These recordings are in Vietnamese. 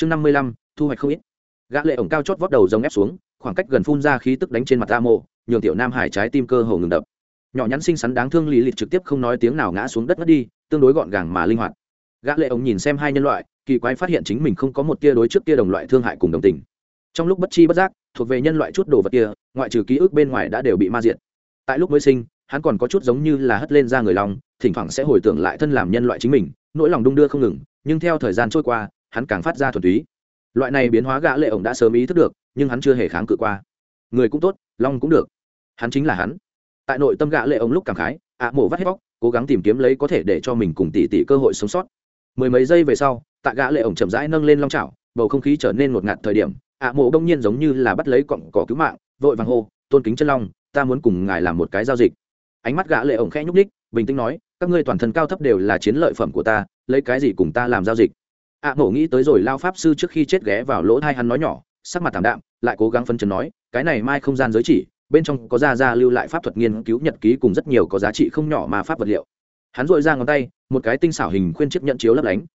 chương năm mươi lăm, thu hoạch không ít. Gã lệ ổng cao chót vót đầu giống ép xuống, khoảng cách gần phun ra khí tức đánh trên mặt ta mộ, nhường tiểu nam hải trái tim cơ hồ ngừng đập. Nhỏ nhắn xinh xắn đáng thương lì lịt trực tiếp không nói tiếng nào ngã xuống đất mất đi, tương đối gọn gàng mà linh hoạt. Gã lệ ổng nhìn xem hai nhân loại, kỳ quái phát hiện chính mình không có một tia đối trước tia đồng loại thương hại cùng đồng tình. Trong lúc bất chi bất giác, thuộc về nhân loại chút đồ vật kia, ngoại trừ ký ức bên ngoài đã đều bị ma diệt. Tại lúc mới sinh, hắn còn có chút giống như là hất lên ra người lòng, thỉnh thoảng sẽ hồi tưởng lại thân làm nhân loại chính mình, nỗi lòng đung đưa không ngừng, nhưng theo thời gian trôi qua hắn càng phát ra thuần túy. Loại này biến hóa gã lệ ổng đã sớm ý thức được, nhưng hắn chưa hề kháng cự qua. Người cũng tốt, long cũng được. Hắn chính là hắn. Tại nội tâm gã lệ ổng lúc cảm khái, ạ mổ vắt hết bóc, cố gắng tìm kiếm lấy có thể để cho mình cùng tỷ tỷ cơ hội sống sót. Mười mấy giây về sau, tại gã lệ ổng chậm rãi nâng lên long chảo, bầu không khí trở nên ngột ngạt thời điểm, ạ mổ đông nhiên giống như là bắt lấy cọng cỏ cứu mạng, vội vàng hô, tôn kính chân long, ta muốn cùng ngài làm một cái giao dịch. Ánh mắt gã lệ ổng khẽ nhúc nhích, bình tĩnh nói, các ngươi toàn thân cao thấp đều là chiến lợi phẩm của ta, lấy cái gì cùng ta làm giao dịch? Ạ mổ nghĩ tới rồi lao pháp sư trước khi chết ghé vào lỗ thai hắn nói nhỏ sắc mặt thảm đạm lại cố gắng phân chấn nói cái này mai không gian giới chỉ bên trong có ra ra lưu lại pháp thuật nghiên cứu nhật ký cùng rất nhiều có giá trị không nhỏ mà pháp vật liệu. Hắn dội ra ngón tay một cái tinh xảo hình khuyên chiếc nhận chiếu lấp lánh.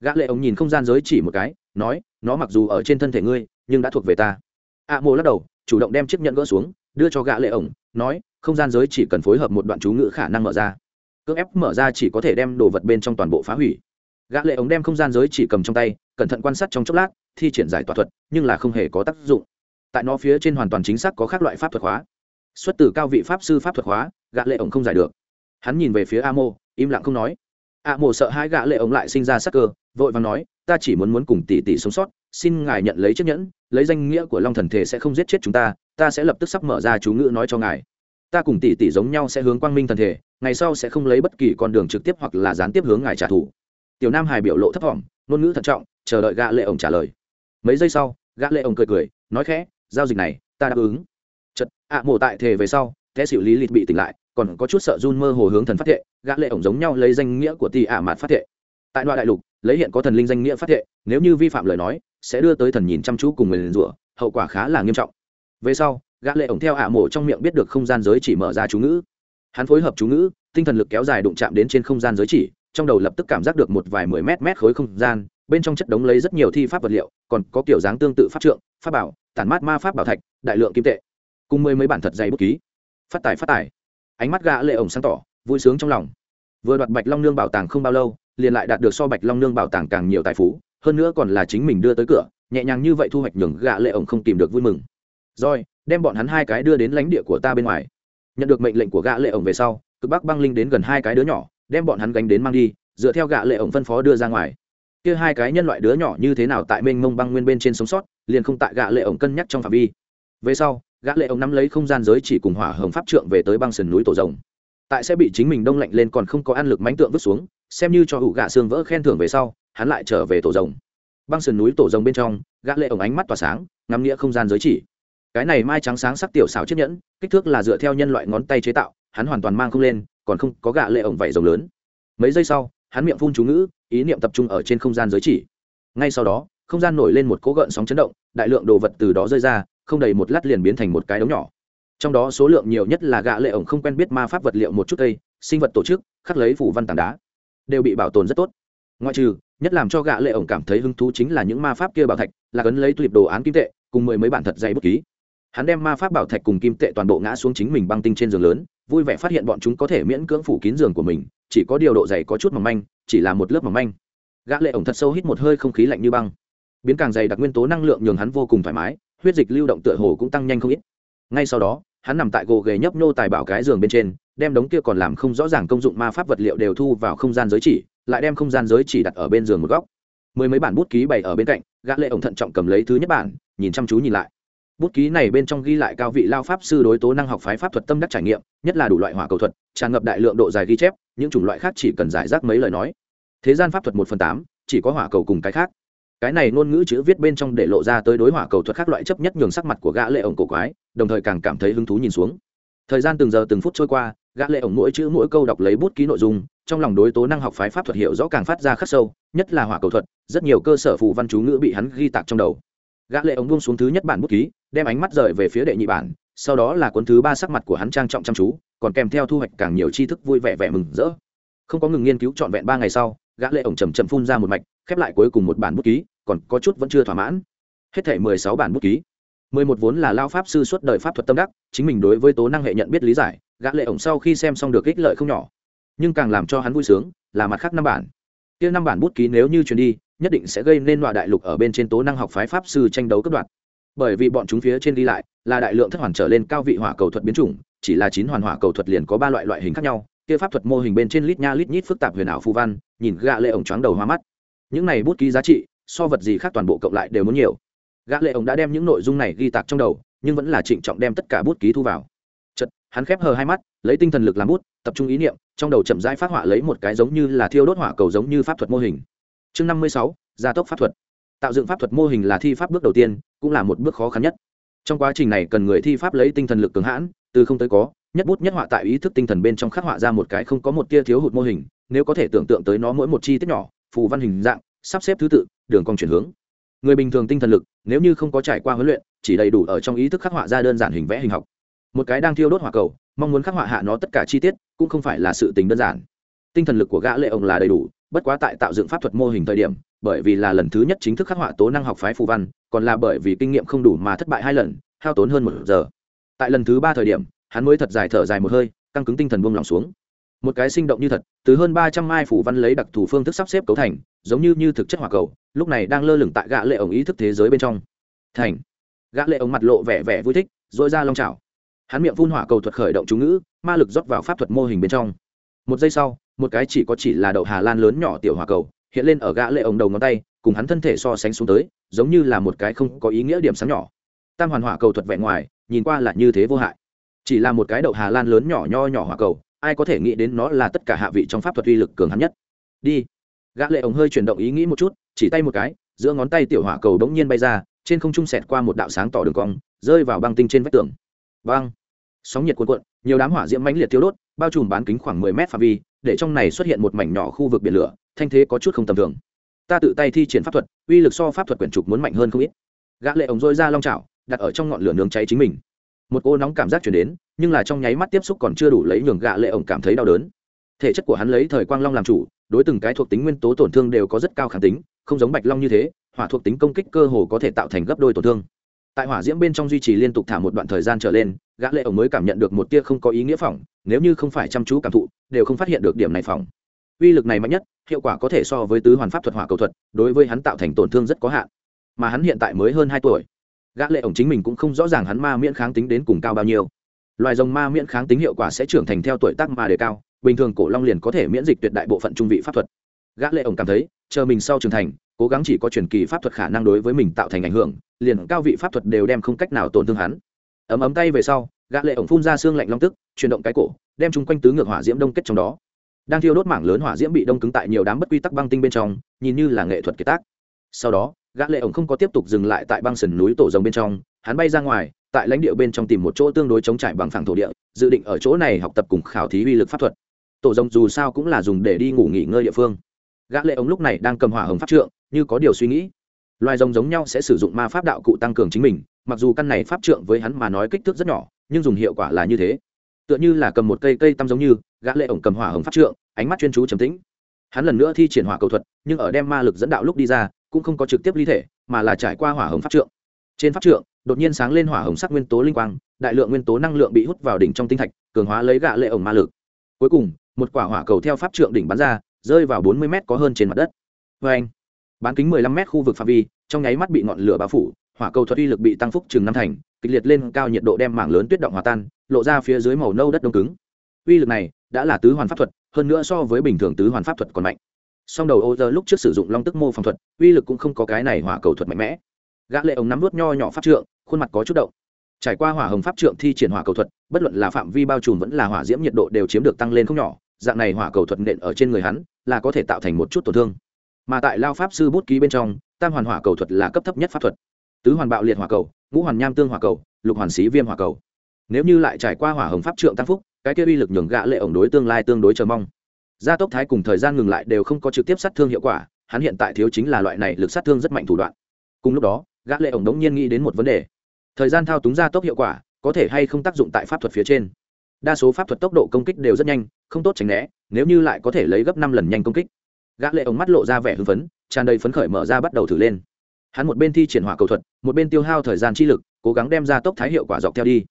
Gã lệ ống nhìn không gian giới chỉ một cái nói nó mặc dù ở trên thân thể ngươi nhưng đã thuộc về ta. Ạ à, lắc đầu chủ động đem chiếc nhận gỡ xuống đưa cho gã lệ ống nói không gian giới chỉ cần phối hợp một đoạn chú ngữ khả năng mở ra. Cưỡng ép mở ra chỉ có thể đem đồ vật bên trong toàn bộ phá hủy gã lệ ống đem không gian giới chỉ cầm trong tay, cẩn thận quan sát trong chốc lát, thi triển giải tỏa thuật, nhưng là không hề có tác dụng. Tại nó phía trên hoàn toàn chính xác có các loại pháp thuật hóa. Xuất từ cao vị pháp sư pháp thuật hóa, gã lệ ống không giải được. Hắn nhìn về phía a mô im lặng không nói. A mô sợ hai gã lệ ống lại sinh ra sắc cơ, vội vàng nói, ta chỉ muốn muốn cùng tỷ tỷ sống sót, xin ngài nhận lấy chiếc nhẫn, lấy danh nghĩa của long thần thể sẽ không giết chết chúng ta ta sẽ lập tức sắp mở ra chú ngữ nói cho ngài. Ta cùng tỷ tỷ giống nhau sẽ hướng quang minh thần thể, ngày sau sẽ không lấy bất kỳ con đường trực tiếp hoặc là gián tiếp hướng ngài trả thù tiểu nam Hải biểu lộ thấp thỏm ngôn ngữ thận trọng chờ đợi gã lệ ổng trả lời. Mấy giây sau gã lệ ổng cười cười nói khẽ giao dịch này ta đáp ứng. Chật ạ à, mổ tại thề về sau thế xỉu lý lịch bị tỉnh lại còn có chút sợ run mơ hồ hướng thần phát thệ gã lệ ổng giống nhau lấy danh nghĩa của tỷ ả mạt phát thệ. Tại đoạn đại lục lấy hiện có thần linh danh nghĩa phát thệ nếu như vi phạm lời nói sẽ đưa tới thần nhìn chăm chú cùng người liền rủa hậu quả khá là nghiêm trọng. Về sau gã lệ ổng theo ạ à mổ trong miệng biết được không gian giới chỉ mở ra chú ngữ. Hắn phối hợp chú ngữ tinh thần lực kéo dài đụng chạm đến trên không gian giới chỉ trong đầu lập tức cảm giác được một vài mười mét mét khối không gian, bên trong chất đống lấy rất nhiều thi pháp vật liệu, còn có kiểu dáng tương tự pháp trượng, pháp bảo, tản mát ma pháp bảo thạch, đại lượng kim tệ, cùng mười mấy bản thật dày bút ký. Phát tài phát tài. Ánh mắt gã lệ ổng sáng tỏ, vui sướng trong lòng. Vừa đoạt bạch long nương bảo tàng không bao lâu, liền lại đạt được so bạch long nương bảo tàng càng nhiều tài phú, hơn nữa còn là chính mình đưa tới cửa, nhẹ nhàng như vậy thu hoạch nhường gã lệ ổng không tìm được vui mừng. Rồi, đem bọn hắn hai cái đưa đến lãnh địa của ta bên ngoài. Nhận được mệnh lệnh của gã lệ ổng về sau, cực bắc băng linh đến gần hai cái đứa nhỏ đem bọn hắn gánh đến mang đi, dựa theo gạ lệ ổng phân phó đưa ra ngoài. Kia hai cái nhân loại đứa nhỏ như thế nào tại mênh mông băng nguyên bên trên sống sót, liền không tại gạ lệ ổng cân nhắc trong phạm vi. Về sau gã lệ ổng nắm lấy không gian giới chỉ cùng hỏa hồng pháp trượng về tới băng sườn núi tổ rồng. Tại sẽ bị chính mình đông lạnh lên còn không có ăn lực mãnh tượng vứt xuống, xem như cho hữu gạ xương vỡ khen thưởng về sau, hắn lại trở về tổ rồng. Băng sườn núi tổ rồng bên trong gã lệ ổng ánh mắt tỏa sáng, ngắm nghĩa không gian giới chỉ. Cái này mai trắng sáng sắc tiểu xảo chiếc nhẫn, kích thước là dựa theo nhân loại ngón tay chế tạo, hắn hoàn toàn mang không lên còn không có gạ lệ ổng vảy rồng lớn. Mấy giây sau, hắn miệng phun chú ngữ, ý niệm tập trung ở trên không gian giới chỉ. Ngay sau đó, không gian nổi lên một cỗ gợn sóng chấn động, đại lượng đồ vật từ đó rơi ra, không đầy một lát liền biến thành một cái đống nhỏ. Trong đó số lượng nhiều nhất là gạ lệ ổng không quen biết ma pháp vật liệu một chút tây sinh vật tổ chức, khắc lấy phủ văn tảng đá, đều bị bảo tồn rất tốt. Ngoại trừ, nhất làm cho gạ lệ ổng cảm thấy hứng thú chính là những ma pháp kia bảo thạch, là cấn lấy tuyệt đồ án kim tệ, cùng mười mấy bản thật dày bút ký. Hắn đem ma pháp bảo thạch cùng kim tệ toàn bộ ngã xuống chính mình băng tinh trên giường lớn vui vẻ phát hiện bọn chúng có thể miễn cưỡng phủ kín giường của mình, chỉ có điều độ dày có chút mỏng manh, chỉ là một lớp mỏng manh. Gã lệ ổng thật sâu hít một hơi không khí lạnh như băng. Biến càng dày đặc nguyên tố năng lượng nhường hắn vô cùng thoải mái, huyết dịch lưu động tựa hồ cũng tăng nhanh không ít. Ngay sau đó, hắn nằm tại gồ ghề nhấp nhô tài bảo cái giường bên trên, đem đống kia còn làm không rõ ràng công dụng ma pháp vật liệu đều thu vào không gian giới chỉ, lại đem không gian giới chỉ đặt ở bên giường một góc. Mười mấy bản bút ký bày ở bên cạnh, gã lệ ổng thận trọng cầm lấy thứ nhất bản, nhìn chăm chú nhìn lại bút ký này bên trong ghi lại cao vị lao pháp sư đối tố năng học phái pháp thuật tâm đắc trải nghiệm, nhất là đủ loại hỏa cầu thuật, tràn ngập đại lượng độ dài ghi chép, những chủng loại khác chỉ cần giải rác mấy lời nói. Thế gian pháp thuật một phần tám, chỉ có hỏa cầu cùng cái khác. Cái này ngôn ngữ chữ viết bên trong để lộ ra tới đối hỏa cầu thuật khác loại chấp nhất nhường sắc mặt của gã lệ ổng cổ quái, đồng thời càng cảm thấy hứng thú nhìn xuống. Thời gian từng giờ từng phút trôi qua, gã lệ ổng mỗi chữ mỗi câu đọc lấy bút ký nội dung, trong lòng đối tố năng học phái pháp thuật hiểu rõ càng phát ra khắc sâu, nhất là hỏa cầu thuật, rất nhiều cơ sở phù văn chú ngữ bị hắn ghi tạc trong đầu gã lệ ống buông xuống thứ nhất bản bút ký, đem ánh mắt rời về phía đệ nhị bản, sau đó là cuốn thứ ba sắc mặt của hắn trang trọng chăm chú, còn kèm theo thu hoạch càng nhiều tri thức vui vẻ vẻ mừng rỡ. Không có ngừng nghiên cứu trọn vẹn ba ngày sau, gã lệ ổng chầm chậm phun ra một mạch, khép lại cuối cùng một bản bút ký, còn có chút vẫn chưa thỏa mãn. Hết thảy mười sáu bản bút ký. mười một vốn là lao pháp sư suốt đời pháp thuật tâm đắc, chính mình đối với tố năng hệ nhận biết lý giải, gã lệ ổng sau khi xem xong được ích lợi không nhỏ. Nhưng càng làm cho hắn vui sướng là mặt khác năm bản. Kia năm bản bút ký nếu như truyền đi nhất định sẽ gây nên loại đại lục ở bên trên tố năng học phái pháp sư tranh đấu cấp đoạn, bởi vì bọn chúng phía trên đi lại là đại lượng thất hoàn trở lên cao vị hỏa cầu thuật biến chủng chỉ là chín hoàn hỏa cầu thuật liền có ba loại loại hình khác nhau kia pháp thuật mô hình bên trên lít nha lít nhít phức tạp huyền ảo phù văn nhìn gã lệ ổng choáng đầu hoa mắt. Những này bút ký giá trị so vật gì khác toàn bộ cộng lại đều muốn nhiều. Gã lệ ổng đã đem những nội dung này ghi tạc trong đầu nhưng vẫn là trịnh trọng đem tất cả bút ký thu vào. Chật hắn khép hờ hai mắt lấy tinh thần lực làm bút tập trung ý niệm trong đầu chậm rãi phát họa lấy một cái giống như là thiêu đốt hỏa cầu giống như pháp thuật mô hình chương năm mươi sáu, gia tốc pháp thuật. Tạo dựng pháp thuật mô hình là thi pháp bước đầu tiên, cũng là một bước khó khăn nhất. Trong quá trình này cần người thi pháp lấy tinh thần lực cường hãn, từ không tới có, nhất bút nhất họa tại ý thức tinh thần bên trong khắc họa ra một cái không có một tia thiếu hụt mô hình, nếu có thể tưởng tượng tới nó mỗi một chi tiết nhỏ, phù văn hình dạng, sắp xếp thứ tự, đường cong chuyển hướng. Người bình thường tinh thần lực, nếu như không có trải qua huấn luyện, chỉ đầy đủ ở trong ý thức khắc họa ra đơn giản hình vẽ hình học. Một cái đang thiêu đốt hỏa cầu, mong muốn khắc họa hạ nó tất cả chi tiết, cũng không phải là sự tình đơn giản. Tinh thần lực của gã lệ ông là đầy đủ bất quá tại tạo dựng pháp thuật mô hình thời điểm, bởi vì là lần thứ nhất chính thức khắc họa tố năng học phái phù văn, còn là bởi vì kinh nghiệm không đủ mà thất bại hai lần, hao tốn hơn một giờ. Tại lần thứ ba thời điểm, hắn mới thật dài thở dài một hơi, căng cứng tinh thần buông lỏng xuống. Một cái sinh động như thật, từ hơn ba trăm mai phủ văn lấy đặc thù phương thức sắp xếp cấu thành, giống như như thực chất hỏa cầu, lúc này đang lơ lửng tại gã lệ ổng ý thức thế giới bên trong. Thành. Gã lệ ổng mặt lộ vẻ vẻ vui thích dội ra long trào hắn miệng phun hỏa cầu thuật khởi động chú ngữ, ma lực rót vào pháp thuật mô hình bên trong. Một giây sau một cái chỉ có chỉ là đậu hà lan lớn nhỏ tiểu hỏa cầu, hiện lên ở gã lệ ổng đầu ngón tay, cùng hắn thân thể so sánh xuống tới, giống như là một cái không có ý nghĩa điểm sáng nhỏ. Tam hoàn hỏa cầu thuật vẹn ngoài, nhìn qua là như thế vô hại. Chỉ là một cái đậu hà lan lớn nhỏ nho nhỏ hỏa cầu, ai có thể nghĩ đến nó là tất cả hạ vị trong pháp thuật uy lực cường hắn nhất. Đi. Gã lệ ổng hơi chuyển động ý nghĩ một chút, chỉ tay một cái, giữa ngón tay tiểu hỏa cầu đống nhiên bay ra, trên không trung sệt qua một đạo sáng tỏ đường cong, rơi vào băng tinh trên vách tường. Băng. Sóng nhiệt cuộn cuộn, nhiều đám hỏa diễm mãnh liệt thiêu đốt, bao trùm bán kính khoảng mười mét phạm vi để trong này xuất hiện một mảnh nhỏ khu vực biển lửa, thanh thế có chút không tầm thường. Ta tự tay thi triển pháp thuật, uy lực so pháp thuật quyển trục muốn mạnh hơn không ít. Gã lệ ổng dôi ra long chảo, đặt ở trong ngọn lửa nướng cháy chính mình. Một cô nóng cảm giác chuyển đến, nhưng là trong nháy mắt tiếp xúc còn chưa đủ lấy nhường gã lệ ổng cảm thấy đau đớn. Thể chất của hắn lấy thời quang long làm chủ, đối từng cái thuộc tính nguyên tố tổn thương đều có rất cao kháng tính, không giống bạch long như thế, hỏa thuộc tính công kích cơ hồ có thể tạo thành gấp đôi tổn thương. Tại hỏa diễm bên trong duy trì liên tục thả một đoạn thời gian trở lên gã lệ ổng mới cảm nhận được một tia không có ý nghĩa phỏng, nếu như không phải chăm chú cảm thụ, đều không phát hiện được điểm này phỏng. Uy lực này mạnh nhất, hiệu quả có thể so với tứ hoàn pháp thuật hỏa cầu thuật, đối với hắn tạo thành tổn thương rất có hạn. Mà hắn hiện tại mới hơn hai tuổi. Gã lệ ổng chính mình cũng không rõ ràng hắn ma miễn kháng tính đến cùng cao bao nhiêu. Loài rồng ma miễn kháng tính hiệu quả sẽ trưởng thành theo tuổi tác mà đề cao, bình thường cổ long liền có thể miễn dịch tuyệt đại bộ phận trung vị pháp thuật. Gã lệ ổng cảm thấy, chờ mình sau trưởng thành, cố gắng chỉ có truyền kỳ pháp thuật khả năng đối với mình tạo thành ảnh hưởng, liền cao vị pháp thuật đều đem không cách nào tổn thương hắn ấm ấm tay về sau, gã lệ ổng phun ra xương lạnh long tức, chuyển động cái cổ, đem chúng quanh tứ ngược hỏa diễm đông kết trong đó. Đang thiêu đốt mảng lớn hỏa diễm bị đông cứng tại nhiều đám bất quy tắc băng tinh bên trong, nhìn như là nghệ thuật kiệt tác. Sau đó, gã lệ ổng không có tiếp tục dừng lại tại băng sườn núi tổ rồng bên trong, hắn bay ra ngoài, tại lãnh địa bên trong tìm một chỗ tương đối chống trải bằng phẳng thổ địa, dự định ở chỗ này học tập cùng khảo thí uy lực pháp thuật. Tổ rồng dù sao cũng là dùng để đi ngủ nghỉ ngơi địa phương. Gã lệ ống lúc này đang cầm hỏa hồng pháp trượng, như có điều suy nghĩ. Loài rồng giống nhau sẽ sử dụng ma pháp đạo cụ tăng cường chính mình mặc dù căn này pháp trượng với hắn mà nói kích thước rất nhỏ, nhưng dùng hiệu quả là như thế. Tựa như là cầm một cây cây tăm giống như, gã lệ ống cầm hỏa hồng pháp trượng, ánh mắt chuyên chú trầm tĩnh. Hắn lần nữa thi triển hỏa cầu thuật, nhưng ở đem ma lực dẫn đạo lúc đi ra, cũng không có trực tiếp ly thể, mà là trải qua hỏa hồng pháp trượng. Trên pháp trượng, đột nhiên sáng lên hỏa hồng sắc nguyên tố linh quang, đại lượng nguyên tố năng lượng bị hút vào đỉnh trong tinh thạch, cường hóa lấy gã lệ ổng ma lực. Cuối cùng, một quả hỏa cầu theo pháp trượng đỉnh bắn ra, rơi vào bốn mươi mét có hơn trên mặt đất. Vê anh. Bán kính mười lăm mét khu vực phạm vi, trong nháy mắt bị ngọn lửa bao phủ hỏa cầu thuật uy lực bị tăng phúc chừng năm thành, kịch liệt lên cao nhiệt độ đem mảng lớn tuyết động hòa tan, lộ ra phía dưới màu nâu đất đông cứng. Uy lực này đã là tứ hoàn pháp thuật, hơn nữa so với bình thường tứ hoàn pháp thuật còn mạnh. Song đầu ô giờ lúc trước sử dụng long tức mô phòng thuật, uy lực cũng không có cái này hỏa cầu thuật mạnh mẽ. Gã lệ ống nắm nuốt nho nhỏ pháp trượng, khuôn mặt có chút động. Trải qua hỏa hồng pháp trượng thi triển hỏa cầu thuật, bất luận là phạm vi bao trùm vẫn là hỏa diễm nhiệt độ đều chiếm được tăng lên không nhỏ, dạng này hỏa cầu thuật nện ở trên người hắn là có thể tạo thành một chút tổn thương. Mà tại lao pháp sư bút ký bên trong, tam hoàn hỏa cầu thuật là cấp thấp nhất pháp thuật tứ hoàn bạo liệt hỏa cầu, ngũ hoàn nham tương hỏa cầu, lục hoàn xí viêm hỏa cầu. Nếu như lại trải qua hỏa hồng pháp trượng tăng phúc, cái kia uy lực nhường gã lệ ổng đối tương lai tương đối chờ mong. Gia tốc thái cùng thời gian ngừng lại đều không có trực tiếp sát thương hiệu quả, hắn hiện tại thiếu chính là loại này lực sát thương rất mạnh thủ đoạn. Cùng lúc đó, gã lệ ổng đống nhiên nghĩ đến một vấn đề. Thời gian thao túng gia tốc hiệu quả, có thể hay không tác dụng tại pháp thuật phía trên? Đa số pháp thuật tốc độ công kích đều rất nhanh, không tốt tránh né, nếu như lại có thể lấy gấp năm lần nhanh công kích. Gã lệ ổng mắt lộ ra vẻ hưng phấn, tràn đầy phấn khởi mở ra bắt đầu thử lên hắn một bên thi triển hỏa cầu thuật, một bên tiêu hao thời gian chi lực, cố gắng đem ra tốc thái hiệu quả dọc theo đi.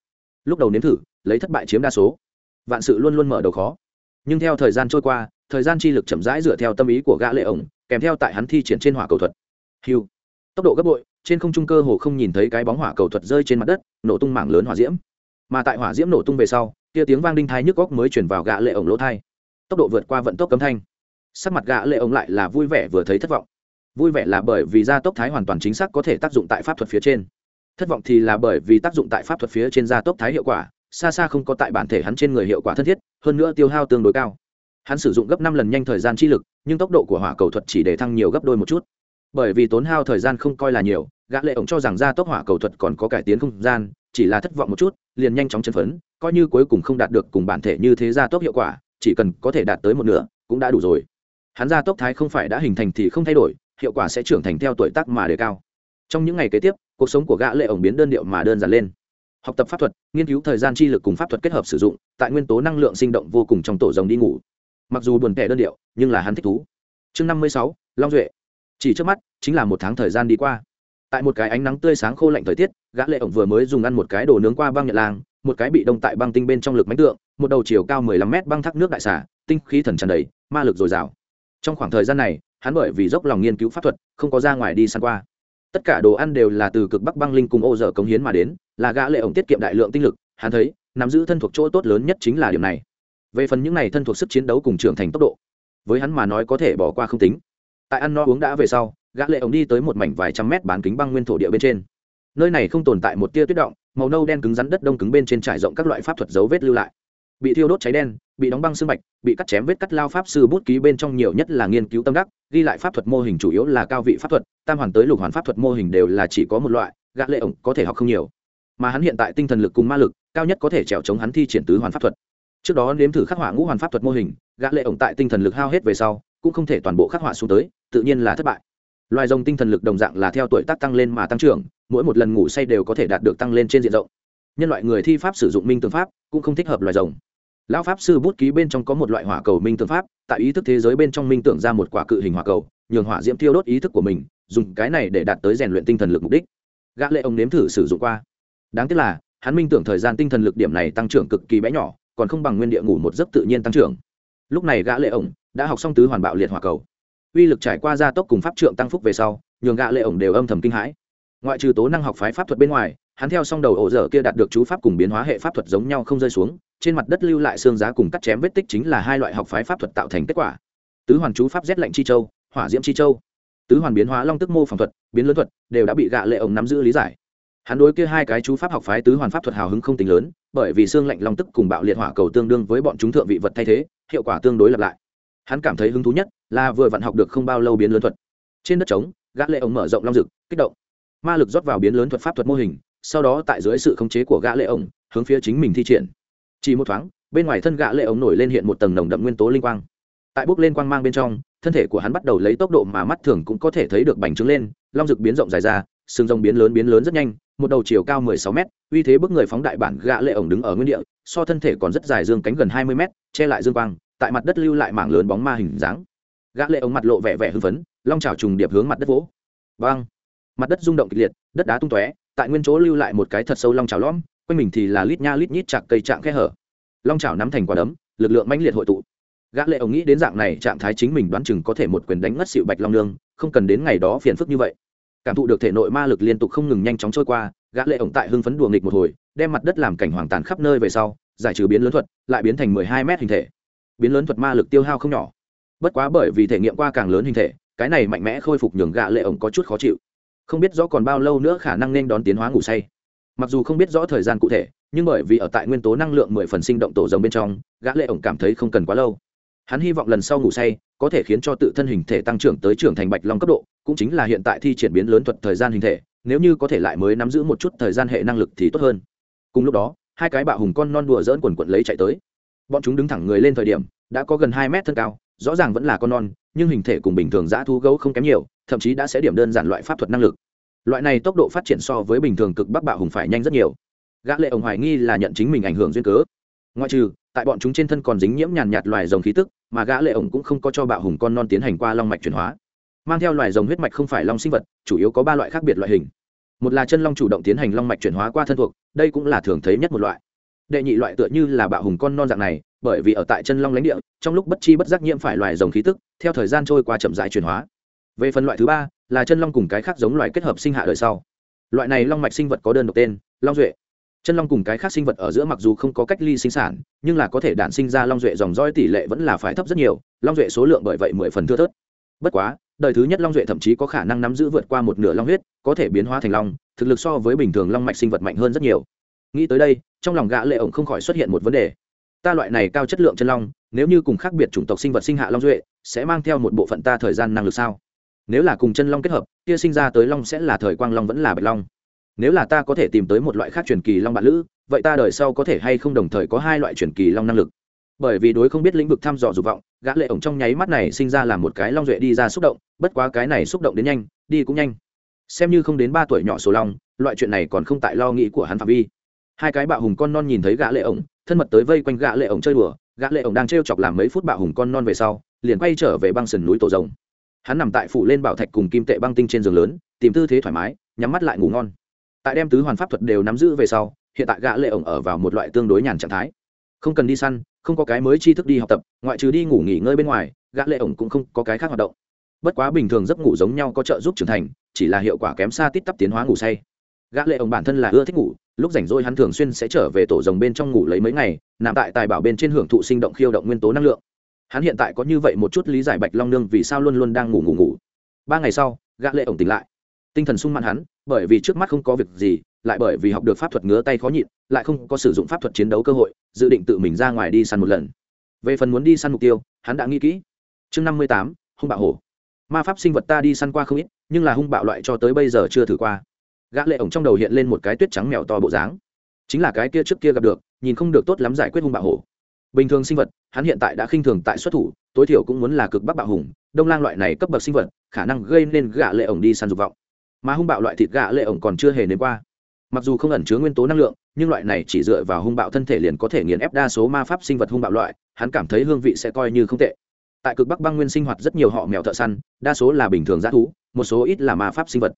Lúc đầu nếm thử, lấy thất bại chiếm đa số. Vạn sự luôn luôn mở đầu khó. Nhưng theo thời gian trôi qua, thời gian chi lực chậm rãi dựa theo tâm ý của gã lệ ổng, kèm theo tại hắn thi triển trên hỏa cầu thuật. Hiu tốc độ gấp bội, trên không trung cơ hồ không nhìn thấy cái bóng hỏa cầu thuật rơi trên mặt đất, nổ tung mảng lớn hỏa diễm. Mà tại hỏa diễm nổ tung về sau, kia tiếng vang đinh thai nhức góc mới chuyển vào gã lệ ổng lỗ thai tốc độ vượt qua vận tốc cấm thanh. Sắc mặt gã lệ ổng lại là vui vẻ vừa thấy thất vọng vui vẻ là bởi vì gia tốc thái hoàn toàn chính xác có thể tác dụng tại pháp thuật phía trên. Thất vọng thì là bởi vì tác dụng tại pháp thuật phía trên gia tốc thái hiệu quả, xa xa không có tại bản thể hắn trên người hiệu quả thân thiết, hơn nữa tiêu hao tương đối cao. Hắn sử dụng gấp năm lần nhanh thời gian chi lực, nhưng tốc độ của hỏa cầu thuật chỉ để thăng nhiều gấp đôi một chút. Bởi vì tốn hao thời gian không coi là nhiều, gã lệ ổng cho rằng gia tốc hỏa cầu thuật còn có cải tiến không gian, chỉ là thất vọng một chút, liền nhanh chóng chân phấn, coi như cuối cùng không đạt được cùng bản thể như thế gia tốc hiệu quả, chỉ cần có thể đạt tới một nửa, cũng đã đủ rồi. Hắn gia tốc thái không phải đã hình thành thì không thay đổi hiệu quả sẽ trưởng thành theo tuổi tác mà đề cao. Trong những ngày kế tiếp, cuộc sống của gã lệ ổng biến đơn điệu mà đơn giản lên. Học tập pháp thuật, nghiên cứu thời gian chi lực cùng pháp thuật kết hợp sử dụng, tại nguyên tố năng lượng sinh động vô cùng trong tổ rồng đi ngủ. Mặc dù buồn tẻ đơn điệu, nhưng là hắn thích thú. Chương năm mươi sáu, long duệ. Chỉ trước mắt, chính là một tháng thời gian đi qua. Tại một cái ánh nắng tươi sáng khô lạnh thời tiết, gã lệ ổng vừa mới dùng ăn một cái đồ nướng qua băng nhật lang, một cái bị đông tại băng tinh bên trong lực mánh tượng, một đầu chiều cao mười lăm mét băng thác nước đại xả tinh khí thần tràn đầy, ma lực dồi dào. Trong khoảng thời gian này hắn bởi vì dốc lòng nghiên cứu pháp thuật, không có ra ngoài đi săn qua. Tất cả đồ ăn đều là từ cực bắc băng linh cùng ô dở cống hiến mà đến, là gã lệ ổng tiết kiệm đại lượng tinh lực, hắn thấy, nắm giữ thân thuộc chỗ tốt lớn nhất chính là điểm này. Về phần những này thân thuộc sức chiến đấu cùng trưởng thành tốc độ, với hắn mà nói có thể bỏ qua không tính. Tại ăn no uống đã về sau, gã lệ ổng đi tới một mảnh vài trăm mét bán kính băng nguyên thổ địa bên trên. Nơi này không tồn tại một tia tuyết động, màu nâu đen cứng rắn đất đông cứng bên trên trải rộng các loại pháp thuật dấu vết lưu lại bị thiêu đốt cháy đen, bị đóng băng xương bạch, bị cắt chém vết cắt lao pháp sư bút ký bên trong nhiều nhất là nghiên cứu tâm đắc, ghi lại pháp thuật mô hình chủ yếu là cao vị pháp thuật, tam hoàn tới lục hoàn pháp thuật mô hình đều là chỉ có một loại, gã lệ ổng có thể học không nhiều. Mà hắn hiện tại tinh thần lực cùng ma lực, cao nhất có thể trèo chống hắn thi triển tứ hoàn pháp thuật. Trước đó nếm thử khắc họa ngũ hoàn pháp thuật mô hình, gã lệ ổng tại tinh thần lực hao hết về sau, cũng không thể toàn bộ khắc họa xuống tới, tự nhiên là thất bại. Loài rồng tinh thần lực đồng dạng là theo tuổi tác tăng lên mà tăng trưởng, mỗi một lần ngủ say đều có thể đạt được tăng lên trên diện rộng. Nhân loại người thi pháp sử dụng minh tương pháp cũng không thích hợp loài rồng lão pháp sư bút ký bên trong có một loại hỏa cầu minh tương pháp, tại ý thức thế giới bên trong minh tưởng ra một quả cự hình hỏa cầu, nhường hỏa diễm thiêu đốt ý thức của mình, dùng cái này để đạt tới rèn luyện tinh thần lực mục đích. Gã lệ ông nếm thử sử dụng qua. Đáng tiếc là, hắn minh tưởng thời gian tinh thần lực điểm này tăng trưởng cực kỳ bé nhỏ, còn không bằng nguyên địa ngủ một giấc tự nhiên tăng trưởng. Lúc này gã lệ ổng đã học xong tứ hoàn bạo liệt hỏa cầu. Uy lực trải qua gia tốc cùng pháp trượng tăng phúc về sau, nhường gã lệ ổng đều âm thầm kinh hãi. Ngoại trừ tố năng học phái pháp thuật bên ngoài hắn theo song đầu ổ dở kia đạt được chú pháp cùng biến hóa hệ pháp thuật giống nhau không rơi xuống, trên mặt đất lưu lại xương giá cùng cắt chém vết tích chính là hai loại học phái pháp thuật tạo thành kết quả. Tứ hoàn chú pháp rét lạnh chi châu, hỏa diễm chi châu. Tứ hoàn biến hóa long tức mô phỏng thuật, biến lớn thuật, đều đã bị gạ lệ ổng nắm giữ lý giải. Hắn đối kia hai cái chú pháp học phái tứ hoàn pháp thuật hào hứng không tính lớn, bởi vì xương lạnh long tức cùng bạo liệt hỏa cầu tương đương với bọn chúng thượng vị vật thay thế, hiệu quả tương đối lặp lại. Hắn cảm thấy hứng thú nhất là vừa vặn học được không bao lâu biến lớn thuật. Trên đất trống gã lệ ổng mở rộng long dực, kích động. Ma lực rót vào biến lớn thuật pháp thuật mô hình sau đó tại dưới sự khống chế của gã lệ ổng, hướng phía chính mình thi triển. Chỉ một thoáng, bên ngoài thân gã lệ ổng nổi lên hiện một tầng nồng đậm nguyên tố linh quang. Tại bước lên quang mang bên trong, thân thể của hắn bắt đầu lấy tốc độ mà mắt thường cũng có thể thấy được bành trướng lên, long rực biến rộng dài ra, xương rồng biến lớn biến lớn rất nhanh, một đầu chiều cao 16 mét, uy thế bước người phóng đại bản gã lệ ổng đứng ở nguyên địa, so thân thể còn rất dài dương cánh gần 20 mét, che lại dương quang, tại mặt đất lưu lại mảng lớn bóng ma hình dáng. Gã lệ ổng mặt lộ vẻ vẻ hưng phấn, long chảo trùng điệp hướng mặt đất vỗ. Vang mặt đất rung động kịch liệt, đất đá tung tóe tại nguyên chỗ lưu lại một cái thật sâu long chảo lõm, quanh mình thì là lít nha lít nhít chạc cây trạng khe hở. Long chảo nắm thành quả đấm, lực lượng mãnh liệt hội tụ. Gã lệ ổng nghĩ đến dạng này trạng thái chính mình đoán chừng có thể một quyền đánh ngất xỉu bạch long nương, không cần đến ngày đó phiền phức như vậy. Cảm thụ được thể nội ma lực liên tục không ngừng nhanh chóng trôi qua, gã lệ ổng tại hưng phấn đùa nghịch một hồi, đem mặt đất làm cảnh hoàng tàn khắp nơi về sau, giải trừ biến lớn thuật, lại biến thành mười hai mét hình thể. Biến lớn thuật ma lực tiêu hao không nhỏ. Bất quá bởi vì thể nghiệm qua càng lớn hình thể, cái này mạnh mẽ khôi phục nhường gã lệ ổng có chút khó chịu không biết rõ còn bao lâu nữa khả năng nên đón tiến hóa ngủ say. Mặc dù không biết rõ thời gian cụ thể, nhưng bởi vì ở tại nguyên tố năng lượng mười phần sinh động tổ rồng bên trong, gã lệ ổng cảm thấy không cần quá lâu. Hắn hy vọng lần sau ngủ say có thể khiến cho tự thân hình thể tăng trưởng tới trưởng thành bạch long cấp độ, cũng chính là hiện tại thi triển biến lớn thuật thời gian hình thể, nếu như có thể lại mới nắm giữ một chút thời gian hệ năng lực thì tốt hơn. Cùng lúc đó, hai cái bạo hùng con non đùa dỡn quần quận lấy chạy tới. Bọn chúng đứng thẳng người lên thời điểm, đã có gần hai mét thân cao, rõ ràng vẫn là con non, nhưng hình thể cùng bình thường dã thú gấu không kém nhiều thậm chí đã sẽ điểm đơn giản loại pháp thuật năng lực. Loại này tốc độ phát triển so với bình thường cực bắc bạo hùng phải nhanh rất nhiều. Gã lệ ông hoài nghi là nhận chính mình ảnh hưởng duyên cớ. Ngoại trừ, tại bọn chúng trên thân còn dính nhiễm nhàn nhạt loài rồng khí tức, mà gã lệ ổng cũng không có cho bạo hùng con non tiến hành qua long mạch chuyển hóa. Mang theo loài rồng huyết mạch không phải long sinh vật, chủ yếu có ba loại khác biệt loại hình. Một là chân long chủ động tiến hành long mạch chuyển hóa qua thân thuộc, đây cũng là thường thấy nhất một loại. Đệ nhị loại tựa như là bạo hùng con non dạng này, bởi vì ở tại chân long lãnh địa, trong lúc bất chi bất giác nhiễm phải loài rồng khí tức, theo thời gian trôi qua chậm rãi chuyển hóa về phần loại thứ ba, là chân long cùng cái khác giống loài kết hợp sinh hạ đời sau. Loại này long mạch sinh vật có đơn độc tên, long duệ. Chân long cùng cái khác sinh vật ở giữa mặc dù không có cách ly sinh sản, nhưng là có thể đản sinh ra long duệ dòng roi tỷ lệ vẫn là phải thấp rất nhiều, long duệ số lượng bởi vậy mười phần thưa thớt. Bất quá, đời thứ nhất long duệ thậm chí có khả năng nắm giữ vượt qua một nửa long huyết, có thể biến hóa thành long, thực lực so với bình thường long mạch sinh vật mạnh hơn rất nhiều. Nghĩ tới đây, trong lòng gã lệ ổng không khỏi xuất hiện một vấn đề. Ta loại này cao chất lượng chân long, nếu như cùng khác biệt chủng tộc sinh vật sinh hạ long duệ, sẽ mang theo một bộ phận ta thời gian năng lực sao? Nếu là cùng chân long kết hợp, kia sinh ra tới long sẽ là thời quang long vẫn là bạch long. Nếu là ta có thể tìm tới một loại khác truyền kỳ long bạn lữ, vậy ta đời sau có thể hay không đồng thời có hai loại truyền kỳ long năng lực? Bởi vì đối không biết lĩnh vực thăm dò dục vọng, gã lệ ổng trong nháy mắt này sinh ra là một cái long duệ đi ra xúc động, bất quá cái này xúc động đến nhanh, đi cũng nhanh. Xem như không đến ba tuổi nhỏ số long, loại chuyện này còn không tại lo nghĩ của hắn phạm vi. Hai cái bạo hùng con non nhìn thấy gã lệ ổng, thân mật tới vây quanh gã lệ ổng chơi đùa, gã lệ ổng đang treo chọc làm mấy phút bạo hùng con non về sau, liền quay trở về băng sườn núi tổ rồng hắn nằm tại phủ lên bảo thạch cùng kim tệ băng tinh trên giường lớn, tìm tư thế thoải mái, nhắm mắt lại ngủ ngon. Tại đem tứ hoàn pháp thuật đều nắm giữ về sau, hiện tại gã lệ ổng ở vào một loại tương đối nhàn trạng thái. Không cần đi săn, không có cái mới tri thức đi học tập, ngoại trừ đi ngủ nghỉ ngơi bên ngoài, gã lệ ổng cũng không có cái khác hoạt động. Bất quá bình thường giấc ngủ giống nhau có trợ giúp trưởng thành, chỉ là hiệu quả kém xa tít tắp tiến hóa ngủ say. Gã lệ ổng bản thân là ưa thích ngủ, lúc rảnh rỗi hắn thường xuyên sẽ trở về tổ rồng bên trong ngủ lấy mấy ngày, nằm tại tài bảo bên trên hưởng thụ sinh động khiêu động nguyên tố năng lượng hắn hiện tại có như vậy một chút lý giải bạch long nương vì sao luôn luôn đang ngủ ngủ ngủ. Ba ngày sau, gã lệ ổng tỉnh lại. Tinh thần sung mãn hắn, bởi vì trước mắt không có việc gì, lại bởi vì học được pháp thuật ngứa tay khó nhịn, lại không có sử dụng pháp thuật chiến đấu cơ hội, dự định tự mình ra ngoài đi săn một lần. Về phần muốn đi săn mục tiêu, hắn đã nghĩ kỹ. Chương năm mươi tám, hung bạo hổ. Ma pháp sinh vật ta đi săn qua không ít, nhưng là hung bạo loại cho tới bây giờ chưa thử qua. Gã lệ ổng trong đầu hiện lên một cái tuyết trắng mèo to bộ dáng. Chính là cái kia trước kia gặp được, nhìn không được tốt lắm giải quyết hung bạo hổ bình thường sinh vật, hắn hiện tại đã khinh thường tại xuất thủ, tối thiểu cũng muốn là cực bắc bạo hùng, đông lang loại này cấp bậc sinh vật, khả năng gây nên gã lệ ổng đi săn dục vọng. Mà hung bạo loại thịt gã lệ ổng còn chưa hề nếm qua. Mặc dù không ẩn chứa nguyên tố năng lượng, nhưng loại này chỉ dựa vào hung bạo thân thể liền có thể nghiền ép đa số ma pháp sinh vật hung bạo loại, hắn cảm thấy hương vị sẽ coi như không tệ. Tại cực bắc băng nguyên sinh hoạt rất nhiều họ mèo thợ săn, đa số là bình thường g thú, một số ít là ma pháp sinh vật.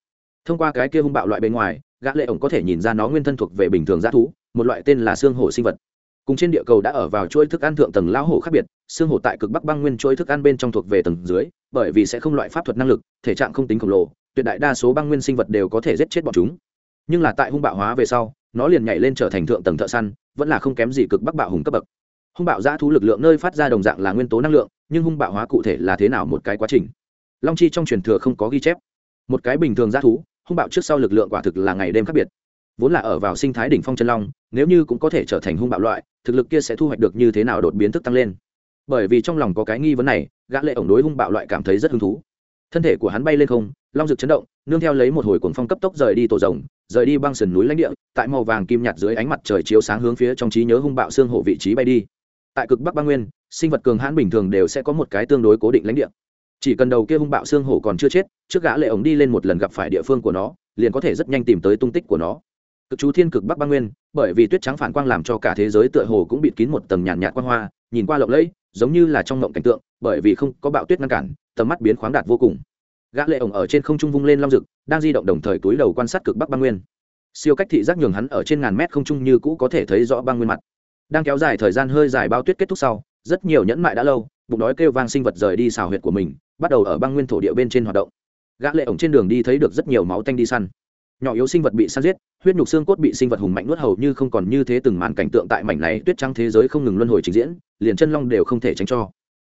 Thông qua cái kia hung bạo loại bên ngoài, gã lệ ổng có thể nhìn ra nó nguyên thân thuộc về bình thường g thú, một loại tên là xương hổ sinh vật cùng trên địa cầu đã ở vào chuỗi thức ăn thượng tầng lão hổ khác biệt, xương hổ tại cực bắc băng nguyên chuỗi thức ăn bên trong thuộc về tầng dưới, bởi vì sẽ không loại pháp thuật năng lực, thể trạng không tính khổng lồ, tuyệt đại đa số băng nguyên sinh vật đều có thể giết chết bọn chúng. Nhưng là tại hung bạo hóa về sau, nó liền nhảy lên trở thành thượng tầng thợ săn, vẫn là không kém gì cực bắc bạo hùng cấp bậc. Hung bạo giã thú lực lượng nơi phát ra đồng dạng là nguyên tố năng lượng, nhưng hung bạo hóa cụ thể là thế nào một cái quá trình. Long chi trong truyền thừa không có ghi chép. Một cái bình thường giã thú, hung bạo trước sau lực lượng quả thực là ngày đêm khác biệt. Vốn là ở vào sinh thái đỉnh phong chân long, nếu như cũng có thể trở thành hung bạo loại thực lực kia sẽ thu hoạch được như thế nào đột biến thức tăng lên. Bởi vì trong lòng có cái nghi vấn này, gã lệ ổng đối hung bạo loại cảm thấy rất hứng thú. Thân thể của hắn bay lên không, long rực chấn động, nương theo lấy một hồi cuồng phong cấp tốc rời đi tổ rồng, rời đi băng sườn núi lãnh địa, tại màu vàng kim nhạt dưới ánh mặt trời chiếu sáng hướng phía trong trí nhớ hung bạo xương hộ vị trí bay đi. Tại cực bắc băng nguyên, sinh vật cường hãn bình thường đều sẽ có một cái tương đối cố định lãnh địa. Chỉ cần đầu kia hung bạo xương hổ còn chưa chết, trước gã lệ ổng đi lên một lần gặp phải địa phương của nó, liền có thể rất nhanh tìm tới tung tích của nó cực chú thiên cực bắc băng nguyên, bởi vì tuyết trắng phản quang làm cho cả thế giới tựa hồ cũng bịt kín một tầng nhàn nhạt quang hoa, nhìn qua lộng lẫy, giống như là trong ngộng cảnh tượng, bởi vì không có bạo tuyết ngăn cản, tầm mắt biến khoáng đạt vô cùng. Gã lệ ổng ở trên không trung vung lên long rực đang di động đồng thời túi đầu quan sát cực bắc băng nguyên. Siêu cách thị giác nhường hắn ở trên ngàn mét không trung như cũ có thể thấy rõ băng nguyên mặt. Đang kéo dài thời gian hơi dài bao tuyết kết thúc sau, rất nhiều nhẫn mại đã lâu, bụng đói kêu vang sinh vật rời đi xào huyệt của mình, bắt đầu ở băng nguyên thổ địa bên trên hoạt động. Gã lệ ổng trên đường đi thấy được rất nhiều máu tanh đi săn nhỏ yếu sinh vật bị săn giết, huyết nhục xương cốt bị sinh vật hùng mạnh nuốt hầu như không còn như thế từng màn cảnh tượng tại mảnh này tuyết trắng thế giới không ngừng luân hồi trình diễn, liền chân long đều không thể tránh cho.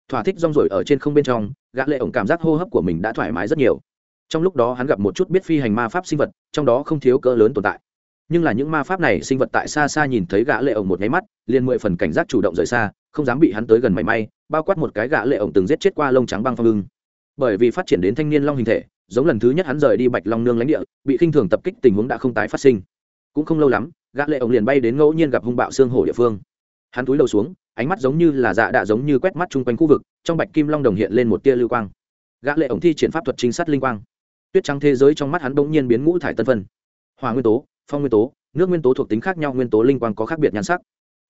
Thỏa thích rong rổi ở trên không bên trong, gã lệ ổng cảm giác hô hấp của mình đã thoải mái rất nhiều. Trong lúc đó hắn gặp một chút biết phi hành ma pháp sinh vật, trong đó không thiếu cỡ lớn tồn tại. Nhưng là những ma pháp này sinh vật tại xa xa nhìn thấy gã lệ ổng một nháy mắt, liền mười phần cảnh giác chủ động rời xa, không dám bị hắn tới gần mảy may, bao quát một cái gã lệ ổng từng giết chết qua lông trắng băng phong ưng bởi vì phát triển đến thanh niên long hình thể, giống lần thứ nhất hắn rời đi bạch long nương lãnh địa, bị khinh thường tập kích tình huống đã không tái phát sinh. Cũng không lâu lắm, gã lệ ổng liền bay đến ngẫu nhiên gặp hung bạo xương hổ địa phương. Hắn cúi đầu xuống, ánh mắt giống như là dạ đạ giống như quét mắt chung quanh khu vực, trong bạch kim long đồng hiện lên một tia lưu quang. Gã lệ ổng thi triển pháp thuật trinh sát linh quang. Tuyết trắng thế giới trong mắt hắn bỗng nhiên biến ngũ thải tân phân. Hỏa nguyên tố, phong nguyên tố, nước nguyên tố thuộc tính khác nhau, nguyên tố linh quang có khác biệt nhan sắc.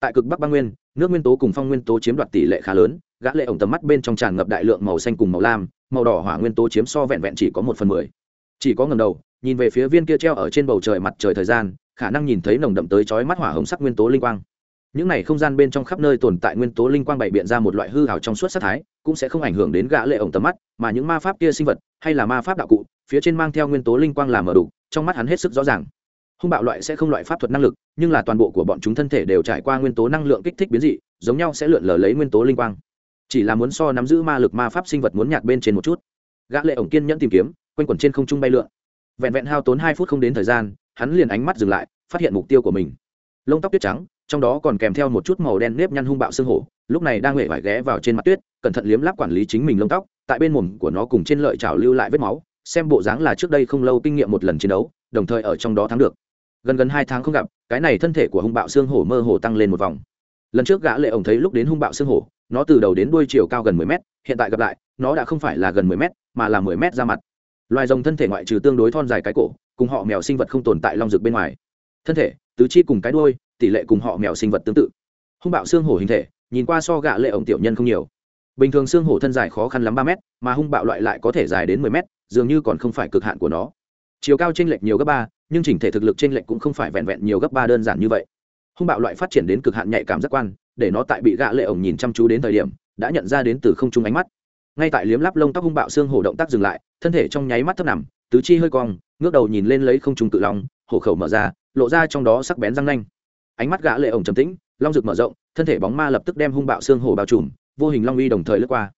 Tại cực bắc băng nguyên, nước nguyên tố cùng phong nguyên tố chiếm đoạt tỷ lệ khá lớn, gã lệ ổng tầm mắt bên trong tràn ngập đại lượng màu xanh cùng màu lam màu đỏ hỏa nguyên tố chiếm so vẹn vẹn chỉ có một phần mười. Chỉ có ngầm đầu, nhìn về phía viên kia treo ở trên bầu trời mặt trời thời gian, khả năng nhìn thấy nồng đậm tới chói mắt hỏa hồng sắc nguyên tố linh quang. Những này không gian bên trong khắp nơi tồn tại nguyên tố linh quang bày biện ra một loại hư hào trong suốt sắc thái, cũng sẽ không ảnh hưởng đến gã lệ ổng tầm mắt, mà những ma pháp kia sinh vật, hay là ma pháp đạo cụ, phía trên mang theo nguyên tố linh quang làm mở đủ, trong mắt hắn hết sức rõ ràng. Hung bạo loại sẽ không loại pháp thuật năng lực, nhưng là toàn bộ của bọn chúng thân thể đều trải qua nguyên tố năng lượng kích thích biến dị, giống nhau sẽ lượn lờ lấy nguyên tố linh quang chỉ là muốn so nắm giữ ma lực ma pháp sinh vật muốn nhạt bên trên một chút. Gã lệ ổng kiên nhẫn tìm kiếm, quanh quẩn trên không trung bay lượn. Vẹn vẹn hao tốn hai phút không đến thời gian, hắn liền ánh mắt dừng lại, phát hiện mục tiêu của mình. Lông tóc tuyết trắng, trong đó còn kèm theo một chút màu đen nếp nhăn hung bạo xương hổ, lúc này đang huệ vải ghé vào trên mặt tuyết, cẩn thận liếm láp quản lý chính mình lông tóc, tại bên mồm của nó cùng trên lợi chảo lưu lại vết máu, xem bộ dáng là trước đây không lâu kinh nghiệm một lần chiến đấu, đồng thời ở trong đó thắng được. Gần gần hai tháng không gặp, cái này thân thể của hung bạo xương hổ mơ hồ tăng lên một vòng. Lần trước gã lệ ổng thấy lúc đến hung bạo xương hổ nó từ đầu đến đuôi chiều cao gần 10 mét, hiện tại gặp lại, nó đã không phải là gần 10 mét, mà là 10 mét ra mặt. Loài rồng thân thể ngoại trừ tương đối thon dài cái cổ, cùng họ mèo sinh vật không tồn tại long rực bên ngoài. Thân thể, tứ chi cùng cái đuôi, tỷ lệ cùng họ mèo sinh vật tương tự. Hung bạo xương hổ hình thể, nhìn qua so gã lệ ổng tiểu nhân không nhiều. Bình thường xương hổ thân dài khó khăn lắm ba mét, mà hung bạo loại lại có thể dài đến 10 mét, dường như còn không phải cực hạn của nó. Chiều cao chênh lệch nhiều gấp ba, nhưng chỉnh thể thực lực chênh lệch cũng không phải vẹn vẹn nhiều gấp ba đơn giản như vậy. Hung bạo loại phát triển đến cực hạn nhạy cảm giác quan để nó tại bị gã lệ ổng nhìn chăm chú đến thời điểm, đã nhận ra đến từ không trung ánh mắt. Ngay tại liếm lắp lông tóc hung bạo xương hổ động tác dừng lại, thân thể trong nháy mắt thấp nằm, tứ chi hơi cong, ngước đầu nhìn lên lấy không trung tự lòng hổ khẩu mở ra, lộ ra trong đó sắc bén răng nanh. Ánh mắt gã lệ ổng trầm tĩnh, long rực mở rộng, thân thể bóng ma lập tức đem hung bạo xương hổ bao trùm, vô hình long uy đồng thời lướt qua.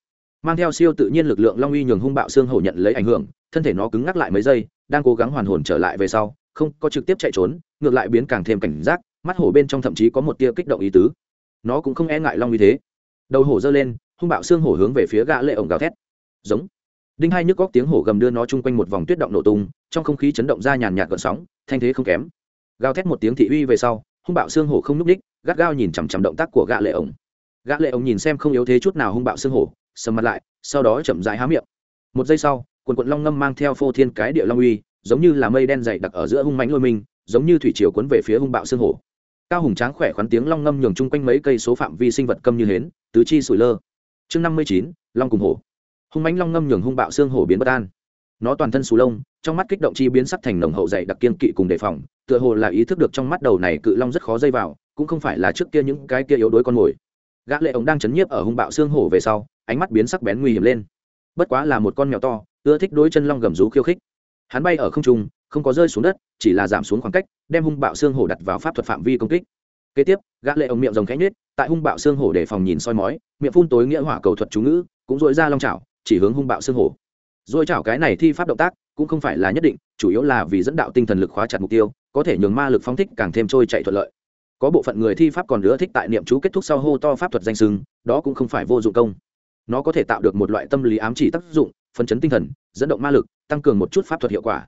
Mang theo siêu tự nhiên lực lượng long uy nhường hung bạo xương hổ nhận lấy ảnh hưởng, thân thể nó cứng ngắc lại mấy giây, đang cố gắng hoàn hồn trở lại về sau, không có trực tiếp chạy trốn, ngược lại biến càng thêm cảnh giác, mắt hổ bên trong thậm chí có một tia kích động ý tứ nó cũng không e ngại long uy thế. Đầu hổ giơ lên, hung bạo xương hổ hướng về phía gã lệ ổng gào thét. Giống. Đinh hai nhức góc tiếng hổ gầm đưa nó chung quanh một vòng tuyết động nổ tung, trong không khí chấn động ra nhàn nhạt gợn sóng, thanh thế không kém. Gào thét một tiếng thị uy về sau, hung bạo xương hổ không núp đích gắt gao nhìn chằm chằm động tác của gã lệ ổng. Gã lệ ổng nhìn xem không yếu thế chút nào hung bạo xương hổ, sầm mặt lại, sau đó chậm rãi há miệng. Một giây sau, quần quận long ngâm mang theo phô thiên cái địa long uy, giống như là mây đen dày đặc ở giữa hung mãnh lôi mình, giống như thủy triều cuốn về phía hung bạo xương hổ cao hùng tráng khỏe khoắn tiếng long ngâm nhường chung quanh mấy cây số phạm vi sinh vật câm như hến, tứ chi sủi lơ. Chương năm mươi chín, long cùng hổ. Hung mãnh long ngâm nhường hung bạo xương hổ biến bất an. Nó toàn thân sù lông, trong mắt kích động chi biến sắc thành nồng hậu dày đặc kiên kỵ cùng đề phòng, tựa hồ là ý thức được trong mắt đầu này cự long rất khó dây vào, cũng không phải là trước kia những cái kia yếu đuối con mồi. Gã lệ ống đang chấn nhiếp ở hung bạo xương hổ về sau, ánh mắt biến sắc bén nguy hiểm lên. Bất quá là một con mèo to, ưa thích đối chân long gầm rú khiêu khích. Hắn bay ở không trung không có rơi xuống đất, chỉ là giảm xuống khoảng cách, đem hung bạo xương hổ đặt vào pháp thuật phạm vi công kích. Kế tiếp, gã lệ ông miệng rồng khẽ nhếch, tại hung bạo xương hổ để phòng nhìn soi mói, miệng phun tối nghĩa hỏa cầu thuật chú ngữ, cũng dội ra long chảo, chỉ hướng hung bạo xương hổ. Dội chảo cái này thi pháp động tác, cũng không phải là nhất định, chủ yếu là vì dẫn đạo tinh thần lực khóa chặt mục tiêu, có thể nhường ma lực phóng thích càng thêm trôi chạy thuận lợi. Có bộ phận người thi pháp còn nữa thích tại niệm chú kết thúc sau hô to pháp thuật danh sưng, đó cũng không phải vô dụng công. Nó có thể tạo được một loại tâm lý ám chỉ tác dụng, phấn chấn tinh thần, dẫn động ma lực, tăng cường một chút pháp thuật hiệu quả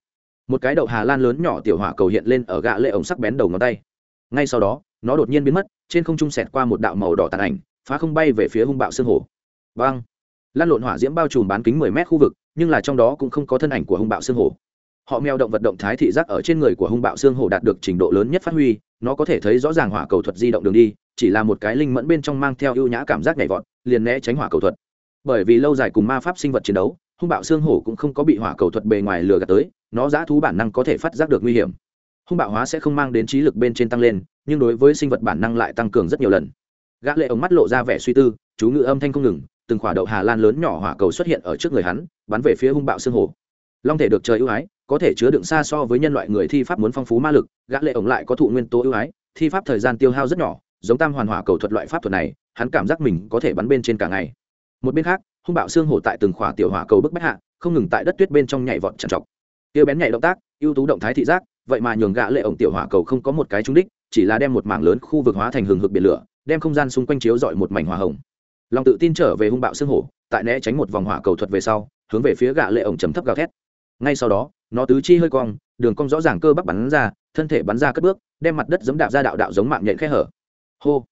một cái đậu hà lan lớn nhỏ tiểu hỏa cầu hiện lên ở gã lệ ống sắc bén đầu ngón tay. Ngay sau đó, nó đột nhiên biến mất, trên không trung sệt qua một đạo màu đỏ tàn ảnh, phá không bay về phía hung bạo xương hổ. Băng lan lộn hỏa diễm bao trùm bán kính mười mét khu vực, nhưng là trong đó cũng không có thân ảnh của hung bạo xương hổ. Họ mèo động vật động thái thị giác ở trên người của hung bạo xương hổ đạt được trình độ lớn nhất phát huy, nó có thể thấy rõ ràng hỏa cầu thuật di động đường đi, chỉ là một cái linh mẫn bên trong mang theo ưu nhã cảm giác nhảy vọt, liền né tránh hỏa cầu thuật. Bởi vì lâu dài cùng ma pháp sinh vật chiến đấu, hung bạo xương hổ cũng không có bị hỏa cầu thuật bề ngoài lừa gạt tới nó giã thú bản năng có thể phát giác được nguy hiểm. Hung bạo hóa sẽ không mang đến trí lực bên trên tăng lên, nhưng đối với sinh vật bản năng lại tăng cường rất nhiều lần. Gã lệ ống mắt lộ ra vẻ suy tư, chú ngự âm thanh không ngừng, từng khỏa đậu hà lan lớn nhỏ hỏa cầu xuất hiện ở trước người hắn, bắn về phía hung bạo xương hổ long thể được trời ưu ái, có thể chứa đựng xa so với nhân loại người thi pháp muốn phong phú ma lực, gã lệ ống lại có thụ nguyên tố ưu ái, thi pháp thời gian tiêu hao rất nhỏ, giống tam hoàn hỏa cầu thuật loại pháp thuật này, hắn cảm giác mình có thể bắn bên trên cả ngày. Một bên khác, hung bạo xương hổ tại từng khỏa tiểu hỏa cầu bức bách hạ, không ngừng tại đất tuyết bên trong nhảy vọt trằn trọc tiêu bén nhảy động tác, ưu tú động thái thị giác, vậy mà nhường gã lệ ổng tiểu hỏa cầu không có một cái trúng đích, chỉ là đem một mảng lớn khu vực hóa thành hừng hực biển lửa, đem không gian xung quanh chiếu dọi một mảnh hỏa hồng. Lòng tự tin trở về hung bạo xương hổ, tại né tránh một vòng hỏa cầu thuật về sau, hướng về phía gã lệ ổng trầm thấp gào thét. Ngay sau đó, nó tứ chi hơi cong, đường cong rõ ràng cơ bắp bắn ra, thân thể bắn ra cất bước, đem mặt đất giống đạp ra đạo đạo giống mạng nhện khe hở. Hô!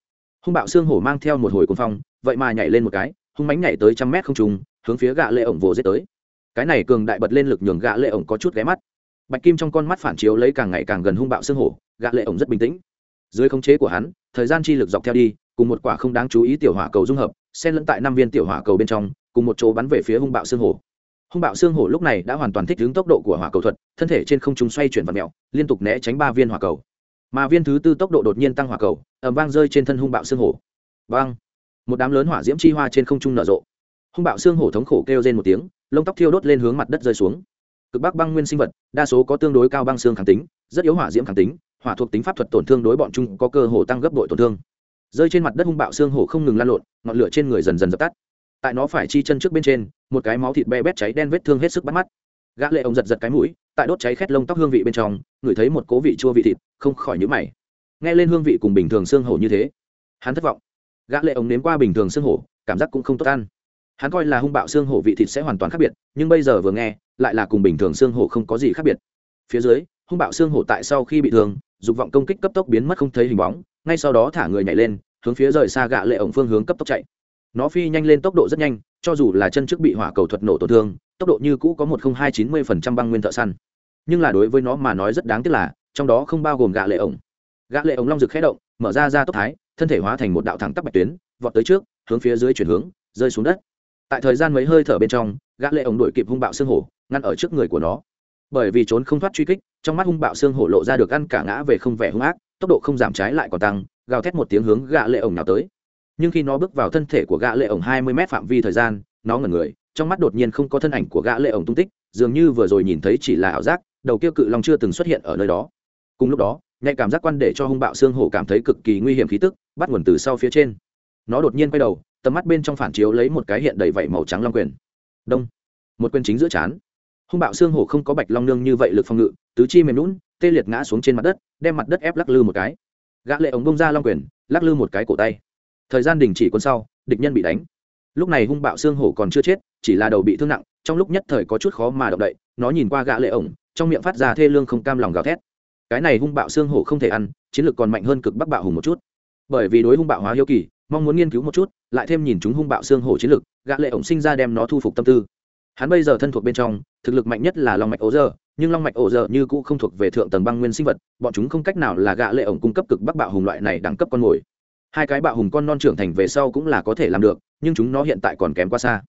Hung bạo xương hổ mang theo một hồi cuồng phong, vậy mà nhảy lên một cái, hung mãnh nhảy tới trăm mét không trung, hướng phía gã lệ ổng vồ giết tới cái này cường đại bật lên lực nhường gã lệ ổng có chút ghé mắt. Bạch kim trong con mắt phản chiếu lấy càng ngày càng gần hung bạo xương hổ, gã lệ ổng rất bình tĩnh. Dưới khống chế của hắn, thời gian chi lực dọc theo đi, cùng một quả không đáng chú ý tiểu hỏa cầu dung hợp, xen lẫn tại năm viên tiểu hỏa cầu bên trong, cùng một chỗ bắn về phía hung bạo xương hổ. Hung bạo xương hổ lúc này đã hoàn toàn thích ứng tốc độ của hỏa cầu thuật, thân thể trên không trung xoay chuyển vật mèo, liên tục né tránh ba viên hỏa cầu. Mà viên thứ tư tốc độ đột nhiên tăng hỏa cầu, ầm vang rơi trên thân hung bạo xương hổ. Vang một đám lớn hỏa diễm chi hoa trên không trung nở rộ. Hung bạo xương hổ thống khổ kêu trên một tiếng lông tóc thiêu đốt lên hướng mặt đất rơi xuống. Cực bắc băng nguyên sinh vật, đa số có tương đối cao băng xương kháng tính, rất yếu hỏa diễm kháng tính, hỏa thuộc tính pháp thuật tổn thương đối bọn chúng có cơ hồ tăng gấp đội tổn thương. Rơi trên mặt đất hung bạo xương hổ không ngừng lan lộn, ngọn lửa trên người dần dần dập tắt. Tại nó phải chi chân trước bên trên, một cái máu thịt be bét cháy đen vết thương hết sức bắt mắt. Gã lệ ông giật giật cái mũi, tại đốt cháy khét lông tóc hương vị bên trong, ngửi thấy một cố vị chua vị thịt, không khỏi nhíu mày. Nghe lên hương vị cùng bình thường xương hổ như thế, hắn thất vọng. Gã lệ ông nếm qua bình thường xương hổ, cảm giác cũng không tốt ăn hắn coi là hung bạo xương hổ vị thịt sẽ hoàn toàn khác biệt, nhưng bây giờ vừa nghe, lại là cùng bình thường xương hổ không có gì khác biệt. Phía dưới, hung bạo xương hổ tại sau khi bị thương, dục vọng công kích cấp tốc biến mất không thấy hình bóng, ngay sau đó thả người nhảy lên, hướng phía rời xa gã lệ ổng phương hướng cấp tốc chạy. Nó phi nhanh lên tốc độ rất nhanh, cho dù là chân trước bị hỏa cầu thuật nổ tổn thương, tốc độ như cũ có một không hai chín mươi phần trăm băng nguyên thợ săn. Nhưng là đối với nó mà nói rất đáng tiếc là, trong đó không bao gồm gã lệ ổng. Gã lệ ổng long rực khẽ động, mở ra ra tốc thái, thân thể hóa thành một đạo thẳng tắp bạch tuyến, vọt tới trước, hướng phía dưới chuyển hướng, rơi xuống đất tại thời gian mấy hơi thở bên trong, gã lệ ổng đuổi kịp hung bạo xương hổ, ngăn ở trước người của nó. Bởi vì trốn không thoát truy kích, trong mắt hung bạo xương hổ lộ ra được ăn cả ngã về không vẻ hung ác, tốc độ không giảm trái lại còn tăng, gào thét một tiếng hướng gã lệ ổng nào tới. Nhưng khi nó bước vào thân thể của gã lệ ổng hai mươi mét phạm vi thời gian, nó ngẩn người, trong mắt đột nhiên không có thân ảnh của gã lệ ổng tung tích, dường như vừa rồi nhìn thấy chỉ là ảo giác, đầu kia cự long chưa từng xuất hiện ở nơi đó. Cùng lúc đó, nhạy cảm giác quan để cho hung bạo xương hổ cảm thấy cực kỳ nguy hiểm khí tức, bắt nguồn từ sau phía trên. Nó đột nhiên quay đầu tầm mắt bên trong phản chiếu lấy một cái hiện đầy vảy màu trắng long quyền. Đông. Một quyền chính giữa chán. Hung bạo xương hổ không có bạch long nương như vậy lực phòng ngự, tứ chi mềm lún tê liệt ngã xuống trên mặt đất, đem mặt đất ép lắc lư một cái. Gã lệ ống bông ra long quyền, lắc lư một cái cổ tay. Thời gian đình chỉ quân sau, địch nhân bị đánh. Lúc này hung bạo xương hổ còn chưa chết, chỉ là đầu bị thương nặng, trong lúc nhất thời có chút khó mà động đậy, nó nhìn qua gã lệ ổng, trong miệng phát ra thê lương không cam lòng gào thét. Cái này hung bạo xương hổ không thể ăn, chiến lược còn mạnh hơn cực bắc bạo hùng một chút. Bởi vì đối hung bạo hóa hiếu kỳ mong muốn nghiên cứu một chút lại thêm nhìn chúng hung bạo xương hổ chiến lực, gã lệ ổng sinh ra đem nó thu phục tâm tư. Hắn bây giờ thân thuộc bên trong thực lực mạnh nhất là long mạch ổ dơ nhưng long mạch ổ dơ như cũ không thuộc về thượng tầng băng nguyên sinh vật bọn chúng không cách nào là gã lệ ổng cung cấp cực bắc bạo hùng loại này đẳng cấp con mồi. Hai cái bạo hùng con non trưởng thành về sau cũng là có thể làm được nhưng chúng nó hiện tại còn kém quá xa.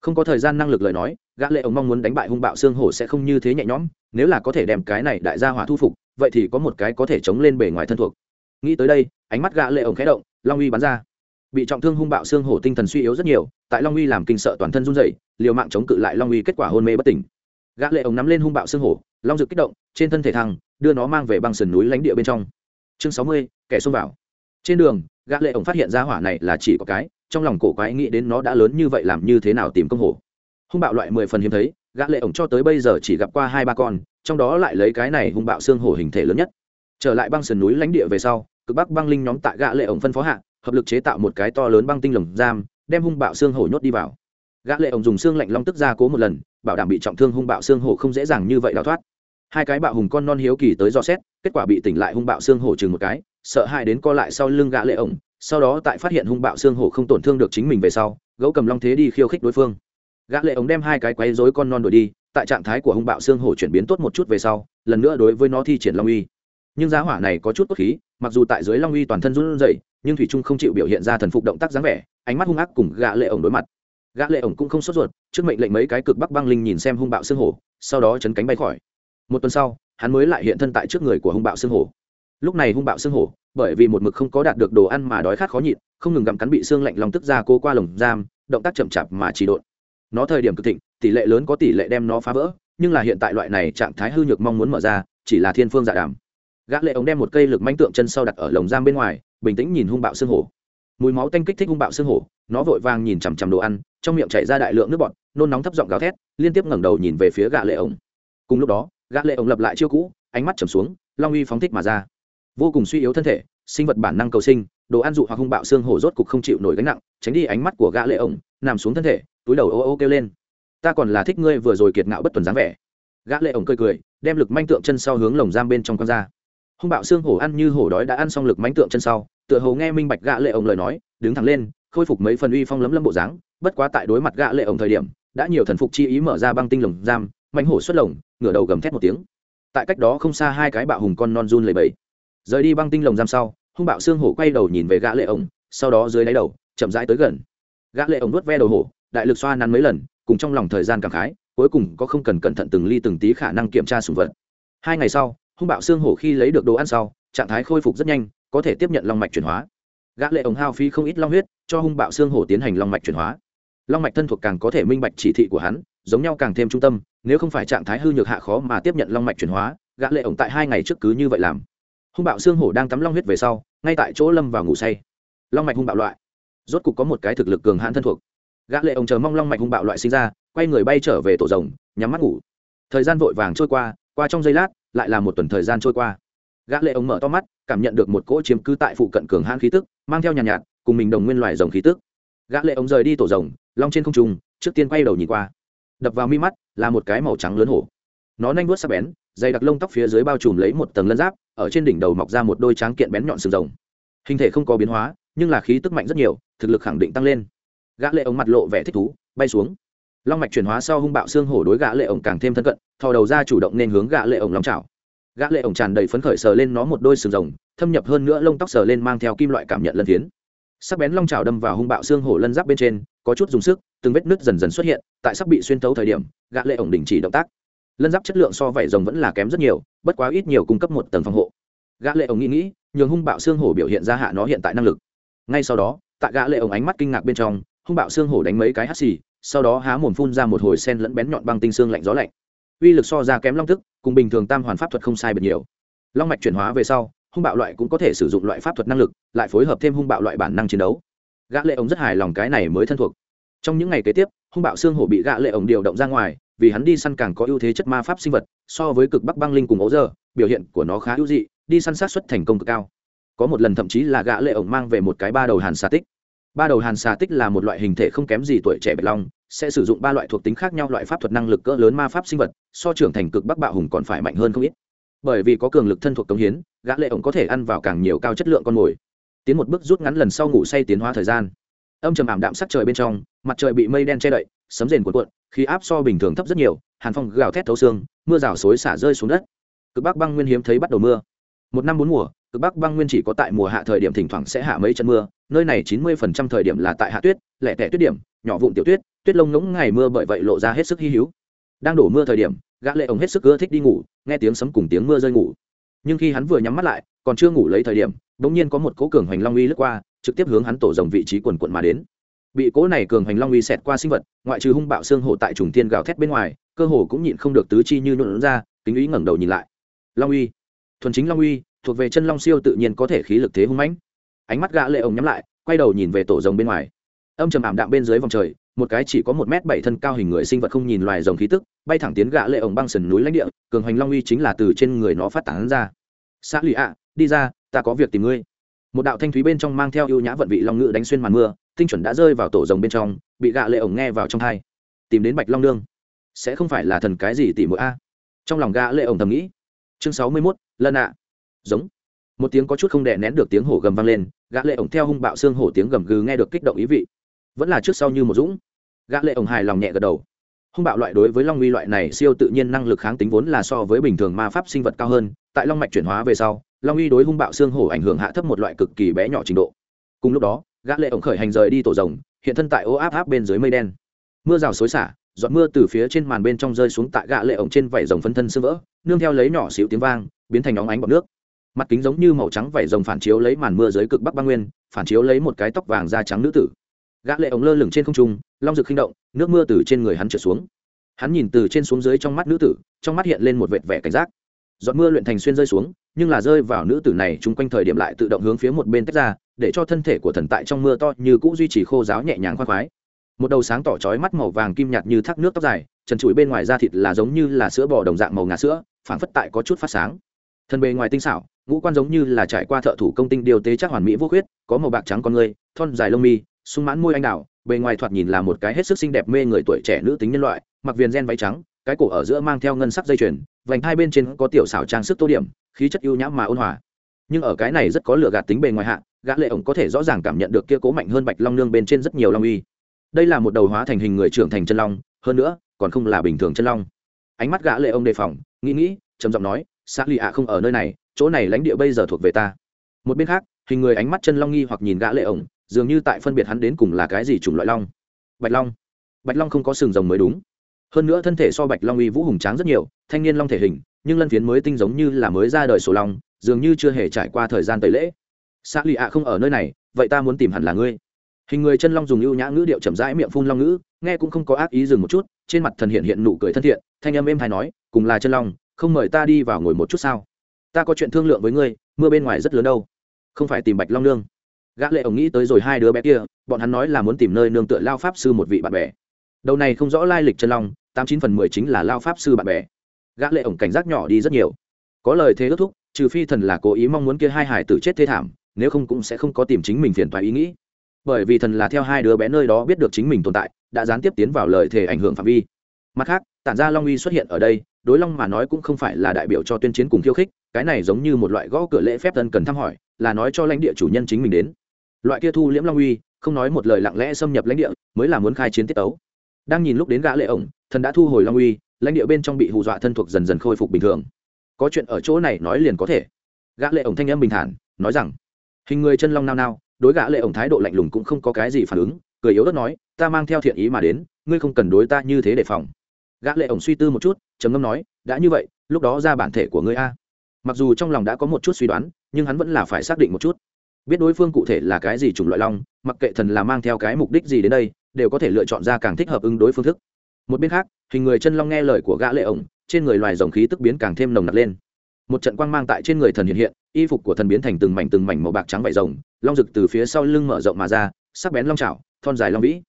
Không có thời gian năng lực lời nói gã lệ ổng mong muốn đánh bại hung bạo xương hổ sẽ không như thế nhẹ nhõm nếu là có thể đem cái này đại gia hỏa thu phục vậy thì có một cái có thể chống lên bề ngoài thân thuộc. Nghĩ tới đây ánh mắt gã lệ ổng khẽ động long uy bắn ra bị trọng thương hung bạo xương hổ tinh thần suy yếu rất nhiều, tại long uy làm kinh sợ toàn thân run rẩy, liều mạng chống cự lại long uy kết quả hôn mê bất tỉnh. Gã lệ ống nắm lên hung bạo xương hổ, long dực kích động, trên thân thể thăng, đưa nó mang về băng sườn núi lãnh địa bên trong. Chương sáu mươi, kẻ xông vào. Trên đường, gã lệ ổng phát hiện ra hỏa này là chỉ có cái, trong lòng cổ quái nghĩ đến nó đã lớn như vậy làm như thế nào tìm công hổ. Hung bạo loại mười phần hiếm thấy, gã lệ ổng cho tới bây giờ chỉ gặp qua hai ba con, trong đó lại lấy cái này hung bạo xương hổ hình thể lớn nhất. Trở lại băng sườn núi lãnh địa về sau, cực bắc băng linh nhóm tại gã lệ ổng phân phó hạ hợp lực chế tạo một cái to lớn băng tinh lồng giam, đem hung bạo xương hổ nhốt đi vào. Gã lệ ổng dùng xương lạnh long tức ra cố một lần, bảo đảm bị trọng thương hung bạo xương hổ không dễ dàng như vậy đào thoát. Hai cái bạo hùng con non hiếu kỳ tới dò xét, kết quả bị tỉnh lại hung bạo xương hổ chừng một cái, sợ hãi đến co lại sau lưng gã lệ ổng sau đó tại phát hiện hung bạo xương hổ không tổn thương được chính mình về sau, gấu cầm long thế đi khiêu khích đối phương. Gã lệ ổng đem hai cái quấy rối con non đuổi đi, tại trạng thái của hung bạo xương hổ chuyển biến tốt một chút về sau, lần nữa đối với nó thi triển long uy. Nhưng giá hỏa này có chút cốt khí mặc dù tại dưới long uy toàn thân run rẩy, nhưng thủy trung không chịu biểu hiện ra thần phục động tác dáng vẻ, ánh mắt hung ác cùng gã lệ ổng đối mặt. Gã lệ ổng cũng không sốt ruột, trước mệnh lệnh mấy cái cực bắc băng linh nhìn xem hung bạo xương hổ, sau đó chấn cánh bay khỏi. Một tuần sau, hắn mới lại hiện thân tại trước người của hung bạo xương hổ. Lúc này hung bạo xương hổ, bởi vì một mực không có đạt được đồ ăn mà đói khát khó nhịn, không ngừng gặm cắn bị xương lạnh lòng tức ra cô qua lồng giam, động tác chậm chạp mà chỉ độn. Nó thời điểm cực thịnh, tỷ lệ lớn có tỷ lệ đem nó phá vỡ, nhưng là hiện tại loại này trạng thái hư nhược mong muốn mở ra, chỉ là thiên phương dạ đàm gã lệ ống đem một cây lực manh tượng chân sau đặt ở lồng giam bên ngoài, bình tĩnh nhìn hung bạo xương hổ. Mùi máu tanh kích thích hung bạo xương hổ, nó vội vàng nhìn chằm chằm đồ ăn, trong miệng chảy ra đại lượng nước bọt, nôn nóng thấp giọng gào thét, liên tiếp ngẩng đầu nhìn về phía gã lệ ống cùng lúc đó, gã lệ ống lập lại chiêu cũ, ánh mắt trầm xuống, long uy phóng thích mà ra. Vô cùng suy yếu thân thể, sinh vật bản năng cầu sinh, đồ ăn dụ hoặc hung bạo xương hổ rốt cục không chịu nổi gánh nặng, tránh đi ánh mắt của gã lệ ống nằm xuống thân thể, túi đầu ô ô kêu lên. Ta còn là thích ngươi vừa rồi kiệt ngạo bất tuần dáng vẻ. Gã lệ ống cười cười, đem lực manh tượng chân sau hướng lồng giam bên trong con ra hung bạo xương hổ ăn như hổ đói đã ăn xong lực mánh tượng chân sau, tựa hồ nghe minh bạch gã lệ ổng lời nói, đứng thẳng lên, khôi phục mấy phần uy phong lấm lấm bộ dáng, bất quá tại đối mặt gã lệ ổng thời điểm, đã nhiều thần phục chi ý mở ra băng tinh lồng giam, mánh hổ xuất lồng, ngửa đầu gầm thét một tiếng. Tại cách đó không xa hai cái bạo hùng con non run lầy bẫy rời đi băng tinh lồng giam sau, hung bạo xương hổ quay đầu nhìn về gã lệ ổng, sau đó dưới đáy đầu, chậm rãi tới gần. Gã lệ ổng nuốt ve đầu hổ, đại lực xoa nắn mấy lần, cùng trong lòng thời gian cảm khái, cuối cùng có không cần cẩn thận từng ly từng tí khả năng kiểm tra sùng vật. Hai ngày sau hung bạo xương hổ khi lấy được đồ ăn sau, trạng thái khôi phục rất nhanh, có thể tiếp nhận long mạch chuyển hóa. Gã lệ ổng hao phí không ít long huyết, cho hung bạo xương hổ tiến hành long mạch chuyển hóa. Long mạch thân thuộc càng có thể minh bạch chỉ thị của hắn, giống nhau càng thêm trung tâm, nếu không phải trạng thái hư nhược hạ khó mà tiếp nhận long mạch chuyển hóa, gã lệ ổng tại hai ngày trước cứ như vậy làm. Hung bạo xương hổ đang tắm long huyết về sau, ngay tại chỗ lâm vào ngủ say. Long mạch hung bạo loại. Rốt cục có một cái thực lực cường hãn thân thuộc. Gã lệ ổng chờ mong long mạch hung bạo loại sinh ra, quay người bay trở về tổ rồng, nhắm mắt ngủ. Thời gian vội vàng trôi qua qua trong giây lát lại là một tuần thời gian trôi qua. Gã lệ ông mở to mắt cảm nhận được một cỗ chiếm cứ tại phụ cận cường hãn khí tức mang theo nhàn nhạt, nhạt cùng mình đồng nguyên loài rồng khí tức. Gã lệ ông rời đi tổ rồng long trên không trung trước tiên quay đầu nhìn qua. Đập vào mi mắt là một cái màu trắng lớn hổ. Nó nhanh vuốt sắc bén dày đặc lông tóc phía dưới bao trùm lấy một tầng lân giáp ở trên đỉnh đầu mọc ra một đôi tráng kiện bén nhọn sừng rồng. Hình thể không có biến hóa nhưng là khí tức mạnh rất nhiều thực lực khẳng định tăng lên. Gã lệ ông mặt lộ vẻ thích thú bay xuống long mạch chuyển hóa sau hung bạo xương hổ đối gã lệ ổng càng thêm thân cận, thò đầu ra chủ động nên hướng gã lệ ổng long chảo. Gã lệ ổng tràn đầy phấn khởi sờ lên nó một đôi sừng rồng, thâm nhập hơn nữa lông tóc sờ lên mang theo kim loại cảm nhận lân thiến. sắc bén long chảo đâm vào hung bạo xương hổ lân giáp bên trên, có chút dùng sức, từng vết nứt dần dần xuất hiện, tại sắp bị xuyên thấu thời điểm, gã lệ ổng đình chỉ động tác. Lân giáp chất lượng so vảy rồng vẫn là kém rất nhiều, bất quá ít nhiều cung cấp một tầng phòng hộ. Gã lệ ổng nghĩ nghĩ, nhường hung bạo xương hổ biểu hiện ra hạ nó hiện tại năng lực. Ngay sau đó, tại gã lệ ổng ánh mắt kinh ngạc bên trong, hung bạo xương hổ đánh mấy cái hắt xì sau đó há mồm phun ra một hồi sen lẫn bén nhọn băng tinh xương lạnh gió lạnh. Uy lực so ra kém long thức, cùng bình thường tam hoàn pháp thuật không sai biệt nhiều. Long mạch chuyển hóa về sau hung bạo loại cũng có thể sử dụng loại pháp thuật năng lực lại phối hợp thêm hung bạo loại bản năng chiến đấu. Gã lệ ổng rất hài lòng cái này mới thân thuộc. Trong những ngày kế tiếp hung bạo xương hổ bị gã lệ ổng điều động ra ngoài vì hắn đi săn càng có ưu thế chất ma pháp sinh vật so với cực bắc băng linh cùng ấu giờ biểu hiện của nó khá ưu dị đi săn sát xuất thành công cực cao. Có một lần thậm chí là gã lệ ổng mang về một cái ba đầu hàn xà tích ba đầu hàn xà tích là một loại hình thể không kém gì tuổi trẻ bạch long, sẽ sử dụng ba loại thuộc tính khác nhau loại pháp thuật năng lực cỡ lớn ma pháp sinh vật, so trưởng thành cực bắc bạo hùng còn phải mạnh hơn không ít. Bởi vì có cường lực thân thuộc cống hiến, gã lệ ổng có thể ăn vào càng nhiều cao chất lượng con mồi. Tiến một bước rút ngắn lần sau ngủ say tiến hóa thời gian. Âm trầm ảm đạm sắc trời bên trong, mặt trời bị mây đen che đậy, sấm rền cuộn cuộn, khí áp so bình thường thấp rất nhiều, hàn phong gào thét thấu xương, mưa rào xối xả rơi xuống đất. Cực bắc băng nguyên hiếm thấy bắt đầu mưa. Một năm bốn mùa, cực bắc băng nguyên chỉ có tại mùa hạ thời điểm thỉnh thoảng sẽ hạ mấy trận mưa nơi này chín mươi phần trăm thời điểm là tại hạ tuyết, lẻ tẻ tuyết điểm, nhỏ vụn tiểu tuyết tuyết lông ngỗng ngày mưa bởi vậy lộ ra hết sức hy hữu. Đang đổ mưa thời điểm, gã lệ ổng hết sức ưa thích đi ngủ, nghe tiếng sấm cùng tiếng mưa rơi ngủ. Nhưng khi hắn vừa nhắm mắt lại, còn chưa ngủ lấy thời điểm, bỗng nhiên có một cỗ cường hoành long uy lướt qua, trực tiếp hướng hắn tổ rồng vị trí quần quần mà đến. Bị cỗ này cường hoành long uy xẹt qua sinh vật, ngoại trừ hung bạo xương hổ tại trùng tiên gào thét bên ngoài, cơ hồ cũng nhịn không được tứ chi như nhũn ra, kính ý ngẩng đầu nhìn lại. Long uy. Thuần chính long uy, thuộc về chân long siêu tự nhiên có thể khí lực thế hung mãnh ánh mắt gã lệ ổng nhắm lại quay đầu nhìn về tổ rồng bên ngoài. Âm trầm ảm đạm bên dưới vòng trời một cái chỉ có một m bảy thân cao hình người sinh vật không nhìn loài rồng khí tức bay thẳng tiến gã lệ ổng băng sườn núi lãnh địa cường hoành long uy chính là từ trên người nó phát tán ra. Xã lụy ạ đi ra ta có việc tìm ngươi. Một đạo thanh thúy bên trong mang theo ưu nhã vận vị long ngự đánh xuyên màn mưa tinh chuẩn đã rơi vào tổ rồng bên trong bị gã lệ ổng nghe vào trong thai tìm đến bạch long nương. Sẽ không phải là thần cái gì tỉ muội a? Trong lòng gã lệ ổng thầm nghĩ. Chương sáu mươi 61, lân ạ. Giống. Một tiếng có chút không đè nén được tiếng hổ gầm vang lên gã lệ ổng theo hung bạo xương hổ tiếng gầm gừ nghe được kích động ý vị. Vẫn là trước sau như một dũng. Gã lệ ổng hài lòng nhẹ gật đầu. Hung bạo loại đối với long uy loại này siêu tự nhiên năng lực kháng tính vốn là so với bình thường ma pháp sinh vật cao hơn, tại long mạch chuyển hóa về sau, long uy đối hung bạo xương hổ ảnh hưởng hạ thấp một loại cực kỳ bé nhỏ trình độ. Cùng lúc đó, gã lệ ổng khởi hành rời đi tổ rồng, hiện thân tại ô áp áp bên dưới mây đen. Mưa rào xối xả, giọt mưa từ phía trên màn bên trong rơi xuống tại gã lệ ổng trên vảy rồng phân thân sương vỡ, nương theo lấy nhỏ xíu tiếng vang, biến thành óng ánh bọt nước mặt kính giống như màu trắng vảy rồng phản chiếu lấy màn mưa dưới cực bắc băng nguyên, phản chiếu lấy một cái tóc vàng da trắng nữ tử. Gã lệ ống lơ lửng trên không trung, long rực khinh động, nước mưa từ trên người hắn trượt xuống. Hắn nhìn từ trên xuống dưới trong mắt nữ tử, trong mắt hiện lên một vệt vẻ cảnh giác. Giọt mưa luyện thành xuyên rơi xuống, nhưng là rơi vào nữ tử này chung quanh thời điểm lại tự động hướng phía một bên tách ra, để cho thân thể của thần tại trong mưa to như cũ duy trì khô giáo nhẹ nhàng khoan khoái. Một đầu sáng tỏ chói mắt màu vàng kim nhạt như thác nước tóc dài, trần trụi bên ngoài da thịt là giống như là sữa bò đồng dạng màu ngà sữa, phảng phất tại có chút phát sáng. Thân bề ngoài tinh xảo ngũ quan giống như là trải qua thợ thủ công tinh điều tế chắc hoàn mỹ vô khuyết, có màu bạc trắng con người, thon dài lông mi, sung mãn môi anh đào, bề ngoài thoạt nhìn là một cái hết sức xinh đẹp mê người tuổi trẻ nữ tính nhân loại, mặc viền gen váy trắng, cái cổ ở giữa mang theo ngân sắc dây chuyền, vành hai bên trên có tiểu xảo trang sức tô điểm, khí chất ưu nhã mà ôn hòa. Nhưng ở cái này rất có lửa gạt tính bề ngoài hạ, gã lệ ổng có thể rõ ràng cảm nhận được kia cố mạnh hơn bạch long nương bên trên rất nhiều long uy. Đây là một đầu hóa thành hình người trưởng thành chân long, hơn nữa, còn không là bình thường chân long. Ánh mắt gã lệ ông đề phòng, nghĩ nghĩ, trầm giọng nói xã lì ạ không ở nơi này chỗ này lãnh địa bây giờ thuộc về ta. Một bên khác, hình người ánh mắt chân long nghi hoặc nhìn gã lệ ổng, dường như tại phân biệt hắn đến cùng là cái gì chủng loại long. Bạch long. Bạch long không có sừng rồng mới đúng. Hơn nữa thân thể so bạch long uy vũ hùng tráng rất nhiều, thanh niên long thể hình, nhưng lân phiến mới tinh giống như là mới ra đời sổ long, dường như chưa hề trải qua thời gian tẩy lễ. Xã lì ạ không ở nơi này, vậy ta muốn tìm hẳn là ngươi. Hình người chân long dùng ưu nhã ngữ điệu chậm rãi miệng phun long ngữ, nghe cũng không có ác ý dừng một chút, trên mặt thần hiện hiện nụ cười thân thiện, thanh âm êm hay nói, cùng là chân long, không mời ta đi vào ngồi một chút sao? Ta có chuyện thương lượng với ngươi, mưa bên ngoài rất lớn đâu. Không phải tìm bạch long nương. Gã lệ ổng nghĩ tới rồi hai đứa bé kia, bọn hắn nói là muốn tìm nơi nương tựa lao pháp sư một vị bạn bè. Đầu này không rõ lai lịch chân long, tám chín phần mười chính là lao pháp sư bạn bè. Gã lệ ổng cảnh giác nhỏ đi rất nhiều. Có lời thế ước thúc, trừ phi thần là cố ý mong muốn kia hai hải tử chết thê thảm, nếu không cũng sẽ không có tìm chính mình phiền toái ý nghĩ. Bởi vì thần là theo hai đứa bé nơi đó biết được chính mình tồn tại, đã gián tiếp tiến vào lời thề ảnh hưởng phạm vi. Mặt khác, tản ra long uy xuất hiện ở đây, đối long mà nói cũng không phải là đại biểu cho tuyên chiến cùng khiêu khích cái này giống như một loại gõ cửa lễ phép thân cần thăm hỏi, là nói cho lãnh địa chủ nhân chính mình đến. Loại kia thu liễm long uy, không nói một lời lặng lẽ xâm nhập lãnh địa, mới là muốn khai chiến tiết tấu. Đang nhìn lúc đến gã lệ ổng, thần đã thu hồi long uy, lãnh địa bên trong bị hù dọa thân thuộc dần dần khôi phục bình thường. Có chuyện ở chỗ này nói liền có thể. Gã lệ ổng thanh âm bình thản, nói rằng, hình người chân long nao nao, đối gã lệ ổng thái độ lạnh lùng cũng không có cái gì phản ứng, cười yếu ớt nói, ta mang theo thiện ý mà đến, ngươi không cần đối ta như thế đề phòng. Gã lệ ổng suy tư một chút, trầm ngâm nói, đã như vậy, lúc đó ra bản thể của ngươi a mặc dù trong lòng đã có một chút suy đoán, nhưng hắn vẫn là phải xác định một chút. Biết đối phương cụ thể là cái gì chủng loại long, mặc kệ thần là mang theo cái mục đích gì đến đây, đều có thể lựa chọn ra càng thích hợp ứng đối phương thức. Một bên khác, hình người chân long nghe lời của gã lệ ổng, trên người loài rồng khí tức biến càng thêm nồng nặc lên. Một trận quang mang tại trên người thần hiện hiện, y phục của thần biến thành từng mảnh từng mảnh màu bạc trắng vảy rồng, long rực từ phía sau lưng mở rộng mà ra, sắc bén long chảo thon dài long vĩ.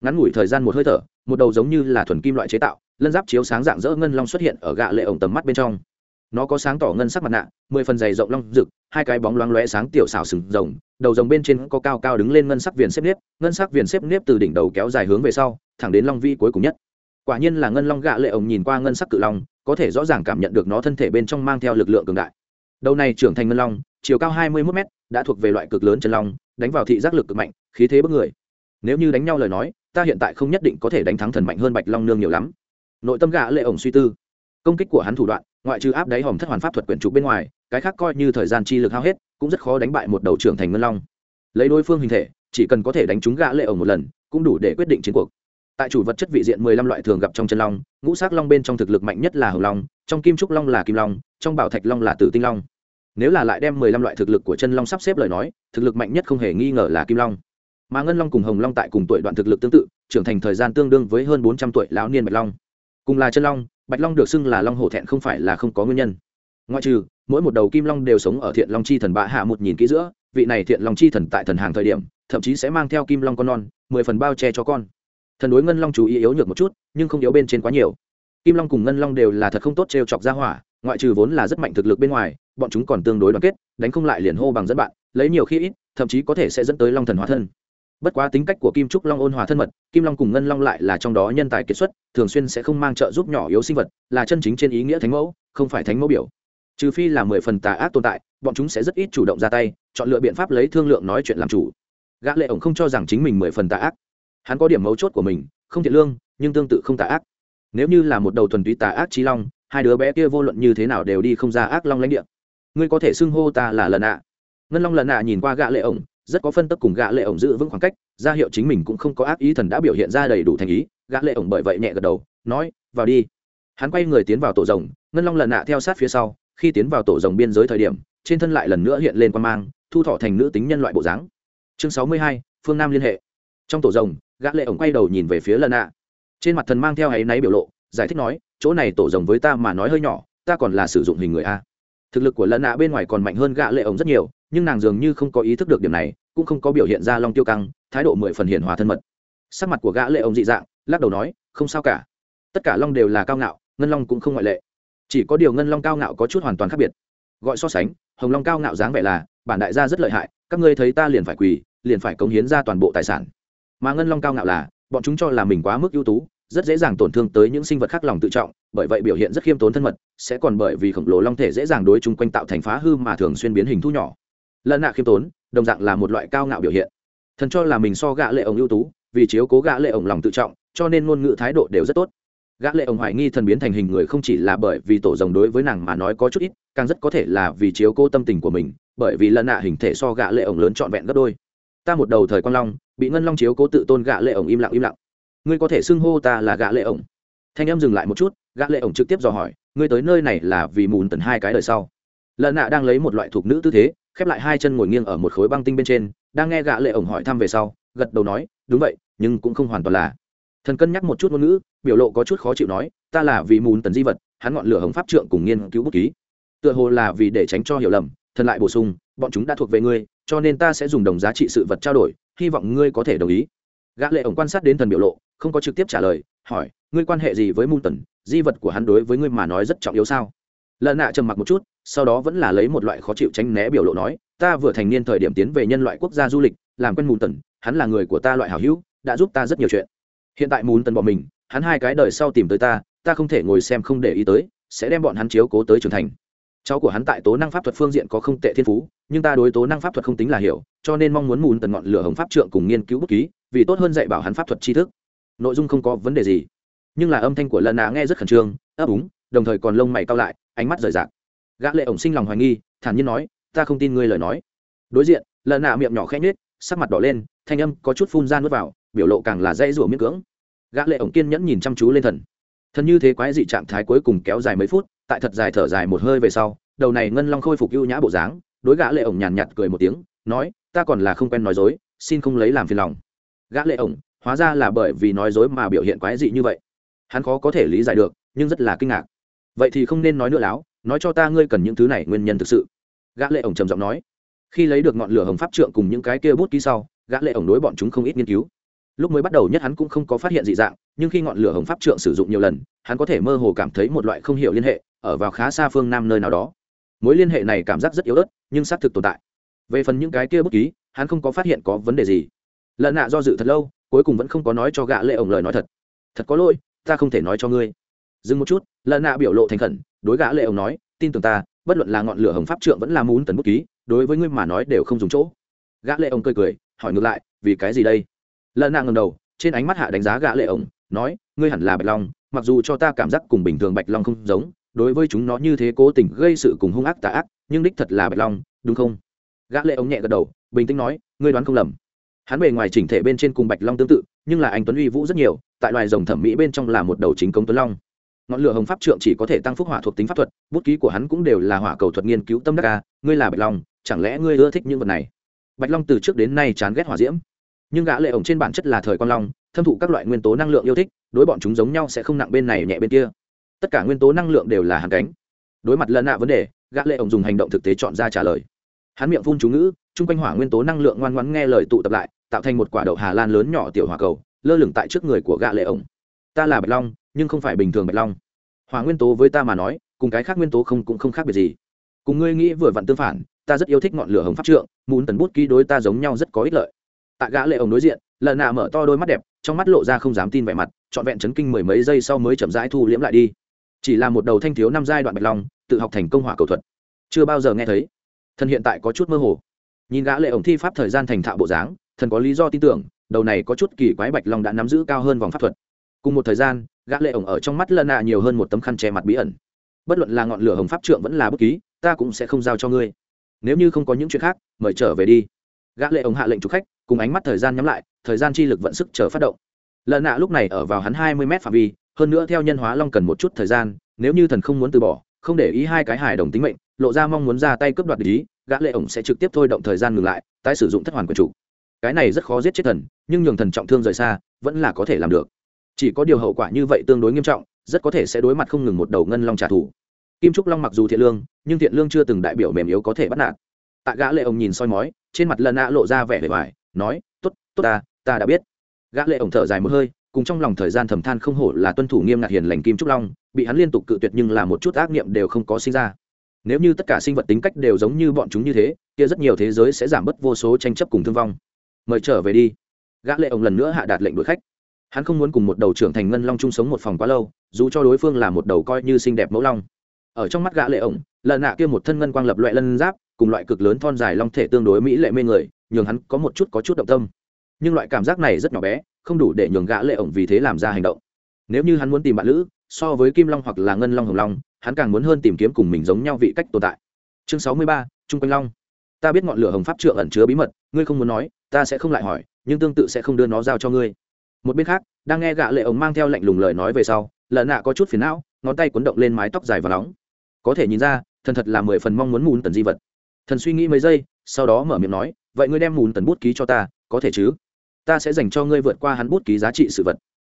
Ngắn ngủi thời gian một hơi thở, một đầu giống như là thuần kim loại chế tạo, lân giáp chiếu sáng dạng dỡ ngân long xuất hiện ở gã lệ ổng tầm mắt bên trong nó có sáng tỏ ngân sắc mặt nạ, mười phần dày rộng long rực, hai cái bóng loáng lóe sáng tiểu xảo sừng rồng, đầu rồng bên trên có cao cao đứng lên ngân sắc viền xếp nếp, ngân sắc viền xếp nếp từ đỉnh đầu kéo dài hướng về sau, thẳng đến long vi cuối cùng nhất. Quả nhiên là ngân long gạ lệ ổng nhìn qua ngân sắc cự long, có thể rõ ràng cảm nhận được nó thân thể bên trong mang theo lực lượng cường đại. Đầu này trưởng thành ngân long, chiều cao hai mươi mốt m đã thuộc về loại cực lớn chân long, đánh vào thị giác lực cực mạnh, khí thế bất người. Nếu như đánh nhau lời nói, ta hiện tại không nhất định có thể đánh thắng thần mạnh hơn bạch long nương nhiều lắm. Nội tâm gạ lệ ổng suy tư công kích của hắn thủ đoạn, ngoại trừ áp đáy hòm thất hoàn pháp thuật quyển trục bên ngoài, cái khác coi như thời gian chi lực hao hết, cũng rất khó đánh bại một đầu trưởng thành ngân long. Lấy đối phương hình thể, chỉ cần có thể đánh trúng gã lệ ổng một lần, cũng đủ để quyết định chiến cuộc. Tại chủ vật chất vị diện mười lăm loại thường gặp trong chân long, ngũ sắc long bên trong thực lực mạnh nhất là hồng long, trong kim trúc long là kim long, trong bảo thạch long là tử tinh long. Nếu là lại đem mười lăm loại thực lực của chân long sắp xếp lời nói, thực lực mạnh nhất không hề nghi ngờ là kim long. Mà ngân long cùng hồng long tại cùng tuổi đoạn thực lực tương tự, trưởng thành thời gian tương đương với hơn bốn trăm tuổi lão niên bạch long. Cùng là chân long bạch long được xưng là long hổ thẹn không phải là không có nguyên nhân. Ngoại trừ, mỗi một đầu kim long đều sống ở thiện long chi thần bạ hạ một nhìn kỹ giữa, vị này thiện long chi thần tại thần hàng thời điểm, thậm chí sẽ mang theo kim long con non, mười phần bao che cho con. Thần đối ngân long chú ý yếu nhược một chút, nhưng không yếu bên trên quá nhiều. Kim long cùng ngân long đều là thật không tốt t chọc ra hỏa, ngoại trừ vốn là rất mạnh thực lực bên ngoài, bọn chúng còn tương đối đoàn kết, đánh không lại liền hô bằng dẫn bạn, lấy nhiều khi ít, thậm chí có thể sẽ dẫn tới long thần hóa thân bất quá tính cách của kim trúc long ôn hòa thân mật, kim long cùng ngân long lại là trong đó nhân tài kiệt xuất, thường xuyên sẽ không mang trợ giúp nhỏ yếu sinh vật, là chân chính trên ý nghĩa thánh mẫu, không phải thánh mẫu biểu. Trừ phi là mười phần tà ác tồn tại, bọn chúng sẽ rất ít chủ động ra tay, chọn lựa biện pháp lấy thương lượng nói chuyện làm chủ. Gã lệ ổng không cho rằng chính mình mười phần tà ác. Hắn có điểm mấu chốt của mình, không thiện lương, nhưng tương tự không tà ác. Nếu như là một đầu thuần túy tà ác trí long, hai đứa bé kia vô luận như thế nào đều đi không ra ác long lãnh địa. Ngươi có thể xưng hô ta là lần ạ ngân long lần ạ nhìn qua gã lệ ổng rất có phân tức cùng gã lệ ổng giữ vững khoảng cách, ra hiệu chính mình cũng không có ác ý, thần đã biểu hiện ra đầy đủ thành ý, gã lệ ổng bởi vậy nhẹ gật đầu, nói, vào đi. Hắn quay người tiến vào tổ rồng, ngân long lần nạ theo sát phía sau, khi tiến vào tổ rồng biên giới thời điểm, trên thân lại lần nữa hiện lên quan mang, thu thọ thành nữ tính nhân loại bộ dáng. Chương sáu mươi hai, phương nam liên hệ. Trong tổ rồng, gã lệ ổng quay đầu nhìn về phía lần nạ. Trên mặt thần mang theo ấy náy biểu lộ, giải thích nói, chỗ này tổ rồng với ta mà nói hơi nhỏ, ta còn là sử dụng hình người a. Thực lực của lần nạ bên ngoài còn mạnh hơn gã lệ ổng rất nhiều nhưng nàng dường như không có ý thức được điểm này, cũng không có biểu hiện ra long tiêu căng, thái độ mười phần hiền hòa thân mật. Sắc mặt của gã lệ ông dị dạng, lắc đầu nói, không sao cả. Tất cả long đều là cao ngạo, ngân long cũng không ngoại lệ. Chỉ có điều ngân long cao ngạo có chút hoàn toàn khác biệt. Gọi so sánh, hồng long cao ngạo dáng vẻ là, bản đại gia rất lợi hại, các ngươi thấy ta liền phải quỳ, liền phải cống hiến ra toàn bộ tài sản. Mà ngân long cao ngạo là, bọn chúng cho là mình quá mức ưu tú, rất dễ dàng tổn thương tới những sinh vật khác lòng tự trọng, bởi vậy biểu hiện rất khiêm tốn thân mật, sẽ còn bởi vì khổng lồ long thể dễ dàng đối chung quanh tạo thành phá hư mà thường xuyên biến hình thu nhỏ lần nạ khiêm tốn, đồng dạng là một loại cao ngạo biểu hiện. Thần cho là mình so gã lệ ổng ưu tú, vì chiếu cố gã lệ ổng lòng tự trọng, cho nên ngôn ngữ thái độ đều rất tốt. Gã lệ ổng hoài nghi thần biến thành hình người không chỉ là bởi vì tổ rồng đối với nàng mà nói có chút ít, càng rất có thể là vì chiếu cố tâm tình của mình, bởi vì lần nạ hình thể so gã lệ ổng lớn trọn vẹn gấp đôi. Ta một đầu thời quan long, bị ngân long chiếu cố tự tôn gã lệ ổng im lặng im lặng. Ngươi có thể xưng hô ta là gã lệ ổng. Thanh em dừng lại một chút, gã lệ ổng trực tiếp dò hỏi, ngươi tới nơi này là vì mùn tần hai cái đời sau. Lần nạ đang lấy một loại thuộc nữ tư thế khép lại hai chân ngồi nghiêng ở một khối băng tinh bên trên, đang nghe gã lệ ổng hỏi thăm về sau, gật đầu nói, đúng vậy, nhưng cũng không hoàn toàn là. Thần cân nhắc một chút ngôn ngữ, biểu lộ có chút khó chịu nói, ta là vì mùn tần di vật, hắn ngọn lửa hồng pháp trượng cùng nghiên cứu bút ký. Tựa hồ là vì để tránh cho hiểu lầm, thần lại bổ sung, bọn chúng đã thuộc về ngươi, cho nên ta sẽ dùng đồng giá trị sự vật trao đổi, hy vọng ngươi có thể đồng ý. Gã lệ ổng quan sát đến thần biểu lộ, không có trực tiếp trả lời, hỏi, ngươi quan hệ gì với mùn tần? Di vật của hắn đối với ngươi mà nói rất trọng yếu sao? Lợn nạ trầm mặc một chút, sau đó vẫn là lấy một loại khó chịu tránh né biểu lộ nói, ta vừa thành niên thời điểm tiến về nhân loại quốc gia du lịch, làm quen mùn tần hắn là người của ta loại hảo hữu, đã giúp ta rất nhiều chuyện. Hiện tại mùn tần bỏ mình, hắn hai cái đời sau tìm tới ta ta không thể ngồi xem không để ý tới, sẽ đem bọn hắn chiếu cố tới trưởng thành. Cháu của hắn tại tố năng pháp thuật phương diện có không tệ thiên phú, nhưng ta đối tố năng pháp thuật không tính là hiểu, cho nên mong muốn mùn tần ngọn lửa hồng pháp trượng cùng nghiên cứu bút ký, vì tốt hơn dạy bảo hắn pháp thuật tri thức. Nội dung không có vấn đề gì. Nhưng là âm thanh của lần nạ nghe rất khẩn trương, ấp úng đồng thời còn lông mày cao lại, ánh mắt rời rạc. Gã lệ ổng sinh lòng hoài nghi, thản nhiên nói, ta không tin ngươi lời nói. Đối diện lần nạ miệng nhỏ khẽ nhếch, sắc mặt đỏ lên, thanh âm có chút phun ra nuốt vào, biểu lộ càng là dây rủa miễn cưỡng. Gã lệ ổng kiên nhẫn nhìn chăm chú lên thần. Thần như thế quái dị trạng thái cuối cùng kéo dài mấy phút, tại thật dài thở dài một hơi về sau, đầu này ngân long khôi phục ưu nhã bộ dáng, đối gã lệ ổng nhàn nhạt cười một tiếng, nói, ta còn là không quen nói dối, xin không lấy làm phiền lòng. Gã lệ ổng, hóa ra là bởi vì nói dối mà biểu hiện quái dị như vậy. Hắn khó có thể lý giải được, nhưng rất là kinh ngạc vậy thì không nên nói nữa láo, nói cho ta ngươi cần những thứ này nguyên nhân thực sự. Gã lệ ổng trầm giọng nói. Khi lấy được ngọn lửa hồng pháp trượng cùng những cái kia bút ký sau, gã lệ ổng đối bọn chúng không ít nghiên cứu. Lúc mới bắt đầu nhất hắn cũng không có phát hiện dị dạng, nhưng khi ngọn lửa hồng pháp trượng sử dụng nhiều lần, hắn có thể mơ hồ cảm thấy một loại không hiểu liên hệ, ở vào khá xa phương nam nơi nào đó. Mối liên hệ này cảm giác rất yếu ớt, nhưng xác thực tồn tại. Về phần những cái kia bút ký, hắn không có phát hiện có vấn đề gì. Lợn nạ do dự thật lâu, cuối cùng vẫn không có nói cho gã lệ ổng lời nói thật. Thật có lỗi, ta không thể nói cho ngươi dừng một chút lần nạ biểu lộ thành khẩn đối gã lệ ông nói tin tưởng ta bất luận là ngọn lửa hồng pháp trượng vẫn là muốn tần bút ký đối với ngươi mà nói đều không dùng chỗ. Gã lệ ông cười cười hỏi ngược lại vì cái gì đây? Lần nạ ngẩng đầu trên ánh mắt hạ đánh giá gã lệ ông, nói ngươi hẳn là bạch long mặc dù cho ta cảm giác cùng bình thường bạch long không giống đối với chúng nó như thế cố tình gây sự cùng hung ác tà ác nhưng đích thật là bạch long đúng không? Gã lệ ông nhẹ gật đầu bình tĩnh nói ngươi đoán không lầm. Hắn bề ngoài chỉnh thể bên trên cùng bạch long tương tự nhưng là anh tuấn uy vũ rất nhiều tại loài rồng thẩm mỹ bên trong là một đầu chính công tuấn long ngọn lửa hồng pháp trượng chỉ có thể tăng phúc hỏa thuộc tính pháp thuật, bút ký của hắn cũng đều là hỏa cầu thuật nghiên cứu tâm đắc ca ngươi là bạch long, chẳng lẽ ngươi ưa thích những vật này? Bạch long từ trước đến nay chán ghét hỏa diễm. Nhưng gã lệ ổng trên bản chất là thời quan long, thâm thụ các loại nguyên tố năng lượng yêu thích, đối bọn chúng giống nhau sẽ không nặng bên này nhẹ bên kia. Tất cả nguyên tố năng lượng đều là hàn cánh. Đối mặt lần nạ vấn đề, gã lệ ổng dùng hành động thực tế chọn ra trả lời. Hắn miệng phun chú ngữ trung quanh hỏa nguyên tố năng lượng ngoan ngoãn nghe lời tụ tập lại, tạo thành một quả đậu hà lan lớn nhỏ tiểu hỏa cầu, lơ lửng tại trước người của gã lệ ổng. Ta là bạch long nhưng không phải bình thường bạch long. Hỏa nguyên tố với ta mà nói, cùng cái khác nguyên tố không cũng không khác biệt gì. Cùng ngươi nghĩ vừa vặn tương phản, ta rất yêu thích ngọn lửa hồng pháp trượng, muốn tần bút ký đối ta giống nhau rất có ích lợi. Tại gã lệ ổng đối diện, lần nạ mở to đôi mắt đẹp, trong mắt lộ ra không dám tin vẻ mặt, trọn vẹn chấn kinh mười mấy giây sau mới chậm rãi thu liễm lại đi. Chỉ là một đầu thanh thiếu năm giai đoạn bạch long, tự học thành công hỏa cầu thuật. Chưa bao giờ nghe thấy. Thần hiện tại có chút mơ hồ. Nhìn gã lệ ổng thi pháp thời gian thành thạo bộ dáng, thần có lý do tin tưởng, đầu này có chút kỳ quái bạch long đã nắm giữ cao hơn vòng pháp thuật. Cùng một thời gian gã lệ ổng ở trong mắt lân nạ nhiều hơn một tấm khăn che mặt bí ẩn. Bất luận là ngọn lửa hồng pháp trượng vẫn là bất ký, ta cũng sẽ không giao cho ngươi. Nếu như không có những chuyện khác, mời trở về đi. Gã lệ ổng hạ lệnh chủ khách, cùng ánh mắt thời gian nhắm lại, thời gian chi lực vận sức chờ phát động. Lân nạ lúc này ở vào hắn hai mươi mét phạm vi, hơn nữa theo nhân hóa long cần một chút thời gian, nếu như thần không muốn từ bỏ, không để ý hai cái hài đồng tính mệnh, lộ ra mong muốn ra tay cướp đoạt ý, gã lệ ổng sẽ trực tiếp thôi động thời gian ngừng lại, tái sử dụng thất hoàn quyền chủ. Cái này rất khó giết chết thần, nhưng nhường thần trọng thương rời xa, vẫn là có thể làm được chỉ có điều hậu quả như vậy tương đối nghiêm trọng, rất có thể sẽ đối mặt không ngừng một đầu ngân long trả thù. Kim trúc long mặc dù thiện lương, nhưng thiện lương chưa từng đại biểu mềm yếu có thể bắt nạt. Tạ gã lệ ông nhìn soi mói, trên mặt lần ạ lộ ra vẻ vẻ vải nói, tốt tốt ta ta đã biết. Gã lệ ổng thở dài một hơi, cùng trong lòng thời gian thầm than không hổ là tuân thủ nghiêm ngặt hiền lành kim trúc long, bị hắn liên tục cự tuyệt nhưng là một chút ác niệm đều không có sinh ra. Nếu như tất cả sinh vật tính cách đều giống như bọn chúng như thế, kia rất nhiều thế giới sẽ giảm bớt vô số tranh chấp cùng thương vong. Mời trở về đi. Gã lệ ổng lần nữa hạ đạt lệnh đuổi khách hắn không muốn cùng một đầu trưởng thành ngân long chung sống một phòng quá lâu, dù cho đối phương là một đầu coi như xinh đẹp mẫu long. Ở trong mắt gã lệ ổng lần nạ kia một thân ngân quang lập loại lân giáp, cùng loại cực lớn thon dài long thể tương đối mỹ lệ mê người, nhường hắn có một chút có chút động tâm. Nhưng loại cảm giác này rất nhỏ bé, không đủ để nhường gã lệ ổng vì thế làm ra hành động. Nếu như hắn muốn tìm bạn lữ, so với kim long hoặc là ngân long hồng long, hắn càng muốn hơn tìm kiếm cùng mình giống nhau vị cách tồn tại. Chương sáu mươi ba, trung quanh long. Ta biết ngọn lửa hồng pháp trượng ẩn chứa bí mật, ngươi không muốn nói, ta sẽ không lại hỏi, nhưng tương tự sẽ không đưa nó giao cho ngươi một bên khác, đang nghe gã lệ ổng mang theo lệnh lùng lời nói về sau, lợn nạ có chút phiền não, ngón tay cuốn động lên mái tóc dài và nóng. Có thể nhìn ra, thần thật là mười phần mong muốn mùn tần di vật. Thần suy nghĩ mấy giây, sau đó mở miệng nói, vậy ngươi đem mùn tần bút ký cho ta, có thể chứ? Ta sẽ dành cho ngươi vượt qua hắn bút ký giá trị sự vật.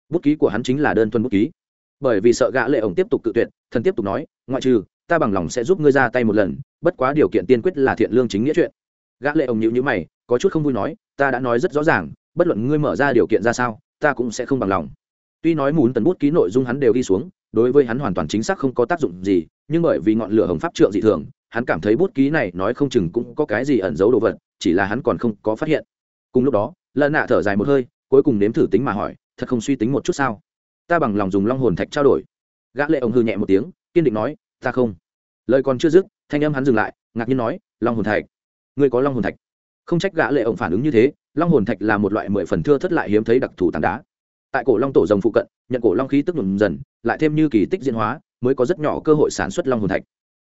Bút ký của hắn chính là đơn thuần bút ký. Bởi vì sợ gã lệ ổng tiếp tục tự tuyệt, thần tiếp tục nói, ngoại trừ, ta bằng lòng sẽ giúp ngươi ra tay một lần, bất quá điều kiện tiên quyết là thiện lương chính nghĩa chuyện. Gã lệ ổng nhíu nhíu mày, có chút không vui nói, ta đã nói rất rõ ràng, bất luận ngươi mở ra điều kiện ra sao ta cũng sẽ không bằng lòng. Tuy nói muốn tần bút ký nội dung hắn đều ghi xuống, đối với hắn hoàn toàn chính xác không có tác dụng gì, nhưng bởi vì ngọn lửa hồng pháp trượng dị thường, hắn cảm thấy bút ký này nói không chừng cũng có cái gì ẩn giấu đồ vật, chỉ là hắn còn không có phát hiện. Cùng lúc đó lợn nạ thở dài một hơi, cuối cùng nếm thử tính mà hỏi, thật không suy tính một chút sao? Ta bằng lòng dùng long hồn thạch trao đổi. Gã lệ ông hư nhẹ một tiếng, kiên định nói, ta không. Lời còn chưa dứt, thanh âm hắn dừng lại, ngạc nhiên nói, long hồn thạch? Ngươi có long hồn thạch? Không trách gã lệ ông phản ứng như thế long hồn thạch là một loại mười phần thưa thất lại hiếm thấy đặc thù tảng đá. Tại cổ long tổ rồng phụ cận, nhận cổ long khí tức nhuộm dần, lại thêm như kỳ tích diễn hóa, mới có rất nhỏ cơ hội sản xuất long hồn thạch.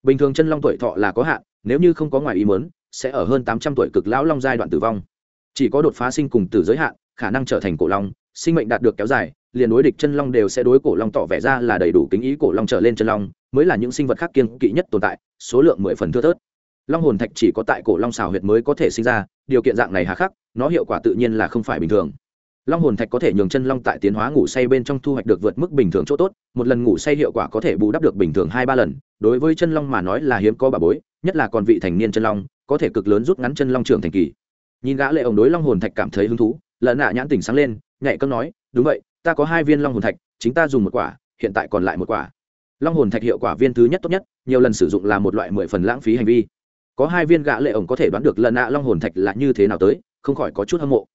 Bình thường chân long tuổi thọ là có hạn, nếu như không có ngoài ý muốn, sẽ ở hơn tám trăm tuổi cực lão long giai đoạn tử vong. Chỉ có đột phá sinh cùng tử giới hạn, khả năng trở thành cổ long, sinh mệnh đạt được kéo dài, liền đối địch chân long đều sẽ đối cổ long tỏ vẻ ra là đầy đủ kính ý cổ long trở lên chân long, mới là những sinh vật khác kiên kỵ nhất tồn tại, số lượng mười phần thưa thớt long hồn thạch chỉ có tại cổ long xào huyệt mới có thể sinh ra, điều kiện dạng này hà khắc, nó hiệu quả tự nhiên là không phải bình thường. Long hồn thạch có thể nhường chân long tại tiến hóa ngủ say bên trong thu hoạch được vượt mức bình thường chỗ tốt, một lần ngủ say hiệu quả có thể bù đắp được bình thường hai ba lần, đối với chân long mà nói là hiếm có bà bối, nhất là còn vị thành niên chân long, có thể cực lớn rút ngắn chân long trưởng thành kỳ. Nhìn gã lệ ổng đối long hồn thạch cảm thấy hứng thú lợn nạ nhãn tỉnh sáng lên nhạy cấm nói, đúng vậy, ta có hai viên long hồn thạch, chính ta dùng một quả, hiện tại còn lại một quả. Long hồn thạch hiệu quả viên thứ nhất tốt nhất, nhiều lần sử dụng là một loại mười phần lãng phí hành vi có hai viên gã lệ ổng có thể đoán được lần nạ long hồn thạch là như thế nào tới, không khỏi có chút hâm mộ.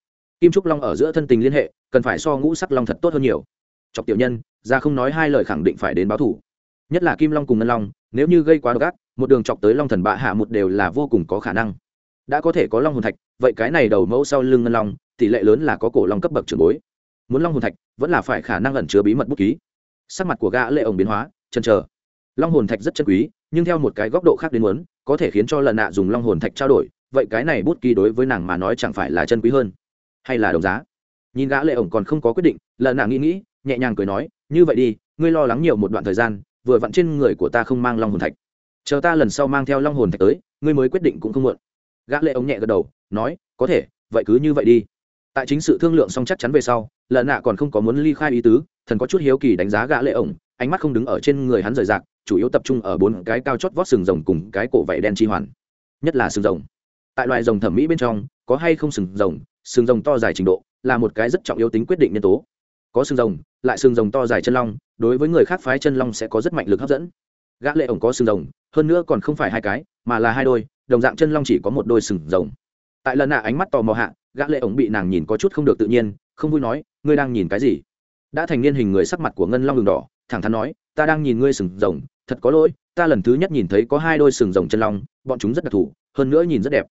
Kim trúc long ở giữa thân tình liên hệ, cần phải so ngũ sắc long thật tốt hơn nhiều. Chọc tiểu nhân, ra không nói hai lời khẳng định phải đến báo thủ. Nhất là kim long cùng ngân long, nếu như gây quá độc ác, một đường chọc tới long thần bạ hạ một đều là vô cùng có khả năng. Đã có thể có long hồn thạch, vậy cái này đầu mẫu sau lưng ngân long, tỷ lệ lớn là có cổ long cấp bậc trưởng bối. Muốn long hồn thạch, vẫn là phải khả năng ẩn chứa bí mật bút ký. Sắc mặt của gã lệ ổng biến hóa, chần chờ. Long hồn thạch rất chân quý, nhưng theo một cái góc độ khác đến muốn có thể khiến cho lần nạ dùng long hồn thạch trao đổi, vậy cái này bút ký đối với nàng mà nói chẳng phải là chân quý hơn, hay là đồng giá? Nhìn gã lệ ổng còn không có quyết định, lần nạ nghĩ nghĩ, nhẹ nhàng cười nói, như vậy đi, ngươi lo lắng nhiều một đoạn thời gian, vừa vặn trên người của ta không mang long hồn thạch. Chờ ta lần sau mang theo long hồn thạch tới, ngươi mới quyết định cũng không muộn. Gã lệ ổng nhẹ gật đầu, nói, có thể, vậy cứ như vậy đi. Tại chính sự thương lượng xong chắc chắn về sau lợn nạ còn không có muốn ly khai ý tứ, thần có chút hiếu kỳ đánh giá gã lệ ổng, ánh mắt không đứng ở trên người hắn rời rạc, chủ yếu tập trung ở bốn cái cao chót vót sừng rồng cùng cái cổ vảy đen chi hoàn. Nhất là sừng rồng. Tại loài rồng thẩm mỹ bên trong, có hay không sừng rồng sừng rồng to dài trình độ, là một cái rất trọng yếu tính quyết định nhân tố. Có sừng rồng, lại sừng rồng to dài chân long, đối với người khác phái chân long sẽ có rất mạnh lực hấp dẫn. Gã lệ ổng có sừng rồng, hơn nữa còn không phải hai cái, mà là hai đôi, đồng dạng chân long chỉ có một đôi sừng rồng. Tại lần nạ ánh mắt tò mò hạ, gã lệ ổng bị nàng nhìn có chút không được tự nhiên không vui nói, ngươi đang nhìn cái gì? Đã thành niên hình người sắc mặt của ngân long đường đỏ, thẳng thắn nói, ta đang nhìn ngươi sừng rồng, thật có lỗi, ta lần thứ nhất nhìn thấy có hai đôi sừng rồng chân long, bọn chúng rất đặc thù, hơn nữa nhìn rất đẹp.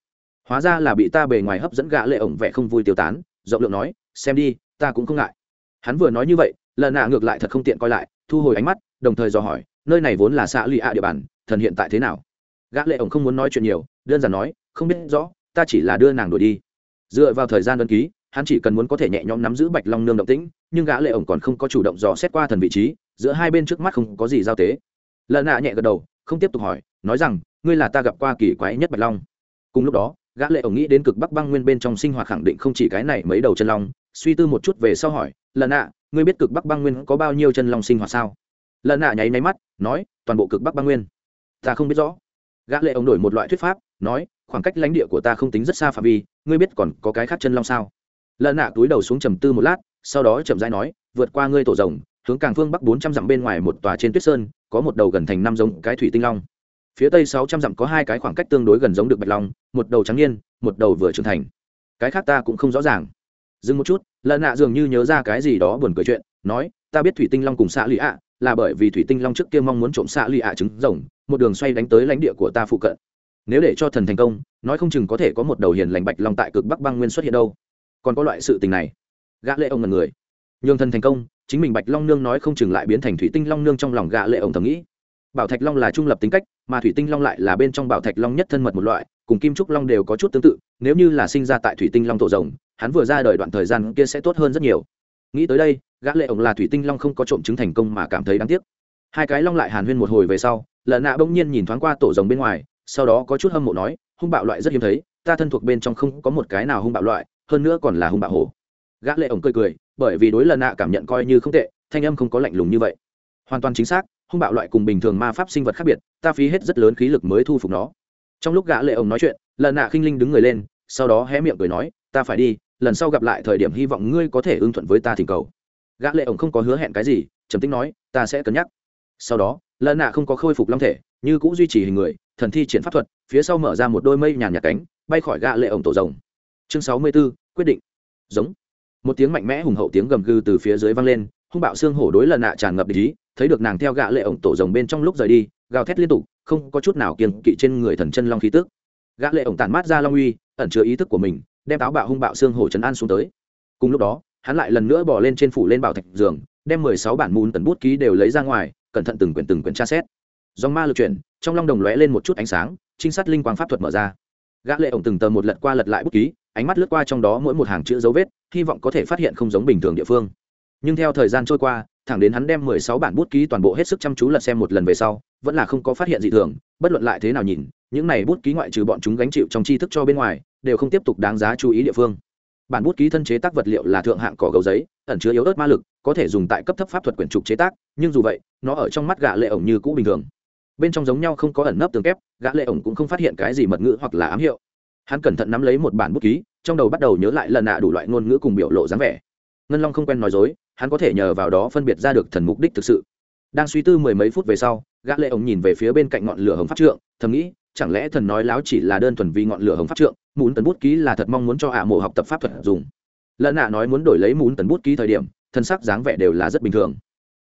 Hóa ra là bị ta bề ngoài hấp dẫn gã lệ ổng vẻ không vui tiêu tán. Rộng lượng nói, xem đi, ta cũng không ngại. Hắn vừa nói như vậy, lần nạ ngược lại thật không tiện coi lại, thu hồi ánh mắt, đồng thời dò hỏi, nơi này vốn là xã lụy ạ địa bàn, thần hiện tại thế nào? Gã lệ ổng không muốn nói chuyện nhiều, đơn giản nói, không biết rõ, ta chỉ là đưa nàng đuổi đi. Dựa vào thời gian đơn ký hắn chỉ cần muốn có thể nhẹ nhõm nắm giữ bạch long nương động tĩnh, nhưng gã lệ ổng còn không có chủ động dò xét qua thần vị trí, giữa hai bên trước mắt không có gì giao tế. Lợn nạ nhẹ gật đầu, không tiếp tục hỏi, nói rằng, ngươi là ta gặp qua kỳ quái nhất bạch long. Cùng lúc đó, gã lệ ổng nghĩ đến cực bắc băng nguyên bên trong sinh hoạt khẳng định không chỉ cái này mấy đầu chân long, suy tư một chút về sau hỏi, lợn nạ, ngươi biết cực bắc băng nguyên có bao nhiêu chân long sinh hoạt sao? Lợn nạ nháy nháy mắt, nói, toàn bộ cực bắc băng nguyên. Ta không biết rõ. Gã lệ ổng đổi một loại thuyết pháp, nói, khoảng cách lãnh địa của ta không tính rất xa phạm vi, ngươi biết còn có cái khác chân long sao? Lợn nạ túi đầu xuống trầm tư một lát, sau đó chậm rãi nói, vượt qua ngươi tổ rồng, hướng càng phương bắc bốn trăm dặm bên ngoài một tòa trên tuyết sơn, có một đầu gần thành năm giống cái thủy tinh long. Phía tây sáu trăm dặm có hai cái khoảng cách tương đối gần giống được bạch long, một đầu trắng niên, một đầu vừa trưởng thành. Cái khác ta cũng không rõ ràng. Dừng một chút, lợn nạ dường như nhớ ra cái gì đó buồn cười chuyện, nói, ta biết thủy tinh long cùng xạ lụy ạ, là bởi vì thủy tinh long trước kia mong muốn trộm xạ lụy ạ trứng rồng, một đường xoay đánh tới lãnh địa của ta phụ cận. Nếu để cho thần thành công, nói không chừng có thể có một đầu hiền lành bạch long tại cực bắc băng nguyên xuất hiện đâu còn có loại sự tình này. Gã lệ ông ngần người. Nhường thần thành công, chính mình bạch long nương nói không chừng lại biến thành thủy tinh long nương trong lòng gã lệ ông thầm nghĩ. Bảo thạch long là trung lập tính cách, mà thủy tinh long lại là bên trong bảo thạch long nhất thân mật một loại, cùng kim trúc long đều có chút tương tự, nếu như là sinh ra tại thủy tinh long tổ rồng, hắn vừa ra đời đoạn thời gian kia sẽ tốt hơn rất nhiều. Nghĩ tới đây, gã lệ ông là thủy tinh long không có trộm chứng thành công mà cảm thấy đáng tiếc. Hai cái long lại hàn huyên một hồi về sau lợn nạ bỗng nhiên nhìn thoáng qua tổ rồng bên ngoài, sau đó có chút hâm mộ nói, hung bạo loại rất hiếm thấy, ta thân thuộc bên trong không có một cái nào hung bạo loại hơn nữa còn là hung bạo hổ. Gã lệ ổng cười cười, bởi vì đối lần nạ cảm nhận coi như không tệ, thanh âm không có lạnh lùng như vậy. Hoàn toàn chính xác, hung bạo loại cùng bình thường ma pháp sinh vật khác biệt, ta phí hết rất lớn khí lực mới thu phục nó. Trong lúc gã lệ ổng nói chuyện, lần nạ khinh linh đứng người lên, sau đó hé miệng cười nói, ta phải đi, lần sau gặp lại thời điểm hy vọng ngươi có thể ưng thuận với ta thỉnh cầu. Gã lệ ổng không có hứa hẹn cái gì, trầm tĩnh nói, ta sẽ cân nhắc. Sau đó, lần nạ không có khôi phục long thể, như cũng duy trì hình người, thần thi triển pháp thuật, phía sau mở ra một đôi mây nhàn nhạt cánh, bay khỏi gã lệ ổng tổ rồng chương sáu mươi 64, quyết định. Giống. Một tiếng mạnh mẽ hùng hậu tiếng gầm gừ từ phía dưới vang lên hung bạo xương hổ đối lần nạ tràn ngập ý thấy được nàng theo gã lệ ổng tổ rồng bên trong lúc rời đi gào thét liên tục không có chút nào kiêng kỵ trên người thần chân long khí tức. Gã lệ ổng tản mát ra long uy ẩn chứa ý thức của mình đem táo bạo hung bạo xương hổ trấn an xuống tới. Cùng lúc đó hắn lại lần nữa bỏ lên trên phủ lên bảo thạch giường đem mười sáu bản mún tần bút ký đều lấy ra ngoài cẩn thận từng quyển từng quyển tra xét. Dòng ma lực chuyển trong long đồng lóe lên một chút ánh sáng trinh sát linh quang pháp thuật mở ra. Gã lệ ổng từng tờ một lật qua lật lại bút ký ánh mắt lướt qua trong đó mỗi một hàng chữ dấu vết, hy vọng có thể phát hiện không giống bình thường địa phương. Nhưng theo thời gian trôi qua, thẳng đến hắn đem mười sáu bản bút ký toàn bộ hết sức chăm chú lật xem một lần về sau, vẫn là không có phát hiện gì thường, bất luận lại thế nào nhìn, những này bút ký ngoại trừ bọn chúng gánh chịu trong tri thức cho bên ngoài, đều không tiếp tục đáng giá chú ý địa phương. Bản bút ký thân chế tác vật liệu là thượng hạng cỏ gấu giấy, ẩn chứa yếu ớt ma lực, có thể dùng tại cấp thấp pháp thuật quyển trục chế tác, nhưng dù vậy, nó ở trong mắt gã lệ ổng như cũ bình thường. Bên trong giống nhau không có ẩn nấp tường kép, gã lệ ổng cũng không phát hiện cái gì mật ngữ hoặc là ám hiệu hắn cẩn thận nắm lấy một bản bút ký, trong đầu bắt đầu nhớ lại lần nạ đủ loại ngôn ngữ cùng biểu lộ dáng vẻ. Ngân long không quen nói dối, hắn có thể nhờ vào đó phân biệt ra được thần mục đích thực sự. Đang suy tư mười mấy phút về sau, gã lệ ổng nhìn về phía bên cạnh ngọn lửa hồng pháp trượng, thầm nghĩ, chẳng lẽ thần nói láo chỉ là đơn thuần vì ngọn lửa hồng pháp trượng muốn tần bút ký là thật mong muốn cho ả mộ học tập pháp thuật dùng. Lợn nạ nói muốn đổi lấy muốn tần bút ký thời điểm thần sắc dáng vẻ đều là rất bình thường.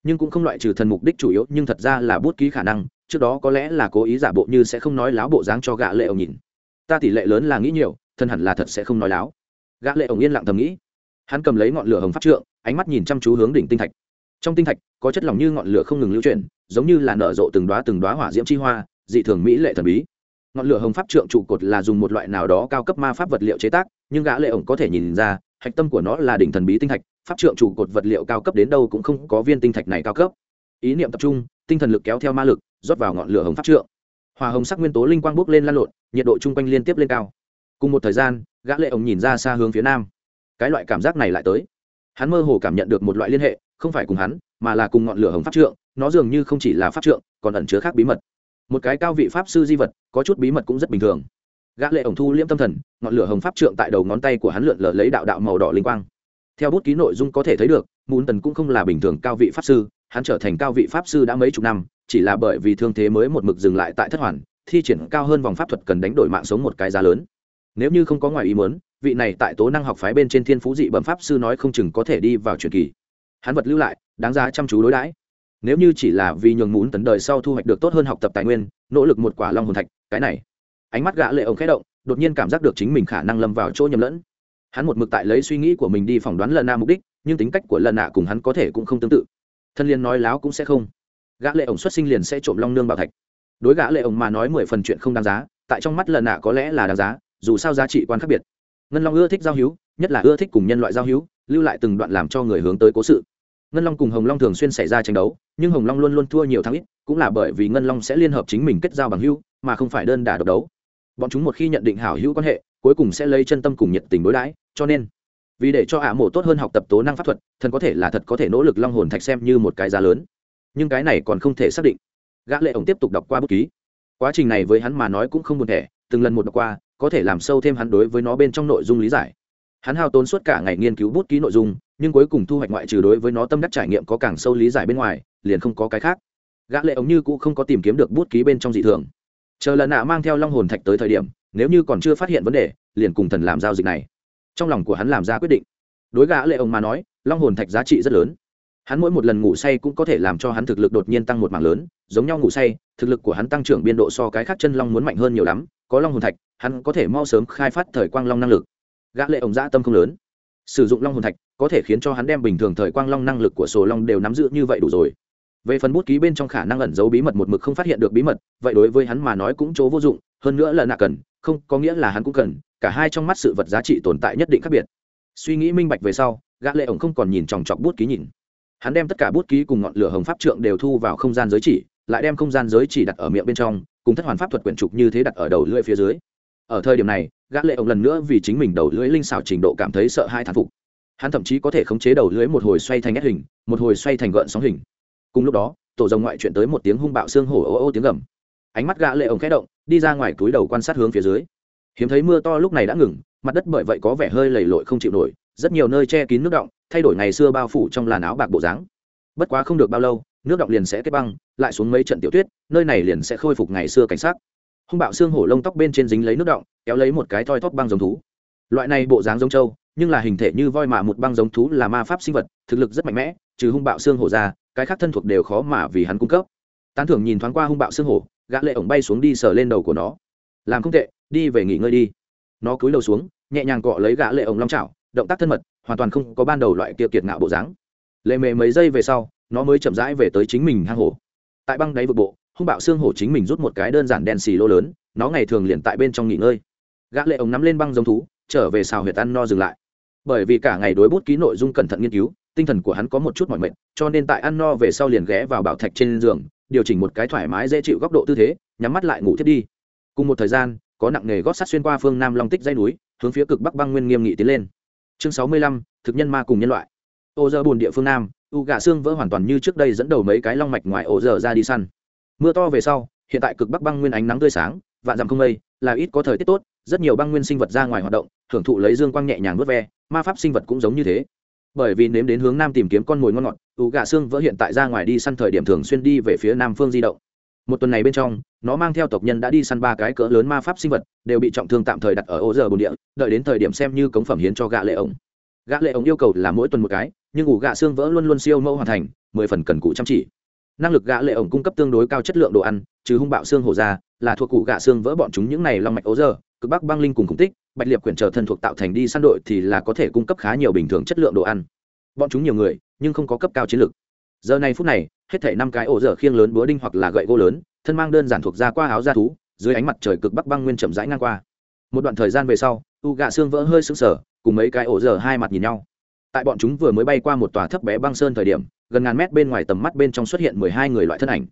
Nhưng cũng không loại trừ thần mục đích chủ yếu, nhưng thật ra là bút ký khả năng, trước đó có lẽ là cố ý giả bộ như sẽ không nói láo bộ dáng cho gã lệ ổng nhìn ta tỷ lệ lớn là nghĩ nhiều, thân hẳn là thật sẽ không nói láo. Gã lệ ổng yên lặng thầm nghĩ. Hắn cầm lấy ngọn lửa hồng pháp trượng, ánh mắt nhìn chăm chú hướng đỉnh tinh thạch. Trong tinh thạch, có chất lỏng như ngọn lửa không ngừng lưu chuyển, giống như là nở rộ từng đóa từng đóa hỏa diễm chi hoa, dị thường mỹ lệ thần bí. Ngọn lửa hồng pháp trượng trụ cột là dùng một loại nào đó cao cấp ma pháp vật liệu chế tác, nhưng gã lệ ổng có thể nhìn ra, hạch tâm của nó là đỉnh thần bí tinh thạch, pháp trượng trụ cột vật liệu cao cấp đến đâu cũng không có viên tinh thạch này cao cấp. Ý niệm tập trung, tinh thần lực kéo theo ma lực, rót vào ngọn lửa hồng pháp trượng. Hòa hồng sắc nguyên tố linh quang bốc lên lan lộn nhiệt độ chung quanh liên tiếp lên cao. Cùng một thời gian, gã lệ ổng nhìn ra xa hướng phía nam. Cái loại cảm giác này lại tới. Hắn mơ hồ cảm nhận được một loại liên hệ, không phải cùng hắn, mà là cùng ngọn lửa hồng pháp trượng, nó dường như không chỉ là pháp trượng, còn ẩn chứa khác bí mật. Một cái cao vị pháp sư di vật, có chút bí mật cũng rất bình thường. Gã lệ ổng thu liễm tâm thần, ngọn lửa hồng pháp trượng tại đầu ngón tay của hắn lượn lờ lấy đạo đạo màu đỏ linh quang. Theo bút ký nội dung có thể thấy được mún tần cũng không là bình thường cao vị pháp sư, hắn trở thành cao vị pháp sư đã mấy chục năm, chỉ là bởi vì thương thế mới một mực dừng lại tại thất hoàn thi triển cao hơn vòng pháp thuật cần đánh đổi mạng sống một cái giá lớn. Nếu như không có ngoài ý muốn, vị này tại tố năng học phái bên trên thiên phú dị bẩm pháp sư nói không chừng có thể đi vào truyền kỳ. Hắn vật lưu lại, đáng giá chăm chú đối đãi. Nếu như chỉ là vì nhường muốn tấn đời sau thu hoạch được tốt hơn học tập tài nguyên, nỗ lực một quả long hồn thạch, cái này. Ánh mắt gã lệ ông khẽ động, đột nhiên cảm giác được chính mình khả năng lâm vào chỗ nhầm lẫn. Hắn một mực tại lấy suy nghĩ của mình đi phỏng đoán lần nạ mục đích, nhưng tính cách của lần nạ cùng hắn có thể cũng không tương tự. Thân liên nói láo cũng sẽ không. Gã lệ ổng xuất sinh liền sẽ trộm long nương bảo thạch đối gã lệ ổng mà nói mười phần chuyện không đáng giá, tại trong mắt lần nạ có lẽ là đáng giá, dù sao giá trị quan khác biệt. Ngân long ưa thích giao hữu, nhất là ưa thích cùng nhân loại giao hữu, lưu lại từng đoạn làm cho người hướng tới cố sự. Ngân long cùng hồng long thường xuyên xảy ra tranh đấu, nhưng hồng long luôn luôn thua nhiều thắng ít, cũng là bởi vì ngân long sẽ liên hợp chính mình kết giao bằng hữu, mà không phải đơn đả độc đấu. Bọn chúng một khi nhận định hảo hữu quan hệ, cuối cùng sẽ lấy chân tâm cùng nhiệt tình đối đãi, cho nên, vì để cho ả mộ tốt hơn học tập tố năng pháp thuật, thần có thể là thật có thể nỗ lực long hồn thạch xem như một cái giá lớn. Nhưng cái này còn không thể xác định gã lệ ổng tiếp tục đọc qua bút ký. Quá trình này với hắn mà nói cũng không buồn thẻ, từng lần một đọc qua, có thể làm sâu thêm hắn đối với nó bên trong nội dung lý giải. Hắn hao tốn suốt cả ngày nghiên cứu bút ký nội dung, nhưng cuối cùng thu hoạch ngoại trừ đối với nó tâm đắc trải nghiệm có càng sâu lý giải bên ngoài, liền không có cái khác. Gã lệ ống như cũ không có tìm kiếm được bút ký bên trong dị thường. Chờ lần nạ mang theo long hồn thạch tới thời điểm, nếu như còn chưa phát hiện vấn đề, liền cùng thần làm giao dịch này. Trong lòng của hắn làm ra quyết định. Đối gã lệ ống mà nói, long hồn thạch giá trị rất lớn. Hắn mỗi một lần ngủ say cũng có thể làm cho hắn thực lực đột nhiên tăng một mảng lớn giống nhau ngủ say, thực lực của hắn tăng trưởng biên độ so cái khác chân long muốn mạnh hơn nhiều lắm, có long hồn thạch, hắn có thể mau sớm khai phát thời quang long năng lực. Gã lệ ổng dã tâm không lớn. Sử dụng long hồn thạch có thể khiến cho hắn đem bình thường thời quang long năng lực của sổ long đều nắm giữ như vậy đủ rồi. Về phần bút ký bên trong khả năng ẩn giấu bí mật một mực không phát hiện được bí mật, vậy đối với hắn mà nói cũng chỗ vô dụng, hơn nữa là nạ cần, không, có nghĩa là hắn cũng cần, cả hai trong mắt sự vật giá trị tồn tại nhất định khác biệt. Suy nghĩ minh bạch về sau, gã lệ ổng không còn nhìn chòng chọc bút ký nhìn. Hắn đem tất cả bút ký cùng ngọn lửa hồng pháp trượng đều thu vào không gian giới chỉ lại đem không gian giới chỉ đặt ở miệng bên trong, cùng thất hoàn pháp thuật quyển trục như thế đặt ở đầu lưỡi phía dưới. Ở thời điểm này, gã lệ ông lần nữa vì chính mình đầu lưỡi linh xảo trình độ cảm thấy sợ hai thán phục. Hắn thậm chí có thể khống chế đầu lưỡi một hồi xoay thành ép hình, một hồi xoay thành gợn sóng hình. Cùng lúc đó, tổ rồng ngoại chuyện tới một tiếng hung bạo xương hổ ô ô tiếng gầm. Ánh mắt gã lệ ông khẽ động, đi ra ngoài túi đầu quan sát hướng phía dưới. Hiếm thấy mưa to lúc này đã ngừng, mặt đất bởi vậy có vẻ hơi lầy lội không chịu nổi, rất nhiều nơi che kín nước động, thay đổi ngày xưa bao phủ trong làn áo bạc bộ dáng. Bất quá không được bao lâu nước động liền sẽ kết băng, lại xuống mấy trận tiểu tuyết, nơi này liền sẽ khôi phục ngày xưa cảnh sắc. Hung bạo xương hổ lông tóc bên trên dính lấy nước động kéo lấy một cái thoi thóp băng giống thú. Loại này bộ dáng giống trâu, nhưng là hình thể như voi mà một băng giống thú là ma pháp sinh vật, thực lực rất mạnh mẽ, trừ hung bạo xương hổ ra, cái khác thân thuộc đều khó mà vì hắn cung cấp. Tán thưởng nhìn thoáng qua hung bạo xương hổ, gã lệ ổng bay xuống đi sờ lên đầu của nó. Làm không tệ, đi về nghỉ ngơi đi. Nó cúi đầu xuống, nhẹ nhàng cọ lấy gã lệ ổng long chảo, động tác thân mật, hoàn toàn không có ban đầu loại kia kiệt ngạo bộ dáng. Lệ mề mấy giây về sau nó mới chậm rãi về tới chính mình hang hổ. Tại băng đáy vực bộ, hung bạo xương hổ chính mình rút một cái đơn giản đen xì lô lớn, nó ngày thường liền tại bên trong nghỉ ngơi. Gã lệ ống nắm lên băng giống thú, trở về xào huyệt ăn no dừng lại. Bởi vì cả ngày đối bút ký nội dung cẩn thận nghiên cứu, tinh thần của hắn có một chút mỏi mệt, cho nên tại ăn no về sau liền ghé vào bảo thạch trên giường, điều chỉnh một cái thoải mái dễ chịu góc độ tư thế, nhắm mắt lại ngủ thiết đi. Cùng một thời gian, có nặng nghề gót sắt xuyên qua phương nam long tích dây núi, hướng phía cực bắc băng nguyên nghiêm nghị tiến lên. Chương sáu mươi lăm, thực nhân ma cùng nhân loại. Ô dơ bùn địa phương nam u gà xương vỡ hoàn toàn như trước đây dẫn đầu mấy cái long mạch ngoài ổ giờ ra đi săn. Mưa to về sau, hiện tại cực bắc băng nguyên ánh nắng tươi sáng, vạn dặm không mây, là ít có thời tiết tốt, rất nhiều băng nguyên sinh vật ra ngoài hoạt động, hưởng thụ lấy dương quang nhẹ nhàng vớt ve, ma pháp sinh vật cũng giống như thế. Bởi vì nếm đến hướng nam tìm kiếm con mồi ngon ngọt, u gà xương vỡ hiện tại ra ngoài đi săn thời điểm thường xuyên đi về phía nam phương di động. Một tuần này bên trong, nó mang theo tộc nhân đã đi săn ba cái cỡ lớn ma pháp sinh vật, đều bị trọng thương tạm thời đặt ở ô giờ bồn địa, đợi đến thời điểm xem như cống phẩm hiến cho gạ lệ ổng. Gạ lệ ổng yêu cầu là mỗi tuần một cái nhưng ủ gạ xương vỡ luôn luôn siêu mẫu hoàn thành, mười phần cần cụ chăm chỉ. Năng lực gạ lệ ổng cung cấp tương đối cao chất lượng đồ ăn, trừ hung bạo xương hổ ra, là thuộc cụ gạ xương vỡ bọn chúng những này long mạch ố giờ cực bắc băng linh cùng khủng tích, bạch liệt quyển trở thân thuộc tạo thành đi săn đội thì là có thể cung cấp khá nhiều bình thường chất lượng đồ ăn. Bọn chúng nhiều người, nhưng không có cấp cao chiến lược. Giờ này phút này, hết thảy năm cái ổ dở khiêng lớn búa đinh hoặc là gậy gỗ lớn, thân mang đơn giản thuộc ra qua áo da thú, dưới ánh mặt trời cực bắc băng nguyên chậm rãi ngang qua. Một đoạn thời gian về sau u gạ xương vỡ hơi sững sờ, cùng mấy cái ổ dở hai mặt nhìn nhau tại bọn chúng vừa mới bay qua một tòa thấp bé băng sơn thời điểm, gần ngàn mét bên ngoài tầm mắt bên trong xuất hiện mười hai người loại thân ảnh.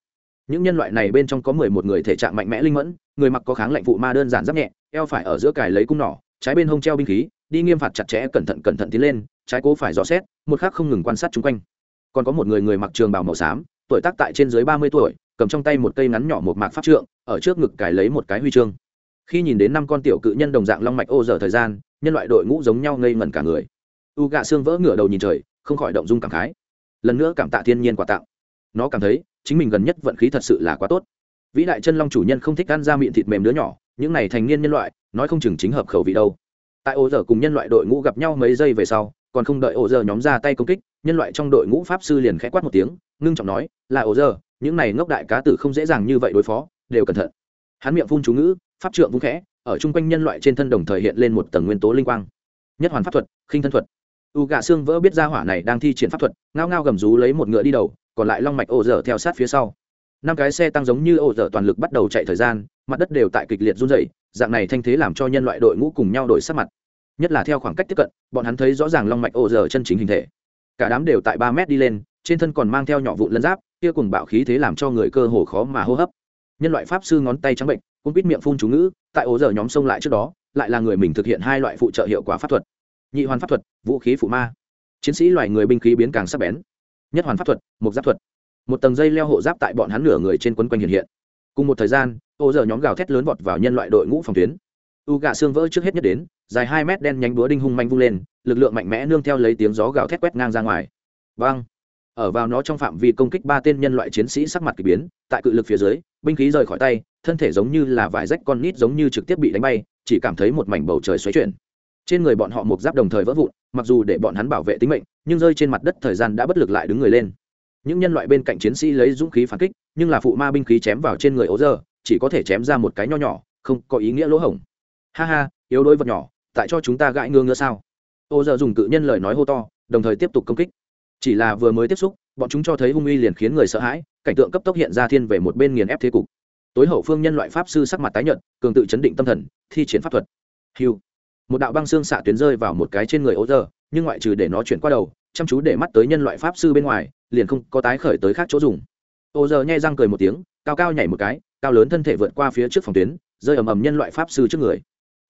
Những nhân loại này bên trong có mười một người thể trạng mạnh mẽ linh mẫn, người mặc có kháng lạnh phụ ma đơn giản giáp nhẹ, eo phải ở giữa cài lấy cung nỏ, trái bên hông treo binh khí, đi nghiêm phạt chặt chẽ, cẩn thận cẩn thận tiến lên, trái cố phải dò xét, một khác không ngừng quan sát chung quanh. Còn có một người người mặc trường bào màu xám, tuổi tác tại trên dưới ba mươi tuổi, cầm trong tay một cây ngắn nhỏ một mạc pháp trượng, ở trước ngực cài lấy một cái huy chương. Khi nhìn đến năm con tiểu cự nhân đồng dạng long mạch ô giờ thời gian, nhân loại đội ngũ giống nhau ngây ngẩn cả người u gạ xương vỡ ngửa đầu nhìn trời, không khỏi động dung cảm khái. Lần nữa cảm tạ thiên nhiên quà tặng. Nó cảm thấy, chính mình gần nhất vận khí thật sự là quá tốt. Vĩ đại chân long chủ nhân không thích ăn ra miệng thịt mềm đứa nhỏ, những này thành niên nhân loại, nói không chừng chính hợp khẩu vị đâu. Tại ô giờ cùng nhân loại đội ngũ gặp nhau mấy giây về sau, còn không đợi ô giờ nhóm ra tay công kích, nhân loại trong đội ngũ pháp sư liền khẽ quát một tiếng, ngưng trọng nói, là ô giờ những này ngốc đại cá tử không dễ dàng như vậy đối phó, đều cẩn thận. Hắn miệng phun chú ngữ, pháp trượng vung khẽ, ở chung quanh nhân loại trên thân đồng thời hiện lên một tầng nguyên tố linh quang. Nhất hoàn pháp thuật, khinh thân thuật u gạ xương vỡ biết ra hỏa này đang thi triển pháp thuật, ngao ngao gầm rú lấy một ngựa đi đầu, còn lại long mạch ổ dở theo sát phía sau. Năm cái xe tăng giống như ổ dở toàn lực bắt đầu chạy thời gian, mặt đất đều tại kịch liệt run dày dạng này thanh thế làm cho nhân loại đội ngũ cùng nhau đổi sắc mặt. Nhất là theo khoảng cách tiếp cận, bọn hắn thấy rõ ràng long mạch ổ dở chân chính hình thể. Cả đám đều tại ba mét đi lên, trên thân còn mang theo nhỏ vụn lân giáp, kia cùng bạo khí thế làm cho người cơ hồ khó mà hô hấp. Nhân loại pháp sư ngón tay trắng bệnh, cũng biết miệng phun chú ngữ, tại ổ dở nhóm sông lại trước đó, lại là người mình thực hiện hai loại phụ trợ hiệu quả pháp thuật nhị hoàn pháp thuật, vũ khí phụ ma. Chiến sĩ loài người binh khí biến càng sắc bén. Nhất hoàn pháp thuật một giáp thuật. Một tầng dây leo hộ giáp tại bọn hắn nửa người trên quấn quanh hiện hiện. Cùng một thời gian, ô giờ nhóm gào thét lớn vọt vào nhân loại đội ngũ phòng tuyến. U gạ xương vỡ trước hết nhất đến, dài hai mét đen nhánh búa đinh hung manh vung lên, lực lượng mạnh mẽ nương theo lấy tiếng gió gào thét quét ngang ra ngoài. Vang! Ở vào nó trong phạm vi công kích ba tên nhân loại chiến sĩ sắc mặt kỳ biến, tại cự lực phía dưới, binh khí rời khỏi tay, thân thể giống như là vải rách con nít giống như trực tiếp bị đánh bay, chỉ cảm thấy một mảnh bầu trời xoáy chuyển trên người bọn họ một giáp đồng thời vỡ vụn, mặc dù để bọn hắn bảo vệ tính mệnh, nhưng rơi trên mặt đất thời gian đã bất lực lại đứng người lên. Những nhân loại bên cạnh chiến sĩ lấy dũng khí phản kích, nhưng là phụ ma binh khí chém vào trên người ố giờ chỉ có thể chém ra một cái nho nhỏ, không có ý nghĩa lỗ hổng. Ha ha, yếu đuối vật nhỏ, tại cho chúng ta gãi ngơ ngơ sao? Ô giờ dùng cự nhân lời nói hô to, đồng thời tiếp tục công kích. Chỉ là vừa mới tiếp xúc, bọn chúng cho thấy hung uy liền khiến người sợ hãi, cảnh tượng cấp tốc hiện ra thiên về một bên nghiền ép thế cục. Tối hậu phương nhân loại pháp sư sắc mặt tái nhợt, cường tự chấn định tâm thần, thi triển pháp thuật. Hiu một đạo băng xương xạ tuyến rơi vào một cái trên người ô giờ nhưng ngoại trừ để nó chuyển qua đầu, chăm chú để mắt tới nhân loại pháp sư bên ngoài, liền không có tái khởi tới khác chỗ dùng. Ô giờ nhai răng cười một tiếng, cao cao nhảy một cái, cao lớn thân thể vượt qua phía trước phòng tuyến, rơi ầm ầm nhân loại pháp sư trước người.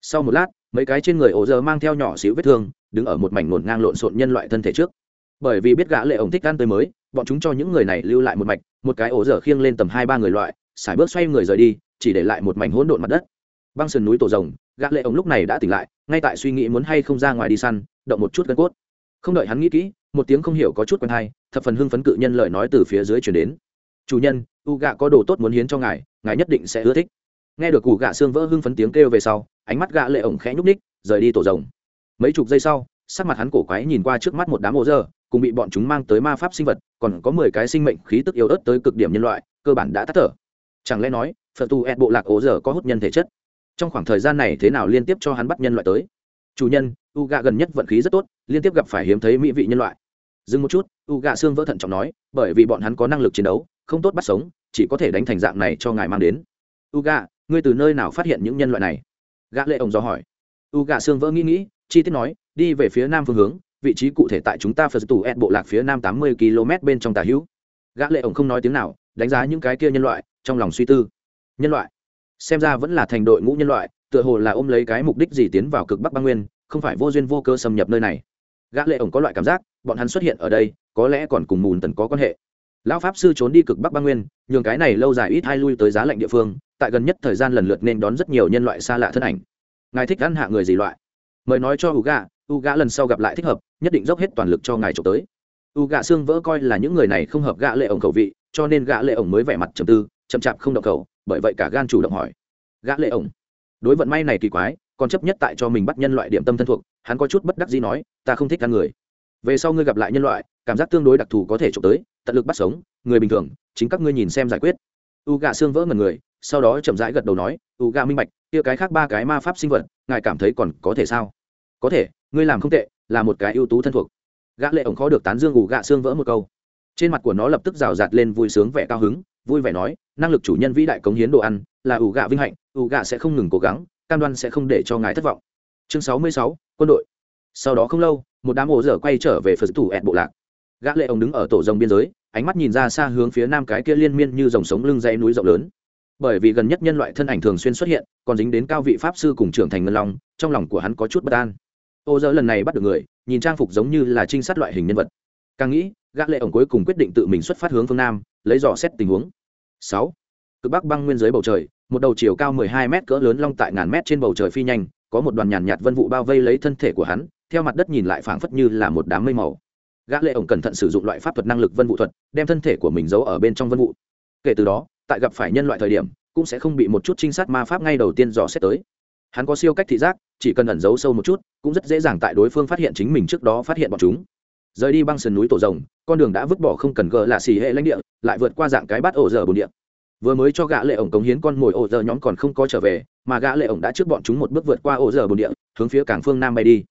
Sau một lát, mấy cái trên người ổ giờ mang theo nhỏ xíu vết thương, đứng ở một mảnh ngổn ngang lộn xộn nhân loại thân thể trước. Bởi vì biết gã lệ ổng thích ăn tới mới, bọn chúng cho những người này lưu lại một mạch, một cái ổ giờ khiêng lên tầm hai ba người loại, xài bước xoay người rời đi, chỉ để lại một mảnh hỗn độn mặt đất. Băng sườn núi tổ rồng gã lệ ổng lúc này đã tỉnh lại, ngay tại suy nghĩ muốn hay không ra ngoài đi săn, động một chút gân cốt. Không đợi hắn nghĩ kỹ, một tiếng không hiểu có chút quen hay, thập phần hưng phấn cự nhân lời nói từ phía dưới truyền đến. Chủ nhân, u gạ có đồ tốt muốn hiến cho ngài ngài nhất định sẽ ưa thích. Nghe được củ gạ xương vỡ hưng phấn tiếng kêu về sau, ánh mắt gạ lệ ổng khẽ nhúc ních rời đi tổ rồng. Mấy chục giây sau, sắc mặt hắn cổ quái nhìn qua trước mắt một đám ô dơ, cùng bị bọn chúng mang tới ma pháp sinh vật, còn có mười cái sinh mệnh khí tức yếu ớt tới cực điểm nhân loại, cơ bản đã tắt thở. Chẳng lẽ nói, phật tu ed bộ lạc ố giờ có hút nhân thể chất? Trong khoảng thời gian này thế nào liên tiếp cho hắn bắt nhân loại tới. Chủ nhân u gạ gần nhất vận khí rất tốt, liên tiếp gặp phải hiếm thấy mỹ vị nhân loại. Dừng một chút u gạ xương vỡ thận trọng nói, bởi vì bọn hắn có năng lực chiến đấu, không tốt bắt sống, chỉ có thể đánh thành dạng này cho ngài mang đến. U gạ ngươi từ nơi nào phát hiện những nhân loại này? Gã lệ ông do hỏi. U gạ xương vỡ nghĩ nghĩ, chi tiết nói, đi về phía nam phương hướng, vị trí cụ thể tại chúng ta phật tù ed bộ lạc phía nam tám mươi km bên trong tà hữu. Gã lệ ổng không nói tiếng nào, đánh giá những cái kia nhân loại, trong lòng suy tư. Nhân loại? Xem ra vẫn là thành đội ngũ nhân loại, tựa hồ là ôm lấy cái mục đích gì tiến vào cực bắc băng nguyên, không phải vô duyên vô cơ xâm nhập nơi này. Gã lệ ổng có loại cảm giác, bọn hắn xuất hiện ở đây, có lẽ còn cùng mùn tần có quan hệ. Lão pháp sư trốn đi cực bắc băng nguyên, nhường cái này lâu dài ít hai lui tới giá lạnh địa phương, tại gần nhất thời gian lần lượt nên đón rất nhiều nhân loại xa lạ thân ảnh. Ngài thích ăn hạ người gì loại? Mời nói cho u gà u gà lần sau gặp lại thích hợp, nhất định dốc hết toàn lực cho ngài trộm tới. U gà xương vỡ coi là những người này không hợp gã lệ ổng khẩu vị, cho nên gã lệ ổng mới vẻ mặt trầm tư, chậm chạp không động khẩu bởi vậy cả gan chủ động hỏi. Gã lệ ổng, đối vận may này kỳ quái, còn chấp nhất tại cho mình bắt nhân loại điểm tâm thân thuộc, hắn có chút bất đắc dĩ nói, ta không thích ăn người. Về sau ngươi gặp lại nhân loại, cảm giác tương đối đặc thù có thể trộm tới, tận lực bắt sống, người bình thường, chính các ngươi nhìn xem giải quyết. U gà xương vỡ ngần người, sau đó chậm rãi gật đầu nói, u gà minh bạch, kia cái khác ba cái ma pháp sinh vật, ngài cảm thấy còn có thể sao? Có thể, ngươi làm không tệ, là một cái ưu tú thân thuộc. Gã lệ ổng khó được tán dương u gã xương vỡ một câu. Trên mặt của nó lập tức rào rạt lên vui sướng vẻ cao hứng vui vẻ nói năng lực chủ nhân vĩ đại cống hiến đồ ăn là ủ gạ vinh hạnh ủ gạ sẽ không ngừng cố gắng cam đoan sẽ không để cho ngài thất vọng. Chương sáu mươi sáu, quân đội. Sau đó không lâu một đám ổ dở quay trở về phật thủ ẹn bộ lạc. Gã lệ ông đứng ở tổ rồng biên giới ánh mắt nhìn ra xa hướng phía nam cái kia liên miên như dòng sống lưng dãy núi rộng lớn. Bởi vì gần nhất nhân loại thân ảnh thường xuyên xuất hiện còn dính đến cao vị pháp sư cùng trưởng thành ngân long trong lòng của hắn có chút bất an. Ô dơ lần này bắt được người nhìn trang phục giống như là trinh sát loại hình nhân vật. Càng nghĩ gã lệ ổng cuối cùng quyết định tự mình xuất phát hướng phương nam lấy dò xét tình huống sáu. Cực bắc băng nguyên dưới bầu trời, một đầu chiều cao 12 mét cỡ lớn long tại ngàn mét trên bầu trời phi nhanh, có một đoàn nhàn nhạt vân vụ bao vây lấy thân thể của hắn, theo mặt đất nhìn lại phảng phất như là một đám mây màu. Gã lệ ổng cẩn thận sử dụng loại pháp thuật năng lực vân vụ thuật, đem thân thể của mình giấu ở bên trong vân vụ. Kể từ đó, tại gặp phải nhân loại thời điểm, cũng sẽ không bị một chút trinh sát ma pháp ngay đầu tiên dò xét tới. Hắn có siêu cách thị giác, chỉ cần ẩn giấu sâu một chút, cũng rất dễ dàng tại đối phương phát hiện chính mình trước đó phát hiện bọn chúng rời đi băng sườn núi tổ rồng, con đường đã vứt bỏ không cần gờ là xì hệ lãnh địa, lại vượt qua dạng cái bát ổ giờ bồn địa. Vừa mới cho gã lệ ổng cống hiến con mồi ổ giờ nhóm còn không có trở về, mà gã lệ ổng đã trước bọn chúng một bước vượt qua ổ giờ bồn địa, hướng phía cảng phương nam bay đi.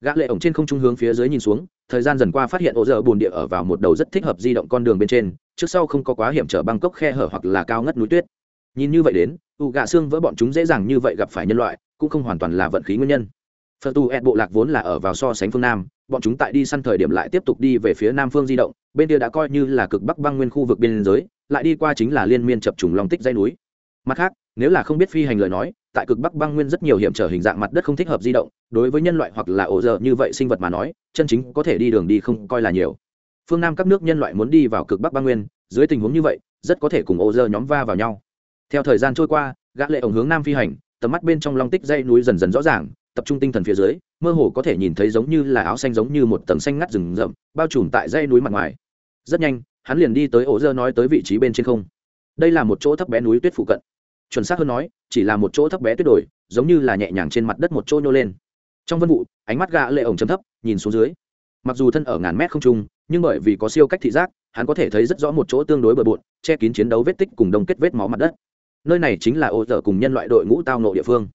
Gã lệ ổng trên không trung hướng phía dưới nhìn xuống, thời gian dần qua phát hiện ổ giờ bồn địa ở vào một đầu rất thích hợp di động con đường bên trên, trước sau không có quá hiểm trở băng cốc khe hở hoặc là cao ngất núi tuyết. Nhìn như vậy đến, u gạ xương vỡ bọn chúng dễ dàng như vậy gặp phải nhân loại, cũng không hoàn toàn là vận khí nguyên nhân. Phật tu ed bộ lạc vốn là ở vào so sánh phương nam bọn chúng tại đi săn thời điểm lại tiếp tục đi về phía nam phương di động, bên kia đã coi như là cực bắc băng nguyên khu vực biên giới, lại đi qua chính là liên miên chập trùng long tích dây núi. Mặt khác, nếu là không biết phi hành lời nói, tại cực bắc băng nguyên rất nhiều hiểm trở hình dạng mặt đất không thích hợp di động, đối với nhân loại hoặc là ổ dở như vậy sinh vật mà nói, chân chính có thể đi đường đi không coi là nhiều. Phương nam các nước nhân loại muốn đi vào cực bắc băng nguyên, dưới tình huống như vậy, rất có thể cùng ổ dở nhóm va vào nhau. Theo thời gian trôi qua, gã lệ ổng hướng nam phi hành, tầm mắt bên trong long tích dây núi dần dần rõ ràng tập trung tinh thần phía dưới, mơ hồ có thể nhìn thấy giống như là áo xanh giống như một tầng xanh ngắt rừng rậm, bao trùm tại dây núi mặt ngoài. Rất nhanh, hắn liền đi tới ổ dơ nói tới vị trí bên trên không. Đây là một chỗ thấp bé núi tuyết phụ cận. Chuẩn xác hơn nói, chỉ là một chỗ thấp bé tuyết đồi, giống như là nhẹ nhàng trên mặt đất một chỗ nhô lên. Trong vân vụ, ánh mắt gã lệ ổng chấm thấp, nhìn xuống dưới. Mặc dù thân ở ngàn mét không trung, nhưng bởi vì có siêu cách thị giác, hắn có thể thấy rất rõ một chỗ tương đối bờ bộn, che kín chiến đấu vết tích cùng đông kết vết máu mặt đất. Nơi này chính là ô dở cùng nhân loại đội ngũ tao nộ địa phương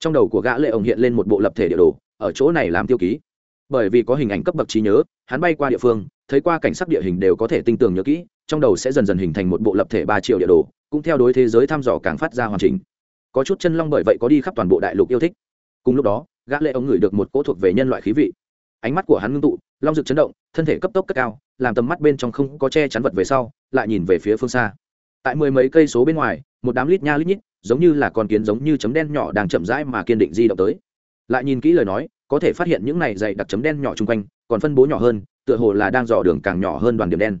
trong đầu của gã lệ ổng hiện lên một bộ lập thể địa đồ, ở chỗ này làm tiêu ký. Bởi vì có hình ảnh cấp bậc trí nhớ, hắn bay qua địa phương, thấy qua cảnh sắc địa hình đều có thể tinh tường nhớ kỹ, trong đầu sẽ dần dần hình thành một bộ lập thể ba triệu địa đồ, cũng theo đối thế giới thăm dò càng phát ra hoàn chỉnh. Có chút chân long bởi vậy có đi khắp toàn bộ đại lục yêu thích. Cùng lúc đó, gã lệ ổng ngửi được một cỗ thuộc về nhân loại khí vị. Ánh mắt của hắn ngưng tụ, long rực chấn động, thân thể cấp tốc cất cao, làm tầm mắt bên trong không có che chắn vật về sau, lại nhìn về phía phương xa. Tại mười mấy cây số bên ngoài, một đám lít nha lít nhít giống như là con kiến giống như chấm đen nhỏ đang chậm rãi mà kiên định di động tới. Lại nhìn kỹ lời nói, có thể phát hiện những này dày đặc chấm đen nhỏ chung quanh, còn phân bố nhỏ hơn, tựa hồ là đang dò đường càng nhỏ hơn đoàn điểm đen.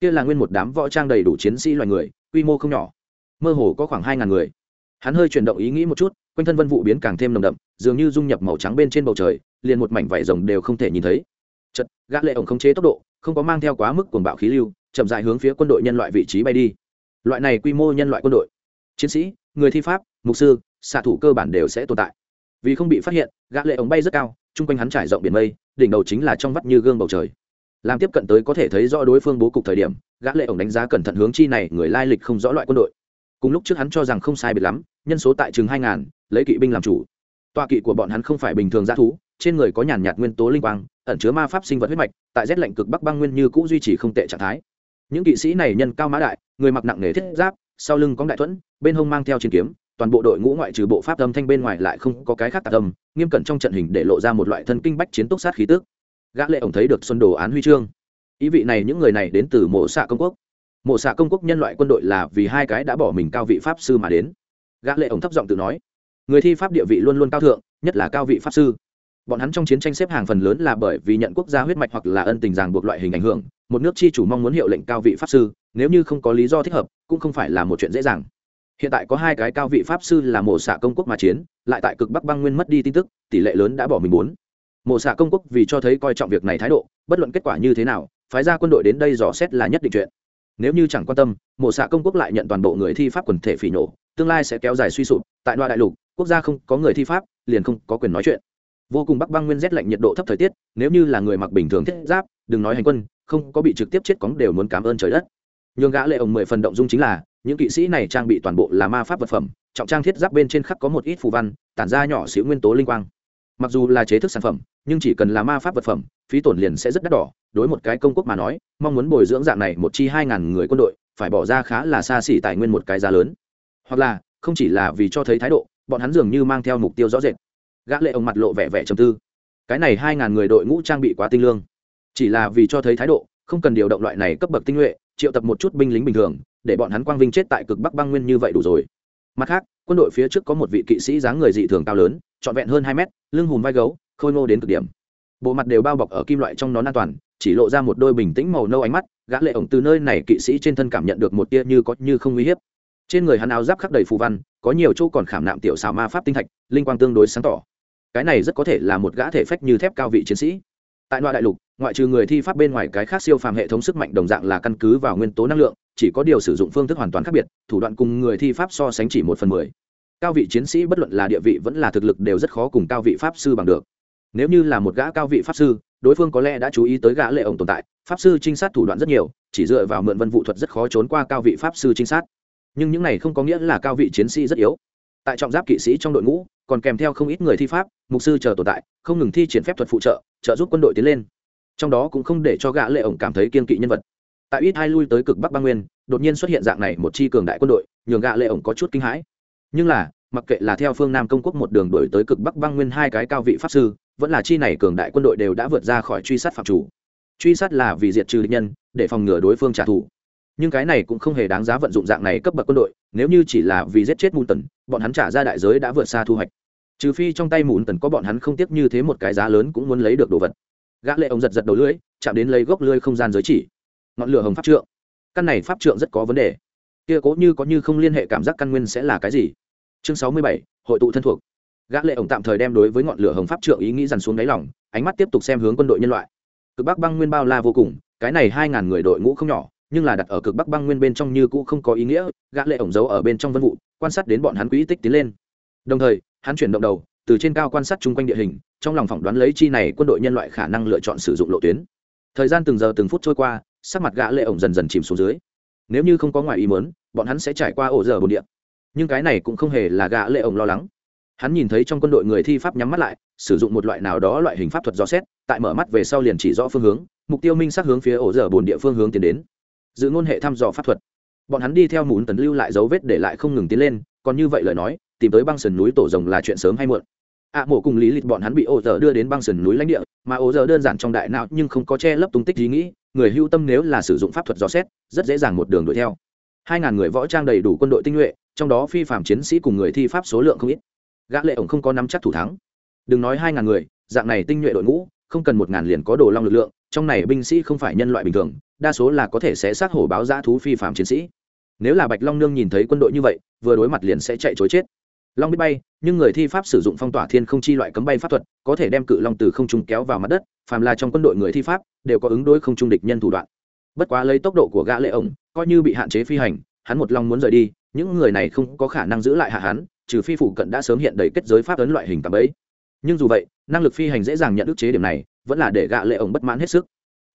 Kia là nguyên một đám võ trang đầy đủ chiến sĩ loài người, quy mô không nhỏ. Mơ hồ có khoảng hai ngàn người. Hắn hơi chuyển động ý nghĩ một chút, quanh thân vân vụ biến càng thêm nồng đậm, dường như dung nhập màu trắng bên trên bầu trời, liền một mảnh vải rồng đều không thể nhìn thấy. Chật, gã lệ ổng không chế tốc độ, không có mang theo quá mức cuồng bạo khí lưu, chậm rãi hướng phía quân đội nhân loại vị trí bay đi. Loại này quy mô nhân loại quân đội. Chiến sĩ người thi pháp, mục sư, xạ thủ cơ bản đều sẽ tồn tại. Vì không bị phát hiện, gã lệ ống bay rất cao, chung quanh hắn trải rộng biển mây, đỉnh đầu chính là trong vắt như gương bầu trời. Làm tiếp cận tới có thể thấy rõ đối phương bố cục thời điểm, gã lệ ổng đánh giá cẩn thận hướng chi này người lai lịch không rõ loại quân đội. Cùng lúc trước hắn cho rằng không sai biệt lắm, nhân số tại chừng hai ngàn, lấy kỵ binh làm chủ. Tọa kỵ của bọn hắn không phải bình thường giã thú, trên người có nhàn nhạt nguyên tố linh quang, ẩn chứa ma pháp sinh vật huyết mạch, tại rét lạnh cực bắc băng nguyên như cũ duy trì không tệ trạng thái. Những kỵ sĩ này nhân cao mã đại, người mặc nặng nề thiết giáp, sau lưng có đại thuẫn bên hông mang theo chiến kiếm, toàn bộ đội ngũ ngoại trừ bộ pháp âm thanh bên ngoài lại không có cái khác tạc âm, nghiêm cẩn trong trận hình để lộ ra một loại thân kinh bách chiến túc sát khí tức. Gã lệ ổng thấy được xuân đồ án huy chương. Ý vị này những người này đến từ mộ xạ công quốc. Mộ xạ công quốc nhân loại quân đội là vì hai cái đã bỏ mình cao vị pháp sư mà đến. Gã lệ ổng thấp giọng tự nói, người thi pháp địa vị luôn luôn cao thượng, nhất là cao vị pháp sư. Bọn hắn trong chiến tranh xếp hàng phần lớn là bởi vì nhận quốc gia huyết mạch hoặc là ân tình ràng buộc loại hình ảnh hưởng, một nước chi chủ mong muốn hiệu lệnh cao vị pháp sư, nếu như không có lý do thích hợp, cũng không phải là một chuyện dễ dàng hiện tại có hai cái cao vị pháp sư là mộ xạ công quốc mà chiến, lại tại cực bắc băng nguyên mất đi tin tức, tỷ lệ lớn đã bỏ mình bốn. Mộ xạ công quốc vì cho thấy coi trọng việc này thái độ, bất luận kết quả như thế nào, phái ra quân đội đến đây dò xét là nhất định chuyện. Nếu như chẳng quan tâm, mộ xạ công quốc lại nhận toàn bộ người thi pháp quần thể phỉ nổ tương lai sẽ kéo dài suy sụp, tại đoạn đại lục, quốc gia không có người thi pháp, liền không có quyền nói chuyện. Vô cùng bắc băng nguyên rét lạnh nhiệt độ thấp thời tiết, nếu như là người mặc bình thường thiết giáp, đừng nói hành quân, không có bị trực tiếp chết cóng đều muốn cảm ơn trời đất. Nhường gã lệ ổng mười phần động dung chính là những kỵ sĩ này trang bị toàn bộ là ma pháp vật phẩm, trọng trang thiết giáp bên trên khắc có một ít phù văn, tản ra nhỏ xíu nguyên tố linh quang. Mặc dù là chế thức sản phẩm, nhưng chỉ cần là ma pháp vật phẩm, phí tổn liền sẽ rất đắt đỏ. Đối một cái công quốc mà nói, mong muốn bồi dưỡng dạng này một chi hai ngàn người quân đội, phải bỏ ra khá là xa xỉ tài nguyên một cái giá lớn. Hoặc là, không chỉ là vì cho thấy thái độ, bọn hắn dường như mang theo mục tiêu rõ rệt. Gã lệ ông mặt lộ vẻ vẻ trầm tư. Cái này hai ngàn người đội ngũ trang bị quá tinh lương. Chỉ là vì cho thấy thái độ, không cần điều động loại này cấp bậc tinh nhuệ triệu tập một chút binh lính bình thường, để bọn hắn quang vinh chết tại cực bắc băng nguyên như vậy đủ rồi. Mặt khác, quân đội phía trước có một vị kỵ sĩ dáng người dị thường cao lớn, trọn vẹn hơn hai mét, lưng hùm vai gấu, khôi ngô đến cực điểm. Bộ mặt đều bao bọc ở kim loại trong nón an toàn, chỉ lộ ra một đôi bình tĩnh màu nâu ánh mắt, gã lệ ổng từ nơi này kỵ sĩ trên thân cảm nhận được một tia như có như không uy hiếp. Trên người hắn áo giáp khắc đầy phù văn, có nhiều chỗ còn khảm nạm tiểu xảo ma pháp tinh thạch, linh quang tương đối sáng tỏ. Cái này rất có thể là một gã thể phách như thép cao vị chiến sĩ tại loại đại lục, ngoại trừ người thi pháp bên ngoài cái khác siêu phàm hệ thống sức mạnh đồng dạng là căn cứ vào nguyên tố năng lượng, chỉ có điều sử dụng phương thức hoàn toàn khác biệt, thủ đoạn cùng người thi pháp so sánh chỉ một phần mười. Cao vị chiến sĩ bất luận là địa vị vẫn là thực lực đều rất khó cùng cao vị pháp sư bằng được. Nếu như là một gã cao vị pháp sư, đối phương có lẽ đã chú ý tới gã lệ ổng tồn tại, pháp sư trinh sát thủ đoạn rất nhiều, chỉ dựa vào mượn vân vụ thuật rất khó trốn qua cao vị pháp sư trinh sát. Nhưng những này không có nghĩa là cao vị chiến sĩ rất yếu tại trọng giáp kỵ sĩ trong đội ngũ, còn kèm theo không ít người thi pháp, mục sư chờ tồn tại, không ngừng thi triển phép thuật phụ trợ trợ giúp quân đội tiến lên. Trong đó cũng không để cho gã lệ ổng cảm thấy kiên kỵ nhân vật. Tại ít hai lui tới cực bắc băng nguyên, đột nhiên xuất hiện dạng này một chi cường đại quân đội, nhường gã lệ ổng có chút kinh hãi. Nhưng là, mặc kệ là theo phương nam công quốc một đường đổi tới cực bắc băng nguyên hai cái cao vị pháp sư, vẫn là chi này cường đại quân đội đều đã vượt ra khỏi truy sát phạm chủ. Truy sát là vì diệt trừ địch nhân, để phòng ngừa đối phương trả thù nhưng cái này cũng không hề đáng giá vận dụng dạng này cấp bậc quân đội, nếu như chỉ là vì giết chết mùn tần, bọn hắn trả ra đại giới đã vượt xa thu hoạch. Trừ phi trong tay mùn tần có bọn hắn không tiếc như thế một cái giá lớn cũng muốn lấy được đồ vật. Gã lệ ông giật giật đầu lưỡi, chạm đến lấy gốc lưỡi không gian giới chỉ. Ngọn lửa hồng pháp trượng. Căn này pháp trượng rất có vấn đề. Kia cố như có như không liên hệ cảm giác căn nguyên sẽ là cái gì? Chương sáu mươi bảy, hội tụ thân thuộc. Gã lệ ổng tạm thời đem đối với ngọn lửa hồng pháp trượng ý nghĩ dằn xuống đáy lòng, ánh mắt tiếp tục xem hướng quân đội nhân loại. Cực bắc băng nguyên bao la vô cùng, cái này hai ngàn người đội ngũ không nhỏ nhưng là đặt ở cực bắc băng nguyên bên trong như cũ không có ý nghĩa, gã lệ ổng giấu ở bên trong vân vụ, quan sát đến bọn hắn quỹ tích tiến lên. Đồng thời, hắn chuyển động đầu, từ trên cao quan sát chung quanh địa hình, trong lòng phỏng đoán lấy chi này quân đội nhân loại khả năng lựa chọn sử dụng lộ tuyến. Thời gian từng giờ từng phút trôi qua, sắc mặt gã lệ ổng dần dần chìm xuống dưới. Nếu như không có ngoài ý muốn, bọn hắn sẽ trải qua ổ giờ bồn địa. Nhưng cái này cũng không hề là gã lệ ổng lo lắng. Hắn nhìn thấy trong quân đội người thi pháp nhắm mắt lại, sử dụng một loại nào đó loại hình pháp thuật dò xét, tại mở mắt về sau liền chỉ rõ phương hướng, mục tiêu minh xác hướng phía ổ giờ bồn địa phương hướng tiến đến dự ngôn hệ thăm dò pháp thuật. Bọn hắn đi theo mún tấn lưu lại dấu vết để lại không ngừng tiến lên, còn như vậy lời nói, tìm tới băng sườn núi tổ rồng là chuyện sớm hay muộn. Ạ mộ cùng lý lịch bọn hắn bị ô giờ đưa đến băng sườn núi lãnh địa, mà ô giờ đơn giản trong đại não nhưng không có che lấp tung tích ý nghĩ, người hưu tâm nếu là sử dụng pháp thuật dò xét, rất dễ dàng một đường đuổi theo. Hai ngàn người võ trang đầy đủ quân đội tinh nhuệ, trong đó phi phạm chiến sĩ cùng người thi pháp số lượng không ít. Gã lệ ổng không có nắm chắc thủ thắng. Đừng nói hai ngàn người, dạng này tinh nhuệ đội ngũ, không cần một ngàn liền có đồ long lực lượng, trong này binh sĩ không phải nhân loại bình thường đa số là có thể sẽ sát hổ báo giã thú phi phạm chiến sĩ. Nếu là bạch long nương nhìn thấy quân đội như vậy, vừa đối mặt liền sẽ chạy chối chết. Long biết bay, nhưng người thi pháp sử dụng phong tỏa thiên không chi loại cấm bay pháp thuật, có thể đem cự long từ không trung kéo vào mặt đất, phàm là trong quân đội người thi pháp, đều có ứng đối không trung địch nhân thủ đoạn. Bất quá lấy tốc độ của gã lệ ổng, coi như bị hạn chế phi hành, hắn một long muốn rời đi, những người này không có khả năng giữ lại hạ hắn, trừ phi phụ cận đã sớm hiện đầy kết giới pháp ấn loại hình cạm bẫy. Nhưng dù vậy, năng lực phi hành dễ dàng nhận ức chế điểm này, vẫn là để gã lệ ổng bất mãn hết sức.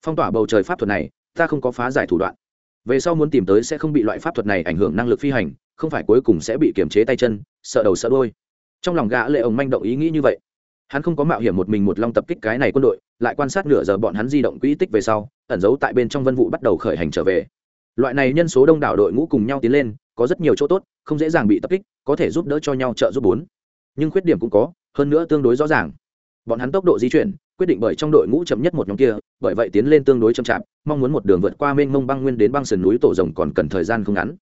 Phong tỏa bầu trời pháp thuật này ta không có phá giải thủ đoạn. Về sau muốn tìm tới sẽ không bị loại pháp thuật này ảnh hưởng năng lực phi hành, không phải cuối cùng sẽ bị kiềm chế tay chân, sợ đầu sợ đôi trong lòng gã lệ ổng manh động ý nghĩ như vậy. Hắn không có mạo hiểm một mình một long tập kích cái này quân đội, lại quan sát nửa giờ bọn hắn di động quỹ tích về sau, ẩn giấu tại bên trong vân vụ bắt đầu khởi hành trở về. Loại này nhân số đông đảo đội ngũ cùng nhau tiến lên, có rất nhiều chỗ tốt, không dễ dàng bị tập kích, có thể giúp đỡ cho nhau trợ giúp bốn. Nhưng khuyết điểm cũng có, hơn nữa tương đối rõ ràng bọn hắn tốc độ di chuyển quyết định bởi trong đội ngũ chậm nhất một nhóm kia bởi vậy tiến lên tương đối chậm chạp mong muốn một đường vượt qua mênh mông băng nguyên đến băng sườn núi tổ rồng còn cần thời gian không ngắn.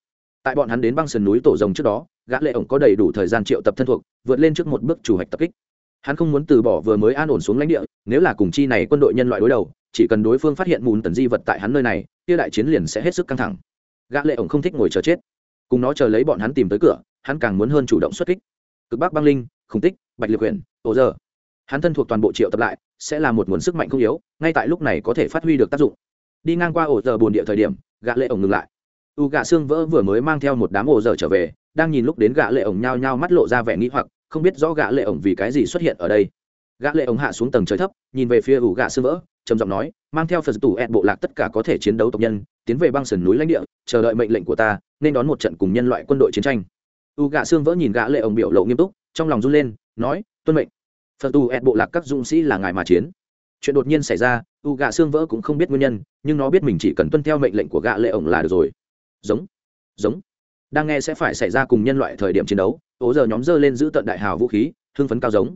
Tại bọn hắn đến băng sườn núi tổ rồng trước đó gã lệ ổng có đầy đủ thời gian triệu tập thân thuộc vượt lên trước một bước chủ hạch tập kích. Hắn không muốn từ bỏ vừa mới an ổn xuống lãnh địa nếu là cùng chi này quân đội nhân loại đối đầu chỉ cần đối phương phát hiện mùn tần di vật tại hắn nơi này kia đại chiến liền sẽ hết sức căng thẳng. Gã lệ ổng không thích ngồi chờ chết. Cùng nó chờ lấy bọn hắn tìm tới cửa hắn càng muốn hơn chủ động xuất kích. Cực bắc băng linh khủng tích bạch liệt huyền, ổ giờ hắn thân thuộc toàn bộ triệu tập lại, sẽ là một nguồn sức mạnh không yếu, ngay tại lúc này có thể phát huy được tác dụng. Đi ngang qua ổ giờ bồn địa thời điểm, gã lệ ổng ngừng lại. U gạ xương vỡ vừa mới mang theo một đám ổ giờ trở về, đang nhìn lúc đến gã lệ ổng nhao nhao mắt lộ ra vẻ nghĩ hoặc, không biết rõ gã lệ ổng vì cái gì xuất hiện ở đây. Gã lệ ổng hạ xuống tầng trời thấp, nhìn về phía ủ gã xương vỡ, trầm giọng nói, mang theo phật tủ ẹn bộ lạc tất cả có thể chiến đấu tộc nhân, tiến về băng sườn núi lãnh địa, chờ đợi mệnh lệnh của ta, nên đón một trận cùng nhân loại quân đội chiến tranh. U gã xương vỡ nhìn gã lệ ổng biểu lộ nghiêm túc, trong lòng run lên, nói, tuân mệnh phật tù Ed bộ lạc các dũng sĩ là ngài mà chiến. Chuyện đột nhiên xảy ra, u gạ xương vỡ cũng không biết nguyên nhân, nhưng nó biết mình chỉ cần tuân theo mệnh lệnh của gã lệ ổng là được rồi. Giống giống. Đang nghe sẽ phải xảy ra cùng nhân loại thời điểm chiến đấu, ố giờ nhóm dơ lên giữ tận đại hào vũ khí, hưng phấn cao giống.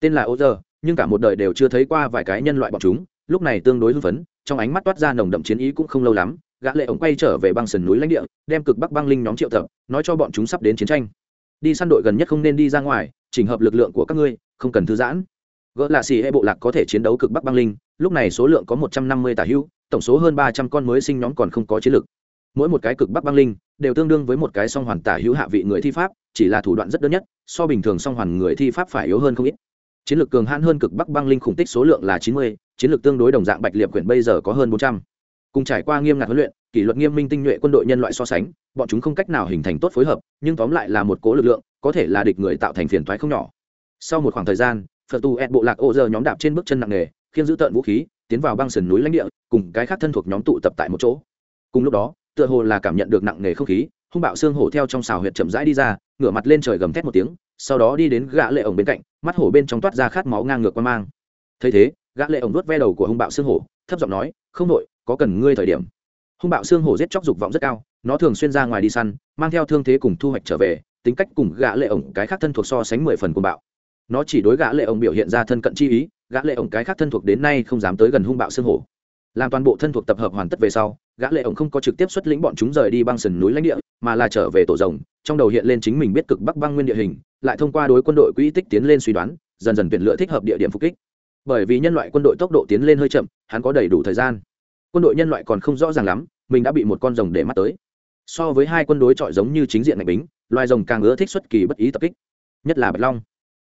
Tên là ố giờ nhưng cả một đời đều chưa thấy qua vài cái nhân loại bọn chúng, lúc này tương đối hưng phấn, trong ánh mắt toát ra nồng đậm chiến ý cũng không lâu lắm, gã lệ ổng quay trở về băng sườn núi lãnh địa, đem cực bắc băng linh nhóm triệu tập, nói cho bọn chúng sắp đến chiến tranh đi săn đội gần nhất không nên đi ra ngoài, chỉnh hợp lực lượng của các ngươi, không cần thư giãn. Gỡ lạ xì hệ bộ lạc có thể chiến đấu cực bắc băng linh, lúc này số lượng có một trăm năm mươi tả hữu, tổng số hơn ba trăm con mới sinh nhóm còn không có chiến lực. Mỗi một cái cực bắc băng linh đều tương đương với một cái song hoàn tả hữu hạ vị người thi pháp, chỉ là thủ đoạn rất đơn nhất, so bình thường song hoàn người thi pháp phải yếu hơn không ít. Chiến lược cường hãn hơn cực bắc băng linh khủng tích số lượng là chín mươi, chiến lược tương đối đồng dạng bạch liệp quyển bây giờ có hơn bốn trăm. Cùng trải qua nghiêm ngặt huấn luyện, kỷ luật nghiêm minh tinh nhuệ quân đội nhân loại so sánh bọn chúng không cách nào hình thành tốt phối hợp, nhưng tóm lại là một cố lực lượng, có thể là địch người tạo thành phiền toái không nhỏ. Sau một khoảng thời gian, phật tù ed bộ lạc ô giờ nhóm đạp trên bước chân nặng nề khiến giữ tợn vũ khí, tiến vào băng sườn núi lãnh địa, cùng cái khác thân thuộc nhóm tụ tập tại một chỗ. Cùng lúc đó, tựa hồ là cảm nhận được nặng nề không khí, hung bạo xương hổ theo trong xào huyệt chậm rãi đi ra, ngửa mặt lên trời gầm thét một tiếng, sau đó đi đến gã lệ ổng bên cạnh, mắt hổ bên trong toát ra khát máu ngang ngược qua mang. Thấy thế, gã lệ ổng nuốt ve đầu của hung bạo xương hổ, thấp giọng nói, không nội có cần ngươi thời điểm. Hung bạo xương hổ giết chóc dục vọng rất cao nó thường xuyên ra ngoài đi săn, mang theo thương thế cùng thu hoạch trở về, tính cách cùng gã lệ ổng cái khác thân thuộc so sánh mười phần cuồng bạo. Nó chỉ đối gã lệ ổng biểu hiện ra thân cận chi ý, gã lệ ổng cái khác thân thuộc đến nay không dám tới gần hung bạo xương hổ. Làm toàn bộ thân thuộc tập hợp hoàn tất về sau, gã lệ ổng không có trực tiếp xuất lĩnh bọn chúng rời đi băng sườn núi lãnh địa, mà là trở về tổ rồng, trong đầu hiện lên chính mình biết cực bắc băng nguyên địa hình, lại thông qua đối quân đội quỹ tích tiến lên suy đoán, dần dần tuyển lựa thích hợp địa điểm phục kích. Bởi vì nhân loại quân đội tốc độ tiến lên hơi chậm, hắn có đầy đủ thời gian. Quân đội nhân loại còn không rõ ràng lắm, mình đã bị một con rồng để mắt tới so với hai quân đối chọi giống như chính diện mạnh bính, loài rồng càng ưa thích xuất kỳ bất ý tập kích. Nhất là bạch long.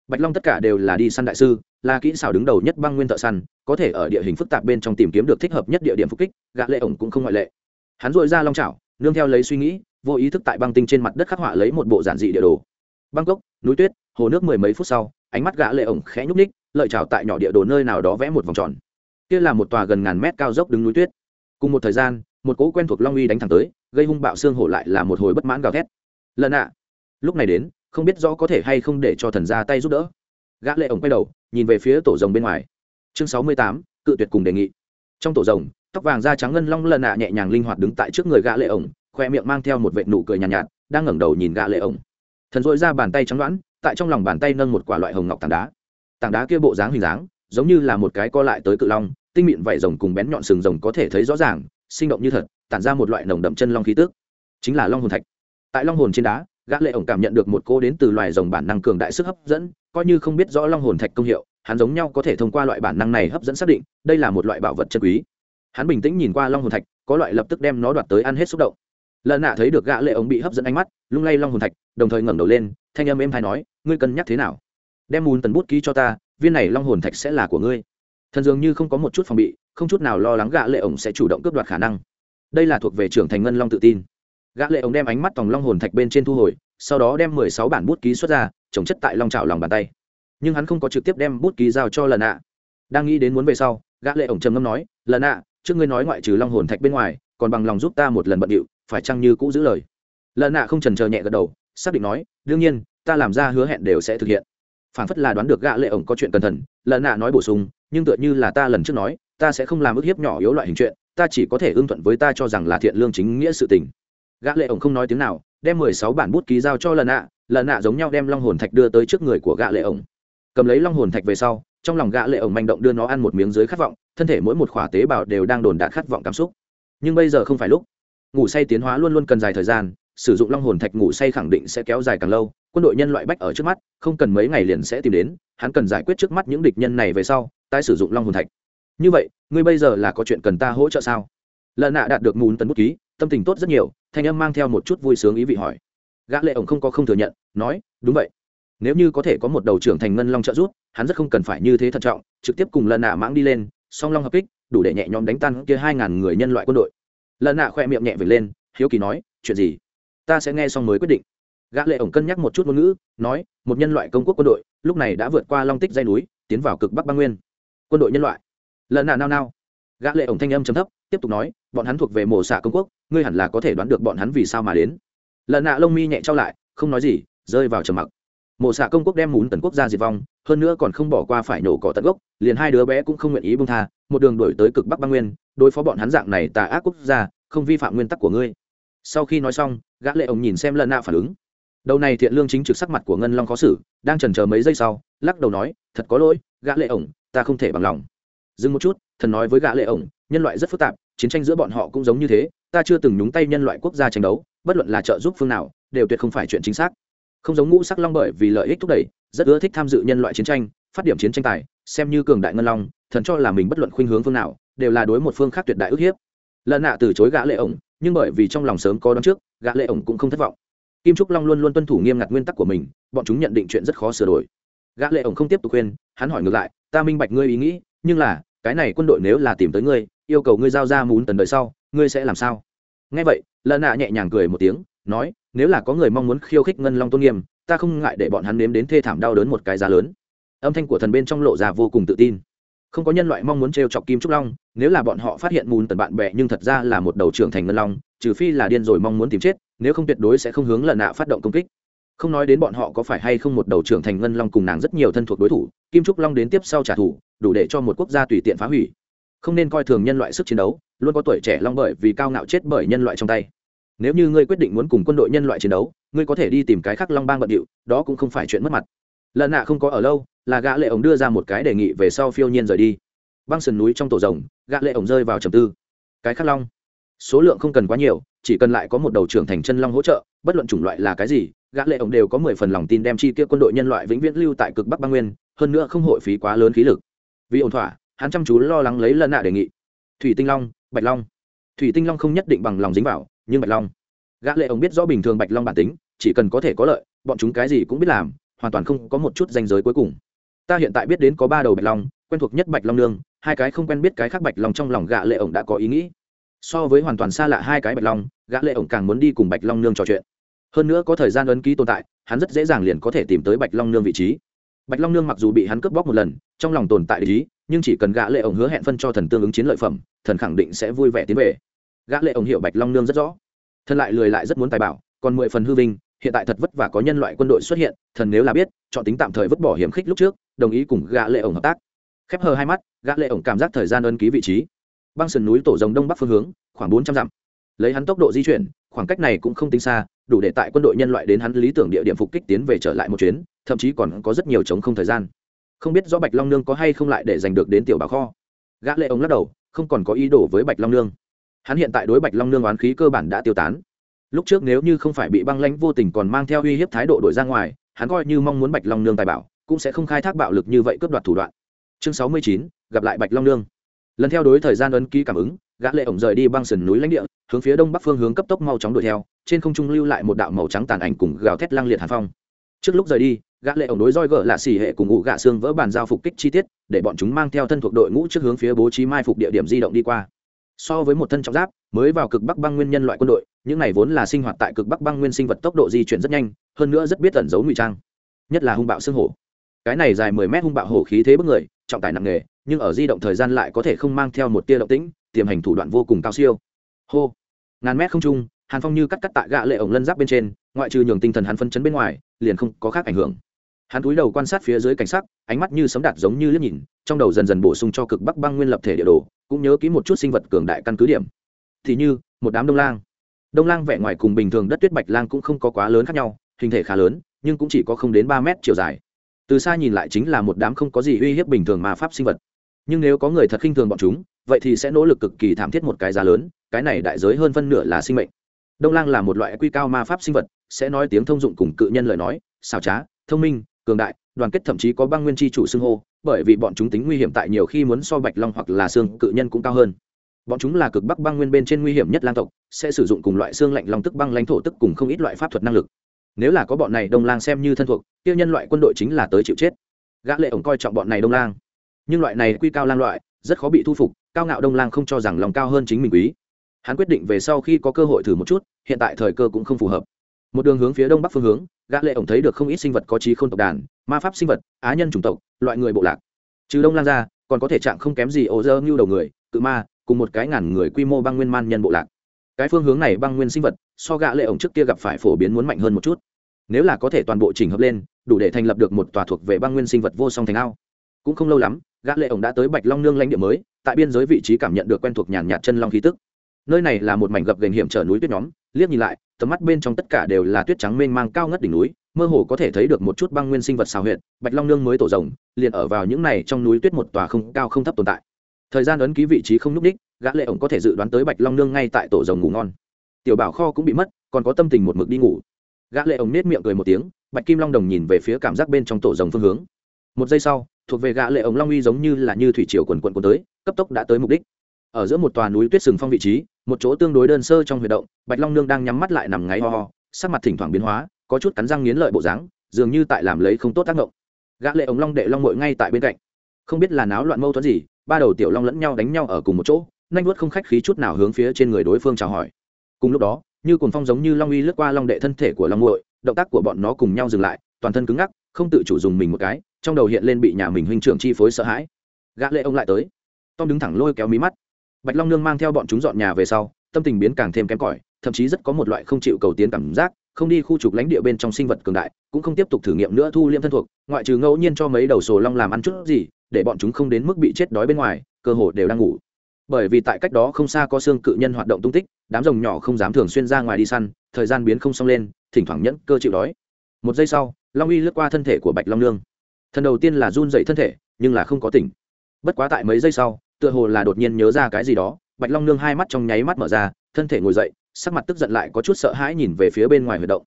Bạch long tất cả đều là đi săn đại sư, là kỹ xảo đứng đầu nhất băng nguyên thợ săn, có thể ở địa hình phức tạp bên trong tìm kiếm được thích hợp nhất địa điểm phục kích gã lệ ổng cũng không ngoại lệ. Hắn dội ra long chảo, nương theo lấy suy nghĩ, vô ý thức tại băng tinh trên mặt đất khắc họa lấy một bộ giản dị địa đồ. Bangkok, núi tuyết, hồ nước mười mấy phút sau, ánh mắt gã lệ ổng khẽ nhúc ních lợi chảo tại nhỏ địa đồ nơi nào đó vẽ một vòng tròn. Kia là một tòa gần ngàn mét cao dốc đứng núi tuyết. Cùng một thời gian, một cỗ quen thuộc long uy đánh thẳng tới gây hung bạo xương hổ lại là một hồi bất mãn gào thét. Lần ạ. Lúc này đến không biết rõ có thể hay không để cho thần ra tay giúp đỡ. Gã lệ ổng quay đầu nhìn về phía tổ rồng bên ngoài. Chương sáu mươi tám cự tuyệt cùng đề nghị. Trong tổ rồng tóc vàng da trắng ngân long lần ạ nhẹ nhàng linh hoạt đứng tại trước người gã lệ ổng khoe miệng mang theo một vệt nụ cười nhàn nhạt, nhạt đang ngẩng đầu nhìn gã lệ ổng. Thần dội ra bàn tay trắng loãng tại trong lòng bàn tay nâng một quả loại hồng ngọc tảng đá. Tảng đá kia bộ dáng hình dáng giống như là một cái co lại tới cự long tinh mịn vảy rồng cùng bén nhọn sừng rồng có thể thấy rõ ràng sinh động như thật tản ra một loại nồng đậm chân long khí tước chính là long hồn thạch. Tại long hồn trên đá, gã lệ ổng cảm nhận được một cô đến từ loài rồng bản năng cường đại sức hấp dẫn, coi như không biết rõ long hồn thạch công hiệu, hắn giống nhau có thể thông qua loại bản năng này hấp dẫn xác định, đây là một loại bảo vật chân quý. Hắn bình tĩnh nhìn qua long hồn thạch, có loại lập tức đem nó đoạt tới ăn hết xúc động. Lần nạ thấy được gã lệ ổng bị hấp dẫn ánh mắt, lung lay long hồn thạch, đồng thời ngẩng đầu lên, thanh âm êm thay nói, ngươi cân nhắc thế nào? Đem mùn tần bút ký cho ta, viên này long hồn thạch sẽ là của ngươi. Thần dường như không có một chút phòng bị, không chút nào lo lắng gã lệ ổng sẽ chủ động cướp đoạt khả năng đây là thuộc về trưởng thành ngân long tự tin. Gã lệ ông đem ánh mắt tòng long hồn thạch bên trên thu hồi, sau đó đem mười sáu bản bút ký xuất ra, trồng chất tại long chảo lòng bàn tay. Nhưng hắn không có trực tiếp đem bút ký giao cho lần ạ. Đang nghĩ đến muốn về sau, gã lệ ổng trầm ngâm nói lần ạ, trước ngươi nói ngoại trừ long hồn thạch bên ngoài, còn bằng lòng giúp ta một lần bận điệu, phải chăng như cũ giữ lời? Lần ạ không chần chờ nhẹ gật đầu, xác định nói, đương nhiên, ta làm ra hứa hẹn đều sẽ thực hiện. Phản phất là đoán được gã lệ ổng có chuyện cẩn thận lần ạ nói bổ sung, nhưng tựa như là ta lần trước nói, ta sẽ không làm ức hiếp nhỏ yếu loại hình chuyện ta chỉ có thể ưng thuận với ta cho rằng là thiện lương chính nghĩa sự tình. Gã lệ ổng không nói tiếng nào, đem mười sáu bản bút ký giao cho lần ạ lần ạ giống nhau đem long hồn thạch đưa tới trước người của gã lệ ổng. Cầm lấy long hồn thạch về sau, trong lòng gã lệ ổng manh động đưa nó ăn một miếng dưới khát vọng, thân thể mỗi một khỏa tế bào đều đang đồn đạt khát vọng cảm xúc. Nhưng bây giờ không phải lúc. Ngủ say tiến hóa luôn luôn cần dài thời gian, sử dụng long hồn thạch ngủ say khẳng định sẽ kéo dài càng lâu, quân đội nhân loại bách ở trước mắt, không cần mấy ngày liền sẽ tìm đến, hắn cần giải quyết trước mắt những địch nhân này về sau, tái sử dụng long hồn thạch như vậy, ngươi bây giờ là có chuyện cần ta hỗ trợ sao? Lợn nạ đạt được mùn tấn bút ký, tâm tình tốt rất nhiều, thanh âm mang theo một chút vui sướng ý vị hỏi. Gã lệ ổng không có không thừa nhận, nói, đúng vậy. Nếu như có thể có một đầu trưởng thành ngân long trợ giúp, hắn rất không cần phải như thế thận trọng, trực tiếp cùng lần nạ mãng đi lên, song long hợp kích, đủ để nhẹ nhõm đánh tan kia hai ngàn người nhân loại quân đội. Lần nạ khoe miệng nhẹ về lên, hiếu kỳ nói, chuyện gì? Ta sẽ nghe xong mới quyết định. Gã lệ ổng cân nhắc một chút ngôn ngữ, nói, một nhân loại công quốc quân đội, lúc này đã vượt qua long tích dây núi, tiến vào cực bắc băng nguyên. Quân đội nhân loại lần nạ nao nao. Gã lệ ổng thanh âm trầm thấp, tiếp tục nói, bọn hắn thuộc về mổ xạ công quốc, ngươi hẳn là có thể đoán được bọn hắn vì sao mà đến. Lần nạ lông mi nhẹ trao lại, không nói gì, rơi vào trầm mặc. Mộ xạ công quốc đem muốn tần quốc gia diệt vong, hơn nữa còn không bỏ qua phải nổ cỏ tận gốc, liền hai đứa bé cũng không nguyện ý buông tha, một đường đổi tới cực bắc băng nguyên, đối phó bọn hắn dạng này tà ác quốc gia, không vi phạm nguyên tắc của ngươi. Sau khi nói xong, gã lệ ổng nhìn xem lần nạ phản ứng. Đầu này thiện lương chính trực sắc mặt của ngân long khó xử, đang chần chờ mấy giây sau, lắc đầu nói, thật có lỗi, gã lệ ổng, ta không thể bằng lòng dừng một chút, thần nói với gã lệ ổng, nhân loại rất phức tạp, chiến tranh giữa bọn họ cũng giống như thế, ta chưa từng nhúng tay nhân loại quốc gia tranh đấu, bất luận là trợ giúp phương nào, đều tuyệt không phải chuyện chính xác. Không giống ngũ sắc long bởi vì lợi ích thúc đẩy, rất ưa thích tham dự nhân loại chiến tranh, phát điểm chiến tranh tài, xem như cường đại ngân long, thần cho là mình bất luận khuynh hướng phương nào, đều là đối một phương khác tuyệt đại ức hiếp. Lần nạ từ chối gã lệ ổng, nhưng bởi vì trong lòng sớm có đón trước, gã lệ ổng cũng không thất vọng. Kim trúc long luôn luôn tuân thủ nghiêm ngặt nguyên tắc của mình, bọn chúng nhận định chuyện rất khó sửa đổi. Gã lệ ổng không tiếp tục khuyên, hắn hỏi ngược lại, ta minh bạch ngươi ý nghĩ, nhưng là cái này quân đội nếu là tìm tới ngươi, yêu cầu ngươi giao ra muốn tần đời sau, ngươi sẽ làm sao? Nghe vậy lần nạ nhẹ nhàng cười một tiếng, nói, nếu là có người mong muốn khiêu khích ngân long tôn nghiêm, ta không ngại để bọn hắn nếm đến thê thảm đau đớn một cái giá lớn. Âm thanh của thần bên trong lộ ra vô cùng tự tin. Không có nhân loại mong muốn t chọc kim trúc long, nếu là bọn họ phát hiện mùn tần bạn bè nhưng thật ra là một đầu trưởng thành ngân long, trừ phi là điên rồi mong muốn tìm chết, nếu không tuyệt đối sẽ không hướng lần nạ phát động công kích không nói đến bọn họ có phải hay không một đầu trưởng thành ngân long cùng nàng rất nhiều thân thuộc đối thủ, kim trúc long đến tiếp sau trả thù, đủ để cho một quốc gia tùy tiện phá hủy. Không nên coi thường nhân loại sức chiến đấu, luôn có tuổi trẻ long bởi vì cao ngạo chết bởi nhân loại trong tay. Nếu như ngươi quyết định muốn cùng quân đội nhân loại chiến đấu, ngươi có thể đi tìm cái khác long bang bận điệu, đó cũng không phải chuyện mất mặt. Lần nạ không có ở lâu, là gã lệ ổng đưa ra một cái đề nghị về sau phiêu nhiên rời đi. Băng sườn núi trong tổ rồng, gã lệ ổng rơi vào trầm tư. Cái khác long? Số lượng không cần quá nhiều, chỉ cần lại có một đầu trưởng thành chân long hỗ trợ, bất luận chủng loại là cái gì gã lệ ổng đều có mười phần lòng tin đem chi kia quân đội nhân loại vĩnh viễn lưu tại cực bắc băng nguyên, hơn nữa không hội phí quá lớn khí lực. Vì ổn thỏa, hắn chăm chú lo lắng lấy lần nạ đề nghị. Thủy tinh long, bạch long. Thủy tinh long không nhất định bằng lòng dính vào, nhưng bạch long. Gã lệ ổng biết rõ bình thường bạch long bản tính, chỉ cần có thể có lợi, bọn chúng cái gì cũng biết làm, hoàn toàn không có một chút danh giới cuối cùng. Ta hiện tại biết đến có ba đầu bạch long, quen thuộc nhất bạch long nương, hai cái không quen biết cái khác bạch long trong lòng gã lệ ổng đã có ý nghĩ. So với hoàn toàn xa lạ hai cái bạch long, gã lệ ổng càng muốn đi cùng bạch long nương trò chuyện hơn nữa có thời gian ấn ký tồn tại, hắn rất dễ dàng liền có thể tìm tới bạch long nương vị trí. Bạch long nương mặc dù bị hắn cướp bóc một lần, trong lòng tồn tại ý, nhưng chỉ cần gã lệ ổng hứa hẹn phân cho thần tương ứng chiến lợi phẩm, thần khẳng định sẽ vui vẻ tiến về. Gã lệ ổng hiểu bạch long nương rất rõ. Thần lại lười lại rất muốn tài bảo, còn mười phần hư vinh, hiện tại thật vất vả có nhân loại quân đội xuất hiện, thần nếu là biết, chọn tính tạm thời vứt bỏ hiểm khích lúc trước, đồng ý cùng gã lệ ổng hợp tác. Khép hờ hai mắt, gã lệ ổng cảm giác thời gian ân ký vị trí. Băng sườn núi tổ rồng đông bắc phương hướng, khoảng bốn trăm dặm. Lấy hắn tốc độ di chuyển, khoảng cách này cũng không tính xa đủ để tại quân đội nhân loại đến hắn lý tưởng địa điểm phục kích tiến về trở lại một chuyến, thậm chí còn có rất nhiều chống không thời gian. Không biết rõ bạch long nương có hay không lại để giành được đến tiểu bà kho. Gã lệ ông lắc đầu, không còn có ý đồ với bạch long nương. Hắn hiện tại đối bạch long nương oán khí cơ bản đã tiêu tán. Lúc trước nếu như không phải bị băng lãnh vô tình còn mang theo uy hiếp thái độ đổi ra ngoài, hắn coi như mong muốn bạch long nương tài bảo, cũng sẽ không khai thác bạo lực như vậy cướp đoạt thủ đoạn. Chương sáu mươi chín, gặp lại bạch long nương. Lần theo đối thời gian ấn ký cảm ứng gã lệ ổng rời đi băng sườn núi lãnh địa, hướng phía đông bắc phương hướng cấp tốc mau chóng đuổi theo, trên không trung lưu lại một đạo màu trắng tàn ảnh cùng gào thét lang liệt hàn phong. Trước lúc rời đi, gã lệ ổng đối roi gỡ lạ xỉ hệ cùng ngũ gã xương vỡ bàn giao phục kích chi tiết, để bọn chúng mang theo thân thuộc đội ngũ trước hướng phía bố trí mai phục địa điểm di động đi qua. So với một thân trọng giáp, mới vào cực bắc băng nguyên nhân loại quân đội, những này vốn là sinh hoạt tại cực bắc băng nguyên sinh vật tốc độ di chuyển rất nhanh, hơn nữa rất biết tẩn giấu ngụy trang. Nhất là hung bạo xương hổ. Cái này dài mười mét hung bạo hổ khí thế bức người, trọng tải nặng nghề nhưng ở di động thời gian lại có thể không mang theo một tia động tĩnh tiềm hành thủ đoạn vô cùng cao siêu. Hô. Ngàn mét không trung, hàn phong như cắt cắt tại gã lệ ổng lân giáp bên trên, ngoại trừ nhường tinh thần hắn phân chấn bên ngoài, liền không có khác ảnh hưởng. Hắn cúi đầu quan sát phía dưới cảnh sắc, ánh mắt như sấm đạt giống như liếc nhìn, trong đầu dần dần bổ sung cho cực bắc băng nguyên lập thể địa đồ, cũng nhớ kỹ một chút sinh vật cường đại căn cứ điểm. Thì như, một đám đông lang. Đông lang vẻ ngoài cùng bình thường đất tuyết bạch lang cũng không có quá lớn khác nhau, hình thể khá lớn, nhưng cũng chỉ có không đến ba mét chiều dài. Từ xa nhìn lại chính là một đám không có gì uy hiếp bình thường mà pháp sinh vật nhưng nếu có người thật khinh thường bọn chúng, vậy thì sẽ nỗ lực cực kỳ thảm thiết một cái giá lớn, cái này đại giới hơn phân nửa là sinh mệnh. Đông lang là một loại quy cao ma pháp sinh vật, sẽ nói tiếng thông dụng cùng cự nhân lời nói, xảo trá, thông minh, cường đại, đoàn kết thậm chí có băng nguyên chi chủ xưng hô, bởi vì bọn chúng tính nguy hiểm tại nhiều khi muốn so bạch long hoặc là xương cự nhân cũng cao hơn. Bọn chúng là cực bắc băng nguyên bên trên nguy hiểm nhất lang tộc, sẽ sử dụng cùng loại xương lạnh long tức băng lãnh thổ tức cùng không ít loại pháp thuật năng lực. Nếu là có bọn này đông lang xem như thân thuộc tiêu nhân loại quân đội chính là tới chịu chết. Gã lệ ổng coi trọng bọn này đông lang nhưng loại này quy cao lang loại, rất khó bị thu phục, cao ngạo đông lang không cho rằng lòng cao hơn chính mình quý. Hắn quyết định về sau khi có cơ hội thử một chút, hiện tại thời cơ cũng không phù hợp. Một đường hướng phía đông bắc phương hướng, gã lệ ổng thấy được không ít sinh vật có trí khôn tộc đàn, ma pháp sinh vật, á nhân chủng tộc, loại người bộ lạc. Trừ đông lang ra, còn có thể trạng không kém gì ổ dơ như đầu người, cự ma, cùng một cái ngàn người quy mô băng nguyên man nhân bộ lạc. Cái phương hướng này băng nguyên sinh vật, so gã lệ ổng trước kia gặp phải phổ biến muốn mạnh hơn một chút. Nếu là có thể toàn bộ chỉnh hợp lên, đủ để thành lập được một tòa thuộc về băng nguyên sinh vật vô song thành ao cũng không lâu lắm, gã lệ ổng đã tới bạch long nương lãnh địa mới, tại biên giới vị trí cảm nhận được quen thuộc nhàn nhạt chân long khí tức. Nơi này là một mảnh gập ghềnh hiểm trở núi tuyết nhóm, liếc nhìn lại, tầm mắt bên trong tất cả đều là tuyết trắng mênh mang cao ngất đỉnh núi, mơ hồ có thể thấy được một chút băng nguyên sinh vật xào huyệt, bạch long nương mới tổ rồng, liền ở vào những này trong núi tuyết một tòa không, cao không thấp tồn tại. Thời gian ấn ký vị trí không n ú c đích gã lệ ổng có thể dự đoán tới bạch long nương ngay tại tổ rồng ngủ ngon. Tiểu bảo kho cũng bị mất, còn có tâm tình một mực đi ngủ. Gã lệ ổng nết miệng cười một tiếng, bạch kim long đồng nhìn về phía cảm giác bên trong tổ rồng phương hướng. Một giây sau thuộc về gã lệ ống long uy giống như là như thủy triều quần quần cuốn tới, cấp tốc đã tới mục đích. Ở giữa một tòa núi tuyết sừng phong vị trí, một chỗ tương đối đơn sơ trong huy động, bạch long nương đang nhắm mắt lại nằm ngáy ho ho, sắc mặt thỉnh thoảng biến hóa, có chút cắn răng nghiến lợi bộ dáng, dường như tại làm lấy không tốt tác động gã lệ ống long đệ long muội ngay tại bên cạnh. Không biết là náo loạn mâu thuẫn gì, ba đầu tiểu long lẫn nhau đánh nhau ở cùng một chỗ nhanh vuốt không khách khí chút nào hướng phía trên người đối phương chào hỏi. Cùng lúc đó, như cuồng phong giống như long uy lướt qua long đệ thân thể của long muội, động tác của bọn nó cùng nhau dừng lại, toàn thân cứng ngắc, không tự chủ dùng mình một cái trong đầu hiện lên bị nhà mình huynh trưởng chi phối sợ hãi. Gã lệ ông lại tới. Tom đứng thẳng lôi kéo mí mắt. Bạch long nương mang theo bọn chúng dọn nhà về sau, tâm tình biến càng thêm kém cỏi, thậm chí rất có một loại không chịu cầu tiến cảm giác, không đi khu trục lãnh địa bên trong sinh vật cường đại, cũng không tiếp tục thử nghiệm nữa thu liêm thân thuộc, ngoại trừ ngẫu nhiên cho mấy đầu sồ long làm ăn chút gì, để bọn chúng không đến mức bị chết đói bên ngoài, cơ hồ đều đang ngủ. Bởi vì tại cách đó không xa có xương cự nhân hoạt động tung tích, đám rồng nhỏ không dám thường xuyên ra ngoài đi săn, thời gian biến không xong lên, thỉnh thoảng nhẫn cơ chịu đói. Một giây sau, long uy lướt qua thân thể của bạch long nương thần đầu tiên là run dậy thân thể, nhưng là không có tỉnh. Bất quá tại mấy giây sau, tựa hồ là đột nhiên nhớ ra cái gì đó, bạch long nương hai mắt trong nháy mắt mở ra, thân thể ngồi dậy, sắc mặt tức giận lại có chút sợ hãi nhìn về phía bên ngoài huy động.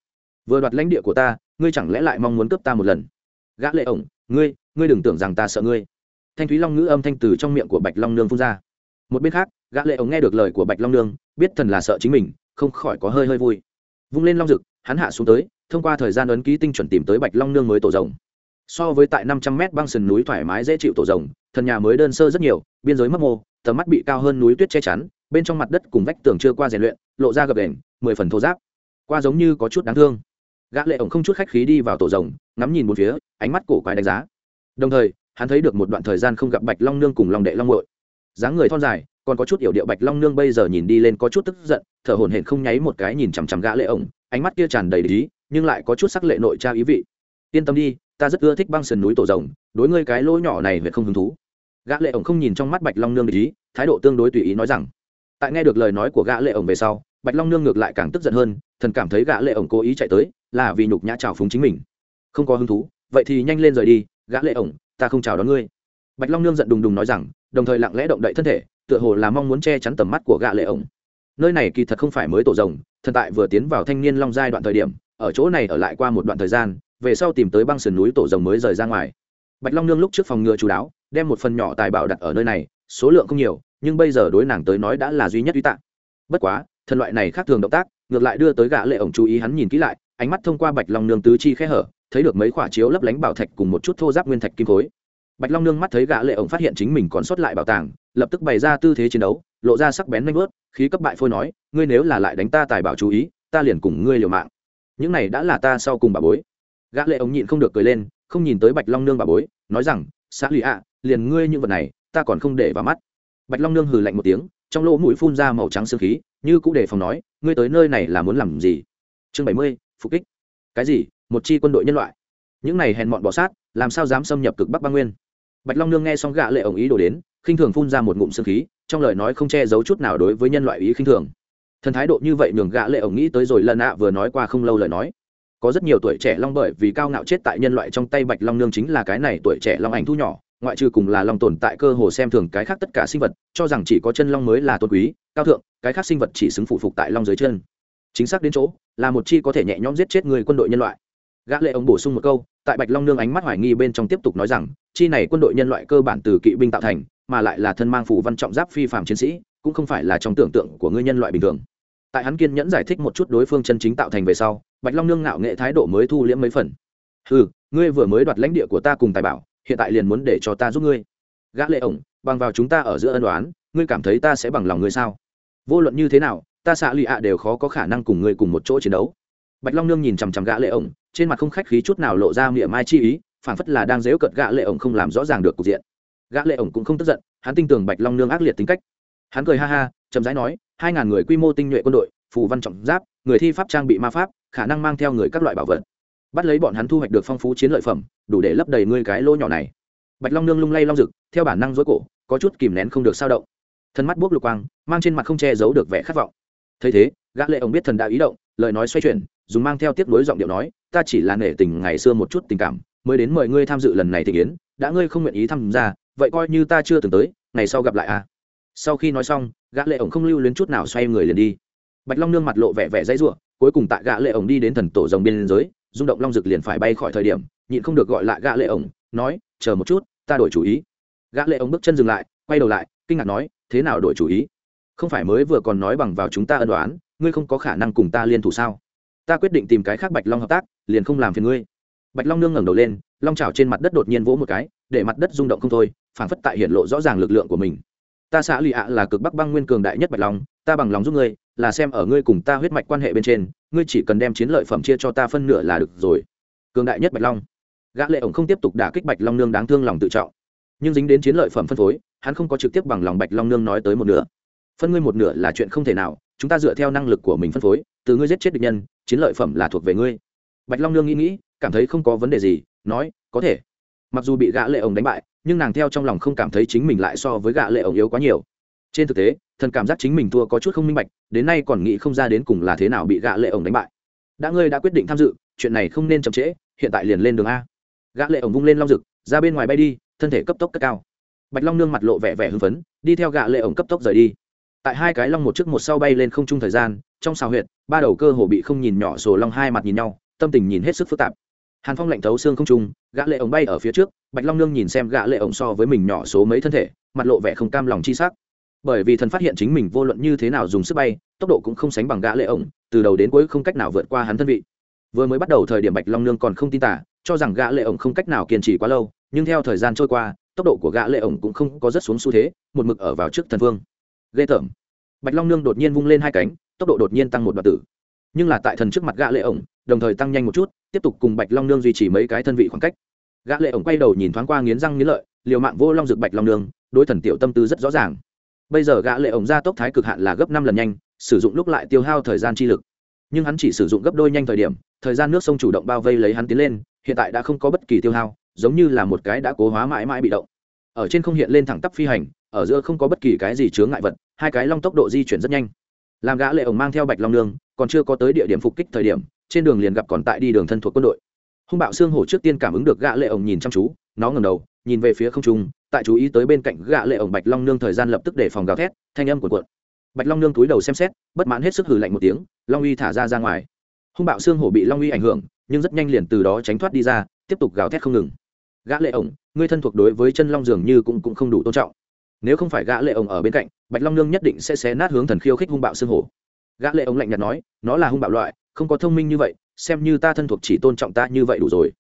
Vừa đoạt lãnh địa của ta, ngươi chẳng lẽ lại mong muốn cướp ta một lần? Gã lệ ổng, ngươi ngươi đừng tưởng rằng ta sợ ngươi. Thanh thúy long ngữ âm thanh từ trong miệng của bạch long nương phun ra. Một bên khác, gã lệ ổng nghe được lời của bạch long nương, biết thần là sợ chính mình, không khỏi có hơi hơi vui. Vung lên long rực hắn hạ xuống tới, thông qua thời gian ấn ký tinh chuẩn tìm tới bạch long nương mới tổ rồng so với tại năm trăm mét băng sườn núi thoải mái dễ chịu tổ rồng, thần nhà mới đơn sơ rất nhiều, biên giới mấp mô, tầm mắt bị cao hơn núi tuyết che chắn, bên trong mặt đất cùng vách tường chưa qua rèn luyện, lộ ra gập đền, mười phần thô giáp qua giống như có chút đáng thương. Gã lệ ổng không chút khách khí đi vào tổ rồng, ngắm nhìn một phía, ánh mắt cổ quái đánh giá. Đồng thời, hắn thấy được một đoạn thời gian không gặp bạch long nương cùng long đệ long muội. Dáng người thon dài, còn có chút yểu điệu bạch long nương bây giờ nhìn đi lên có chút tức giận, thở hổn hển không nháy một cái nhìn chằm chằm gã lệ ổng, ánh mắt kia tràn đầy ý nhưng lại có chút sắc lệ nội tra ý vị yên tâm đi, ta rất ưa thích băng sườn núi tổ rồng, đối ngươi cái lỗ nhỏ này về không hứng thú. Gã lệ ổng không nhìn trong mắt bạch long nương để ý, thái độ tương đối tùy ý nói rằng, tại nghe được lời nói của gã lệ ổng về sau, bạch long nương ngược lại càng tức giận hơn, thần cảm thấy gã lệ ổng cố ý chạy tới, là vì nhục nhã chào phúng chính mình. Không có hứng thú, vậy thì nhanh lên rời đi, gã lệ ổng, ta không chào đón ngươi. Bạch long nương giận đùng đùng nói rằng, đồng thời lặng lẽ động đậy thân thể, tựa hồ là mong muốn che chắn tầm mắt của gã lệ ổng. Nơi này kỳ thật không phải mới tổ rồng, thần tại vừa tiến vào thanh niên long giai đoạn thời điểm, ở chỗ này ở lại qua một đoạn thời gian về sau tìm tới băng sườn núi tổ rồng mới rời ra ngoài. Bạch long nương lúc trước phòng ngừa chú đáo, đem một phần nhỏ tài bảo đặt ở nơi này, số lượng không nhiều, nhưng bây giờ đối nàng tới nói đã là duy nhất uy tạng. Bất quá, thần loại này khác thường động tác, ngược lại đưa tới gã lệ ổng chú ý hắn nhìn kỹ lại, ánh mắt thông qua bạch long nương tứ chi khẽ hở, thấy được mấy quả chiếu lấp lánh bảo thạch cùng một chút thô giáp nguyên thạch kim khối. Bạch long nương mắt thấy gã lệ ổng phát hiện chính mình còn sót lại bảo tàng, lập tức bày ra tư thế chiến đấu, lộ ra sắc bén nhanh vớt khí cấp bại phôi nói, ngươi nếu là lại đánh ta tài bảo chú ý, ta liền cùng ngươi liều mạng. Những này đã là ta sau cùng bà bối gã lệ ống nhịn không được cười lên, không nhìn tới bạch long nương bà bối, nói rằng, xã lì ạ, liền ngươi những vật này, ta còn không để vào mắt. Bạch long nương hừ lạnh một tiếng, trong lỗ mũi phun ra màu trắng sương khí, như cũng để phòng nói, ngươi tới nơi này là muốn làm gì? Chương bảy mươi, phục kích. Cái gì? Một chi quân đội nhân loại. Những này hèn mọn bỏ sát, làm sao dám xâm nhập cực bắc băng nguyên? Bạch long nương nghe xong gạ lệ ổng ý đồ đến, khinh thường phun ra một ngụm sương khí, trong lời nói không che giấu chút nào đối với nhân loại ý khinh thường. Thần thái độ như vậy nhường gạ lệ ổng nghĩ tới rồi, lần ạ vừa nói qua không lâu lời nói có rất nhiều tuổi trẻ long bởi vì cao ngạo chết tại nhân loại trong tay bạch long nương chính là cái này tuổi trẻ long ảnh thu nhỏ, ngoại trừ cùng là long tồn tại cơ hồ xem thường cái khác tất cả sinh vật, cho rằng chỉ có chân long mới là tôn quý, cao thượng, cái khác sinh vật chỉ xứng phụ phục tại long dưới chân. Chính xác đến chỗ, là một chi có thể nhẹ nhõm giết chết người quân đội nhân loại. Gã lệ ông bổ sung một câu, tại bạch long nương ánh mắt hoài nghi bên trong tiếp tục nói rằng, chi này quân đội nhân loại cơ bản từ kỵ binh tạo thành, mà lại là thân mang phủ văn trọng giáp phi phàm chiến sĩ, cũng không phải là trong tưởng tượng của ngươi nhân loại bình thường tại hắn kiên nhẫn giải thích một chút đối phương chân chính tạo thành về sau, bạch long nương ngạo nghệ thái độ mới thu liễm mấy phần. Ừ ngươi vừa mới đoạt lãnh địa của ta cùng tài bảo, hiện tại liền muốn để cho ta giúp ngươi. Gã lệ ổng, bằng vào chúng ta ở giữa ân đoán ngươi cảm thấy ta sẽ bằng lòng ngươi sao? Vô luận như thế nào, ta xạ lụy ạ đều khó có khả năng cùng ngươi cùng một chỗ chiến đấu. Bạch long nương nhìn chằm chằm gã lệ ổng, trên mặt không khách khí chút nào lộ ra miệng mai chi ý phản phất là đang dếu cợt gã lệ ổng không làm rõ ràng được cục diện. Gã lệ ổng cũng không tức giận, hắn tin tưởng bạch long nương ác liệt tính cách. Hắn cười ha ha, chậm rãi nói hai ngàn người quy mô tinh nhuệ quân đội, phù văn trọng giáp, người thi pháp trang bị ma pháp, khả năng mang theo người các loại bảo vật. Bắt lấy bọn hắn thu hoạch được phong phú chiến lợi phẩm, đủ để lấp đầy ngươi cái lỗ nhỏ này. Bạch long nương lung lay long rực, theo bản năng dối cổ, có chút kìm nén không được sao động. Thân mắt buốc lục quang, mang trên mặt không che giấu được vẻ khát vọng. Thấy thế, gã lệ ông biết thần đã ý động, lời nói xoay chuyển, dùng mang theo tiếp nối giọng điệu nói, ta chỉ là nể tình ngày xưa một chút tình cảm, mới đến mời ngươi tham dự lần này thị kiến, đã ngươi không nguyện ý tham gia, vậy coi như ta chưa từng tới, ngày sau gặp lại à sau khi nói xong, gã lệ ổng không lưu luyến chút nào xoay người liền đi. Bạch long nương mặt lộ vẻ vẻ dãy rủa, cuối cùng tại gã lệ ổng đi đến thần tổ rồng biên giới rung động long dực liền phải bay khỏi thời điểm, nhịn không được gọi lại gã lệ ổng, nói, chờ một chút, ta đổi chủ ý. Gã lệ ổng bước chân dừng lại, quay đầu lại, kinh ngạc nói, thế nào đổi chủ ý? Không phải mới vừa còn nói bằng vào chúng ta ân đoán ngươi không có khả năng cùng ta liên thủ sao? Ta quyết định tìm cái khác bạch long hợp tác, liền không làm phiền ngươi. Bạch long nương ngẩng đầu lên, long trào trên mặt đất đột nhiên vỗ một cái, để mặt đất rung động không thôi, phảng phất tại hiện lộ rõ ràng lực lượng của mình ta xã lì ạ là cực bắc băng nguyên cường đại nhất bạch long, ta bằng lòng giúp ngươi, là xem ở ngươi cùng ta huyết mạch quan hệ bên trên, ngươi chỉ cần đem chiến lợi phẩm chia cho ta phân nửa là được rồi. Cường đại nhất bạch long. Gã lệ ổng không tiếp tục đả kích bạch long nương đáng thương lòng tự trọng. Nhưng dính đến chiến lợi phẩm phân phối, hắn không có trực tiếp bằng lòng bạch long nương nói tới một nửa. Phân ngươi một nửa là chuyện không thể nào, chúng ta dựa theo năng lực của mình phân phối, từ ngươi giết chết địch nhân, chiến lợi phẩm là thuộc về ngươi. Bạch long nương nghĩ nghĩ, cảm thấy không có vấn đề gì, nói, có thể mặc dù bị gã lệ ổng đánh bại, nhưng nàng theo trong lòng không cảm thấy chính mình lại so với gã lệ ổng yếu quá nhiều. Trên thực tế, thần cảm giác chính mình thua có chút không minh bạch, đến nay còn nghĩ không ra đến cùng là thế nào bị gã lệ ổng đánh bại. Đã ngươi đã quyết định tham dự, chuyện này không nên chậm trễ, hiện tại liền lên đường a. Gã lệ ổng vung lên long rực, ra bên ngoài bay đi, thân thể cấp tốc cất cao. Bạch long nương mặt lộ vẻ vẻ hưng phấn, đi theo gã lệ ổng cấp tốc rời đi. Tại hai cái long một trước một sau bay lên không trung thời gian, trong xào huyệt, ba đầu cơ hồ bị không nhìn nhỏ sổ long hai mặt nhìn nhau, tâm tình nhìn hết sức phức tạp hàn phong lạnh thấu xương không trung, gã lệ ổng bay ở phía trước, bạch long nương nhìn xem gã lệ ổng so với mình nhỏ số mấy thân thể, mặt lộ vẻ không cam lòng chi sắc. Bởi vì thần phát hiện chính mình vô luận như thế nào dùng sức bay, tốc độ cũng không sánh bằng gã lệ ổng, từ đầu đến cuối không cách nào vượt qua hắn thân vị. Vừa mới bắt đầu thời điểm bạch long nương còn không tin tả, cho rằng gã lệ ổng không cách nào kiên trì quá lâu, nhưng theo thời gian trôi qua, tốc độ của gã lệ ổng cũng không có rất xuống xu thế, một mực ở vào trước thần vương. Ghê tởm. Bạch long nương đột nhiên vung lên hai cánh, tốc độ đột nhiên tăng một đoạn tử. Nhưng là tại thần trước mặt gã lệ ổng đồng thời tăng nhanh một chút, tiếp tục cùng bạch long nương duy trì mấy cái thân vị khoảng cách. Gã lệ ổng quay đầu nhìn thoáng qua nghiến răng nghiến lợi, liều mạng vô long dược bạch long nương, đối thần tiểu tâm tư rất rõ ràng. Bây giờ gã lệ ổng ra tốc thái cực hạn là gấp năm lần nhanh, sử dụng lúc lại tiêu hao thời gian chi lực. Nhưng hắn chỉ sử dụng gấp đôi nhanh thời điểm, thời gian nước sông chủ động bao vây lấy hắn tiến lên, hiện tại đã không có bất kỳ tiêu hao, giống như là một cái đã cố hóa mãi mãi bị động. Ở trên không hiện lên thẳng tắp phi hành, ở giữa không có bất kỳ cái gì chướng ngại vật, hai cái long tốc độ di chuyển rất nhanh. Làm gã lệ ổng mang theo bạch long nương, còn chưa có tới địa điểm phục kích thời điểm trên đường liền gặp còn tại đi đường thân thuộc quân đội. Hung bạo xương hổ trước tiên cảm ứng được gã lệ ổng nhìn chăm chú, nó ngẩng đầu, nhìn về phía không trung, tại chú ý tới bên cạnh gã lệ ổng bạch long nương thời gian lập tức để phòng gào thét, thanh âm của cuộn. Bạch long nương cúi đầu xem xét, bất mãn hết sức hừ lạnh một tiếng, long uy thả ra ra ngoài. Hung bạo xương hổ bị long uy ảnh hưởng, nhưng rất nhanh liền từ đó tránh thoát đi ra, tiếp tục gào thét không ngừng. Gã lệ ổng, ngươi thân thuộc đối với chân long dường như cũng cũng không đủ tôn trọng. Nếu không phải gã lệ ổng ở bên cạnh, bạch long nương nhất định sẽ xé nát hướng thần khiêu khích hung bạo xương hổ. Gã lệ ổng lạnh nhạt nói, nó là hung bạo loại không có thông minh như vậy, xem như ta thân thuộc chỉ tôn trọng ta như vậy đủ rồi.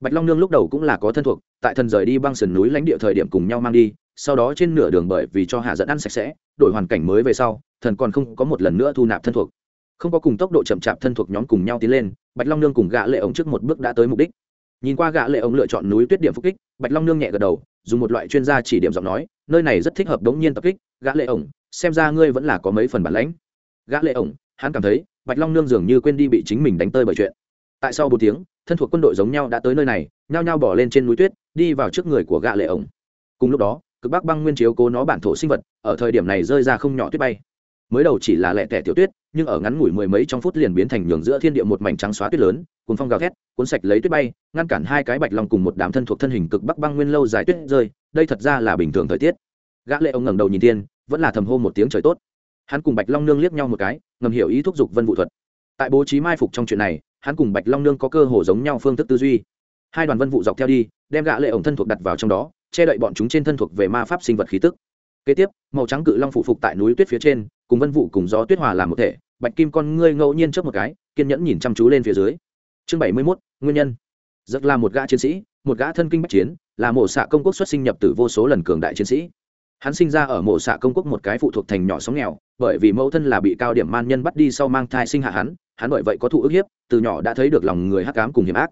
Bạch long nương lúc đầu cũng là có thân thuộc, tại thần rời đi băng sườn núi lãnh địa thời điểm cùng nhau mang đi, sau đó trên nửa đường bởi vì cho hạ dẫn ăn sạch sẽ, đổi hoàn cảnh mới về sau, thần còn không có một lần nữa thu nạp thân thuộc. Không có cùng tốc độ chậm chạp thân thuộc nhóm cùng nhau tiến lên, bạch long nương cùng gã lệ ổng trước một bước đã tới mục đích. Nhìn qua gã lệ ổng lựa chọn núi tuyết điểm phục kích, bạch long nương nhẹ gật đầu, dùng một loại chuyên gia chỉ điểm giọng nói, nơi này rất thích hợp đống nhiên tập kích, gã lệ ổng, xem ra ngươi vẫn là có mấy phần bản lãnh. Gã lệ ổng, hắn cảm thấy bạch long nương dường như quên đi bị chính mình đánh tơi bởi chuyện. Tại sau bốn tiếng thân thuộc quân đội giống nhau đã tới nơi này nhao nhao bỏ lên trên núi tuyết đi vào trước người của gã lệ ổng. Cùng lúc đó cực bắc băng nguyên chiếu cố nó bản thổ sinh vật ở thời điểm này rơi ra không nhỏ tuyết bay. Mới đầu chỉ là lẹ tẻ tiểu tuyết nhưng ở ngắn ngủi mười mấy trong phút liền biến thành nhường giữa thiên địa một mảnh trắng xóa tuyết lớn cuốn phong gào thét cuốn sạch lấy tuyết bay ngăn cản hai cái bạch long cùng một đám thân thuộc thân hình cực bắc băng nguyên lâu dài tuyết rơi đây thật ra là bình thường thời tiết. Gã lệ ông ngẩng đầu nhìn thiên, vẫn là thầm hô một tiếng trời tốt hắn cùng bạch long nương liếc nhau một cái ngầm hiểu ý thúc giục vân vụ thuật. Tại bố trí mai phục trong chuyện này hắn cùng bạch long nương có cơ hồ giống nhau phương thức tư duy. Hai đoàn vân vụ dọc theo đi đem gã lệ ổng thân thuộc đặt vào trong đó che đậy bọn chúng trên thân thuộc về ma pháp sinh vật khí tức. Kế tiếp màu trắng cự long phụ phục tại núi tuyết phía trên cùng vân vụ cùng gió tuyết hòa làm một thể bạch kim con ngươi ngẫu nhiên chớp một cái kiên nhẫn nhìn chăm chú lên phía dưới. Chương bảy mươi 71, nguyên nhân. Rất là một gã chiến sĩ một gã thân kinh bách chiến là mộ xạ công quốc xuất sinh nhập từ vô số lần cường đại chiến sĩ. Hắn sinh ra ở mộ xạ công quốc một cái phụ thuộc thành nhỏ sóng nghèo bởi vì mẫu thân là bị cao điểm man nhân bắt đi sau mang thai sinh hạ hắn hắn bởi vậy có thụ ức hiếp, từ nhỏ đã thấy được lòng người hắc cám cùng hiểm ác.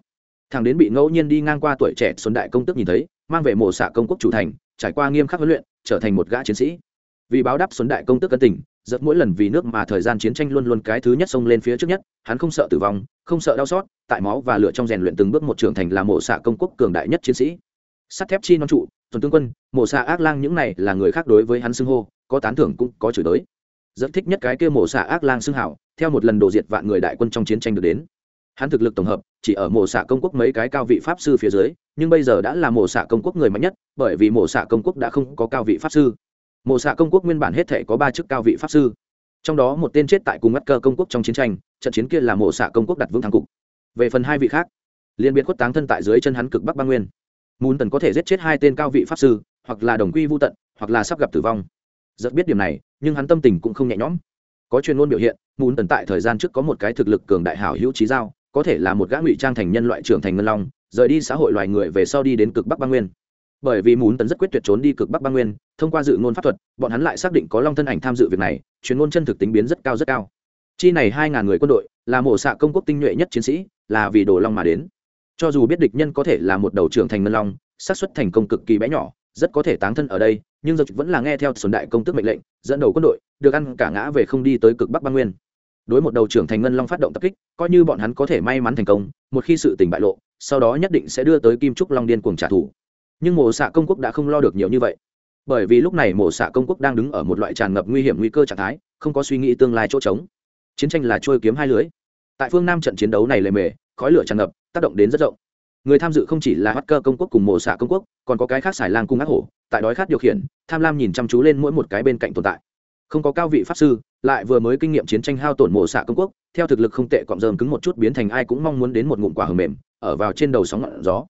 Thằng đến bị ngẫu nhiên đi ngang qua tuổi trẻ xuân đại công tức nhìn thấy, mang về mộ xạ công quốc chủ thành, trải qua nghiêm khắc huấn luyện, trở thành một gã chiến sĩ. Vì báo đáp xuân đại công tức cân tình, giật mỗi lần vì nước mà thời gian chiến tranh luôn luôn cái thứ nhất xông lên phía trước nhất, hắn không sợ tử vong, không sợ đau xót, tại máu và lửa trong rèn luyện từng bước một trưởng thành là mộ xạ công quốc cường đại nhất chiến sĩ. Sắt thép chi non trụ, tuần tướng quân, mộ xạ ác lang những này là người khác đối với hắn xưng hô, có tán thưởng cũng có chửi đới rất thích nhất cái kia mộ xạ ác lang xưng hảo, theo một lần đổ diệt vạn người đại quân trong chiến tranh được đến. Hắn thực lực tổng hợp, chỉ ở mộ xạ công quốc mấy cái cao vị pháp sư phía dưới, nhưng bây giờ đã là mộ xạ công quốc người mạnh nhất, bởi vì mộ xạ công quốc đã không có cao vị pháp sư. Mộ xạ công quốc nguyên bản hết thể có ba chức cao vị pháp sư. Trong đó một tên chết tại cùng ngắt cơ công quốc trong chiến tranh, trận chiến kia là mộ xạ công quốc đặt vững thắng cục. Về phần hai vị khác, liên biệt khuất táng thân tại dưới chân hắn cực bắc ba nguyên. Muốn tần có thể giết chết hai tên cao vị pháp sư, hoặc là đồng quy vô tận, hoặc là sắp gặp tử vong rất biết điểm này, nhưng hắn tâm tình cũng không nhẹ nhõm. Có chuyên môn biểu hiện muốn tần tại thời gian trước có một cái thực lực cường đại hảo hữu trí giao, có thể là một gã ngụy trang thành nhân loại trưởng thành ngân long, rời đi xã hội loài người về sau đi đến cực bắc băng nguyên. Bởi vì muốn tấn rất quyết tuyệt trốn đi cực bắc băng nguyên, thông qua dự ngôn pháp thuật, bọn hắn lại xác định có long thân ảnh tham dự việc này, chuyên ngôn chân thực tính biến rất cao rất cao. Chi này hai ngàn người quân đội, là mổ xạ công quốc tinh nhuệ nhất chiến sĩ, là vì đồ long mà đến. Cho dù biết địch nhân có thể là một đầu trưởng thành ngân long, xác suất thành công cực kỳ bé nhỏ rất có thể táng thân ở đây, nhưng giật vẫn là nghe theo xuân đại công tức mệnh lệnh, dẫn đầu quân đội, được ăn cả ngã về không đi tới cực bắc băng nguyên. Đối một đầu trưởng thành ngân long phát động tập kích, coi như bọn hắn có thể may mắn thành công, một khi sự tình bại lộ, sau đó nhất định sẽ đưa tới kim trúc long điên cuồng trả thù. Nhưng mộ xạ công quốc đã không lo được nhiều như vậy. Bởi vì lúc này mộ xạ công quốc đang đứng ở một loại tràn ngập nguy hiểm nguy cơ trạng thái, không có suy nghĩ tương lai chỗ trống. Chiến tranh là trôi kiếm hai lưới. Tại phương nam trận chiến đấu này lề mề, khói lửa tràn ngập, tác động đến rất rộng người tham dự không chỉ là Hắc cơ công quốc cùng mộ xạ công quốc, còn có cái khác xài lang cung ác hổ, tại đói khát điều khiển, tham lam nhìn chăm chú lên mỗi một cái bên cạnh tồn tại. Không có cao vị pháp sư, lại vừa mới kinh nghiệm chiến tranh hao tổn mộ xạ công quốc, theo thực lực không tệ cọm dơm cứng một chút biến thành ai cũng mong muốn đến một ngụm quả hầm mềm, ở vào trên đầu sóng ngọn gió.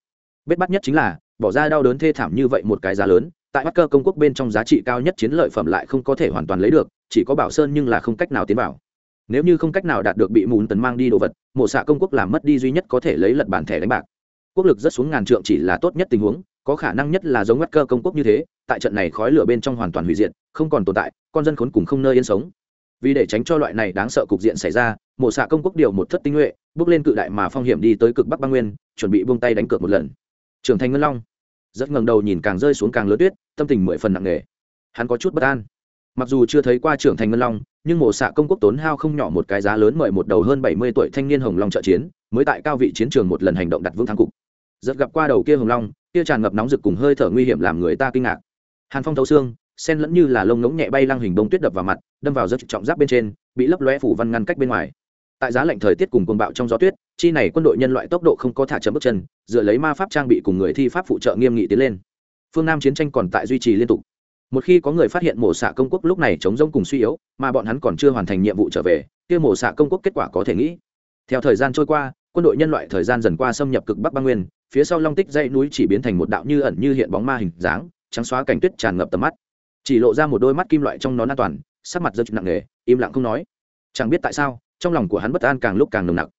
Bết bắt nhất chính là, bỏ ra đau đớn thê thảm như vậy một cái giá lớn, tại bắc cơ công quốc bên trong giá trị cao nhất chiến lợi phẩm lại không có thể hoàn toàn lấy được, chỉ có bảo sơn nhưng là không cách nào tiến vào. Nếu như không cách nào đạt được bị mùn tấn mang đi đồ vật, mộ xạ công quốc làm mất đi duy nhất có thể lấy lật bản thẻ đánh bạc quốc lực rất xuống ngàn trượng chỉ là tốt nhất tình huống, có khả năng nhất là giống ngắt cơ công quốc như thế, tại trận này khói lửa bên trong hoàn toàn hủy diệt, không còn tồn tại, con dân khốn cùng không nơi yên sống. Vì để tránh cho loại này đáng sợ cục diện xảy ra, mộ xạ công quốc điều một thất tinh nhuệ, bước lên cự đại mà phong hiểm đi tới cực bắc băng nguyên, chuẩn bị buông tay đánh cược một lần. Trưởng thành ngân long rất ngẩng đầu nhìn càng rơi xuống càng lớn tuyết, tâm tình mười phần nặng nề. Hắn có chút bất an. Mặc dù chưa thấy qua trưởng thành ngân long, nhưng mộ xạ công quốc tốn hao không nhỏ một cái giá lớn mời một đầu hơn bảy mươi tuổi thanh niên hồng long trợ chiến, mới tại cao vị chiến trường một lần hành động đặt vững thắng cục rất gặp qua đầu kia hồng long, kia tràn ngập nóng rực cùng hơi thở nguy hiểm làm người ta kinh ngạc. Hàn phong thấu xương, sen lẫn như là lông ngỗng nhẹ bay lăng hình bông tuyết đập vào mặt, đâm vào rất trọng giáp bên trên, bị lấp lóe phủ văn ngăn cách bên ngoài. Tại giá lạnh thời tiết cùng cuồng bạo trong gió tuyết, chi này quân đội nhân loại tốc độ không có thả chấm bước chân, dựa lấy ma pháp trang bị cùng người thi pháp phụ trợ nghiêm nghị tiến lên. Phương nam chiến tranh còn tại duy trì liên tục. Một khi có người phát hiện mổ xạ công quốc lúc này chống rông cùng suy yếu, mà bọn hắn còn chưa hoàn thành nhiệm vụ trở về, kia mổ xạ công quốc kết quả có thể nghĩ. Theo thời gian trôi qua quân đội nhân loại thời gian dần qua xâm nhập cực bắc băng nguyên, phía sau long tích dãy núi chỉ biến thành một đạo như ẩn như hiện bóng ma hình dáng, trắng xóa cảnh tuyết tràn ngập tầm mắt. Chỉ lộ ra một đôi mắt kim loại trong nón an toàn, sắc mặt dơ chụp nặng nề, im lặng không nói. Chẳng biết tại sao, trong lòng của hắn bất an càng lúc càng nồng nặc.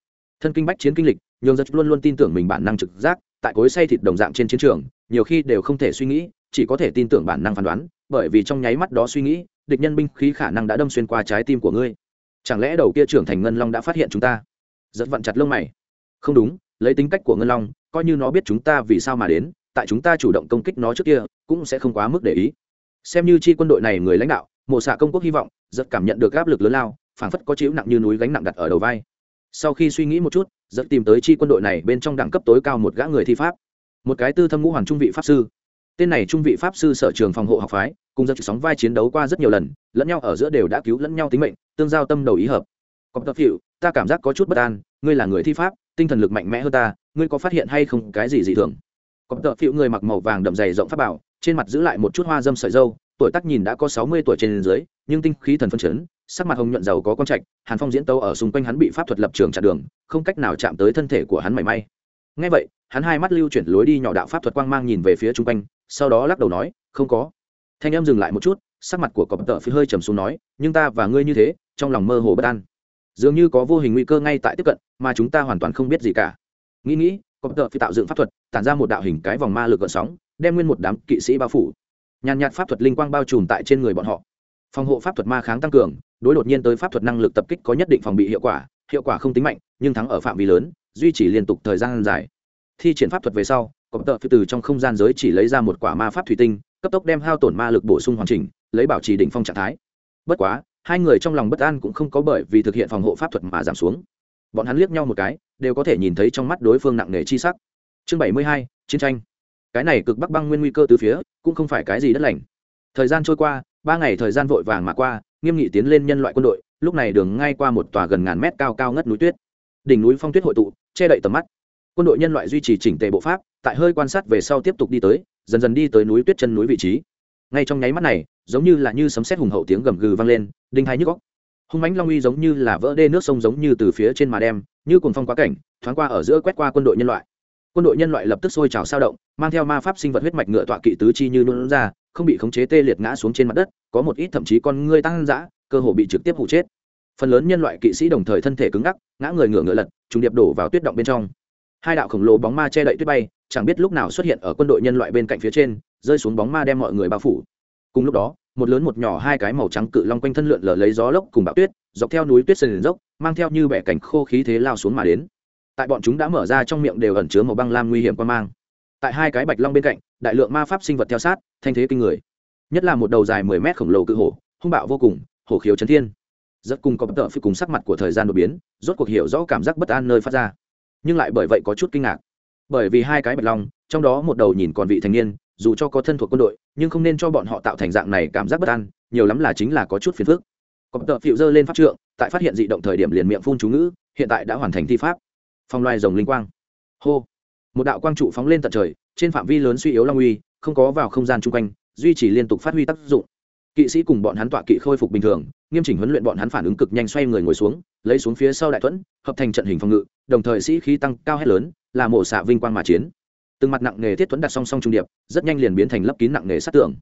Thân kinh bách chiến kinh lịch, nhường dơ luôn luôn tin tưởng mình bản năng trực giác, tại cối say thịt đồng dạng trên chiến trường, nhiều khi đều không thể suy nghĩ, chỉ có thể tin tưởng bản năng phán đoán, bởi vì trong nháy mắt đó suy nghĩ, địch nhân binh khí khả năng đã đâm xuyên qua trái tim của ngươi. Chẳng lẽ đầu kia trưởng thành ngân long đã phát hiện chúng ta? Rất vặn chặt lông mày không đúng, lấy tính cách của ngân long, coi như nó biết chúng ta vì sao mà đến, tại chúng ta chủ động công kích nó trước kia, cũng sẽ không quá mức để ý. Xem như chi quân đội này người lãnh đạo, mộ xạ công quốc hy vọng, rất cảm nhận được áp lực lớn lao, phảng phất có chiếu nặng như núi gánh nặng đặt ở đầu vai. Sau khi suy nghĩ một chút, rất tìm tới chi quân đội này bên trong đẳng cấp tối cao một gã người thi pháp. Một cái tư thâm ngũ hoàng trung vị pháp sư. Tên này trung vị pháp sư sở trường phòng hộ học phái, cùng giật sóng vai chiến đấu qua rất nhiều lần, lẫn nhau ở giữa đều đã cứu lẫn nhau tính mệnh, tương giao tâm đầu ý hợp. Có tập hiệu, ta cảm giác có chút bất an, ngươi là người thi pháp tinh thần lực mạnh mẽ hơn ta, ngươi có phát hiện hay không cái gì dị thường? Có tợ hiệu người mặc màu vàng đậm dày rộng pháp bảo, trên mặt giữ lại một chút hoa dâm sợi dâu, tuổi tác nhìn đã có sáu mươi tuổi trên dưới, nhưng tinh khí thần phân chấn, sắc mặt hồng nhuận giàu có con trạch, hàn phong diễn tấu ở xung quanh hắn bị pháp thuật lập trường chặn đường, không cách nào chạm tới thân thể của hắn mảy may. Ngay vậy, hắn hai mắt lưu chuyển lối đi nhỏ đạo pháp thuật quang mang nhìn về phía chung quanh, sau đó lắc đầu nói, không có. Thanh em dừng lại một chút, sắc mặt của cọp tợ phi hơi trầm xuống nói, nhưng ta và ngươi như thế, trong lòng mơ hồ bất an. Dường như có vô hình nguy cơ ngay tại tiếp cận mà chúng ta hoàn toàn không biết gì cả. Nghĩ nghĩ cọp tợ phi tạo dựng pháp thuật, tản ra một đạo hình cái vòng ma lực gợn sóng, đem nguyên một đám kỵ sĩ bao phủ. Nhàn nhạt pháp thuật linh quang bao trùm tại trên người bọn họ. Phòng hộ pháp thuật ma kháng tăng cường, đối đột nhiên tới pháp thuật năng lực tập kích có nhất định phòng bị hiệu quả hiệu quả không tính mạnh, nhưng thắng ở phạm vi lớn, duy trì liên tục thời gian dài. Thi triển pháp thuật về sau cọp tợ phi từ trong không gian giới chỉ lấy ra một quả ma pháp thủy tinh, cấp tốc đem hao tổn ma lực bổ sung hoàn chỉnh, lấy bảo trì đỉnh phong trạng thái. Bất quá, hai người trong lòng bất an cũng không có bởi vì thực hiện phòng hộ pháp thuật mà giảm xuống bọn hắn liếc nhau một cái, đều có thể nhìn thấy trong mắt đối phương nặng nề chi sắc. Chương bảy mươi hai, chiến tranh. Cái này cực bắc băng nguyên nguy cơ từ phía, cũng không phải cái gì đất lành. Thời gian trôi qua, ba ngày thời gian vội vàng mà qua, nghiêm nghị tiến lên nhân loại quân đội, lúc này đường ngay qua một tòa gần ngàn mét cao cao ngất núi tuyết. Đỉnh núi phong tuyết hội tụ, che đậy tầm mắt. Quân đội nhân loại duy trì chỉnh tề bộ pháp, tại hơi quan sát về sau tiếp tục đi tới, dần dần đi tới núi tuyết chân núi vị trí. Ngay trong nháy mắt này, giống như là như sấm sét hùng hậu tiếng gầm gừ vang lên, đinh hai nhức góc hung mãnh long uy giống như là vỡ đê nước sông giống như từ phía trên mà đem, như cuồng phong quá cảnh, thoáng qua ở giữa quét qua quân đội nhân loại. Quân đội nhân loại lập tức sôi trào sao động, mang theo ma pháp sinh vật huyết mạch ngựa tọa kỵ tứ chi như luôn ra, không bị khống chế tê liệt ngã xuống trên mặt đất, có một ít thậm chí con ngươi tăng dã, cơ hồ bị trực tiếp hụ chết. Phần lớn nhân loại kỵ sĩ đồng thời thân thể cứng ngắc, ngã người ngựa ngựa lật chúng điệp đổ vào tuyết động bên trong. Hai đạo khổng lồ bóng ma che đậy tuyết bay, chẳng biết lúc nào xuất hiện ở quân đội nhân loại bên cạnh phía trên, rơi xuống bóng ma đem mọi người bao phủ. Cùng lúc đó một lớn một nhỏ hai cái màu trắng cự long quanh thân lượn lờ lấy gió lốc cùng bão tuyết, dọc theo núi tuyết sền dốc, mang theo như bẻ cảnh khô khí thế lao xuống mà đến. Tại bọn chúng đã mở ra trong miệng đều ẩn chứa màu băng lam nguy hiểm quan mang. Tại hai cái bạch long bên cạnh, đại lượng ma pháp sinh vật theo sát, thanh thế kinh người. Nhất là một đầu dài mười mét khổng lồ cự hổ, hung bạo vô cùng, hổ khiếu chấn thiên. Rất cùng có bất tợ phi cùng sắc mặt của thời gian đột biến, rốt cuộc hiểu rõ cảm giác bất an nơi phát ra. Nhưng lại bởi vậy có chút kinh ngạc. Bởi vì hai cái bạch long, trong đó một đầu nhìn còn vị thành niên dù cho có thân thuộc quân đội, nhưng không nên cho bọn họ tạo thành dạng này cảm giác bất an, nhiều lắm là chính là có chút phiền phức. Cọp tợ phịu dơ lên pháp trượng, tại phát hiện dị động thời điểm liền miệng phun chú ngữ, hiện tại đã hoàn thành thi pháp. Phong loài rồng linh quang. Hô. Một đạo quang trụ phóng lên tận trời, trên phạm vi lớn suy yếu long uy, không có vào không gian chung quanh, duy trì liên tục phát huy tác dụng. Kỵ sĩ cùng bọn hắn tọa kỵ khôi phục bình thường, nghiêm chỉnh huấn luyện bọn hắn phản ứng cực nhanh xoay người ngồi xuống, lấy xuống phía sau đại thuẫn, hợp thành trận hình phòng ngự, đồng thời sĩ khí tăng cao hết lớn, là mổ xạ vinh quang mà chiến từng mặt nặng nghề thiết thuẫn đặt song song trung điệp, rất nhanh liền biến thành lấp kín nặng nghề sát tượng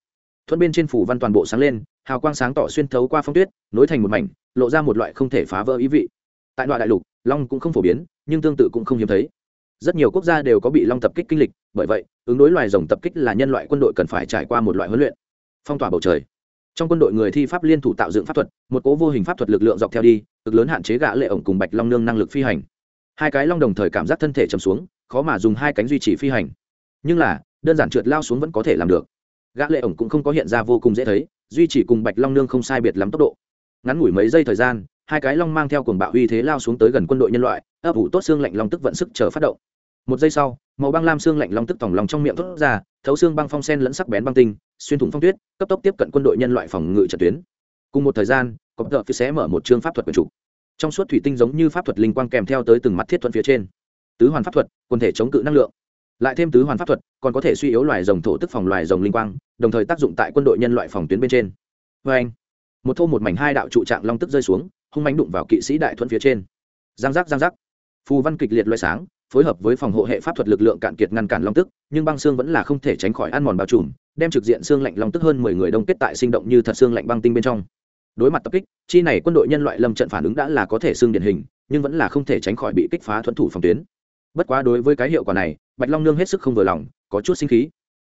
thuẫn bên trên phủ văn toàn bộ sáng lên, hào quang sáng tỏ xuyên thấu qua phong tuyết, nối thành một mảnh, lộ ra một loại không thể phá vỡ ý vị. Tại đoạn đại lục, long cũng không phổ biến, nhưng tương tự cũng không hiếm thấy. Rất nhiều quốc gia đều có bị long tập kích kinh lịch, bởi vậy, ứng đối loài rồng tập kích là nhân loại quân đội cần phải trải qua một loại huấn luyện. Phong tỏa bầu trời. Trong quân đội người thi pháp liên thủ tạo dựng pháp thuật, một cố vô hình pháp thuật lực lượng dọc theo đi, cực lớn hạn chế gã lệ ổng cùng bạch long nương năng lực phi hành. Hai cái long đồng thời cảm giác thân thể chầm xuống khó mà dùng hai cánh duy trì phi hành. Nhưng là, đơn giản trượt lao xuống vẫn có thể làm được. Gã lệ ổng cũng không có hiện ra vô cùng dễ thấy, duy trì cùng bạch long nương không sai biệt lắm tốc độ. Ngắn ngủi mấy giây thời gian, hai cái long mang theo cuồng bạo uy thế lao xuống tới gần quân đội nhân loại, ấp ủ tốt xương lạnh long tức vận sức chờ phát động. Một giây sau, màu băng lam xương lạnh long tức tỏng lòng trong miệng thốt ra, thấu xương băng phong sen lẫn sắc bén băng tinh, xuyên thủng phong tuyết, cấp tốc tiếp cận quân đội nhân loại phòng ngự trận tuyến. Cùng một thời gian có tờ phía sẽ mở một chương pháp thuật quyền chủ. Trong suốt thủy tinh giống như pháp thuật linh quang kèm theo tới từng mắt thiết thuận phía trên tứ hoàn pháp thuật, quần thể chống cự năng lượng. Lại thêm tứ hoàn pháp thuật, còn có thể suy yếu loài rồng thổ tức phòng loài rồng linh quang, đồng thời tác dụng tại quân đội nhân loại phòng tuyến bên trên. Vê anh, một thô một mảnh hai đạo trụ trạng long tức rơi xuống, hung mánh đụng vào kỵ sĩ đại thuận phía trên. Giang giác giang giác. Phù văn kịch liệt loay sáng, phối hợp với phòng hộ hệ pháp thuật lực lượng cạn kiệt ngăn cản long tức, nhưng băng xương vẫn là không thể tránh khỏi ăn mòn bao trùm, đem trực diện xương lạnh long tức hơn mười người đông kết tại sinh động như thật xương lạnh băng tinh bên trong. Đối mặt tập kích, chi này quân đội nhân loại lâm trận phản ứng đã là có thể xương điển hình, nhưng vẫn là không thể tránh khỏi bị kích phá thuẫn thủ phòng tuyến bất quá đối với cái hiệu quả này, bạch long nương hết sức không vừa lòng, có chút sinh khí.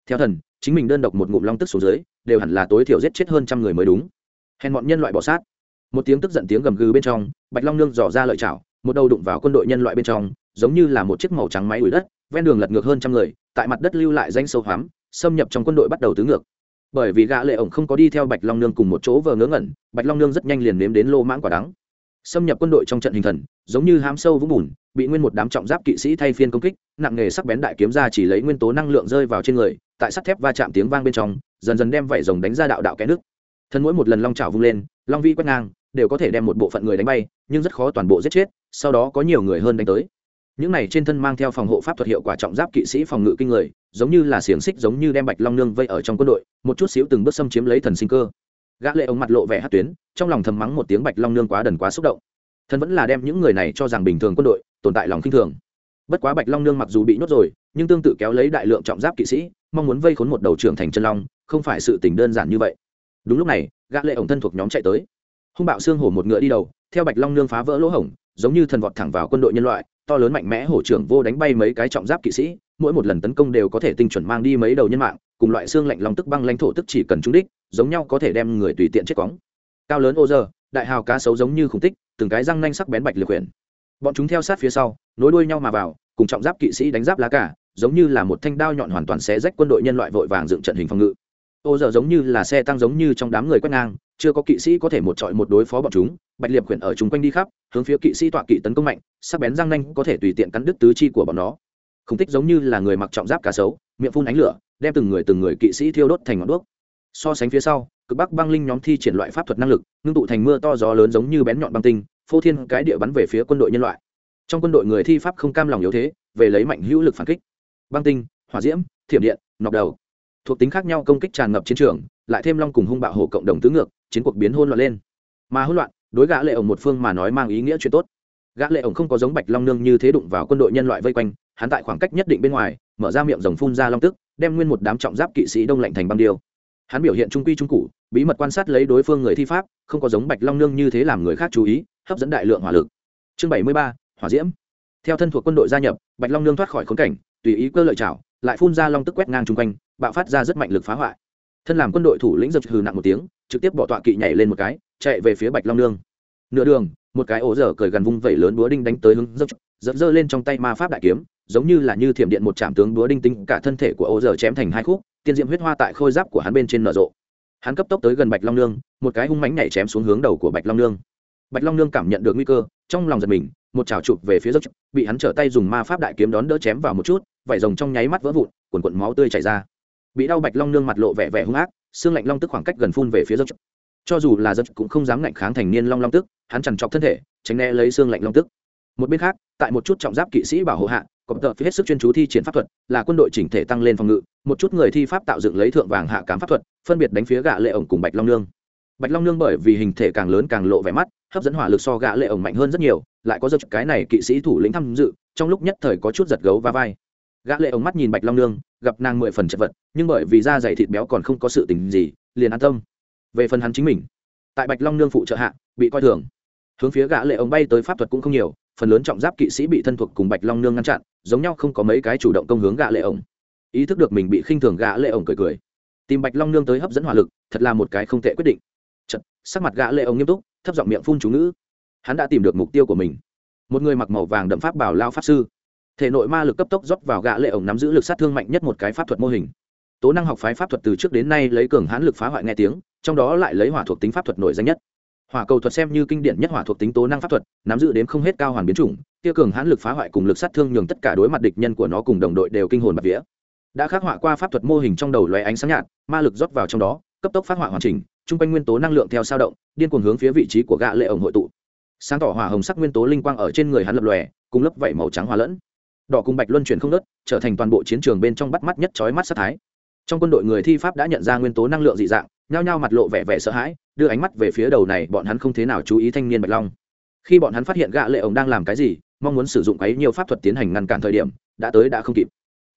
Theo thần, chính mình đơn độc một ngụm long tức xuống dưới, đều hẳn là tối thiểu giết chết hơn trăm người mới đúng. Hèn bọn nhân loại bỏ sát. Một tiếng tức giận tiếng gầm gừ bên trong, bạch long nương dò ra lợi chảo một đầu đụng vào quân đội nhân loại bên trong, giống như là một chiếc màu trắng máy ủi đất, ven đường lật ngược hơn trăm người, tại mặt đất lưu lại danh sâu hoắm, xâm nhập trong quân đội bắt đầu tứ ngược. Bởi vì gã lệ ổng không có đi theo bạch long nương cùng một chỗ vờ ngớ ngẩn, bạch long nương rất nhanh liền nếm đến lô mãng quả đắng. Xâm nhập quân đội trong trận hình thần, giống như hám sâu vũng bùn bị nguyên một đám trọng giáp kỵ sĩ thay phiên công kích, nặng nghề sắc bén đại kiếm ra chỉ lấy nguyên tố năng lượng rơi vào trên người, tại sắt thép va chạm tiếng vang bên trong, dần dần đem vảy rồng đánh ra đạo đạo kẽ nước. Thân mỗi một lần long chảo vung lên, long vi quét ngang, đều có thể đem một bộ phận người đánh bay, nhưng rất khó toàn bộ giết chết, sau đó có nhiều người hơn đánh tới. Những này trên thân mang theo phòng hộ pháp thuật hiệu quả trọng giáp kỵ sĩ phòng ngự kinh người, giống như là xiềng xích giống như đem bạch long nương vây ở trong quân đội, một chút xíu từng bước xâm chiếm lấy thần sinh cơ. Gã lệ ông mặt lộ vẻ hát tuyến, trong lòng thầm mắng một tiếng bạch long nương quá đần quá xúc động thần vẫn là đem những người này cho rằng bình thường quân đội, tồn tại lòng khinh thường. Bất quá bạch long nương mặc dù bị nhốt rồi, nhưng tương tự kéo lấy đại lượng trọng giáp kỵ sĩ, mong muốn vây khốn một đầu trưởng thành chân long, không phải sự tình đơn giản như vậy. Đúng lúc này, gã lệ ổng thân thuộc nhóm chạy tới. Hung bạo xương hổ một ngựa đi đầu, theo bạch long nương phá vỡ lỗ hổng, giống như thần vọt thẳng vào quân đội nhân loại, to lớn mạnh mẽ hổ trưởng vô đánh bay mấy cái trọng giáp kỵ sĩ, mỗi một lần tấn công đều có thể tinh chuẩn mang đi mấy đầu nhân mạng, cùng loại xương lạnh long tức băng lãnh thổ tức chỉ cần trúng đích, giống nhau có thể đem người tùy tiện chết cóng cao lớn ô giờ đại hào cá sấu giống như khủng tích từng cái răng nanh sắc bén bạch liệt quyển bọn chúng theo sát phía sau, nối đuôi nhau mà vào, cùng trọng giáp kỵ sĩ đánh giáp lá cả giống như là một thanh đao nhọn hoàn toàn xé rách quân đội nhân loại vội vàng dựng trận hình phòng ngự. Ô giờ giống như là xe tăng giống như trong đám người quét ngang, chưa có kỵ sĩ có thể một trọi một đối phó bọn chúng, bạch liệp quyển ở chúng quanh đi khắp, hướng phía kỵ sĩ tọa kỵ tấn công mạnh, sắc bén răng nanh có thể tùy tiện cắn đứt tứ chi của bọn nó. Không tích giống như là người mặc trọng giáp cá sấu miệng phun ánh lửa, đem từng người từng người kỵ sĩ thiêu đốt thành ngọn đuốc. So sánh phía sau cực bắc băng linh nhóm thi triển loại pháp thuật năng lực, ngưng tụ thành mưa to gió lớn giống như bén nhọn băng tinh, phô thiên cái địa bắn về phía quân đội nhân loại. Trong quân đội người thi pháp không cam lòng yếu thế, về lấy mạnh hữu lực phản kích. Băng tinh, hỏa diễm, thiểm điện, nọc đầu. Thuộc tính khác nhau công kích tràn ngập chiến trường, lại thêm long cùng hung bạo hộ cộng đồng tứ ngược, chiến cuộc biến hôn loạn lên. Mà hỗn loạn, đối gã lệ ổng một phương mà nói mang ý nghĩa chuyện tốt. Gã lệ ổng không có giống bạch long nương như thế đụng vào quân đội nhân loại vây quanh, hắn tại khoảng cách nhất định bên ngoài, mở ra miệng rồng phun ra long tức, đem nguyên một đám trọng giáp kỵ sĩ đông lạnh thành băng điêu hắn biểu hiện trung quy trung cụ bí mật quan sát lấy đối phương người thi pháp, không có giống bạch long nương như thế làm người khác chú ý, hấp dẫn đại lượng hỏa lực. Chương bảy mươi ba, hỏa diễm. Theo thân thuộc quân đội gia nhập, bạch long nương thoát khỏi khốn cảnh, tùy ý cơ lợi chảo lại phun ra long tức quét ngang chung quanh, bạo phát ra rất mạnh lực phá hoại. Thân làm quân đội thủ lĩnh giật hừ nặng một tiếng, trực tiếp bỏ tọa kỵ nhảy lên một cái, chạy về phía bạch long nương. Nửa đường một cái ổ dở cởi gần vung vẩy lớn búa đinh đánh tới hướng dốc dập dơ lên trong tay ma pháp đại kiếm, giống như là như thiểm điện một trạm tướng búa đinh tính cả thân thể của ổ dở chém thành hai khúc, tiên diệm huyết hoa tại khôi giáp của hắn bên trên nở rộ. Hắn cấp tốc tới gần bạch long nương, một cái hung mánh nhảy chém xuống hướng đầu của bạch long nương. Bạch long nương cảm nhận được nguy cơ, trong lòng giật mình, một trào chụp về phía dốc, bị hắn trở tay dùng ma pháp đại kiếm đón đỡ chém vào một chút, vải rồng trong nháy mắt vỡ vụn quần cuộn máu tươi chảy ra. Bị đau bạch long nương mặt lộ vẻ vẻ hung ác, xương lạnh long tức khoảng cách gần phun về phía dốc cho dù là dân cũng không dám ngạnh kháng thành niên long long tức, hắn chằn chọc thân thể, tránh né lấy xương lạnh long tức. Một bên khác, tại một chút trọng giáp kỵ sĩ bảo hộ hạ cộng tợ hết sức chuyên chú thi triển pháp thuật, là quân đội chỉnh thể tăng lên phòng ngự, một chút người thi pháp tạo dựng lấy thượng vàng hạ cám pháp thuật, phân biệt đánh phía gạ lệ ổng cùng bạch long nương. Bạch long nương bởi vì hình thể càng lớn càng lộ vẻ mắt, hấp dẫn hỏa lực so gạ lệ ổng mạnh hơn rất nhiều, lại có giật cái này kỵ sĩ thủ lĩnh tham dự, trong lúc nhất thời có chút giật gấu và vai. Gã lệ ổng mắt nhìn bạch long nương, gặp nàng mười phần chật vật, nhưng bởi vì da dày thịt béo còn không có sự tình gì, liền an tâm về phần hắn chính mình. Tại bạch long nương phụ trợ hạ bị coi thường. Hướng phía gã lệ ông bay tới pháp thuật cũng không nhiều phần lớn trọng giáp kỵ sĩ bị thân thuộc cùng bạch long nương ngăn chặn giống nhau không có mấy cái chủ động công hướng gã lệ ông. ý thức được mình bị khinh thường gã lệ ông cười cười. Tìm bạch long nương tới hấp dẫn hỏa lực thật là một cái không tệ quyết định. Chật, sắc mặt gã lệ ông nghiêm túc thấp giọng miệng phun chú ngữ. Hắn đã tìm được mục tiêu của mình. Một người mặc màu vàng đậm pháp bảo lao pháp sư. Thể nội ma lực cấp tốc rót vào gã lệ ổng nắm giữ lực sát thương mạnh nhất một cái pháp thuật mô hình tố năng học phái pháp thuật từ trước đến nay lấy cường hãn lực phá hoại nghe tiếng, trong đó lại lấy hỏa thuộc tính pháp thuật nổi danh nhất. Hỏa cầu thuật xem như kinh điển nhất hỏa thuộc tính tố năng pháp thuật, nắm giữ đến không hết cao hoàn biến chủng tiêu cường hãn lực phá hoại cùng lực sát thương nhường tất cả đối mặt địch nhân của nó cùng đồng đội đều kinh hồn bạc vía. Đã khắc họa qua pháp thuật mô hình trong đầu loé ánh sáng nhạt, ma lực rót vào trong đó, cấp tốc phát họa hoàn chỉnh chung quanh nguyên tố năng lượng theo sao động, điên cuồng hướng phía vị trí của gã lệ ổng hội tụ. Sáng tỏ hỏa hồng sắc nguyên tố linh quang ở trên người hắn lập lòe, cùng lớp vảy màu trắng hòa lẫn. Đỏ cùng bạch luân chuyển không nớt trở thành toàn bộ chiến trường bên trong bắt mắt nhất chói mắt sát thái trong quân đội người thi pháp đã nhận ra nguyên tố năng lượng dị dạng, nhao nhao mặt lộ vẻ vẻ sợ hãi, đưa ánh mắt về phía đầu này, bọn hắn không thế nào chú ý thanh niên bạch long. Khi bọn hắn phát hiện gã lệ ổng đang làm cái gì, mong muốn sử dụng ấy nhiều pháp thuật tiến hành ngăn cản thời điểm, đã tới đã không kịp.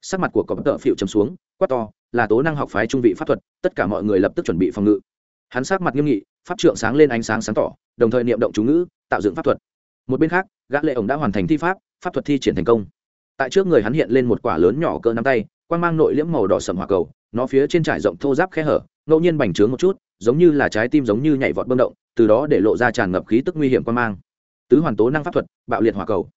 Sắc mặt của cọp tợ phịu chấm xuống, quát to, là tố năng học phái trung vị pháp thuật, tất cả mọi người lập tức chuẩn bị phòng ngự. Hắn sắc mặt nghiêm nghị, pháp trượng sáng lên ánh sáng sáng tỏ, đồng thời niệm động chú ngữ, tạo dựng pháp thuật. Một bên khác, gã lệ ổng đã hoàn thành thi pháp pháp thuật thi triển thành công. Tại trước người hắn hiện lên một quả lớn nhỏ cỡ nắm tay, quang mang nội liễm màu đỏ sầm hỏa cầu nó phía trên trải rộng thô giáp khe hở, ngẫu nhiên bành trướng một chút, giống như là trái tim giống như nhảy vọt bơm động, từ đó để lộ ra tràn ngập khí tức nguy hiểm quan mang. Tứ hoàn tố năng pháp thuật, bạo liệt hỏa cầu.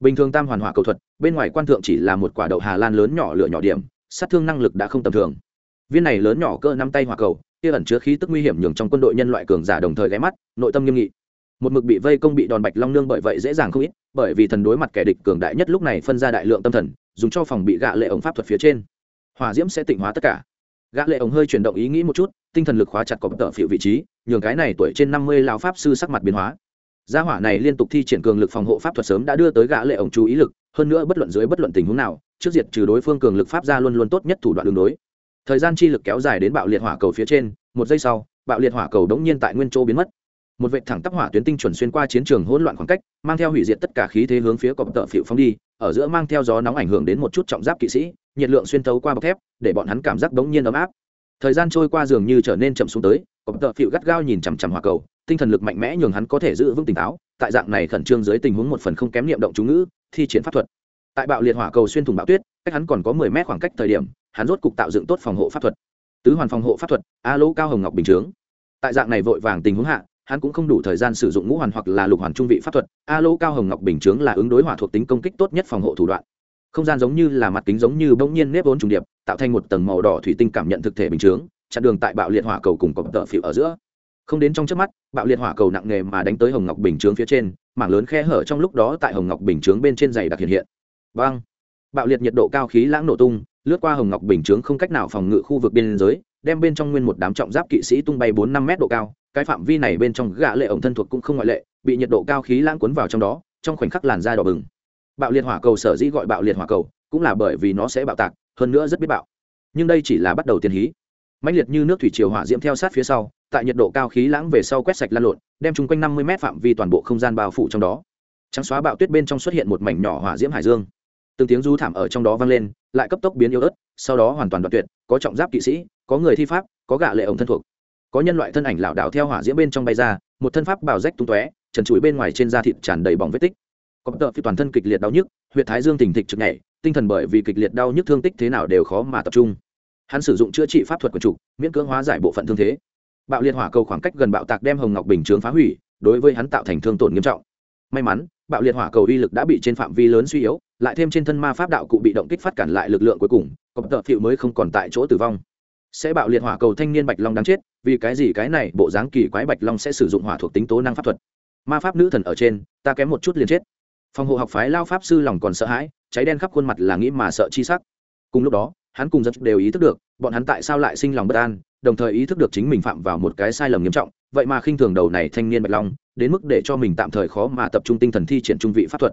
Bình thường tam hoàn hỏa cầu thuật, bên ngoài quan thượng chỉ là một quả đậu hà lan lớn nhỏ lửa nhỏ điểm, sát thương năng lực đã không tầm thường. Viên này lớn nhỏ cơ năm tay hỏa cầu, kia ẩn chứa khí tức nguy hiểm nhường trong quân đội nhân loại cường giả đồng thời ghé mắt, nội tâm nghiêm nghị. Một mực bị vây công bị đòn bạch long nương bởi vậy dễ dàng không ít, bởi vì thần đối mặt kẻ địch cường đại nhất lúc này phân ra đại lượng tâm thần, dùng cho phòng bị gạ lệ ống pháp thuật phía trên hỏa diễm sẽ tịnh hóa tất cả. Gã lệ ống hơi chuyển động ý nghĩ một chút, tinh thần lực khóa chặt cọp tợ phiệu vị trí, nhường cái này tuổi trên năm mươi lão pháp sư sắc mặt biến hóa. Gia hỏa này liên tục thi triển cường lực phòng hộ pháp thuật sớm đã đưa tới gã lệ ống chú ý lực, hơn nữa bất luận dưới bất luận tình huống nào, trước diệt trừ đối phương cường lực pháp gia luôn luôn tốt nhất thủ đoạn đường đối. Thời gian chi lực kéo dài đến bạo liệt hỏa cầu phía trên, một giây sau, bạo liệt hỏa cầu đống nhiên tại nguyên chỗ biến mất. Một vệ thẳng tắp hỏa tuyến tinh chuẩn xuyên qua chiến trường hỗn loạn khoảng cách, mang theo hủy diệt tất cả khí thế hướng phía cọp tợ phiệu phóng đi, ở giữa mang theo gió nóng ảnh hưởng đến một chút trọng giáp kỵ sĩ nhiệt lượng xuyên thấu qua bọc thép, để bọn hắn cảm giác đống nhiên ấm áp. Thời gian trôi qua dường như trở nên chậm xuống tới, có tợ phịu gắt gao nhìn chằm chằm hỏa cầu, tinh thần lực mạnh mẽ nhường hắn có thể giữ vững tỉnh táo, tại dạng này khẩn trương dưới tình huống một phần không kém niệm động chú ngữ, thi triển pháp thuật. Tại bạo liệt hỏa cầu xuyên thủng bạo tuyết, cách hắn còn có mười mét khoảng cách thời điểm, hắn rốt cục tạo dựng tốt phòng hộ pháp thuật. Tứ hoàn phòng hộ pháp thuật, a lỗ cao hồng ngọc bình chướng. Tại dạng này vội vàng tình huống hạ, hắn cũng không đủ thời gian sử dụng ngũ hoàn hoặc là lục hoàn trung vị pháp thuật, a lỗ cao hồng ngọc bình chướng là ứng đối hỏa thuộc tính công kích tốt nhất phòng hộ thủ đoạn không gian giống như là mặt kính giống như bỗng nhiên nếp vốn trùng điệp, tạo thành một tầng màu đỏ thủy tinh cảm nhận thực thể bình chướng, chặn đường tại bạo liệt hỏa cầu cùng cọp tợ phịu ở giữa. Không đến trong trước mắt, bạo liệt hỏa cầu nặng nề mà đánh tới hồng ngọc bình chướng phía trên, mảng lớn khe hở trong lúc đó tại hồng ngọc bình chướng bên trên dày đặc hiện hiện. Vang bạo liệt nhiệt độ cao khí lãng nổ tung, lướt qua hồng ngọc bình chướng không cách nào phòng ngự khu vực biên giới, đem bên trong nguyên một đám trọng giáp kỵ sĩ tung bay bốn năm mét độ cao, cái phạm vi này bên trong gã lệ ổng thân thuộc cũng không ngoại lệ, bị nhiệt độ cao khí lãng cuốn vào trong đó, trong khoảnh khắc làn da đỏ bừng bạo liệt hỏa cầu sở dĩ gọi bạo liệt hỏa cầu, cũng là bởi vì nó sẽ bạo tạc, hơn nữa rất biết bạo. Nhưng đây chỉ là bắt đầu tiền hí. Mãnh liệt như nước thủy triều hỏa diễm theo sát phía sau, tại nhiệt độ cao khí lãng về sau quét sạch lan lộn, đem chung quanh năm mươi mét phạm vi toàn bộ không gian bao phủ trong đó. Trắng xóa bạo tuyết bên trong xuất hiện một mảnh nhỏ hỏa diễm hải dương. Từng tiếng du thảm ở trong đó vang lên, lại cấp tốc biến yếu ớt, sau đó hoàn toàn đoạn tuyệt, có trọng giáp kỵ sĩ, có người thi pháp, có gạ lệ ổng thân thuộc. Có nhân loại thân ảnh lảo đảo theo hỏa diễm bên trong bay ra, một thân pháp bào rách tung tóe, trần trụi bên ngoài trên da thịt tràn đầy bỏng vết tích có tợ phi toàn thân kịch liệt đau nhức huyện thái dương tỉnh thịch trực nhảy, tinh thần bởi vì kịch liệt đau nhức thương tích thế nào đều khó mà tập trung. Hắn sử dụng chữa trị pháp thuật quần trục miễn cưỡng hóa giải bộ phận thương thế. Bạo liệt hỏa cầu khoảng cách gần bạo tạc đem hồng ngọc bình chướng phá hủy, đối với hắn tạo thành thương tổn nghiêm trọng. May mắn, bạo liệt hỏa cầu uy lực đã bị trên phạm vi lớn suy yếu, lại thêm trên thân ma pháp đạo cụ bị động kích phát cản lại lực lượng cuối cùng, có tợ phiệu mới không còn tại chỗ tử vong. Sẽ bạo liệt hỏa cầu thanh niên bạch long đáng chết, vì cái gì cái này bộ dáng kỳ quái bạch long sẽ sử dụng hỏa thuộc tính tố năng pháp thuật? Ma pháp nữ thần ở trên, ta kém một chút liền chết phòng hộ học phái lao pháp sư lòng còn sợ hãi, cháy đen khắp khuôn mặt là nghĩ mà sợ chi sắc. Cùng lúc đó, hắn cùng rất đều ý thức được, bọn hắn tại sao lại sinh lòng bất an, đồng thời ý thức được chính mình phạm vào một cái sai lầm nghiêm trọng, vậy mà khinh thường đầu này thanh niên bạch long, đến mức để cho mình tạm thời khó mà tập trung tinh thần thi triển trung vị pháp thuật.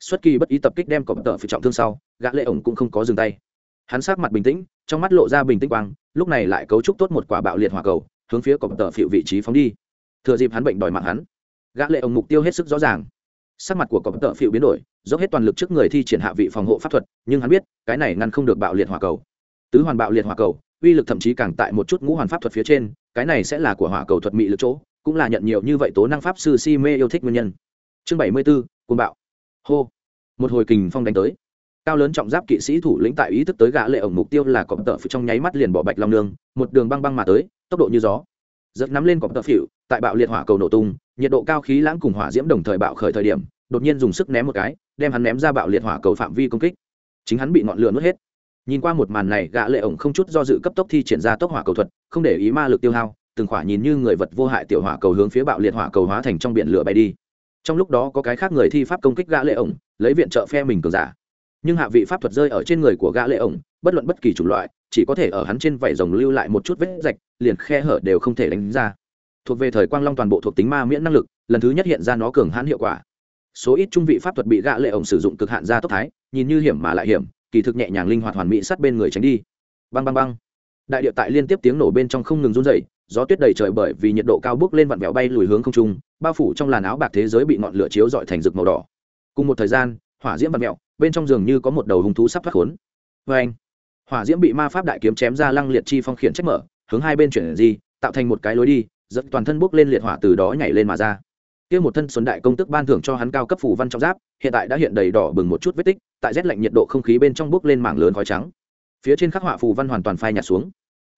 Xuất kỳ bất ý tập kích đem cọp tợ phải trọng thương sau, gã lệ ổng cũng không có dừng tay. Hắn sát mặt bình tĩnh, trong mắt lộ ra bình tĩnh quang, lúc này lại cấu trúc tốt một quả bạo liệt hỏa cầu, hướng phía cọp tợ phiệu vị trí phóng đi. Thừa dịp hắn bệnh đòi mạng hắn, gã lệ ổng mục tiêu hết sức rõ ràng sắc mặt của cọp tợ phiệu biến đổi dốc hết toàn lực trước người thi triển hạ vị phòng hộ pháp thuật nhưng hắn biết cái này ngăn không được bạo liệt hỏa cầu. Tứ hoàn bạo liệt hỏa cầu uy lực thậm chí càng tại một chút ngũ hoàn pháp thuật phía trên cái này sẽ là của hỏa cầu thuật mị lực chỗ cũng là nhận nhiều như vậy tố năng pháp sư si mê yêu thích nguyên nhân. Chương bảy mươi 74, cuồng bạo. Hô. Một hồi kình phong đánh tới. Cao lớn trọng giáp kỵ sĩ thủ lĩnh tại ý thức tới gã lệ ổng mục tiêu là cọp tợ phịu trong nháy mắt liền bỏ bạch long nương một đường băng băng mà tới tốc độ như gió. Giật nắm lên cọp tợ phịu tại bạo liệt hỏa cầu nổ tung, nhiệt độ cao khí lãng cùng hỏa diễm đồng thời bạo khởi thời điểm, đột nhiên dùng sức ném một cái, đem hắn ném ra bạo liệt hỏa cầu phạm vi công kích. Chính hắn bị ngọn lửa nuốt hết. Nhìn qua một màn này, gã lệ ổng không chút do dự cấp tốc thi triển ra tốc hỏa cầu thuật, không để ý ma lực tiêu hao, từng khỏa nhìn như người vật vô hại tiểu hỏa cầu hướng phía bạo liệt hỏa cầu hóa thành trong biển lửa bay đi. Trong lúc đó có cái khác người thi pháp công kích gã lệ ổng, lấy viện trợ phe mình cường giả. Nhưng hạ vị pháp thuật rơi ở trên người của gã lệ ổng, bất luận bất kỳ chủng loại, chỉ có thể ở hắn trên vảy rồng lưu lại một chút vết rạch, liền khe hở đều không thể đánh ra thuộc về thời quang long toàn bộ thuộc tính ma miễn năng lực, lần thứ nhất hiện ra nó cường hãn hiệu quả. Số ít trung vị pháp thuật bị gạ lệ ổng sử dụng cực hạn ra tốc thái, nhìn như hiểm mà lại hiểm, kỳ thực nhẹ nhàng linh hoạt hoàn mỹ sát bên người tránh đi. Băng băng băng. Đại địa tại liên tiếp tiếng nổ bên trong không ngừng run rẩy, gió tuyết đầy trời bởi vì nhiệt độ cao bước lên vặn vẹo bay lùi hướng không trung, bao phủ trong làn áo bạc thế giới bị ngọn lửa chiếu dọi thành rực màu đỏ. Cùng một thời gian, hỏa diễm vặn vẹo, bên trong giường như có một đầu hung thú sắp thoát khốn. Vê anh hỏa diễm bị ma pháp đại kiếm chém ra lăng liệt chi phong khiển trách mở, hướng hai bên chuyển di, tạo thành một cái lối đi dẫn toàn thân bước lên liệt hỏa từ đó nhảy lên mà ra. Kia một thân xuân đại công tức ban thưởng cho hắn cao cấp phủ văn trong giáp, hiện tại đã hiện đầy đỏ bừng một chút vết tích, tại rét lạnh nhiệt độ không khí bên trong bước lên mảng lớn khói trắng. Phía trên khắc họa phù văn hoàn toàn phai nhạt xuống.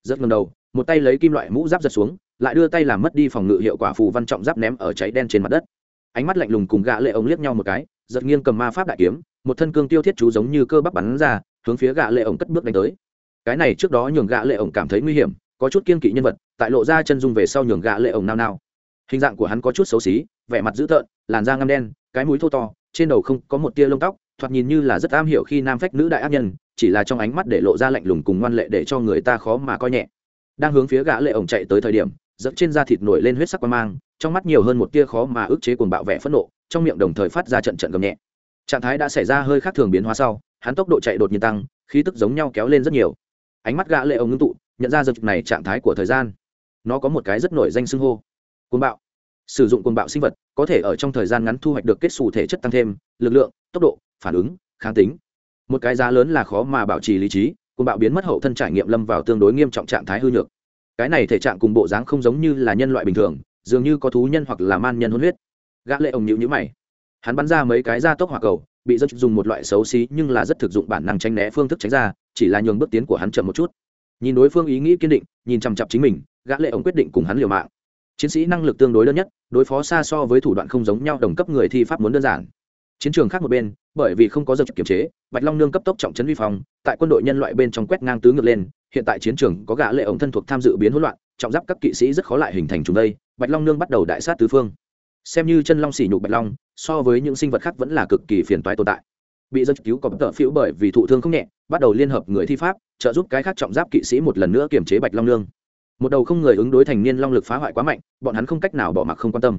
Rất ngầm đầu, một tay lấy kim loại mũ giáp giật xuống, lại đưa tay làm mất đi phòng ngự hiệu quả phù văn trọng giáp ném ở cháy đen trên mặt đất. Ánh mắt lạnh lùng cùng gã lệ ống liếc nhau một cái, giật nghiêng cầm ma pháp đại kiếm, một thân cương tiêu thiết chú giống như cơ bắp bắn ra, hướng phía gã lệ ống cất bước đánh tới. Cái này trước đó nhường gã lệ ống cảm thấy nguy hiểm, có chút kiên kỵ nhân vật tại lộ ra chân dung về sau nhường gã lệ ống nao nao. Hình dạng của hắn có chút xấu xí, vẻ mặt dữ tợn, làn da ngăm đen, cái mũi thô to, trên đầu không có một tia lông tóc, thoạt nhìn như là rất am hiểu khi nam phách nữ đại ác nhân, chỉ là trong ánh mắt để lộ ra lạnh lùng cùng ngoan lệ để cho người ta khó mà coi nhẹ. Đang hướng phía gã lệ ổng chạy tới thời điểm dẫm trên da thịt nổi lên huyết sắc quan mang, trong mắt nhiều hơn một tia khó mà ức chế cuồng bạo vẻ phẫn nộ, trong miệng đồng thời phát ra trận trận gầm nhẹ. Trạng thái đã xảy ra hơi khác thường biến hóa sau, hắn tốc độ chạy đột nhiên tăng, khí tức giống nhau kéo lên rất nhiều. Ánh mắt gã lệ ổng ngưng tụ, nhận ra giật này trạng thái của thời gian nó có một cái rất nổi danh xưng hô. Côn bạo. Sử dụng côn bạo sinh vật, có thể ở trong thời gian ngắn thu hoạch được kết xù thể chất tăng thêm, lực lượng, tốc độ, phản ứng, kháng tính. Một cái giá lớn là khó mà bảo trì lý trí côn bạo biến mất hậu thân trải nghiệm lâm vào tương đối nghiêm trọng trạng thái hư nhược. Cái này thể trạng cùng bộ dáng không giống như là nhân loại bình thường, dường như có thú nhân hoặc là man nhân hôn huyết. Gã lệ ông nhíu nhữ mày. Hắn bắn ra mấy cái ra tốc hỏa cầu, bị dân dùng một loại xấu xí nhưng là rất thực dụng bản năng tránh né phương thức tránh ra, chỉ là nhường bước tiến của hắn chậm một chút. Nhìn đối phương ý nghĩ kiên định, nhìn chằm chặp chính mình gã lệ ông quyết định cùng hắn liều mạng. Chiến sĩ năng lực tương đối đơn nhất, đối phó xa so với thủ đoạn không giống nhau, đồng cấp người thi pháp muốn đơn giản. Chiến trường khác một bên, bởi vì không có giật kiểm chế, bạch long nương cấp tốc trọng trấn vi phòng. tại quân đội nhân loại bên trong quét ngang tứ ngược lên, hiện tại chiến trường có gã lệ ổng thân thuộc tham dự biến hỗn loạn, trọng giáp các kỵ sĩ rất khó lại hình thành chúng đây, bạch long nương bắt đầu đại sát tứ phương. Xem như chân long xỉ nhục bạch long, so với những sinh vật khác vẫn là cực kỳ phiền toái tồn tại. Bị giật cứu có tợ phiếu bởi vì thụ thương không nhẹ, bắt đầu liên hợp người thi pháp, trợ giúp cái khác trọng giáp kỵ sĩ một lần nữa kiểm chế bạch long nương một đầu không người ứng đối thành niên long lực phá hoại quá mạnh, bọn hắn không cách nào bỏ mặc không quan tâm.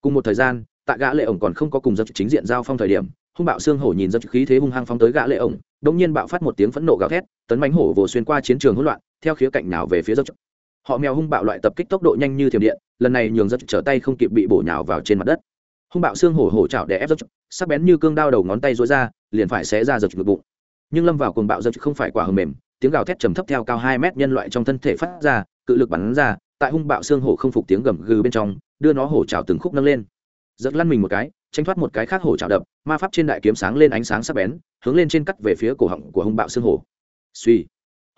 Cùng một thời gian, tại gã lệ ổng còn không có cùng dân chính diện giao phong thời điểm, hung bạo xương hổ nhìn dân khí thế hung hăng phóng tới gã lệ ổng, đống nhiên bạo phát một tiếng phẫn nộ gào thét, tấn bánh hổ vồ xuyên qua chiến trường hỗn loạn, theo khía cạnh nào về phía dân họ mèo hung bạo loại tập kích tốc độ nhanh như thiểm điện, lần này nhường dân trở tay không kịp bị bổ nhào vào trên mặt đất. Hung bạo xương hổ hổ chảo để ép giật, sắc bén như cương đao đầu ngón tay rối ra, liền phải xé ra giật ngực bụng. Nhưng lâm vào cuồng bạo giật không phải quả hờ mềm, tiếng gào thét trầm thấp theo cao hai mét nhân loại trong thân thể phát ra cự lực bắn ra, tại hung bạo xương hổ không phục tiếng gầm gừ bên trong, đưa nó hổ trào từng khúc nâng lên. Giật lăn mình một cái, tranh thoát một cái khác hổ trào đập, ma pháp trên đại kiếm sáng lên ánh sáng sắc bén, hướng lên trên cắt về phía cổ họng của hung bạo xương hổ. Suy.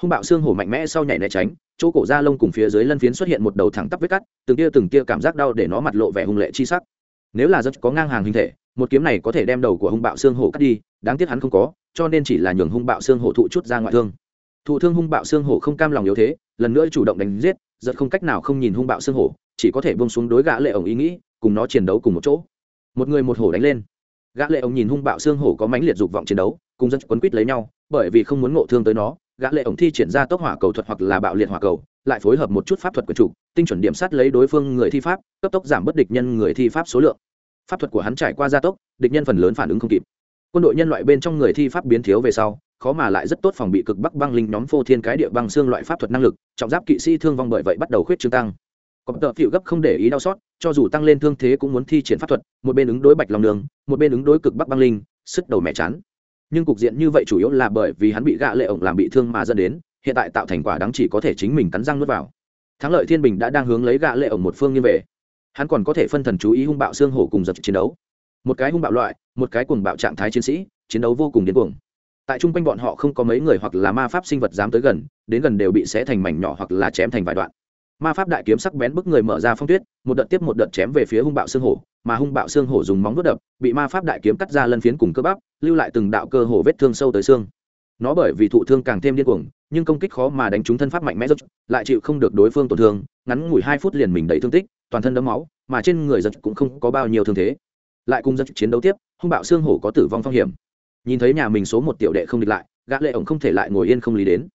Hung bạo xương hổ mạnh mẽ sau nhảy né tránh, chỗ cổ da lông cùng phía dưới lân phiến xuất hiện một đầu thẳng tắp vết cắt, từng tia từng tia cảm giác đau để nó mặt lộ vẻ hung lệ chi sắc. Nếu là rất có ngang hàng hình thể, một kiếm này có thể đem đầu của hung bạo xương hổ cắt đi, đáng tiếc hắn không có, cho nên chỉ là nhường hung bạo xương hổ thụ chút ra ngoại thương. Thụ thương hung bạo xương hổ không cam lòng yếu thế lần nữa chủ động đánh giết, giật không cách nào không nhìn hung bạo xương hổ, chỉ có thể bông xuống đối gã lệ ổng ý nghĩ, cùng nó chiến đấu cùng một chỗ. Một người một hổ đánh lên. Gã lệ ổng nhìn hung bạo xương hổ có mãnh liệt dục vọng chiến đấu, cùng dân quấn quýt lấy nhau, bởi vì không muốn ngộ thương tới nó, gã lệ ổng thi triển ra tốc hỏa cầu thuật hoặc là bạo liệt hỏa cầu, lại phối hợp một chút pháp thuật của chủ, tinh chuẩn điểm sát lấy đối phương người thi pháp, cấp tốc giảm bất địch nhân người thi pháp số lượng. Pháp thuật của hắn trải qua gia tốc, địch nhân phần lớn phản ứng không kịp. Quân đội nhân loại bên trong người thi pháp biến thiếu về sau khó mà lại rất tốt phòng bị cực bắc băng linh nhóm phô thiên cái địa băng xương loại pháp thuật năng lực, trọng giáp kỵ sĩ thương vong bởi vậy bắt đầu khuyết trương tăng. Có tợ phiệu gấp không để ý đau xót, cho dù tăng lên thương thế cũng muốn thi triển pháp thuật, một bên ứng đối bạch lòng đường, một bên ứng đối cực bắc băng linh, sức đầu mẹ chán. Nhưng cục diện như vậy chủ yếu là bởi vì hắn bị gạ lệ ổng làm bị thương mà dẫn đến, hiện tại tạo thành quả đáng chỉ có thể chính mình cắn răng nuốt vào. Thắng lợi thiên bình đã đang hướng lấy gạ lệ ổng một phương như về. Hắn còn có thể phân thần chú ý hung bạo xương hổ cùng giật chiến đấu. Một cái hung bạo loại, một cái cùng bạo trạng thái chiến sĩ, chiến đấu vô cùng điên cuồng tại chung quanh bọn họ không có mấy người hoặc là ma pháp sinh vật dám tới gần, đến gần đều bị xé thành mảnh nhỏ hoặc là chém thành vài đoạn. Ma pháp đại kiếm sắc bén bức người mở ra phong tuyết, một đợt tiếp một đợt chém về phía hung bạo xương hổ, mà hung bạo xương hổ dùng móng đốt đập, bị ma pháp đại kiếm cắt ra lân phiến cùng cơ bắp, lưu lại từng đạo cơ hổ vết thương sâu tới xương. Nó bởi vì thụ thương càng thêm điên cuồng, nhưng công kích khó mà đánh trúng thân pháp mạnh mẽ giật, lại chịu không được đối phương tổn thương, ngắn ngủi hai phút liền mình đầy thương tích, toàn thân đấm máu, mà trên người giật cũng không có bao nhiêu thương thế. Lại cùng giật chiến đấu tiếp, hung bạo xương hổ có tử vong phong hiểm nhìn thấy nhà mình số một tiểu đệ không địch lại, gã lệ ổng không thể lại ngồi yên không lý đến.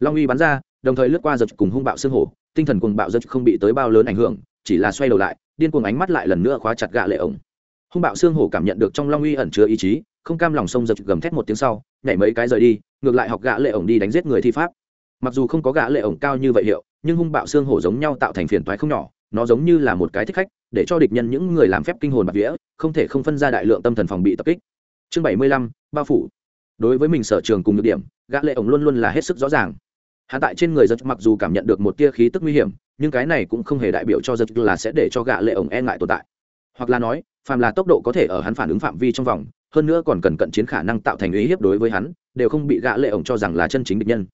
Long uy bắn ra, đồng thời lướt qua giật cùng hung bạo xương hổ, tinh thần cuồng bạo giật không bị tới bao lớn ảnh hưởng, chỉ là xoay đầu lại, điên cuồng ánh mắt lại lần nữa khóa chặt gã lệ ổng. Hung bạo xương hổ cảm nhận được trong long uy ẩn chứa ý chí, không cam lòng sông giật gầm thét một tiếng sau, nhảy mấy cái rời đi, ngược lại học gã lệ ổng đi đánh giết người thi pháp. Mặc dù không có gã lệ ổng cao như vậy hiệu, nhưng hung bạo xương hổ giống nhau tạo thành phiền toái không nhỏ, nó giống như là một cái thích khách, để cho địch nhân những người làm phép kinh hồn bạt vía, không thể không phân ra đại lượng tâm thần phòng bị tập kích chương bảy mươi lăm, bao phủ. Đối với mình sở trường cùng nhược điểm, gã lệ ổng luôn luôn là hết sức rõ ràng. Hắn tại trên người giật mặc dù cảm nhận được một tia khí tức nguy hiểm, nhưng cái này cũng không hề đại biểu cho giật là sẽ để cho gã lệ ổng e ngại tồn tại. Hoặc là nói, phàm là tốc độ có thể ở hắn phản ứng phạm vi trong vòng, hơn nữa còn cần cận chiến khả năng tạo thành uy hiếp đối với hắn, đều không bị gã lệ ổng cho rằng là chân chính địch nhân.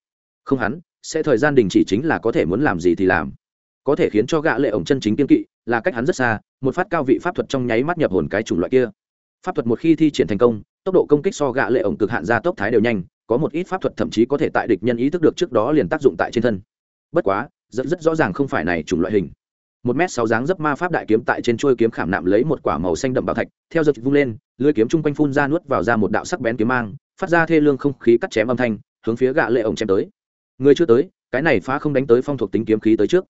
Không hắn, sẽ thời gian đình chỉ chính là có thể muốn làm gì thì làm. Có thể khiến cho gã lệ ổng chân chính kiên kỵ là cách hắn rất xa, một phát cao vị pháp thuật trong nháy mắt nhập hồn cái chủng loại kia pháp thuật một khi thi triển thành công, tốc độ công kích so gã lệ ổng cực hạn ra tốc thái đều nhanh, có một ít pháp thuật thậm chí có thể tại địch nhân ý thức được trước đó liền tác dụng tại trên thân. Bất quá, rất rất rõ ràng không phải này chủng loại hình. Một m sáu dáng dấp ma pháp đại kiếm tại trên chuôi kiếm khảm nạm lấy một quả màu xanh đậm bảo thạch, theo giật vung lên, lưỡi kiếm chung quanh phun ra nuốt vào ra một đạo sắc bén kiếm mang, phát ra thê lương không khí cắt chém âm thanh, hướng phía gã lệ ổng chém tới. Người chưa tới, cái này phá không đánh tới phong thuộc tính kiếm khí tới trước.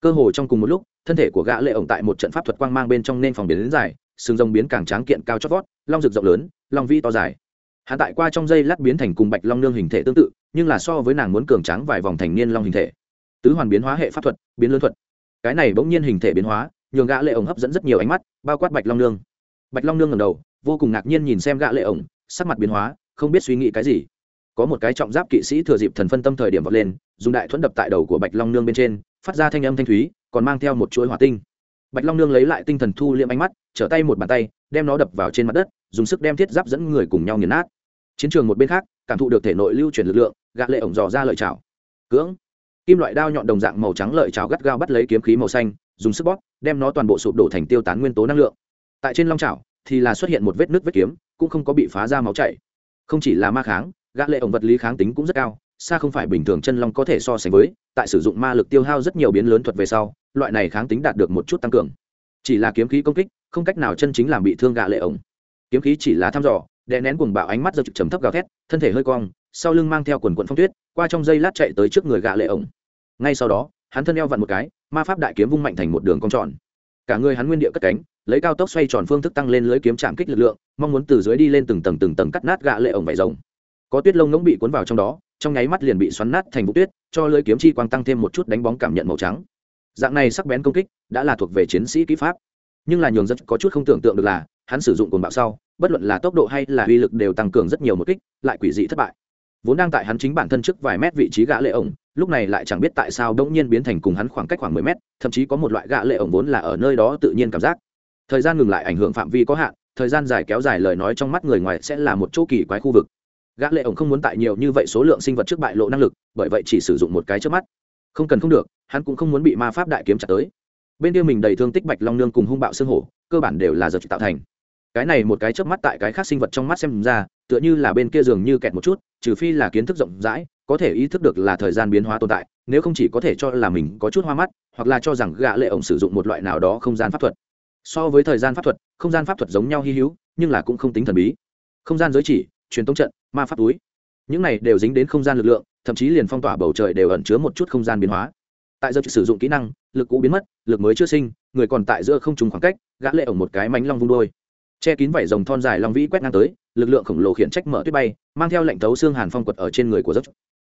Cơ hồ trong cùng một lúc, thân thể của gã lệ ổng tại một trận pháp thuật quang mang bên trong nên phòng biến đến dài sừng rồng biến càng tráng kiện cao chót vót, long rực rộng lớn, long vi to dài. Hạ tại qua trong dây lát biến thành cùng bạch long nương hình thể tương tự, nhưng là so với nàng muốn cường tráng vài vòng thành niên long hình thể. Tứ hoàn biến hóa hệ pháp thuật, biến lớn thuật. Cái này bỗng nhiên hình thể biến hóa, nhường gã lệ ổng hấp dẫn rất nhiều ánh mắt, bao quát bạch long nương. Bạch long nương ngẩng đầu, vô cùng ngạc nhiên nhìn xem gã lệ ổng, sắc mặt biến hóa, không biết suy nghĩ cái gì. Có một cái trọng giáp kỵ sĩ thừa dịp thần phân tâm thời điểm vọt lên, dùng đại thuẫn đập tại đầu của bạch long nương bên trên, phát ra thanh âm thanh thúy, còn mang theo một chuỗi hỏa tinh bạch long nương lấy lại tinh thần thu liệm ánh mắt, trở tay một bàn tay, đem nó đập vào trên mặt đất, dùng sức đem thiết giáp dẫn người cùng nhau nghiền nát. Chiến trường một bên khác, cảm thụ được thể nội lưu chuyển lực lượng gạ lệ ổng dò ra lợi chảo cưỡng. Kim loại đao nhọn đồng dạng màu trắng lợi chảo gắt gao bắt lấy kiếm khí màu xanh, dùng sức bóp, đem nó toàn bộ sụp đổ thành tiêu tán nguyên tố năng lượng. Tại trên long chảo thì là xuất hiện một vết nứt vết kiếm, cũng không có bị phá ra máu chảy. Không chỉ là ma kháng, gã lệ ổng vật lý kháng tính cũng rất cao, xa không phải bình thường chân long có thể so sánh với, tại sử dụng ma lực tiêu hao rất nhiều biến lớn thuật về sau loại này kháng tính đạt được một chút tăng cường. Chỉ là kiếm khí công kích, không cách nào chân chính làm bị thương gạ lệ ổng. Kiếm khí chỉ là thăm dò, đè nén cuồng bạo ánh mắt giật trầm thấp gào thét, thân thể hơi cong, sau lưng mang theo quần quận phong tuyết, qua trong dây lát chạy tới trước người gạ lệ ổng. Ngay sau đó, hắn thân eo vặn một cái, ma pháp đại kiếm vung mạnh thành một đường cong tròn. Cả người hắn nguyên địa cất cánh, lấy cao tốc xoay tròn phương thức tăng lên lưới kiếm chạm kích lực lượng, mong muốn từ dưới đi lên từng tầng từng tầng cắt nát gạ lệ ổng vải rồng. Có tuyết lông ngỗng bị cuốn vào trong đó, trong nháy mắt liền bị xoắn nát thành vũ tuyết, cho lưới kiếm chi quang tăng thêm một chút đánh bóng cảm nhận màu trắng dạng này sắc bén công kích đã là thuộc về chiến sĩ kỹ pháp. Nhưng là nhường rất có chút không tưởng tượng được là, hắn sử dụng cồn bạo sau, bất luận là tốc độ hay là uy lực đều tăng cường rất nhiều một kích, lại quỷ dị thất bại. Vốn đang tại hắn chính bản thân trước vài mét vị trí gã lệ ổng, lúc này lại chẳng biết tại sao đống nhiên biến thành cùng hắn khoảng cách khoảng mười mét, thậm chí có một loại gã lệ ổng vốn là ở nơi đó tự nhiên cảm giác. Thời gian ngừng lại ảnh hưởng phạm vi có hạn, thời gian dài kéo dài lời nói trong mắt người ngoài sẽ là một chỗ kỳ quái khu vực. Gã lệ ổng không muốn tại nhiều như vậy số lượng sinh vật trước bại lộ năng lực, bởi vậy chỉ sử dụng một cái trước mắt. Không cần không được hắn cũng không muốn bị ma pháp đại kiếm chặt tới. Bên kia mình đầy thương tích bạch long nương cùng hung bạo xương hổ, cơ bản đều là giật tạo thành. Cái này một cái chớp mắt tại cái khác sinh vật trong mắt xem ra, tựa như là bên kia dường như kẹt một chút, trừ phi là kiến thức rộng rãi, có thể ý thức được là thời gian biến hóa tồn tại, nếu không chỉ có thể cho là mình có chút hoa mắt, hoặc là cho rằng gã lệ ổng sử dụng một loại nào đó không gian pháp thuật. So với thời gian pháp thuật, không gian pháp thuật giống nhau hy hữu, nhưng là cũng không tính thần bí. Không gian giới chỉ, truyền tống trận, ma pháp túi. Những này đều dính đến không gian lực lượng, thậm chí liền phong tỏa bầu trời đều ẩn chứa một chút không gian biến hóa tại giờ sử dụng kỹ năng, lực cũ biến mất, lực mới chưa sinh, người còn tại giữa không trùng khoảng cách, gã lệ ổng một cái mánh long vung đôi. Che kín vảy rồng thon dài long vĩ quét ngang tới, lực lượng khổng lồ khiển trách mở tuyết bay, mang theo lệnh tấu xương hàn phong quật ở trên người của giấc.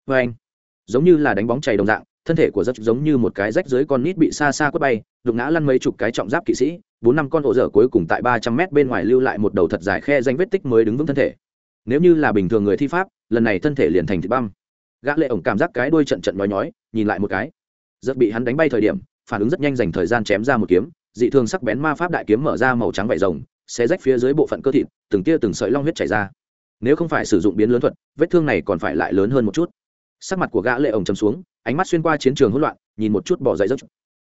Vê anh, giống như là đánh bóng chày đồng dạng, thân thể của giấc giống như một cái rách dưới con nít bị xa xa quất bay, đụng ngã lăn mấy chục cái trọng giáp kỵ sĩ, bốn năm con ổ dở cuối cùng tại ba trăm mét bên ngoài lưu lại một đầu thật dài khe danh vết tích mới đứng vững thân thể. Nếu như là bình thường người thi pháp, lần này thân thể liền thành thịt băm. Gã lệ ổng cảm giác cái đuôi trận trận nhói nhói, nhìn lại một cái rất bị hắn đánh bay thời điểm, phản ứng rất nhanh dành thời gian chém ra một kiếm, dị thường sắc bén ma pháp đại kiếm mở ra màu trắng vảy rồng, xé rách phía dưới bộ phận cơ thịt, từng tia từng sợi long huyết chảy ra. Nếu không phải sử dụng biến lớn thuật, vết thương này còn phải lại lớn hơn một chút. Sắc mặt của gã lệ ổng trầm xuống, ánh mắt xuyên qua chiến trường hỗn loạn, nhìn một chút bỏ dậy giấc.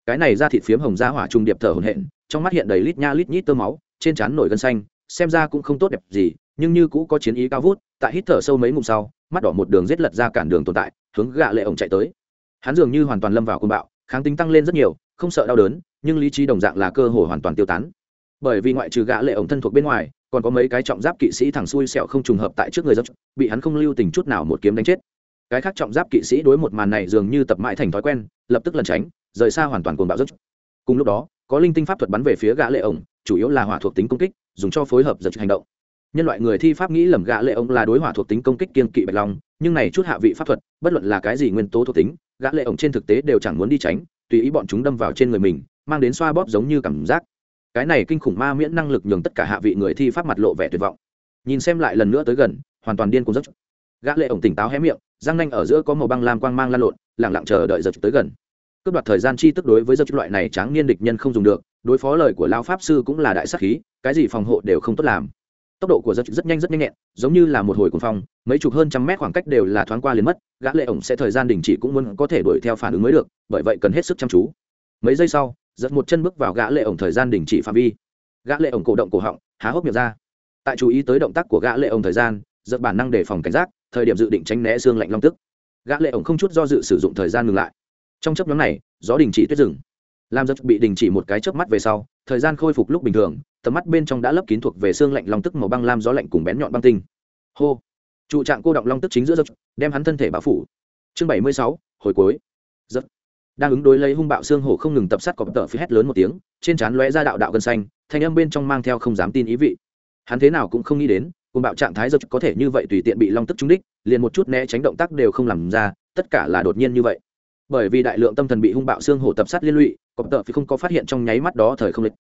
cái này ra thịt phiếm hồng ra hỏa trung điệp thở hổn hển, trong mắt hiện đầy lít nha lít nhít tơ máu, trên trán nổi gân xanh, xem ra cũng không tốt đẹp gì, nhưng như cũ có chiến ý cao vút, tại hít thở sâu mấy ngụm sau, mắt đỏ một đường giết lật ra cản đường tồn tại, hướng gã lệ ổng chạy tới hắn dường như hoàn toàn lâm vào cơn bạo, kháng tính tăng lên rất nhiều, không sợ đau đớn, nhưng lý trí đồng dạng là cơ hội hoàn toàn tiêu tán. Bởi vì ngoại trừ gã lệ ổng thân thuộc bên ngoài, còn có mấy cái trọng giáp kỵ sĩ thẳng xuôi sẹo không trùng hợp tại trước người dốc bị hắn không lưu tình chút nào một kiếm đánh chết. Cái khác trọng giáp kỵ sĩ đối một màn này dường như tập mãi thành thói quen, lập tức lẩn tránh, rời xa hoàn toàn cuồng bạo dốc cùng lúc đó, có linh tinh pháp thuật bắn về phía gã lệ ổng, chủ yếu là hỏa thuộc tính công kích, dùng cho phối hợp giật hành động. Nhân loại người thi pháp nghĩ lầm gã lệ ổng là đối hỏa thuộc tính công kích kiên kỵ bạch long, nhưng này chút hạ vị pháp thuật, bất luận là cái gì nguyên tố thuộc tính gã lệ ổng trên thực tế đều chẳng muốn đi tránh, tùy ý bọn chúng đâm vào trên người mình, mang đến xoa bóp giống như cảm giác. Cái này kinh khủng ma miễn năng lực nhường tất cả hạ vị người thi pháp mặt lộ vẻ tuyệt vọng. Nhìn xem lại lần nữa tới gần, hoàn toàn điên cuồng rất gã lệ ổng tỉnh táo hé miệng, răng nanh ở giữa có màu băng lam quang mang lan lộn, lặng lặng chờ đợi giật tới gần. Cướp đoạt thời gian chi tức đối với giật loại này tráng niên địch nhân không dùng được, đối phó lời của lão pháp sư cũng là đại sát khí, cái gì phòng hộ đều không tốt làm tốc độ của giật rất nhanh rất nhanh nhẹn, giống như là một hồi cuồng phong, mấy chục hơn trăm mét khoảng cách đều là thoáng qua liền mất, gã lệ ổng sẽ thời gian đình chỉ cũng muốn có thể đuổi theo phản ứng mới được, bởi vậy cần hết sức chăm chú. Mấy giây sau, giật một chân bước vào gã lệ ổng thời gian đình chỉ phạm vi. Gã lệ ổng cổ động cổ họng, há hốc miệng ra. Tại chú ý tới động tác của gã lệ ổng thời gian, giật bản năng đề phòng cảnh giác, thời điểm dự định tránh né xương lạnh long tức. Gã lệ ổng không chút do dự sử dụng thời gian ngừng lại. Trong chớp nhoáng này, gió đình chỉ tuyết rừng làm giật bị đình chỉ một cái chớp mắt về sau, thời gian khôi phục lúc bình thường tầm mắt bên trong đã lấp kín thuộc về xương lạnh long tức màu băng lam gió lạnh cùng bén nhọn băng tinh. Hô. Trụ trạng cô động long tức chính giữa giấc đem hắn thân thể bao phủ. Chương bảy mươi sáu, hồi cuối. Giấc đang ứng đối lấy hung bạo xương hổ không ngừng tập sát cọp tợ phía hét lớn một tiếng, trên trán lóe ra đạo đạo gân xanh, thanh âm bên trong mang theo không dám tin ý vị. Hắn thế nào cũng không nghĩ đến cùng bạo trạng thái giật có thể như vậy tùy tiện bị long tức trúng đích, liền một chút né tránh động tác đều không làm ra, tất cả là đột nhiên như vậy. Bởi vì đại lượng tâm thần bị hung bạo xương hổ tập sát liên lụy, cọp tợ phi không có phát hiện trong nháy mắt đó thời không lịch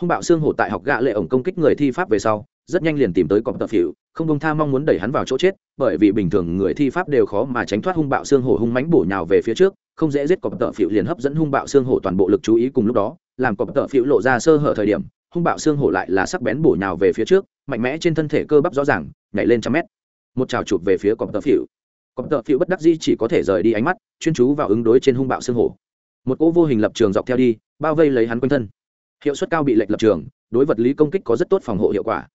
hung bạo xương hổ tại học gạ lệ ổng công kích người thi pháp về sau, rất nhanh liền tìm tới cọp tập phỉu, không bông tha mong muốn đẩy hắn vào chỗ chết, bởi vì bình thường người thi pháp đều khó mà tránh thoát hung bạo xương hổ hung mánh bổ nhào về phía trước, không dễ giết cọp tợ phỉu liền hấp dẫn hung bạo xương hổ toàn bộ lực chú ý cùng lúc đó, làm cọp tợ phỉu lộ ra sơ hở thời điểm, hung bạo xương hổ lại là sắc bén bổ nhào về phía trước, mạnh mẽ trên thân thể cơ bắp rõ ràng, nhảy lên trăm mét. Một trào chụp về phía cọp tợ phỉu. Cọp tợ phỉu bất đắc di chỉ có thể rời đi ánh mắt, chuyên chú vào ứng đối trên hung bạo xương hổ. Một cỗ vô hình lập trường dọc theo đi, bao vây lấy hắn quanh thân hiệu suất cao bị lệch lập trường, đối vật lý công kích có rất tốt phòng hộ hiệu quả.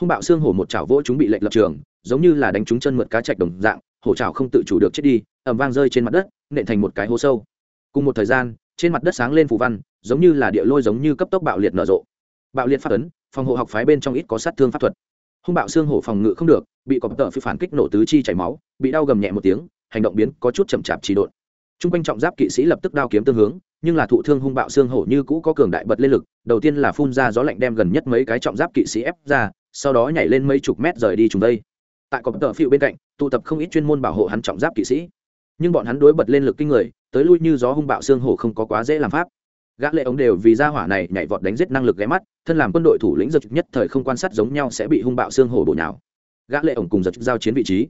Hung bạo xương hổ một chảo vỗ chúng bị lệch lập trường, giống như là đánh trúng chân mượt cá chạch đồng dạng, hổ chảo không tự chủ được chết đi ẩm vang rơi trên mặt đất, nện thành một cái hố sâu. Cùng một thời gian, trên mặt đất sáng lên phù văn, giống như là địa lôi giống như cấp tốc bạo liệt nở rộ. Bạo liệt phát ấn, phòng hộ học phái bên trong ít có sát thương pháp thuật. Hung bạo xương hổ phòng ngự không được, bị cọp tợ phi phản kích nổ tứ chi chảy máu, bị đau gầm nhẹ một tiếng, hành động biến có chút chậm chạp trì độn. T r u n g quanh trọng giáp kỵ sĩ lập tức đao kiếm tương hướng nhưng là thụ thương hung bạo xương hổ như cũ có cường đại bật lên lực, đầu tiên là phun ra gió lạnh đem gần nhất mấy cái trọng giáp kỵ sĩ ép ra, sau đó nhảy lên mấy chục mét rời đi trùng đây. Tại cọp tờ phiệu bên cạnh, tụ tập không ít chuyên môn bảo hộ hắn trọng giáp kỵ sĩ. Nhưng bọn hắn đối bật lên lực kinh người, tới lui như gió hung bạo xương hổ không có quá dễ làm pháp. Gã lệ ống đều vì gia hỏa này nhảy vọt đánh giết năng lực ghé mắt, thân làm quân đội thủ lĩnh giật nhất thời không quan sát giống nhau sẽ bị hung bạo xương hổ bổ nhào. Gã lệ ống cùng giật giao chiến vị trí.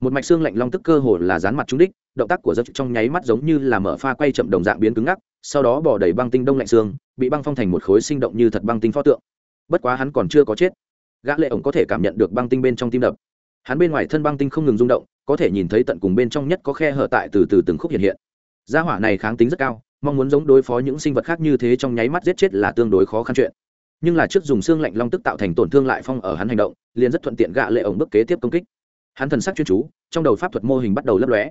Một mạch xương lạnh long tức cơ hồ là dán mặt trúng đích động tác của giật trong nháy mắt giống như là mở pha quay chậm đồng dạng biến cứng ngắc, sau đó bỏ đầy băng tinh đông lạnh xương, bị băng phong thành một khối sinh động như thật băng tinh pho tượng. Bất quá hắn còn chưa có chết. Gã lệ ống có thể cảm nhận được băng tinh bên trong tim đập. Hắn bên ngoài thân băng tinh không ngừng rung động, có thể nhìn thấy tận cùng bên trong nhất có khe hở tại từ từ từng khúc hiện hiện. Gia hỏa này kháng tính rất cao, mong muốn giống đối phó những sinh vật khác như thế trong nháy mắt giết chết là tương đối khó khăn chuyện. Nhưng là trước dùng xương lạnh long tức tạo thành tổn thương lại phong ở hắn hành động, liền rất thuận tiện gạ lệ ổng bước kế tiếp công kích. Hắn thần sắc chuyên chú, trong đầu pháp thuật mô hình bắt đầu lấp lóe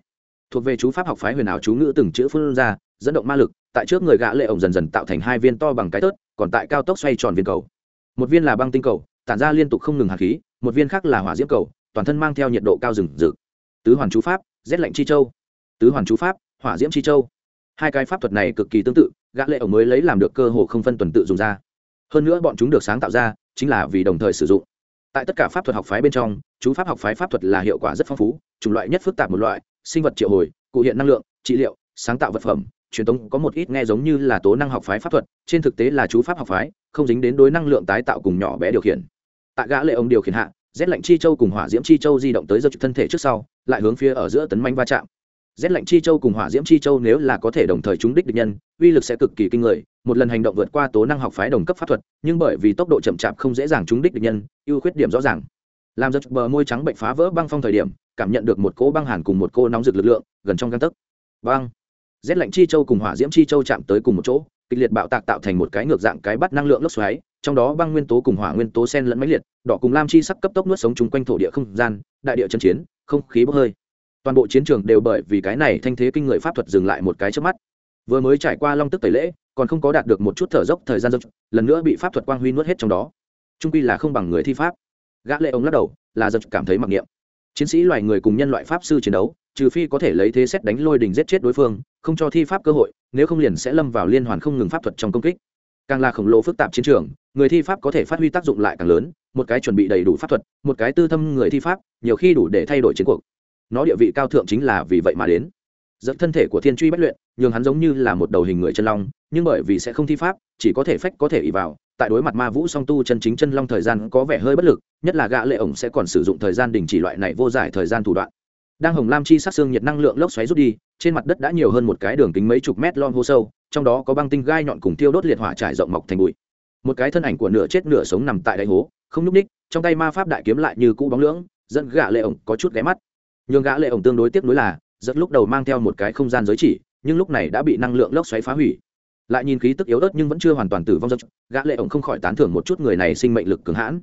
thuộc về chú pháp học phái huyền ảo chú ngữ từng chữ phun ra, dẫn động ma lực, tại trước người gã lệ ổng dần dần tạo thành hai viên to bằng cái tớt, còn tại cao tốc xoay tròn viên cầu. Một viên là băng tinh cầu, tản ra liên tục không ngừng hạt khí, một viên khác là hỏa diễm cầu, toàn thân mang theo nhiệt độ cao rừng rực. Tứ hoàn chú pháp, rét lạnh chi châu. Tứ hoàn chú pháp, hỏa diễm chi châu. Hai cái pháp thuật này cực kỳ tương tự, gã lệ ổng mới lấy làm được cơ hồ không phân tuần tự dùng ra. Hơn nữa bọn chúng được sáng tạo ra, chính là vì đồng thời sử dụng. Tại tất cả pháp thuật học phái bên trong, chú pháp học phái pháp thuật là hiệu quả rất phong phú, chủng loại nhất phức tạp một loại sinh vật triệu hồi, cụ hiện năng lượng, trị liệu, sáng tạo vật phẩm. Truyền thống có một ít nghe giống như là tố năng học phái pháp thuật, trên thực tế là chú pháp học phái, không dính đến đối năng lượng tái tạo cùng nhỏ bé điều khiển. Tại gã lệ ông điều khiển hạ rét lạnh chi châu cùng hỏa diễm chi châu di động tới giật thân thể trước sau, lại hướng phía ở giữa tấn manh va chạm. Rét lạnh chi châu cùng hỏa diễm chi châu nếu là có thể đồng thời trúng đích địch nhân, uy lực sẽ cực kỳ kinh người. Một lần hành động vượt qua tố năng học phái đồng cấp pháp thuật, nhưng bởi vì tốc độ chậm chạp không dễ dàng trúng đích địch nhân, ưu khuyết điểm rõ ràng. Làm giật bờ môi trắng bệnh phá vỡ băng phong thời điểm cảm nhận được một cỗ băng hàn cùng một cô nóng rực lực lượng gần trong găng tấc. Băng. Rét lạnh chi châu cùng hỏa diễm chi châu chạm tới cùng một chỗ, kịch liệt bạo tạc tạo thành một cái ngược dạng cái bắt năng lượng lốc xoáy, trong đó băng nguyên tố cùng hỏa nguyên tố sen lẫn máy liệt, đỏ cùng lam chi sắc cấp tốc nuốt sống chung quanh thổ địa không gian, đại địa chân chiến, không khí bốc hơi. Toàn bộ chiến trường đều bởi vì cái này thanh thế kinh người pháp thuật dừng lại một cái trước mắt. Vừa mới trải qua long tức tẩy lễ, còn không có đạt được một chút thở dốc thời gian dốc, lần nữa bị pháp thuật quang huy nuốt hết trong đó. Trung quy là không bằng người thi pháp. Gã lệ ông lắc đầu, là dập cảm thấy mặc niệm chiến sĩ loài người cùng nhân loại pháp sư chiến đấu, trừ phi có thể lấy thế xét đánh lôi đình giết chết đối phương, không cho thi pháp cơ hội, nếu không liền sẽ lâm vào liên hoàn không ngừng pháp thuật trong công kích. Càng là khổng lồ phức tạp chiến trường, người thi pháp có thể phát huy tác dụng lại càng lớn, một cái chuẩn bị đầy đủ pháp thuật, một cái tư thâm người thi pháp, nhiều khi đủ để thay đổi chiến cuộc. Nó địa vị cao thượng chính là vì vậy mà đến dẫn thân thể của thiên truy bất luyện, nhường hắn giống như là một đầu hình người chân long, nhưng bởi vì sẽ không thi pháp, chỉ có thể phách có thể ỉ vào. Tại đối mặt ma vũ song tu chân chính chân long thời gian có vẻ hơi bất lực, nhất là gã lệ ổng sẽ còn sử dụng thời gian đình chỉ loại này vô giải thời gian thủ đoạn. Đang hồng lam chi sát xương nhiệt năng lượng lốc xoáy rút đi, trên mặt đất đã nhiều hơn một cái đường kính mấy chục mét lon hô sâu, trong đó có băng tinh gai nhọn cùng tiêu đốt liệt hỏa trải rộng mọc thành bụi. Một cái thân ảnh của nửa chết nửa sống nằm tại đáy hố, không nhúc ních trong tay ma pháp đại kiếm lại như cũ bóng lưỡng, dẫn gã lệ ổng có chút ghé mắt. Nhưng gã lệ ổng tương đối tiếp nuối là rất lúc đầu mang theo một cái không gian giới chỉ, nhưng lúc này đã bị năng lượng lốc xoáy phá hủy. Lại nhìn khí tức yếu ớt nhưng vẫn chưa hoàn toàn tử vong giật gã lệ ổng không khỏi tán thưởng một chút người này sinh mệnh lực cường hãn.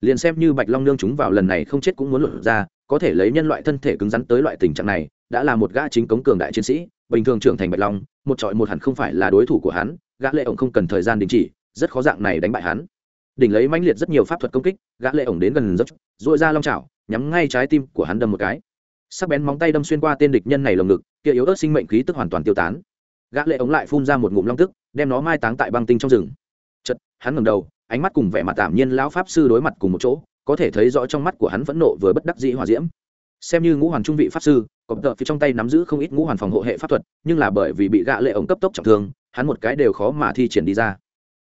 Liền xem như bạch long nương chúng vào lần này không chết cũng muốn luận ra, có thể lấy nhân loại thân thể cứng rắn tới loại tình trạng này, đã là một gã chính cống cường đại chiến sĩ, bình thường trưởng thành bạch long, một trọi một hẳn không phải là đối thủ của hắn, gã lệ ổng không cần thời gian đình chỉ, rất khó dạng này đánh bại hắn. Đỉnh lấy mãnh liệt rất nhiều pháp thuật công kích, gã lệ ổng đến gần dốc dội ra long chảo, nhắm ngay trái tim của hắn đâm một cái sắc bén móng tay đâm xuyên qua tên địch nhân này lồng ngực, kia yếu ớt sinh mệnh khí tức hoàn toàn tiêu tán. Gã lệ ống lại phun ra một ngụm long tức, đem nó mai táng tại băng tinh trong rừng. Chật hắn ngẩng đầu, ánh mắt cùng vẻ mặt tạm nhiên lão pháp sư đối mặt cùng một chỗ, có thể thấy rõ trong mắt của hắn phẫn nộ vừa bất đắc dĩ hỏa diễm. Xem như ngũ hoàn trung vị pháp sư cọp tợ phía trong tay nắm giữ không ít ngũ hoàn phòng hộ hệ pháp thuật, nhưng là bởi vì bị gã lệ ống cấp tốc trọng thương, hắn một cái đều khó mà thi triển đi ra.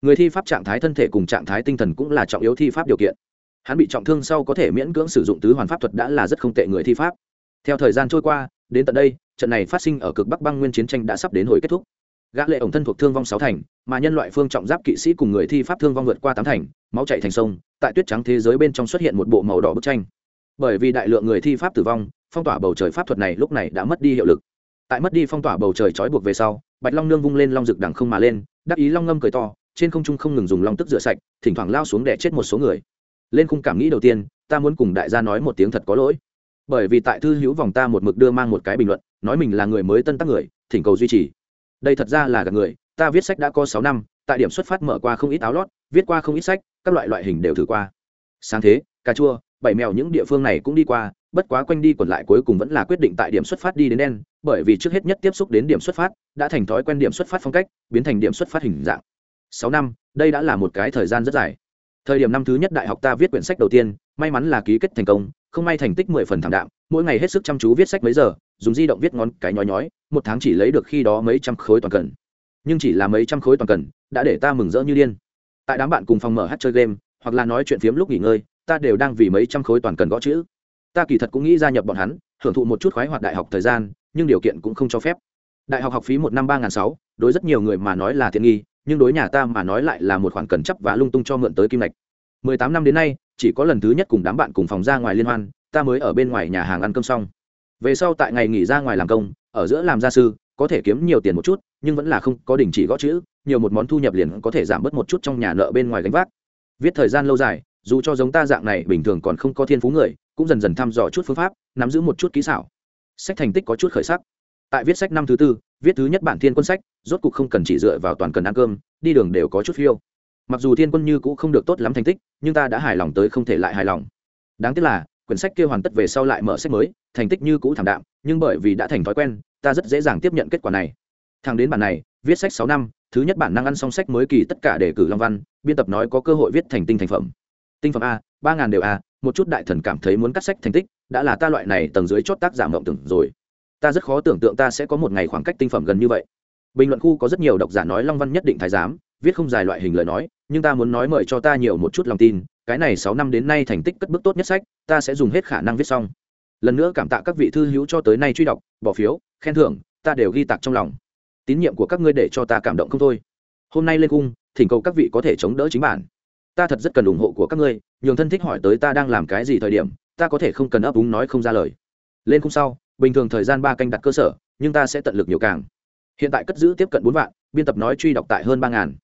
Người thi pháp trạng thái thân thể cùng trạng thái tinh thần cũng là trọng yếu thi pháp điều kiện. Hắn bị trọng thương sau có thể miễn cưỡng sử dụng tứ hoàn pháp thuật đã là rất không tệ người thi pháp theo thời gian trôi qua, đến tận đây, trận này phát sinh ở cực bắc băng nguyên chiến tranh đã sắp đến hồi kết thúc. Gã lệ ổng thân thuộc thương vong sáu thành, mà nhân loại phương trọng giáp kỵ sĩ cùng người thi pháp thương vong vượt qua tám thành, máu chảy thành sông, tại tuyết trắng thế giới bên trong xuất hiện một bộ màu đỏ bức tranh. Bởi vì đại lượng người thi pháp tử vong, phong tỏa bầu trời pháp thuật này lúc này đã mất đi hiệu lực. Tại mất đi phong tỏa bầu trời trói buộc về sau, bạch long nương vung lên long rực đằng không mà lên, đắc ý long ngâm cười to, trên không trung không ngừng dùng long tức rửa sạch, thỉnh thoảng lao xuống đè chết một số người. Lên khung cảm nghĩ đầu tiên, ta muốn cùng đại gia nói một tiếng thật có lỗi bởi vì tại thư hữu vòng ta một mực đưa mang một cái bình luận, nói mình là người mới tân tác người, thỉnh cầu duy trì. Đây thật ra là gặp người, ta viết sách đã có sáu năm, tại điểm xuất phát mở qua không ít áo lót, viết qua không ít sách, các loại loại hình đều thử qua. Sáng thế, cà chua, bảy mèo những địa phương này cũng đi qua, bất quá quanh đi còn lại cuối cùng vẫn là quyết định tại điểm xuất phát đi đến đen, bởi vì trước hết nhất tiếp xúc đến điểm xuất phát, đã thành thói quen điểm xuất phát phong cách, biến thành điểm xuất phát hình dạng. Sáu năm, đây đã là một cái thời gian rất dài. Thời điểm năm thứ nhất đại học ta viết quyển sách đầu tiên may mắn là ký kết thành công, không may thành tích mười phần thảm đạm, mỗi ngày hết sức chăm chú viết sách mấy giờ, dùng di động viết ngón cái nhói nhói, một tháng chỉ lấy được khi đó mấy trăm khối toàn cần. Nhưng chỉ là mấy trăm khối toàn cần, đã để ta mừng rỡ như điên. Tại đám bạn cùng phòng mở hát chơi game, hoặc là nói chuyện phiếm lúc nghỉ ngơi, ta đều đang vì mấy trăm khối toàn cần gõ chữ. Ta kỳ thật cũng nghĩ gia nhập bọn hắn hưởng thụ một chút khoái hoạt đại học thời gian, nhưng điều kiện cũng không cho phép. Đại học học phí một năm ba n g h n sáu, đối rất nhiều người mà nói là thiện nghi, nhưng đối nhà ta mà nói lại là một khoản cần chấp và lung tung cho mượn tới kim lạch mười tám năm đến nay, chỉ có lần thứ nhất cùng đám bạn cùng phòng ra ngoài liên hoan, ta mới ở bên ngoài nhà hàng ăn cơm xong. Về sau tại ngày nghỉ ra ngoài làm công, ở giữa làm gia sư, có thể kiếm nhiều tiền một chút, nhưng vẫn là không có đình chỉ gõ chữ, nhiều một món thu nhập liền có thể giảm bớt một chút trong nhà nợ bên ngoài gánh vác. Viết thời gian lâu dài, dù cho giống ta dạng này bình thường còn không có thiên phú người, cũng dần dần thăm dò chút phương pháp, nắm giữ một chút kỹ xảo. Sách thành tích có chút khởi sắc. Tại viết sách năm thứ tư, viết thứ nhất bản thiên quân sách, rốt cục không cần chỉ dựa vào toàn cần ăn cơm, đi đường đều có chút phiêu mặc dù thiên quân như cũng không được tốt lắm thành tích, nhưng ta đã hài lòng tới không thể lại hài lòng. Đáng tiếc là, quyển sách kia hoàn tất về sau lại mở sách mới, thành tích như cũ thảm đạm, nhưng bởi vì đã thành thói quen, ta rất dễ dàng tiếp nhận kết quả này. Thằng đến bản này, viết sách sáu năm, thứ nhất bản năng ăn xong sách mới kỳ tất cả để cử long văn, biên tập nói có cơ hội viết thành tinh thành phẩm. Tinh phẩm a, ba ngàn đều a, một chút đại thần cảm thấy muốn cắt sách thành tích, đã là ta loại này tầng dưới chót tác giả mộng tưởng rồi. Ta rất khó tưởng tượng ta sẽ có một ngày khoảng cách tinh phẩm gần như vậy. Bình luận khu có rất nhiều độc giả nói long văn nhất định thái giám viết không dài loại hình lời nói, nhưng ta muốn nói mời cho ta nhiều một chút lòng tin, cái này sáu năm đến nay thành tích cất bước tốt nhất sách, ta sẽ dùng hết khả năng viết xong. Lần nữa cảm tạ các vị thư hữu cho tới nay truy đọc, bỏ phiếu, khen thưởng, ta đều ghi tạc trong lòng. Tín nhiệm của các ngươi để cho ta cảm động không thôi. Hôm nay lên cung, thỉnh cầu các vị có thể chống đỡ chính bản. Ta thật rất cần ủng hộ của các ngươi, nhường thân thích hỏi tới ta đang làm cái gì thời điểm, ta có thể không cần ấp úng nói không ra lời. Lên cung sau, bình thường thời gian ba canh đặt cơ sở, nhưng ta sẽ tận lực nhiều càng. Hiện tại cất giữ tiếp cận bốn vạn, biên tập nói truy đọc tại hơn ba ngàn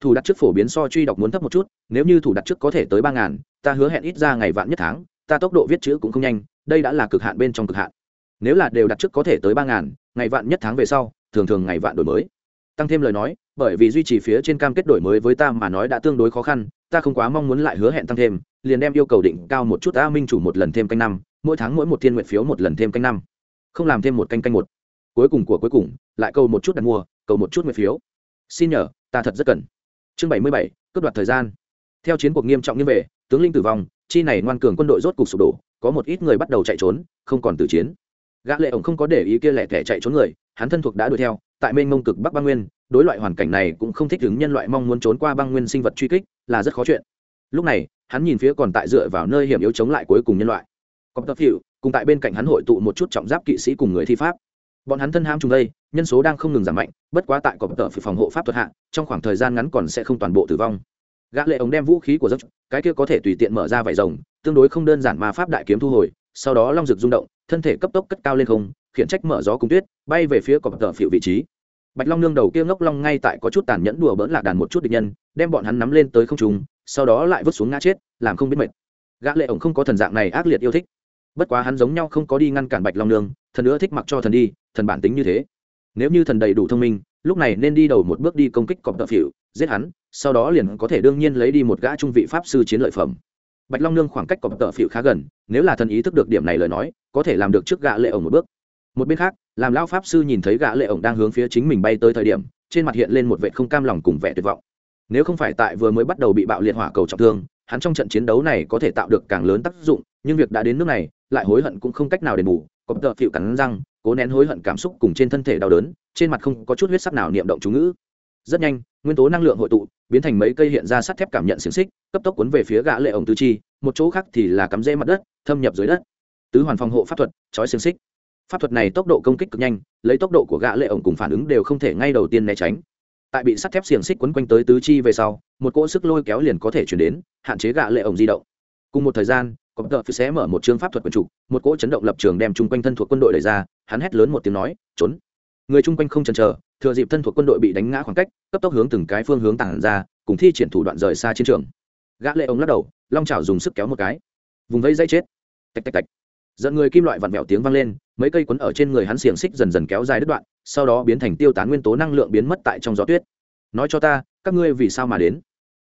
thủ đặt trước phổ biến so truy đọc muốn thấp một chút, nếu như thủ đặt trước có thể tới ba ngàn, ta hứa hẹn ít ra ngày vạn nhất tháng, ta tốc độ viết chữ cũng không nhanh, đây đã là cực hạn bên trong cực hạn. Nếu là đều đặt trước có thể tới ba ngàn, ngày vạn nhất tháng về sau, thường thường ngày vạn đổi mới. Tăng thêm lời nói, bởi vì duy trì phía trên cam kết đổi mới với ta mà nói đã tương đối khó khăn, ta không quá mong muốn lại hứa hẹn tăng thêm, liền đem yêu cầu định cao một chút ta minh chủ một lần thêm canh năm, mỗi tháng mỗi một thiên nguyện phiếu một lần thêm canh năm. Không làm thêm một canh canh một. Cuối cùng của cuối cùng, lại câu một chút đặt mua cầu một chút nguyện phiếu. Xin nhờ, ta thật rất cần chương bảy mươi bảy, cướp đoạt thời gian. Theo chiến cuộc nghiêm trọng như về tướng linh tử vong, chi này ngoan cường quân đội rốt cục sụp đổ, có một ít người bắt đầu chạy trốn, không còn tử chiến. Gã lệ ổng không có để ý kia lẻ tẻ chạy trốn người, hắn thân thuộc đã đuổi theo, tại mênh mông cực bắc băng nguyên, đối loại hoàn cảnh này cũng không thích ứng nhân loại mong muốn trốn qua băng nguyên sinh vật truy kích, là rất khó chuyện. Lúc này, hắn nhìn phía còn tại dựa vào nơi hiểm yếu chống lại cuối cùng nhân loại. Có tập hiệu cùng tại bên cạnh hắn hội tụ một chút trọng giáp kỵ sĩ cùng người thi pháp bọn hắn thân ham trùng đây, nhân số đang không ngừng giảm mạnh, bất quá tại cọp tợ phải phòng hộ pháp thuật hạ, trong khoảng thời gian ngắn còn sẽ không toàn bộ tử vong. Gã lệ ống đem vũ khí của dốc cái kia có thể tùy tiện mở ra vải rồng, tương đối không đơn giản mà pháp đại kiếm thu hồi, sau đó long rực rung động, thân thể cấp tốc cất cao lên không, khiển trách mở gió cùng tuyết, bay về phía cọp tợ phiệu vị trí. Bạch long nương đầu kia ngốc long ngay tại có chút tàn nhẫn đùa bỡn lạc đàn một chút địch nhân, đem bọn hắn nắm lên tới không trung, sau đó lại vứt xuống ngã chết, làm không biết mệt. Gã lệ ổng không có thần dạng này ác liệt yêu thích. Bất quá hắn giống nhau không có đi ngăn cản bạch long nương, thần nữa thích mặc cho thần đi thần bản tính như thế. Nếu như thần đầy đủ thông minh, lúc này nên đi đầu một bước đi công kích cọp tợ phỉu, giết hắn, sau đó liền có thể đương nhiên lấy đi một gã trung vị pháp sư chiến lợi phẩm. Bạch long nương khoảng cách cọp tợ phỉu khá gần, nếu là thần ý thức được điểm này lời nói, có thể làm được trước gã lệ ổng một bước. Một bên khác, làm lão pháp sư nhìn thấy gã lệ ổng đang hướng phía chính mình bay tới thời điểm, trên mặt hiện lên một vẻ không cam lòng cùng vẻ tuyệt vọng. Nếu không phải tại vừa mới bắt đầu bị bạo liệt hỏa cầu trọng thương, hắn trong trận chiến đấu này có thể tạo được càng lớn tác dụng, nhưng việc đã đến nước này, lại hối hận cũng không cách nào đền bù, cọp tợ phịu cắn răng cố nén hối hận cảm xúc cùng trên thân thể đau đớn, trên mặt không có chút huyết sắc nào niệm động chú ngữ. Rất nhanh, nguyên tố năng lượng hội tụ, biến thành mấy cây hiện ra sắt thép cảm nhận xiềng xích, cấp tốc cuốn về phía gã lệ ổng tứ chi, một chỗ khác thì là cắm rễ mặt đất, thâm nhập dưới đất. Tứ hoàn phòng hộ pháp thuật, chói xiềng xích. Pháp thuật này tốc độ công kích cực nhanh, lấy tốc độ của gã lệ ổng cùng phản ứng đều không thể ngay đầu tiên né tránh. Tại bị sắt thép xiềng xích quấn quanh tới tứ chi về sau, một cỗ sức lôi kéo liền có thể chuyển đến, hạn chế gã lệ ổng di động. Cùng một thời gian có tờ phi xé mở một chương pháp thuật quần trục một cỗ chấn động lập trường đem chung quanh thân thuộc quân đội đẩy ra, hắn hét lớn một tiếng nói, trốn! Người chung quanh không chần chờ, thừa dịp thân thuộc quân đội bị đánh ngã khoảng cách, cấp tốc hướng từng cái phương hướng tản ra, cùng thi triển thủ đoạn rời xa chiến trường. Gã lệ ống lắc đầu, long chảo dùng sức kéo một cái. Vùng vây dây chết. Tạch tạch tạch. Dẫn người kim loại vặn vẹo tiếng vang lên, mấy cây quấn ở trên người hắn xiềng xích dần dần kéo dài đứt đoạn, sau đó biến thành tiêu tán nguyên tố năng lượng biến mất tại trong gió tuyết. Nói cho ta, các ngươi vì sao mà đến?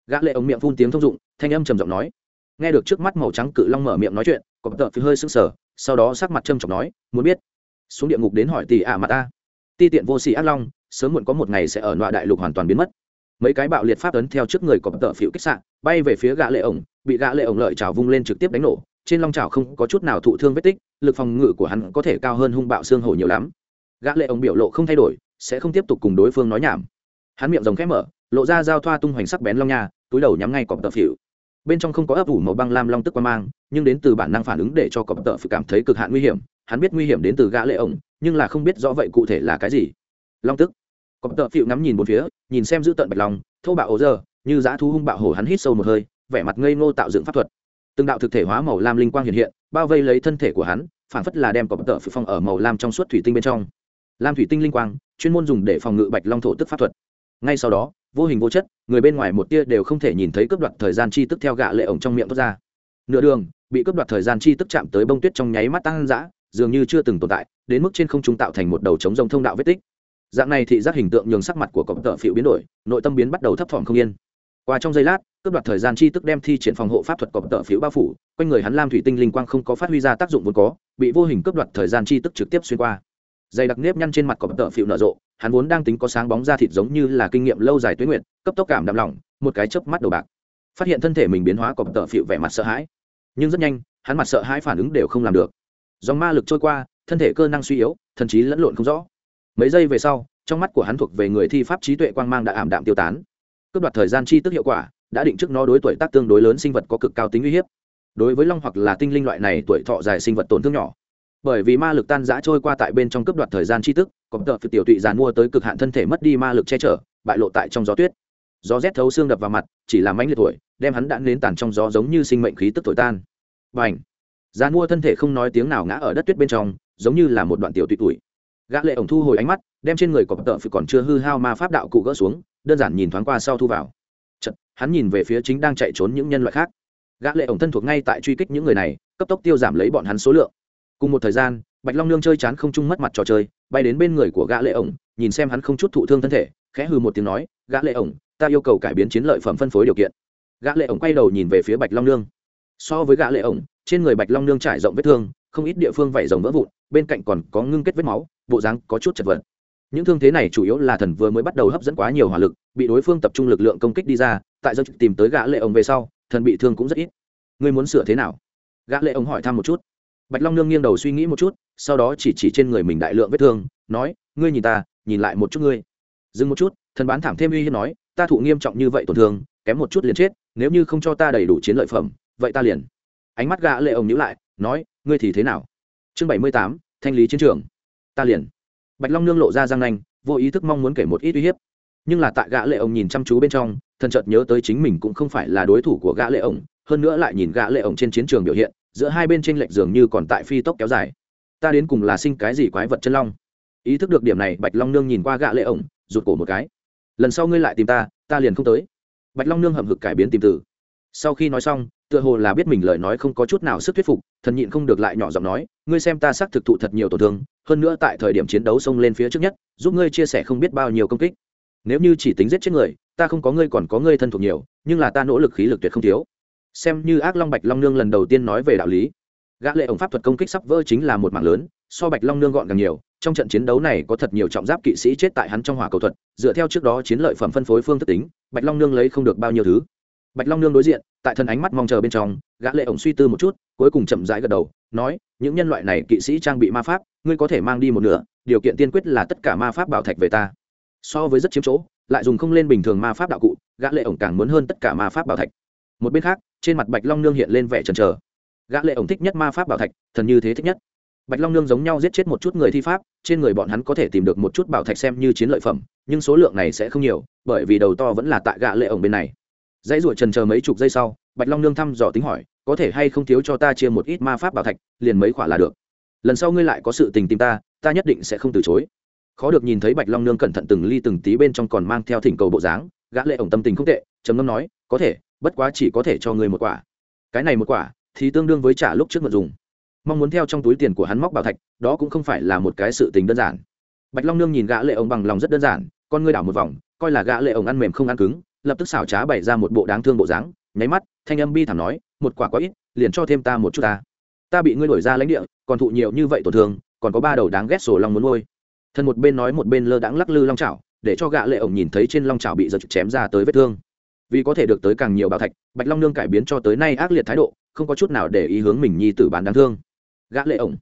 Gã lệ ống miệng phun tiếng thông dụng, thanh âm trầm giọng nói nghe được trước mắt màu trắng cự long mở miệng nói chuyện, có tợ phi hơi sững sờ, sau đó sắc mặt trầm trọng nói, muốn biết? Xuống địa ngục đến hỏi tỷ ả à mà ta. Ti tiện vô sĩ ác long, sớm muộn có một ngày sẽ ở nọa đại lục hoàn toàn biến mất. Mấy cái bạo liệt pháp ấn theo trước người có tợ phiểu kích sạn bay về phía gã lệ ổng, bị gã lệ ổng lợi chảo vung lên trực tiếp đánh nổ. Trên long chảo không có chút nào thụ thương vết tích, lực phòng ngự của hắn có thể cao hơn hung bạo xương hổ nhiều lắm. Gã lệ ổng biểu lộ không thay đổi, sẽ không tiếp tục cùng đối phương nói nhảm. Hắn miệng rồng khẽ mở, lộ ra dao thoa tung hoành sắc bén long nha, túi đầu nhắm ngay cọp tợ phiểu bên trong không có ấp ủ màu băng lam long tức qua mang, nhưng đến từ bản năng phản ứng để cho cọp tợ phải cảm thấy cực hạn nguy hiểm. Hắn biết nguy hiểm đến từ gã lệ ổng, nhưng là không biết rõ vậy cụ thể là cái gì. Long tức. Cọp tợ phịu ngắm nhìn bốn phía, nhìn xem giữ tận bạch long, thô bạo ổ giờ như dã thú hung bạo hổ hắn hít sâu một hơi, vẻ mặt ngây ngô tạo dựng pháp thuật. Từng đạo thực thể hóa màu lam linh quang hiện hiện, bao vây lấy thân thể của hắn, phản phất là đem cọp tợ phiểu phong ở màu lam trong suốt thủy tinh bên trong. Lam thủy tinh linh quang, chuyên môn dùng để phòng ngự bạch long thổ tức pháp thuật. Ngay sau đó vô hình vô chất, người bên ngoài một tia đều không thể nhìn thấy cướp đoạt thời gian chi tức theo gạ lệ ổng trong miệng thoát ra. Nửa đường, bị cướp đoạt thời gian chi tức chạm tới bông tuyết trong nháy mắt tăng dã, dường như chưa từng tồn tại, đến mức trên không trung tạo thành một đầu trống rông thông đạo vết tích. Dạng này thị giác hình tượng nhường sắc mặt của cọp tợ phịu biến đổi, nội tâm biến bắt đầu thấp thỏm không yên. Qua trong giây lát, cướp đoạt thời gian chi tức đem thi triển phòng hộ pháp thuật cọp tợ phịu bao phủ, quanh người hắn lam thủy tinh linh quang không có phát huy ra tác dụng vốn có, bị vô hình cướp đoạt thời gian chi tức trực tiếp xuyên qua. Dày đặc nếp nhăn trên mặt cọp tợ phịu nở rộ hắn vốn đang tính có sáng bóng ra thịt giống như là kinh nghiệm lâu dài tuyến nguyện cấp tốc cảm đạm lòng, một cái chớp mắt đầu bạc. Phát hiện thân thể mình biến hóa cọp tợ phịu vẻ mặt sợ hãi. Nhưng rất nhanh, hắn mặt sợ hãi phản ứng đều không làm được. Dòng ma lực trôi qua, thân thể cơ năng suy yếu, thần trí lẫn lộn không rõ. Mấy giây về sau, trong mắt của hắn thuộc về người thi pháp trí tuệ quang mang đã ảm đạm tiêu tán. Cướp đoạt thời gian chi tức hiệu quả, đã định trước nó đối tuổi tác tương đối lớn sinh vật có cực cao tính uy hiếp. Đối với long hoặc là tinh linh loại này, tuổi thọ dài sinh vật tổn thương nhỏ bởi vì ma lực tan giã trôi qua tại bên trong cấp đoạt thời gian chi tức có tợ phi tiểu tụy giàn mua tới cực hạn thân thể mất đi ma lực che chở bại lộ tại trong gió tuyết. Gió rét thấu xương đập vào mặt chỉ làm mãnh liệt tuổi đem hắn đã nến tàn trong gió giống như sinh mệnh khí tức thổi tan. Và ảnh giàn mua thân thể không nói tiếng nào ngã ở đất tuyết bên trong giống như là một đoạn tiểu tụy tuổi. Gã lệ ổng thu hồi ánh mắt đem trên người cọp tợ phi còn chưa hư hao ma pháp đạo cụ gỡ xuống đơn giản nhìn thoáng qua sau thu vào. Chật, hắn nhìn về phía chính đang chạy trốn những nhân loại khác. Gã lệ ổng thân thuộc ngay tại truy kích những người này cấp tốc tiêu giảm lấy bọn hắn số lượng cùng một thời gian, bạch long nương chơi chán không chung mất mặt trò chơi, bay đến bên người của gã lệ ổng, nhìn xem hắn không chút thụ thương thân thể, khẽ hừ một tiếng nói, gã lệ ổng, ta yêu cầu cải biến chiến lợi phẩm phân phối điều kiện. Gã lệ ổng quay đầu nhìn về phía bạch long nương. So với gã lệ ổng, trên người bạch long nương trải rộng vết thương, không ít địa phương vảy rồng vỡ vụn, bên cạnh còn có ngưng kết vết máu, bộ dáng có chút chật vật. Những thương thế này chủ yếu là thần vừa mới bắt đầu hấp dẫn quá nhiều hỏa lực, bị đối phương tập trung lực lượng công kích đi ra, tại do tìm tới gã lệ ổng về sau, thần bị thương cũng rất ít. Ngươi muốn sửa thế nào? Gã lệ ổng hỏi thăm một chút bạch long nương nghiêng đầu suy nghĩ một chút, sau đó chỉ chỉ trên người mình đại lượng vết thương, nói, ngươi nhìn ta, nhìn lại một chút ngươi. Dừng một chút, thần bán thảm thêm uy hiếp nói, ta thụ nghiêm trọng như vậy tổn thương, kém một chút liền chết, nếu như không cho ta đầy đủ chiến lợi phẩm, vậy ta liền. Ánh mắt gã lệ ông nhíu lại, nói, ngươi thì thế nào? Chương bảy mươi tám, thanh lý chiến trường. Ta liền. Bạch long nương lộ ra răng nanh, vô ý thức mong muốn kể một ít uy hiếp. Nhưng là tại gã lệ ông nhìn chăm chú bên trong, thần chợt nhớ tới chính mình cũng không phải là đối thủ của gã lệ ông, hơn nữa lại nhìn gã lệ ông trên chiến trường biểu hiện giữa hai bên trên lệch dường như còn tại phi tốc kéo dài. Ta đến cùng là sinh cái gì quái vật chân long? Ý thức được điểm này, bạch long nương nhìn qua gã lệ ổng, rụt cổ một cái. Lần sau ngươi lại tìm ta ta liền không tới. Bạch long nương hậm hực cải biến tìm từ. Sau khi nói xong, tựa hồ là biết mình lời nói không có chút nào sức thuyết phục, thần nhịn không được lại nhỏ giọng nói, ngươi xem ta xác thực thụ thật nhiều tổn thương, hơn nữa tại thời điểm chiến đấu xông lên phía trước nhất, giúp ngươi chia sẻ không biết bao nhiêu công kích. Nếu như chỉ tính giết chết người, ta không có ngươi còn có ngươi thân thuộc nhiều, nhưng là ta nỗ lực khí lực tuyệt không thiếu xem như ác long bạch long nương lần đầu tiên nói về đạo lý. Gã lệ ổng pháp thuật công kích sắp vỡ chính là một mảng lớn, so bạch long nương gọn càng nhiều, trong trận chiến đấu này có thật nhiều trọng giáp kỵ sĩ chết tại hắn trong hỏa cầu thuật, dựa theo trước đó chiến lợi phẩm phân phối phương thức tính, bạch long nương lấy không được bao nhiêu thứ. Bạch long nương đối diện, tại thần ánh mắt mong chờ bên trong, gã lệ ổng suy tư một chút, cuối cùng chậm rãi gật đầu, nói, những nhân loại này kỵ sĩ trang bị ma pháp, ngươi có thể mang đi một nửa, điều kiện tiên quyết là tất cả ma pháp bảo thạch về ta. So với rất chiếm chỗ, lại dùng không lên bình thường ma pháp đạo cụ, gã lệ ổng càng muốn hơn tất cả ma pháp bảo thạch. Một bên khác trên mặt bạch long nương hiện lên vẻ chần trờ gã lệ ổng thích nhất ma pháp bảo thạch thần như thế thích nhất bạch long nương giống nhau giết chết một chút người thi pháp trên người bọn hắn có thể tìm được một chút bảo thạch xem như chiến lợi phẩm nhưng số lượng này sẽ không nhiều bởi vì đầu to vẫn là tại gã lệ ổng bên này dãy ruột trần chờ mấy chục giây sau bạch long nương thăm dò tính hỏi có thể hay không thiếu cho ta chia một ít ma pháp bảo thạch liền mấy khoả là được lần sau ngươi lại có sự tình tìm ta ta nhất định sẽ không từ chối khó được nhìn thấy bạch long nương cẩn thận từng ly từng tí bên trong còn mang theo thỉnh cầu bộ dáng gã lệ ổng tâm tình không tệ trầm ngâm nói có thể bất quá chỉ có thể cho ngươi một quả. Cái này một quả thì tương đương với trả lúc trước mượn dùng. Mong muốn theo trong túi tiền của hắn móc bảo thạch, đó cũng không phải là một cái sự tình đơn giản. Bạch long nương nhìn gã lệ ổng bằng lòng rất đơn giản, con ngươi đảo một vòng, coi là gã lệ ổng ăn mềm không ăn cứng, lập tức xảo trá bày ra một bộ đáng thương bộ dáng, nháy mắt, thanh âm bi thảm nói, một quả quá ít, liền cho thêm ta một chút ta. Ta bị ngươi đổi ra lãnh địa, còn thụ nhiều như vậy tổn thương, còn có ba đầu đáng ghét sổ long muốn nuôi. Thân một bên nói, một bên lơ đãng lắc lư long chảo, để cho gã lệ ổng nhìn thấy trên long chảo bị giật chém ra tới vết thương vì có thể được tới càng nhiều bảo thạch, bạch long nương cải biến cho tới nay ác liệt thái độ, không có chút nào để ý hướng mình nhi tử bán đáng thương. Gã lệ ổng.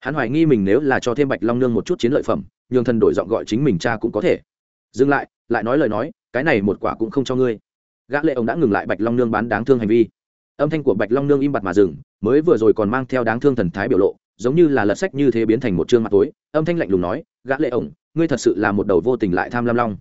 Hắn hoài nghi mình nếu là cho thêm bạch long nương một chút chiến lợi phẩm, nhường thần đổi giọng gọi chính mình cha cũng có thể. Dừng lại lại nói lời nói, cái này một quả cũng không cho ngươi. Gã lệ ổng đã ngừng lại bạch long nương bán đáng thương hành vi. Âm thanh của bạch long nương im bặt mà dừng, mới vừa rồi còn mang theo đáng thương thần thái biểu lộ, giống như là lật sách như thế biến thành một trương mặt tối. Âm thanh lạnh lùng nói, gã lệ ổng, ngươi thật sự là một đầu vô tình lại tham lam long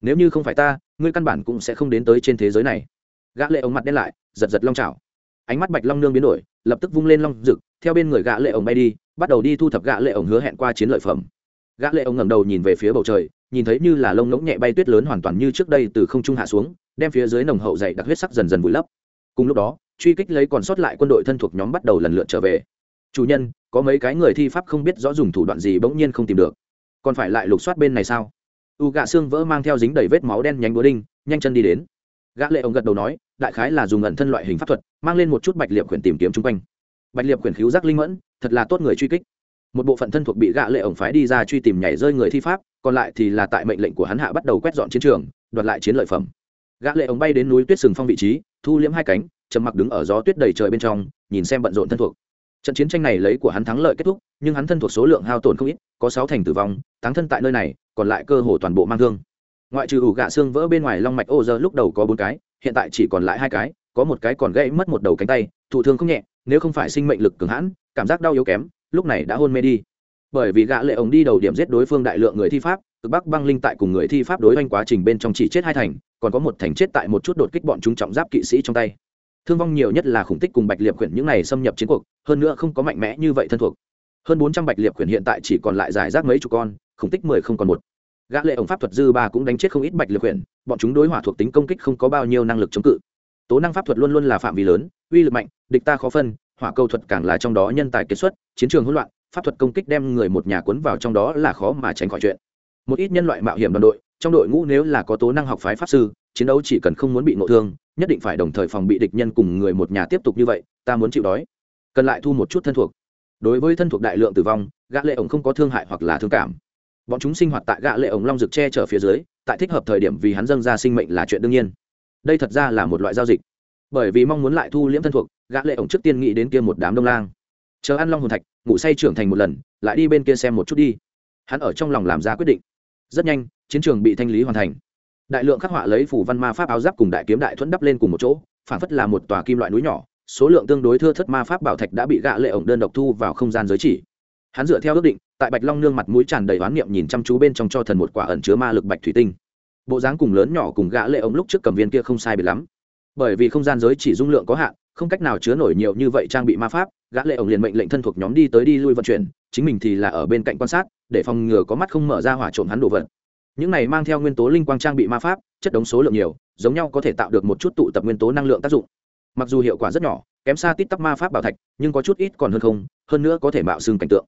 nếu như không phải ta, ngươi căn bản cũng sẽ không đến tới trên thế giới này. Gã lệ ổng mặt đen lại, giật giật long chảo ánh mắt bạch long nương biến đổi, lập tức vung lên long rực, theo bên người gã lệ ổng bay đi, bắt đầu đi thu thập gã lệ ổng hứa hẹn qua chiến lợi phẩm. Gã lệ ổng ngẩng đầu nhìn về phía bầu trời, nhìn thấy như là lông ngỗng nhẹ bay tuyết lớn hoàn toàn như trước đây từ không trung hạ xuống, đem phía dưới nồng hậu dày đặc huyết sắc dần dần vùi lấp. Cùng lúc đó, truy kích lấy còn sót lại quân đội thân thuộc nhóm bắt đầu lần lượt trở về. Chủ nhân, có mấy cái người thi pháp không biết rõ dùng thủ đoạn gì bỗng nhiên không tìm được. Còn phải lại lục soát bên này sao? U gạ xương vỡ mang theo dính đầy vết máu đen nhánh búa đinh, nhanh chân đi đến. Gã lệ ông gật đầu nói, đại khái là dùng ẩn thân loại hình pháp thuật, mang lên một chút bạch liệp quyển tìm kiếm chung quanh. Bạch liệp quyển khiếu giác linh mẫn, thật là tốt người truy kích. Một bộ phận thân thuộc bị gã lệ ổng phái đi ra truy tìm nhảy rơi người thi pháp, còn lại thì là tại mệnh lệnh của hắn hạ bắt đầu quét dọn chiến trường, đoạt lại chiến lợi phẩm. Gã lệ ổng bay đến núi tuyết sừng phong vị trí, thu liễm hai cánh, trầm mặc đứng ở gió tuyết đầy trời bên trong, nhìn xem bận rộn thân thuộc. Trận chiến tranh này lấy của hắn thắng lợi kết thúc, nhưng hắn thân thuộc số lượng hao tổn không ít, có sáu thành tử vong, táng thân tại nơi này còn lại cơ hồ toàn bộ mang thương. Ngoại trừ ủ gạ xương vỡ bên ngoài long mạch ô dơ lúc đầu có bốn cái, hiện tại chỉ còn lại hai cái, có một cái còn gãy mất một đầu cánh tay, thụ thương không nhẹ, nếu không phải sinh mệnh lực cường hãn, cảm giác đau yếu kém, lúc này đã hôn mê đi. Bởi vì gã lệ ống đi đầu điểm giết đối phương đại lượng người thi pháp, cực bắc băng linh tại cùng người thi pháp đối oanh quá trình bên trong chỉ chết hai thành, còn có một thành chết tại một chút đột kích bọn chúng trọng giáp kỵ sĩ trong tay. Thương vong nhiều nhất là khủng tích cùng bạch liệp quyển những này xâm nhập chiến cuộc, hơn nữa không có mạnh mẽ như vậy thân thuộc. Hơn bốn trăm bạch liệp quyển hiện tại chỉ còn lại giải rác mấy chục con khủng tích mười không còn một. Gã lệ ổng pháp thuật dư ba cũng đánh chết không ít bạch liệp quyển bọn chúng đối hỏa thuộc tính công kích không có bao nhiêu năng lực chống cự. Tố năng pháp thuật luôn luôn là phạm vi lớn, uy lực mạnh, địch ta khó phân, hỏa câu thuật càng là trong đó nhân tài kết xuất, chiến trường hỗn loạn, pháp thuật công kích đem người một nhà cuốn vào trong đó là khó mà tránh khỏi chuyện. Một ít nhân loại mạo hiểm đoàn đội, trong đội ngũ nếu là có tố năng học phái pháp sư, chiến đấu chỉ cần không muốn bị ngộ thương, nhất định phải đồng thời phòng bị địch nhân cùng người một nhà tiếp tục như vậy, ta muốn chịu đói. Cần lại thu một chút thân thuộc. Đối với thân thuộc đại lượng tử vong, gã lệ ổng không có thương hại hoặc là thương cảm bọn chúng sinh hoạt tại gã lệ ổng long rực che chở phía dưới, tại thích hợp thời điểm vì hắn dâng ra sinh mệnh là chuyện đương nhiên. Đây thật ra là một loại giao dịch. Bởi vì mong muốn lại thu liễm thân thuộc, gã lệ ổng trước tiên nghĩ đến kia một đám đông lang. Chờ ăn long hồn thạch, ngủ say trưởng thành một lần, lại đi bên kia xem một chút đi. Hắn ở trong lòng làm ra quyết định. Rất nhanh, chiến trường bị thanh lý hoàn thành. Đại lượng khắc họa lấy phủ văn ma pháp áo giáp cùng đại kiếm đại thuẫn đắp lên cùng một chỗ, phản phất là một tòa kim loại núi nhỏ, số lượng tương đối thưa thất ma pháp bảo thạch đã bị gã lệ ổng đơn độc thu vào không gian giới chỉ. Hắn dựa theo ước định tại bạch long nương mặt mũi tràn đầy oán niệm nhìn chăm chú bên trong cho thần một quả ẩn chứa ma lực bạch thủy tinh. Bộ dáng cùng lớn nhỏ cùng gã lệ ống lúc trước cầm viên kia không sai biệt lắm. Bởi vì không gian giới chỉ dung lượng có hạn, không cách nào chứa nổi nhiều như vậy trang bị ma pháp, gã lệ ổng liền mệnh lệnh thân thuộc nhóm đi tới đi lui vận chuyển, chính mình thì là ở bên cạnh quan sát, để phòng ngừa có mắt không mở ra hỏa trộm hắn đồ vật. Những này mang theo nguyên tố linh quang trang bị ma pháp, chất đống số lượng nhiều, giống nhau có thể tạo được một chút tụ tập nguyên tố năng lượng tác dụng. Mặc dù hiệu quả rất nhỏ, kém xa tít tắp ma pháp bảo thạch, nhưng có chút ít còn hơn không, hơn nữa có thể mạo xương cảnh tượng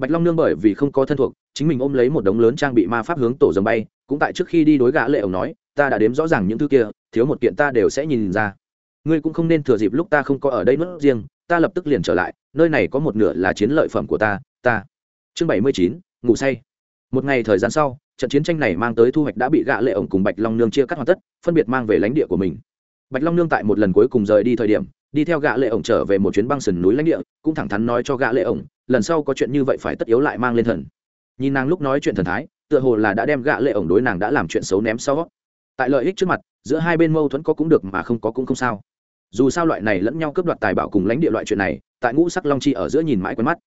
bạch long nương bởi vì không có thân thuộc, chính mình ôm lấy một đống lớn trang bị ma pháp hướng tổ dầm bay, cũng tại trước khi đi đối gã lệ ổng nói, ta đã đếm rõ ràng những thứ kia, thiếu một kiện ta đều sẽ nhìn ra. Ngươi cũng không nên thừa dịp lúc ta không có ở đây mất riêng, ta lập tức liền trở lại, nơi này có một nửa là chiến lợi phẩm của ta ta. Chương bảy mươi chín, ngủ say. Một ngày thời gian sau, trận chiến tranh này mang tới thu hoạch đã bị gã lệ ổng cùng bạch long nương chia cắt hoàn tất, phân biệt mang về lãnh địa của mình. Bạch long nương tại một lần cuối cùng rời đi thời điểm, đi theo gã lệ ổng trở về một chuyến băng sườn núi lãnh địa, cũng thẳng thắn nói cho gã lệ ổng lần sau có chuyện như vậy phải tất yếu lại mang lên thần. Nhìn nàng lúc nói chuyện thần thái, tựa hồ là đã đem gã lệ ổng đối nàng đã làm chuyện xấu ném sau. Tại lợi ích trước mặt, giữa hai bên mâu thuẫn có cũng được mà không có cũng không sao. Dù sao loại này lẫn nhau cướp đoạt tài bảo cùng lãnh địa loại chuyện này, tại ngũ sắc long chi ở giữa nhìn mãi quen mắt.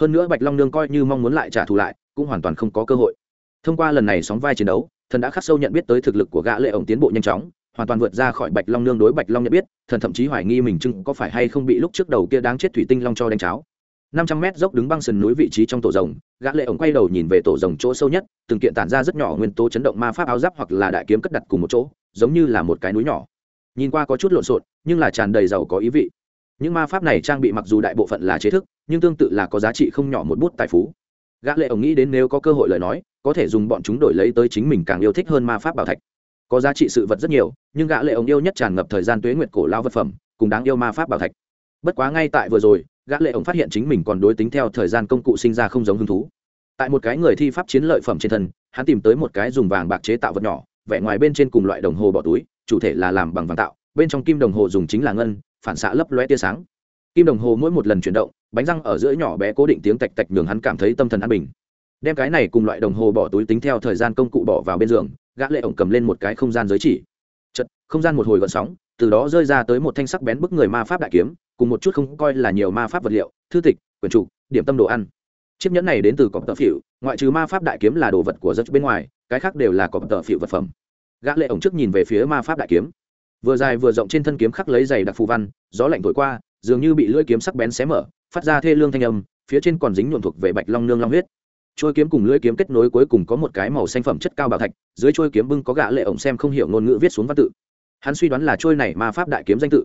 Hơn nữa bạch long nương coi như mong muốn lại trả thù lại, cũng hoàn toàn không có cơ hội. Thông qua lần này sóng vai chiến đấu, thần đã khắc sâu nhận biết tới thực lực của gã lệ ổng tiến bộ nhanh chóng, hoàn toàn vượt ra khỏi bạch long nương đối bạch long nhận biết, thần thậm chí hoài nghi mình chưng có phải hay không bị lúc trước đầu kia đáng chết thủy tinh long cho đánh cháo năm trăm mét dốc đứng băng sườn núi vị trí trong tổ rồng, gã lệ ổng quay đầu nhìn về tổ rồng chỗ sâu nhất, từng kiện tản ra rất nhỏ nguyên tố chấn động ma pháp áo giáp hoặc là đại kiếm cất đặt cùng một chỗ, giống như là một cái núi nhỏ. Nhìn qua có chút lộn xộn, nhưng là tràn đầy giàu có ý vị. Những ma pháp này trang bị mặc dù đại bộ phận là chế thức, nhưng tương tự là có giá trị không nhỏ một bút tài phú. Gã lệ ổng nghĩ đến nếu có cơ hội lời nói, có thể dùng bọn chúng đổi lấy tới chính mình càng yêu thích hơn ma pháp bảo thạch. Có giá trị sự vật rất nhiều, nhưng gã lệ ổng yêu nhất tràn ngập thời gian tuế nguyệt cổ lao vật phẩm, cùng đáng yêu ma pháp bảo thạch. Bất quá ngay tại vừa rồi gã lệ ổng phát hiện chính mình còn đối tính theo thời gian công cụ sinh ra không giống hứng thú. Tại một cái người thi pháp chiến lợi phẩm trên thân, hắn tìm tới một cái dùng vàng bạc chế tạo vật nhỏ, vẻ ngoài bên trên cùng loại đồng hồ bỏ túi, chủ thể là làm bằng vàng tạo, bên trong kim đồng hồ dùng chính là ngân, phản xạ lấp lóe tia sáng. Kim đồng hồ mỗi một lần chuyển động, bánh răng ở giữa nhỏ bé cố định tiếng tạch tạch nhường hắn cảm thấy tâm thần an bình. Đem cái này cùng loại đồng hồ bỏ túi tính theo thời gian công cụ bỏ vào bên giường, gã lệ ổng cầm lên một cái không gian giới chỉ. Chật, không gian một hồi gợn sóng, từ đó rơi ra tới một thanh sắc bén bức người ma pháp đại kiếm cùng một chút không coi là nhiều ma pháp vật liệu, thư tịch, quyển trục, điểm tâm đồ ăn. Chiếc nhẫn này đến từ cọp tợ phỉu, ngoại trừ ma pháp đại kiếm là đồ vật của rất bên ngoài, cái khác đều là cọp tợ phỉu vật phẩm. Gã lệ ổng trước nhìn về phía ma pháp đại kiếm. Vừa dài vừa rộng trên thân kiếm khắc lấy dày đặc phù văn, gió lạnh thổi qua, dường như bị lưỡi kiếm sắc bén xé mở, phát ra thê lương thanh âm, phía trên còn dính nhuộm thuộc về bạch long nương long huyết. Trôi kiếm cùng lưỡi kiếm kết nối cuối cùng có một cái màu xanh phẩm chất cao bảo thạch, dưới trôi kiếm bưng có gã lệ ổng xem không hiểu ngôn ngữ viết xuống văn tự. Hắn suy đoán là trôi này ma pháp đại kiếm danh tự.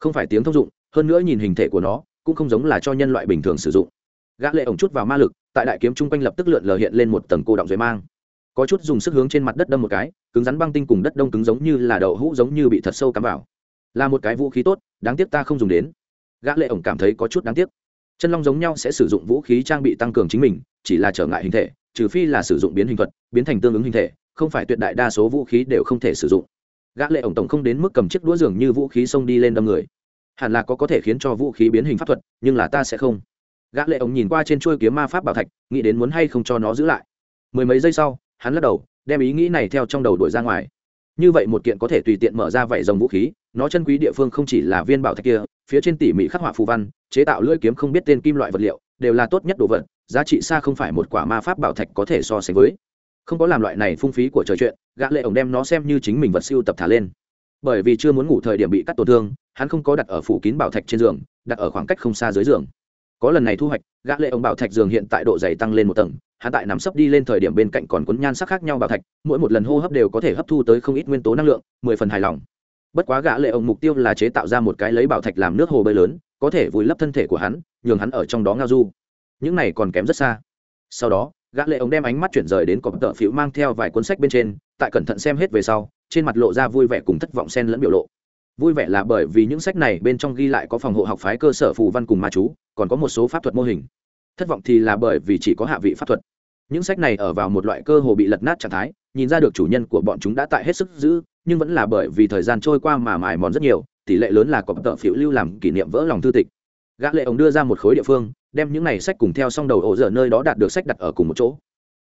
Không phải tiếng thông dụng hơn nữa nhìn hình thể của nó, cũng không giống là cho nhân loại bình thường sử dụng. Gã lệ ổng chút vào ma lực, tại đại kiếm trung quanh lập tức lượn lờ hiện lên một tầng cô động dưới mang. Có chút dùng sức hướng trên mặt đất đâm một cái, cứng rắn băng tinh cùng đất đông cứng giống như là đậu hũ giống như bị thật sâu cắm vào. Là một cái vũ khí tốt, đáng tiếc ta không dùng đến. Gã lệ ổng cảm thấy có chút đáng tiếc. Chân long giống nhau sẽ sử dụng vũ khí trang bị tăng cường chính mình, chỉ là trở ngại hình thể, trừ phi là sử dụng biến hình thuật, biến thành tương ứng hình thể, không phải tuyệt đại đa số vũ khí đều không thể sử dụng. Gã lệ ổng tổng không đến mức cầm chiếc đũa dường như vũ khí xông đi lên đâm người hẳn là có có thể khiến cho vũ khí biến hình pháp thuật, nhưng là ta sẽ không. Gã lệ ống nhìn qua trên chuôi kiếm ma pháp bảo thạch, nghĩ đến muốn hay không cho nó giữ lại. Mười mấy giây sau, hắn lắc đầu, đem ý nghĩ này theo trong đầu đuổi ra ngoài. Như vậy một kiện có thể tùy tiện mở ra vảy rồng vũ khí, nó chân quý địa phương không chỉ là viên bảo thạch kia, phía trên tỉ mỉ khắc họa phù văn, chế tạo lưỡi kiếm không biết tên kim loại vật liệu, đều là tốt nhất đồ vật, giá trị xa không phải một quả ma pháp bảo thạch có thể so sánh với. Không có làm loại này phung phí của trời chuyện, gã lệ ổng đem nó xem như chính mình vật siêu tập thả lên. Bởi vì chưa muốn ngủ thời điểm bị cắt tổn thương hắn không có đặt ở phủ kín bảo thạch trên giường, đặt ở khoảng cách không xa dưới giường. Có lần này thu hoạch, gã lệ ông bảo thạch giường hiện tại độ dày tăng lên một tầng, hắn tại nằm sấp đi lên thời điểm bên cạnh còn cuốn nhan sắc khác nhau bảo thạch, mỗi một lần hô hấp đều có thể hấp thu tới không ít nguyên tố năng lượng, mười phần hài lòng. Bất quá gã lệ ông mục tiêu là chế tạo ra một cái lấy bảo thạch làm nước hồ bơi lớn, có thể vùi lấp thân thể của hắn, nhường hắn ở trong đó ngao du. Những này còn kém rất xa. Sau đó, gã lệ ông đem ánh mắt chuyển rời đến cọp tợ phiếu mang theo vài cuốn sách bên trên, tại cẩn thận xem hết về sau, trên mặt lộ ra vui vẻ cùng thất vọng xen lẫn biểu lộ vui vẻ là bởi vì những sách này bên trong ghi lại có phòng hộ học phái cơ sở phù văn cùng ma chú, còn có một số pháp thuật mô hình. Thất vọng thì là bởi vì chỉ có hạ vị pháp thuật. Những sách này ở vào một loại cơ hồ bị lật nát trạng thái, nhìn ra được chủ nhân của bọn chúng đã tại hết sức giữ, nhưng vẫn là bởi vì thời gian trôi qua mà mài mòn rất nhiều, tỷ lệ lớn là có tợ phiếu lưu làm kỷ niệm vỡ lòng thư tịch. Gã lệ ổng đưa ra một khối địa phương, đem những này sách cùng theo xong đầu ổ dở nơi đó đạt được sách đặt ở cùng một chỗ.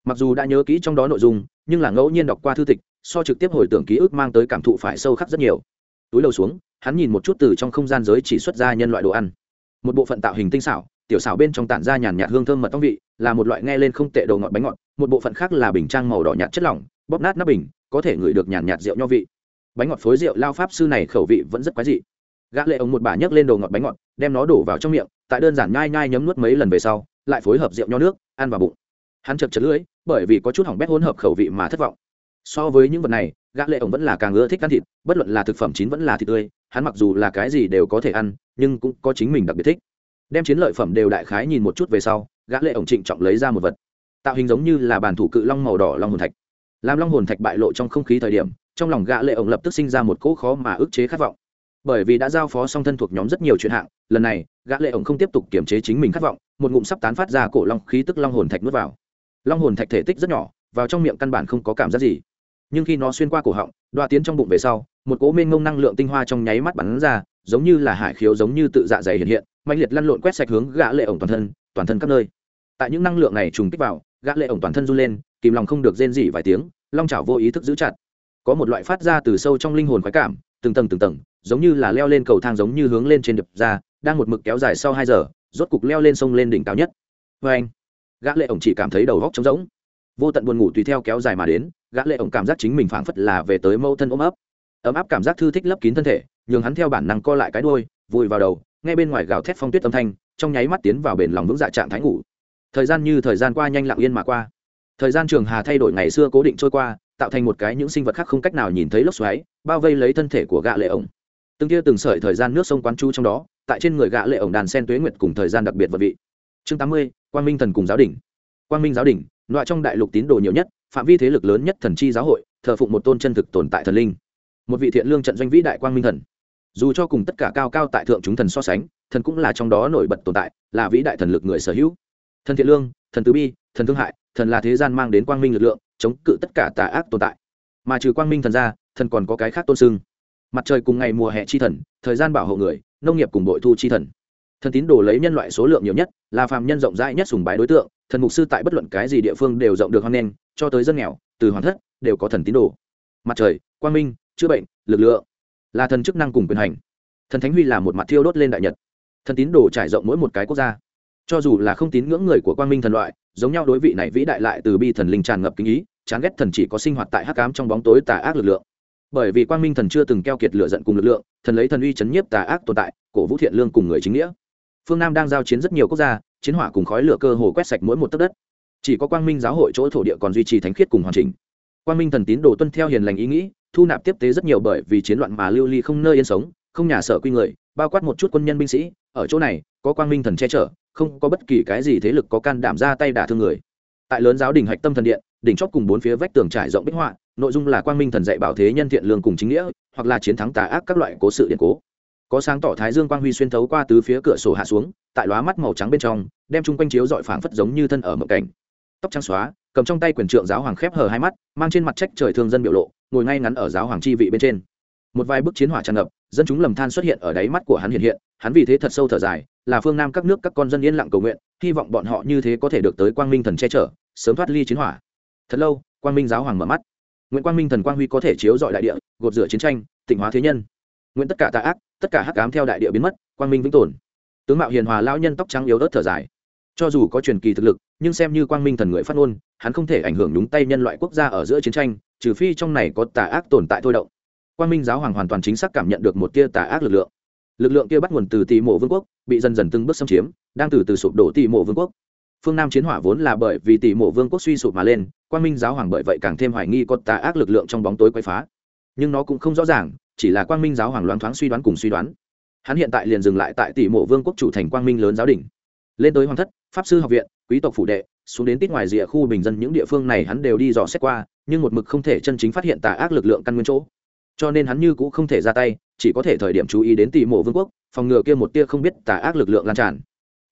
Mặc dù đã nhớ kỹ trong đó nội dung, nhưng là ngẫu nhiên đọc qua thư tịch, so trực tiếp hồi tưởng ký ức mang tới cảm thụ phải sâu khắc rất nhiều túi đầu xuống, hắn nhìn một chút từ trong không gian giới chỉ xuất ra nhân loại đồ ăn. Một bộ phận tạo hình tinh xảo, tiểu xảo bên trong tản ra nhàn nhạt hương thơm mật ong vị, là một loại nghe lên không tệ đồ ngọt bánh ngọt, một bộ phận khác là bình trang màu đỏ nhạt chất lỏng, bóp nát nắp bình, có thể ngửi được nhàn nhạt rượu nho vị. Bánh ngọt phối rượu lao pháp sư này khẩu vị vẫn rất quái dị. Gã lệ ống một bà nhấc lên đồ ngọt bánh ngọt, đem nó đổ vào trong miệng, tại đơn giản nhai nhai nhấm nuốt mấy lần về sau, lại phối hợp rượu nho nước, ăn vào bụng. Hắn chật chật lưỡi, bởi vì có chút hỏng bét hỗn hợp khẩu vị mà thất vọng. So với những vật này gã lệ ống vẫn là càng ưa thích ăn thịt, bất luận là thực phẩm chín vẫn là thịt tươi, hắn mặc dù là cái gì đều có thể ăn, nhưng cũng có chính mình đặc biệt thích. Đem chiến lợi phẩm đều đại khái nhìn một chút về sau, gã lệ ổng trịnh trọng lấy ra một vật. Tạo hình giống như là bản thủ cự long màu đỏ long hồn thạch. Làm long hồn thạch bại lộ trong không khí thời điểm, trong lòng gã lệ ổng lập tức sinh ra một cỗ khó mà ức chế khát vọng. Bởi vì đã giao phó xong thân thuộc nhóm rất nhiều chuyện hạng, lần này, gã lệ ổng không tiếp tục kiểm chế chính mình khát vọng, một ngụm sắp tán phát ra cổ long khí tức long hồn thạch nuốt vào. Long hồn thạch thể tích rất nhỏ, vào trong miệng căn bản không có cảm giác gì nhưng khi nó xuyên qua cổ họng đoa tiến trong bụng về sau, một cỗ mênh mông năng lượng tinh hoa trong nháy mắt bắn ra, giống như là hải khiếu giống như tự dạ dày hiện hiện mạnh liệt lăn lộn quét sạch hướng gã lệ ổng toàn thân toàn thân các nơi. Tại những năng lượng này trùng kích vào, gã lệ ổng toàn thân run lên, kìm lòng không được rên rỉ vài tiếng, long chảo vô ý thức giữ chặt. Có một loại phát ra từ sâu trong linh hồn khoái cảm, từng tầng từng tầng, giống như là leo lên cầu thang giống như hướng lên trên đập ra, đang một mực kéo dài sau hai giờ, rốt cục leo lên sông lên đỉnh cao nhất. Với anh gã lệ ổng chỉ cảm thấy đầu óc trống rỗng vô tận buồn ngủ tùy theo kéo dài mà đến gã lệ ổng cảm giác chính mình phảng phất là về tới mâu thân ôm ấp. Ấm áp cảm giác thư thích lấp kín thân thể nhường hắn theo bản năng co lại cái đuôi vùi vào đầu nghe bên ngoài gào thét phong tuyết âm thanh trong nháy mắt tiến vào bền lòng vững dạ trạng thái ngủ. Thời gian như thời gian qua nhanh lặng yên mà qua. Thời gian trường hà thay đổi ngày xưa cố định trôi qua tạo thành một cái những sinh vật khác không cách nào nhìn thấy lốc xoáy bao vây lấy thân thể của gã lệ ổng. Từng tia từng sợi thời gian nước sông quán chu trong đó tại trên người gã lệ ổng đàn sen tuế nguyệt cùng thời gian đặc biệt vật vị. Chương 80, quang minh thần cùng giáo đỉnh. Quang minh giáo đỉnh loại trong đại lục tín đồ nhiều nhất, phạm vi thế lực lớn nhất thần chi giáo hội, thờ phụng một tôn chân thực tồn tại thần linh. Một vị thiện lương trận doanh vĩ đại quang minh thần. Dù cho cùng tất cả cao cao tại thượng chúng thần so sánh, thần cũng là trong đó nổi bật tồn tại, là vĩ đại thần lực người sở hữu. Thần thiện lương, thần tứ bi, thần thương hại, thần là thế gian mang đến quang minh lực lượng, chống cự tất cả tà ác tồn tại. Mà trừ quang minh thần ra, thần còn có cái khác tôn sưng. Mặt trời cùng ngày mùa hè chi thần, thời gian bảo hộ người, nông nghiệp cùng bội thu chi thần. Thần tín đồ lấy nhân loại số lượng nhiều nhất, là phàm nhân rộng rãi nhất sùng bái đối tượng thần mục sư tại bất luận cái gì địa phương đều rộng được hoan nghênh, cho tới dân nghèo, từ hoàn thất, đều có thần tín đồ. Mặt trời, quang minh, chữa bệnh, lực lượng, là thần chức năng cùng quyền hành. Thần thánh huy là một mặt thiêu đốt lên đại nhật. Thần tín đồ trải rộng mỗi một cái quốc gia. Cho dù là không tín ngưỡng người của quang minh thần loại, giống nhau đối vị này vĩ đại lại từ bi thần linh tràn ngập kinh ý, chán ghét thần chỉ có sinh hoạt tại hắc ám trong bóng tối tà ác lực lượng. Bởi vì quang minh thần chưa từng keo kiệt lựa giận cùng lực lượng, thần lấy thần uy chấn nhiếp tà ác tồn tại, cổ vũ thiện lương cùng người chính nghĩa. Phương nam đang giao chiến rất nhiều quốc gia chiến hỏa cùng khói lửa cơ hồ quét sạch mỗi một tấc đất. Chỉ có quang minh giáo hội chỗ thổ địa còn duy trì thánh khiết cùng hoàn chỉnh. Quang minh thần tín đồ tuân theo hiền lành ý nghĩ, thu nạp tiếp tế rất nhiều bởi vì chiến loạn mà lưu ly không nơi yên sống, không nhà sở quy người, bao quát một chút quân nhân binh sĩ. Ở chỗ này, có quang minh thần che chở, không có bất kỳ cái gì thế lực có can đảm ra tay đả thương người. Tại lớn giáo đình hạch tâm thần điện, đỉnh chóp cùng bốn phía vách tường trải rộng bích họa, nội dung là quang minh thần dạy bảo thế nhân thiện lương cùng chính nghĩa, hoặc là chiến thắng tà ác các loại cố sự điện cố có sáng tỏ thái dương quang huy xuyên thấu qua tứ phía cửa sổ hạ xuống, tại lóa mắt màu trắng bên trong, đem chung quanh chiếu dọi phảng phất giống như thân ở mộng cảnh. Tóc trắng xóa, cầm trong tay quyền trượng giáo hoàng khép hờ hai mắt, mang trên mặt trách trời thương dân biểu lộ, ngồi ngay ngắn ở giáo hoàng chi vị bên trên. Một vài bức chiến hỏa tràn ngập, dân chúng lầm than xuất hiện ở đáy mắt của hắn hiện hiện, hắn vì thế thật sâu thở dài, là phương nam các nước các con dân yên lặng cầu nguyện, hy vọng bọn họ như thế có thể được tới quang minh thần che chở, sớm thoát ly chiến hỏa. Thật lâu, quang minh giáo hoàng mở mắt. Nguyện quang minh thần quang huy có thể chiếu dọi đại địa, gột rửa chiến tranh, tịnh hóa thế nhân nguyện tất cả tà ác, tất cả hắc ám theo đại địa biến mất, quang minh vĩnh tồn. Tướng mạo hiền hòa lao nhân tóc trắng yếu ớt thở dài. Cho dù có truyền kỳ thực lực, nhưng xem như quang minh thần người phát ngôn, hắn không thể ảnh hưởng đúng tay nhân loại quốc gia ở giữa chiến tranh, trừ phi trong này có tà ác tồn tại thôi động. Quang minh giáo hoàng hoàn toàn chính xác cảm nhận được một tia tà ác lực lượng. Lực lượng kia bắt nguồn từ tỷ mộ vương quốc, bị dần dần từng bước xâm chiếm, đang từ từ sụp đổ tỷ mộ vương quốc. Phương nam chiến hỏa vốn là bởi vì tỷ mộ vương quốc suy sụp mà lên, quang minh giáo hoàng bởi vậy càng thêm hoài nghi có tà ác lực lượng trong bóng tối quay phá. Nhưng nó cũng không rõ ràng chỉ là quang minh giáo hoàng loáng thoáng suy đoán cùng suy đoán. Hắn hiện tại liền dừng lại tại tỷ mộ vương quốc chủ thành quang minh lớn giáo đình. Lên tới hoàng thất, pháp sư học viện, quý tộc phủ đệ, xuống đến tít ngoài rìa khu bình dân những địa phương này hắn đều đi dò xét qua, nhưng một mực không thể chân chính phát hiện tà ác lực lượng căn nguyên chỗ. Cho nên hắn như cũng không thể ra tay, chỉ có thể thời điểm chú ý đến tỷ mộ vương quốc, phòng ngừa kia một tia không biết tà ác lực lượng lan tràn.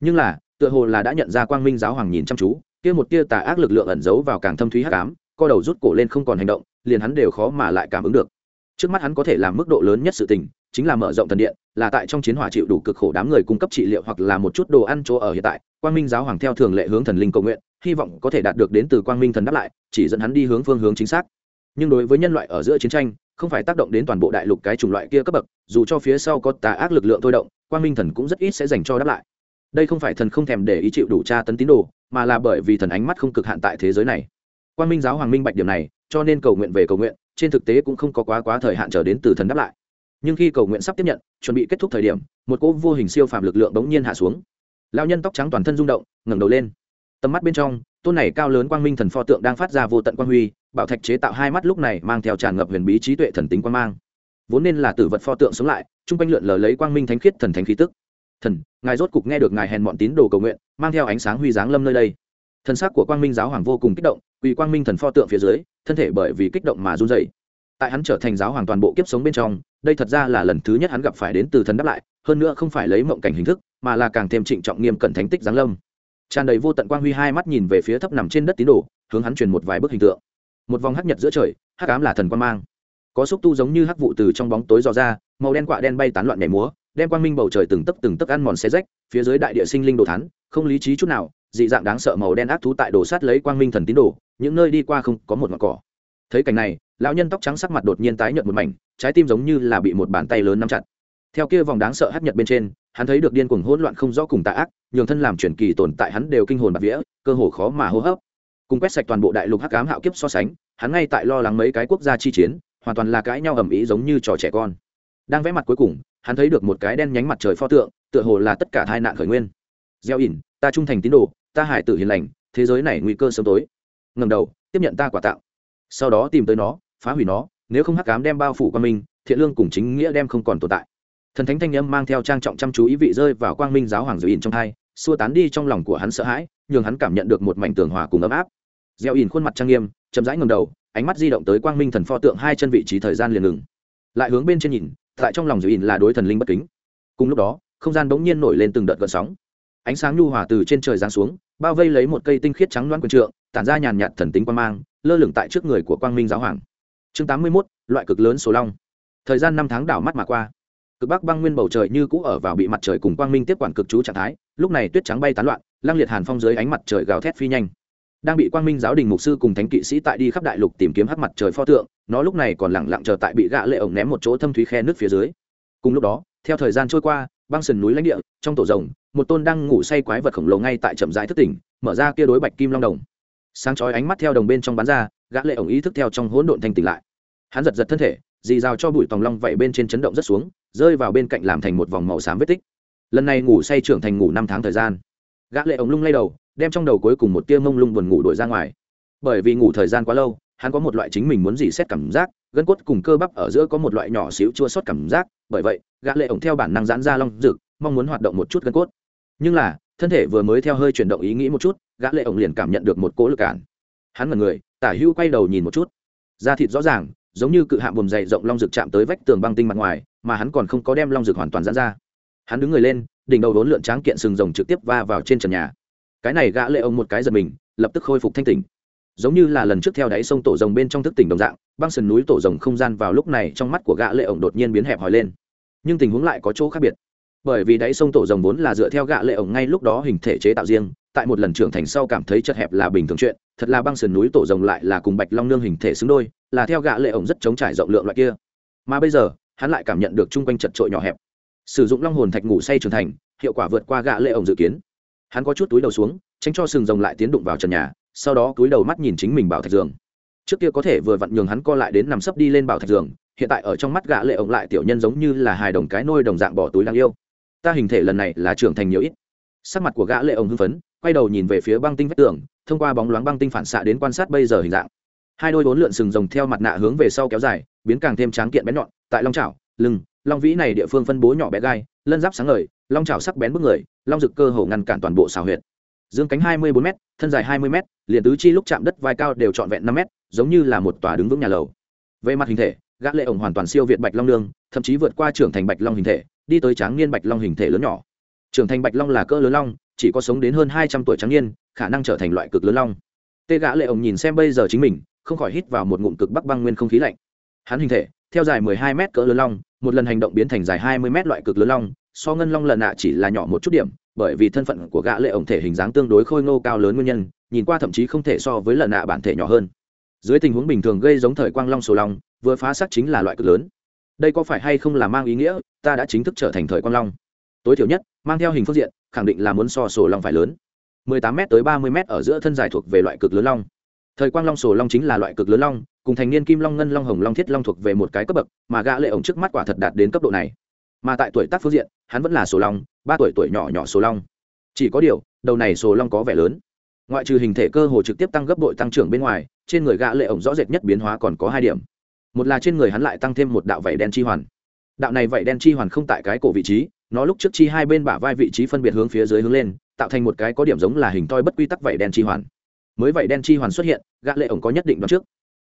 Nhưng là, tựa hồ là đã nhận ra quang minh giáo hoàng nhìn chăm chú, kia một tia tà ác lực lượng ẩn giấu vào càng thâm thúy hắc ám, co đầu rút cổ lên không còn hành động, liền hắn đều khó mà lại cảm ứng được trước mắt hắn có thể làm mức độ lớn nhất sự tình, chính là mở rộng thần điện, là tại trong chiến hỏa chịu đủ cực khổ đám người cung cấp trị liệu hoặc là một chút đồ ăn chỗ ở hiện tại. Quang minh giáo hoàng theo thường lệ hướng thần linh cầu nguyện, hy vọng có thể đạt được đến từ quang minh thần đáp lại, chỉ dẫn hắn đi hướng phương hướng chính xác. Nhưng đối với nhân loại ở giữa chiến tranh, không phải tác động đến toàn bộ đại lục cái chủng loại kia cấp bậc, dù cho phía sau có tà ác lực lượng thôi động, quang minh thần cũng rất ít sẽ dành cho đáp lại. Đây không phải thần không thèm để ý chịu đủ tra tấn tín đồ, mà là bởi vì thần ánh mắt không cực hạn tại thế giới này. Quang minh giáo hoàng minh bạch điểm này, cho nên cầu nguyện về cầu nguyện trên thực tế cũng không có quá quá thời hạn trở đến từ thần đáp lại. Nhưng khi cầu nguyện sắp tiếp nhận, chuẩn bị kết thúc thời điểm, một cỗ vô hình siêu phạm lực lượng bỗng nhiên hạ xuống. Lao nhân tóc trắng toàn thân rung động, ngẩng đầu lên. Tầm mắt bên trong, tôn này cao lớn quang minh thần pho tượng đang phát ra vô tận quang huy, bảo thạch chế tạo hai mắt lúc này mang theo tràn ngập huyền bí trí tuệ thần tính quang mang. Vốn nên là tử vật pho tượng sống lại, chung quanh lượn lờ lấy quang minh thánh khiết thần thánh khí tức. Thần, ngài rốt cục nghe được ngài hèn bọn tín đồ cầu nguyện, mang theo ánh sáng huy giáng lâm nơi đây. Thân xác của quang minh giáo hoàng vô cùng kích động, quỳ quang minh thần pho tượng phía dưới thân thể bởi vì kích động mà run rẩy, tại hắn trở thành giáo hoàng toàn bộ kiếp sống bên trong đây thật ra là lần thứ nhất hắn gặp phải đến từ thần đáp lại hơn nữa không phải lấy mộng cảnh hình thức mà là càng thêm trịnh trọng nghiêm cẩn thánh tích giáng lâm. Tràn đầy vô tận quang huy hai mắt nhìn về phía thấp nằm trên đất tín đồ hướng hắn truyền một vài bức hình tượng. Một vòng hắc nhật giữa trời hắc ám là thần quan mang. Có xúc tu giống như hắc vụ từ trong bóng tối dò ra màu đen quạ đen bay tán loạn nhảy múa đem quang minh bầu trời từng tấc từng tấc ăn mòn xe rách phía dưới đại địa sinh linh đồ thán, không lý trí chút nào dị dạng đáng sợ màu đen ác thú tại đồ sát lấy quang minh thần tín đồ những nơi đi qua không có một ngọn cỏ. Thấy cảnh này, lão nhân tóc trắng sắc mặt đột nhiên tái nhợt một mảnh, trái tim giống như là bị một bàn tay lớn nắm chặt. Theo kia vòng đáng sợ hấp nhật bên trên, hắn thấy được điên cuồng hỗn loạn không rõ cùng tà ác, nhường thân làm truyền kỳ tồn tại hắn đều kinh hồn bạt vía, cơ hồ khó mà hô hấp. Cùng quét sạch toàn bộ đại lục hắc ám hạo kiếp so sánh, hắn ngay tại lo lắng mấy cái quốc gia chi chiến, hoàn toàn là cãi nhau ầm ĩ giống như trò trẻ con. Đang vẽ mặt cuối cùng, hắn thấy được một cái đen nhánh mặt trời pho tượng, tựa hồ là tất cả tai nạn khởi nguyên. Gieo ỉn, ta trung thành tín đồ, ta hải tử hiền lành, thế giới này nguy cơ sớm tối ngầm đầu tiếp nhận ta quả tạo. Sau đó tìm tới nó phá hủy nó nếu không hắc cám đem bao phủ quang minh, thiện lương cùng chính nghĩa đem không còn tồn tại. Thần thánh thanh âm mang theo trang trọng chăm chú ý vị rơi vào quang minh giáo hoàng dịu ỉn trong hai xua tán đi trong lòng của hắn sợ hãi nhường hắn cảm nhận được một mảnh tường hòa cùng ấm áp. Gieo ỉn khuôn mặt trang nghiêm chậm rãi ngầm đầu ánh mắt di động tới quang minh thần pho tượng hai chân vị trí thời gian liền ngừng. Lại hướng bên trên nhìn tại trong lòng dịu ỉn là đối thần linh bất kính. Cùng lúc đó không gian bỗng nhiên nổi lên từng đợt gợn sóng. Ánh sáng nhu hòa từ trên trời giáng xuống bao vây lấy một cây tinh khiết trắng loan quần trượng tản ra nhàn nhạt thần tính quang mang lơ lửng tại trước người của quang minh giáo hoàng. Chương tám mươi 81, loại cực lớn số long. Thời gian năm tháng đảo mắt mà qua. Cực bắc băng nguyên bầu trời như cũ ở vào bị mặt trời cùng quang minh tiếp quản cực chú trạng thái lúc này tuyết trắng bay tán loạn lang liệt hàn phong dưới ánh mặt trời gào thét phi nhanh. Đang bị quang minh giáo đình mục sư cùng thánh kỵ sĩ tại đi khắp đại lục tìm kiếm hắc mặt trời pho tượng nó lúc này còn lẳng lặng chờ tại bị gã lệ ổng ném một chỗ thâm thúy khe nước phía dưới. Cùng lúc đó theo thời gian trôi qua băng sườn núi lãnh địa trong tổ rồng một tôn đang ngủ say quái vật khổng lồ ngay tại chậm rãi thức tỉnh mở ra kia đối bạch kim long đồng sáng chói ánh mắt theo đồng bên trong bán ra, gã lệ ổng ý thức theo trong hỗn độn thanh tỉnh lại. Hắn giật giật thân thể, dì rào cho bụi tòng long vậy bên trên chấn động rất xuống, rơi vào bên cạnh làm thành một vòng màu xám vết tích. Lần này ngủ say trưởng thành ngủ năm tháng thời gian. Gã lệ ổng lung lay đầu, đem trong đầu cuối cùng một tia mông lung buồn ngủ đổi ra ngoài. Bởi vì ngủ thời gian quá lâu, hắn có một loại chính mình muốn gì xét cảm giác, gân cốt cùng cơ bắp ở giữa có một loại nhỏ xíu chua xót cảm giác, bởi vậy, gã lệ ổng theo bản năng giãn ra long dực, mong muốn hoạt động một chút gân cốt. Nhưng là, thân thể vừa mới theo hơi chuyển động ý nghĩ một chút gã lệ ổng liền cảm nhận được một cỗ lực cản. Hắn ngẩn người, tả hưu quay đầu nhìn một chút. Da thịt rõ ràng, giống như cự hạm buồm dày rộng long rực chạm tới vách tường băng tinh mặt ngoài, mà hắn còn không có đem long rực hoàn toàn giãn ra. Hắn đứng người lên, đỉnh đầu đốn lượn tráng kiện sừng rồng trực tiếp va vào trên trần nhà. Cái này gã lệ ông một cái giật mình, lập tức khôi phục thanh tỉnh. Giống như là lần trước theo đáy sông tổ rồng bên trong thức tỉnh đồng dạng, băng sườn núi tổ rồng không gian vào lúc này trong mắt của gã lệ ổng đột nhiên biến hẹp hòi lên. Nhưng tình huống lại có chỗ khác biệt. Bởi vì đáy sông tổ rồng vốn là dựa theo gã lệ ổng ngay lúc đó hình thể chế tạo riêng tại một lần trưởng thành sau cảm thấy chật hẹp là bình thường chuyện, thật là băng sườn núi tổ rồng lại là cùng bạch long nương hình thể xứng đôi, là theo gã lệ ổng rất chống trải rộng lượng loại kia. Mà bây giờ, hắn lại cảm nhận được chung quanh chật trội nhỏ hẹp. Sử dụng long hồn thạch ngủ say trưởng thành, hiệu quả vượt qua gã lệ ổng dự kiến. Hắn có chút túi đầu xuống, tránh cho sừng rồng lại tiến đụng vào trần nhà, sau đó túi đầu mắt nhìn chính mình bảo thạch giường. Trước kia có thể vừa vặn nhường hắn co lại đến nằm sấp đi lên bảo thạch giường, hiện tại ở trong mắt gã lệ ổng lại tiểu nhân giống như là hài đồng cái nôi đồng dạng bỏ túi đang yêu. Ta hình thể lần này là trưởng thành nhiều ít. Sắc mặt của gã lệ ổng hưng phấn quay đầu nhìn về phía băng tinh vách tường, thông qua bóng loáng băng tinh phản xạ đến quan sát bây giờ hình dạng. Hai đôi bốn lượn sừng rồng theo mặt nạ hướng về sau kéo dài, biến càng thêm tráng kiện bén nhọn, tại long chảo, lưng, long vĩ này địa phương phân bố nhỏ bé gai, lân giáp sáng ngời, long chảo sắc bén bước người, long rực cơ hồ ngăn cản toàn bộ xào huyệt. Dương cánh hai mươi bốn m thân dài hai mươi m liền tứ chi lúc chạm đất vai cao đều trọn vẹn năm m giống như là một tòa đứng vững nhà lầu. Về mặt hình thể, gã lệ ổng hoàn toàn siêu việt bạch long lương thậm chí vượt qua trưởng thành bạch long hình thể, đi tới tráng niên bạch long hình thể lớn nhỏ trưởng thành bạch long là cỡ lớn long, chỉ có sống đến hơn hai trăm tuổi trắng niên, khả năng trở thành loại cực lớn long. Tê gã lệ ổng nhìn xem bây giờ chính mình, không khỏi hít vào một ngụm cực bắc băng nguyên không khí lạnh. Hắn hình thể, theo dài 12 mét cỡ lớn long, một lần hành động biến thành dài 20 mét loại cực lớn long, so ngân long lần nạ chỉ là nhỏ một chút điểm, bởi vì thân phận của gã lệ ổng thể hình dáng tương đối khôi ngô cao lớn nguyên nhân, nhìn qua thậm chí không thể so với lần nạ bản thể nhỏ hơn. Dưới tình huống bình thường gây giống thời quang long sổ long, vừa phá xác chính là loại cực lớn. Đây có phải hay không là mang ý nghĩa, ta đã chính thức trở thành thời quang long tối thiểu nhất, mang theo hình phương diện, khẳng định là muốn so sổ long phải lớn. 18 m tới 30 m ở giữa thân dài thuộc về loại cực lớn long. Thời quang long sổ long chính là loại cực lớn long, cùng thành niên kim long, ngân long, hồng long, thiết long thuộc về một cái cấp bậc, mà gã lệ ổng trước mắt quả thật đạt đến cấp độ này. Mà tại tuổi tác phương diện, hắn vẫn là sổ long, ba tuổi tuổi nhỏ nhỏ sổ long. Chỉ có điều, đầu này sổ long có vẻ lớn. Ngoại trừ hình thể cơ hồ trực tiếp tăng gấp bội tăng trưởng bên ngoài, trên người gã lệ ổng rõ rệt nhất biến hóa còn có hai điểm. Một là trên người hắn lại tăng thêm một đạo vảy đen chi hoàn. Đạo này vảy đen chi hoàn không tại cái cổ vị trí nó lúc trước chi hai bên bả vai vị trí phân biệt hướng phía dưới hướng lên, tạo thành một cái có điểm giống là hình toi bất quy tắc vảy đen chi hoàn. Mới vẩy đen chi hoàn xuất hiện, gã lệ ổng có nhất định đoán trước.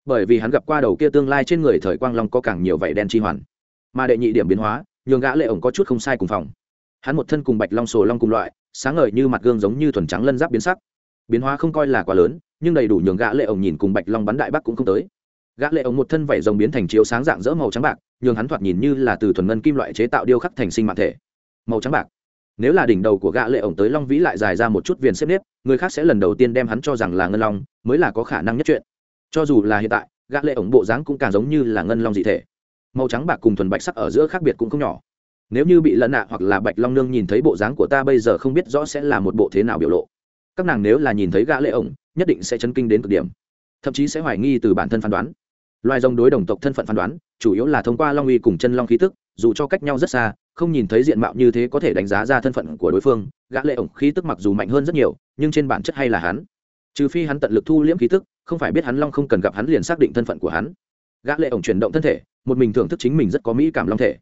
Bởi vì hắn gặp qua đầu kia tương lai trên người thời quang long có càng nhiều vảy đen chi hoàn. Mà đệ nhị điểm biến hóa, nhường gã lệ ổng có chút không sai cùng phòng. Hắn một thân cùng bạch long sồ long cùng loại, sáng ngời như mặt gương giống như thuần trắng lân giáp biến sắc. Biến hóa không coi là quá lớn, nhưng đầy đủ nhường gã lệ ổng nhìn cùng bạch long bắn đại bắc cũng không tới. Gã lệ ổng một thân vảy rồng biến thành chiếu sáng dạng dỡ màu trắng bạc, nhường hắn thoạt nhìn như là từ thuần ngân kim loại chế tạo điêu khắc thành sinh mạng thể màu trắng bạc. Nếu là đỉnh đầu của gã lệ ổng tới long vĩ lại dài ra một chút viền xếp nếp, người khác sẽ lần đầu tiên đem hắn cho rằng là ngân long, mới là có khả năng nhất chuyện. Cho dù là hiện tại, gã lệ ổng bộ dáng cũng càng giống như là ngân long dị thể. Màu trắng bạc cùng thuần bạch sắc ở giữa khác biệt cũng không nhỏ. Nếu như bị lẫn nạ hoặc là bạch long nương nhìn thấy bộ dáng của ta bây giờ không biết rõ sẽ là một bộ thế nào biểu lộ. Các nàng nếu là nhìn thấy gã lệ ổng, nhất định sẽ chấn kinh đến cực điểm. Thậm chí sẽ hoài nghi từ bản thân phán đoán. Loài rồng đối đồng tộc thân phận phán đoán, chủ yếu là thông qua long uy cùng chân long khí tức, dù cho cách nhau rất xa không nhìn thấy diện mạo như thế có thể đánh giá ra thân phận của đối phương, gã lệ ổng khí tức mặc dù mạnh hơn rất nhiều, nhưng trên bản chất hay là hắn. Trừ phi hắn tận lực thu liễm khí tức, không phải biết hắn long không cần gặp hắn liền xác định thân phận của hắn. Gã lệ ổng chuyển động thân thể, một mình thưởng thức chính mình rất có mỹ cảm long thể.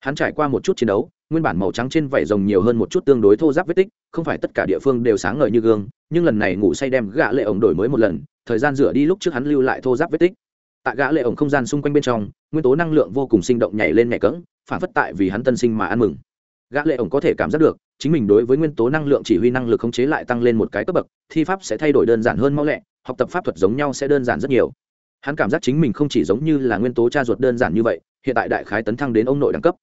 Hắn trải qua một chút chiến đấu, nguyên bản màu trắng trên vảy rồng nhiều hơn một chút tương đối thô ráp vết tích, không phải tất cả địa phương đều sáng ngời như gương, nhưng lần này ngủ say đem gã lệ ổng đổi mới một lần, thời gian rửa đi lúc trước hắn lưu lại thô ráp vết tích. Tại gã lệ ổng không gian xung quanh bên trong, nguyên tố năng lượng vô cùng sinh động nhảy lên nhảy cẫng phản phất tại vì hắn tân sinh mà ăn mừng. Gã lệ ổng có thể cảm giác được, chính mình đối với nguyên tố năng lượng chỉ huy năng lực khống chế lại tăng lên một cái cấp bậc, thi pháp sẽ thay đổi đơn giản hơn mau lẹ, học tập pháp thuật giống nhau sẽ đơn giản rất nhiều. Hắn cảm giác chính mình không chỉ giống như là nguyên tố cha ruột đơn giản như vậy, hiện tại đại khái tấn thăng đến ông nội đẳng cấp.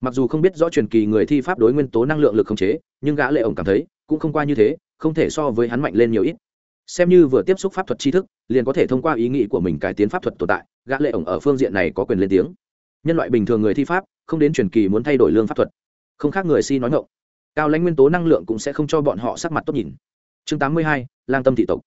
Mặc dù không biết rõ truyền kỳ người thi pháp đối nguyên tố năng lượng lực khống chế, nhưng gã lệ ổng cảm thấy, cũng không qua như thế, không thể so với hắn mạnh lên nhiều ít. Xem như vừa tiếp xúc pháp thuật tri thức, liền có thể thông qua ý nghĩ của mình cải tiến pháp thuật tồn tại, gã lệ ổng ở phương diện này có quyền lên tiếng nhân loại bình thường người thi pháp không đến truyền kỳ muốn thay đổi lương pháp thuật. Không khác người si nói ngộng cao lãnh nguyên tố năng lượng cũng sẽ không cho bọn họ sắc mặt tốt nhìn. Chương 82, lang tâm thị tộc.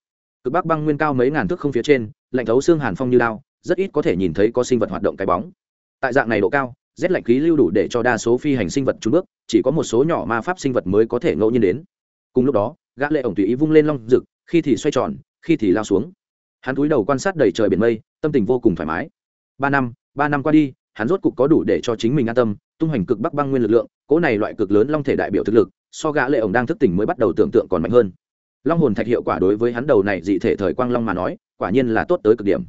Cực bắc băng nguyên cao mấy ngàn thước không phía trên lạnh thấu xương hàn phong như lao rất ít có thể nhìn thấy có sinh vật hoạt động cái bóng. Tại dạng này độ cao rét lạnh khí lưu đủ để cho đa số phi hành sinh vật trốn bước chỉ có một số nhỏ ma pháp sinh vật mới có thể ngẫu nhiên đến. Cùng lúc đó gã lệ ổng tùy ý vung lên long rực khi thì xoay tròn khi thì lao xuống. Hắn cúi đầu quan sát đầy trời biển mây tâm tình vô cùng thoải mái. Ba năm ba năm qua đi hắn rốt cục có đủ để cho chính mình an tâm, tung hoành cực bắc băng nguyên lực lượng, cỗ này loại cực lớn long thể đại biểu thực lực, so gã lệ ổng đang thức tỉnh mới bắt đầu tưởng tượng còn mạnh hơn. Long hồn thạch hiệu quả đối với hắn đầu này dị thể thời quang long mà nói, quả nhiên là tốt tới cực điểm.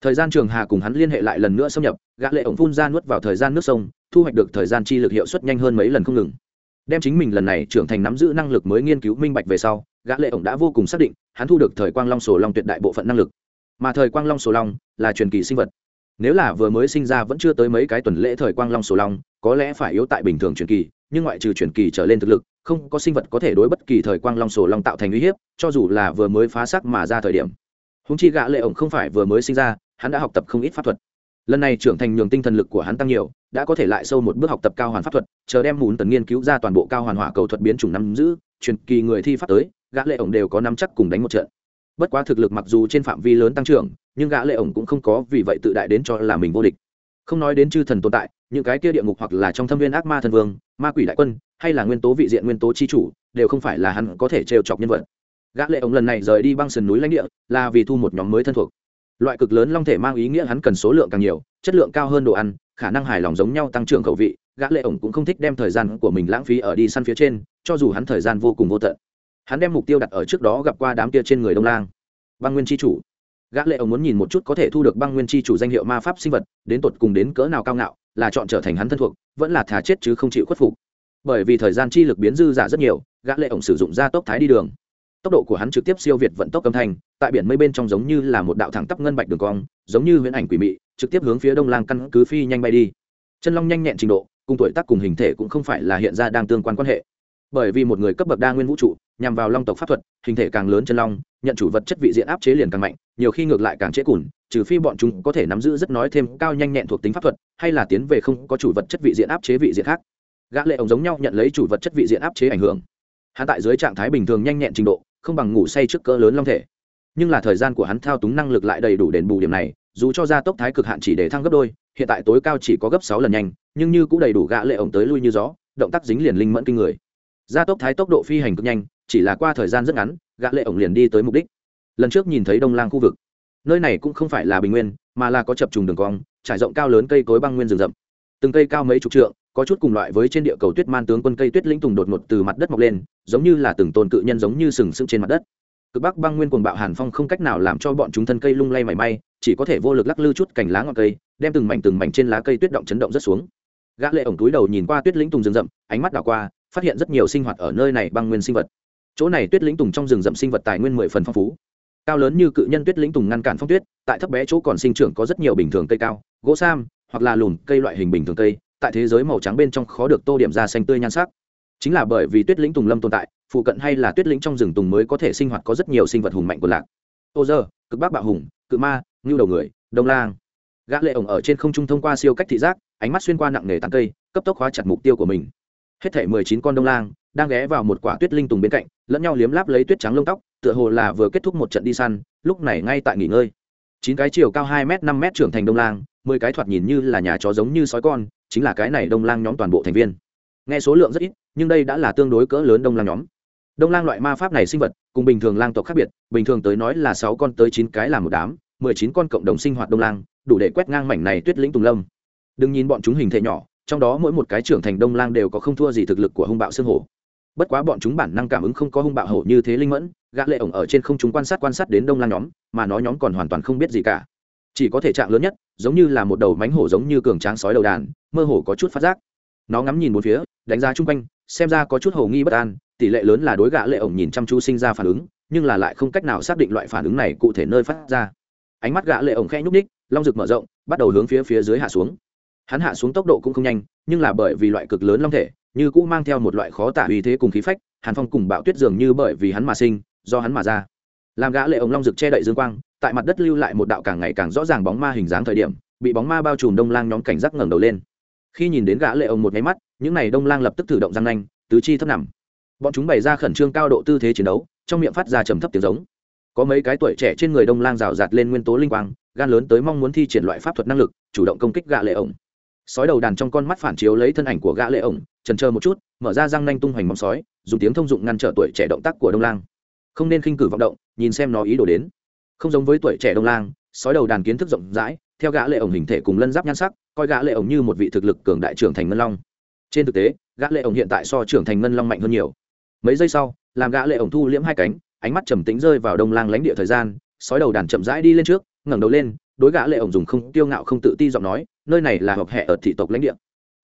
Thời gian trường hà cùng hắn liên hệ lại lần nữa xâm nhập, gã lệ ổng phun ra nuốt vào thời gian nước sông, thu hoạch được thời gian chi lực hiệu suất nhanh hơn mấy lần không ngừng. Đem chính mình lần này trưởng thành nắm giữ năng lực mới nghiên cứu minh bạch về sau, gã lệ ổng đã vô cùng xác định, hắn thu được thời quang long sổ long tuyệt đại bộ phận năng lực. Mà thời quang long sổ long là truyền kỳ sinh vật nếu là vừa mới sinh ra vẫn chưa tới mấy cái tuần lễ thời quang long sổ long, có lẽ phải yếu tại bình thường truyền kỳ, nhưng ngoại trừ truyền kỳ trở lên thực lực, không có sinh vật có thể đối bất kỳ thời quang long sổ long tạo thành uy hiếp, cho dù là vừa mới phá xác mà ra thời điểm. Húng chi gã lệ ổng không phải vừa mới sinh ra, hắn đã học tập không ít pháp thuật. Lần này trưởng thành nhường tinh thần lực của hắn tăng nhiều, đã có thể lại sâu một bước học tập cao hoàn pháp thuật, chờ đem mùn tần nghiên cứu ra toàn bộ cao hoàn hỏa cầu thuật biến chủng năm giữ, truyền kỳ người thi pháp tới, gã lệ ổng đều có nắm chắc cùng đánh một trận. Bất quá thực lực mặc dù trên phạm vi lớn tăng trưởng nhưng gã lệ ổng cũng không có vì vậy tự đại đến cho là mình vô địch. Không nói đến chư thần tồn tại, những cái kia địa ngục hoặc là trong thâm viên ác ma thần vương, ma quỷ đại quân, hay là nguyên tố vị diện nguyên tố chi chủ, đều không phải là hắn có thể trêu chọc nhân vật. Gã lệ ổng lần này rời đi băng sườn núi lãnh địa, là vì thu một nhóm mới thân thuộc. Loại cực lớn long thể mang ý nghĩa hắn cần số lượng càng nhiều, chất lượng cao hơn đồ ăn, khả năng hài lòng giống nhau tăng trưởng khẩu vị, gã lệ ổng cũng không thích đem thời gian của mình lãng phí ở đi săn phía trên, cho dù hắn thời gian vô cùng vô tận. Hắn đem mục tiêu đặt ở trước đó gặp qua đám kia trên người đông lang. Băng nguyên chi chủ gã lệ ông muốn nhìn một chút có thể thu được băng nguyên chi chủ danh hiệu ma pháp sinh vật, đến tột cùng đến cỡ nào cao ngạo, là chọn trở thành hắn thân thuộc, vẫn là thà chết chứ không chịu khuất phục. Bởi vì thời gian chi lực biến dư giả rất nhiều, gã lệ ổng sử dụng gia tốc thái đi đường. Tốc độ của hắn trực tiếp siêu việt vận tốc âm thanh, tại biển mây bên trong giống như là một đạo thẳng tắp ngân bạch đường cong, giống như huyễn ảnh quỷ mị, trực tiếp hướng phía đông lang căn cứ phi nhanh bay đi. Chân long nhanh nhẹn trình độ, cùng tuổi tác cùng hình thể cũng không phải là hiện ra đang tương quan quan hệ bởi vì một người cấp bậc đa nguyên vũ trụ, nhằm vào long tộc pháp thuật, hình thể càng lớn chân long, nhận chủ vật chất vị diện áp chế liền càng mạnh, nhiều khi ngược lại càng chế cùn, trừ phi bọn chúng có thể nắm giữ rất nói thêm cao nhanh nhẹn thuộc tính pháp thuật, hay là tiến về không có chủ vật chất vị diện áp chế vị diện khác. Gã lệ ổng giống nhau nhận lấy chủ vật chất vị diện áp chế ảnh hưởng. Hắn tại dưới trạng thái bình thường nhanh nhẹn trình độ, không bằng ngủ say trước cỡ lớn long thể. Nhưng là thời gian của hắn thao túng năng lực lại đầy đủ đền bù điểm này, dù cho gia tốc thái cực hạn chỉ để thăng gấp đôi, hiện tại tối cao chỉ có gấp sáu lần nhanh, nhưng như cũng đầy đủ gã lệ ổng tới lui như gió, động tác dính liền linh mẫn kinh người gia tốc thái tốc độ phi hành cực nhanh, chỉ là qua thời gian rất ngắn, gã lệ ổng liền đi tới mục đích. Lần trước nhìn thấy đông lang khu vực, nơi này cũng không phải là bình nguyên, mà là có chập trùng đường cong, trải rộng cao lớn cây cối băng nguyên rừng rậm. Từng cây cao mấy chục trượng, có chút cùng loại với trên địa cầu tuyết man tướng quân cây tuyết lĩnh tùng đột ngột từ mặt đất mọc lên, giống như là từng tôn cự nhân giống như sừng sững trên mặt đất. Cực bắc băng nguyên cuồng bạo hàn phong không cách nào làm cho bọn chúng thân cây lung lay mảy may, chỉ có thể vô lực lắc lư chút cành lá ngọn cây, đem từng mảnh từng mảnh trên lá cây tuyết động chấn động rất xuống. Gã lệ ổng túi đầu nhìn qua tuyết lĩnh tùng rừng rậm, ánh mắt đảo qua phát hiện rất nhiều sinh hoạt ở nơi này băng nguyên sinh vật. Chỗ này tuyết lĩnh tùng trong rừng rậm sinh vật tài nguyên mười phần phong phú. Cao lớn như cự nhân tuyết lĩnh tùng ngăn cản phong tuyết, tại thấp bé chỗ còn sinh trưởng có rất nhiều bình thường cây cao, gỗ sam, hoặc là lùn cây loại hình bình thường cây, tại thế giới màu trắng bên trong khó được tô điểm ra xanh tươi nhan sắc. Chính là bởi vì tuyết lĩnh tùng lâm tồn tại, phụ cận hay là tuyết lĩnh trong rừng tùng mới có thể sinh hoạt có rất nhiều sinh vật hùng mạnh của lạc. Ô dơ, cực bắc bạo hùng, cự ma, ngưu đầu người, đông lang. Gã lệ ổng ở trên không trung thông qua siêu cách thị giác, ánh mắt xuyên qua nặng nề tán cây, cấp tốc hóa chặt mục tiêu của mình hết thể mười chín con đông lang, đang ghé vào một quả tuyết linh tùng bên cạnh, lẫn nhau liếm láp lấy tuyết trắng lông tóc, tựa hồ là vừa kết thúc một trận đi săn, lúc này ngay tại nghỉ ngơi. Chín cái chiều cao hai m năm m trưởng thành đông lang, mười cái thoạt nhìn như là nhà chó giống như sói con, chính là cái này đông lang nhóm toàn bộ thành viên. Nghe số lượng rất ít, nhưng đây đã là tương đối cỡ lớn đông lang nhóm. Đông lang loại ma pháp này sinh vật, cùng bình thường lang tộc khác biệt, bình thường tới nói là sáu con tới chín cái là một đám, mười chín con cộng đồng sinh hoạt đông lang, đủ để quét ngang mảnh này tuyết lĩnh tùng lâm. Đừng nhìn bọn chúng hình thể nhỏ trong đó mỗi một cái trưởng thành đông lang đều có không thua gì thực lực của hung bạo xương hổ. Bất quá bọn chúng bản năng cảm ứng không có hung bạo hổ như thế linh mẫn, gã lệ ổng ở trên không chúng quan sát quan sát đến đông lang nhóm, mà nó nhóm còn hoàn toàn không biết gì cả. Chỉ có thể trạng lớn nhất, giống như là một đầu mánh hổ giống như cường tráng sói đầu đàn, mơ hồ có chút phát giác. Nó ngắm nhìn bốn phía, đánh giá chung quanh, xem ra có chút hồ nghi bất an, tỷ lệ lớn là đối gã lệ ổng nhìn chăm chú sinh ra phản ứng, nhưng là lại không cách nào xác định loại phản ứng này cụ thể nơi phát ra. Ánh mắt gã lệ ổng khẽ nhúc nhích, long rực mở rộng, bắt đầu hướng phía phía dưới hạ xuống hắn hạ xuống tốc độ cũng không nhanh, nhưng là bởi vì loại cực lớn long thể, như cũng mang theo một loại khó tả uy thế cùng khí phách, hàn phong cùng bạo tuyết dường như bởi vì hắn mà sinh, do hắn mà ra. Làm gã lệ ống long rực che đậy dương quang, tại mặt đất lưu lại một đạo càng ngày càng rõ ràng bóng ma hình dáng thời điểm, bị bóng ma bao trùm đông lang nhóm cảnh giác ngẩng đầu lên. Khi nhìn đến gã lệ ống một máy mắt, những này đông lang lập tức thử động răng nanh, tứ chi thấp nằm. Bọn chúng bày ra khẩn trương cao độ tư thế chiến đấu, trong miệng phát ra trầm thấp tiếng giống. Có mấy cái tuổi trẻ trên người đông lang rào rạt lên nguyên tố linh quang, gan lớn tới mong muốn thi triển loại pháp thuật năng lực, chủ động công kích gã lệ ổng sói đầu đàn trong con mắt phản chiếu lấy thân ảnh của gã lệ ổng, chần chờ một chút, mở ra răng nanh tung hoành móng sói, dùng tiếng thông dụng ngăn trở tuổi trẻ động tác của đông lang. Không nên khinh cử vọng động, nhìn xem nó ý đồ đến. Không giống với tuổi trẻ đông lang, sói đầu đàn kiến thức rộng rãi, theo gã lệ ổng hình thể cùng lân giáp nhan sắc, coi gã lệ ổng như một vị thực lực cường đại trưởng thành ngân long. Trên thực tế, gã lệ ổng hiện tại so trưởng thành ngân long mạnh hơn nhiều. Mấy giây sau, làm gã lệ ổng thu liễm hai cánh, ánh mắt trầm tĩnh rơi vào đông lang lãnh địa thời gian, sói đầu đàn chậm rãi đi lên trước, ngẩng đầu lên, đối gã lệ ổng dùng không tiêu ngạo không tự ti giọng nói nơi này là hợp hệ ở thị tộc lãnh địa.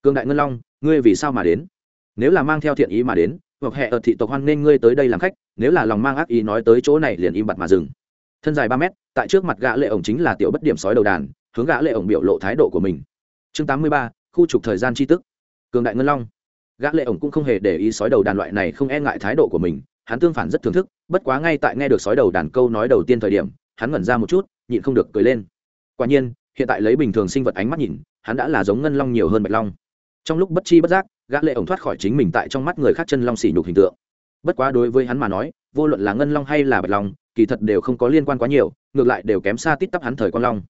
Cương đại ngân long, ngươi vì sao mà đến? Nếu là mang theo thiện ý mà đến, hợp hệ ở thị tộc hoan nên ngươi tới đây làm khách, nếu là lòng mang ác ý nói tới chỗ này liền im bặt mà dừng. Thân dài ba mét, tại trước mặt gã lệ ổng chính là tiểu bất điểm sói đầu đàn, hướng gã lệ ổng biểu lộ thái độ của mình. Chương tám mươi ba, khu trục thời gian chi tức. Cường đại ngân long. Gã lệ ổng cũng không hề để ý sói đầu đàn loại này không e ngại thái độ của mình, hắn tương phản rất thưởng thức, bất quá ngay tại nghe được sói đầu đàn câu nói đầu tiên thời điểm, hắn ngẩn ra một chút, nhịn không được cười lên. Quả nhiên hiện tại lấy bình thường sinh vật ánh mắt nhìn, hắn đã là giống ngân long nhiều hơn bạch long. Trong lúc bất chi bất giác, gã lệ ổng thoát khỏi chính mình tại trong mắt người khác chân long xỉ nhục hình tượng. Bất quá đối với hắn mà nói, vô luận là ngân long hay là bạch long, kỳ thật đều không có liên quan quá nhiều, ngược lại đều kém xa tít tắp hắn thời con long.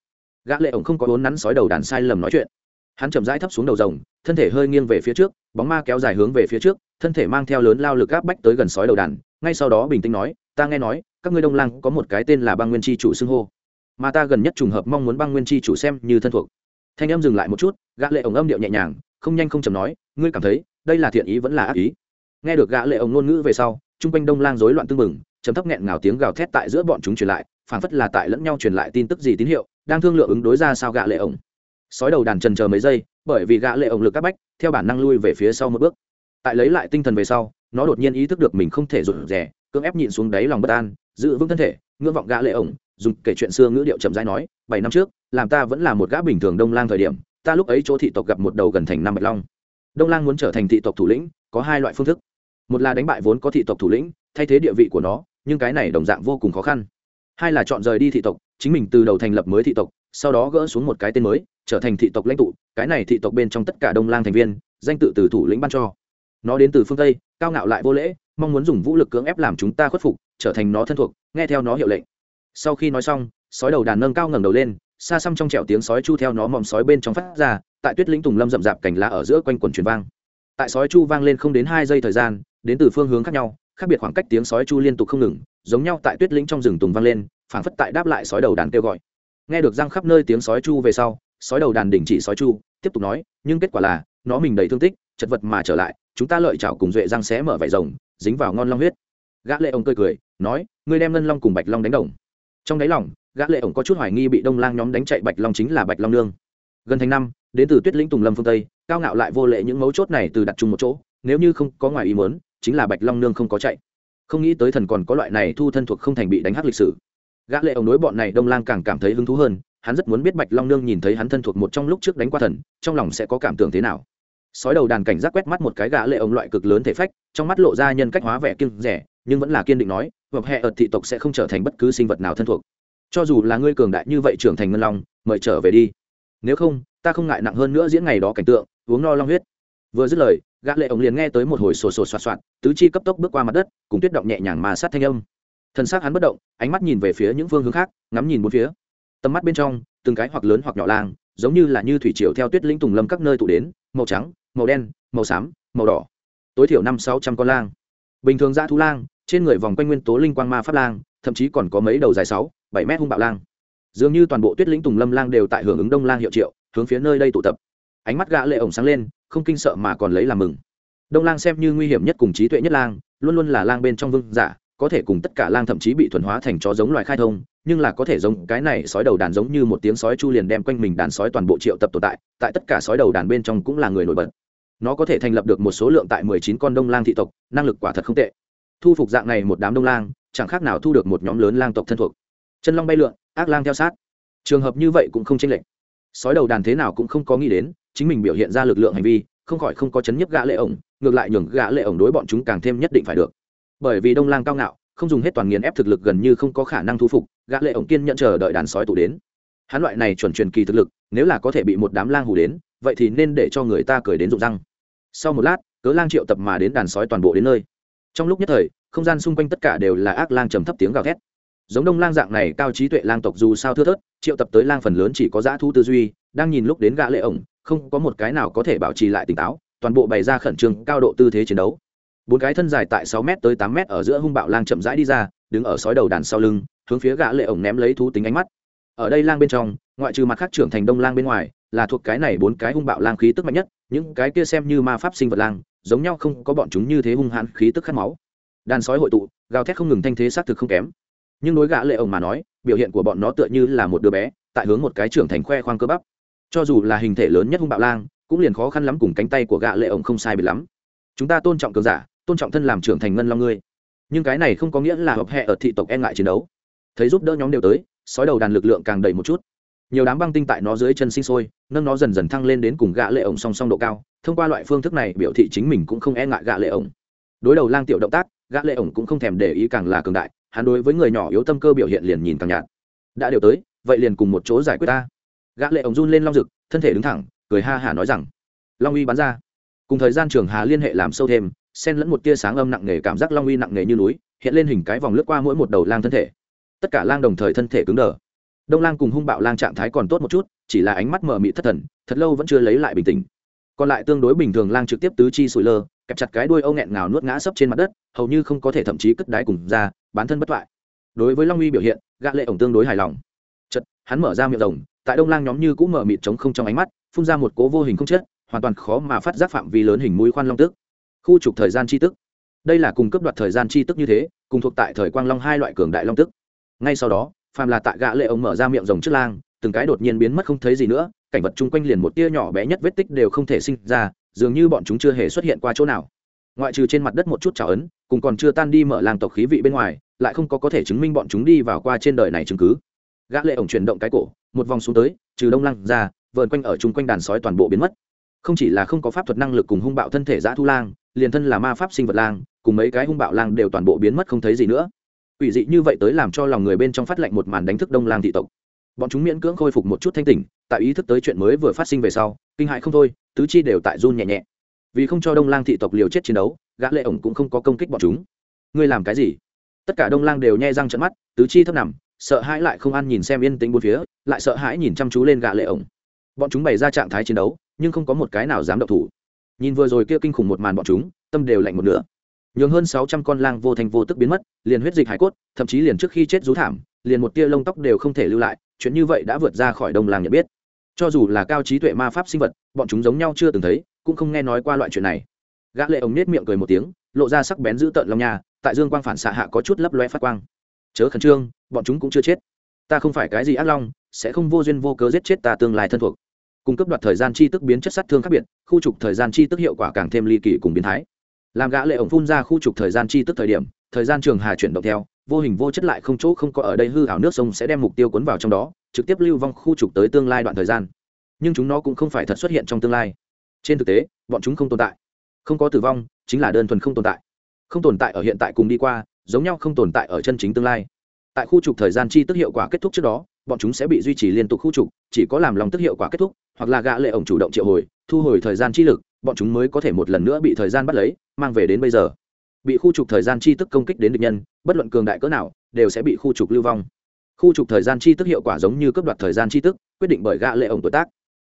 Gã lệ ổng không có vốn nắn sói đầu đàn sai lầm nói chuyện. Hắn chậm rãi thấp xuống đầu rồng, thân thể hơi nghiêng về phía trước, bóng ma kéo dài hướng về phía trước, thân thể mang theo lớn lao lực áp bách tới gần sói đầu đàn, ngay sau đó bình tĩnh nói, ta nghe nói, các ngươi đông lang có một cái tên là băng nguyên chi chủ xưng hô mà ta gần nhất trùng hợp mong muốn băng nguyên chi chủ xem như thân thuộc. Thanh em dừng lại một chút, gã lệ ổng âm điệu nhẹ nhàng, không nhanh không chậm nói, ngươi cảm thấy, đây là thiện ý vẫn là ác ý? Nghe được gã lệ ổng ngôn ngữ về sau trung quanh đông lang rối loạn tương mừng trầm thấp nghẹn ngào tiếng gào thét tại giữa bọn chúng truyền lại, phảng phất là tại lẫn nhau truyền lại tin tức gì tín hiệu, đang thương lượng ứng đối ra sao gã lệ ổng. Sói đầu đàn trần chờ mấy giây, bởi vì gã lệ ổng lực các bách, theo bản năng lui về phía sau một bước. Tại lấy lại tinh thần về sau, nó đột nhiên ý thức được mình không thể rụt rè, cưỡng ép nhịn xuống đáy lòng bất an, giữ vững thân thể, ngưỡng vọng gã lệ ổng dùng kể chuyện xưa ngữ điệu chậm rãi nói, bảy năm trước, làm ta vẫn là một gã bình thường đông lang thời điểm, ta lúc ấy chỗ thị tộc gặp một đầu gần thành năm bạch long. Đông lang muốn trở thành thị tộc thủ lĩnh, có hai loại phương thức. Một là đánh bại vốn có thị tộc thủ lĩnh, thay thế địa vị của nó, nhưng cái này đồng dạng vô cùng khó khăn. Hai là chọn rời đi thị tộc, chính mình từ đầu thành lập mới thị tộc, sau đó gỡ xuống một cái tên mới, trở thành thị tộc lãnh tụ, cái này thị tộc bên trong tất cả đông lang thành viên, danh tự từ thủ lĩnh ban cho. Nó đến từ phương tây, cao ngạo lại vô lễ, mong muốn dùng vũ lực cưỡng ép làm chúng ta khuất phục, trở thành nó thân thuộc, nghe theo nó hiệu lệnh sau khi nói xong, sói đầu đàn nâng cao ngẩng đầu lên, xa xăm trong trẻo tiếng sói chu theo nó mòm sói bên trong phát ra, tại tuyết lĩnh tùng lâm rậm rạp cành lá ở giữa quanh quần truyền vang. Tại sói chu vang lên không đến hai giây thời gian, đến từ phương hướng khác nhau, khác biệt khoảng cách tiếng sói chu liên tục không ngừng, giống nhau tại tuyết lĩnh trong rừng tùng vang lên, phảng phất tại đáp lại sói đầu đàn kêu gọi. Nghe được răng khắp nơi tiếng sói chu về sau, sói đầu đàn đình chỉ sói chu, tiếp tục nói, nhưng kết quả là, nó mình đầy thương tích, chật vật mà trở lại, chúng ta lợi chảo cùng duệ răng xé mở vải rồng, dính vào ngon long huyết. Gã lệ ông cười cười, nói, ngươi đem ngân long cùng bạch long đánh đồng trong đáy lòng, gã lệ ổng có chút hoài nghi bị đông lang nhóm đánh chạy bạch long chính là bạch long nương. Gần thành năm, đến từ tuyết lĩnh tùng lâm phương tây, cao ngạo lại vô lệ những mấu chốt này từ đặt chung một chỗ, nếu như không có ngoài ý muốn, chính là bạch long nương không có chạy. Không nghĩ tới thần còn có loại này thu thân thuộc không thành bị đánh hắc lịch sử. Gã lệ ổng đối bọn này đông lang càng cảm thấy hứng thú hơn, hắn rất muốn biết bạch long nương nhìn thấy hắn thân thuộc một trong lúc trước đánh qua thần, trong lòng sẽ có cảm tưởng thế nào. Sói đầu đàn cảnh giác quét mắt một cái gã lệ ổng loại cực lớn thể phách, trong mắt lộ ra nhân cách hóa vẻ kiêng rẻ, nhưng vẫn là kiên định nói hợp hệ ở thị tộc sẽ không trở thành bất cứ sinh vật nào thân thuộc. Cho dù là ngươi cường đại như vậy trưởng thành ngân long, mời trở về đi. Nếu không, ta không ngại nặng hơn nữa diễn ngày đó cảnh tượng, uống no long huyết. Vừa dứt lời, gã lệ ổng liền nghe tới một hồi sồ sồ soạt soạt, tứ chi cấp tốc bước qua mặt đất, cùng tuyết động nhẹ nhàng mà sát thanh âm. Thân xác hắn bất động, ánh mắt nhìn về phía những phương hướng khác, ngắm nhìn bốn phía. Tầm mắt bên trong, từng cái hoặc lớn hoặc nhỏ lang giống như là như thủy triều theo tuyết linh tùng lâm các nơi tụ đến, màu trắng, màu đen, màu xám, màu đỏ. Tối thiểu năm sáu trăm con lang. Bình thường dã thú lang trên người vòng quanh nguyên tố linh quang ma pháp lang, thậm chí còn có mấy đầu dài sáu, bảy mét hung bạo lang. Dường như toàn bộ tuyết lĩnh tùng lâm lang đều tại hưởng ứng đông lang hiệu triệu, hướng phía nơi đây tụ tập. Ánh mắt gã lệ ổng sáng lên, không kinh sợ mà còn lấy làm mừng. Đông lang xem như nguy hiểm nhất cùng trí tuệ nhất lang, luôn luôn là lang bên trong vương giả, có thể cùng tất cả lang thậm chí bị thuần hóa thành chó giống loài khai thông, nhưng là có thể giống cái này sói đầu đàn giống như một tiếng sói chu liền đem quanh mình đàn sói toàn bộ triệu tập tồn tại tại tất cả sói đầu đàn bên trong cũng là người nổi bật. Nó có thể thành lập được một số lượng tại mười chín con đông lang thị tộc, năng lực quả thật không tệ thu phục dạng này một đám đông lang, chẳng khác nào thu được một nhóm lớn lang tộc thân thuộc. Chân long bay lượn, ác lang theo sát. Trường hợp như vậy cũng không tranh lệch. Sói đầu đàn thế nào cũng không có nghĩ đến, chính mình biểu hiện ra lực lượng hành vi, không khỏi không có chấn nhấp gã lệ ổng, ngược lại nhường gã lệ ổng đối bọn chúng càng thêm nhất định phải được. Bởi vì đông lang cao ngạo, không dùng hết toàn nghiền ép thực lực gần như không có khả năng thu phục, gã lệ ổng kiên nhận chờ đợi đàn sói tụ đến. Hắn loại này chuẩn truyền kỳ thực lực, nếu là có thể bị một đám lang hù đến, vậy thì nên để cho người ta cười đến rụng răng. Sau một lát, cớ lang triệu tập mà đến đàn sói toàn bộ đến nơi trong lúc nhất thời, không gian xung quanh tất cả đều là ác lang trầm thấp tiếng gào thét. Giống đông lang dạng này, cao trí tuệ lang tộc dù sao thưa thớt, triệu tập tới lang phần lớn chỉ có dã thu tư duy, đang nhìn lúc đến gã lệ ổng, không có một cái nào có thể bảo trì lại tỉnh táo, toàn bộ bày ra khẩn trương, cao độ tư thế chiến đấu. Bốn cái thân dài tại sáu mét tới tám mét ở giữa hung bạo lang chậm rãi đi ra, đứng ở sói đầu đàn sau lưng, hướng phía gã lệ ổng ném lấy thú tính ánh mắt. Ở đây lang bên trong, ngoại trừ mặt khác trưởng thành đông lang bên ngoài, là thuộc cái này bốn cái hung bạo lang khí tức mạnh nhất, những cái kia xem như ma pháp sinh vật lang giống nhau không có bọn chúng như thế hung hãn khí tức khát máu. Đàn sói hội tụ, gào thét không ngừng thanh thế xác thực không kém. Nhưng đối gã lệ ổng mà nói, biểu hiện của bọn nó tựa như là một đứa bé, tại hướng một cái trưởng thành khoe khoang cơ bắp. Cho dù là hình thể lớn nhất hung bạo lang, cũng liền khó khăn lắm cùng cánh tay của gã lệ ổng không sai biệt lắm. Chúng ta tôn trọng cường giả, tôn trọng thân làm trưởng thành ngân long ngươi. Nhưng cái này không có nghĩa là hợp hệ ở thị tộc e ngại chiến đấu. Thấy giúp đỡ nhóm đều tới, sói đầu đàn lực lượng càng đầy một chút nhiều đám băng tinh tại nó dưới chân sinh sôi, nâng nó dần dần thăng lên đến cùng gã lệ ổng song song độ cao, thông qua loại phương thức này biểu thị chính mình cũng không e ngại gã lệ ổng. Đối đầu lang tiểu động tác, gã lệ ổng cũng không thèm để ý càng là cường đại, hắn đối với người nhỏ yếu tâm cơ biểu hiện liền nhìn càng nhạt. Đã đều tới, vậy liền cùng một chỗ giải quyết ta. Gã lệ ổng run lên long rực, thân thể đứng thẳng, cười ha hà nói rằng, long uy bắn ra. Cùng thời gian trường hà liên hệ làm sâu thêm, xen lẫn một tia sáng âm nặng nề cảm giác long uy nặng nề như núi, hiện lên hình cái vòng lướt qua mỗi một đầu lang thân thể. Tất cả lang đồng thời thân thể cứng đờ đông lang cùng hung bạo lang trạng thái còn tốt một chút, chỉ là ánh mắt mờ mị thất thần, thật lâu vẫn chưa lấy lại bình tĩnh. Còn lại tương đối bình thường lang trực tiếp tứ chi sủi lơ, kẹp chặt cái đuôi âu nghẹn ngào nuốt ngã sấp trên mặt đất, hầu như không có thể thậm chí cất đáy cùng ra, bán thân bất thoại đối với long uy biểu hiện, gã lệ ổng tương đối hài lòng. Chật hắn mở ra miệng rồng tại đông lang nhóm như cũng mở mịt trống không trong ánh mắt, phun ra một cố vô hình không chết, hoàn toàn khó mà phát giác phạm vi lớn hình mũi khoan long tức. Khu trục thời gian chi tức. Đây là cùng cấp đoạt thời gian chi tức như thế, cùng thuộc tại thời quang long hai loại cường đại long tức. Ngay sau đó phàm là tại gã lệ ông mở ra miệng rồng trước lang, từng cái đột nhiên biến mất không thấy gì nữa, cảnh vật chung quanh liền một tia nhỏ bé nhất vết tích đều không thể sinh ra, dường như bọn chúng chưa hề xuất hiện qua chỗ nào. Ngoại trừ trên mặt đất một chút trào ấn, cùng còn chưa tan đi mở làng tộc khí vị bên ngoài, lại không có có thể chứng minh bọn chúng đi vào qua trên đời này chứng cứ. Gã lệ ổng chuyển động cái cổ, một vòng xuống tới, trừ đông lăng ra, vờn quanh ở chung quanh đàn sói toàn bộ biến mất. Không chỉ là không có pháp thuật năng lực cùng hung bạo thân thể dã thu lang, liền thân là ma pháp sinh vật lang, cùng mấy cái hung bạo lang đều toàn bộ biến mất không thấy gì nữa quỷ dị như vậy tới làm cho lòng người bên trong phát lệnh một màn đánh thức đông lang thị tộc. Bọn chúng miễn cưỡng khôi phục một chút thanh tỉnh, tại ý thức tới chuyện mới vừa phát sinh về sau, kinh hại không thôi, tứ chi đều tại run nhẹ nhẹ. Vì không cho đông lang thị tộc liều chết chiến đấu, gã lệ ổng cũng không có công kích bọn chúng. Ngươi làm cái gì? Tất cả đông lang đều nhe răng trợn mắt, tứ chi thấp nằm, sợ hãi lại không ăn nhìn xem yên tĩnh bốn phía, lại sợ hãi nhìn chăm chú lên gã lệ ổng. Bọn chúng bày ra trạng thái chiến đấu, nhưng không có một cái nào dám động thủ. Nhìn vừa rồi kia kinh khủng một màn bọn chúng, tâm đều lạnh một nửa. Nhường hơn sáu trăm con lang vô thành vô tức biến mất liền huyết dịch hải cốt, thậm chí liền trước khi chết rú thảm, liền một tia lông tóc đều không thể lưu lại, chuyện như vậy đã vượt ra khỏi đồng làng nhận biết. Cho dù là cao trí tuệ ma pháp sinh vật, bọn chúng giống nhau chưa từng thấy, cũng không nghe nói qua loại chuyện này. Gã lệ ống nết miệng cười một tiếng, lộ ra sắc bén giữ tợn long nha, tại dương quang phản xạ hạ có chút lấp loe phát quang. Chớ khẩn trương, bọn chúng cũng chưa chết. Ta không phải cái gì ác long, sẽ không vô duyên vô cớ giết chết ta tương lai thân thuộc. Cung cấp đoạt thời gian chi tức biến chất sát thương khác biệt, khu trục thời gian chi tức hiệu quả càng thêm ly kỳ cùng biến thái làm gã lệ ổng phun ra khu trục thời gian chi tức thời điểm, thời gian trường hà chuyển động theo, vô hình vô chất lại không chỗ không có ở đây hư ảo nước sông sẽ đem mục tiêu cuốn vào trong đó, trực tiếp lưu vong khu trục tới tương lai đoạn thời gian. Nhưng chúng nó cũng không phải thật xuất hiện trong tương lai. Trên thực tế, bọn chúng không tồn tại. Không có tử vong, chính là đơn thuần không tồn tại. Không tồn tại ở hiện tại cùng đi qua, giống nhau không tồn tại ở chân chính tương lai. Tại khu trục thời gian chi tức hiệu quả kết thúc trước đó, bọn chúng sẽ bị duy trì liên tục khu trục, chỉ có làm lòng tức hiệu quả kết thúc, hoặc là gã lệ ổng chủ động triệu hồi thu hồi thời gian chi lực, bọn chúng mới có thể một lần nữa bị thời gian bắt lấy, mang về đến bây giờ. Bị khu trục thời gian chi tức công kích đến địch nhân, bất luận cường đại cỡ nào, đều sẽ bị khu trục lưu vong. Khu trục thời gian chi tức hiệu quả giống như cấp đoạt thời gian chi tức, quyết định bởi gã lệ ổng tuổi tác.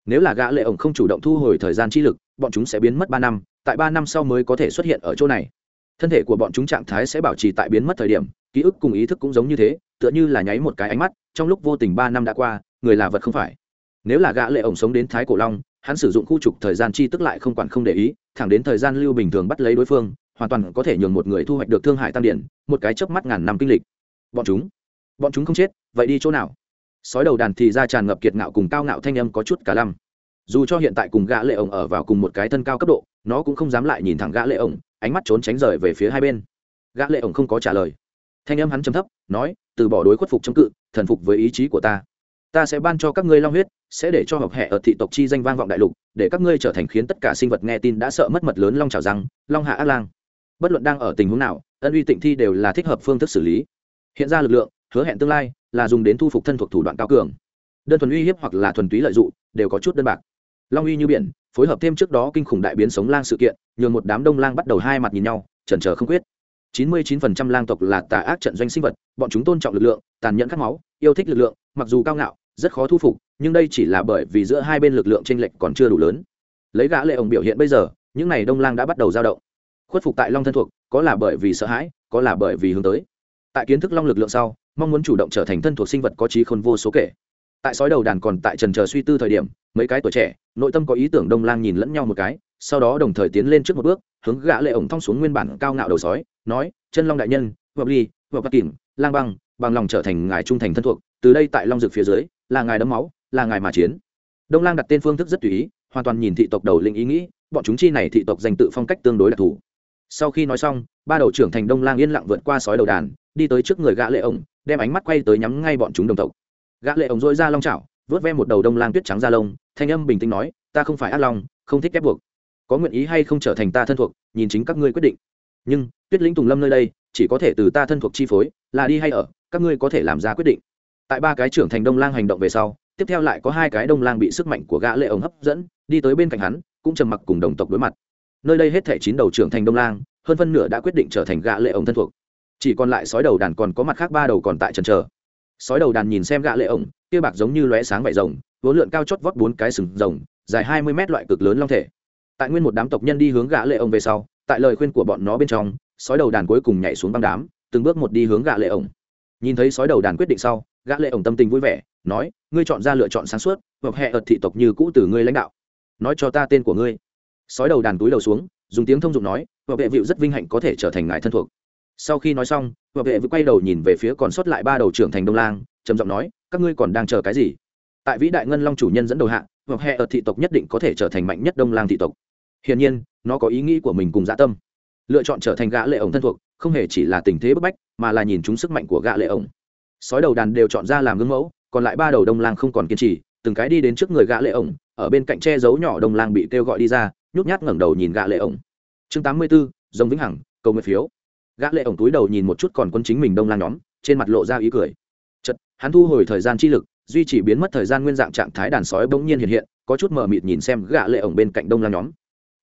Nếu là gã lệ ổng không chủ động thu hồi thời gian chi lực, bọn chúng sẽ biến mất ba năm, tại ba năm sau mới có thể xuất hiện ở chỗ này. Thân thể của bọn chúng trạng thái sẽ bảo trì tại biến mất thời điểm, ký ức cùng ý thức cũng giống như thế, tựa như là nháy một cái ánh mắt, trong lúc vô tình ba năm đã qua, người là vật không phải. Nếu là gã lệ ổng sống đến thái cổ long hắn sử dụng khu trục thời gian chi tức lại không quản không để ý, thẳng đến thời gian lưu bình thường bắt lấy đối phương, hoàn toàn có thể nhường một người thu hoạch được thương hại tăng điển, một cái chớp mắt ngàn năm kinh lịch. Bọn chúng? Bọn chúng không chết, vậy đi chỗ nào? Sói đầu đàn thì ra tràn ngập kiệt ngạo cùng cao ngạo thanh âm có chút cả lăm. Dù cho hiện tại cùng gã lệ ổng ở vào cùng một cái thân cao cấp độ, nó cũng không dám lại nhìn thẳng gã lệ ổng, ánh mắt trốn tránh rời về phía hai bên. Gã lệ ổng không có trả lời. Thanh âm hắn trầm thấp, nói, từ bỏ đối khuất phục chống cự, thần phục với ý chí của ta ta sẽ ban cho các ngươi long huyết, sẽ để cho học hệ ở thị tộc chi danh vang vọng đại lục, để các ngươi trở thành khiến tất cả sinh vật nghe tin đã sợ mất mật lớn long trào răng, long hạ ác lang. Bất luận đang ở tình huống nào, ân uy tịnh thi đều là thích hợp phương thức xử lý. Hiện ra lực lượng, hứa hẹn tương lai, là dùng đến thu phục thân thuộc thủ đoạn cao cường. Đơn thuần uy hiếp hoặc là thuần túy lợi dụng, đều có chút đơn bạc. Long uy như biển, phối hợp thêm trước đó kinh khủng đại biến sống lang sự kiện, nhường một đám đông lang bắt đầu hai mặt nhìn nhau, chần chờ không quyết. 99% lang tộc là tà ác trận doanh sinh vật, bọn chúng tôn trọng lực lượng, tàn nhẫn khát máu, yêu thích lực lượng, mặc dù cao ngạo rất khó thu phục, nhưng đây chỉ là bởi vì giữa hai bên lực lượng tranh lệch còn chưa đủ lớn. Lấy gã lệ ổng biểu hiện bây giờ, những này đông lang đã bắt đầu dao động. Khuất phục tại long thân thuộc, có là bởi vì sợ hãi, có là bởi vì hướng tới. Tại kiến thức long lực lượng sau, mong muốn chủ động trở thành thân thuộc sinh vật có trí khôn vô số kể. Tại sói đầu đàn còn tại trần chờ suy tư thời điểm, mấy cái tuổi trẻ, nội tâm có ý tưởng đông lang nhìn lẫn nhau một cái, sau đó đồng thời tiến lên trước một bước, hướng gã lệ ổng thong xuống nguyên bản cao ngạo đầu sói, nói, chân long đại nhân hợp ly hợp bạc kìm lang băng bằng lòng trở thành ngài trung thành thân thuộc, từ đây tại long dực phía dưới là ngài đấm máu, là ngài mà chiến. Đông lang đặt tên phương thức rất tùy ý, hoàn toàn nhìn thị tộc đầu linh ý nghĩ, bọn chúng chi này thị tộc danh tự phong cách tương đối đặc thù. Sau khi nói xong, ba đầu trưởng thành đông lang yên lặng vượt qua sói đầu đàn, đi tới trước người gã lệ ổng, đem ánh mắt quay tới nhắm ngay bọn chúng đồng tộc. Gã lệ ổng dội ra long chảo, vớt ve một đầu đông lang tuyết trắng da lông, thanh âm bình tĩnh nói, ta không phải ác long, không thích ép buộc. Có nguyện ý hay không trở thành ta thân thuộc, nhìn chính các ngươi quyết định. Nhưng, tuyết lĩnh tùng lâm nơi đây, chỉ có thể từ ta thân thuộc chi phối, là đi hay ở, các ngươi có thể làm ra quyết định tại ba cái trưởng thành đông lang hành động về sau, tiếp theo lại có hai cái đông lang bị sức mạnh của gã lệ ổng hấp dẫn, đi tới bên cạnh hắn, cũng trầm mặc cùng đồng tộc đối mặt. Nơi đây hết thể chín đầu trưởng thành đông lang, hơn phân nửa đã quyết định trở thành gã lệ ổng thân thuộc. Chỉ còn lại sói đầu đàn còn có mặt khác ba đầu còn tại trần chờ. Sói đầu đàn nhìn xem gã lệ ổng, kia bạc giống như lóe sáng vảy rồng vốn lượn cao chót vót bốn cái sừng rồng, dài hai mươi mét loại cực lớn long thể. Tại nguyên một đám tộc nhân đi hướng gã lệ ổng về sau, tại lời khuyên của bọn nó bên trong, sói đầu đàn cuối cùng nhảy xuống băng đám, từng bước một đi hướng gã lệ ổng. Nhìn thấy sói đầu đàn quyết định sau gã lệ ổng tâm tình vui vẻ, nói, ngươi chọn ra lựa chọn sáng suốt, hợp hệ ợt thị tộc như cũ từ ngươi lãnh đạo. Nói cho ta tên của ngươi. Sói đầu đàn túi đầu xuống, dùng tiếng thông dụng nói, hợp vệ vịu rất vinh hạnh có thể trở thành ngài thân thuộc. Sau khi nói xong, hợp vệ vịu quay đầu nhìn về phía còn sót lại ba đầu trưởng thành đông lang, trầm giọng nói, các ngươi còn đang chờ cái gì? Tại vĩ đại ngân long chủ nhân dẫn đầu hạ, hợp hệ ở thị tộc nhất định có thể trở thành mạnh nhất đông lang thị tộc. Hiển nhiên, nó có ý nghĩ của mình cùng dạ tâm. Lựa chọn trở thành gã lệ ổng thân thuộc, không hề chỉ là tình thế bức bách, mà là nhìn chúng sức mạnh của gã lệ ổng sói đầu đàn đều chọn ra làm gương mẫu còn lại ba đầu đông lang không còn kiên trì từng cái đi đến trước người gã lệ ổng ở bên cạnh che giấu nhỏ đông lang bị kêu gọi đi ra nhút nhát ngẩng đầu nhìn gã lệ ổng. Chương 84, rồng vĩnh hằng cầu nguyện phiếu. Gã lệ ổng túi đầu nhìn một chút còn quân chính mình đông lang nhóm trên mặt lộ ra ý cười. Chật hắn thu hồi thời gian chi lực duy trì biến mất thời gian nguyên dạng trạng thái đàn sói bỗng nhiên hiện hiện có chút mờ mịt nhìn xem gã lệ ổng bên cạnh đông lang nhóm.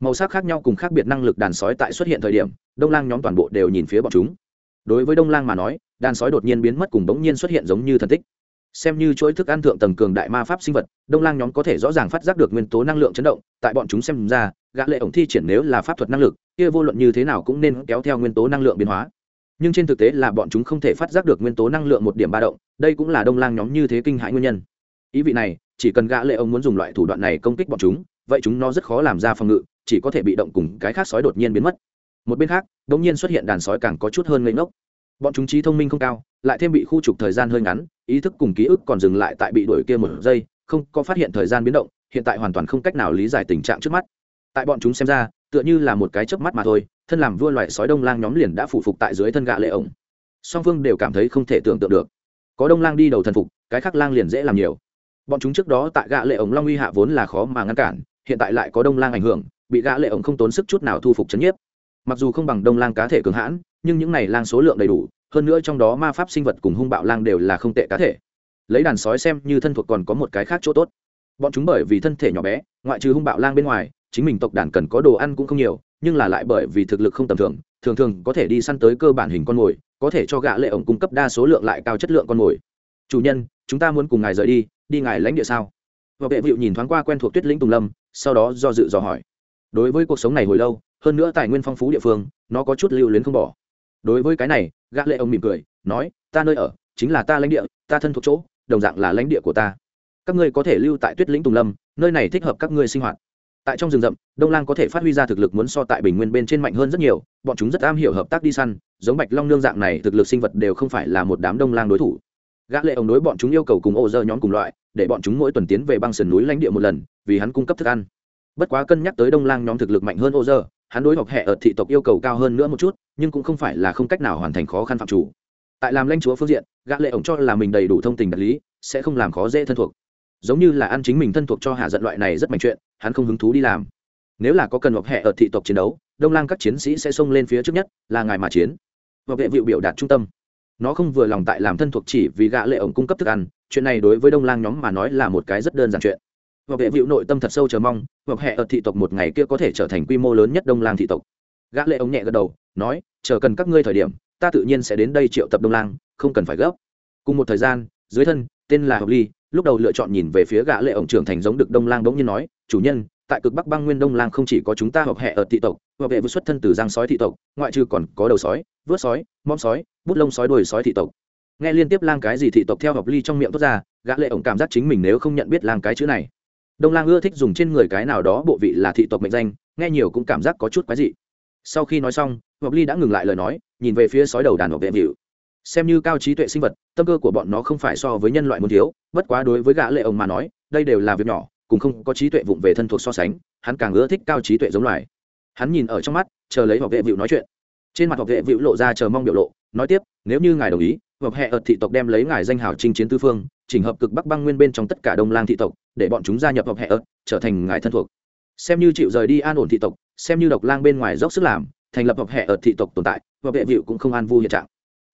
Màu sắc khác nhau cùng khác biệt năng lực đàn sói tại xuất hiện thời điểm đông lang nhóm toàn bộ đều nhìn phía bọn chúng. Đối với đông lang mà nói đàn sói đột nhiên biến mất cùng bỗng nhiên xuất hiện giống như thần tích. Xem như chuỗi thức ăn thượng tầng cường đại ma pháp sinh vật, đông lang nhóm có thể rõ ràng phát giác được nguyên tố năng lượng chấn động, tại bọn chúng xem ra, gã lệ ổng thi triển nếu là pháp thuật năng lực, kia vô luận như thế nào cũng nên kéo theo nguyên tố năng lượng biến hóa. Nhưng trên thực tế là bọn chúng không thể phát giác được nguyên tố năng lượng một điểm ba động, đây cũng là đông lang nhóm như thế kinh hãi nguyên nhân. Ý vị này, chỉ cần gã lệ ổng muốn dùng loại thủ đoạn này công kích bọn chúng, vậy chúng nó rất khó làm ra phòng ngự, chỉ có thể bị động cùng cái khác sói đột nhiên biến mất. Một bên khác đ nhiên xuất hiện đàn sói càng có chút hơn ngây ngốc bọn chúng trí thông minh không cao, lại thêm bị khu trục thời gian hơi ngắn, ý thức cùng ký ức còn dừng lại tại bị đuổi kia một giây, không có phát hiện thời gian biến động, hiện tại hoàn toàn không cách nào lý giải tình trạng trước mắt. Tại bọn chúng xem ra, tựa như là một cái chớp mắt mà thôi, thân làm vua loại sói đông lang nhóm liền đã phụ phục tại dưới thân gạ lệ ổng. Song phương đều cảm thấy không thể tưởng tượng được. Có đông lang đi đầu thần phục, cái khác lang liền dễ làm nhiều. Bọn chúng trước đó tại gạ lệ ổng long uy hạ vốn là khó mà ngăn cản, hiện tại lại có đông lang ảnh hưởng, bị gã lệ ổng không tốn sức chút nào thu phục chấn nhiếp mặc dù không bằng đông lang cá thể cường hãn, nhưng những này lang số lượng đầy đủ, hơn nữa trong đó ma pháp sinh vật cùng hung bạo lang đều là không tệ cá thể. Lấy đàn sói xem như thân thuộc còn có một cái khác chỗ tốt. Bọn chúng bởi vì thân thể nhỏ bé, ngoại trừ hung bạo lang bên ngoài, chính mình tộc đàn cần có đồ ăn cũng không nhiều, nhưng là lại bởi vì thực lực không tầm thường thường thường có thể đi săn tới cơ bản hình con mồi, có thể cho gã lệ ổng cung cấp đa số lượng lại cao chất lượng con mồi. Chủ nhân, chúng ta muốn cùng ngài rời đi đi ngài lãnh địa sao? Và vệ vịu nhìn thoáng qua quen thuộc tuyết lĩnh tùng lâm, sau đó do dự dò hỏi. Đối với cuộc sống này hồi lâu hơn nữa tài nguyên phong phú địa phương, nó có chút lưu luyến không bỏ. Đối với cái này, gã lệ ông mỉm cười, nói, ta nơi ở chính là ta lãnh địa, ta thân thuộc chỗ, đồng dạng là lãnh địa của ta. Các ngươi có thể lưu tại tuyết lĩnh tùng lâm, nơi này thích hợp các ngươi sinh hoạt. Tại trong rừng rậm, đông lang có thể phát huy ra thực lực muốn so tại bình nguyên bên trên mạnh hơn rất nhiều, bọn chúng rất am hiểu hợp tác đi săn, giống bạch long nương dạng này thực lực sinh vật đều không phải là một đám đông lang đối thủ. Gã lệ ông đối bọn chúng yêu cầu cùng ô dơ nhóm cùng loại, để bọn chúng mỗi tuần tiến về băng sườn núi lãnh địa một lần, vì hắn cung cấp thức ăn. Bất quá cân nhắc tới đông lang nhóm thực lực mạnh hơn ô dơ hắn đối học hệ ở thị tộc yêu cầu cao hơn nữa một chút, nhưng cũng không phải là không cách nào hoàn thành khó khăn phạm chủ. Tại làm lãnh chúa phương diện, gã lệ ổng cho là mình đầy đủ thông tình đạt lý, sẽ không làm khó dễ thân thuộc. Giống như là ăn chính mình thân thuộc cho hạ giận loại này rất mạnh chuyện, hắn không hứng thú đi làm. Nếu là có cần học hệ ở thị tộc chiến đấu, đông lang các chiến sĩ sẽ xông lên phía trước nhất, là ngài mà chiến. Và vệ vịu biểu đạt trung tâm. Nó không vừa lòng tại làm thân thuộc chỉ vì gã lệ ổng cung cấp thức ăn, chuyện này đối với đông lang nhóm mà nói là một cái rất đơn giản chuyện và vệ vịu nội tâm thật sâu chờ mong, hoặc hệ ở thị tộc một ngày kia có thể trở thành quy mô lớn nhất đông lang thị tộc. Gã lệ ống nhẹ gật đầu, nói, chờ cần các ngươi thời điểm, ta tự nhiên sẽ đến đây triệu tập đông lang, không cần phải gấp. Cùng một thời gian, dưới thân, tên là hợp ly, lúc đầu lựa chọn nhìn về phía gã lệ ổng trưởng thành giống được đông lang bỗng nhiên nói, chủ nhân, tại cực bắc băng nguyên đông lang không chỉ có chúng ta hợp hệ ở thị tộc và vệ vượt xuất thân từ giang sói thị tộc, ngoại trừ còn có đầu sói, vớt sói, mõm sói, bút lông sói, đuôi sói thị tộc. Nghe liên tiếp lang cái gì thị tộc theo hợp ly trong miệng thoát ra, gã lệ ổng cảm giác chính mình nếu không nhận biết lang cái chữ này đông lang ưa thích dùng trên người cái nào đó bộ vị là thị tộc mệnh danh, nghe nhiều cũng cảm giác có chút quái dị. Sau khi nói xong, ngọc ly đã ngừng lại lời nói, nhìn về phía sói đầu đàn ngọc vệ vịu xem như cao trí tuệ sinh vật, tâm cơ của bọn nó không phải so với nhân loại muốn thiếu, bất quá đối với gã lệ ông mà nói, đây đều là việc nhỏ, cùng không có trí tuệ vụng về thân thuộc so sánh, hắn càng ưa thích cao trí tuệ giống loài. Hắn nhìn ở trong mắt, chờ lấy ngọc vệ Vũ nói chuyện. Trên mặt ngọc vệ Vũ lộ ra chờ mong biểu lộ, nói tiếp, nếu như ngài đồng ý, ngọc hệ ợt thị tộc đem lấy ngài danh hào chinh chiến tư phương chỉnh hợp cực bắc băng nguyên bên trong tất cả đông lang thị tộc, để bọn chúng gia nhập hợp hệ ớt, trở thành ngài thân thuộc. Xem như chịu rời đi an ổn thị tộc, xem như độc lang bên ngoài dốc sức làm, thành lập hợp hệ ớt thị tộc tồn tại, và vệ vịu cũng không an vui hiện trạng.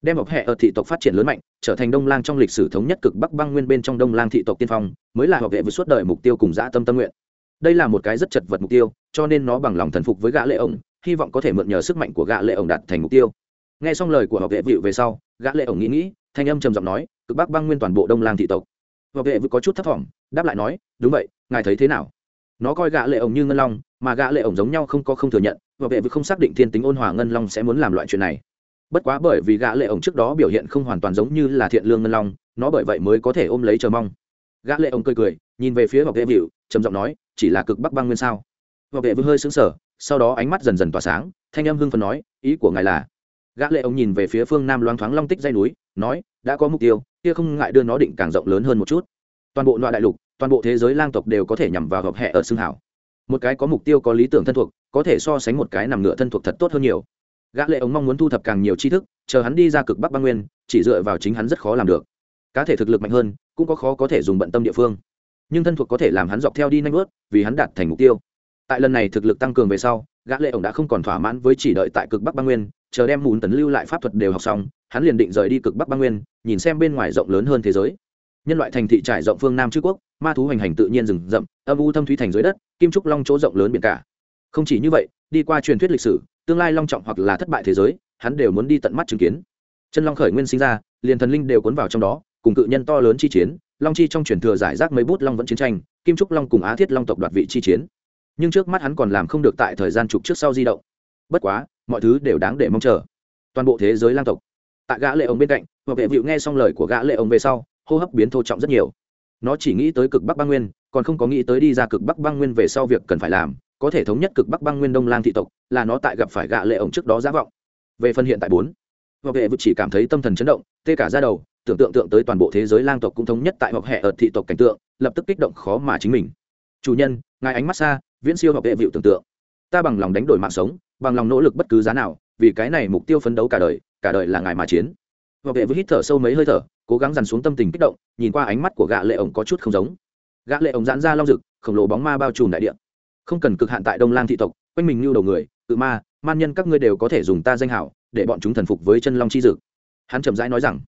Đem hợp hệ ớt thị tộc phát triển lớn mạnh, trở thành đông lang trong lịch sử thống nhất cực bắc băng nguyên bên trong đông lang thị tộc tiên phong, mới là học vệ vượt suốt đời mục tiêu cùng dã tâm tâm nguyện. Đây là một cái rất chật vật mục tiêu, cho nên nó bằng lòng thần phục với gã lệ ổng, hy vọng có thể mượn nhờ sức mạnh của gã lệ ổng đạt thành mục tiêu. Nghe xong lời của học vệ vịu về sau, gã lệ ổng nghĩ nghĩ, thanh âm trầm giọng nói cực bắc băng nguyên toàn bộ đông lang thị tộc. Và vệ vừa có chút thấp thỏm, đáp lại nói, đúng vậy, ngài thấy thế nào? Nó coi gã lệ ổng như ngân long, mà gã lệ ổng giống nhau không có không thừa nhận, và vệ vừa không xác định thiên tính ôn hòa ngân long sẽ muốn làm loại chuyện này. Bất quá bởi vì gã lệ ổng trước đó biểu hiện không hoàn toàn giống như là thiện lương ngân long, nó bởi vậy mới có thể ôm lấy chờ mong. Gã lệ ổng cười cười, nhìn về phía và vệ vịu trầm giọng nói, chỉ là cực bắc băng nguyên sao? Và vệ vừa hơi sững sờ, sau đó ánh mắt dần dần tỏa sáng, thanh âm hưng phấn nói, ý của ngài là gã lệ ổng nhìn về phía phương nam loáng thoáng long tích dây núi, nói, đã có mục tiêu kia không ngại đưa nó định càng rộng lớn hơn một chút. Toàn bộ loại đại lục, toàn bộ thế giới lang tộc đều có thể nhằm vào hợp hệ ở xương hảo. Một cái có mục tiêu có lý tưởng thân thuộc, có thể so sánh một cái nằm ngựa thân thuộc thật tốt hơn nhiều. Gã lệ ống mong muốn thu thập càng nhiều tri thức, chờ hắn đi ra cực bắc băng nguyên, chỉ dựa vào chính hắn rất khó làm được. Cá thể thực lực mạnh hơn, cũng có khó có thể dùng bận tâm địa phương. Nhưng thân thuộc có thể làm hắn dọc theo đi nhanh bước, vì hắn đạt thành mục tiêu. Tại lần này thực lực tăng cường về sau, gã lệ ổng đã không còn thỏa mãn với chỉ đợi tại cực bắc băng nguyên, chờ đem mùn tấn lưu lại pháp thuật đều học xong hắn liền định rời đi cực bắc băng nguyên, nhìn xem bên ngoài rộng lớn hơn thế giới. Nhân loại thành thị trải rộng phương nam chư quốc, ma thú hoành hành tự nhiên rừng rậm, âm u thâm thúy thành dưới đất, kim trúc long chỗ rộng lớn biển cả. Không chỉ như vậy, đi qua truyền thuyết lịch sử, tương lai long trọng hoặc là thất bại thế giới, hắn đều muốn đi tận mắt chứng kiến. Chân long khởi nguyên sinh ra, liền thần linh đều cuốn vào trong đó, cùng cự nhân to lớn chi chiến, long chi trong truyền thừa giải rác mấy bút long vẫn chiến tranh, kim trúc long cùng á thiết long tộc đoạt vị chi chiến. Nhưng trước mắt hắn còn làm không được tại thời gian trục trước sau di động. Bất quá, mọi thứ đều đáng để mong chờ. Toàn bộ thế giới lang tộc tại gã lệ ông bên cạnh và vệ vịu nghe xong lời của gã lệ ông về sau, hô hấp biến thô trọng rất nhiều. Nó chỉ nghĩ tới cực bắc băng nguyên, còn không có nghĩ tới đi ra cực bắc băng nguyên về sau việc cần phải làm. Có thể thống nhất cực bắc băng nguyên đông lang thị tộc, là nó tại gặp phải gã lệ ông trước đó giả vọng. Về phần hiện tại bốn và vệ vịu chỉ cảm thấy tâm thần chấn động, tê cả da đầu, tưởng tượng tượng tới toàn bộ thế giới lang tộc cũng thống nhất tại hoặc hệ ở thị tộc cảnh tượng, lập tức kích động khó mà chính mình. Chủ nhân, ngài ánh mắt xa, viễn siêu hoặc vệ vịu tưởng tượng. Ta bằng lòng đánh đổi mạng sống, bằng lòng nỗ lực bất cứ giá nào, vì cái này mục tiêu phấn đấu cả đời cả đời là ngài mà chiến. Hoặc vệ vừa hít thở sâu mấy hơi thở, cố gắng dằn xuống tâm tình kích động, nhìn qua ánh mắt của gã lệ ổng có chút không giống. Gã lệ ổng giãn ra long rực, khổng lồ bóng ma bao trùm đại địa. Không cần cực hạn tại đông lang thị tộc, quanh mình lưu đầu người tự ma, man nhân các ngươi đều có thể dùng ta danh hảo, để bọn chúng thần phục với chân long chi dực. Hắn chậm rãi nói rằng,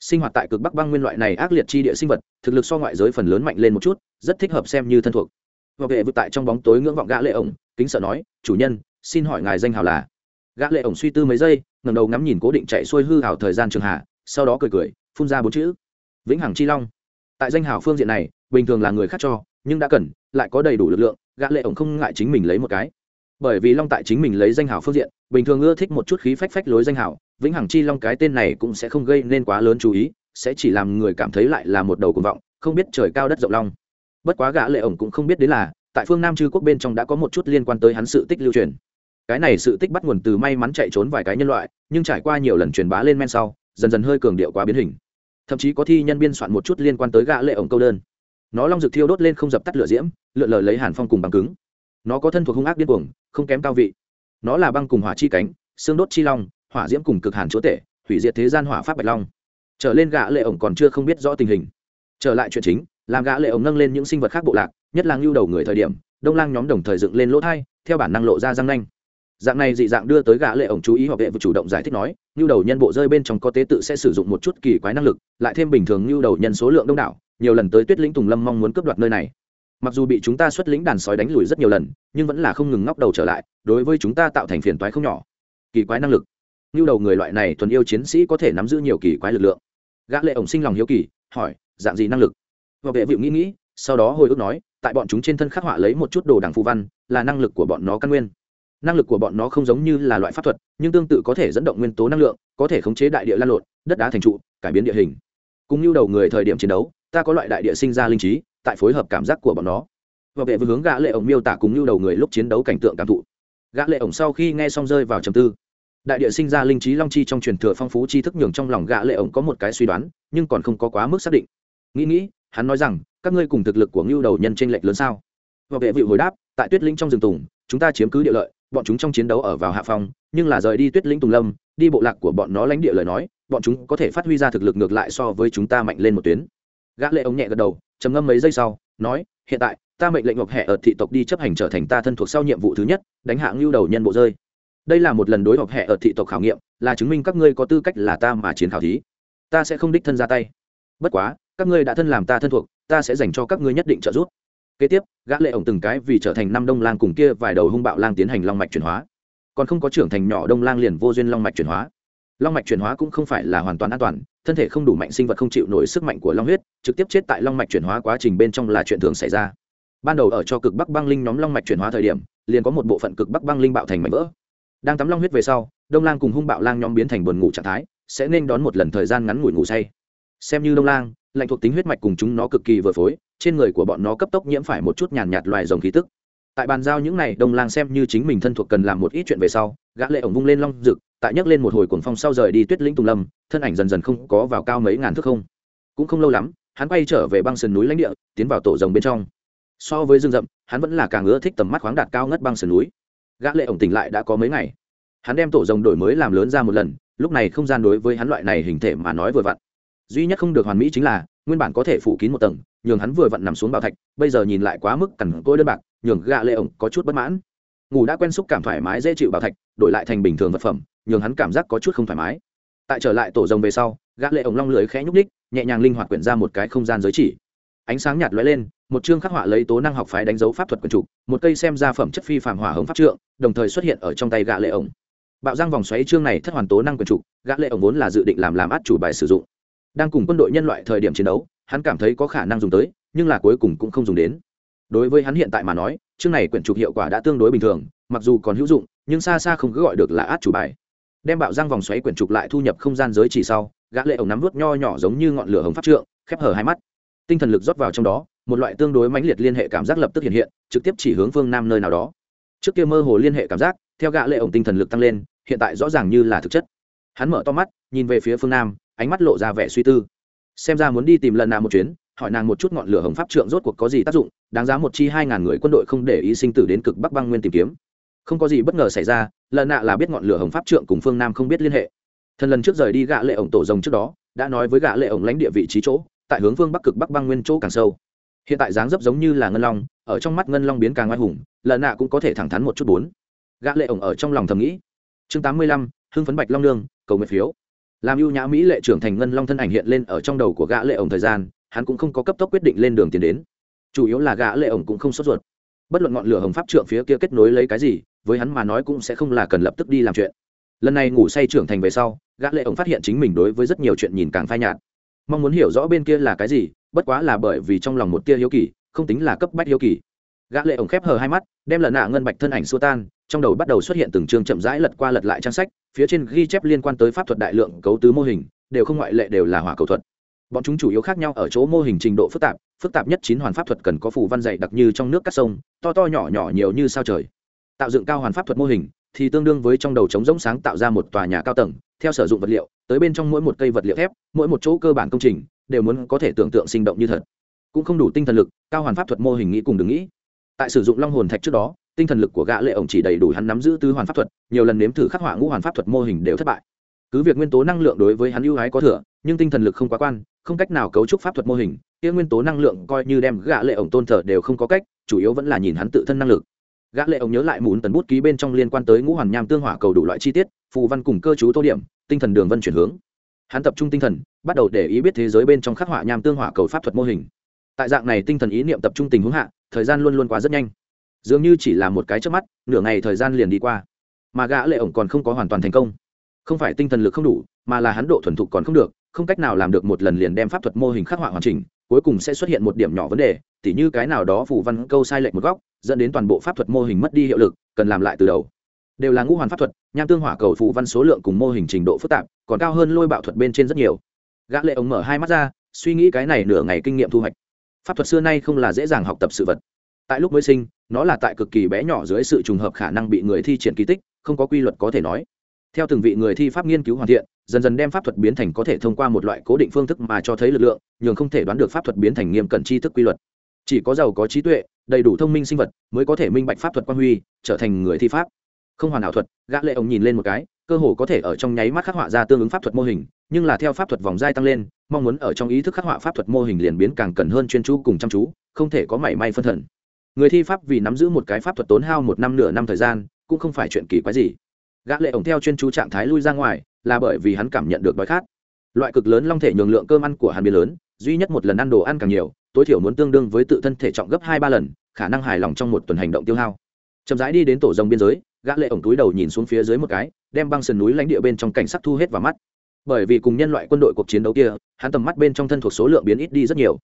sinh hoạt tại cực bắc băng nguyên loại này ác liệt chi địa sinh vật, thực lực so ngoại giới phần lớn mạnh lên một chút, rất thích hợp xem như thân thuộc. Và vệ vượt tại trong bóng tối ngưỡng vọng gã lệ ổng, kính sợ nói, chủ nhân, xin hỏi ngài danh hào là? Gã lệ ổng suy tư mấy giây ngẩng đầu ngắm nhìn cố định chạy xuôi hư hào thời gian trường hạ, sau đó cười cười, phun ra bốn chữ. Vĩnh hằng chi long. Tại danh hào phương diện này, bình thường là người khác cho, nhưng đã cần, lại có đầy đủ lực lượng, gã lệ ổng không ngại chính mình lấy một cái. Bởi vì long tại chính mình lấy danh hào phương diện, bình thường ưa thích một chút khí phách phách lối danh hào, vĩnh hằng chi long cái tên này cũng sẽ không gây nên quá lớn chú ý, sẽ chỉ làm người cảm thấy lại là một đầu cuồng vọng, không biết trời cao đất rộng long. Bất quá gã lệ ổng cũng không biết đến là, tại phương nam chư quốc bên trong đã có một chút liên quan tới hắn sự tích lưu truyền cái này sự tích bắt nguồn từ may mắn chạy trốn vài cái nhân loại, nhưng trải qua nhiều lần truyền bá lên men sau, dần dần hơi cường điệu quá biến hình. Thậm chí có thi nhân biên soạn một chút liên quan tới gã lệ ổng câu đơn. Nó long rực thiêu đốt lên không dập tắt lửa diễm, lượn lờ lấy hàn phong cùng băng cứng. Nó có thân thuộc hung ác điên cuồng, không kém cao vị. Nó là băng cùng hỏa chi cánh, xương đốt chi long, hỏa diễm cùng cực hàn chúa tể, hủy diệt thế gian hỏa pháp bạch long. Trở lên gã lệ ổng còn chưa không biết rõ tình hình. Trở lại chuyện chính, làm gã lệ ổng nâng lên những sinh vật khác bộ lạc, nhất là lưu đầu người thời điểm, đông lang nhóm đồng thời dựng lên lỗ thay theo bản năng lộ ra răng nanh dạng này dị dạng đưa tới gã lệ ổng chú ý hoặc vệ vụ chủ động giải thích nói lưu đầu nhân bộ rơi bên trong có tế tự sẽ sử dụng một chút kỳ quái năng lực, lại thêm bình thường lưu đầu nhân số lượng đông đảo, nhiều lần tới tuyết lĩnh tùng lâm mong muốn cướp đoạt nơi này. Mặc dù bị chúng ta xuất lĩnh đàn sói đánh lùi rất nhiều lần, nhưng vẫn là không ngừng ngóc đầu trở lại, đối với chúng ta tạo thành phiền toái không nhỏ. Kỳ quái năng lực. Lưu đầu người loại này thuần yêu chiến sĩ có thể nắm giữ nhiều kỳ quái lực lượng. Gã lệ ổng sinh lòng hiếu kỳ, hỏi, dạng gì năng lực? Hoặc vệ vịu nghĩ nghĩ, sau đó hồi ức nói, tại bọn chúng trên thân khắc họa lấy một chút đồ đằng phù văn, là năng lực của bọn nó căn nguyên năng lực của bọn nó không giống như là loại pháp thuật, nhưng tương tự có thể dẫn động nguyên tố năng lượng, có thể khống chế đại địa lan lộn, đất đá thành trụ, cải biến địa hình. Cùng lưu đầu người thời điểm chiến đấu, ta có loại đại địa sinh ra linh trí, tại phối hợp cảm giác của bọn nó. Và vệ vừa hướng gã lệ ổng miêu tả cùng lưu đầu người lúc chiến đấu cảnh tượng cảm thụ. Gã lệ ổng sau khi nghe xong rơi vào trầm tư. Đại địa sinh ra linh trí long chi trong truyền thừa phong phú tri thức nhường trong lòng gã lệ ổng có một cái suy đoán, nhưng còn không có quá mức xác định. Nghĩ nghĩ, hắn nói rằng, các ngươi cùng thực lực của ngưu đầu nhân trên lệch lớn sao? Và vệ vịu hồi đáp, tại tuyết linh trong rừng tùng, chúng ta chiếm cứ địa lợi bọn chúng trong chiến đấu ở vào hạ phòng nhưng là rời đi tuyết linh tùng lâm, đi bộ lạc của bọn nó lãnh địa lời nói, bọn chúng có thể phát huy ra thực lực ngược lại so với chúng ta mạnh lên một tuyến. Gã lệ ống nhẹ gật đầu, trầm ngâm mấy giây sau, nói, hiện tại, ta mệnh lệnh ngọc hệ ở thị tộc đi chấp hành trở thành ta thân thuộc sau nhiệm vụ thứ nhất, đánh hạ lưu đầu nhân bộ rơi. Đây là một lần đối ngọc hệ ở thị tộc khảo nghiệm, là chứng minh các ngươi có tư cách là ta mà chiến khảo thí. Ta sẽ không đích thân ra tay. Bất quá, các ngươi đã thân làm ta thân thuộc, ta sẽ dành cho các ngươi nhất định trợ giúp kế tiếp, gã lệ ổng từng cái vì trở thành năm đông lang cùng kia vài đầu hung bạo lang tiến hành long mạch chuyển hóa. Còn không có trưởng thành nhỏ đông lang liền vô duyên long mạch chuyển hóa. Long mạch chuyển hóa cũng không phải là hoàn toàn an toàn, thân thể không đủ mạnh sinh vật không chịu nổi sức mạnh của long huyết, trực tiếp chết tại long mạch chuyển hóa quá trình bên trong là chuyện thường xảy ra. Ban đầu ở cho cực bắc băng linh nhóm long mạch chuyển hóa thời điểm, liền có một bộ phận cực bắc băng linh bạo thành mảnh vỡ. Đang tắm long huyết về sau, đông lang cùng hung bạo lang nhóm biến thành buồn ngủ trạng thái, sẽ nên đón một lần thời gian ngắn ngủi ngủ say. Xem như đông lang lạnh thuộc tính huyết mạch cùng chúng nó cực kỳ vừa phối, trên người của bọn nó cấp tốc nhiễm phải một chút nhàn nhạt loài rồng khí tức. Tại bàn giao những này, đông lang xem như chính mình thân thuộc cần làm một ít chuyện về sau, gã lệ ổng vung lên long rực, tại nhấc lên một hồi cuồng phong sau rời đi tuyết lĩnh tùng lâm, thân ảnh dần dần không có vào cao mấy ngàn thước không. Cũng không lâu lắm, hắn quay trở về băng sườn núi lãnh địa, tiến vào tổ rồng bên trong. So với rừng rậm, hắn vẫn là càng ưa thích tầm mắt khoáng đạt cao ngất băng sườn núi. Gã lệ ổng tỉnh lại đã có mấy ngày. Hắn đem tổ rồng đổi mới làm lớn ra một lần, lúc này không gian đối với hắn loại này hình thể mà nói vừa vặn duy nhất không được hoàn mỹ chính là, nguyên bản có thể phủ kín một tầng, nhường hắn vừa vặn nằm xuống bảo thạch, bây giờ nhìn lại quá mức cằn côi đơn bạc, nhường gạ lệ ổng có chút bất mãn. Ngủ đã quen xúc cảm thoải mái dễ chịu bảo thạch, đổi lại thành bình thường vật phẩm, nhường hắn cảm giác có chút không thoải mái. Tại trở lại tổ rồng về sau, gã lệ ổng long lưới khẽ nhúc đích nhẹ nhàng linh hoạt quyển ra một cái không gian giới chỉ. Ánh sáng nhạt lóe lên, một chương khắc họa lấy tố năng học phái đánh dấu pháp thuật quần trục, một cây xem ra phẩm chất phi phàm hỏa hống pháp trượng, đồng thời xuất hiện ở trong tay gã lệ ổng. Bạo răng vòng xoáy chương này thất hoàn tố năng quần trục, gã lệ ổng vốn là dự định làm làm át chủ bài sử dụng đang cùng quân đội nhân loại thời điểm chiến đấu, hắn cảm thấy có khả năng dùng tới, nhưng là cuối cùng cũng không dùng đến. Đối với hắn hiện tại mà nói chương này quyển trục hiệu quả đã tương đối bình thường, mặc dù còn hữu dụng, nhưng xa xa không cứ gọi được là át chủ bài. Đem bạo răng vòng xoáy quyển trục lại thu nhập không gian giới chỉ sau, gã lệ ổng nắm vút nho nhỏ giống như ngọn lửa hồng pháp trượng, khép hở hai mắt. Tinh thần lực rót vào trong đó, một loại tương đối mãnh liệt liên hệ cảm giác lập tức hiện hiện, trực tiếp chỉ hướng phương nam nơi nào đó. Trước kia mơ hồ liên hệ cảm giác, theo gã lệ ổng tinh thần lực tăng lên, hiện tại rõ ràng như là thực chất. Hắn mở to mắt, nhìn về phía phương nam ánh mắt lộ ra vẻ suy tư. Xem ra muốn đi tìm lần nào một chuyến, hỏi nàng một chút ngọn lửa hồng pháp trượng rốt cuộc có gì tác dụng, đáng giá một chi hai ngàn người quân đội không để ý sinh tử đến cực bắc băng nguyên tìm kiếm. Không có gì bất ngờ xảy ra, lần nạ là biết ngọn lửa hồng pháp trượng cùng phương nam không biết liên hệ. Thần lần trước rời đi gã lệ ổng tổ rồng trước đó, đã nói với gã lệ ổng lãnh địa vị trí chỗ, tại hướng phương bắc cực bắc băng nguyên chỗ càng sâu. Hiện tại dáng dấp giống như là ngân long, ở trong mắt ngân long biến càng oai hùng, lần nạ cũng có thể thẳng thắn một chút bốn. Gã lệ ổng ở trong lòng thầm nghĩ. Chương tám mươi lăm, hưng phấn bạch long nương, cầu nguyện phiếu làm ưu nhã mỹ lệ trưởng thành ngân long thân ảnh hiện lên ở trong đầu của gã lệ ổng thời gian, hắn cũng không có cấp tốc quyết định lên đường tiến đến. Chủ yếu là gã lệ ổng cũng không sốt ruột. Bất luận ngọn lửa hồng pháp trượng phía kia kết nối lấy cái gì, với hắn mà nói cũng sẽ không là cần lập tức đi làm chuyện. Lần này ngủ say trưởng thành về sau, gã lệ ổng phát hiện chính mình đối với rất nhiều chuyện nhìn càng phai nhạt. Mong muốn hiểu rõ bên kia là cái gì, bất quá là bởi vì trong lòng một tia hiếu kỳ, không tính là cấp bách hiếu kỳ. Gã lệ ổng khép hờ hai mắt, đem lần nạ ngân bạch thân ảnh xua tan, trong đầu bắt đầu xuất hiện từng chương chậm rãi lật qua lật lại trang sách phía trên ghi chép liên quan tới pháp thuật đại lượng cấu tứ mô hình, đều không ngoại lệ đều là hỏa cầu thuật. Bọn chúng chủ yếu khác nhau ở chỗ mô hình trình độ phức tạp phức tạp nhất chín hoàn pháp thuật cần có phủ văn dày đặc như trong nước các sông, to to nhỏ nhỏ nhiều như sao trời. Tạo dựng cao hoàn pháp thuật mô hình thì tương đương với trong đầu trống rỗng sáng tạo ra một tòa nhà cao tầng, theo sử dụng vật liệu, tới bên trong mỗi một cây vật liệu thép, mỗi một chỗ cơ bản công trình đều muốn có thể tưởng tượng sinh động như thật. Cũng không đủ tinh thần lực, cao hoàn pháp thuật mô hình nghĩ cùng đừng nghĩ. Tại sử dụng long hồn thạch trước đó tinh thần lực của gã lệ ổng chỉ đầy đủ hắn nắm giữ tứ hoàn pháp thuật, nhiều lần nếm thử khắc họa ngũ hoàn pháp thuật mô hình đều thất bại. Cứ việc nguyên tố năng lượng đối với hắn ưu ái có thừa, nhưng tinh thần lực không quá quan, không cách nào cấu trúc pháp thuật mô hình, kia nguyên tố năng lượng coi như đem gã lệ ổng tôn thờ đều không có cách, chủ yếu vẫn là nhìn hắn tự thân năng lực. Gã lệ ổng nhớ lại muốn tần bút ký bên trong liên quan tới ngũ hoàn nham tương hỏa cầu đủ loại chi tiết, phù văn cùng cơ chú tô điểm, tinh thần đường vân chuyển hướng. Hắn tập trung tinh thần, bắt đầu để ý biết thế giới bên trong khắc họa nham tương hỏa cầu pháp thuật mô hình. Tại dạng này tinh thần ý niệm tập trung tình huống hạ, thời gian luôn luôn qua rất nhanh dường như chỉ là một cái trước mắt, nửa ngày thời gian liền đi qua. Mà gã lệ ổng còn không có hoàn toàn thành công. Không phải tinh thần lực không đủ, mà là hắn độ thuần thục còn không được, không cách nào làm được một lần liền đem pháp thuật mô hình khắc họa hoàn chỉnh, cuối cùng sẽ xuất hiện một điểm nhỏ vấn đề, tỉ như cái nào đó phù văn câu sai lệch một góc, dẫn đến toàn bộ pháp thuật mô hình mất đi hiệu lực, cần làm lại từ đầu. Đều là ngũ hoàn pháp thuật, nham tương hỏa cầu phù văn số lượng cùng mô hình trình độ phức tạp, còn cao hơn lôi bạo thuật bên trên rất nhiều. Gã lệ ống mở hai mắt ra, suy nghĩ cái này nửa ngày kinh nghiệm thu hoạch. Pháp thuật xưa nay không là dễ dàng học tập sự vật tại lúc mới sinh, nó là tại cực kỳ bé nhỏ dưới sự trùng hợp khả năng bị người thi triển kỳ tích, không có quy luật có thể nói. Theo từng vị người thi pháp nghiên cứu hoàn thiện, dần dần đem pháp thuật biến thành có thể thông qua một loại cố định phương thức mà cho thấy lực lượng, nhường không thể đoán được pháp thuật biến thành nghiêm cẩn tri thức quy luật. Chỉ có giàu có trí tuệ, đầy đủ thông minh sinh vật mới có thể minh bạch pháp thuật quan huy, trở thành người thi pháp. Không hoàn ảo thuật, gã lệ ông nhìn lên một cái, cơ hồ có thể ở trong nháy mắt khắc họa ra tương ứng pháp thuật mô hình, nhưng là theo pháp thuật vòng dai tăng lên, mong muốn ở trong ý thức khắc họa pháp thuật mô hình liền biến càng cần hơn chuyên chú cùng chăm chú, không thể có mảy may phân thần người thi pháp vì nắm giữ một cái pháp thuật tốn hao một năm nửa năm thời gian, cũng không phải chuyện kỳ quái gì. Gã lệ ổng theo chuyên chú trạng thái lui ra ngoài, là bởi vì hắn cảm nhận được đói khát. Loại cực lớn long thể nhường lượng cơm ăn của hắn biến lớn, duy nhất một lần ăn đồ ăn càng nhiều, tối thiểu muốn tương đương với tự thân thể trọng gấp hai ba lần, khả năng hài lòng trong một tuần hành động tiêu hao. Chậm rãi đi đến tổ rồng biên giới, gã lệ ổng túi đầu nhìn xuống phía dưới một cái, đem băng sườn núi lãnh địa bên trong cảnh sắc thu hết vào mắt. Bởi vì cùng nhân loại quân đội cuộc chiến đấu kia, hắn tầm mắt bên trong thân thuộc số lượng biến ít đi rất nhiều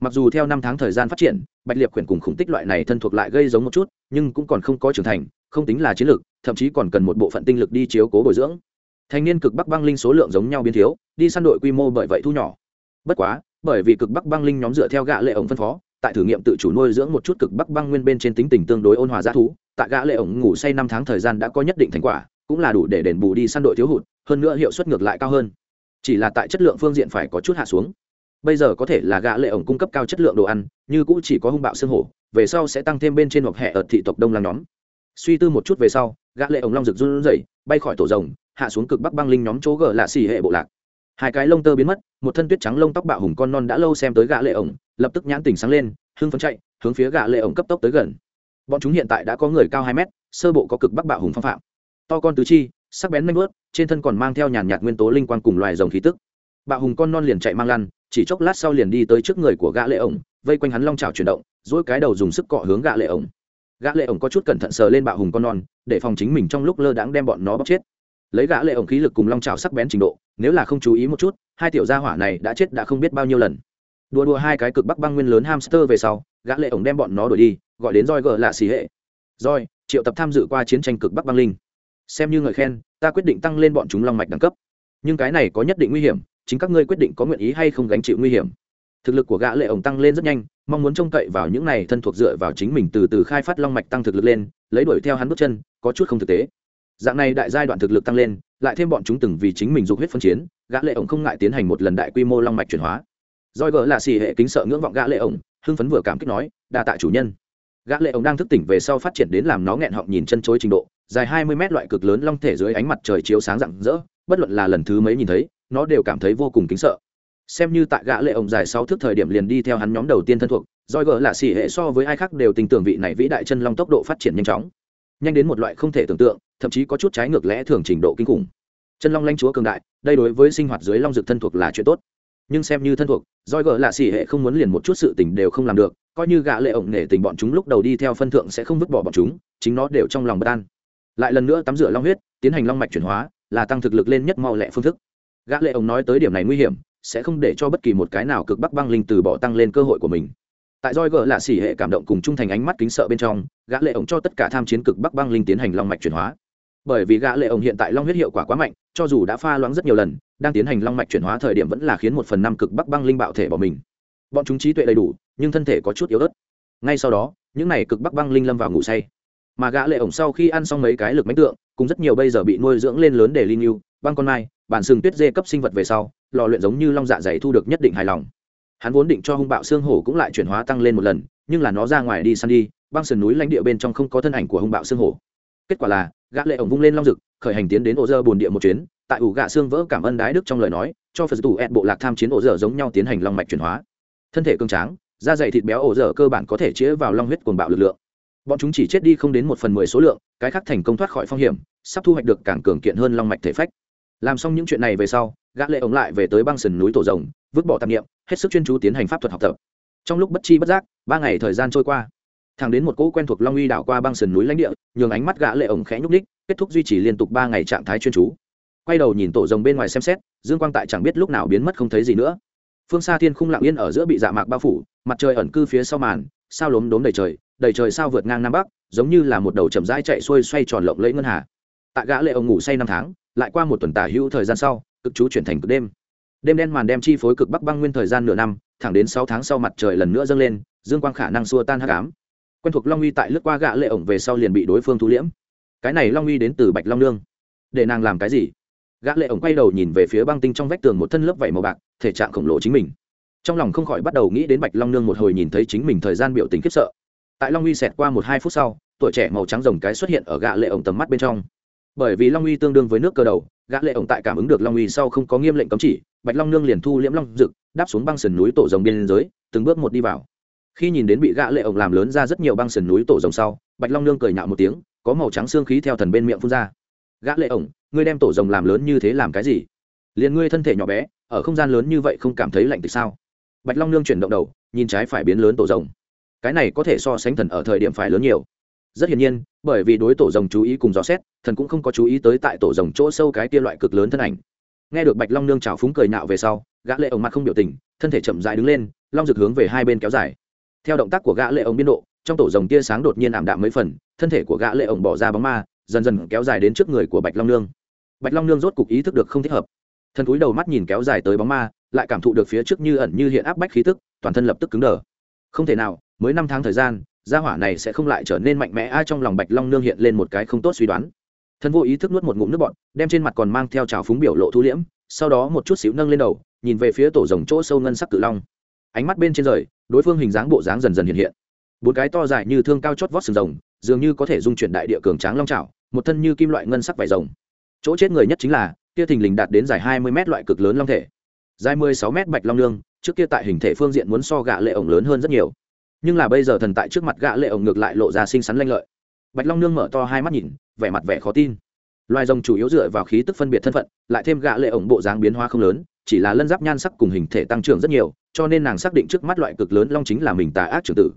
mặc dù theo năm tháng thời gian phát triển, bạch liệp quyển cùng khủng tích loại này thân thuộc lại gây giống một chút, nhưng cũng còn không có trưởng thành, không tính là chiến lược, thậm chí còn cần một bộ phận tinh lực đi chiếu cố bồi dưỡng. Thành niên cực bắc băng linh số lượng giống nhau biến thiếu, đi săn đội quy mô bởi vậy thu nhỏ. Bất quá, bởi vì cực bắc băng linh nhóm dựa theo gã lệ ổng phân phó, tại thử nghiệm tự chủ nuôi dưỡng một chút cực bắc băng nguyên bên trên tính tình tương đối ôn hòa g thú, tại gã lệ ổng ngủ say năm tháng thời gian đã có nhất định thành quả, cũng là đủ để đền bù đi săn đội thiếu hụt, hơn nữa hiệu suất ngược lại cao hơn. Chỉ là tại chất lượng phương diện phải có chút hạ xuống bây giờ có thể là gã lệ ổng cung cấp cao chất lượng đồ ăn, như cũng chỉ có hung bạo xương hổ, về sau sẽ tăng thêm bên trên hoặc hệ ở thị tộc đông lang nhóm. Suy tư một chút về sau, gã lệ ổng long rực run rẩy, bay khỏi tổ rồng, hạ xuống cực bắc băng linh nhóm chỗ gờ lạ xì hệ bộ lạc. Hai cái lông tơ biến mất, một thân tuyết trắng lông tóc bạo hùng con non đã lâu xem tới gã lệ ổng, lập tức nhãn tỉnh sáng lên, hưng phấn chạy, hướng phía gã lệ ổng cấp tốc tới gần. Bọn chúng hiện tại đã có người cao hai mét, sơ bộ có cực bắc bạo hùng phong phạm. To con tứ chi, sắc bén manh vớt trên thân còn mang theo nhàn nhạt nguyên tố linh quang cùng loài rồng khí tức. Bạo hùng con non liền chạy mang lăn chỉ chốc lát sau liền đi tới trước người của gã lệ ổng, vây quanh hắn long trào chuyển động dỗi cái đầu dùng sức cọ hướng gã lệ ổng. Gã lệ ổng có chút cẩn thận sờ lên bạo hùng con non, để phòng chính mình trong lúc lơ đãng đem bọn nó bóc chết. Lấy gã lệ ổng khí lực cùng long trào sắc bén trình độ, nếu là không chú ý một chút, hai tiểu gia hỏa này đã chết đã không biết bao nhiêu lần. Đùa đùa hai cái cực bắc băng nguyên lớn hamster về sau, gã lệ ổng đem bọn nó đuổi đi, gọi đến roi gờ lạ xì hệ. Roi triệu tập tham dự qua chiến tranh cực bắc băng linh. Xem như người khen, ta quyết định tăng lên bọn chúng long mạch đẳng cấp. Nhưng cái này có nhất định nguy hiểm chính các ngươi quyết định có nguyện ý hay không gánh chịu nguy hiểm. Thực lực của gã lệ ổng tăng lên rất nhanh, mong muốn trông cậy vào những này thân thuộc dựa vào chính mình từ từ khai phát long mạch tăng thực lực lên, lấy đuổi theo hắn bước chân, có chút không thực tế. Dạng này đại giai đoạn thực lực tăng lên, lại thêm bọn chúng từng vì chính mình dục huyết phân chiến, gã lệ ổng không ngại tiến hành một lần đại quy mô long mạch chuyển hóa. Roi gỡ là xì hệ kính sợ ngưỡng vọng gã lệ ổng, hưng phấn vừa cảm kích nói, đa tạ chủ nhân. Gã lệ ổng đang thức tỉnh về sau phát triển đến làm nó nghẹn họng nhìn chân chối trình độ, dài 20 mét loại cực lớn long thể dưới ánh mặt trời chiếu sáng rạng rỡ, bất luận là lần thứ mấy nhìn thấy nó đều cảm thấy vô cùng kính sợ. Xem như tại gã lệ ổng dài sáu thước thời điểm liền đi theo hắn nhóm đầu tiên thân thuộc, roi gờ là xỉ hệ so với ai khác đều tình tưởng vị này vĩ đại chân long tốc độ phát triển nhanh chóng. Nhanh đến một loại không thể tưởng tượng, thậm chí có chút trái ngược lẽ thường trình độ kinh khủng. Chân long lanh chúa cường đại, đây đối với sinh hoạt dưới long dực thân thuộc là chuyện tốt. Nhưng xem như thân thuộc, roi gờ là xỉ hệ không muốn liền một chút sự tình đều không làm được, coi như gã lệ ổng nể tình bọn chúng lúc đầu đi theo phân thượng sẽ không vứt bỏ bọn chúng, chính nó đều trong lòng bất an. Lại lần nữa tắm rửa long huyết, tiến hành long mạch chuyển hóa, là tăng thực lực lên nhất mau lẹ phương thức gã lệ ổng nói tới điểm này nguy hiểm, sẽ không để cho bất kỳ một cái nào cực bắc băng linh từ bỏ tăng lên cơ hội của mình. Tại roi gờ là xỉ hệ cảm động cùng trung thành ánh mắt kính sợ bên trong, gã lệ ổng cho tất cả tham chiến cực bắc băng linh tiến hành long mạch chuyển hóa. Bởi vì gã lệ ổng hiện tại long huyết hiệu quả quá mạnh, cho dù đã pha loãng rất nhiều lần, đang tiến hành long mạch chuyển hóa thời điểm vẫn là khiến một phần năm cực bắc băng linh bạo thể bỏ mình. Bọn chúng trí tuệ đầy đủ, nhưng thân thể có chút yếu ớt. Ngay sau đó, những này cực bắc băng linh lâm vào ngủ say. Mà gã lệ ổng sau khi ăn xong mấy cái lực mánh tượng, cùng rất nhiều bây giờ bị nuôi dưỡng lên lớn để linh yêu băng con mai bản sừng tuyết dê cấp sinh vật về sau, lò luyện giống như long dạ dày thu được nhất định hài lòng. Hắn vốn định cho hung bạo xương hổ cũng lại chuyển hóa tăng lên một lần, nhưng là nó ra ngoài đi săn đi, băng sườn núi lãnh địa bên trong không có thân ảnh của hung bạo xương hổ. Kết quả là, gã lệ ổng vung lên long rực khởi hành tiến đến ổ dơ bồn địa một chuyến, tại ủ gạ xương vỡ cảm ơn đái đức trong lời nói, cho phật tù ed bộ lạc tham chiến ổ dơ giống nhau tiến hành long mạch chuyển hóa. Thân thể cương tráng, da dày thịt béo ổ dơ cơ bản có thể chĩa vào long huyết cuồng bạo lực lượng. Bọn chúng chỉ chết đi không đến một phần mười số lượng, cái khác thành công thoát khỏi phong hiểm, sắp thu hoạch được càng cường kiện hơn long mạch thể phách làm xong những chuyện này về sau, gã lệ ống lại về tới băng sườn núi tổ rồng, vứt bỏ tạp nghiệm hết sức chuyên chú tiến hành pháp thuật học tập. Trong lúc bất chi bất giác, ba ngày thời gian trôi qua. Thẳng đến một cỗ quen thuộc long uy đảo qua băng sườn núi lãnh địa, nhường ánh mắt gã lệ ổng khẽ nhúc ních kết thúc duy trì liên tục ba ngày trạng thái chuyên chú. Quay đầu nhìn tổ rồng bên ngoài xem xét, dương quang tại chẳng biết lúc nào biến mất không thấy gì nữa. Phương xa thiên khung lặng yên ở giữa bị dạ mạc bao phủ, mặt trời ẩn cư phía sau màn, sao lốm đốm đầy trời đầy trời sao vượt ngang nam bắc, giống như là một đầu chậm rãi chạy xuôi xoay tròn lộng lẫy ngân hà. Tại gã lệ ổng ngủ say năm tháng lại qua một tuần tả hữu thời gian sau, cực chú chuyển thành cực đêm. Đêm đen màn đem chi phối cực bắc băng nguyên thời gian nửa năm, thẳng đến sáu tháng sau mặt trời lần nữa dâng lên, dương quang khả năng xua tan hắc ám. Quen thuộc long uy tại lướt qua gã lệ ổng về sau liền bị đối phương thu liễm. Cái này long uy đến từ bạch long nương. Để nàng làm cái gì? Gã lệ ổng quay đầu nhìn về phía băng tinh trong vách tường một thân lớp vảy màu bạc, thể trạng khổng lồ chính mình. Trong lòng không khỏi bắt đầu nghĩ đến bạch long nương một hồi nhìn thấy chính mình thời gian biểu tình khiếp sợ. Tại long uy xẹt qua một hai phút sau, tuổi trẻ màu trắng rồng cái xuất hiện ở gã lệ ổng tầm mắt bên trong bởi vì long uy tương đương với nước cơ đầu, gã lệ ổng tại cảm ứng được long uy sau không có nghiêm lệnh cấm chỉ, bạch long nương liền thu liễm long dực, đáp xuống băng sườn núi tổ rồng biên giới, từng bước một đi vào. Khi nhìn đến bị gã lệ ổng làm lớn ra rất nhiều băng sườn núi tổ rồng sau, bạch long nương cười nhạo một tiếng, có màu trắng xương khí theo thần bên miệng phun ra. Gã lệ ổng, ngươi đem tổ rồng làm lớn như thế làm cái gì? Liền ngươi thân thể nhỏ bé, ở không gian lớn như vậy không cảm thấy lạnh thì sao? Bạch long nương chuyển động đầu, nhìn trái phải biến lớn tổ rồng. Cái này có thể so sánh thần ở thời điểm phải lớn nhiều rất hiển nhiên, bởi vì đối tổ rồng chú ý cùng dò xét, thần cũng không có chú ý tới tại tổ rồng chỗ sâu cái kia loại cực lớn thân ảnh. Nghe được bạch long nương trào phúng cười nạo về sau, gã lệ ổng mặt không biểu tình, thân thể chậm rãi đứng lên, long rực hướng về hai bên kéo dài. Theo động tác của gã lệ ổng biên độ, trong tổ rồng tia sáng đột nhiên ảm đạm mấy phần, thân thể của gã lệ ổng bỏ ra bóng ma, dần dần kéo dài đến trước người của bạch long nương. Bạch long nương rốt cục ý thức được không thích hợp. Thân cúi đầu mắt nhìn kéo dài tới bóng ma, lại cảm thụ được phía trước như ẩn như hiện áp bách khí tức, toàn thân lập tức cứng đờ. Không thể nào, mới năm tháng thời gian gia hỏa này sẽ không lại trở nên mạnh mẽ. Ai trong lòng bạch long nương hiện lên một cái không tốt suy đoán. Thân vô ý thức nuốt một ngụm nước bọn đem trên mặt còn mang theo trào phúng biểu lộ thu liễm, sau đó một chút xíu nâng lên đầu, nhìn về phía tổ rồng chỗ sâu ngân sắc cự long. Ánh mắt bên trên rời, đối phương hình dáng bộ dáng dần dần hiện hiện. Bốn cái to dài như thương cao chót vót sừng rồng, dường như có thể dung chuyển đại địa cường tráng long trào một thân như kim loại ngân sắc vải rồng. Chỗ chết người nhất chính là, kia thình lình đạt đến dài hai mươi mét loại cực lớn long thể. Dài mười sáu mét bạch long nương, trước kia tại hình thể phương diện muốn so gạ lệ ổng lớn hơn rất nhiều nhưng là bây giờ thần tại trước mặt gạ lệ ổng ngược lại lộ ra xinh xắn lanh lợi. Bạch long nương mở to hai mắt nhìn, vẻ mặt vẻ khó tin. Loài rồng chủ yếu dựa vào khí tức phân biệt thân phận, lại thêm gạ lệ ổng bộ dáng biến hóa không lớn, chỉ là lân giáp nhan sắc cùng hình thể tăng trưởng rất nhiều, cho nên nàng xác định trước mắt loại cực lớn long chính là mình tà ác trưởng tử.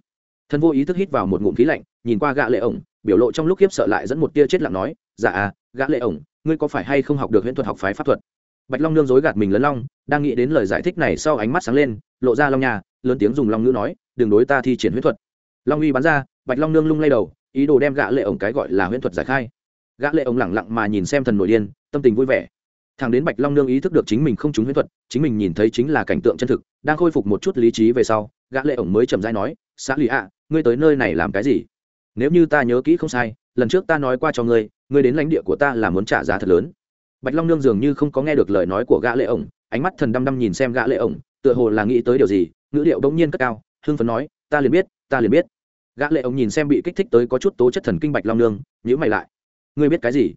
Thần vô ý thức hít vào một ngụm khí lạnh, nhìn qua gạ lệ ổng, biểu lộ trong lúc khiếp sợ lại dẫn một tia chết lặng nói dạ à gã lệ ổng, ngươi có phải hay không học được huyễn thuật học phái pháp thuật? Bạch long nương dối gạt mình lớn long, đang nghĩ đến lời giải thích này sau ánh mắt sáng lên, lộ ra long nhà lớn tiếng dùng long ngữ nói đừng đối ta thi triển huyễn thuật. Long uy bắn ra, bạch long nương lung lay đầu, ý đồ đem gã lệ ổng cái gọi là huyễn thuật giải khai. Gã lệ ổng lẳng lặng mà nhìn xem thần nội điên, tâm tình vui vẻ. Thằng đến bạch long nương ý thức được chính mình không trúng huyễn thuật, chính mình nhìn thấy chính là cảnh tượng chân thực, đang khôi phục một chút lý trí về sau, gã lệ ổng mới chậm rãi nói, xã lì ạ, ngươi tới nơi này làm cái gì? Nếu như ta nhớ kỹ không sai, lần trước ta nói qua cho ngươi ngươi đến lãnh địa của ta là muốn trả giá thật lớn. Bạch long nương dường như không có nghe được lời nói của gã lệ ổng, ánh mắt thần đăm đăm nhìn xem gã lệ ổng, tựa hồ là nghĩ tới điều gì, ngữ điệu bỗng nhiên cất cao hưng phấn nói, ta liền biết, ta liền biết. Gã lệ ông nhìn xem bị kích thích tới có chút tố chất thần kinh bạch long nương, nhíu mày lại. Ngươi biết cái gì?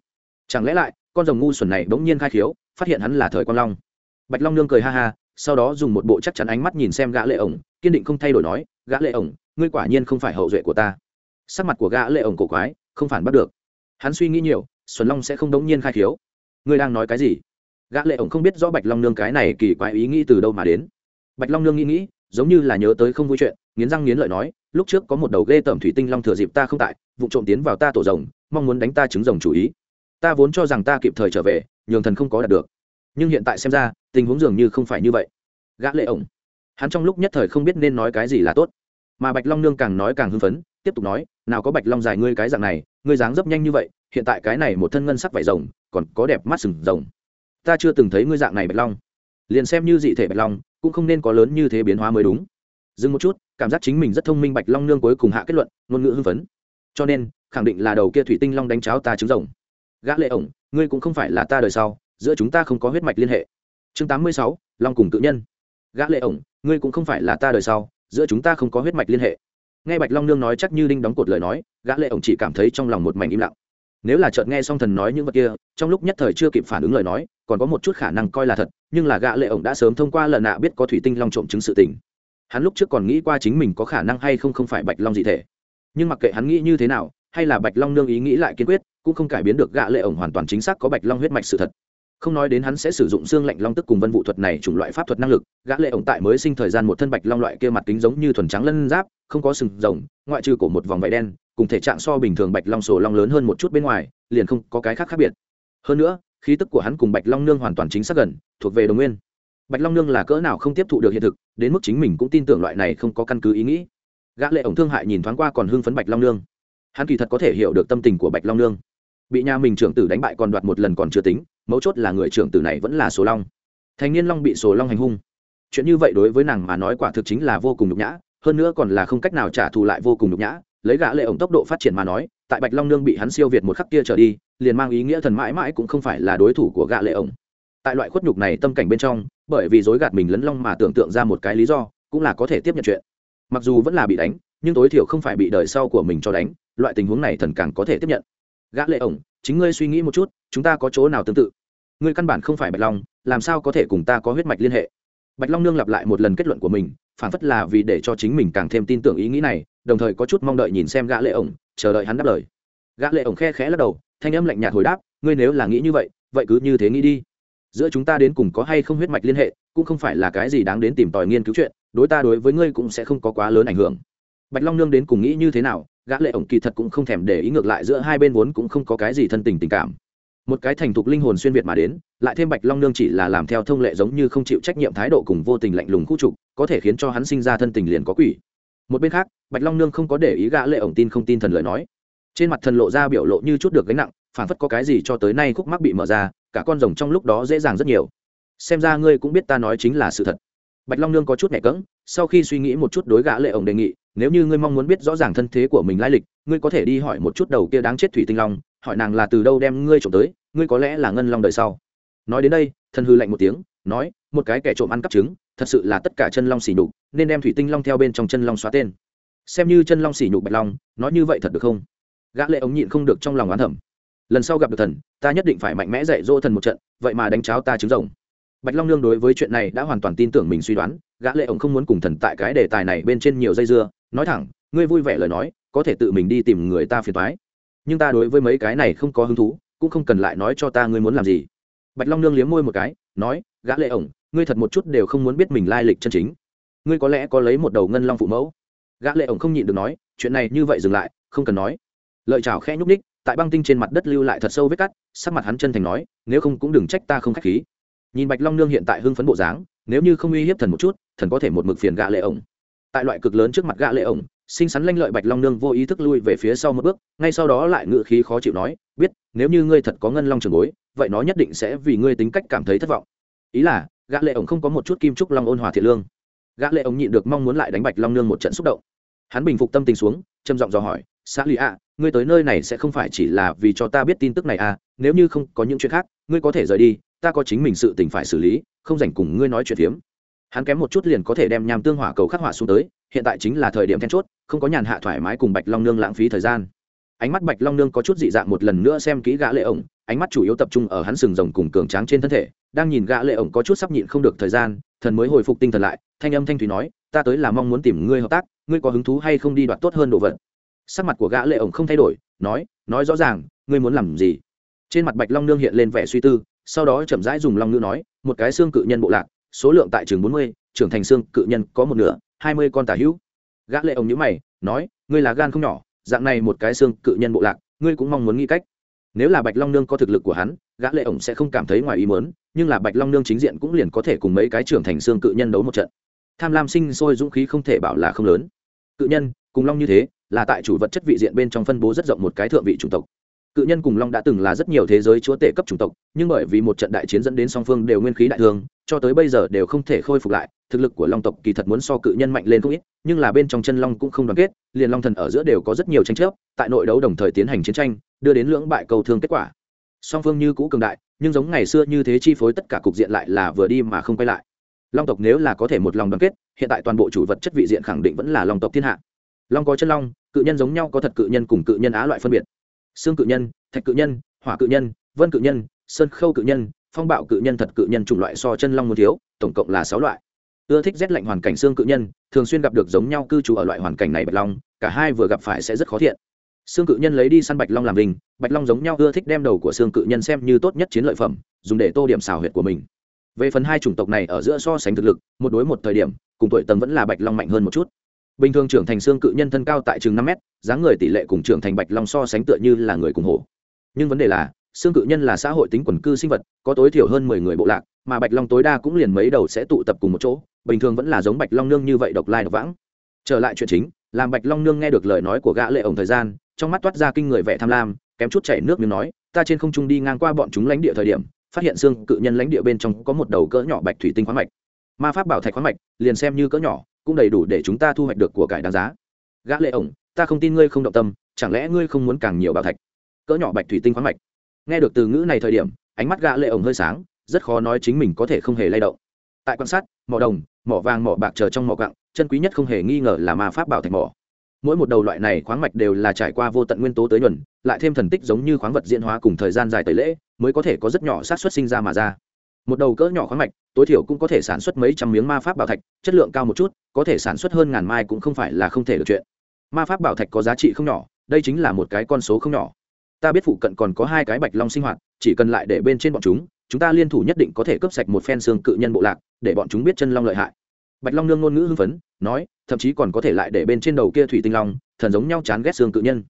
Chẳng lẽ lại, con rồng ngu xuẩn này bỗng nhiên khai khiếu, phát hiện hắn là thời quan long? Bạch long nương cười ha ha, sau đó dùng một bộ chắc chắn ánh mắt nhìn xem gã lệ ổng kiên định không thay đổi nói, gã lệ ổng ngươi quả nhiên không phải hậu duệ của ta. Sắc mặt của gã lệ ổng cổ quái, không phản bắt được. Hắn suy nghĩ nhiều, xuân long sẽ không đống nhiên khai khiếu. Ngươi đang nói cái gì? Gã lệ ổng không biết rõ bạch long nương cái này kỳ quái ý nghĩ từ đâu mà đến. Bạch long nương nghĩ nghĩ giống như là nhớ tới không vui chuyện, nghiến răng nghiến lợi nói, lúc trước có một đầu ghê tởm thủy tinh long thừa dịp ta không tại, vụ trộm tiến vào ta tổ rồng, mong muốn đánh ta trứng rồng chủ ý. Ta vốn cho rằng ta kịp thời trở về, nhường thần không có đạt được. Nhưng hiện tại xem ra, tình huống dường như không phải như vậy. Gã lệ ổng. Hắn trong lúc nhất thời không biết nên nói cái gì là tốt. Mà bạch long nương càng nói càng hưng phấn, tiếp tục nói, nào có bạch long dài ngươi cái dạng này, ngươi dáng dấp nhanh như vậy, hiện tại cái này một thân ngân sắc vải rồng, còn có đẹp mắt sừng rồng. Ta chưa từng thấy ngươi dạng này bạch long. Liền xem như dị thể bạch long cũng không nên có lớn như thế biến hóa mới đúng. Dừng một chút cảm giác chính mình rất thông minh bạch long nương cuối cùng hạ kết luận ngôn ngữ hưng phấn. Cho nên khẳng định là đầu kia thủy tinh long đánh cháo ta trứng rồng. Gã lệ ổng ngươi cũng không phải là ta đời sau giữa chúng ta không có huyết mạch liên hệ. Chương 86, long cùng tự nhân. Gã lệ ổng ngươi cũng không phải là ta đời sau giữa chúng ta không có huyết mạch liên hệ. Nghe bạch long nương nói chắc như đinh đóng cột lời nói gã lệ ổng chỉ cảm thấy trong lòng một mảnh im lặng nếu là chợt nghe xong thần nói những vật kia, trong lúc nhất thời chưa kịp phản ứng lời nói, còn có một chút khả năng coi là thật, nhưng là gã lệ ổng đã sớm thông qua lần nạ biết có thủy tinh long trộm chứng sự tình. Hắn lúc trước còn nghĩ qua chính mình có khả năng hay không không phải bạch long dị thể. Nhưng mặc kệ hắn nghĩ như thế nào, hay là bạch long nương ý nghĩ lại kiên quyết, cũng không cải biến được gã lệ ổng hoàn toàn chính xác có bạch long huyết mạch sự thật. Không nói đến hắn sẽ sử dụng xương lạnh long tức cùng vân vụ thuật này chủng loại pháp thuật năng lực, gã lệ ổng tại mới sinh thời gian một thân bạch long loại kia mặt kính giống như thuần trắng lân giáp, không có sừng rồng, ngoại trừ cổ một vòng vảy đen cùng thể trạng so bình thường bạch long sổ long lớn hơn một chút bên ngoài, liền không có cái khác khác biệt. Hơn nữa, khí tức của hắn cùng bạch long nương hoàn toàn chính xác gần, thuộc về đồng nguyên. Bạch long nương là cỡ nào không tiếp thụ được hiện thực, đến mức chính mình cũng tin tưởng loại này không có căn cứ ý nghĩ. Gã lệ ổng thương hại nhìn thoáng qua còn hưng phấn bạch long nương. Hắn kỳ thật có thể hiểu được tâm tình của bạch long nương. Bị nhà mình trưởng tử đánh bại còn đoạt một lần còn chưa tính, mấu chốt là người trưởng tử này vẫn là số long. Thành niên long bị số long hành hung. Chuyện như vậy đối với nàng mà nói quả thực chính là vô cùng nhục nhã, hơn nữa còn là không cách nào trả thù lại vô cùng nhục nhã lấy gã lệ ổng tốc độ phát triển mà nói, tại bạch long nương bị hắn siêu việt một khắc kia trở đi, liền mang ý nghĩa thần mãi mãi cũng không phải là đối thủ của gã lệ ổng. Tại loại khuất nhục này tâm cảnh bên trong, bởi vì dối gạt mình lấn long mà tưởng tượng ra một cái lý do, cũng là có thể tiếp nhận chuyện. Mặc dù vẫn là bị đánh, nhưng tối thiểu không phải bị đời sau của mình cho đánh, loại tình huống này thần càng có thể tiếp nhận. Gã lệ ổng, chính ngươi suy nghĩ một chút, chúng ta có chỗ nào tương tự? Ngươi căn bản không phải bạch long, làm sao có thể cùng ta có huyết mạch liên hệ? Bạch long nương lặp lại một lần kết luận của mình phản phất là vì để cho chính mình càng thêm tin tưởng ý nghĩ này, đồng thời có chút mong đợi nhìn xem gã lệ ổng, chờ đợi hắn đáp lời. Gã lệ ổng khe khẽ lắc đầu, thanh âm lạnh nhạt hồi đáp, ngươi nếu là nghĩ như vậy vậy cứ như thế nghĩ đi. Giữa chúng ta đến cùng có hay không huyết mạch liên hệ, cũng không phải là cái gì đáng đến tìm tòi nghiên cứu chuyện, đối ta đối với ngươi cũng sẽ không có quá lớn ảnh hưởng. Bạch long nương đến cùng nghĩ như thế nào, gã lệ ổng kỳ thật cũng không thèm để ý ngược lại, giữa hai bên vốn cũng không có cái gì thân tình tình cảm một cái thành thục linh hồn xuyên việt mà đến lại thêm bạch long nương chỉ là làm theo thông lệ giống như không chịu trách nhiệm thái độ cùng vô tình lạnh lùng khu trục có thể khiến cho hắn sinh ra thân tình liền có quỷ. Một bên khác bạch long nương không có để ý gã lệ ổng tin không tin thần lời nói. Trên mặt thần lộ ra biểu lộ như chút được gánh nặng phản phất có cái gì cho tới nay khúc mắc bị mở ra cả con rồng trong lúc đó dễ dàng rất nhiều. Xem ra ngươi cũng biết ta nói chính là sự thật. Bạch long nương có chút nhẹ cứng, sau khi suy nghĩ một chút đối gã lệ ổng đề nghị nếu như ngươi mong muốn biết rõ ràng thân thế của mình lai lịch ngươi có thể đi hỏi một chút đầu kia đáng chết thủy tinh long hỏi nàng là từ đâu đem ngươi trộm tới, ngươi có lẽ là ngân long đời sau. Nói đến đây, thần hư lạnh một tiếng, nói, một cái kẻ trộm ăn cắp trứng, thật sự là tất cả chân long xỉ nhục, nên đem thủy tinh long theo bên trong chân long xóa tên. Xem như chân long xỉ nhục bạch long, nói như vậy thật được không? Gã lệ ống nhịn không được trong lòng oán thầm. Lần sau gặp được thần, ta nhất định phải mạnh mẽ dạy dỗ thần một trận, vậy mà đánh cháo ta trứng rồng. Bạch long nương đối với chuyện này đã hoàn toàn tin tưởng mình suy đoán, gã lệ ổng không muốn cùng thần tại cái đề tài này bên trên nhiều dây dưa, nói thẳng, ngươi vui vẻ lời nói, có thể tự mình đi tìm người ta phiền toái nhưng ta đối với mấy cái này không có hứng thú, cũng không cần lại nói cho ta ngươi muốn làm gì. Bạch long nương liếm môi một cái, nói, gã lệ ổng, ngươi thật một chút đều không muốn biết mình lai lịch chân chính. Ngươi có lẽ có lấy một đầu ngân long phụ mẫu. Gã lệ ổng không nhịn được nói, chuyện này như vậy dừng lại, không cần nói. Lợi chào khẽ nhúc ních tại băng tinh trên mặt đất lưu lại thật sâu vết cắt, sắc mặt hắn chân thành nói, nếu không cũng đừng trách ta không khách khí. Nhìn bạch long nương hiện tại hưng phấn bộ dáng, nếu như không uy hiếp thần một chút, thần có thể một mực phiền gã lệ ổng. Tại loại cực lớn trước mặt gã lệ ổng xinh xắn lanh lợi bạch long nương vô ý thức lui về phía sau một bước, ngay sau đó lại ngự khí khó chịu nói, biết, nếu như ngươi thật có ngân long trường bối, vậy nó nhất định sẽ vì ngươi tính cách cảm thấy thất vọng. Ý là, gã lệ ổng không có một chút kim trúc long ôn hòa thiện lương. Gã lệ ổng nhịn được mong muốn lại đánh bạch long nương một trận xúc động. Hắn bình phục tâm tình xuống, trầm giọng dò hỏi xã lì ạ, ngươi tới nơi này sẽ không phải chỉ là vì cho ta biết tin tức này à? Nếu như không có những chuyện khác, ngươi có thể rời đi, ta có chính mình sự tình phải xử lý, không dành cùng ngươi nói chuyện phiếm hắn kém một chút liền có thể đem nham tương hỏa cầu khắc họa xuống tới, hiện tại chính là thời điểm then chốt, không có nhàn hạ thoải mái cùng bạch long nương lãng phí thời gian. Ánh mắt bạch long nương có chút dị dạng một lần nữa xem kỹ gã lệ ổng, ánh mắt chủ yếu tập trung ở hắn sừng rồng cùng cường tráng trên thân thể, đang nhìn gã lệ ổng có chút sắp nhịn không được thời gian, thần mới hồi phục tinh thần lại, thanh âm thanh thủy nói, ta tới là mong muốn tìm ngươi hợp tác, ngươi có hứng thú hay không đi đoạt tốt hơn đồ vật? Sắc mặt của gã lệ ổng không thay đổi, nói nói rõ ràng, ngươi muốn làm gì? Trên mặt bạch long nương hiện lên vẻ suy tư, sau đó chậm rãi dùng long ngữ nói, một cái xương cự nhân bộ lạc số lượng tại trường bốn mươi, trưởng thành xương cự nhân có một nửa, hai mươi con tả hữu. Gã lệ ông nhíu mày, nói, ngươi là gan không nhỏ, dạng này một cái xương cự nhân bộ lạc, ngươi cũng mong muốn nghĩ cách. Nếu là bạch long nương có thực lực của hắn, gã lệ ổng sẽ không cảm thấy ngoài ý muốn, nhưng là bạch long nương chính diện cũng liền có thể cùng mấy cái trưởng thành xương cự nhân đấu một trận. Tham lam sinh sôi dũng khí không thể bảo là không lớn. Cự nhân, cùng long như thế, là tại chủ vật chất vị diện bên trong phân bố rất rộng một cái thượng vị chủng tộc cự nhân cùng long đã từng là rất nhiều thế giới chúa tể cấp chủng tộc, nhưng bởi vì một trận đại chiến dẫn đến song phương đều nguyên khí đại thương, cho tới bây giờ đều không thể khôi phục lại, thực lực của long tộc kỳ thật muốn so cự nhân mạnh lên không ít, nhưng là bên trong chân long cũng không đoàn kết, liền long thần ở giữa đều có rất nhiều tranh chấp, tại nội đấu đồng thời tiến hành chiến tranh, đưa đến lưỡng bại cầu thương kết quả. Song phương như cũ cường đại, nhưng giống ngày xưa như thế chi phối tất cả cục diện lại là vừa đi mà không quay lại. Long tộc nếu là có thể một lòng đoàn kết, hiện tại toàn bộ chủ vật chất vị diện khẳng định vẫn là long tộc thiên hạ. Long có chân long, cự nhân giống nhau có thật cự nhân cùng cự nhân á loại phân biệt xương cự nhân, thạch cự nhân, hỏa cự nhân, vân cự nhân, sơn khâu cự nhân, phong bạo cự nhân, thật cự nhân chủng loại so chân long muốn thiếu, tổng cộng là sáu loại. Ưa thích rét lạnh hoàn cảnh xương cự nhân, thường xuyên gặp được giống nhau cư trú ở loại hoàn cảnh này bạch long, cả hai vừa gặp phải sẽ rất khó thiện. Xương cự nhân lấy đi săn bạch long làm đình bạch long giống nhau ưa thích đem đầu của xương cự nhân xem như tốt nhất chiến lợi phẩm, dùng để tô điểm xào huyệt của mình. Về phần hai chủng tộc này ở giữa so sánh thực lực, một đối một thời điểm, cùng tuổi tầng vẫn là bạch long mạnh hơn một chút bình thường trưởng thành xương cự nhân thân cao tại chừng năm mét, dáng người tỷ lệ cùng trưởng thành bạch long so sánh tựa như là người cùng hổ. Nhưng vấn đề là, xương cự nhân là xã hội tính quần cư sinh vật, có tối thiểu hơn mười người bộ lạc, mà bạch long tối đa cũng liền mấy đầu sẽ tụ tập cùng một chỗ, bình thường vẫn là giống bạch long nương như vậy độc lai độc vãng. Trở lại chuyện chính, làm bạch long nương nghe được lời nói của gã lệ ổng thời gian, trong mắt toát ra kinh người vẻ tham lam, kém chút chảy nước miếng nói, ta trên không trung đi ngang qua bọn chúng lãnh địa thời điểm, phát hiện xương cự nhân lãnh địa bên trong có một đầu cỡ nhỏ bạch thủy tinh khoáng mạch. Ma pháp bảo thạch khoáng mạch, liền xem như cỡ nhỏ cũng đầy đủ để chúng ta thu hoạch được của cải đáng giá. Gã lệ ổng, ta không tin ngươi không động tâm, chẳng lẽ ngươi không muốn càng nhiều bảo thạch? Cỡ nhỏ bạch thủy tinh khoáng mạch. Nghe được từ ngữ này thời điểm, ánh mắt gã lệ ổng hơi sáng, rất khó nói chính mình có thể không hề lay động. Tại quan sát, mỏ đồng, mỏ vàng, mỏ bạc chờ trong mỏ quặng, chân quý nhất không hề nghi ngờ là ma pháp bảo thạch mỏ. Mỗi một đầu loại này khoáng mạch đều là trải qua vô tận nguyên tố tới nhuần, lại thêm thần tích giống như khoáng vật diễn hóa cùng thời gian dài tẩy lễ, mới có thể có rất nhỏ xác suất sinh ra mà ra một đầu cỡ nhỏ khoáng mạch, tối thiểu cũng có thể sản xuất mấy trăm miếng ma pháp bảo thạch, chất lượng cao một chút, có thể sản xuất hơn ngàn mai cũng không phải là không thể được chuyện. Ma pháp bảo thạch có giá trị không nhỏ, đây chính là một cái con số không nhỏ. Ta biết phụ cận còn có hai cái bạch long sinh hoạt, chỉ cần lại để bên trên bọn chúng chúng ta liên thủ nhất định có thể cướp sạch một phen xương cự nhân bộ lạc, để bọn chúng biết chân long lợi hại. Bạch long nương ngôn ngữ hưng phấn, nói, thậm chí còn có thể lại để bên trên đầu kia thủy tinh long, thần giống nhau chán ghét xương cự nhân.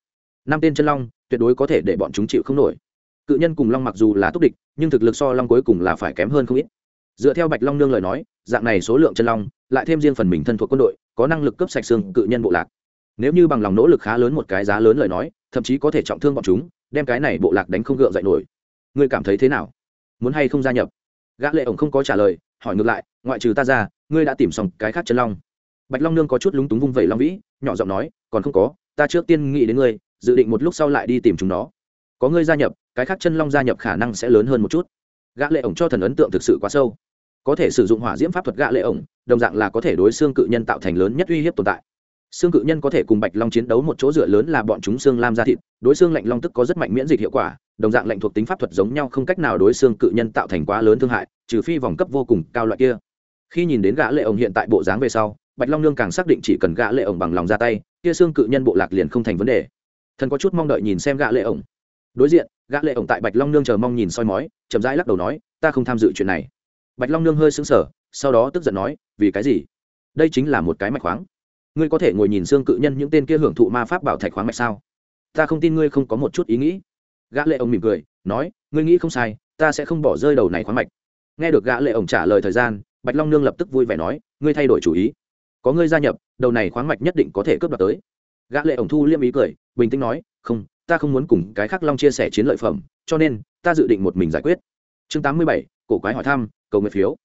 Năm tên chân long, tuyệt đối có thể để bọn chúng chịu không nổi cự nhân cùng long mặc dù là túc địch, nhưng thực lực so long cuối cùng là phải kém hơn không ít. Dựa theo bạch long nương lời nói, dạng này số lượng chân long, lại thêm riêng phần mình thân thuộc quân đội, có năng lực cấp sạch xương cự nhân bộ lạc. Nếu như bằng lòng nỗ lực khá lớn một cái giá lớn lời nói, thậm chí có thể trọng thương bọn chúng, đem cái này bộ lạc đánh không gượng dậy nổi. Ngươi cảm thấy thế nào? Muốn hay không gia nhập? Gã lệ ổng không có trả lời, hỏi ngược lại, ngoại trừ ta ra, ngươi đã tìm xong cái khác chân long? Bạch long nương có chút lúng túng vung vẩy long vĩ, nhỏ giọng nói, còn không có, ta trước tiên nghĩ đến ngươi, dự định một lúc sau lại đi tìm chúng nó. Có ngươi gia nhập cái khác chân long gia nhập khả năng sẽ lớn hơn một chút. Gã lệ ổng cho thần ấn tượng thực sự quá sâu. Có thể sử dụng hỏa diễm pháp thuật gã lệ ổng, đồng dạng là có thể đối xương cự nhân tạo thành lớn nhất uy hiếp tồn tại. Xương cự nhân có thể cùng bạch long chiến đấu một chỗ dựa lớn là bọn chúng xương lam da thịt, đối xương lạnh long tức có rất mạnh miễn dịch hiệu quả, đồng dạng lạnh thuộc tính pháp thuật giống nhau không cách nào đối xương cự nhân tạo thành quá lớn thương hại, trừ phi vòng cấp vô cùng cao loại kia. Khi nhìn đến gã lệ ổng hiện tại bộ dáng về sau, bạch long nương càng xác định chỉ cần gã lệ ổng bằng lòng ra tay, kia xương cự nhân bộ lạc liền không thành vấn đề. Thần có chút mong đợi nhìn xem gã lệ ổng đối diện, gã lệ ổng tại bạch long nương chờ mong nhìn soi mói, chậm rãi lắc đầu nói, ta không tham dự chuyện này. Bạch long nương hơi sững sờ, sau đó tức giận nói, vì cái gì? Đây chính là một cái mạch khoáng. Ngươi có thể ngồi nhìn xương cự nhân những tên kia hưởng thụ ma pháp bảo thạch khoáng mạch sao? Ta không tin ngươi không có một chút ý nghĩ. Gã lệ ổng mỉm cười, nói, ngươi nghĩ không sai, ta sẽ không bỏ rơi đầu này khoáng mạch. Nghe được gã lệ ổng trả lời thời gian, bạch long nương lập tức vui vẻ nói, ngươi thay đổi chủ ý. Có ngươi gia nhập, đầu này khoáng mạch nhất định có thể cướp đoạt tới. Gã lệ ổng thu liêm ý cười, bình tĩnh nói, không ta không muốn cùng cái khác long chia sẻ chiến lợi phẩm cho nên ta dự định một mình giải quyết. Chương 87, cổ quái hỏi thăm cầu nguyện phiếu.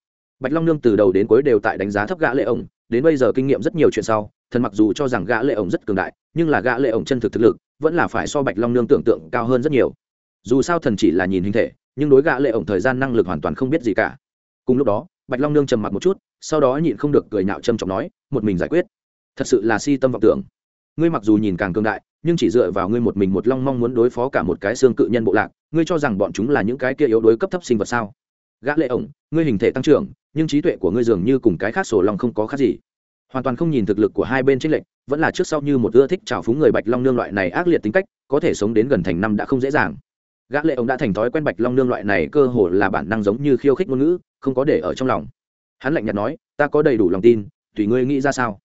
Bạch long nương từ đầu đến cuối đều tại đánh giá thấp gã lệ ổng đến bây giờ kinh nghiệm rất nhiều chuyện sau thần mặc dù cho rằng gã lệ ổng rất cường đại nhưng là gã lệ ổng chân thực thực lực vẫn là phải so bạch long nương tưởng tượng cao hơn rất nhiều. Dù sao thần chỉ là nhìn hình thể nhưng đối gã lệ ổng thời gian năng lực hoàn toàn không biết gì cả. Cùng lúc đó bạch long nương trầm mặc một chút sau đó nhịn không được cười nhạo trầm trọng nói một mình giải quyết. Thật sự là si tâm vọng tưởng ngươi mặc dù nhìn càng cường đại nhưng chỉ dựa vào ngươi một mình một long mong muốn đối phó cả một cái xương cự nhân bộ lạc ngươi cho rằng bọn chúng là những cái kia yếu đuối cấp thấp sinh vật sao? Gã lệ ổng ngươi hình thể tăng trưởng nhưng trí tuệ của ngươi dường như cùng cái khác sổ long không có khác gì. Hoàn toàn không nhìn thực lực của hai bên tranh lệnh, vẫn là trước sau như một ưa thích trào phúng người bạch long nương loại này ác liệt tính cách có thể sống đến gần thành năm đã không dễ dàng. Gã lệ ổng đã thành thói quen bạch long nương loại này cơ hồ là bản năng giống như khiêu khích ngôn ngữ không có để ở trong lòng. Hắn lạnh nhạt nói ta có đầy đủ lòng tin tùy ngươi nghĩ ra sao?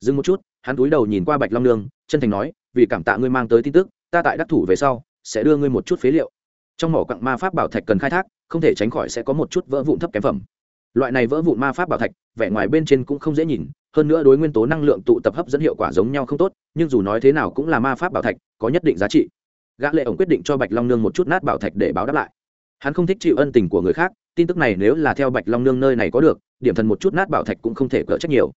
Dừng một chút hắn cúi đầu nhìn qua bạch long nương, chân thành nói, vì cảm tạ ngươi mang tới tin tức, ta tại đắc thủ về sau, sẽ đưa ngươi một chút phế liệu. Trong mỏ quặng ma pháp bảo thạch cần khai thác, không thể tránh khỏi sẽ có một chút vỡ vụn thấp kém phẩm. Loại này vỡ vụn ma pháp bảo thạch, vẻ ngoài bên trên cũng không dễ nhìn, hơn nữa đối nguyên tố năng lượng tụ tập hấp dẫn hiệu quả giống nhau không tốt, nhưng dù nói thế nào cũng là ma pháp bảo thạch, có nhất định giá trị. Gã lệ ổng quyết định cho bạch long nương một chút nát bảo thạch để báo đáp lại. Hắn không thích chịu ân tình của người khác, tin tức này nếu là theo bạch long nương nơi này có được, điểm thần một chút nát bảo thạch cũng không thể cỡ trách nhiều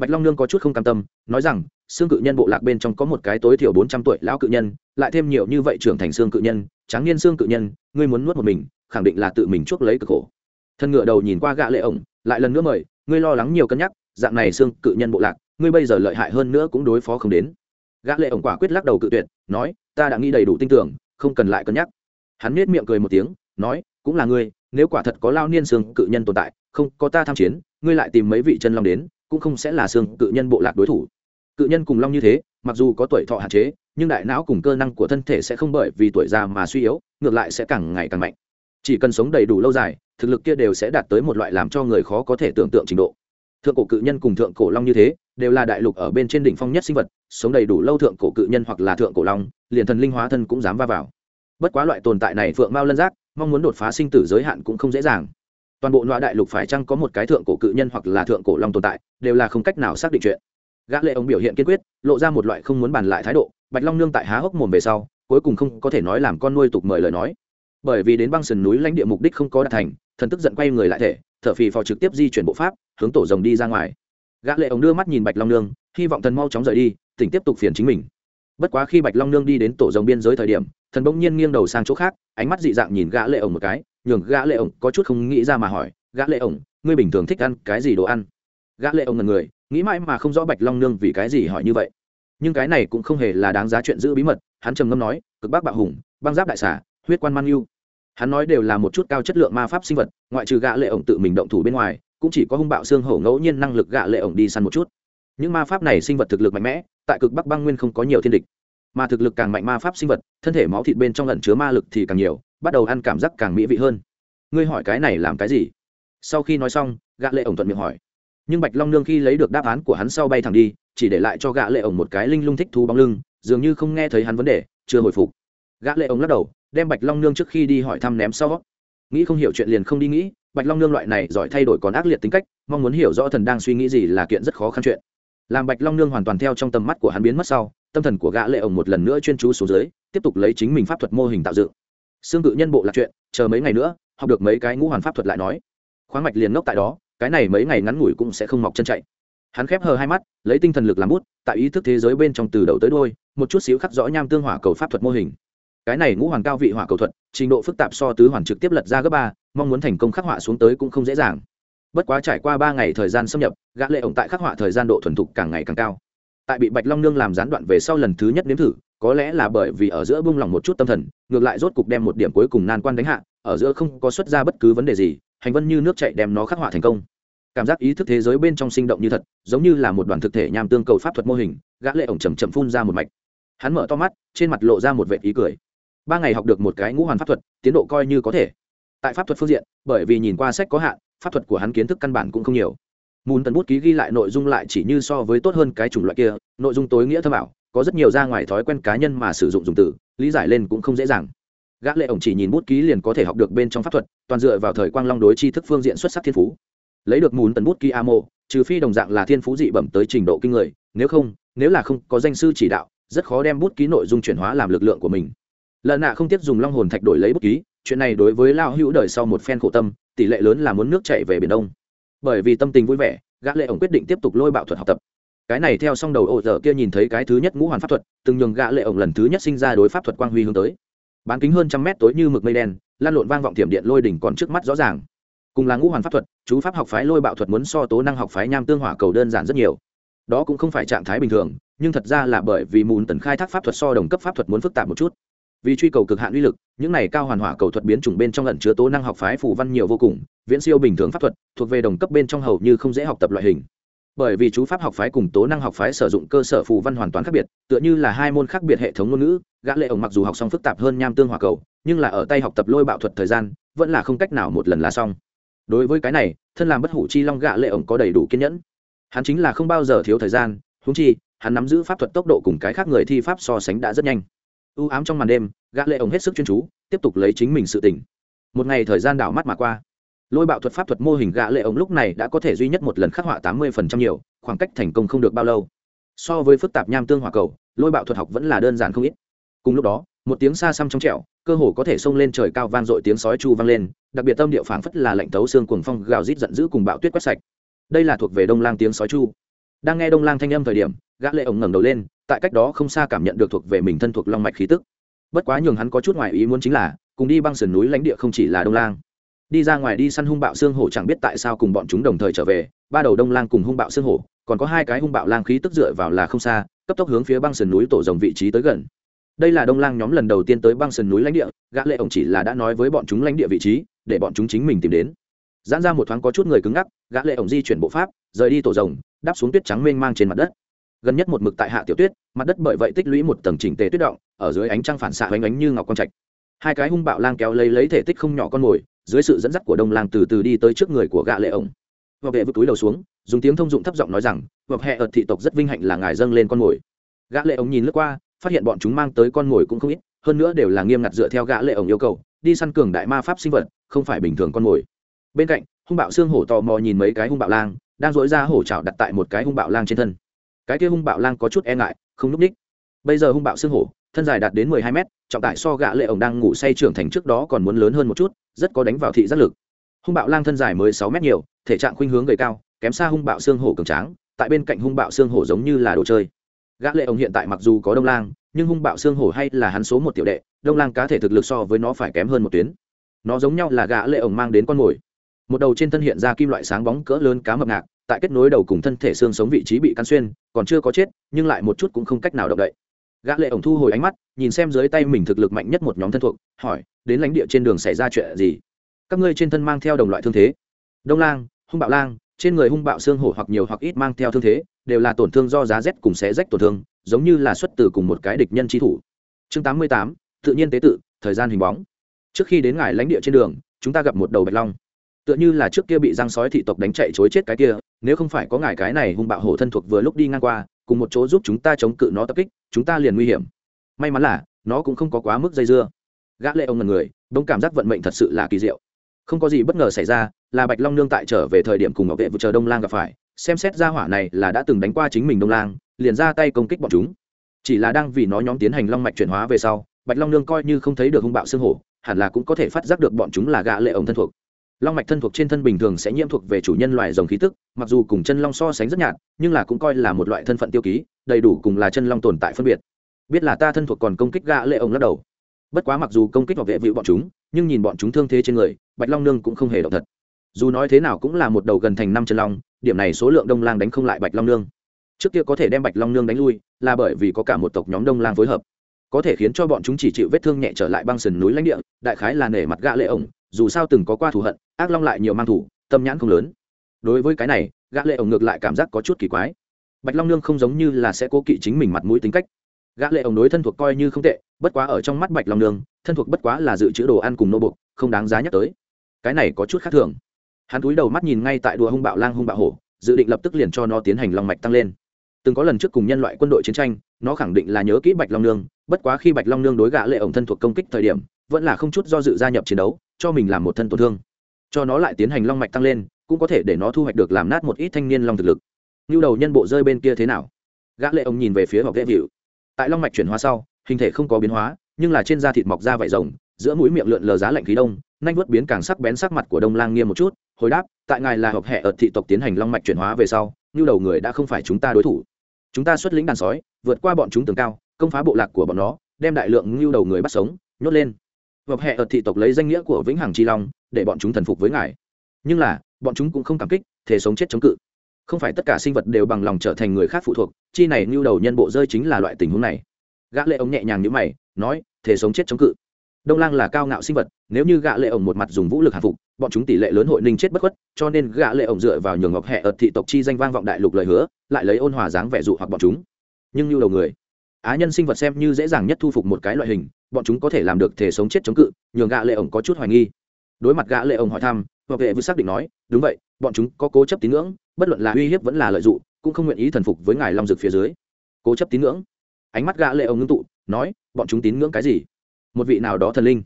bạch long nương có chút không cam tâm, nói rằng, xương cự nhân bộ lạc bên trong có một cái tối thiểu bốn trăm tuổi lão cự nhân, lại thêm nhiều như vậy trưởng thành xương cự nhân, tráng niên xương cự nhân, ngươi muốn nuốt một mình, khẳng định là tự mình chuốc lấy cực khổ. Thân ngựa đầu nhìn qua gã lệ ổng, lại lần nữa mời, ngươi lo lắng nhiều cân nhắc, dạng này xương cự nhân bộ lạc, ngươi bây giờ lợi hại hơn nữa cũng đối phó không đến. Gã lệ ổng quả quyết lắc đầu cự tuyệt, nói, ta đã nghĩ đầy đủ tin tưởng, không cần lại cân nhắc. Hắn nết miệng cười một tiếng, nói, cũng là ngươi, nếu quả thật có lao niên xương cự nhân tồn tại, không có ta tham chiến, ngươi lại tìm mấy vị chân long đến cũng không sẽ là xương cự nhân bộ lạc đối thủ. Cự nhân cùng long như thế, mặc dù có tuổi thọ hạn chế, nhưng đại não cùng cơ năng của thân thể sẽ không bởi vì tuổi già mà suy yếu, ngược lại sẽ càng ngày càng mạnh. Chỉ cần sống đầy đủ lâu dài, thực lực kia đều sẽ đạt tới một loại làm cho người khó có thể tưởng tượng trình độ. Thượng cổ cự nhân cùng thượng cổ long như thế, đều là đại lục ở bên trên đỉnh phong nhất sinh vật, sống đầy đủ lâu thượng cổ cự nhân hoặc là thượng cổ long, liền thần linh hóa thân cũng dám va vào. Bất quá loại tồn tại này phượng mao lân giác, mong muốn đột phá sinh tử giới hạn cũng không dễ dàng toàn bộ loại đại lục phải chăng có một cái thượng cổ cự nhân hoặc là thượng cổ long tồn tại, đều là không cách nào xác định chuyện. Gã lệ ông biểu hiện kiên quyết, lộ ra một loại không muốn bàn lại thái độ, bạch long nương tại há hốc mồm về sau, cuối cùng không có thể nói làm con nuôi tục mời lời nói. Bởi vì đến băng sườn núi lãnh địa mục đích không có đạt thành, thần tức giận quay người lại thể, thở phì phò trực tiếp di chuyển bộ pháp, hướng tổ rồng đi ra ngoài. Gã lệ ông đưa mắt nhìn bạch long nương, hy vọng thần mau chóng rời đi, tỉnh tiếp tục phiền chính mình. Bất quá khi bạch long nương đi đến tổ rồng biên giới thời điểm, thần bỗng nhiên nghiêng đầu sang chỗ khác, ánh mắt dị dạng nhìn gã lệ ông một cái nhường gã lệ ổng có chút không nghĩ ra mà hỏi, gã lệ ổng, ngươi bình thường thích ăn cái gì đồ ăn? Gã lệ ổng ngần người, nghĩ mãi mà không rõ bạch long nương vì cái gì hỏi như vậy. Nhưng cái này cũng không hề là đáng giá chuyện giữ bí mật, hắn trầm ngâm nói, cực bác bạo hùng, băng giáp đại xà, huyết quan man yêu hắn nói đều là một chút cao chất lượng ma pháp sinh vật, ngoại trừ gã lệ ổng tự mình động thủ bên ngoài, cũng chỉ có hung bạo xương hổ ngẫu nhiên năng lực gã lệ ổng đi săn một chút. Những ma pháp này sinh vật thực lực mạnh mẽ, tại cực bắc băng nguyên không có nhiều thiên địch. Mà thực lực càng mạnh ma pháp sinh vật, thân thể máu thịt bên trong lẩn chứa ma lực thì càng nhiều bắt đầu ăn cảm giác càng mỹ vị hơn. Ngươi hỏi cái này làm cái gì? Sau khi nói xong, gã lệ ổng thuận miệng hỏi. Nhưng bạch long nương khi lấy được đáp án của hắn sau bay thẳng đi, chỉ để lại cho gã lệ ổng một cái linh lung thích thú bóng lưng, dường như không nghe thấy hắn vấn đề, chưa hồi phục. Gã lệ ổng lắc đầu, đem bạch long nương trước khi đi hỏi thăm ném sau. Nghĩ không hiểu chuyện liền không đi nghĩ, bạch long nương loại này giỏi thay đổi còn ác liệt tính cách, mong muốn hiểu rõ thần đang suy nghĩ gì là kiện rất khó khăn chuyện. Làm bạch long nương hoàn toàn theo trong tầm mắt của hắn biến mất sau, tâm thần của gã lệ ổng một lần nữa chuyên chú xuống dưới, tiếp tục lấy chính mình pháp thuật mô hình tạo dựng xương cự nhân bộ là chuyện, chờ mấy ngày nữa, học được mấy cái ngũ hoàn pháp thuật lại nói. Khoáng mạch liền ngốc tại đó, cái này mấy ngày ngắn ngủi cũng sẽ không mọc chân chạy. Hắn khép hờ hai mắt, lấy tinh thần lực làm bút, tại ý thức thế giới bên trong từ đầu tới đôi một chút xíu khắc rõ nham tương hỏa cầu pháp thuật mô hình. Cái này ngũ hoàn cao vị hỏa cầu thuật, trình độ phức tạp so tứ hoàn trực tiếp lật ra gấp ba, mong muốn thành công khắc họa xuống tới cũng không dễ dàng. Bất quá trải qua ba ngày thời gian xâm nhập, gã lệ ổng tại khắc họa thời gian độ thuần thục càng ngày càng cao. Tại bị bạch long nương làm gián đoạn về sau lần thứ nhất nếm thử có lẽ là bởi vì ở giữa bung lòng một chút tâm thần, ngược lại rốt cục đem một điểm cuối cùng nan quan đánh hạ, ở giữa không có xuất ra bất cứ vấn đề gì, hành vân như nước chạy đem nó khắc họa thành công. Cảm giác ý thức thế giới bên trong sinh động như thật, giống như là một đoàn thực thể nham tương cầu pháp thuật mô hình, gã lệ ổng chầm chậm phun ra một mạch. Hắn mở to mắt, trên mặt lộ ra một vệt ý cười. Ba ngày học được một cái ngũ hoàn pháp thuật, tiến độ coi như có thể. Tại pháp thuật phương diện, bởi vì nhìn qua sách có hạn, pháp thuật của hắn kiến thức căn bản cũng không nhiều. Mùn tần bút ký ghi lại nội dung lại chỉ như so với tốt hơn cái chủng loại kia, nội dung tối nghĩa thâm bảo có rất nhiều ra ngoài thói quen cá nhân mà sử dụng dùng từ, lý giải lên cũng không dễ dàng. Gã lệ ổng chỉ nhìn bút ký liền có thể học được bên trong pháp thuật, toàn dựa vào thời quang long đối tri thức phương diện xuất sắc thiên phú. Lấy được mùn tần bút ký amo, trừ phi đồng dạng là thiên phú dị bẩm tới trình độ kinh người, nếu không, nếu là không có danh sư chỉ đạo, rất khó đem bút ký nội dung chuyển hóa làm lực lượng của mình. Lần nạ không tiếp dùng long hồn thạch đổi lấy bút ký, chuyện này đối với lao hữu đời sau một phen khổ tâm, tỷ lệ lớn là muốn nước chảy về biển đông. Bởi vì tâm tình vui vẻ, gã lệ ổng quyết định tiếp tục lôi bạo thuật học tập cái này theo xong đầu ổ dở kia nhìn thấy cái thứ nhất ngũ hoàn pháp thuật, từng nhường gã lệ ổng lần thứ nhất sinh ra đối pháp thuật quang huy hướng tới. Bán kính hơn trăm mét tối như mực mây đen, lan lộn vang vọng thiểm điện lôi đỉnh còn trước mắt rõ ràng. Cùng là ngũ hoàn pháp thuật, chú pháp học phái lôi bạo thuật muốn so tố năng học phái nham tương hỏa cầu đơn giản rất nhiều. Đó cũng không phải trạng thái bình thường, nhưng thật ra là bởi vì mùn tần khai thác pháp thuật so đồng cấp pháp thuật muốn phức tạp một chút. Vì truy cầu cực hạn uy lực, những này cao hoàn hỏa cầu thuật biến chủng bên trong ẩn chứa tố năng học phái phù văn nhiều vô cùng, viễn siêu bình thường pháp thuật, thuộc về đồng cấp bên trong hầu như không dễ học tập loại hình bởi vì chú pháp học phái cùng tố năng học phái sử dụng cơ sở phù văn hoàn toàn khác biệt, tựa như là hai môn khác biệt hệ thống ngôn ngữ, gã lệ ổng mặc dù học xong phức tạp hơn nham tương hỏa cầu, nhưng là ở tay học tập lôi bạo thuật thời gian, vẫn là không cách nào một lần là xong. Đối với cái này, thân làm bất hủ chi long gã lệ ổng có đầy đủ kiên nhẫn. Hắn chính là không bao giờ thiếu thời gian, huống chi, hắn nắm giữ pháp thuật tốc độ cùng cái khác người thi pháp so sánh đã rất nhanh. U ám trong màn đêm, gã lệ ổng hết sức chuyên chú, tiếp tục lấy chính mình sự tỉnh. Một ngày thời gian đảo mắt mà qua lôi bạo thuật pháp thuật mô hình gã lệ ống lúc này đã có thể duy nhất một lần khắc họa tám mươi phần trăm nhiều, khoảng cách thành công không được bao lâu. So với phức tạp nham tương hỏa cầu, lôi bạo thuật học vẫn là đơn giản không ít. Cùng lúc đó, một tiếng xa xăm trong trẻo, cơ hồ có thể xông lên trời cao vang dội tiếng sói chu vang lên, đặc biệt tâm địa phảng phất là lạnh tấu xương cuồng phong gào rít giận dữ cùng bạo tuyết quét sạch. Đây là thuộc về đông lang tiếng sói chu. Đang nghe đông lang thanh âm thời điểm, gã lệ ổng ngẩng đầu lên, tại cách đó không xa cảm nhận được thuộc về mình thân thuộc long mạch khí tức. Bất quá nhường hắn có chút ngoài ý muốn chính là, cùng đi băng sườn núi lãnh địa không chỉ là đông lang đi ra ngoài đi săn hung bạo xương hổ chẳng biết tại sao cùng bọn chúng đồng thời trở về, ba đầu đông lang cùng hung bạo xương hổ, còn có hai cái hung bạo lang khí tức dựa vào là không xa, cấp tốc hướng phía băng sườn núi tổ rồng vị trí tới gần. Đây là đông lang nhóm lần đầu tiên tới băng sườn núi lãnh địa, gã lệ ổng chỉ là đã nói với bọn chúng lãnh địa vị trí, để bọn chúng chính mình tìm đến. Giãn ra một thoáng có chút người cứng ngắc, gã lệ ổng di chuyển bộ pháp, rời đi tổ rồng, đáp xuống tuyết trắng mênh mang trên mặt đất. Gần nhất một mực tại hạ tiểu tuyết, mặt đất bởi vậy tích lũy một tầng chỉnh tề tuyết động, ở dưới ánh trăng phản xạ ánh ánh như ngọc quang trạch. Hai cái hung bạo lang kéo lấy lấy thể tích không nhỏ con mồi dưới sự dẫn dắt của đông lang từ từ đi tới trước người của gã lệ ổng. Và vệ vứt túi đầu xuống, dùng tiếng thông dụng thấp giọng nói rằng hoặc hệ ở thị tộc rất vinh hạnh là ngài dâng lên con mồi. Gã lệ ổng nhìn lướt qua, phát hiện bọn chúng mang tới con mồi cũng không ít, hơn nữa đều là nghiêm ngặt dựa theo gã lệ ổng yêu cầu, đi săn cường đại ma pháp sinh vật, không phải bình thường con mồi. Bên cạnh, hung bạo xương hổ tò mò nhìn mấy cái hung bạo lang, đang dỗi ra hổ chảo đặt tại một cái hung bạo lang trên thân. Cái kia hung bạo lang có chút e ngại, không núp ních. Bây giờ hung bạo xương hổ, thân dài đạt đến mười hai mét, trọng tải so gã lệ ổng đang ngủ say trưởng thành trước đó còn muốn lớn hơn một chút rất có đánh vào thị giác lực. Hung bạo lang thân dài mới sáu mét nhiều, thể trạng khuynh hướng gầy cao, kém xa hung bạo xương hổ cường tráng, tại bên cạnh hung bạo xương hổ giống như là đồ chơi. Gã lệ ông hiện tại mặc dù có đông lang, nhưng hung bạo xương hổ hay là hắn số một tiểu đệ, đông lang cá thể thực lực so với nó phải kém hơn một tuyến. Nó giống nhau là gã lệ ổng mang đến con mồi. Một đầu trên thân hiện ra kim loại sáng bóng cỡ lớn cá mập ngạc, tại kết nối đầu cùng thân thể xương sống vị trí bị cắn xuyên, còn chưa có chết, nhưng lại một chút cũng không cách nào động đậy gã lệ ổng thu hồi ánh mắt nhìn xem dưới tay mình thực lực mạnh nhất một nhóm thân thuộc hỏi đến lãnh địa trên đường xảy ra chuyện gì? Các ngươi trên thân mang theo đồng loại thương thế. Đông lang hung bạo lang trên người hung bạo xương hổ hoặc nhiều hoặc ít mang theo thương thế đều là tổn thương do giá rét cùng xé rách tổn thương giống như là xuất từ cùng một cái địch nhân chi thủ. Chương 88, tự nhiên tế tự thời gian hình bóng. Trước khi đến ngài lãnh địa trên đường chúng ta gặp một đầu bạch long. Tựa như là trước kia bị răng sói thị tộc đánh chạy chối chết cái kia nếu không phải có ngài cái này hung bạo hổ thân thuộc vừa lúc đi ngang qua cùng một chỗ giúp chúng ta chống cự nó tập kích, chúng ta liền nguy hiểm. May mắn là, nó cũng không có quá mức dây dưa. Gã lệ ông ngần người, đông cảm giác vận mệnh thật sự là kỳ diệu. Không có gì bất ngờ xảy ra, là bạch long nương tại trở về thời điểm cùng ngọc vệ vừa chờ đông lang gặp phải, xem xét ra hỏa này là đã từng đánh qua chính mình đông lang, liền ra tay công kích bọn chúng. Chỉ là đang vì nó nhóm tiến hành long mạch chuyển hóa về sau, bạch long nương coi như không thấy được hung bạo xương hổ, hẳn là cũng có thể phát giác được bọn chúng là gã lệ ổng thân thuộc long mạch thân thuộc trên thân bình thường sẽ nhiễm thuộc về chủ nhân loài rồng khí tức, mặc dù cùng chân long so sánh rất nhạt, nhưng là cũng coi là một loại thân phận tiêu ký, đầy đủ cùng là chân long tồn tại phân biệt. Biết là ta thân thuộc còn công kích gã lệ ông lắc đầu. Bất quá mặc dù công kích hoặc vệ vịu bọn chúng, nhưng nhìn bọn chúng thương thế trên người, bạch long nương cũng không hề động thật. Dù nói thế nào cũng là một đầu gần thành năm chân long, điểm này số lượng đông lang đánh không lại bạch long nương. Trước kia có thể đem bạch long nương đánh lui, là bởi vì có cả một tộc nhóm đông lang phối hợp. Có thể khiến cho bọn chúng chỉ chịu vết thương nhẹ trở lại băng sườn núi lãnh địa, đại khái là nể mặt gã lệ ổng dù sao từng có qua thù hận ác long lại nhiều mang thủ tâm nhãn không lớn. Đối với cái này gã lệ ổng ngược lại cảm giác có chút kỳ quái. Bạch long nương không giống như là sẽ cố kỵ chính mình mặt mũi tính cách. Gã lệ ổng đối thân thuộc coi như không tệ bất quá ở trong mắt bạch long nương thân thuộc bất quá là dự trữ đồ ăn cùng nô buộc, không đáng giá nhắc tới. Cái này có chút khác thường. Hắn cúi đầu mắt nhìn ngay tại đùa hung bạo lang hung bạo hổ dự định lập tức liền cho nó tiến hành long mạch tăng lên. Từng có lần trước cùng nhân loại quân đội chiến tranh nó khẳng định là nhớ kỹ bạch long nương bất quá khi bạch long nương đối gã lệ ổng thân thuộc công kích thời điểm vẫn là không chút do dự gia nhập chiến đấu cho mình làm một thân tổn thương. Cho nó lại tiến hành long mạch tăng lên, cũng có thể để nó thu hoạch được làm nát một ít thanh niên long thực lực. Như đầu nhân bộ rơi bên kia thế nào? Gã lệ ông nhìn về phía ngọc ghế vịu tại long mạch chuyển hóa sau, hình thể không có biến hóa, nhưng là trên da thịt mọc ra vảy rồng, giữa mũi miệng lượn lờ giá lạnh khí đông, nhanh vớt biến càng sắc bén sắc mặt của đông lang nghiêm một chút, hồi đáp, tại ngài là hợp hệ ở thị tộc tiến hành long mạch chuyển hóa về sau như đầu người đã không phải chúng ta đối thủ. Chúng ta xuất lĩnh đàn sói, vượt qua bọn chúng tường cao, công phá bộ lạc của bọn nó, đem đại lượng như đầu người bắt sống, nhốt lên hợp hệ ở thị tộc lấy danh nghĩa của vĩnh hằng chi long, để bọn chúng thần phục với ngài. Nhưng là, bọn chúng cũng không cảm kích thể sống chết chống cự. Không phải tất cả sinh vật đều bằng lòng trở thành người khác phụ thuộc, chi này ngưu đầu nhân bộ rơi chính là loại tình huống này. Gã lệ ống nhẹ nhàng như mày, nói thể sống chết chống cự. Đông lang là cao ngạo sinh vật, nếu như gã lệ ổng một mặt dùng vũ lực hạ phục, bọn chúng tỷ lệ lớn hội ninh chết bất khuất, cho nên gã lệ ổng dựa vào nhường ngọc hệ ở thị tộc chi danh vang vọng đại lục lời hứa, lại lấy ôn hòa dáng vẻ dụ hoặc bọn chúng. Nhưng như đầu người á nhân sinh vật xem như dễ dàng nhất thu phục một cái loại hình, bọn chúng có thể làm được thể sống chết chống cự, nhường gã lệ ổng có chút hoài nghi. Đối mặt gã lệ ổng hỏi thăm hoặc vệ vừa xác định nói, đúng vậy, bọn chúng có cố chấp tín ngưỡng, bất luận là uy hiếp vẫn là lợi dụng, cũng không nguyện ý thần phục với ngài long dực phía dưới. Cố chấp tín ngưỡng? Ánh mắt gã lệ ổng ngưng tụ, nói, bọn chúng tín ngưỡng cái gì? Một vị nào đó thần linh.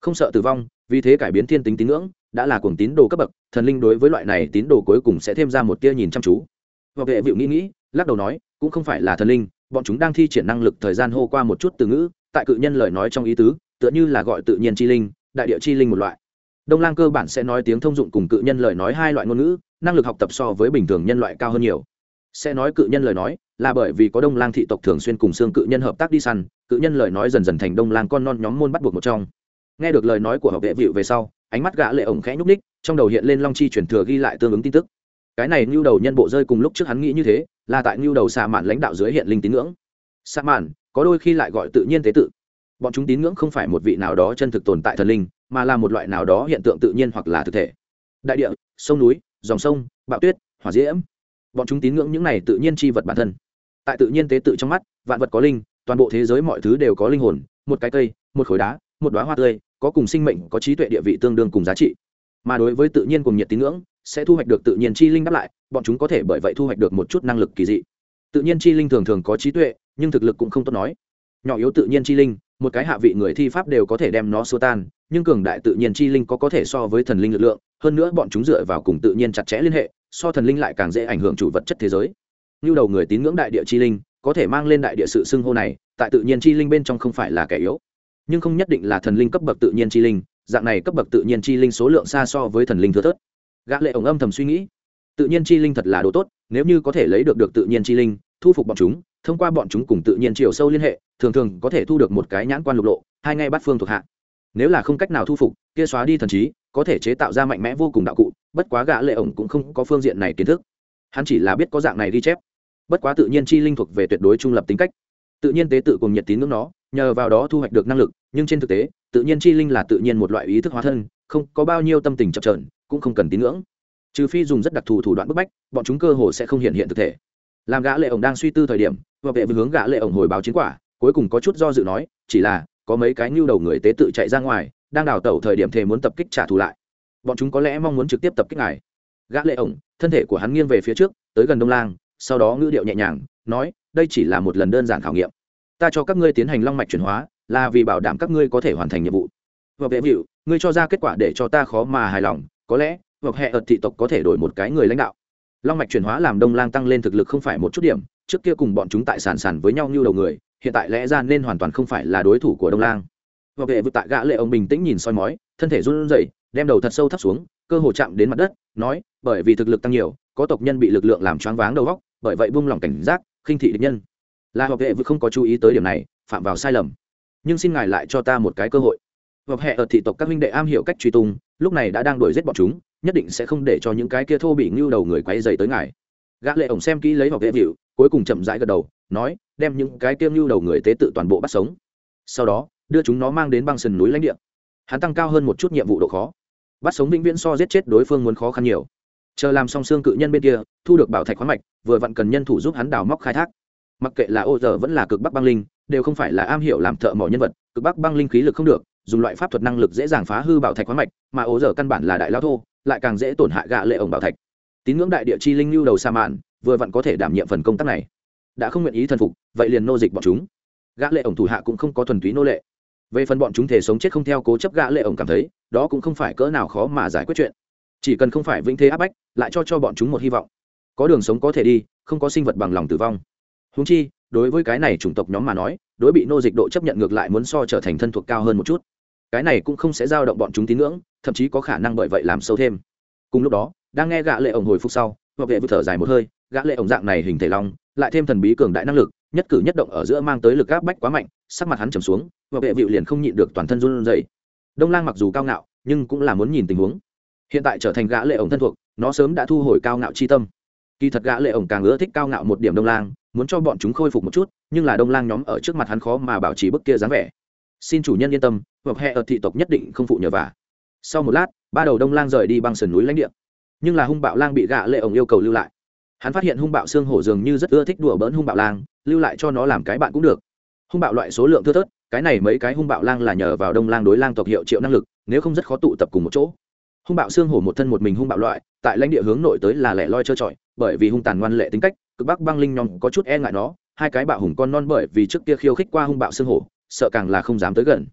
Không sợ tử vong, vì thế cải biến thiên tính tín ngưỡng, đã là cuồng tín đồ cấp bậc, thần linh đối với loại này tín đồ cuối cùng sẽ thêm ra một tia nhìn chăm chú. Hoặc vệ vịu nghĩ nghĩ, lắc đầu nói, cũng không phải là thần linh bọn chúng đang thi triển năng lực thời gian hô qua một chút từ ngữ, tại cự nhân lời nói trong ý tứ, tựa như là gọi tự nhiên chi linh, đại địa chi linh một loại. Đông lang cơ bản sẽ nói tiếng thông dụng cùng cự nhân lời nói hai loại ngôn ngữ, năng lực học tập so với bình thường nhân loại cao hơn nhiều. Sẽ nói cự nhân lời nói là bởi vì có đông lang thị tộc thường xuyên cùng xương cự nhân hợp tác đi săn, cự nhân lời nói dần dần thành đông lang con non nhóm môn bắt buộc một trong. Nghe được lời nói của học vệ vịu về sau, ánh mắt gã lệ ổng khẽ nhúc ních trong đầu hiện lên long chi chuyển thừa ghi lại tương ứng tin tức cái này nhu đầu nhân bộ rơi cùng lúc trước hắn nghĩ như thế, là tại nhu đầu xạ mạn lãnh đạo dưới hiện linh tín ngưỡng. Xạ mạn, có đôi khi lại gọi tự nhiên tế tự. Bọn chúng tín ngưỡng không phải một vị nào đó chân thực tồn tại thần linh, mà là một loại nào đó hiện tượng tự nhiên hoặc là thực thể. Đại địa, sông núi, dòng sông, bạo tuyết, hỏa diễm. Bọn chúng tín ngưỡng những này tự nhiên chi vật bản thân. Tại tự nhiên tế tự trong mắt, vạn vật có linh, toàn bộ thế giới mọi thứ đều có linh hồn, một cái cây, một khối đá, một đoá hoa tươi, có cùng sinh mệnh, có trí tuệ địa vị tương đương cùng giá trị. Mà đối với tự nhiên cùng nhiệt tín ngưỡng sẽ thu hoạch được tự nhiên chi linh đáp lại, bọn chúng có thể bởi vậy thu hoạch được một chút năng lực kỳ dị. Tự nhiên chi linh thường thường có trí tuệ, nhưng thực lực cũng không tốt nói. Nhỏ yếu tự nhiên chi linh, một cái hạ vị người thi pháp đều có thể đem nó xua tan, nhưng cường đại tự nhiên chi linh có có thể so với thần linh lực lượng, hơn nữa bọn chúng dựa vào cùng tự nhiên chặt chẽ liên hệ, so thần linh lại càng dễ ảnh hưởng chủ vật chất thế giới. Như đầu người tín ngưỡng đại địa chi linh, có thể mang lên đại địa sự xưng hô này, tại tự nhiên chi linh bên trong không phải là kẻ yếu. Nhưng không nhất định là thần linh cấp bậc tự nhiên chi linh, dạng này cấp bậc tự nhiên chi linh số lượng xa so với thần linh thừa thớt gã lệ ổng âm thầm suy nghĩ. Tự nhiên chi linh thật là đồ tốt, nếu như có thể lấy được được tự nhiên chi linh, thu phục bọn chúng, thông qua bọn chúng cùng tự nhiên chiều sâu liên hệ, thường thường có thể thu được một cái nhãn quan lục lộ, hai ngay bắt phương thuộc hạ. Nếu là không cách nào thu phục, kia xóa đi thần trí, có thể chế tạo ra mạnh mẽ vô cùng đạo cụ, bất quá gã lệ ổng cũng không có phương diện này kiến thức. Hắn chỉ là biết có dạng này ghi chép. Bất quá tự nhiên chi linh thuộc về tuyệt đối trung lập tính cách. Tự nhiên tế tự cùng nhiệt tín ngưỡng nó, nhờ vào đó thu hoạch được năng lực, nhưng trên thực tế, tự nhiên chi linh là tự nhiên một loại ý thức hóa thân, không có bao nhiêu tâm tình chập trờn cũng không cần tín ngưỡng. Trừ phi dùng rất đặc thù thủ đoạn bức bách, bọn chúng cơ hồ sẽ không hiện hiện thực thể. Làm gã lệ ổng đang suy tư thời điểm, và vệ hướng gã lệ ổng hồi báo chiến quả, cuối cùng có chút do dự nói, chỉ là, có mấy cái nhu đầu người tế tự chạy ra ngoài, đang đào tẩu thời điểm thề muốn tập kích trả thù lại. Bọn chúng có lẽ mong muốn trực tiếp tập kích ngài. Gã lệ ổng, thân thể của hắn nghiêng về phía trước, tới gần đông lang, sau đó ngữ điệu nhẹ nhàng, nói, đây chỉ là một lần đơn giản khảo nghiệm. Ta cho các ngươi tiến hành long mạch chuyển hóa, là vì bảo đảm các ngươi có thể hoàn thành nhiệm vụ. Và vệ vịu, ngươi cho ra kết quả để cho ta khó mà hài lòng có lẽ hoặc hệ ợt thị tộc có thể đổi một cái người lãnh đạo. Long mạch chuyển hóa làm đông lang tăng lên thực lực không phải một chút điểm, trước kia cùng bọn chúng tại sàn sàn với nhau như đầu người, hiện tại lẽ ra nên hoàn toàn không phải là đối thủ của đông lang. Hoặc hệ vượt tại gã lệ ông bình tĩnh nhìn soi mói, thân thể run rẩy, đem đầu thật sâu thấp xuống, cơ hồ chạm đến mặt đất, nói, bởi vì thực lực tăng nhiều, có tộc nhân bị lực lượng làm choáng váng đầu óc, bởi vậy buông lỏng cảnh giác, khinh thị địch nhân. Là hoặc hệ vừa không có chú ý tới điểm này, phạm vào sai lầm. Nhưng xin ngài lại cho ta một cái cơ hội. Hoặc hệ ở thị tộc các huynh đệ am hiểu cách truy tung lúc này đã đang đuổi giết bọn chúng, nhất định sẽ không để cho những cái kia thô bị ngưu đầu người quay dày tới ngài. Gã lệ ổng xem kỹ lấy vào vệ vịu, cuối cùng chậm rãi gật đầu, nói, đem những cái kia lưu đầu người tế tự toàn bộ bắt sống. Sau đó, đưa chúng nó mang đến băng sườn núi lãnh địa. Hắn tăng cao hơn một chút nhiệm vụ độ khó. Bắt sống vĩnh viễn so giết chết đối phương muốn khó khăn nhiều. Chờ làm xong xương cự nhân bên kia, thu được bảo thạch khoáng mạch, vừa vặn cần nhân thủ giúp hắn đào móc khai thác. Mặc kệ là ô giờ vẫn là cực bắc băng linh, đều không phải là am hiểu làm thợ mỏ nhân vật, cực bắc băng linh khí lực không được dùng loại pháp thuật năng lực dễ dàng phá hư bảo thạch khoáng mạch, mà ố giờ căn bản là đại lao thô, lại càng dễ tổn hại gạ lệ ổng bảo thạch. Tín ngưỡng đại địa chi linh lưu đầu sa mạn, vừa vặn có thể đảm nhiệm phần công tác này. Đã không nguyện ý thần phục, vậy liền nô dịch bọn chúng. Gã lệ ổng thủ hạ cũng không có thuần túy nô lệ. Về phần bọn chúng thể sống chết không theo cố chấp, gã lệ ổng cảm thấy, đó cũng không phải cỡ nào khó mà giải quyết chuyện. Chỉ cần không phải vĩnh thế áp bách, lại cho cho bọn chúng một hy vọng. Có đường sống có thể đi, không có sinh vật bằng lòng tử vong. Húng chi, đối với cái này chủng tộc nhóm mà nói, đối bị nô dịch độ chấp nhận ngược lại muốn so trở thành thân thuộc cao hơn một chút cái này cũng không sẽ giao động bọn chúng tín ngưỡng, thậm chí có khả năng bởi vậy làm sâu thêm. Cùng lúc đó, đang nghe gã lệ ổng hồi phục sau hoặc vệ vừa thở dài một hơi, gã lệ ổng dạng này hình thể long, lại thêm thần bí cường đại năng lực, nhất cử nhất động ở giữa mang tới lực áp bách quá mạnh, sắc mặt hắn trầm xuống hoặc vệ vịu liền không nhịn được toàn thân run rẩy. Đông lang mặc dù cao ngạo, nhưng cũng là muốn nhìn tình huống. Hiện tại trở thành gã lệ ổng thân thuộc, nó sớm đã thu hồi cao ngạo chi tâm. Kỳ thật gã lệ ổng càng ưa thích cao ngạo một điểm đông lang, muốn cho bọn chúng khôi phục một chút, nhưng là đông lang nhóm ở trước mặt hắn khó mà bảo trì bức kia dáng vẻ xin chủ nhân yên tâm, hoặc hệ ở thị tộc nhất định không phụ nhờ vả. Sau một lát, ba đầu đông lang rời đi băng sườn núi lãnh địa. Nhưng là hung bạo lang bị gạ lệ ổng yêu cầu lưu lại. Hắn phát hiện hung bạo xương hổ dường như rất ưa thích đùa bỡn hung bạo lang, lưu lại cho nó làm cái bạn cũng được. Hung bạo loại số lượng thưa thớt, cái này mấy cái hung bạo lang là nhờ vào đông lang đối lang tộc hiệu triệu năng lực, nếu không rất khó tụ tập cùng một chỗ. Hung bạo xương hổ một thân một mình hung bạo loại, tại lãnh địa hướng nội tới là lẻ loi trơ trọi, bởi vì hung tàn ngoan lệ tính cách, cực bắc băng linh nhóm có chút e ngại nó, hai cái bạo hùng con non bởi vì trước kia khiêu khích qua hung bạo xương hổ sợ càng là không dám tới gần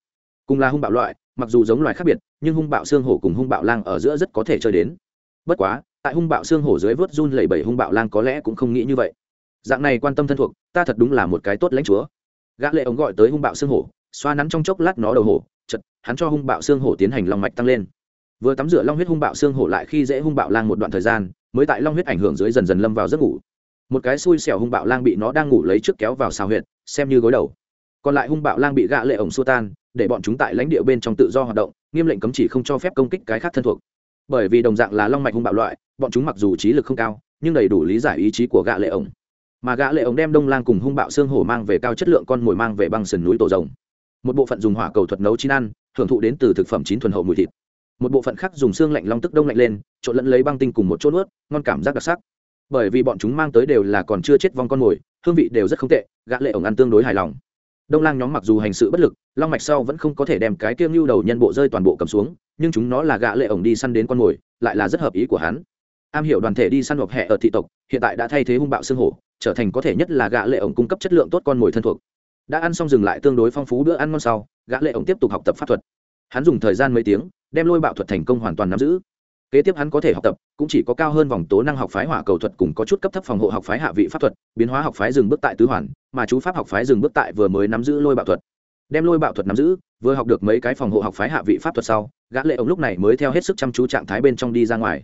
cùng là hung bạo loại mặc dù giống loài khác biệt nhưng hung bạo xương hổ cùng hung bạo lang ở giữa rất có thể chơi đến bất quá tại hung bạo xương hổ dưới vớt run lẩy bẩy hung bạo lang có lẽ cũng không nghĩ như vậy dạng này quan tâm thân thuộc ta thật đúng là một cái tốt lãnh chúa gã lệ ống gọi tới hung bạo xương hổ xoa nắn trong chốc lát nó đầu hổ chật hắn cho hung bạo xương hổ tiến hành long mạch tăng lên vừa tắm rửa long huyết hung bạo xương hổ lại khi dễ hung bạo lang một đoạn thời gian mới tại long huyết ảnh hưởng dưới dần dần lâm vào giấc ngủ một cái xui xẻo hung bạo lang bị nó đang ngủ lấy trước kéo vào xào huyệt xem như gối đầu còn lại hung bạo lang bị gạ lệ ổng xua tan, để bọn chúng tại lãnh địa bên trong tự do hoạt động, nghiêm lệnh cấm chỉ không cho phép công kích cái khác thân thuộc. Bởi vì đồng dạng là long mạch hung bạo loại, bọn chúng mặc dù trí lực không cao, nhưng đầy đủ lý giải ý chí của gạ lệ ổng. Mà gã lệ ổng đem đông lang cùng hung bạo xương hổ mang về cao chất lượng con mồi mang về băng sườn núi tổ rồng. Một bộ phận dùng hỏa cầu thuật nấu chín ăn, hưởng thụ đến từ thực phẩm chín thuần hậu mùi thịt. Một bộ phận khác dùng xương lạnh long tức đông lạnh lên, trộn lẫn lấy băng tinh cùng một chỗ nuốt, ngon cảm giác đặc sắc. Bởi vì bọn chúng mang tới đều là còn chưa chết vong con mồi, hương vị đều rất không tệ gã lệ ổng ăn tương đối hài lòng đông lang nhóm mặc dù hành sự bất lực, long mạch sau vẫn không có thể đem cái kiêng lưu đầu nhân bộ rơi toàn bộ cầm xuống, nhưng chúng nó là gã lệ ổng đi săn đến con mồi, lại là rất hợp ý của hắn. Am hiểu đoàn thể đi săn hộp hẹ ở thị tộc, hiện tại đã thay thế hung bạo xương hổ, trở thành có thể nhất là gã lệ ổng cung cấp chất lượng tốt con mồi thân thuộc. Đã ăn xong dừng lại tương đối phong phú bữa ăn ngon sau, gã lệ ổng tiếp tục học tập pháp thuật. Hắn dùng thời gian mấy tiếng, đem lôi bạo thuật thành công hoàn toàn nắm giữ kế tiếp hắn có thể học tập, cũng chỉ có cao hơn vòng tố năng học phái hỏa cầu thuật cùng có chút cấp thấp phòng hộ học phái hạ vị pháp thuật, biến hóa học phái dừng bước tại tứ hoàn, mà chú pháp học phái dừng bước tại vừa mới nắm giữ lôi bạo thuật. Đem lôi bạo thuật nắm giữ, vừa học được mấy cái phòng hộ học phái hạ vị pháp thuật sau, gã lệ ổng lúc này mới theo hết sức chăm chú trạng thái bên trong đi ra ngoài.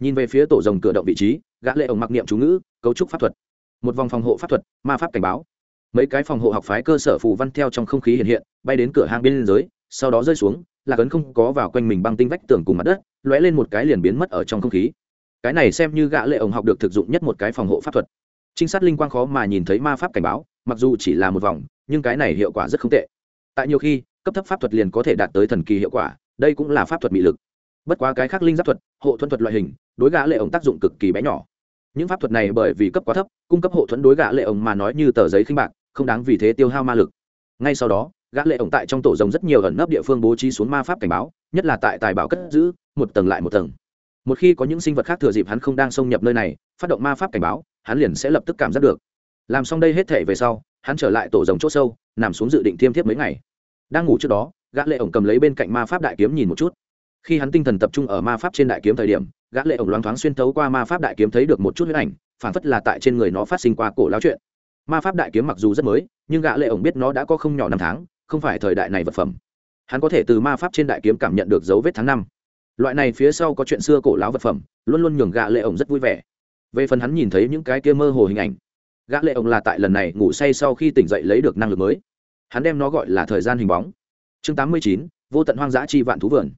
Nhìn về phía tổ rồng cửa động vị trí, gã lệ ổng mặc niệm chú ngữ, cấu trúc pháp thuật. Một vòng phòng hộ pháp thuật, ma pháp cảnh báo. Mấy cái phòng hộ học phái cơ sở phù văn theo trong không khí hiện hiện, bay đến cửa hang bên dưới, sau đó rơi xuống là cấn không có vào quanh mình băng tinh vách tường cùng mặt đất, lóe lên một cái liền biến mất ở trong không khí. Cái này xem như gã lệ ổng học được thực dụng nhất một cái phòng hộ pháp thuật. Trinh sát linh quang khó mà nhìn thấy ma pháp cảnh báo, mặc dù chỉ là một vòng, nhưng cái này hiệu quả rất không tệ. Tại nhiều khi, cấp thấp pháp thuật liền có thể đạt tới thần kỳ hiệu quả, đây cũng là pháp thuật bị lực. Bất quá cái khác linh giáp thuật, hộ thuẫn thuật loại hình, đối gã lệ ổng tác dụng cực kỳ bé nhỏ. Những pháp thuật này bởi vì cấp quá thấp, cung cấp hộ thuẫn đối gã lệ ổng mà nói như tờ giấy khinh bạc, không đáng vì thế tiêu hao ma lực. Ngay sau đó gã lệ ổng tại trong tổ rồng rất nhiều ẩn nấp địa phương bố trí xuống ma pháp cảnh báo, nhất là tại tài bảo cất giữ, một tầng lại một tầng. Một khi có những sinh vật khác thừa dịp hắn không đang xông nhập nơi này, phát động ma pháp cảnh báo, hắn liền sẽ lập tức cảm giác được. Làm xong đây hết thể về sau, hắn trở lại tổ rồng chỗ sâu, nằm xuống dự định tiêm thiếp mấy ngày. Đang ngủ trước đó, gã lệ ổng cầm lấy bên cạnh ma pháp đại kiếm nhìn một chút. Khi hắn tinh thần tập trung ở ma pháp trên đại kiếm thời điểm, gã lệ ổng loáng thoáng xuyên thấu qua ma pháp đại kiếm thấy được một chút huyết ảnh, phản phất là tại trên người nó phát sinh qua cổ lão chuyện. Ma pháp đại kiếm mặc dù rất mới, nhưng gã lệ ổng biết nó đã có không nhỏ năm tháng không phải thời đại này vật phẩm. Hắn có thể từ ma pháp trên đại kiếm cảm nhận được dấu vết tháng năm. Loại này phía sau có chuyện xưa cổ lão vật phẩm luôn luôn nhường gã lệ ổng rất vui vẻ. Về phần hắn nhìn thấy những cái kia mơ hồ hình ảnh gã lệ ổng là tại lần này ngủ say sau khi tỉnh dậy lấy được năng lực mới. Hắn đem nó gọi là thời gian hình bóng. Chương 89, vô tận hoang dã chi vạn thú vườn.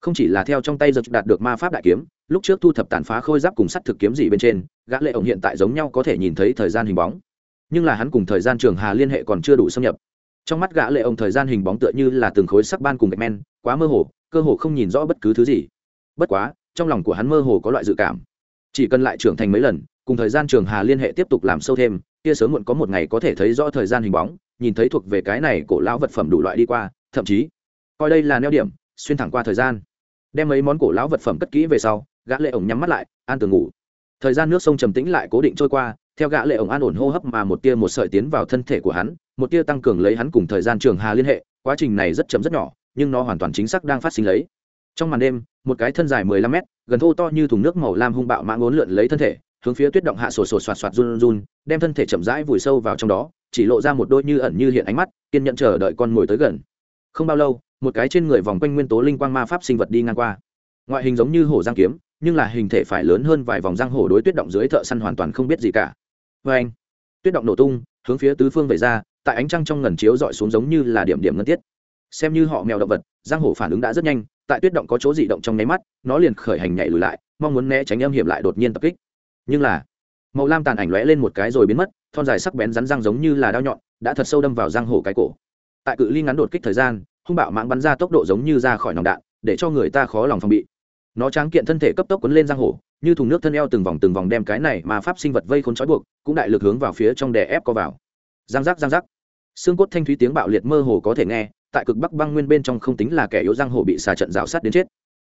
Không chỉ là theo trong tay giật đạt được ma pháp đại kiếm lúc trước thu thập tàn phá khôi giáp cùng sắt thực kiếm gì bên trên gã lệ ổng hiện tại giống nhau có thể nhìn thấy thời gian hình bóng. Nhưng là hắn cùng thời gian trường hà liên hệ còn chưa đủ xâm nhập trong mắt gã lệ ông thời gian hình bóng tựa như là từng khối sắc ban cùng gạch men, quá mơ hồ, cơ hồ không nhìn rõ bất cứ thứ gì. Bất quá, trong lòng của hắn mơ hồ có loại dự cảm. Chỉ cần lại trưởng thành mấy lần, cùng thời gian trường hà liên hệ tiếp tục làm sâu thêm, kia sớm muộn có một ngày có thể thấy rõ thời gian hình bóng, nhìn thấy thuộc về cái này cổ lão vật phẩm đủ loại đi qua, thậm chí, coi đây là neo điểm, xuyên thẳng qua thời gian. Đem mấy món cổ lão vật phẩm cất kỹ về sau, gã lệ ổng nhắm mắt lại, an tường ngủ. Thời gian nước sông trầm tĩnh lại cố định trôi qua theo gã lệ ổng an ổn hô hấp mà một tia một sợi tiến vào thân thể của hắn, một tia tăng cường lấy hắn cùng thời gian trường hà liên hệ, quá trình này rất chậm rất nhỏ, nhưng nó hoàn toàn chính xác đang phát sinh lấy. Trong màn đêm, một cái thân dài 15 mét, gần thô to như thùng nước màu lam hung bạo mã ngốn lượn lấy thân thể, hướng phía tuyết động hạ sổ sổ soạt soạt run run, đem thân thể chậm rãi vùi sâu vào trong đó, chỉ lộ ra một đôi như ẩn như hiện ánh mắt, kiên nhẫn chờ đợi con ngồi tới gần. Không bao lâu, một cái trên người vòng quanh nguyên tố linh quang ma pháp sinh vật đi ngang qua. Ngoại hình giống như hổ giang kiếm, nhưng là hình thể phải lớn hơn vài vòng răng hổ đối tuyết động dưới thợ săn hoàn toàn không biết gì cả vê anh, tuyết động nổ tung, hướng phía tứ phương về ra, tại ánh trăng trong ngần chiếu dọi xuống giống như là điểm điểm ngân tiết. Xem như họ mèo động vật, giang hổ phản ứng đã rất nhanh, tại tuyết động có chỗ dị động trong nháy mắt, nó liền khởi hành nhảy lùi lại, mong muốn né tránh âm hiểm lại đột nhiên tập kích. Nhưng là, màu lam tàn ảnh lóe lên một cái rồi biến mất, thon dài sắc bén rắn răng giống như là đao nhọn, đã thật sâu đâm vào giang hổ cái cổ. Tại cự ly ngắn đột kích thời gian, hung bạo mãng bắn ra tốc độ giống như ra khỏi nòng đạn, để cho người ta khó lòng phòng bị nó tráng kiện thân thể cấp tốc quấn lên giang hổ như thùng nước thân eo từng vòng từng vòng đem cái này mà pháp sinh vật vây khốn trói buộc, cũng đại lực hướng vào phía trong đè ép co vào. Giang giác giang giác. Xương cốt thanh thúy tiếng bạo liệt mơ hồ có thể nghe, tại cực bắc băng nguyên bên trong không tính là kẻ yếu giang hổ bị xà trận rào sát đến chết.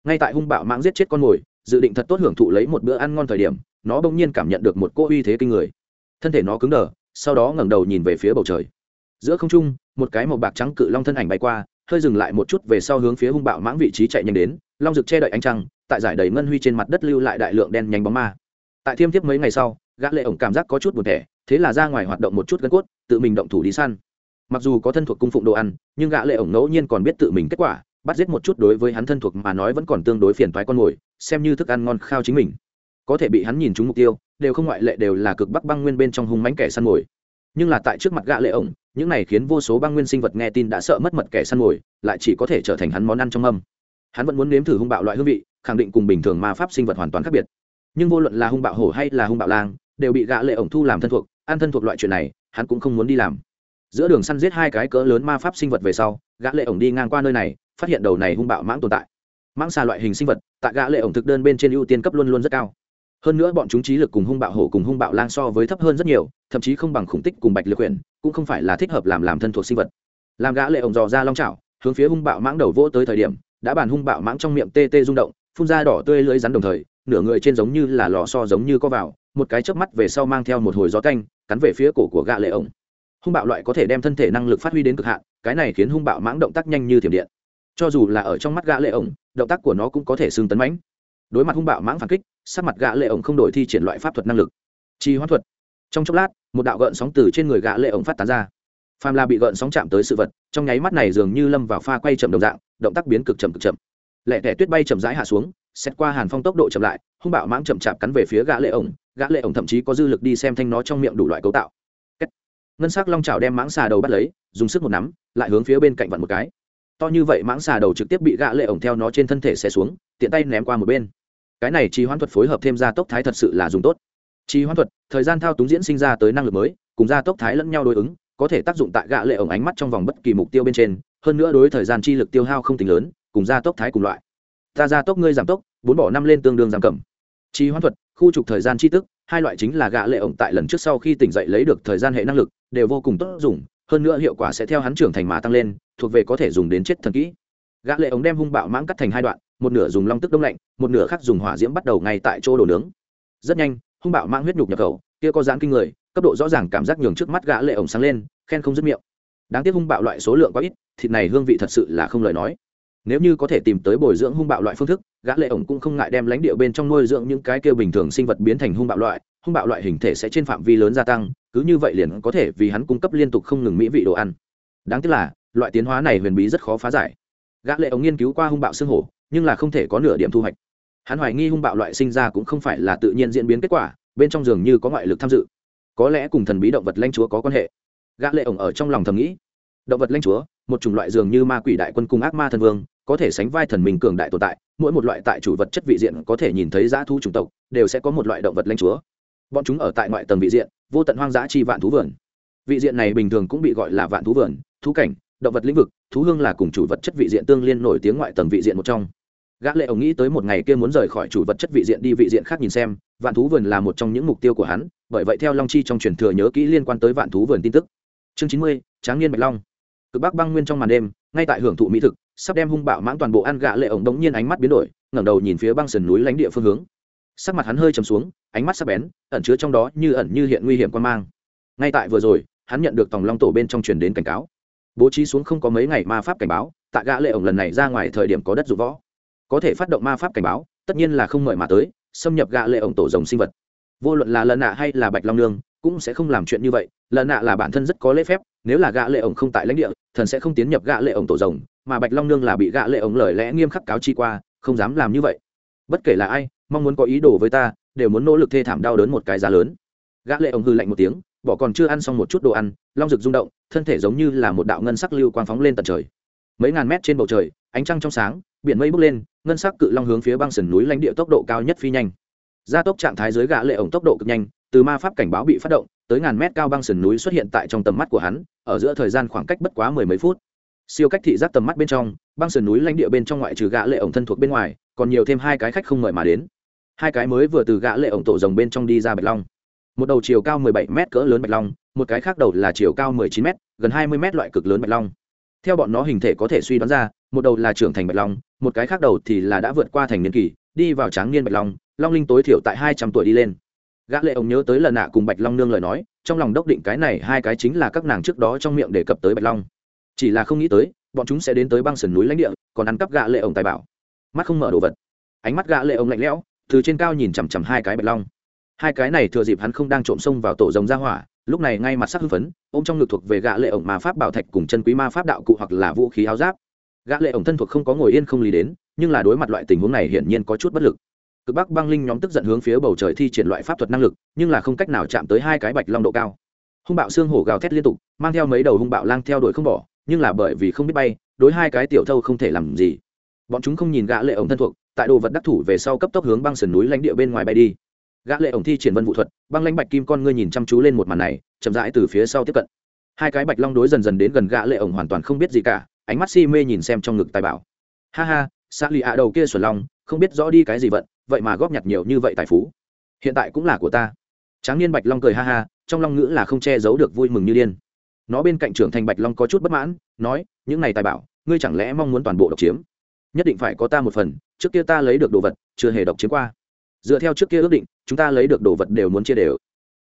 Ngay tại hung bạo mãng giết chết con mồi, dự định thật tốt hưởng thụ lấy một bữa ăn ngon thời điểm, nó bỗng nhiên cảm nhận được một cô uy thế kinh người. Thân thể nó cứng đờ, sau đó ngẩng đầu nhìn về phía bầu trời. Giữa không trung, một cái màu bạc trắng cự long thân ảnh bay qua hơi dừng lại một chút về sau hướng phía hung bạo mãng vị trí chạy nhanh đến, long rực che đậy ánh trăng, tại giải đầy ngân huy trên mặt đất lưu lại đại lượng đen nhanh bóng ma. Tại thiêm thiếp mấy ngày sau, gã lệ ổng cảm giác có chút buồn thẻ, thế là ra ngoài hoạt động một chút gân cốt, tự mình động thủ đi săn. Mặc dù có thân thuộc cung phụng đồ ăn, nhưng gã lệ ổng ngẫu nhiên còn biết tự mình kết quả, bắt giết một chút đối với hắn thân thuộc mà nói vẫn còn tương đối phiền toái con mồi, xem như thức ăn ngon khao chính mình. Có thể bị hắn nhìn trúng mục tiêu, đều không ngoại lệ đều là cực bắc băng nguyên bên trong hung mãnh kẻ săn mồi nhưng là tại trước mặt gã lệ ổng, những này khiến vô số băng nguyên sinh vật nghe tin đã sợ mất mật kẻ săn mồi, lại chỉ có thể trở thành hắn món ăn trong âm hắn vẫn muốn nếm thử hung bạo loại hương vị, khẳng định cùng bình thường ma pháp sinh vật hoàn toàn khác biệt. Nhưng vô luận là hung bạo hổ hay là hung bạo lang, đều bị gã lệ ổng thu làm thân thuộc, ăn thân thuộc loại chuyện này, hắn cũng không muốn đi làm. Giữa đường săn giết hai cái cỡ lớn ma pháp sinh vật về sau, gã lệ ổng đi ngang qua nơi này, phát hiện đầu này hung bạo mãng tồn tại. Mãng xà loại hình sinh vật, tại gã lệ ổng thực đơn bên trên ưu tiên cấp luôn luôn rất cao hơn nữa bọn chúng trí lực cùng hung bạo hổ cùng hung bạo lang so với thấp hơn rất nhiều, thậm chí không bằng khủng tích cùng bạch liệt quyển cũng không phải là thích hợp làm làm thân thuộc sinh vật. Làm gã lệ ổng dò ra long chảo, hướng phía hung bạo mãng đầu vỗ tới thời điểm, đã bàn hung bạo mãng trong miệng tê tê rung động, phun ra đỏ tươi lưỡi rắn đồng thời, nửa người trên giống như là lò so giống như có vào, một cái chớp mắt về sau mang theo một hồi gió canh cắn về phía cổ của gã lệ ổng. Hung bạo loại có thể đem thân thể năng lực phát huy đến cực hạn, cái này khiến hung bạo mãng động tác nhanh như thiểm điện. Cho dù là ở trong mắt gã lệ ổng, động tác của nó cũng có thể xương tấn mãnh đối mặt hung bạo mãng phản kích, sắc mặt gã lệ ổng không đổi thi triển loại pháp thuật năng lực. Trì hoãn thuật. Trong chốc lát, một đạo gợn sóng từ trên người gã lệ ổng phát tán ra. Phàm là bị gợn sóng chạm tới sự vật, trong nháy mắt này dường như lâm vào pha quay chậm đồng dạng, động tác biến cực chậm cực chậm. Lẹ tẻ tuyết bay chậm rãi hạ xuống, xét qua hàn phong tốc độ chậm lại, hung bạo mãng chậm chạp cắn về phía gã lệ ổng, gã lệ ổng thậm chí có dư lực đi xem thanh nó trong miệng đủ loại cấu tạo. Ngân sắc long chảo đem mãng xà đầu bắt lấy, dùng sức một nắm, lại hướng phía bên cạnh vặn một cái. To như vậy mãng xà đầu trực tiếp bị gã lệ ổng theo nó trên thân thể xé xuống, tiện tay ném qua một bên cái này trì hoãn thuật phối hợp thêm gia tốc thái thật sự là dùng tốt. Trì hoãn thuật, thời gian thao túng diễn sinh ra tới năng lực mới, cùng gia tốc thái lẫn nhau đối ứng, có thể tác dụng tại gã lệ ổng ánh mắt trong vòng bất kỳ mục tiêu bên trên, hơn nữa đối thời gian chi lực tiêu hao không tính lớn, cùng gia tốc thái cùng loại. Ta gia tốc, ngươi giảm tốc, bốn bỏ năm lên tương đương giảm cầm. Trì hoãn thuật, khu trục thời gian chi tức, hai loại chính là gã lệ ổng tại lần trước sau khi tỉnh dậy lấy được thời gian hệ năng lực, đều vô cùng tốt dùng, hơn nữa hiệu quả sẽ theo hắn trưởng thành mà tăng lên, thuộc về có thể dùng đến chết thần kỹ. Gã lệ ống đem hung bạo mãng cắt thành hai đoạn một nửa dùng long tức đông lạnh, một nửa khác dùng hỏa diễm bắt đầu ngay tại chỗ đổ nướng. Rất nhanh, hung bạo mang huyết nhục nhập khẩu, kia có dán kinh người, cấp độ rõ ràng cảm giác nhường trước mắt gã lệ ống sáng lên, khen không dứt miệng. Đáng tiếc hung bạo loại số lượng quá ít, thịt này hương vị thật sự là không lời nói. Nếu như có thể tìm tới bồi dưỡng hung bạo loại phương thức, gã lệ ổng cũng không ngại đem lãnh địa bên trong nuôi dưỡng những cái kia bình thường sinh vật biến thành hung bạo loại, hung bạo loại hình thể sẽ trên phạm vi lớn gia tăng, cứ như vậy liền có thể vì hắn cung cấp liên tục không ngừng mỹ vị đồ ăn. Đáng tiếc là, loại tiến hóa này huyền bí rất khó phá giải. Gã lệ ống nghiên cứu qua hung bạo xương hổ nhưng là không thể có nửa điểm thu hoạch. Hắn hoài nghi hung bạo loại sinh ra cũng không phải là tự nhiên diễn biến kết quả, bên trong giường như có ngoại lực tham dự. Có lẽ cùng thần bí động vật lanh chúa có quan hệ. Gã lệ ống ở trong lòng thầm nghĩ. Động vật lanh chúa, một chủng loại dường như ma quỷ đại quân cùng ác ma thần vương, có thể sánh vai thần minh cường đại tồn tại, mỗi một loại tại chủ vật chất vị diện có thể nhìn thấy dã thu chủng tộc, đều sẽ có một loại động vật lanh chúa. Bọn chúng ở tại ngoại tầng vị diện, vô tận hoang dã chi vạn thú vườn. Vị diện này bình thường cũng bị gọi là vạn thú vườn, thú cảnh, động vật lĩnh vực, thú hương là cùng chủ vật chất vị diện tương liên nổi tiếng ngoại tầng vị diện một trong gã lệ ổng nghĩ tới một ngày kia muốn rời khỏi chủ vật chất vị diện đi vị diện khác nhìn xem, vạn thú vườn là một trong những mục tiêu của hắn, bởi vậy theo long chi trong truyền thừa nhớ kỹ liên quan tới vạn thú vườn tin tức. Chương chín mươi, tráng niên bạch long. Cực bắc băng nguyên trong màn đêm, ngay tại hưởng thụ mỹ thực, sắp đem hung bạo mãng toàn bộ ăn gã lệ ổng đống nhiên ánh mắt biến đổi, ngẩng đầu nhìn phía băng sườn núi lãnh địa phương hướng. Sắc mặt hắn hơi trầm xuống, ánh mắt sắc bén, ẩn chứa trong đó như ẩn như hiện nguy hiểm quan mang. Ngay tại vừa rồi, hắn nhận được tòng long tổ bên trong truyền đến cảnh cáo. Bố trí xuống không có mấy ngày ma pháp cảnh báo tại gã lệ ổng lần này ra ngoài thời điểm có đất dụng võ có thể phát động ma pháp cảnh báo, tất nhiên là không mời mà tới, xâm nhập gạ lệ ổng tổ rồng sinh vật. Vô luận là lần nạ hay là bạch long nương, cũng sẽ không làm chuyện như vậy lần nạ là bản thân rất có lễ phép, nếu là gạ lệ ổng không tại lãnh địa, thần sẽ không tiến nhập gạ lệ ổng tổ rồng, mà bạch long nương là bị gạ lệ ổng lời lẽ nghiêm khắc cáo chi qua, không dám làm như vậy. Bất kể là ai, mong muốn có ý đồ với ta, đều muốn nỗ lực thê thảm đau đớn một cái giá lớn. Gã lệ ổng hư lạnh một tiếng, bỏ còn chưa ăn xong một chút đồ ăn, long rực rung động, thân thể giống như là một đạo ngân sắc lưu quang phóng lên tận trời mấy ngàn mét trên bầu trời, ánh trăng trong sáng, biển mây bốc lên, ngân sắc cự long hướng phía băng sườn núi lãnh địa tốc độ cao nhất phi nhanh. Gia tốc trạng thái dưới gã lệ ổng tốc độ cực nhanh, từ ma pháp cảnh báo bị phát động, tới ngàn mét cao băng sườn núi xuất hiện tại trong tầm mắt của hắn, ở giữa thời gian khoảng cách bất quá mười mấy phút. Siêu cách thị giác tầm mắt bên trong, băng sườn núi lãnh địa bên trong ngoại trừ gã lệ ổng thân thuộc bên ngoài, còn nhiều thêm hai cái khách không mời mà đến. Hai cái mới vừa từ gã lệ ổng tổ rồng bên trong đi ra bạch long. Một đầu chiều cao 17 mét cỡ lớn bạch long, một cái khác đầu là chiều cao 19 mét, gần 20 mét loại cực lớn bạch long theo bọn nó hình thể có thể suy đoán ra, một đầu là trưởng thành bạch long, một cái khác đầu thì là đã vượt qua thành niên kỳ, đi vào tráng niên bạch long long linh tối thiểu tại 200 tuổi đi lên. Gã lệ ông nhớ tới lần nạ cùng bạch long nương lời nói, trong lòng đốc định cái này hai cái chính là các nàng trước đó trong miệng đề cập tới bạch long. Chỉ là không nghĩ tới, bọn chúng sẽ đến tới băng sườn núi lãnh địa, còn ăn cắp gã lệ ông tài bảo. Mắt không mở đồ vật. Ánh mắt gã lệ ông lạnh lẽo, từ trên cao nhìn chằm chằm hai cái bạch long. Hai cái này thừa dịp hắn không đang trộm xông vào tổ rồng ra hỏa lúc này ngay mặt sắc hưng phấn, ôm trong ngực thuộc về gã lệ ổng ma pháp bảo thạch cùng chân quý ma pháp đạo cụ hoặc là vũ khí áo giáp. Gã lệ ổng thân thuộc không có ngồi yên không lý đến, nhưng là đối mặt loại tình huống này hiển nhiên có chút bất lực. Cực bắc băng linh nhóm tức giận hướng phía bầu trời thi triển loại pháp thuật năng lực, nhưng là không cách nào chạm tới hai cái bạch long độ cao. Hung bạo xương hổ gào thét liên tục, mang theo mấy đầu hung bạo lang theo đuổi không bỏ, nhưng là bởi vì không biết bay, đối hai cái tiểu thâu không thể làm gì. Bọn chúng không nhìn gã lệ ổng thân thuộc, tại đồ vật đắc thủ về sau cấp tốc hướng băng sườn núi lãnh địa bên ngoài bay đi gã lệ ổng thi triển vân vũ thuật, băng lãnh bạch kim con ngươi nhìn chăm chú lên một màn này, chậm rãi từ phía sau tiếp cận. Hai cái bạch long đối dần dần đến gần gã lệ ổng hoàn toàn không biết gì cả, ánh mắt si mê nhìn xem trong ngực tài bảo. Ha ha xã lì ạ đầu kia xuẩn long không biết rõ đi cái gì vận, vậy mà góp nhặt nhiều như vậy tài phú. Hiện tại cũng là của ta. Tráng niên bạch long cười ha ha, trong long ngữ là không che giấu được vui mừng như điên. Nó bên cạnh trưởng thành bạch long có chút bất mãn, nói, những này tài bảo, ngươi chẳng lẽ mong muốn toàn bộ độc chiếm? Nhất định phải có ta một phần, trước kia ta lấy được đồ vật, chưa hề độc chiếm qua. Dựa theo trước kia ước định chúng ta lấy được đồ vật đều muốn chia đều.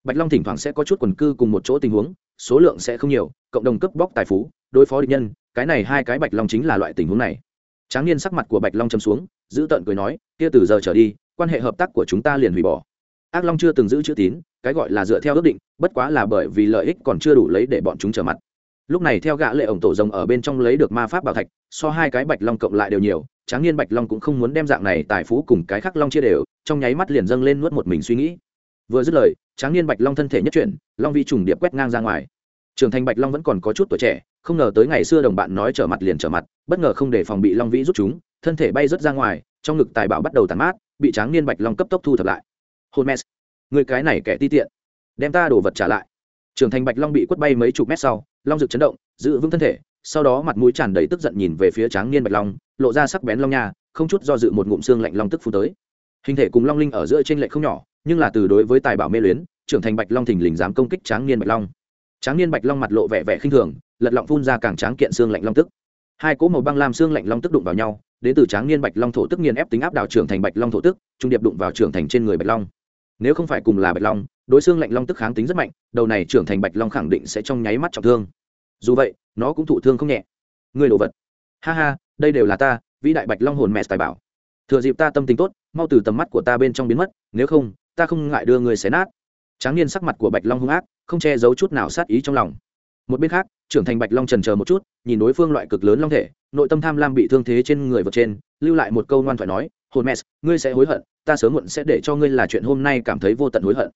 Bạch long thỉnh thoảng sẽ có chút quần cư cùng một chỗ tình huống, số lượng sẽ không nhiều, cộng đồng cướp bóc tài phú, đối phó địch nhân, cái này hai cái bạch long chính là loại tình huống này. Tráng niên sắc mặt của bạch long châm xuống, giữ tợn cười nói, kia từ giờ trở đi, quan hệ hợp tác của chúng ta liền hủy bỏ. Ác long chưa từng giữ chữ tín, cái gọi là dựa theo ước định, bất quá là bởi vì lợi ích còn chưa đủ lấy để bọn chúng trở mặt. Lúc này theo gã lệ ổng tổ rồng ở bên trong lấy được ma pháp bảo thạch, so hai cái bạch long cộng lại đều nhiều, tráng niên bạch long cũng không muốn đem dạng này tài phú cùng cái khác long chia đều trong nháy mắt liền dâng lên nuốt một mình suy nghĩ. Vừa dứt lời tráng niên bạch long thân thể nhất chuyển long vi trùng điệp quét ngang ra ngoài. Trưởng thành bạch long vẫn còn có chút tuổi trẻ không ngờ tới ngày xưa đồng bạn nói trở mặt liền trở mặt bất ngờ không để phòng bị long vĩ rút chúng thân thể bay rớt ra ngoài trong ngực tài bảo bắt đầu tàn mát bị tráng niên bạch long cấp tốc thu thập lại. Hôn mess, người cái này kẻ ti tiện đem ta đổ vật trả lại. Trưởng thành bạch long bị quất bay mấy chục mét sau long rực chấn động giữ vững thân thể sau đó mặt mũi tràn đầy tức giận nhìn về phía tráng niên bạch long lộ ra sắc bén long nha không chút do dự một ngụm xương lạnh long tức phu tới hình thể cùng long linh ở giữa trên lệ không nhỏ, nhưng là từ đối với tài bảo mê luyến, trưởng thành bạch long thình lình dám công kích tráng niên bạch long. Tráng niên bạch long mặt lộ vẻ vẻ khinh thường, lật lọng phun ra càng tráng kiện xương lạnh long tức. Hai cỗ màu băng làm xương lạnh long tức đụng vào nhau, đến từ tráng niên bạch long thổ tức nghiền ép tính áp đảo trưởng thành bạch long thổ tức, trung điệp đụng vào trưởng thành trên người bạch long. Nếu không phải cùng là bạch long, đối xương lạnh long tức kháng tính rất mạnh, đầu này trưởng thành bạch long khẳng định sẽ trong nháy mắt trọng thương. Dù vậy, nó cũng thụ thương không nhẹ. Người đồ vật. Ha ha, đây đều là ta, vĩ đại bạch long hồn mẹ tài bảo. Thừa dịp ta tâm tính tốt mau từ tầm mắt của ta bên trong biến mất, nếu không, ta không ngại đưa người xé nát. Tráng niên sắc mặt của bạch long hung ác, không che giấu chút nào sát ý trong lòng. Một bên khác, trưởng thành bạch long trần chờ một chút, nhìn đối phương loại cực lớn long thể, nội tâm tham lam bị thương thế trên người vật trên, lưu lại một câu ngoan thoại nói, hồn mẹ, ngươi sẽ hối hận, ta sớm muộn sẽ để cho ngươi là chuyện hôm nay cảm thấy vô tận hối hận.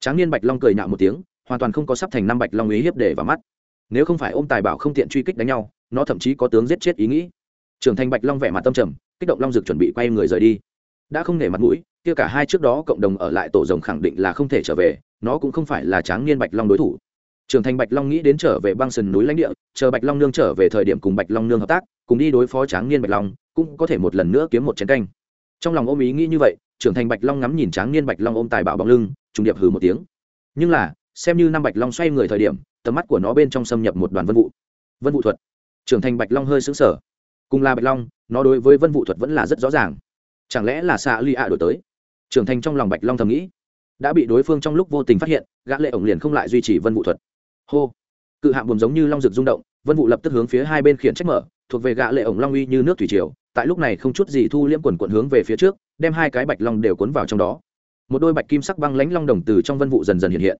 Tráng niên bạch long cười nhạo một tiếng, hoàn toàn không có sắp thành năm bạch long ý hiếp để vào mắt. Nếu không phải ôm tài bảo không tiện truy kích đánh nhau, nó thậm chí có tướng giết chết ý nghĩ. Trưởng thành bạch long vẻ mặt tâm trầm, kích động long dực chuẩn bị quay người rời đi đã không nể mặt mũi, kia cả hai trước đó cộng đồng ở lại tổ rồng khẳng định là không thể trở về, nó cũng không phải là tráng niên bạch long đối thủ. Trưởng thành bạch long nghĩ đến trở về băng sườn núi lãnh địa, chờ bạch long nương trở về thời điểm cùng bạch long nương hợp tác, cùng đi đối phó tráng niên bạch long, cũng có thể một lần nữa kiếm một chén canh. Trong lòng ôm ý nghĩ như vậy, trưởng thành bạch long ngắm nhìn tráng niên bạch long ôm tài bảo bóng lưng, trùng điệp hừ một tiếng. Nhưng là, xem như năm bạch long xoay người thời điểm, tầm mắt của nó bên trong xâm nhập một đoàn vân vụ vân vụ thuật. Trưởng thành bạch long hơi xứng sở cùng là bạch long, nó đối với vân vụ thuật vẫn là rất rõ ràng chẳng lẽ là xạ ly ạ đổi tới? Trưởng thành trong lòng bạch long thầm nghĩ. Đã bị đối phương trong lúc vô tình phát hiện, gã lệ ổng liền không lại duy trì vân vụ thuật. Hô! Cự hạm buồm giống như long rực rung động, vân vụ lập tức hướng phía hai bên khiển trách mở, thuộc về gã lệ ổng long uy như nước thủy triều, tại lúc này không chút gì thu liễm quần quần hướng về phía trước, đem hai cái bạch long đều cuốn vào trong đó. Một đôi bạch kim sắc băng lãnh long đồng từ trong vân vụ dần dần hiện hiện.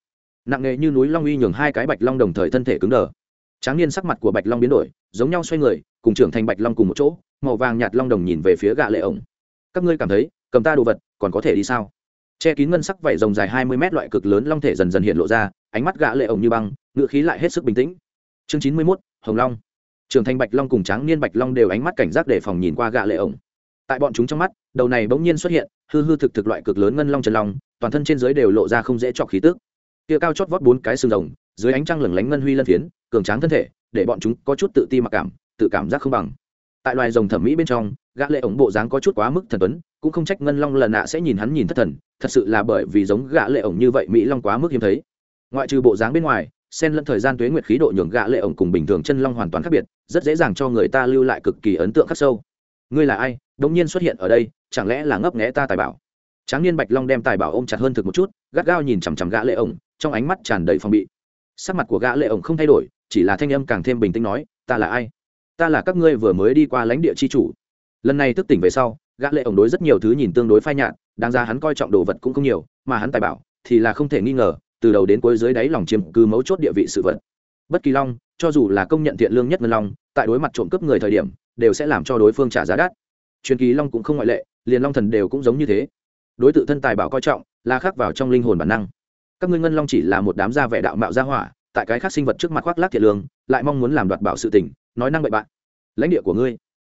Nặng nề như núi long uy nhường hai cái bạch long đồng thời thân thể cứng đờ. Tráng niên sắc mặt của bạch long biến đổi, giống nhau xoay người, cùng trưởng thành bạch long cùng một chỗ, màu vàng nhạt long đồng nhìn về phía gã lệ ổng các ngươi cảm thấy, cầm ta đồ vật, còn có thể đi sao? Che kín ngân sắc vảy rồng dài hai mươi mét loại cực lớn long thể dần dần hiện lộ ra, ánh mắt gã lệ ổng như băng ngựa khí lại hết sức bình tĩnh. Chương chín mươi mốt, hồng long. Trưởng thành bạch long cùng tráng niên bạch long đều ánh mắt cảnh giác để phòng nhìn qua gã lệ ổng. Tại bọn chúng trong mắt, đầu này bỗng nhiên xuất hiện, hư hư thực thực loại cực lớn ngân long trần long, toàn thân trên dưới đều lộ ra không dễ chọc khí tức. Kia cao chót vót bốn cái xương rồng, dưới ánh trăng lửng lánh ngân huy lân phiến, cường tráng thân thể, để bọn chúng có chút tự ti mặc cảm, tự cảm giác không bằng tại loài rồng thẩm mỹ bên trong, gã lệ ổng bộ dáng có chút quá mức thần tuấn, cũng không trách ngân long lần nạ sẽ nhìn hắn nhìn thất thần, thật sự là bởi vì giống gã lệ ổng như vậy mỹ long quá mức hiếm thấy. Ngoại trừ bộ dáng bên ngoài, xen lẫn thời gian tuế nguyệt khí độ nhường gã lệ ổng cùng bình thường chân long hoàn toàn khác biệt, rất dễ dàng cho người ta lưu lại cực kỳ ấn tượng khắc sâu. Ngươi là ai? Đống nhiên xuất hiện ở đây, chẳng lẽ là ngấp nghé ta tài bảo? Tráng niên bạch long đem tài bảo ôm chặt hơn thực một chút, gắt gao nhìn chằm chằm gã lệ ổng, trong ánh mắt tràn đầy phòng bị. Sắc mặt của gã lệ ổng không thay đổi, chỉ là thanh âm càng thêm bình tĩnh nói, ta là ai? Ta là các ngươi vừa mới đi qua lãnh địa chi chủ. Lần này thức tỉnh về sau, gã lệ ổng đối rất nhiều thứ nhìn tương đối phai nhạt, đáng ra hắn coi trọng đồ vật cũng không nhiều, mà hắn tài bảo thì là không thể nghi ngờ, từ đầu đến cuối dưới đáy lòng chiếm cứ mấu chốt địa vị sự vật. Bất kỳ long, cho dù là công nhận thiện lương nhất ngân long, tại đối mặt trộm cướp người thời điểm, đều sẽ làm cho đối phương trả giá đắt. Truyền kỳ long cũng không ngoại lệ, liền long thần đều cũng giống như thế. Đối tự thân tài bảo coi trọng, là khắc vào trong linh hồn bản năng. Các ngươi ngân long chỉ là một đám gia vẻ đạo mạo gia hỏa, tại cái khác sinh vật trước mặt khoác lác thiện lương, lại mong muốn làm đoạt bảo sự tình nói năng bậy bạn. Lãnh địa của ngươi,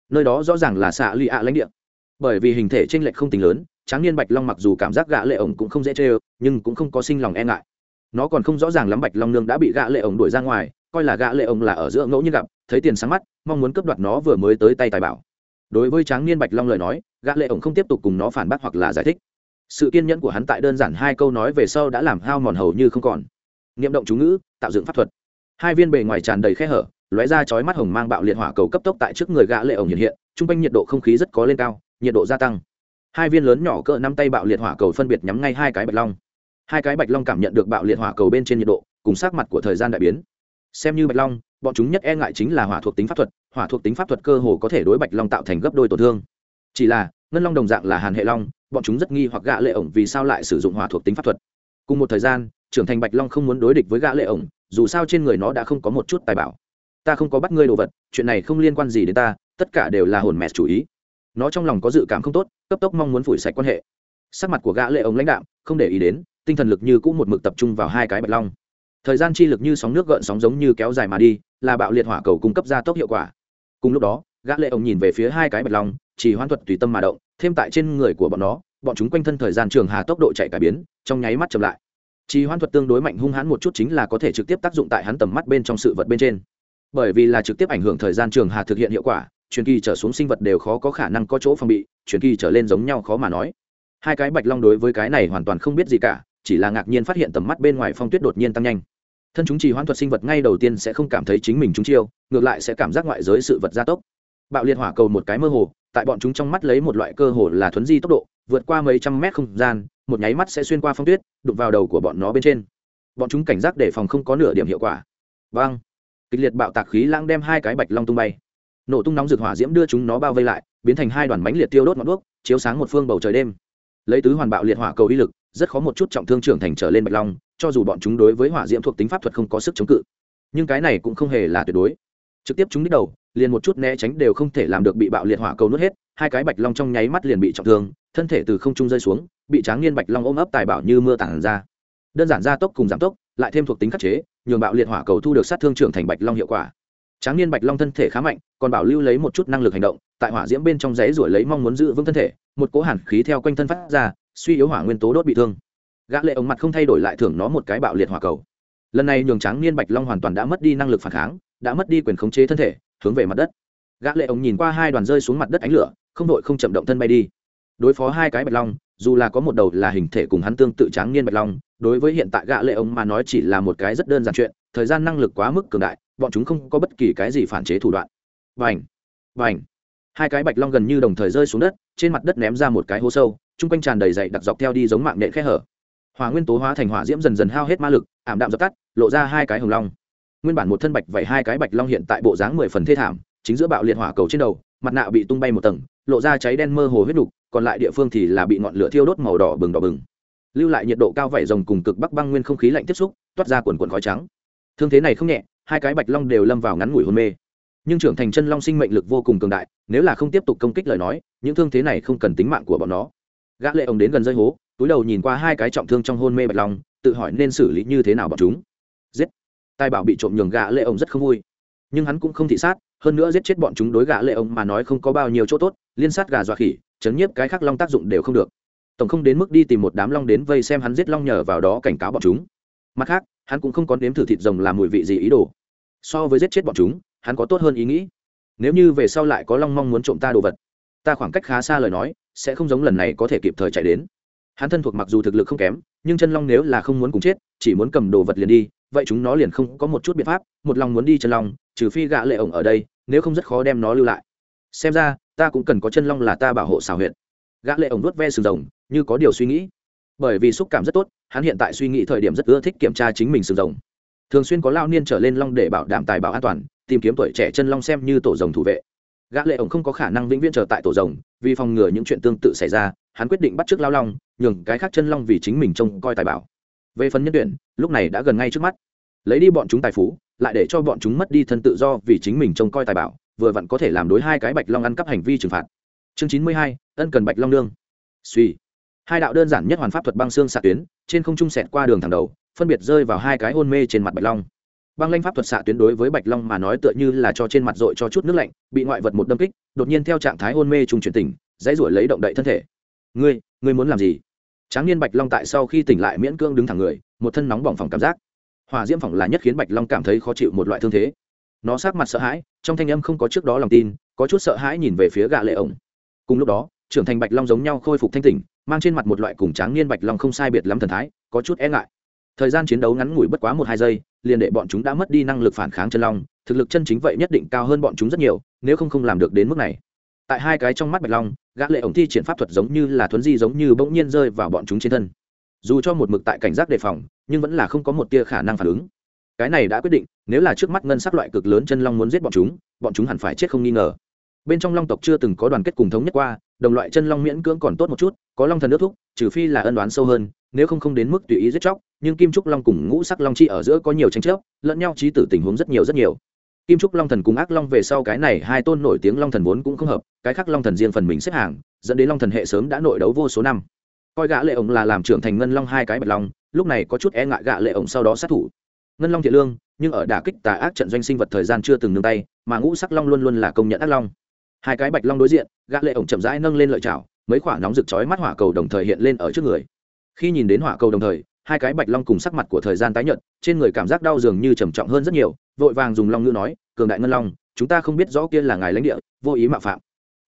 nơi đó rõ ràng là xạ lụy ạ lãnh địa. Bởi vì hình thể tranh lệch không tính lớn, tráng niên bạch long mặc dù cảm giác gã lệ ổng cũng không dễ chơi nhưng cũng không có sinh lòng e ngại. Nó còn không rõ ràng lắm bạch long nương đã bị gã lệ ổng đuổi ra ngoài, coi là gã lệ ổng là ở giữa ngẫu nhiên gặp, thấy tiền sáng mắt, mong muốn cướp đoạt nó vừa mới tới tay tài bảo. Đối với tráng niên bạch long lời nói, gã lệ ổng không tiếp tục cùng nó phản bác hoặc là giải thích. Sự kiên nhẫn của hắn tại đơn giản hai câu nói về sau đã làm hao mòn hầu như không còn. Niệm động chú ngữ, tạo dựng pháp thuật. Hai viên bề ngoài tràn đầy khe hở lóe ra chói mắt hồng mang bạo liệt hỏa cầu cấp tốc tại trước người gã lệ ổng hiện hiện, trung quanh nhiệt độ không khí rất có lên cao, nhiệt độ gia tăng. Hai viên lớn nhỏ cỡ nắm tay bạo liệt hỏa cầu phân biệt nhắm ngay hai cái bạch long. Hai cái bạch long cảm nhận được bạo liệt hỏa cầu bên trên nhiệt độ, cùng sát mặt của thời gian đại biến. Xem như bạch long, bọn chúng nhất e ngại chính là hỏa thuộc tính pháp thuật, hỏa thuộc tính pháp thuật cơ hồ có thể đối bạch long tạo thành gấp đôi tổn thương. Chỉ là, ngân long đồng dạng là hàn hệ long, bọn chúng rất nghi hoặc gã lệ ổng vì sao lại sử dụng hỏa thuộc tính pháp thuật. Cùng một thời gian, trưởng thành bạch long không muốn đối địch với gã lệ ổng, dù sao trên người nó đã không có một chút tài bảo ta không có bắt ngươi đồ vật, chuyện này không liên quan gì đến ta, tất cả đều là hồn mẹ chủ ý. Nó trong lòng có dự cảm không tốt, cấp tốc mong muốn phủi sạch quan hệ. Sắc mặt của gã lệ ông lãnh đạm, không để ý đến, tinh thần lực như cũng một mực tập trung vào hai cái bạch long. Thời gian chi lực như sóng nước gợn sóng giống như kéo dài mà đi, là bạo liệt hỏa cầu cung cấp ra tốc hiệu quả. Cùng lúc đó, gã lệ ông nhìn về phía hai cái bạch long, chỉ hoan thuật tùy tâm mà động, thêm tại trên người của bọn nó, bọn chúng quanh thân thời gian trường hà tốc độ chạy cải biến, trong nháy mắt chậm lại. Chỉ hoan thuật tương đối mạnh hung hãn một chút chính là có thể trực tiếp tác dụng tại hắn tầm mắt bên trong sự vật bên trên bởi vì là trực tiếp ảnh hưởng thời gian trường hà thực hiện hiệu quả, truyền kỳ trở xuống sinh vật đều khó có khả năng có chỗ phòng bị, truyền kỳ trở lên giống nhau khó mà nói. Hai cái bạch long đối với cái này hoàn toàn không biết gì cả, chỉ là ngạc nhiên phát hiện tầm mắt bên ngoài phong tuyết đột nhiên tăng nhanh. Thân chúng trì hoãn thuật sinh vật ngay đầu tiên sẽ không cảm thấy chính mình chúng chiêu, ngược lại sẽ cảm giác ngoại giới sự vật gia tốc. Bạo liệt hỏa cầu một cái mơ hồ, tại bọn chúng trong mắt lấy một loại cơ hồ là thuấn di tốc độ, vượt qua mấy trăm mét không gian, một nháy mắt sẽ xuyên qua phong tuyết, đụng vào đầu của bọn nó bên trên. Bọn chúng cảnh giác để phòng không có nửa điểm hiệu quả. Vang kịch liệt bạo tạc khí lãng đem hai cái bạch long tung bay. Nổ tung nóng rực hỏa diễm đưa chúng nó bao vây lại, biến thành hai đoàn bánh liệt tiêu đốt ngọn đuốc, chiếu sáng một phương bầu trời đêm. Lấy tứ hoàn bạo liệt hỏa cầu uy lực, rất khó một chút trọng thương trưởng thành trở lên bạch long, cho dù bọn chúng đối với hỏa diễm thuộc tính pháp thuật không có sức chống cự. Nhưng cái này cũng không hề là tuyệt đối. Trực tiếp chúng đích đầu, liền một chút né tránh đều không thể làm được bị bạo liệt hỏa cầu nuốt hết, hai cái bạch long trong nháy mắt liền bị trọng thương, thân thể từ không trung rơi xuống, bị tráng niên bạch long ôm ấp tài bảo như mưa tản ra. Đơn giản gia tốc cùng giảm tốc, lại thêm thuộc tính khắc chế nhường bạo liệt hỏa cầu thu được sát thương trưởng thành bạch long hiệu quả. Tráng niên bạch long thân thể khá mạnh, còn bảo lưu lấy một chút năng lực hành động, tại hỏa diễm bên trong giấy ruổi lấy mong muốn giữ vững thân thể, một cỗ hàn khí theo quanh thân phát ra, suy yếu hỏa nguyên tố đốt bị thương. Gã lệ ống mặt không thay đổi lại thưởng nó một cái bạo liệt hỏa cầu. Lần này nhường tráng niên bạch long hoàn toàn đã mất đi năng lực phản kháng, đã mất đi quyền khống chế thân thể, hướng về mặt đất. Gã lệ ống nhìn qua hai đoàn rơi xuống mặt đất ánh lửa, không đội không chậm động thân bay đi. Đối phó hai cái bạch long dù là có một đầu là hình thể cùng hắn tương tự tráng niên bạch long, đối với hiện tại gã lệ ông mà nói chỉ là một cái rất đơn giản chuyện, thời gian năng lực quá mức cường đại, bọn chúng không có bất kỳ cái gì phản chế thủ đoạn. Vành vành hai cái bạch long gần như đồng thời rơi xuống đất, trên mặt đất ném ra một cái hố sâu, chung quanh tràn đầy dậy đặc dọc theo đi giống mạng nện khe hở. Hỏa nguyên tố hóa thành hỏa diễm dần dần hao hết ma lực, ảm đạm dập tắt, lộ ra hai cái hồng long. Nguyên bản một thân bạch vậy hai cái bạch long hiện tại bộ dáng mười phần thê thảm, chính giữa bạo liệt hỏa cầu trên đầu, mặt nạ bị tung bay một tầng, lộ ra cháy đen mơ hồ huyết đục còn lại địa phương thì là bị ngọn lửa thiêu đốt màu đỏ bừng đỏ bừng. Lưu lại nhiệt độ cao vẩy rồng cùng cực bắc băng nguyên không khí lạnh tiếp xúc, toát ra quần quần khói trắng. Thương thế này không nhẹ, hai cái bạch long đều lâm vào ngắn ngủi hôn mê. Nhưng trưởng thành chân long sinh mệnh lực vô cùng cường đại, nếu là không tiếp tục công kích lời nói, những thương thế này không cần tính mạng của bọn nó. Gã lệ ông đến gần rơi hố, túi đầu nhìn qua hai cái trọng thương trong hôn mê bạch long, tự hỏi nên xử lý như thế nào bọn chúng. Giết! Tài bảo bị trộm nhường gã lệ ông rất không vui. Nhưng hắn cũng không thị sát, hơn nữa giết chết bọn chúng đối gã lệ ông mà nói không có bao nhiêu chỗ tốt, liên sát gà dọa khỉ chấn nhiếp cái khác long tác dụng đều không được. Tổng không đến mức đi tìm một đám long đến vây xem hắn giết long nhờ vào đó cảnh cáo bọn chúng. Mặt khác, hắn cũng không có nếm thử thịt rồng làm mùi vị gì ý đồ. So với giết chết bọn chúng, hắn có tốt hơn ý nghĩ. Nếu như về sau lại có long mong muốn trộm ta đồ vật, ta khoảng cách khá xa lời nói, sẽ không giống lần này có thể kịp thời chạy đến. Hắn thân thuộc mặc dù thực lực không kém, nhưng chân long nếu là không muốn cùng chết, chỉ muốn cầm đồ vật liền đi, vậy chúng nó liền không có một chút biện pháp, một lòng muốn đi chân long, trừ phi gạ lệ ổng ở đây, nếu không rất khó đem nó lưu lại. Xem ra ta cũng cần có chân long là ta bảo hộ xào huyện gã lệ ổng nuốt ve sừng rồng, như có điều suy nghĩ. Bởi vì xúc cảm rất tốt, hắn hiện tại suy nghĩ thời điểm rất ưa thích kiểm tra chính mình sừng rồng. Thường xuyên có lao niên trở lên long để bảo đảm tài bảo an toàn, tìm kiếm tuổi trẻ chân long xem như tổ rồng thủ vệ. Gã lệ ổng không có khả năng vĩnh viễn chờ tại tổ rồng, vì phòng ngừa những chuyện tương tự xảy ra, hắn quyết định bắt trước lao long, nhường cái khác chân long vì chính mình trông coi tài bảo. Về phần nhân tuyển, lúc này đã gần ngay trước mắt. Lấy đi bọn chúng tài phú, lại để cho bọn chúng mất đi thân tự do vì chính mình trông coi tài bảo vừa vặn có thể làm đối hai cái bạch long ăn cắp hành vi trừng phạt. Chương chín mươi hai, ân cần bạch long nương. Suy hai đạo đơn giản nhất hoàn pháp thuật băng xương xạ tuyến, trên không trung sẹt qua đường thẳng đầu, phân biệt rơi vào hai cái hôn mê trên mặt bạch long. Băng lanh pháp thuật xạ tuyến đối với bạch long mà nói tựa như là cho trên mặt dội cho chút nước lạnh, bị ngoại vật một đâm kích, đột nhiên theo trạng thái hôn mê trùng chuyển tỉnh, dãy ruổi lấy động đậy thân thể. Ngươi ngươi muốn làm gì? Tráng niên bạch long tại sau khi tỉnh lại miễn cương đứng thẳng người, một thân nóng bỏng phòng cảm giác. Hòa diễm phỏng là nhất khiến bạch long cảm thấy khó chịu một loại thương thế nó sát mặt sợ hãi, trong thanh âm không có trước đó lòng tin, có chút sợ hãi nhìn về phía gạ lệ ổng. Cùng lúc đó, trưởng thành bạch long giống nhau khôi phục thanh tỉnh, mang trên mặt một loại cùng tráng niên bạch long không sai biệt lắm thần thái, có chút e ngại. Thời gian chiến đấu ngắn ngủi bất quá một hai giây, liền để bọn chúng đã mất đi năng lực phản kháng chân long, thực lực chân chính vậy nhất định cao hơn bọn chúng rất nhiều, nếu không không làm được đến mức này. Tại hai cái trong mắt bạch long, gã lệ ổng thi triển pháp thuật giống như là thuấn di giống như bỗng nhiên rơi vào bọn chúng trên thân. Dù cho một mực tại cảnh giác đề phòng, nhưng vẫn là không có một tia khả năng phản ứng cái này đã quyết định, nếu là trước mắt ngân sắc loại cực lớn chân long muốn giết bọn chúng bọn chúng hẳn phải chết không nghi ngờ. Bên trong long tộc chưa từng có đoàn kết cùng thống nhất qua, đồng loại chân long miễn cưỡng còn tốt một chút, có long thần nước thúc, trừ phi là ân đoán sâu hơn, nếu không không đến mức tùy ý giết chóc, nhưng kim trúc long cùng ngũ sắc long chi ở giữa có nhiều tranh chấp, lẫn nhau trí tử tình huống rất nhiều rất nhiều. Kim trúc long thần cùng ác long về sau cái này hai tôn nổi tiếng long thần vốn cũng không hợp, cái khác long thần riêng phần mình xếp hàng, dẫn đến long thần hệ sớm đã nội đấu vô số năm. Coi gã lệ ổng là làm trưởng thành ngân long hai cái bạch long, lúc này có chút e ngại gã lệ ổng sau đó sát thủ ngân long thiện lương, nhưng ở đả kích tà ác trận doanh sinh vật thời gian chưa từng nương tay, mà ngũ sắc long luôn luôn là công nhận ác long. Hai cái bạch long đối diện, gã lệ ổng chậm rãi nâng lên lợi chảo, mấy quả nóng rực chói mắt hỏa cầu đồng thời hiện lên ở trước người. Khi nhìn đến hỏa cầu đồng thời, hai cái bạch long cùng sắc mặt của thời gian tái nhợt, trên người cảm giác đau dường như trầm trọng hơn rất nhiều, vội vàng dùng long ngữ nói, cường đại ngân long, chúng ta không biết rõ kia là ngài lãnh địa, vô ý mạo phạm.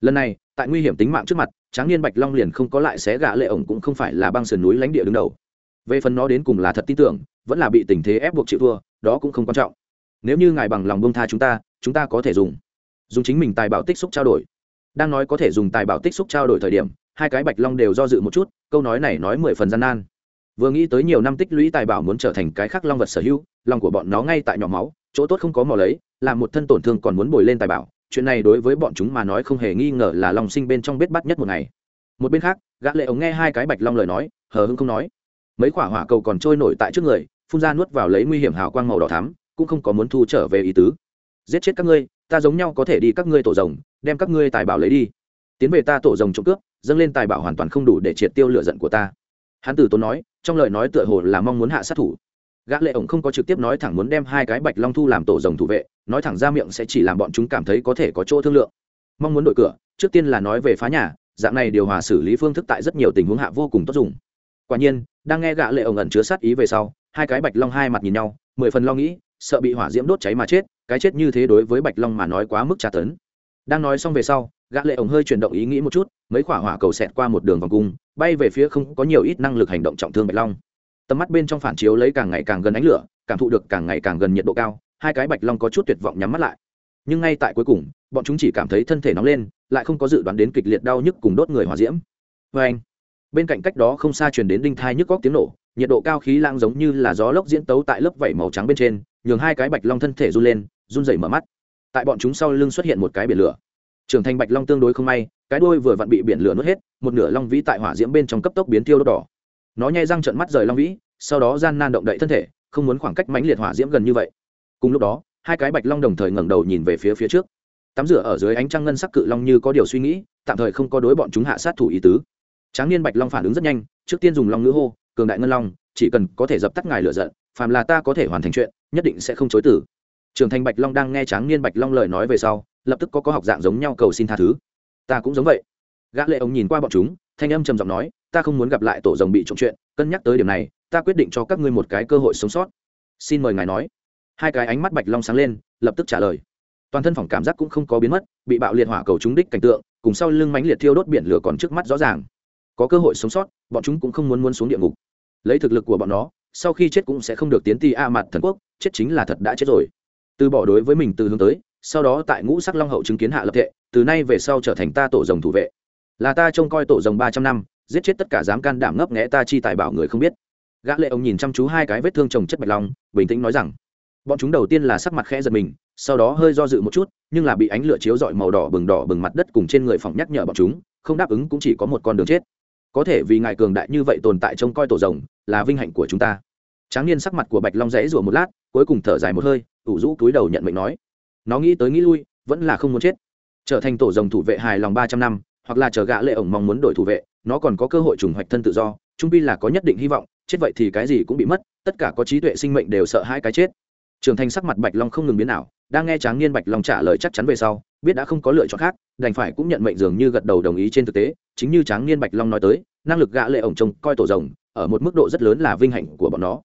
Lần này, tại nguy hiểm tính mạng trước mặt, tráng niên bạch long liền không có lại xé gã lệ ổng cũng không phải là băng sườn núi lãnh địa đứng đầu. Về phần nó đến cùng là thật tin tưởng vẫn là bị tình thế ép buộc chịu thua, đó cũng không quan trọng. Nếu như ngài bằng lòng bông tha chúng ta chúng ta có thể dùng. Dùng chính mình tài bảo tích xúc trao đổi. Đang nói có thể dùng tài bảo tích xúc trao đổi thời điểm, hai cái bạch long đều do dự một chút, câu nói này nói mười phần gian nan. Vừa nghĩ tới nhiều năm tích lũy tài bảo muốn trở thành cái khác long vật sở hữu, lòng của bọn nó ngay tại nhỏ máu, chỗ tốt không có mò lấy làm một thân tổn thương còn muốn bồi lên tài bảo. Chuyện này đối với bọn chúng mà nói không hề nghi ngờ là lòng sinh bên trong bết bắt nhất một ngày. Một bên khác, gã lệ ống nghe hai cái bạch long lời nói, hờ hững không nói. Mấy quả hỏa cầu còn trôi nổi tại trước người phun ra nuốt vào lấy nguy hiểm hào quang màu đỏ thắm, cũng không có muốn thu trở về ý tứ. Giết chết các ngươi, ta giống nhau có thể đi các ngươi tổ rồng, đem các ngươi tài bảo lấy đi. Tiến về ta tổ rồng trộm cướp, dâng lên tài bảo hoàn toàn không đủ để triệt tiêu lửa giận của ta. Hắn tử tốn nói, trong lời nói tựa hồ là mong muốn hạ sát thủ. Gã lệ ổng không có trực tiếp nói thẳng muốn đem hai cái bạch long thu làm tổ rồng thủ vệ, nói thẳng ra miệng sẽ chỉ làm bọn chúng cảm thấy có thể có chỗ thương lượng. Mong muốn đổi cửa, trước tiên là nói về phá nhà, dạng này điều hòa xử lý phương thức tại rất nhiều tình huống hạ vô cùng tốt dùng. Quả nhiên, đang nghe gã lệ ổng ẩn chứa sát ý về sau hai cái bạch long hai mặt nhìn nhau, mười phần lo nghĩ, sợ bị hỏa diễm đốt cháy mà chết, cái chết như thế đối với bạch long mà nói quá mức tra tấn. Đang nói xong về sau, gã lệ ổng hơi chuyển động ý nghĩ một chút, mấy quả hỏa cầu xẹt qua một đường vòng cung, bay về phía không có nhiều ít năng lực hành động trọng thương bạch long. Tầm mắt bên trong phản chiếu lấy càng ngày càng gần ánh lửa, cảm thụ được càng ngày càng gần nhiệt độ cao, hai cái bạch long có chút tuyệt vọng nhắm mắt lại. Nhưng ngay tại cuối cùng, bọn chúng chỉ cảm thấy thân thể nóng lên, lại không có dự đoán đến kịch liệt đau nhức cùng đốt người hỏa diễm. Vê anh bên cạnh cách đó không xa truyền đến đinh thai nhức góc tiếng nổ nhiệt độ cao khí lang giống như là gió lốc diễn tấu tại lớp vảy màu trắng bên trên, nhường hai cái bạch long thân thể run lên, run rẩy mở mắt. Tại bọn chúng sau lưng xuất hiện một cái biển lửa. Trưởng thành bạch long tương đối không may, cái đuôi vừa vặn bị biển lửa nuốt hết, một nửa long vĩ tại hỏa diễm bên trong cấp tốc biến tiêu đốt đỏ. Nó nhai răng trợn mắt rời long vĩ, sau đó gian nan động đậy thân thể, không muốn khoảng cách mãnh liệt hỏa diễm gần như vậy. Cùng lúc đó, hai cái bạch long đồng thời ngẩng đầu nhìn về phía phía trước. Tắm rửa ở dưới ánh trăng ngân sắc cự long như có điều suy nghĩ, tạm thời không có đối bọn chúng hạ sát thủ ý tứ. Tráng niên bạch long phản ứng rất nhanh, trước tiên dùng long ngữ hô cường đại ngân long, chỉ cần có thể dập tắt ngài lửa giận, phàm là ta có thể hoàn thành chuyện, nhất định sẽ không chối tử trưởng thành bạch long đang nghe tráng niên bạch long lời nói về sau, lập tức có có học dạng giống nhau cầu xin tha thứ. Ta cũng giống vậy. Gã lệ ông nhìn qua bọn chúng, thanh âm trầm giọng nói, ta không muốn gặp lại tổ rồng bị trộm chuyện, cân nhắc tới điểm này, ta quyết định cho các ngươi một cái cơ hội sống sót. Xin mời ngài nói. Hai cái ánh mắt bạch long sáng lên, lập tức trả lời. Toàn thân phòng cảm giác cũng không có biến mất, bị bạo liệt hỏa cầu trúng đích cảnh tượng, cùng sau lưng mánh liệt thiêu đốt biển lửa còn trước mắt rõ ràng có cơ hội sống sót, bọn chúng cũng không muốn muốn xuống địa ngục. Lấy thực lực của bọn nó, sau khi chết cũng sẽ không được tiến ti a mặt thần quốc, chết chính là thật đã chết rồi. Từ bỏ đối với mình từ hướng tới, sau đó tại ngũ sắc long hậu chứng kiến hạ lập thệ, từ nay về sau trở thành ta tổ rồng thủ vệ. Là ta trông coi tổ rồng ba trăm năm, giết chết tất cả dám can đảm ngấp nghẽ ta chi tài bảo người không biết. Gã lệ ông nhìn chăm chú hai cái vết thương chồng chất bạch long, bình tĩnh nói rằng, bọn chúng đầu tiên là sắc mặt khẽ giật mình, sau đó hơi do dự một chút, nhưng là bị ánh lửa chiếu dọi màu đỏ bừng đỏ bừng mặt đất cùng trên người phòng nhắc nhở bọn chúng, không đáp ứng cũng chỉ có một con đường chết có thể vì ngài cường đại như vậy tồn tại trông coi tổ rồng là vinh hạnh của chúng ta. Tráng niên sắc mặt của bạch long rẽ rủa một lát, cuối cùng thở dài một hơi, ủ rũ túi đầu nhận mệnh nói. Nó nghĩ tới nghĩ lui, vẫn là không muốn chết. Trở thành tổ rồng thủ vệ hài lòng ba trăm năm, hoặc là chờ gã lệ ổng mong muốn đổi thủ vệ, nó còn có cơ hội trùng hoạch thân tự do, trung pi là có nhất định hy vọng, chết vậy thì cái gì cũng bị mất, tất cả có trí tuệ sinh mệnh đều sợ hai cái chết. Trưởng thành sắc mặt bạch long không ngừng biến ảo đang nghe tráng niên bạch long trả lời chắc chắn về sau, biết đã không có lựa chọn khác, đành phải cũng nhận mệnh dường như gật đầu đồng ý trên thực tế, chính như tráng niên bạch long nói tới, năng lực gã lệ ổng trông coi tổ rồng, ở một mức độ rất lớn là vinh hạnh của bọn nó.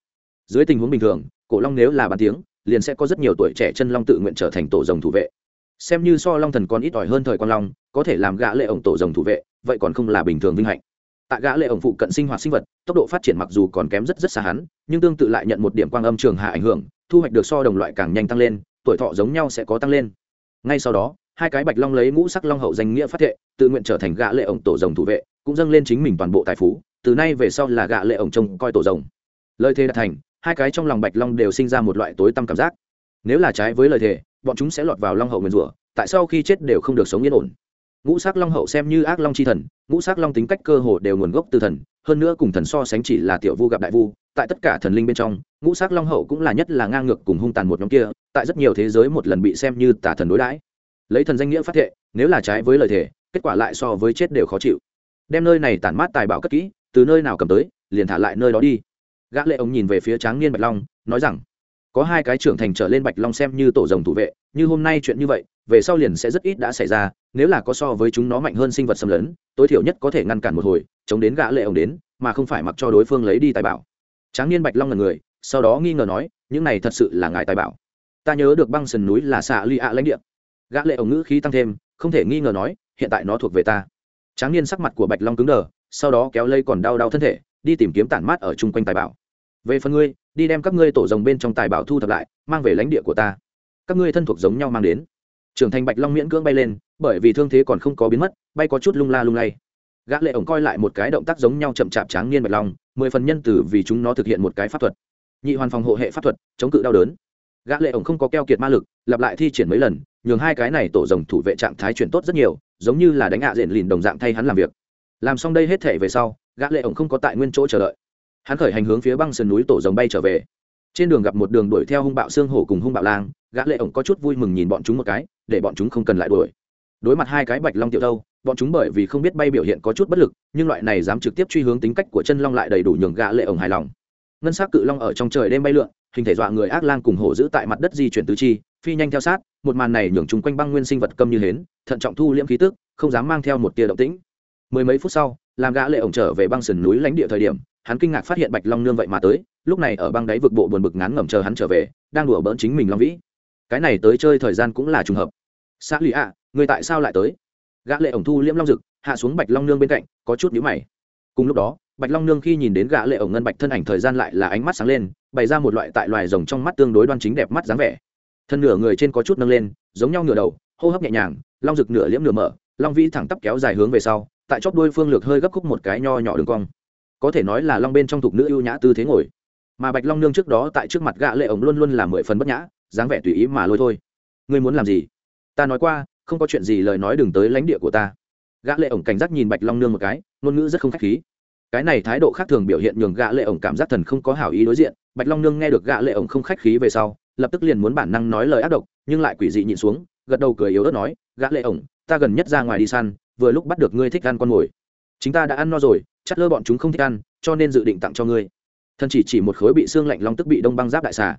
Dưới tình huống bình thường, cổ long nếu là bàn tiếng, liền sẽ có rất nhiều tuổi trẻ chân long tự nguyện trở thành tổ rồng thủ vệ. Xem như so long thần còn ít ỏi hơn thời con long, có thể làm gã lệ ổng tổ rồng thủ vệ, vậy còn không là bình thường vinh hạnh. Tại gã lệ ổng phụ cận sinh hoạt sinh vật, tốc độ phát triển mặc dù còn kém rất rất xa hắn, nhưng tương tự lại nhận một điểm quang âm trường hạ ảnh hưởng, thu hoạch được so đồng loại càng nhanh tăng lên tuổi thọ giống nhau sẽ có tăng lên. Ngay sau đó, hai cái bạch long lấy ngũ sắc long hậu danh nghĩa phát thệ, tự nguyện trở thành gã lệ ổng tổ rồng thủ vệ, cũng dâng lên chính mình toàn bộ tài phú, từ nay về sau là gã lệ ổng trông coi tổ rồng. Lời thề đã thành, hai cái trong lòng bạch long đều sinh ra một loại tối tăm cảm giác. Nếu là trái với lời thề, bọn chúng sẽ lọt vào long hậu nguyên rủa, tại sao khi chết đều không được sống yên ổn. Ngũ sắc long hậu xem như ác long c h i thần, ngũ sắc long tính cách cơ hồ đều nguồn gốc từ thần hơn nữa cùng thần so sánh chỉ là tiểu vu gặp đại vu, tại tất cả thần linh bên trong, ngũ sắc long hậu cũng là nhất là ngang ngược cùng hung tàn một nhóm kia, tại rất nhiều thế giới một lần bị xem như tả thần đối đãi. Lấy thần danh nghĩa phát thệ, nếu là trái với lời thề, kết quả lại so với chết đều khó chịu. Đem nơi này tản mát tài bảo cất kỹ, từ nơi nào cầm tới, liền thả lại nơi đó đi. Gã lệ ông nhìn về phía tráng niên bạch long, nói rằng, có hai cái trưởng thành trở lên bạch long xem như tổ rồng thủ vệ, như hôm nay chuyện như vậy, về sau liền sẽ rất ít đã xảy ra nếu là có so với chúng nó mạnh hơn sinh vật xâm lấn, tối thiểu nhất có thể ngăn cản một hồi, chống đến gã lệ ông đến, mà không phải mặc cho đối phương lấy đi tài bảo. Tráng niên bạch long là người, sau đó nghi ngờ nói, những này thật sự là ngài tài bảo. Ta nhớ được băng sườn núi là xạ ly ạ lãnh địa. Gã lệ ổng ngữ khí tăng thêm, không thể nghi ngờ nói, hiện tại nó thuộc về ta. Tráng niên sắc mặt của bạch long cứng đờ, sau đó kéo lây còn đau đau thân thể, đi tìm kiếm tản mát ở chung quanh tài bảo. Về phần ngươi, đi đem các ngươi tổ rồng bên trong tài bảo thu thập lại, mang về lãnh địa của ta. Các ngươi thân thuộc giống nhau mang đến. Trưởng thành bạch long miễn cưỡng bay lên bởi vì thương thế còn không có biến mất, bay có chút lung la lung lay. Gã lệ ổng coi lại một cái động tác giống nhau chậm chạp tráng niên bạch long, mười phần nhân tử vì chúng nó thực hiện một cái pháp thuật. Nhị hoàn phòng hộ hệ pháp thuật, chống cự đau đớn. Gã lệ ổng không có keo kiệt ma lực, lặp lại thi triển mấy lần, nhường hai cái này tổ rồng thủ vệ trạng thái chuyển tốt rất nhiều, giống như là đánh ạ diện lìn đồng dạng thay hắn làm việc. Làm xong đây hết thể về sau, gã lệ ổng không có tại nguyên chỗ chờ đợi. Hắn khởi hành hướng phía băng sườn núi tổ rồng bay trở về. Trên đường gặp một đường đuổi theo hung bạo xương hổ cùng hung bạo lang, gã lệ ổng có chút vui mừng nhìn bọn chúng một cái, để bọn chúng không cần lại đuổi đối mặt hai cái bạch long tiểu thâu, bọn chúng bởi vì không biết bay biểu hiện có chút bất lực, nhưng loại này dám trực tiếp truy hướng tính cách của chân long lại đầy đủ nhường gã lệ ổng hài lòng. Ngân sắc cự long ở trong trời đêm bay lượn, hình thể dọa người ác lang cùng hổ giữ tại mặt đất di chuyển tứ chi, phi nhanh theo sát, một màn này nhường chúng quanh băng nguyên sinh vật câm như hến, thận trọng thu liễm khí tức, không dám mang theo một tia động tĩnh. Mười mấy phút sau, làm gã lệ ổng trở về băng sườn núi lãnh địa thời điểm, hắn kinh ngạc phát hiện bạch long nương vậy mà tới, lúc này ở băng đáy vực bộ buồn bực ngán ngẩm chờ hắn trở về, đang đùa bỡn chính mình long vĩ. Cái này tới chơi thời gian cũng là trùng hợp xã lụy ạ, người tại sao lại tới? Gã lệ ổng thu liễm long dực, hạ xuống bạch long nương bên cạnh, có chút nhíu mày. Cùng lúc đó, bạch long nương khi nhìn đến gã lệ ổng ngân bạch thân ảnh thời gian lại là ánh mắt sáng lên, bày ra một loại tại loài rồng trong mắt tương đối đoan chính đẹp mắt dáng vẻ. Thân nửa người trên có chút nâng lên, giống nhau nửa đầu, hô hấp nhẹ nhàng, long rực nửa liễm nửa mở, long vĩ thẳng tắp kéo dài hướng về sau, tại chóp đuôi phương lược hơi gấp khúc một cái nho nhỏ đường cong. Có thể nói là long bên trong thuộc nữ ưu nhã tư thế ngồi. Mà bạch long nương trước đó tại trước mặt gã lệ ổng luôn luôn là mười phần bất nhã, dáng vẻ tùy ý mà lôi thôi. Ngươi muốn làm gì? Ta nói qua, không có chuyện gì lời nói đừng tới lãnh địa của ta. Gã lệ ổng cảnh giác nhìn bạch long nương một cái, ngôn ngữ rất không khách khí. Cái này thái độ khác thường biểu hiện nhường gã lệ ổng cảm giác thần không có hảo ý đối diện. Bạch long nương nghe được gã lệ ổng không khách khí về sau, lập tức liền muốn bản năng nói lời ác độc, nhưng lại quỷ dị nhịn xuống, gật đầu cười yếu ớt nói, gã lệ ổng, ta gần nhất ra ngoài đi săn, vừa lúc bắt được ngươi thích ăn con mồi. Chúng ta đã ăn no rồi, chắc lơ bọn chúng không thích ăn, cho nên dự định tặng cho ngươi. Thân chỉ chỉ một khối bị xương lạnh long tức bị đông băng giáp đại xà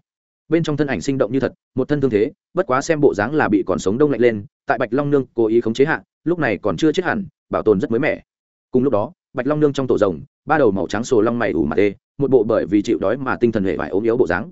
bên trong thân ảnh sinh động như thật, một thân thương thế, bất quá xem bộ dáng là bị còn sống đông lạnh lên, tại bạch long nương cố ý khống chế hạn lúc này còn chưa chết hẳn, bảo tồn rất mới mẻ. Cùng lúc đó, bạch long nương trong tổ rồng, ba đầu màu trắng sồ long mày ủ mặt tê một bộ bởi vì chịu đói mà tinh thần hệ vải ốm yếu bộ dáng.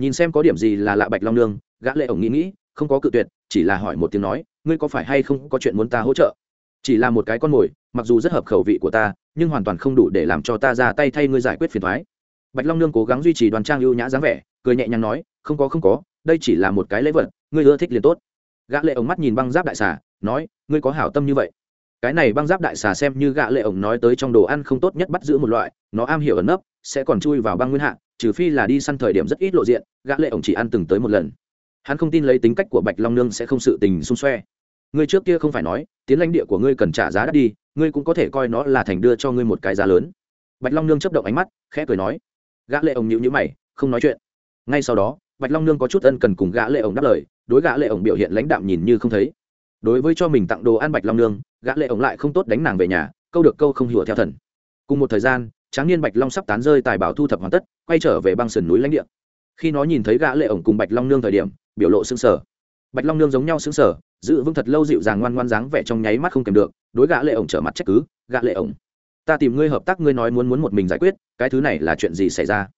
Nhìn xem có điểm gì là lạ bạch long nương, gã lệ ổng nghĩ nghĩ, không có cự tuyệt, chỉ là hỏi một tiếng nói, ngươi có phải hay không có chuyện muốn ta hỗ trợ? Chỉ là một cái con mồi, mặc dù rất hợp khẩu vị của ta, nhưng hoàn toàn không đủ để làm cho ta ra tay thay ngươi giải quyết phiền toái. Bạch long nương cố gắng duy trì đoàn trang ưu nhã dáng vẻ cười nhẹ nhàng nói, không có không có, đây chỉ là một cái lễ vật, ngươi ưa thích liền tốt. Gã lệ ổng mắt nhìn băng giáp đại xà, nói, ngươi có hảo tâm như vậy? Cái này băng giáp đại xà xem như gã lệ ổng nói tới trong đồ ăn không tốt nhất bắt giữ một loại, nó am hiểu ẩn nấp, sẽ còn chui vào băng nguyên hạ, trừ phi là đi săn thời điểm rất ít lộ diện, gã lệ ổng chỉ ăn từng tới một lần. Hắn không tin lấy tính cách của bạch long nương sẽ không sự tình xung xoe. Ngươi trước kia không phải nói, tiến lãnh địa của ngươi cần trả giá đắt đi, ngươi cũng có thể coi nó là thành đưa cho ngươi một cái giá lớn. Bạch long nương chớp động ánh mắt, khẽ cười nói. Gã lệ ổng nhíu nhíu mày, không nói chuyện ngay sau đó, bạch long nương có chút ân cần cùng gã lệ ổng đáp lời, đối gã lệ ổng biểu hiện lãnh đạm nhìn như không thấy. Đối với cho mình tặng đồ ăn bạch long nương, gã lệ ổng lại không tốt đánh nàng về nhà, câu được câu không hiểu theo thần. Cùng một thời gian, tráng niên bạch long sắp tán rơi tài bảo thu thập hoàn tất, quay trở về băng sườn núi lãnh địa. Khi nó nhìn thấy gã lệ ổng cùng bạch long nương thời điểm, biểu lộ sững sờ. Bạch long nương giống nhau sững sờ, giữ vững thật lâu dịu dàng ngoan ngoan dáng vẻ trong nháy mắt không kèm được, đối gã lệ ổng trở mặt trách cứ, gã lệ ổng, ta tìm ngươi hợp tác, ngươi nói muốn muốn một mình giải quyết, cái thứ này là chuyện gì xảy ra?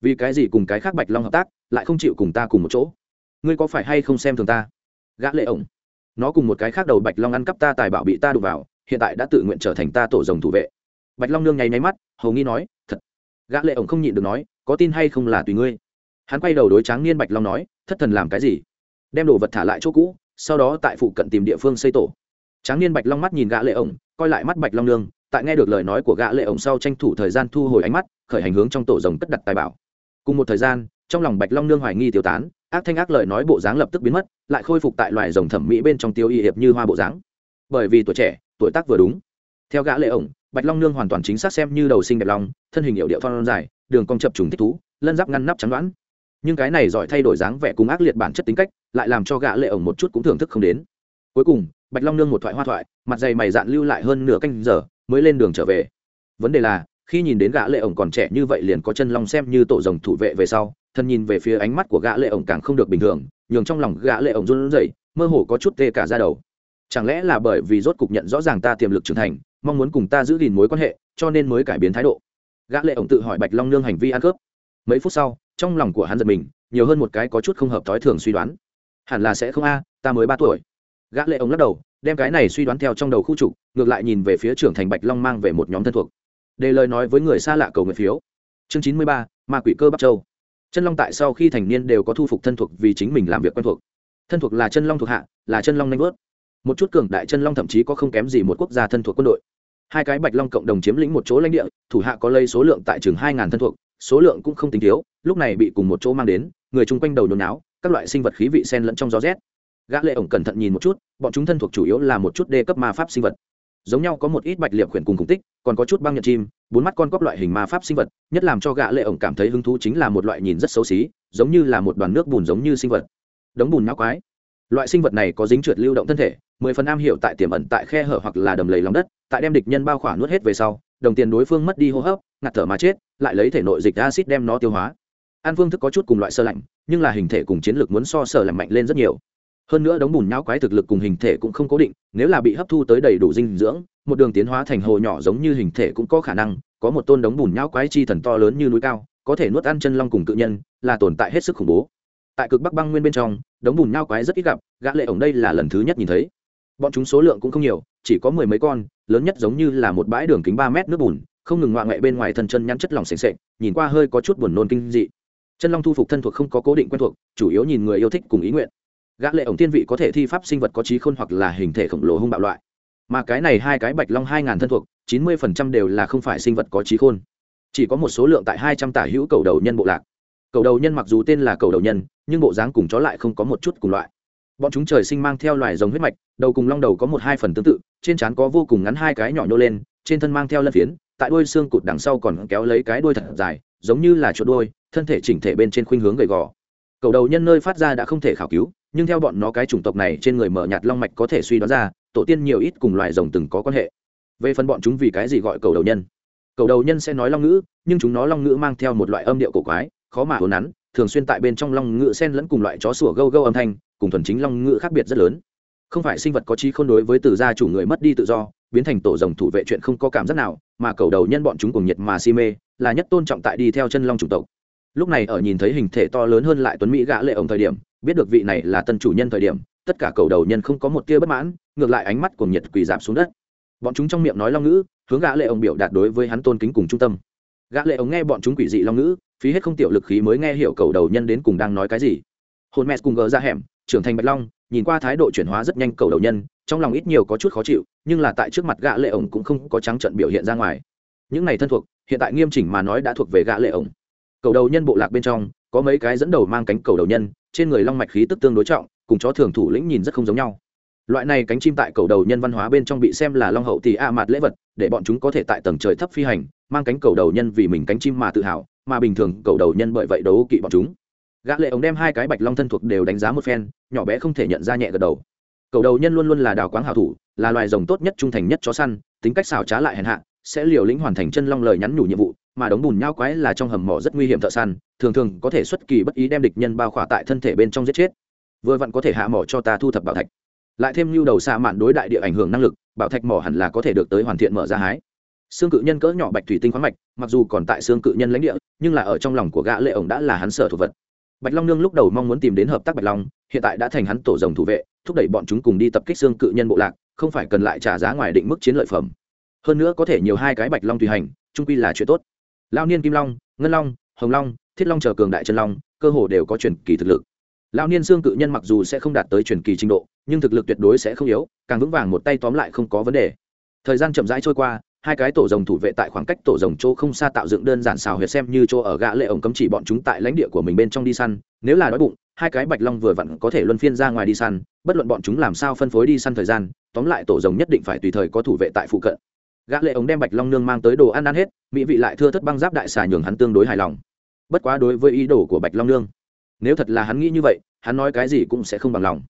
Vì cái gì cùng cái khác bạch long hợp tác, lại không chịu cùng ta cùng một chỗ? Ngươi có phải hay không xem thường ta? Gã lệ ổng. Nó cùng một cái khác đầu bạch long ăn cắp ta tài bảo bị ta đụng vào, hiện tại đã tự nguyện trở thành ta tổ rồng thủ vệ. Bạch long nương nháy nháy mắt, hầu nghi nói, thật. Gã lệ ổng không nhịn được nói, có tin hay không là tùy ngươi. Hắn quay đầu đối tráng niên bạch long nói, thất thần làm cái gì? Đem đồ vật thả lại chỗ cũ, sau đó tại phụ cận tìm địa phương xây tổ. Tráng niên bạch long mắt nhìn gã lệ ổng, coi lại mắt bạch long nương, tại nghe được lời nói của gã lệ ổng sau tranh thủ thời gian thu hồi ánh mắt, khởi hành hướng trong tổ rồng cất đặt tài bảo cùng một thời gian, trong lòng bạch long nương hoài nghi tiêu tán, ác thanh ác lời nói bộ dáng lập tức biến mất, lại khôi phục tại loài rồng thẩm mỹ bên trong tiêu y hiệp như hoa bộ dáng. Bởi vì tuổi trẻ, tuổi tác vừa đúng. Theo gã lệ ổng, bạch long nương hoàn toàn chính xác xem như đầu sinh đẹp long thân hình hiệu điệu phong dài, đường cong chập trùng thích thú, lân giáp ngăn nắp trắng đoán. Nhưng cái này giỏi thay đổi dáng vẻ cùng ác liệt bản chất tính cách, lại làm cho gã lệ ổng một chút cũng thưởng thức không đến. Cuối cùng, bạch long nương một thoại hoa thoại, mặt dày mày dạn lưu lại hơn nửa canh giờ, mới lên đường trở về. Vấn đề là khi nhìn đến gã lệ ổng còn trẻ như vậy liền có chân long xem như tổ rồng thủ vệ về sau, thân nhìn về phía ánh mắt của gã lệ ổng càng không được bình thường, nhường trong lòng gã lệ ổng run rẩy, mơ hồ có chút tê cả da đầu. Chẳng lẽ là bởi vì rốt cục nhận rõ ràng ta tiềm lực trưởng thành, mong muốn cùng ta giữ gìn mối quan hệ, cho nên mới cải biến thái độ? Gã lệ ổng tự hỏi bạch long nương hành vi ăn cướp. Mấy phút sau, trong lòng của hắn giật mình, nhiều hơn một cái có chút không hợp thói thường suy đoán. Hẳn là sẽ không a, ta mới ba tuổi. Gã lệ ổng lắc đầu, đem cái này suy đoán theo trong đầu khu trục, ngược lại nhìn về phía trưởng thành bạch long mang về một nhóm thân thuộc để lời nói với người xa lạ cầu nguyện phiếu. Chương chín mươi ba, ma quỷ cơ bắc châu. Chân long tại sau khi thành niên đều có thu phục thân thuộc vì chính mình làm việc quen thuộc. Thân thuộc là chân long thuộc hạ, là chân long nanh vớt. Một chút cường đại chân long thậm chí có không kém gì một quốc gia thân thuộc quân đội. Hai cái bạch long cộng đồng chiếm lĩnh một chỗ lãnh địa, thủ hạ có lây số lượng tại chừng hai ngàn thân thuộc, số lượng cũng không tính thiếu, lúc này bị cùng một chỗ mang đến, người chung quanh đầu nhồi náo, các loại sinh vật khí vị sen lẫn trong gió rét. Gã lệ ổng cẩn thận nhìn một chút, bọn chúng thân thuộc chủ yếu là một chút đê cấp ma pháp sinh vật giống nhau có một ít bạch liệp khuyển cùng cùng tích, còn có chút băng nhật chim, bốn mắt con cóc loại hình ma pháp sinh vật, nhất làm cho gã lệ ổng cảm thấy hứng thú chính là một loại nhìn rất xấu xí, giống như là một đoàn nước bùn giống như sinh vật. Đống bùn nhão quái. Loại sinh vật này có dính trượt lưu động thân thể, mười phần am hiểu tại tiềm ẩn tại khe hở hoặc là đầm lầy lòng đất, tại đem địch nhân bao khỏa nuốt hết về sau, đồng tiền đối phương mất đi hô hấp, ngạt thở mà chết, lại lấy thể nội dịch acid đem nó tiêu hóa. An phương thức có chút cùng loại sơ lạnh, nhưng là hình thể cùng chiến lược muốn so sở làm mạnh lên rất nhiều hơn nữa đống bùn nhão quái thực lực cùng hình thể cũng không cố định, nếu là bị hấp thu tới đầy đủ dinh dưỡng, một đường tiến hóa thành hồ nhỏ giống như hình thể cũng có khả năng, có một tôn đống bùn nhão quái chi thần to lớn như núi cao, có thể nuốt ăn chân long cùng cự nhân, là tồn tại hết sức khủng bố. Tại cực bắc băng nguyên bên trong, đống bùn nhão quái rất ít gặp, gã lệ ổng đây là lần thứ nhất nhìn thấy. Bọn chúng số lượng cũng không nhiều, chỉ có mười mấy con, lớn nhất giống như là một bãi đường kính ba mét nước bùn, không ngừng ngoạ ngoại bên ngoài thân chân nhăn chất lỏng sền sệt, nhìn qua hơi có chút buồn nôn kinh dị. Chân long thu phục thân thuộc không có cố định quen thuộc, chủ yếu nhìn người yêu thích cùng ý nguyện gã lệ ổng thiên vị có thể thi pháp sinh vật có trí khôn hoặc là hình thể khổng lồ hung bạo loại. Mà cái này hai cái bạch long hai ngàn thân thuộc, chín mươi phần trăm đều là không phải sinh vật có trí khôn. Chỉ có một số lượng tại hai trăm tả hữu cầu đầu nhân bộ lạc. Cầu đầu nhân mặc dù tên là cầu đầu nhân, nhưng bộ dáng cùng chó lại không có một chút cùng loại. Bọn chúng trời sinh mang theo loài rồng huyết mạch, đầu cùng long đầu có một hai phần tương tự, trên trán có vô cùng ngắn hai cái nhỏ nhô lên, trên thân mang theo lân phiến, tại đuôi xương cụt đằng sau còn kéo lấy cái đuôi thật dài, giống như là chuột đuôi, thân thể chỉnh thể bên trên khuynh hướng gầy gò. Cầu đầu nhân nơi phát ra đã không thể khảo cứu nhưng theo bọn nó cái chủng tộc này trên người mở nhạt long mạch có thể suy đoán ra, tổ tiên nhiều ít cùng loài rồng từng có quan hệ. Về phần bọn chúng vì cái gì gọi cầu đầu nhân? Cầu đầu nhân sẽ nói long ngữ, nhưng chúng nó long ngữ mang theo một loại âm điệu cổ quái, khó mà hồn nắn, thường xuyên tại bên trong long ngữ sen lẫn cùng loại chó sủa gâu gâu âm thanh, cùng thuần chính long ngữ khác biệt rất lớn. Không phải sinh vật có trí không đối với từ gia chủ người mất đi tự do, biến thành tổ rồng thủ vệ chuyện không có cảm giác nào, mà cầu đầu nhân bọn chúng cùng nhiệt mà si mê, là nhất tôn trọng tại đi theo chân long chủng tộc lúc này ở nhìn thấy hình thể to lớn hơn lại tuấn mỹ gã lệ ổng thời điểm, biết được vị này là tân chủ nhân thời điểm, tất cả cầu đầu nhân không có một tia bất mãn, ngược lại ánh mắt của nhiệt quỳ giảm xuống đất. Bọn chúng trong miệng nói long ngữ, hướng gã lệ ổng biểu đạt đối với hắn tôn kính cùng trung tâm. Gã lệ ổng nghe bọn chúng quỷ dị long ngữ, phí hết không tiểu lực khí mới nghe hiểu cầu đầu nhân đến cùng đang nói cái gì. Hồn mẹ cùng gỡ ra hẻm, trưởng thành bạch long, nhìn qua thái độ chuyển hóa rất nhanh cầu đầu nhân, trong lòng ít nhiều có chút khó chịu, nhưng là tại trước mặt gã lệ ổng cũng không có trắng trợn biểu hiện ra ngoài. Những này thân thuộc, hiện tại nghiêm chỉnh mà nói đã thuộc về gã lệ ổng cầu đầu nhân bộ lạc bên trong, có mấy cái dẫn đầu mang cánh cầu đầu nhân, trên người long mạch khí tức tương đối trọng, cùng chó thường thủ lĩnh nhìn rất không giống nhau. Loại này cánh chim tại cầu đầu nhân văn hóa bên trong bị xem là long hậu thì a à mạt lễ vật, để bọn chúng có thể tại tầng trời thấp phi hành, mang cánh cầu đầu nhân vì mình cánh chim mà tự hào, mà bình thường cầu đầu nhân bởi vậy đấu kỵ bọn chúng. Gã lệ ống đem hai cái bạch long thân thuộc đều đánh giá một phen, nhỏ bé không thể nhận ra nhẹ gật đầu. Cầu đầu nhân luôn luôn là đào quáng hảo thủ, là loài rồng tốt nhất trung thành nhất chó săn, tính cách xảo trá lại hèn hạ, sẽ liều lĩnh hoàn thành chân long lời nhắn nhủ nhiệm vụ mà đống bùn nhau quái là trong hầm mỏ rất nguy hiểm thợ săn, thường thường có thể xuất kỳ bất ý đem địch nhân bao khỏa tại thân thể bên trong giết chết. Vừa vặn có thể hạ mỏ cho ta thu thập bảo thạch. Lại thêm lưu đầu xa mạn đối đại địa ảnh hưởng năng lực, bảo thạch mỏ hẳn là có thể được tới hoàn thiện mở ra hái. Xương cự nhân cỡ nhỏ bạch thủy tinh khoáng mạch, mặc dù còn tại xương cự nhân lãnh địa, nhưng là ở trong lòng của gã lệ ổng đã là hắn sở thuộc vật. Bạch long nương lúc đầu mong muốn tìm đến hợp tác bạch long, hiện tại đã thành hắn tổ rồng thủ vệ, thúc đẩy bọn chúng cùng đi tập kích xương cự nhân bộ lạc, không phải cần lại trả giá ngoài định mức chiến lợi phẩm. Hơn nữa có thể nhiều hai cái bạch long tùy hành, trung quy là chuyện tốt lao niên kim long, ngân long, hồng long, thiết long chờ cường đại chân long, cơ hồ đều có truyền kỳ thực lực. Lao niên xương cự nhân mặc dù sẽ không đạt tới truyền kỳ trình độ, nhưng thực lực tuyệt đối sẽ không yếu, càng vững vàng một tay tóm lại không có vấn đề. Thời gian chậm rãi trôi qua, hai cái tổ rồng thủ vệ tại khoảng cách tổ rồng chỗ không xa tạo dựng đơn giản xào huyệt xem như chỗ ở gã lệ ổng cấm chỉ bọn chúng tại lãnh địa của mình bên trong đi săn, nếu là đói bụng, hai cái bạch long vừa vặn có thể luân phiên ra ngoài đi săn, bất luận bọn chúng làm sao phân phối đi săn thời gian, tóm lại tổ rồng nhất định phải tùy thời có thủ vệ tại phụ cận gã lệ ống đem bạch long nương mang tới đồ ăn ăn hết, mỹ vị lại thưa thất băng giáp đại xà nhường hắn tương đối hài lòng. Bất quá đối với ý đồ của bạch long nương, nếu thật là hắn nghĩ như vậy, hắn nói cái gì cũng sẽ không bằng lòng.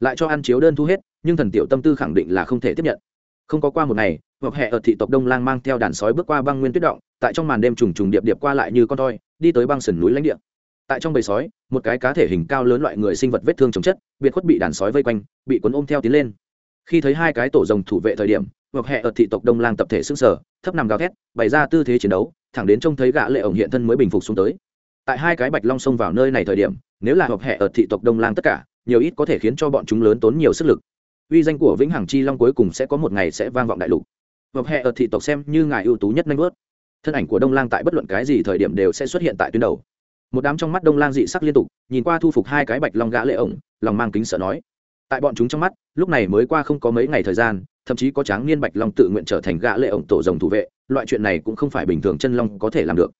Lại cho ăn chiếu đơn thu hết, nhưng thần tiểu tâm tư khẳng định là không thể tiếp nhận. Không có qua một ngày hoặc hệ ở thị tộc đông lang mang theo đàn sói bước qua băng nguyên tuyết động, tại trong màn đêm trùng trùng điệp điệp qua lại như con toi, đi tới băng sườn núi lãnh địa. Tại trong bầy sói, một cái cá thể hình cao lớn loại người sinh vật vết thương chống chất, biệt khuất bị đàn sói vây quanh, bị cuốn ôm theo tiến lên. Khi thấy hai cái tổ rồng thủ vệ thời điểm hoặc hệ ở thị tộc đông lang tập thể xưng sở, thấp nằm gào thét, bày ra tư thế chiến đấu, thẳng đến trông thấy gã lệ ổng hiện thân mới bình phục xuống tới. Tại hai cái bạch long xông vào nơi này thời điểm, nếu là hoặc hệ ở thị tộc đông lang tất cả, nhiều ít có thể khiến cho bọn chúng lớn tốn nhiều sức lực. Uy danh của vĩnh hằng chi long cuối cùng sẽ có một ngày sẽ vang vọng đại lục. Hoặc hệ ở thị tộc xem như ngài ưu tú nhất nhanh vớt thân ảnh của đông lang tại bất luận cái gì thời điểm đều sẽ xuất hiện tại tuyến đầu. Một đám trong mắt đông lang dị sắc liên tục, nhìn qua thu phục hai cái bạch long gã lệ ổng, lòng mang kính sợ nói. Tại bọn chúng trong mắt, lúc này mới qua không có mấy ngày thời gian thậm chí có tráng niên bạch long tự nguyện trở thành gã lệ ổng tổ rồng thủ vệ, loại chuyện này cũng không phải bình thường chân long có thể làm được.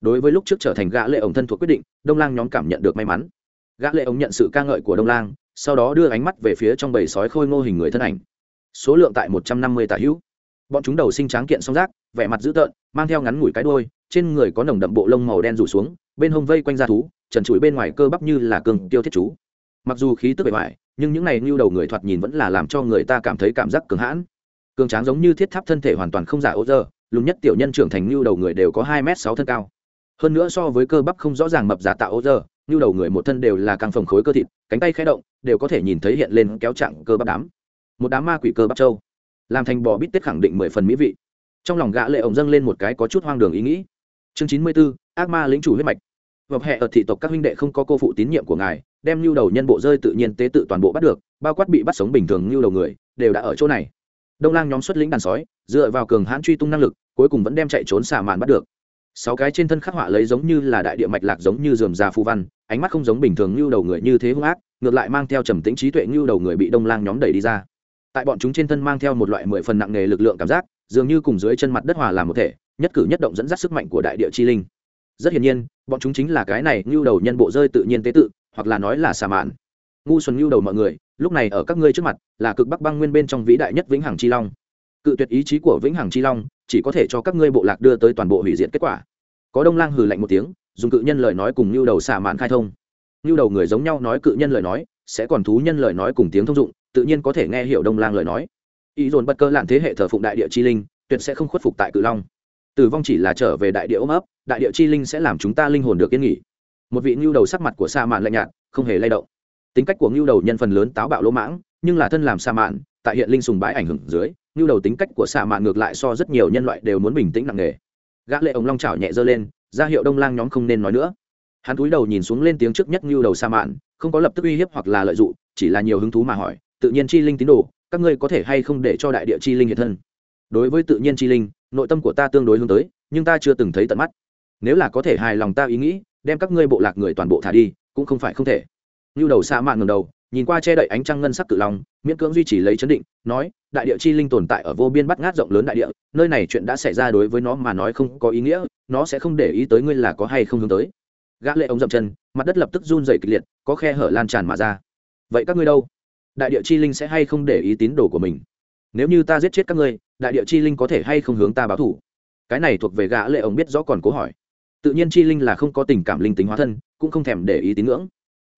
Đối với lúc trước trở thành gã lệ ổng thân thuộc quyết định, đông lang nhóm cảm nhận được may mắn. Gã lệ ổng nhận sự ca ngợi của đông lang, sau đó đưa ánh mắt về phía trong bầy sói khôi ngô hình người thân ảnh. Số lượng tại một trăm năm mươi tả hữu. Bọn chúng đầu sinh tráng kiện song rác vẻ mặt dữ tợn, mang theo ngắn ngủi cái đuôi, trên người có nồng đậm bộ lông màu đen rủ xuống, bên hông vây quanh da thú, trần trụi bên ngoài cơ bắp như là cường tiêu thiết chú. Mặc dù khí tức bề ngoài nhưng những này như đầu người thoạt nhìn vẫn là làm cho người ta cảm thấy cảm giác cường hãn. Cường tráng giống như thiết tháp thân thể hoàn toàn không giả ô dơ lùn nhất tiểu nhân trưởng thành như đầu người đều có hai m sáu thân cao. Hơn nữa so với cơ bắp không rõ ràng mập giả tạo ô dơ như đầu người một thân đều là căng phồng khối cơ thịt cánh tay khẽ động đều có thể nhìn thấy hiện lên kéo chặng cơ bắp đám. Một đám ma quỷ cơ bắp trâu làm thành bò bít tết khẳng định mười phần mỹ vị. Trong lòng gã lệ ổng dâng lên một cái có chút hoang đường ý nghĩ. Chương chín mươi 94, ác ma lĩnh chủ huyết mạch. Hợp hệ ở thị tộc các huynh đệ không có cô phụ tín nhiệm của ngài đem lưu đầu nhân bộ rơi tự nhiên tế tự toàn bộ bắt được, bao quát bị bắt sống bình thường lưu đầu người, đều đã ở chỗ này. Đông lang nhóm xuất lĩnh đàn sói, dựa vào cường hãn truy tung năng lực, cuối cùng vẫn đem chạy trốn xả màn bắt được. Sáu cái trên thân khắc họa lấy giống như là đại địa mạch lạc giống như dườm già phù văn, ánh mắt không giống bình thường lưu đầu người như thế hung ác, ngược lại mang theo trầm tĩnh trí tuệ lưu đầu người bị đông lang nhóm đẩy đi ra. Tại bọn chúng trên thân mang theo một loại mười phần nặng nề lực lượng cảm giác, dường như cùng dưới chân mặt đất hòa làm một thể, nhất cử nhất động dẫn dắt sức mạnh của đại địa chi linh. Rất hiển nhiên, bọn chúng chính là cái này lưu đầu nhân bộ rơi tự nhiên tế tự hoặc là nói là xà mạn. Ngu xuân như đầu mọi người, lúc này ở các ngươi trước mặt, là cực bắc băng nguyên bên trong vĩ đại nhất vĩnh hằng chi long. Cự tuyệt ý chí của vĩnh hằng chi long, chỉ có thể cho các ngươi bộ lạc đưa tới toàn bộ hủy diệt kết quả. Có đông lang hừ lạnh một tiếng, dùng cự nhân lời nói cùng như đầu xà mạn khai thông. Như đầu người giống nhau nói cự nhân lời nói, sẽ còn thú nhân lời nói cùng tiếng thông dụng, tự nhiên có thể nghe hiểu đông lang lời nói. Ý dồn bất cơ lạn thế hệ thờ phụng đại địa chi linh, tuyệt sẽ không khuất phục tại cự long. Tử vong chỉ là trở về đại địa ôm ấp, đại địa chi linh sẽ làm chúng ta linh hồn được yên nghỉ một vị ngưu đầu sắc mặt của sa mạn lạnh nhạt, không hề lay động. Tính cách của ngưu đầu nhân phần lớn táo bạo lỗ mãng, nhưng là thân làm sa mạn, tại hiện linh sùng bãi ảnh hưởng dưới, ngưu đầu tính cách của sa mạn ngược lại so rất nhiều nhân loại đều muốn bình tĩnh nặng nề. Gã lệ ống long chảo nhẹ giơ lên, ra hiệu đông lang nhóm không nên nói nữa. Hắn cúi đầu nhìn xuống lên tiếng trước nhất ngưu đầu sa mạn, không có lập tức uy hiếp hoặc là lợi dụng, chỉ là nhiều hứng thú mà hỏi, tự nhiên chi linh tín đồ, các ngươi có thể hay không để cho đại địa chi linh hiện thân? Đối với tự nhiên chi linh, nội tâm của ta tương đối hướng tới, nhưng ta chưa từng thấy tận mắt. Nếu là có thể hài lòng ta ý nghĩ đem các ngươi bộ lạc người toàn bộ thả đi, cũng không phải không thể. Như đầu xa mạn ngầm đầu, nhìn qua che đậy ánh trăng ngân sắc cự long, miễn cưỡng duy trì lấy chấn định, nói, đại địa chi linh tồn tại ở vô biên bắt ngát rộng lớn đại địa, nơi này chuyện đã xảy ra đối với nó mà nói không có ý nghĩa, nó sẽ không để ý tới ngươi là có hay không hướng tới. Gã lệ ống dậm chân, mặt đất lập tức run rẩy kịch liệt, có khe hở lan tràn mà ra. Vậy các ngươi đâu? Đại địa chi linh sẽ hay không để ý tín đồ của mình? Nếu như ta giết chết các ngươi, đại địa chi linh có thể hay không hướng ta báo thủ cái này thuộc về gã lệ ống biết rõ còn cố hỏi tự nhiên chi linh là không có tình cảm linh tính hóa thân, cũng không thèm để ý tín ngưỡng.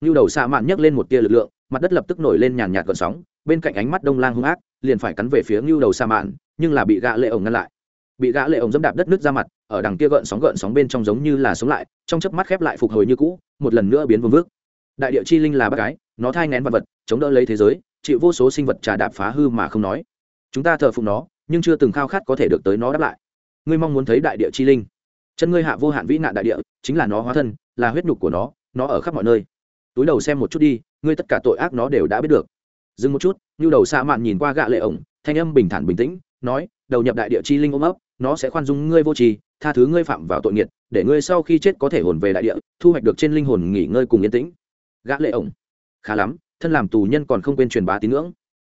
Như đầu xạ mạn nhấc lên một tia lực lượng, mặt đất lập tức nổi lên nhàn nhạt gợn sóng, bên cạnh ánh mắt đông lang hung ác, liền phải cắn về phía ngưu đầu xạ mạn, nhưng là bị gã lệ ổng ngăn lại. Bị gã lệ ổng dẫm đạp đất nước ra mặt, ở đằng kia gợn sóng gợn sóng bên trong giống như là sống lại, trong chớp mắt khép lại phục hồi như cũ, một lần nữa biến vương vước. Đại địa chi linh là bác gái, nó thai nén vật vật, chống đỡ lấy thế giới, chịu vô số sinh vật trà đạp phá hư mà không nói. Chúng ta thờ phụng nó, nhưng chưa từng khao khát có thể được tới nó đáp lại. Ngươi mong muốn thấy đại địa chi linh chân ngươi hạ vô hạn vĩ nạn đại địa, chính là nó hóa thân, là huyết nhục của nó nó ở khắp mọi nơi. Túi đầu xem một chút đi, ngươi tất cả tội ác nó đều đã biết được. Dừng một chút nhu đầu xa mạn nhìn qua gạ lệ ổng, thanh âm bình thản bình tĩnh, nói, đầu nhập đại địa chi linh ôm ấp, nó sẽ khoan dung ngươi vô trì tha thứ ngươi phạm vào tội nghiệt, để ngươi sau khi chết có thể hồn về đại địa, thu hoạch được trên linh hồn nghỉ ngơi cùng yên tĩnh. Gã lệ ổng, khá lắm, thân làm tù nhân còn không quên truyền bá tín ngưỡng.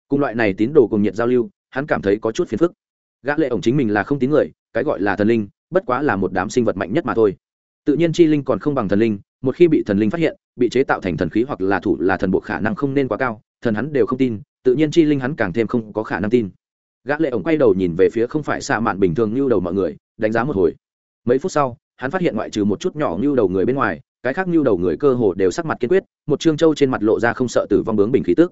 Cùng loại này tín đồ cùng nhiệt giao lưu, hắn cảm thấy có chút phiền phức. Gã lệ ổng chính mình là không tín người, cái gọi là thần linh bất quá là một đám sinh vật mạnh nhất mà thôi. Tự nhiên chi linh còn không bằng thần linh, một khi bị thần linh phát hiện, bị chế tạo thành thần khí hoặc là thủ là thần bộ khả năng không nên quá cao, thần hắn đều không tin, tự nhiên chi linh hắn càng thêm không có khả năng tin. Gã lệ ổng quay đầu nhìn về phía không phải xa mạn bình thường như đầu mọi người, đánh giá một hồi. Mấy phút sau, hắn phát hiện ngoại trừ một chút nhỏ như đầu người bên ngoài, cái khác như đầu người cơ hồ đều sắc mặt kiên quyết, một trương châu trên mặt lộ ra không sợ tử vong bướng bình khí tức.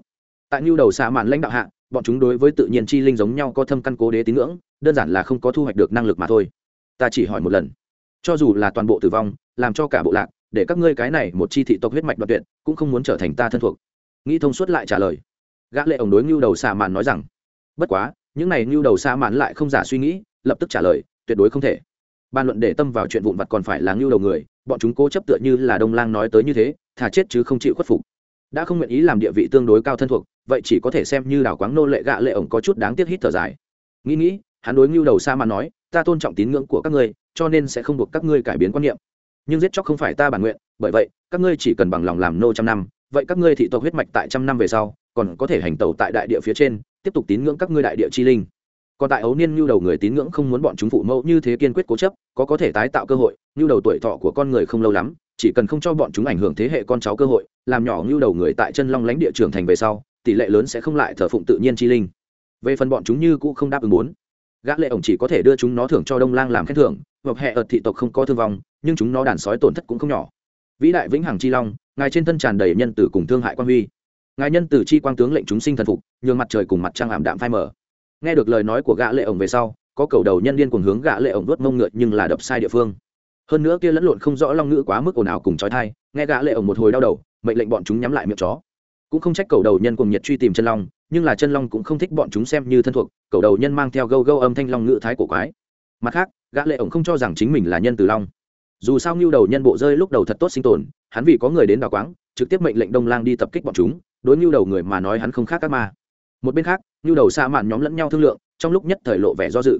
Tại như đầu xa mạn lãnh đạo hạ, bọn chúng đối với tự nhiên chi linh giống nhau có thâm căn cố đế tín ngưỡng, đơn giản là không có thu hoạch được năng lực mà thôi ta chỉ hỏi một lần. Cho dù là toàn bộ tử vong, làm cho cả bộ lạc, để các ngươi cái này một chi thị tộc huyết mạch đoạn tuyệt, cũng không muốn trở thành ta thân thuộc. Nghĩ thông suốt lại trả lời. Gã lệ ổng đối ngưu đầu xà màn nói rằng, bất quá, những này ngưu đầu xà màn lại không giả suy nghĩ, lập tức trả lời, tuyệt đối không thể. Ban luận để tâm vào chuyện vụn vặt còn phải là ngưu đầu người, bọn chúng cố chấp tựa như là đông lang nói tới như thế, thà chết chứ không chịu khuất phục. Đã không nguyện ý làm địa vị tương đối cao thân thuộc, vậy chỉ có thể xem như đảo quáng nô lệ gạ lệ ổng có chút đáng tiếc hít thở dài. Nghĩ nghĩ, hắn đối ngưu đầu xa màn nói ta tôn trọng tín ngưỡng của các ngươi, cho nên sẽ không buộc các ngươi cải biến quan niệm. Nhưng giết chóc không phải ta bản nguyện, bởi vậy, các ngươi chỉ cần bằng lòng làm nô trăm năm, vậy các ngươi thị tộc huyết mạch tại trăm năm về sau, còn có thể hành tẩu tại đại địa phía trên, tiếp tục tín ngưỡng các ngươi đại địa chi linh. Còn tại ấu niên nhu đầu người tín ngưỡng không muốn bọn chúng phụ mẫu như thế kiên quyết cố chấp, có có thể tái tạo cơ hội, nhu đầu tuổi thọ của con người không lâu lắm, chỉ cần không cho bọn chúng ảnh hưởng thế hệ con cháu cơ hội, làm nhỏ nhu đầu người tại chân long lánh địa trưởng thành về sau, tỷ lệ lớn sẽ không lại thờ phụng tự nhiên chi linh. Về phần bọn chúng như cũng không đáp ứng muốn gã lệ ổng chỉ có thể đưa chúng nó thưởng cho đông lang làm khen thưởng hợp hệ ở thị tộc không có thương vong, nhưng chúng nó đàn sói tổn thất cũng không nhỏ. Vĩ đại vĩnh hằng chi long, ngài trên thân tràn đầy nhân tử cùng thương hại quan huy. Ngài nhân tử chi quang tướng lệnh chúng sinh thần phục, nhường mặt trời cùng mặt trăng ảm đạm phai mở nghe được lời nói của gã lệ ổng về sau, có cầu đầu nhân điên cuồng hướng gã lệ ổng đuốt mông ngựa nhưng là đập sai địa phương. Hơn nữa kia lẫn lộn không rõ long ngữ quá mức ồn ào cùng chói tai. nghe gã lệ ổng một hồi đau đầu, mệnh lệnh bọn chúng nhắm lại miệng chó. Cũng không trách cầu đầu nhân cùng nhiệt truy tìm chân long nhưng là chân long cũng không thích bọn chúng xem như thân thuộc, cầu đầu nhân mang theo gâu gâu âm thanh long ngữ thái cổ quái. Mặt khác, gã lệ ổng không cho rằng chính mình là nhân từ long. Dù sao ngưu đầu nhân bộ rơi lúc đầu thật tốt sinh tồn, hắn vì có người đến đào quáng, trực tiếp mệnh lệnh đông lang đi tập kích bọn chúng, đối ngưu đầu người mà nói hắn không khác các ma. Một bên khác ngưu đầu xa mạn nhóm lẫn nhau thương lượng, trong lúc nhất thời lộ vẻ do dự.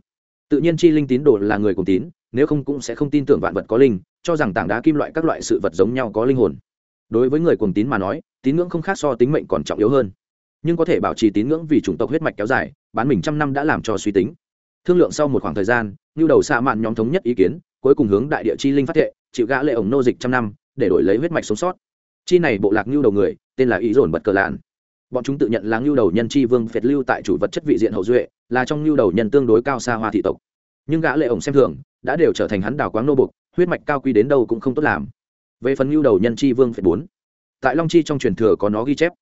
Tự nhiên chi linh tín đồ là người cùng tín, nếu không cũng sẽ không tin tưởng vạn vật có linh, cho rằng tảng đá kim loại các loại sự vật giống nhau có linh hồn. Đối với người cùng tín mà nói, tín ngưỡng không khác so tính mệnh còn trọng yếu hơn nhưng có thể bảo trì tín ngưỡng vì chủng tộc huyết mạch kéo dài, bán mình trăm năm đã làm cho suy tính. Thương lượng sau một khoảng thời gian nhu đầu xạ mạn nhóm thống nhất ý kiến, cuối cùng hướng đại địa chi linh phát thệ, chịu gã lệ ổng nô dịch trăm năm, để đổi lấy huyết mạch sống sót. Chi này bộ lạc nhu đầu người, tên là ý dồn bật cờ lạn. Bọn chúng tự nhận là nhu đầu nhân chi vương phệt lưu tại chủ vật chất vị diện hậu duệ, là trong nhu đầu nhân tương đối cao xa hoa thị tộc. Nhưng gã lệ ổng xem thường, đã đều trở thành hắn đào quáng nô bục huyết mạch cao quý đến đâu cũng không tốt làm. Về phần nhu đầu nhân chi vương phệt bốn, tại long chi trong truyền thừa có nó ghi chép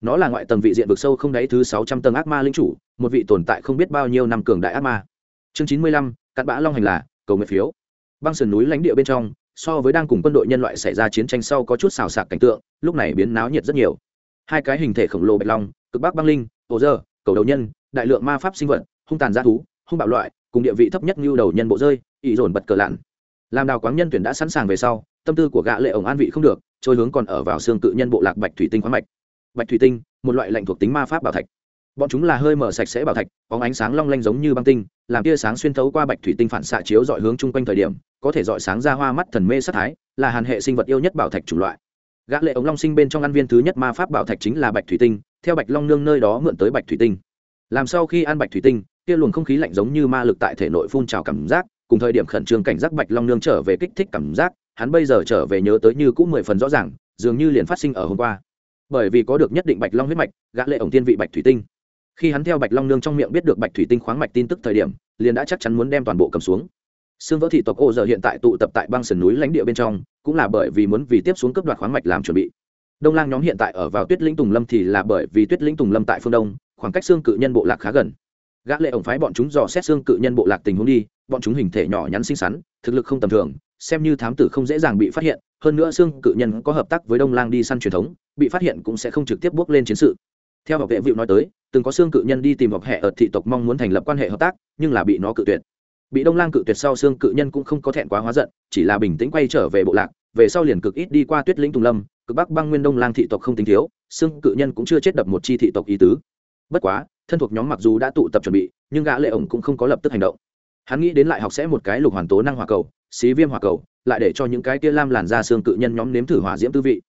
nó là ngoại tầng vị diện vực sâu không đáy thứ sáu trăm tầng ác ma linh chủ, một vị tồn tại không biết bao nhiêu năm cường đại ác ma. Chương chín mươi lăm, cặn bã long hành là, cầu nguyện phiếu. Băng sườn núi lãnh địa bên trong, so với đang cùng quân đội nhân loại xảy ra chiến tranh sau có chút xào xạc cảnh tượng, lúc này biến náo nhiệt rất nhiều. Hai cái hình thể khổng lồ bạch long, cực bắc băng linh, ổ dơ, cầu đầu nhân, đại lượng ma pháp sinh vật, hung tàn g thú, hung bạo loại, cùng địa vị thấp nhất như đầu nhân bộ rơi, ỷ dồn bật cờ lặn làm đào quáng nhân tuyển đã sẵn sàng về sau, tâm tư của gã lệ ổng an vị không được, trôi hướng còn ở vào xương cự nhân bộ lạc bạch thủy tinh khoáng mạch bạch thủy tinh, một loại lạnh thuộc tính ma pháp bảo thạch. Bọn chúng là hơi mở sạch sẽ bảo thạch có ánh sáng long lanh giống như băng tinh, làm tia sáng xuyên thấu qua bạch thủy tinh phản xạ chiếu dọi hướng chung quanh thời điểm, có thể dọi sáng ra hoa mắt thần mê sát thái, là hàn hệ sinh vật yêu nhất bảo thạch chủng loại. Gã lệ ống long sinh bên trong ăn viên thứ nhất ma pháp bảo thạch chính là bạch thủy tinh, theo bạch long nương nơi đó mượn tới bạch thủy tinh. Làm sau khi ăn bạch thủy tinh kia luồng không khí lạnh giống như ma lực tại thể nội phun trào cảm giác, cùng thời điểm khẩn trương cảnh giác bạch long nương trở về kích thích cảm giác, hắn bây giờ trở về nhớ tới như cũ mười phần rõ ràng, dường như liền phát sinh ở hôm qua bởi vì có được nhất định bạch long huyết mạch, gã lệ ổng tiên vị bạch thủy tinh. Khi hắn theo bạch long nương trong miệng biết được bạch thủy tinh khoáng mạch tin tức thời điểm, liền đã chắc chắn muốn đem toàn bộ cầm xuống. Xương vỡ thị tộc ô giờ hiện tại tụ tập tại băng sườn núi lãnh địa bên trong, cũng là bởi vì muốn vì tiếp xuống cấp đoạt khoáng mạch làm chuẩn bị. Đông lang nhóm hiện tại ở vào tuyết lĩnh tùng lâm thì là bởi vì tuyết lĩnh tùng lâm tại phương đông, khoảng cách xương cự nhân bộ lạc khá gần. Gã lệ ổng phái bọn chúng dò xét xương cự nhân bộ lạc tình huống đi, bọn chúng hình thể nhỏ nhắn xinh xắn, thực lực không tầm thường, xem như thám tử không dễ dàng bị phát hiện, hơn nữa xương cự nhân có hợp tác với đông lang đi săn truyền thống bị phát hiện cũng sẽ không trực tiếp bước lên chiến sự. Theo học vệ vịu nói tới, từng có xương cự nhân đi tìm học hệ ở thị tộc mong muốn thành lập quan hệ hợp tác, nhưng là bị nó cự tuyệt. Bị đông lang cự tuyệt sau xương cự nhân cũng không có thẹn quá hóa giận, chỉ là bình tĩnh quay trở về bộ lạc, về sau liền cực ít đi qua tuyết lĩnh tùng lâm, cực bắc băng nguyên đông lang thị tộc không tính thiếu, xương cự nhân cũng chưa chết đập một chi thị tộc ý tứ. Bất quá, thân thuộc nhóm mặc dù đã tụ tập chuẩn bị, nhưng gã lệ ổng cũng không có lập tức hành động. Hắn nghĩ đến lại học sẽ một cái lục hoàn tố năng hỏa cầu, xí viêm hỏa cầu, lại để cho những cái kia lam làn ra xương cự nhân nhóm nếm thử hỏa diễm tư vị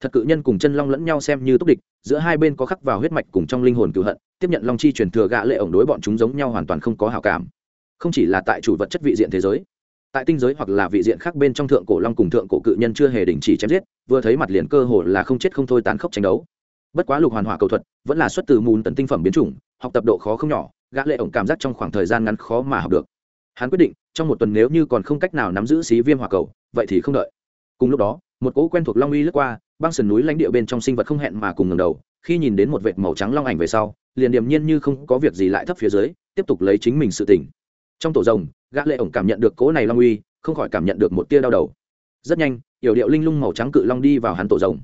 thật cự nhân cùng chân long lẫn nhau xem như túc địch, giữa hai bên có khắc vào huyết mạch cùng trong linh hồn cựu hận, tiếp nhận long chi truyền thừa gã lệ ổng đối bọn chúng giống nhau hoàn toàn không có hảo cảm. Không chỉ là tại chủ vật chất vị diện thế giới, tại tinh giới hoặc là vị diện khác bên trong thượng cổ long cùng thượng cổ cự nhân chưa hề đình chỉ chém giết, vừa thấy mặt liền cơ hồ là không chết không thôi tán khốc tranh đấu. Bất quá lục hoàn hỏa cầu thuật vẫn là xuất từ mùn tần tinh phẩm biến chủng, học tập độ khó không nhỏ gã lệ ổng cảm giác trong khoảng thời gian ngắn khó mà học được. Hắn quyết định, trong một tuần nếu như còn không cách nào nắm giữ xí viêm hỏa cầu, vậy thì không đợi. Cùng lúc đó, một cỗ quen thuộc long uy lướt qua băng sườn núi lãnh địa bên trong sinh vật không hẹn mà cùng ngẩng đầu, khi nhìn đến một vệt màu trắng long ảnh về sau, liền điềm nhiên như không có việc gì lại thấp phía dưới, tiếp tục lấy chính mình sự tỉnh trong tổ rồng, gã lệ ổng cảm nhận được cỗ này long uy, không khỏi cảm nhận được một tia đau đầu. Rất nhanh, yểu điệu linh lung màu trắng cự long đi vào hắn tổ rồng.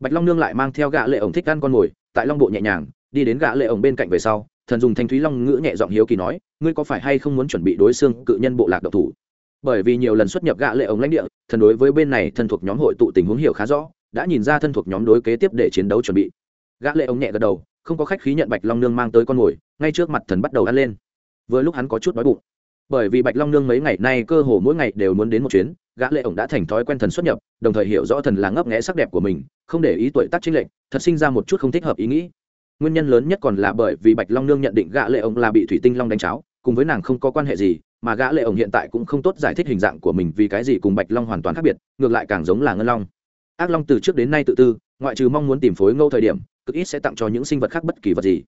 Bạch long nương lại mang theo gã lệ ổng thích ăn con mồi, tại long bộ nhẹ nhàng, đi đến gã lệ ổng bên cạnh về sau, thần dùng thanh thúy long ngữ nhẹ giọng hiếu kỳ nói, ngươi có phải hay không muốn chuẩn bị đối xương cự nhân bộ lạc độc thủ? Bởi vì nhiều lần xuất nhập gã lệ ổng lãnh địa, thần đối với bên này thân thuộc nhóm hội tụ tình huống hiểu khá rõ đã nhìn ra thân thuộc nhóm đối kế tiếp để chiến đấu chuẩn bị. Gã lệ ông nhẹ gật đầu, không có khách khí nhận bạch long nương mang tới con mồi ngay trước mặt thần bắt đầu ăn lên. Vừa lúc hắn có chút đói bụng. Bởi vì bạch long nương mấy ngày nay cơ hồ mỗi ngày đều muốn đến một chuyến, gã lệ ổng đã thành thói quen thần xuất nhập, đồng thời hiểu rõ thần là ngấp nghé sắc đẹp của mình, không để ý tuổi tác chính lệnh thật sinh ra một chút không thích hợp ý nghĩ. Nguyên nhân lớn nhất còn là bởi vì bạch long nương nhận định gã lệ ổng là bị thủy tinh long đánh cháo, cùng với nàng không có quan hệ gì, mà gã lệ ổng hiện tại cũng không tốt giải thích hình dạng của mình vì cái gì cùng bạch long hoàn toàn khác biệt, ngược lại càng giống là ngân long ác long từ trước đến nay tự tư, ngoại trừ mong muốn tìm phối ngẫu thời điểm, cực ít sẽ tặng cho những sinh vật khác bất kỳ vật gì.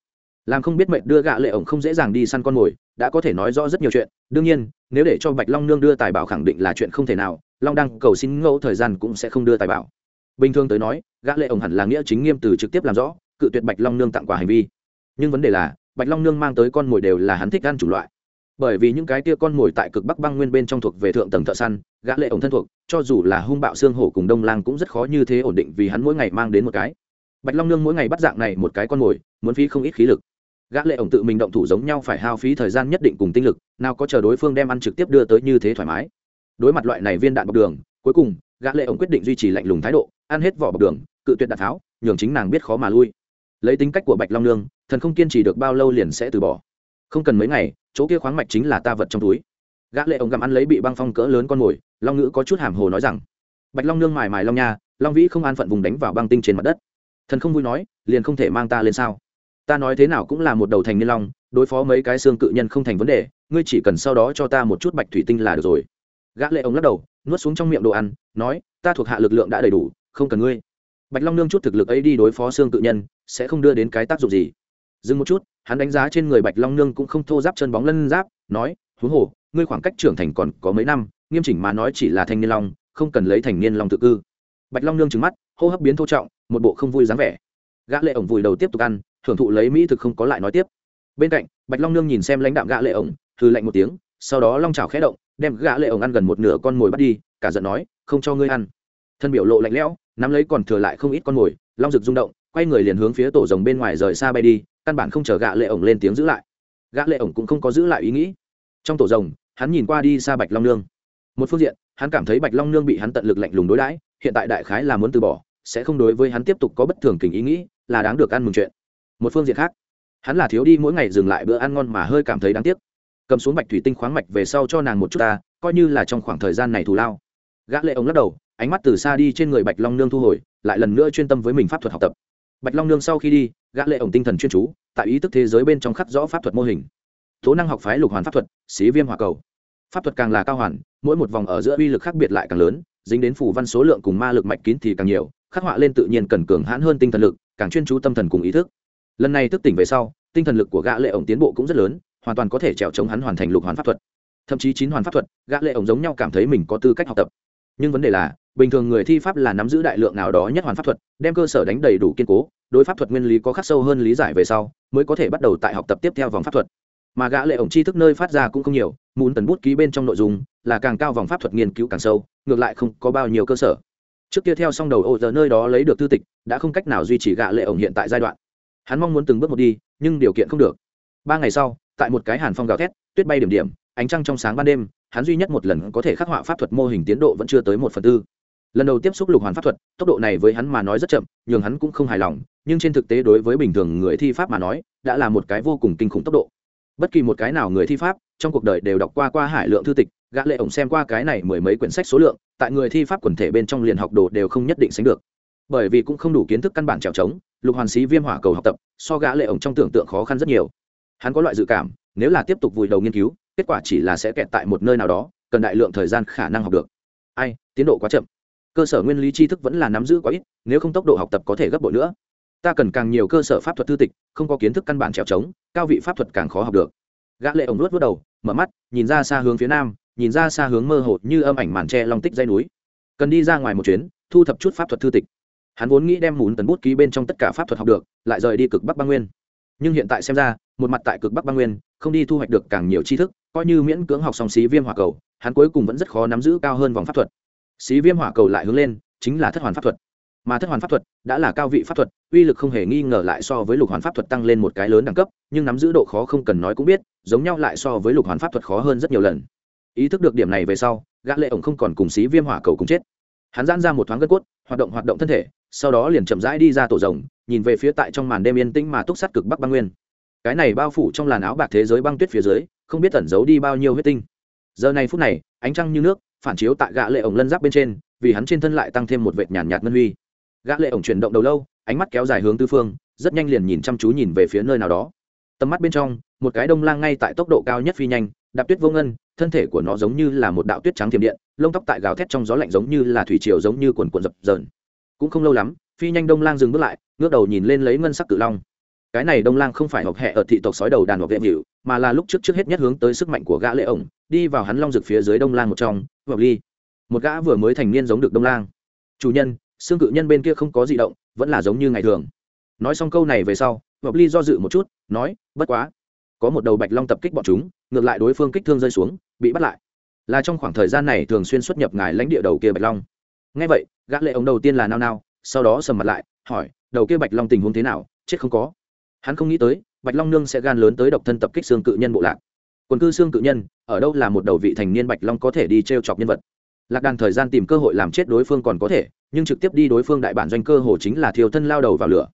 Làm không biết mệnh đưa gạ lệ ổng không dễ dàng đi săn con mồi, đã có thể nói rõ rất nhiều chuyện. Đương nhiên, nếu để cho bạch long nương đưa tài bảo khẳng định là chuyện không thể nào, long đăng cầu xin ngẫu thời gian cũng sẽ không đưa tài bảo. Bình thường tới nói, gã lệ ổng hẳn là nghĩa chính nghiêm từ trực tiếp làm rõ, cự tuyệt bạch long nương tặng quà hành vi. Nhưng vấn đề là, bạch long nương mang tới con mồi đều là hắn thích ăn chủ loại. Bởi vì những cái tia con mồi tại cực bắc băng nguyên bên trong thuộc về thượng tầng thợ săn gã lệ ổng thân thuộc, cho dù là hung bạo xương hổ cùng đông lang cũng rất khó như thế ổn định vì hắn mỗi ngày mang đến một cái. Bạch long nương mỗi ngày bắt dạng này một cái con mồi, muốn phí không ít khí lực. Gã lệ ổng tự mình động thủ giống nhau phải hao phí thời gian nhất định cùng tinh lực, nào có chờ đối phương đem ăn trực tiếp đưa tới như thế thoải mái. Đối mặt loại này viên đạn bọc đường, cuối cùng, gã lệ ổng quyết định duy trì lạnh lùng thái độ, ăn hết vỏ bọc đường, cự tuyệt đạn tháo, nhường chính nàng biết khó mà lui. Lấy tính cách của bạch long nương, thần không kiên trì được bao lâu liền sẽ từ bỏ. Không cần mấy ngày, chỗ kia khoáng mạch chính là ta vật trong túi gã lệ ổng gặm ăn lấy bị băng phong cỡ lớn con mồi, long ngữ có chút hàm hồ nói rằng, bạch long nương mài mài long nha, long vĩ không an phận vùng đánh vào băng tinh trên mặt đất. Thần không vui nói, liền không thể mang ta lên sao? Ta nói thế nào cũng là một đầu thành niên long, đối phó mấy cái xương cự nhân không thành vấn đề, ngươi chỉ cần sau đó cho ta một chút bạch thủy tinh là được rồi. Gã lệ ổng lắc đầu, nuốt xuống trong miệng đồ ăn, nói, ta thuộc hạ lực lượng đã đầy đủ, không cần ngươi. Bạch long nương chút thực lực ấy đi đối phó xương cự nhân, sẽ không đưa đến cái tác dụng gì. Dừng một chút, hắn đánh giá trên người bạch long nương cũng không thô giáp chân bóng lân giáp, nói, huống hồ ngươi khoảng cách trưởng thành còn có mấy năm, nghiêm chỉnh mà nói chỉ là thanh niên long, không cần lấy thành niên long tự cư. Bạch long nương trừng mắt, hô hấp biến thô trọng, một bộ không vui dáng vẻ. Gã lệ ổng vùi đầu tiếp tục ăn, thưởng thụ lấy mỹ thực không có lại nói tiếp. Bên cạnh, bạch long nương nhìn xem lãnh đạm gã lệ ổng, hừ lạnh một tiếng, sau đó long chảo khẽ động, đem gã lệ ổng ăn gần một nửa con mồi bắt đi, cả giận nói, không cho ngươi ăn. Thân biểu lộ lạnh lẽo, nắm lấy còn thừa lại không ít con mồi, long rực rung động, quay người liền hướng phía tổ rồng bên ngoài rời xa bay đi, căn bản không chờ gã lệ ổng lên tiếng giữ lại. Gã lệ ổng cũng không có giữ lại ý nghĩ. Trong tổ rồng hắn nhìn qua đi xa bạch long nương. Một phương diện, hắn cảm thấy bạch long nương bị hắn tận lực lạnh lùng đối đãi, hiện tại đại khái là muốn từ bỏ, sẽ không đối với hắn tiếp tục có bất thường kình ý nghĩ, là đáng được ăn mừng chuyện. Một phương diện khác, hắn là thiếu đi mỗi ngày dừng lại bữa ăn ngon mà hơi cảm thấy đáng tiếc. Cầm xuống bạch thủy tinh khoáng mạch về sau cho nàng một chút ta, coi như là trong khoảng thời gian này thù lao. Gã lệ ông lắc đầu, ánh mắt từ xa đi trên người bạch long nương thu hồi, lại lần nữa chuyên tâm với mình pháp thuật học tập. Bạch long nương sau khi đi, gã lệ ổng tinh thần chuyên chú, tại ý thức thế giới bên trong khắc rõ pháp thuật mô hình tố năng học phái lục hoàn pháp thuật, xí viêm hỏa cầu. Pháp thuật càng là cao hoàn, mỗi một vòng ở giữa uy lực khác biệt lại càng lớn, dính đến phủ văn số lượng cùng ma lực mạch kín thì càng nhiều, khắc họa lên tự nhiên cần cường hãn hơn tinh thần lực, càng chuyên chú tâm thần cùng ý thức. Lần này thức tỉnh về sau, tinh thần lực của gã lệ ổng tiến bộ cũng rất lớn, hoàn toàn có thể trèo chống hắn hoàn thành lục hoàn pháp thuật. Thậm chí chín hoàn pháp thuật, gã lệ ổng giống nhau cảm thấy mình có tư cách học tập. Nhưng vấn đề là, bình thường người thi pháp là nắm giữ đại lượng nào đó nhất hoàn pháp thuật, đem cơ sở đánh đầy đủ kiên cố, đối pháp thuật nguyên lý có khắc sâu hơn lý giải về sau, mới có thể bắt đầu tại học tập tiếp theo vòng pháp thuật mà gã lệ ổng tri thức nơi phát ra cũng không nhiều muốn tần bút ký bên trong nội dung là càng cao vòng pháp thuật nghiên cứu càng sâu, ngược lại không có bao nhiêu cơ sở. Trước kia theo xong đầu ô giờ nơi đó lấy được thư tịch, đã không cách nào duy trì gã lệ ổng hiện tại giai đoạn. Hắn mong muốn từng bước một đi, nhưng điều kiện không được. Ba ngày sau, tại một cái hàn phong gào thét, tuyết bay điểm điểm, ánh trăng trong sáng ban đêm, hắn duy nhất một lần có thể khắc họa pháp thuật mô hình tiến độ vẫn chưa tới một phần tư. Lần đầu tiếp xúc lục hoàn pháp thuật, tốc độ này với hắn mà nói rất chậm, nhường hắn cũng không hài lòng, nhưng trên thực tế đối với bình thường người thi pháp mà nói, đã là một cái vô cùng kinh khủng tốc độ bất kỳ một cái nào người thi pháp, trong cuộc đời đều đọc qua qua hải lượng thư tịch, gã lệ ổng xem qua cái này mười mấy quyển sách số lượng, tại người thi pháp quần thể bên trong liền học đồ đều không nhất định sánh được. Bởi vì cũng không đủ kiến thức căn bản trèo trống, lục hoàn sĩ viêm hỏa cầu học tập, so gã lệ ổng trong tưởng tượng khó khăn rất nhiều. Hắn có loại dự cảm, nếu là tiếp tục vùi đầu nghiên cứu, kết quả chỉ là sẽ kẹt tại một nơi nào đó, cần đại lượng thời gian khả năng học được. Ai, tiến độ quá chậm. Cơ sở nguyên lý tri thức vẫn là nắm giữ quá ít, nếu không tốc độ học tập có thể gấp bội nữa ta cần càng nhiều cơ sở pháp thuật thư tịch, không có kiến thức căn bản trèo trống, cao vị pháp thuật càng khó học được. Gã lệ ổng luốt vớt đầu, mở mắt, nhìn ra xa hướng phía nam, nhìn ra xa hướng mơ hồ như âm ảnh màn tre long tích dây núi. Cần đi ra ngoài một chuyến, thu thập chút pháp thuật thư tịch. Hắn vốn nghĩ đem muốn tấn bút ký bên trong tất cả pháp thuật học được, lại rời đi cực bắc băng nguyên. Nhưng hiện tại xem ra, một mặt tại cực bắc băng nguyên, không đi thu hoạch được càng nhiều tri thức, coi như miễn cưỡng học song xí viêm hỏa cầu, hắn cuối cùng vẫn rất khó nắm giữ cao hơn vòng pháp thuật. Xí viêm hỏa cầu lại hướng lên, chính là thất hoàn pháp thuật mà thất hoàn pháp thuật đã là cao vị pháp thuật, uy lực không hề nghi ngờ lại so với lục hoàn pháp thuật tăng lên một cái lớn đẳng cấp, nhưng nắm giữ độ khó không cần nói cũng biết, giống nhau lại so với lục hoàn pháp thuật khó hơn rất nhiều lần. Ý thức được điểm này về sau, gã lệ ổng không còn cùng xí viêm hỏa cầu cùng chết. Hắn giãn ra một thoáng gân cốt, hoạt động hoạt động thân thể, sau đó liền chậm rãi đi ra tổ rồng, nhìn về phía tại trong màn đêm yên tĩnh mà túc sát cực bắc băng nguyên. Cái này bao phủ trong làn áo bạc thế giới băng tuyết phía dưới, không biết tẩn giấu đi bao nhiêu huyết tinh. Giờ này phút này, ánh trăng như nước, phản chiếu tại gã lệ ổng lân giáp bên trên, vì hắn trên thân lại tăng thêm một vệt nhàn nhạt ngân huy gã lệ ổng chuyển động đầu lâu, ánh mắt kéo dài hướng tư phương, rất nhanh liền nhìn chăm chú nhìn về phía nơi nào đó. Tầm mắt bên trong, một cái đông lang ngay tại tốc độ cao nhất phi nhanh, đạp tuyết vô ngân, thân thể của nó giống như là một đạo tuyết trắng thiểm điện, lông tóc tại gào thét trong gió lạnh giống như là thủy triều giống như cuồn cuộn dập dờn. Cũng không lâu lắm, phi nhanh đông lang dừng bước lại, ngước đầu nhìn lên lấy ngân sắc cự long. Cái này đông lang không phải học hệ ở thị tộc sói đầu đàn hoặc vệ hiệu mà là lúc trước trước hết nhất hướng tới sức mạnh của gã lệ ổng, đi vào hắn long rực phía dưới đông lang một trong vọc ly. Một gã vừa mới thành niên giống được đông lang. Chủ nhân xương cự nhân bên kia không có gì động, vẫn là giống như ngày thường. Nói xong câu này về sau hợp ly do dự một chút, nói, bất quá, có một đầu bạch long tập kích bọn chúng, ngược lại đối phương kích thương rơi xuống, bị bắt lại. Là trong khoảng thời gian này thường xuyên xuất nhập ngài lãnh địa đầu kia bạch long. Ngay vậy, gã lệ ông đầu tiên là nao nao, sau đó sầm mặt lại, hỏi, đầu kia bạch long tình huống thế nào? Chết không có. Hắn không nghĩ tới, bạch long nương sẽ gan lớn tới độc thân tập kích xương cự nhân bộ lạc. Quần cư xương cự nhân, ở đâu là một đầu vị thành niên bạch long có thể đi t chọc nhân vật? Lạc đàn thời gian tìm cơ hội làm chết đối phương còn có thể, nhưng trực tiếp đi đối phương đại bản doanh cơ hồ chính là thiêu thân lao đầu vào lửa.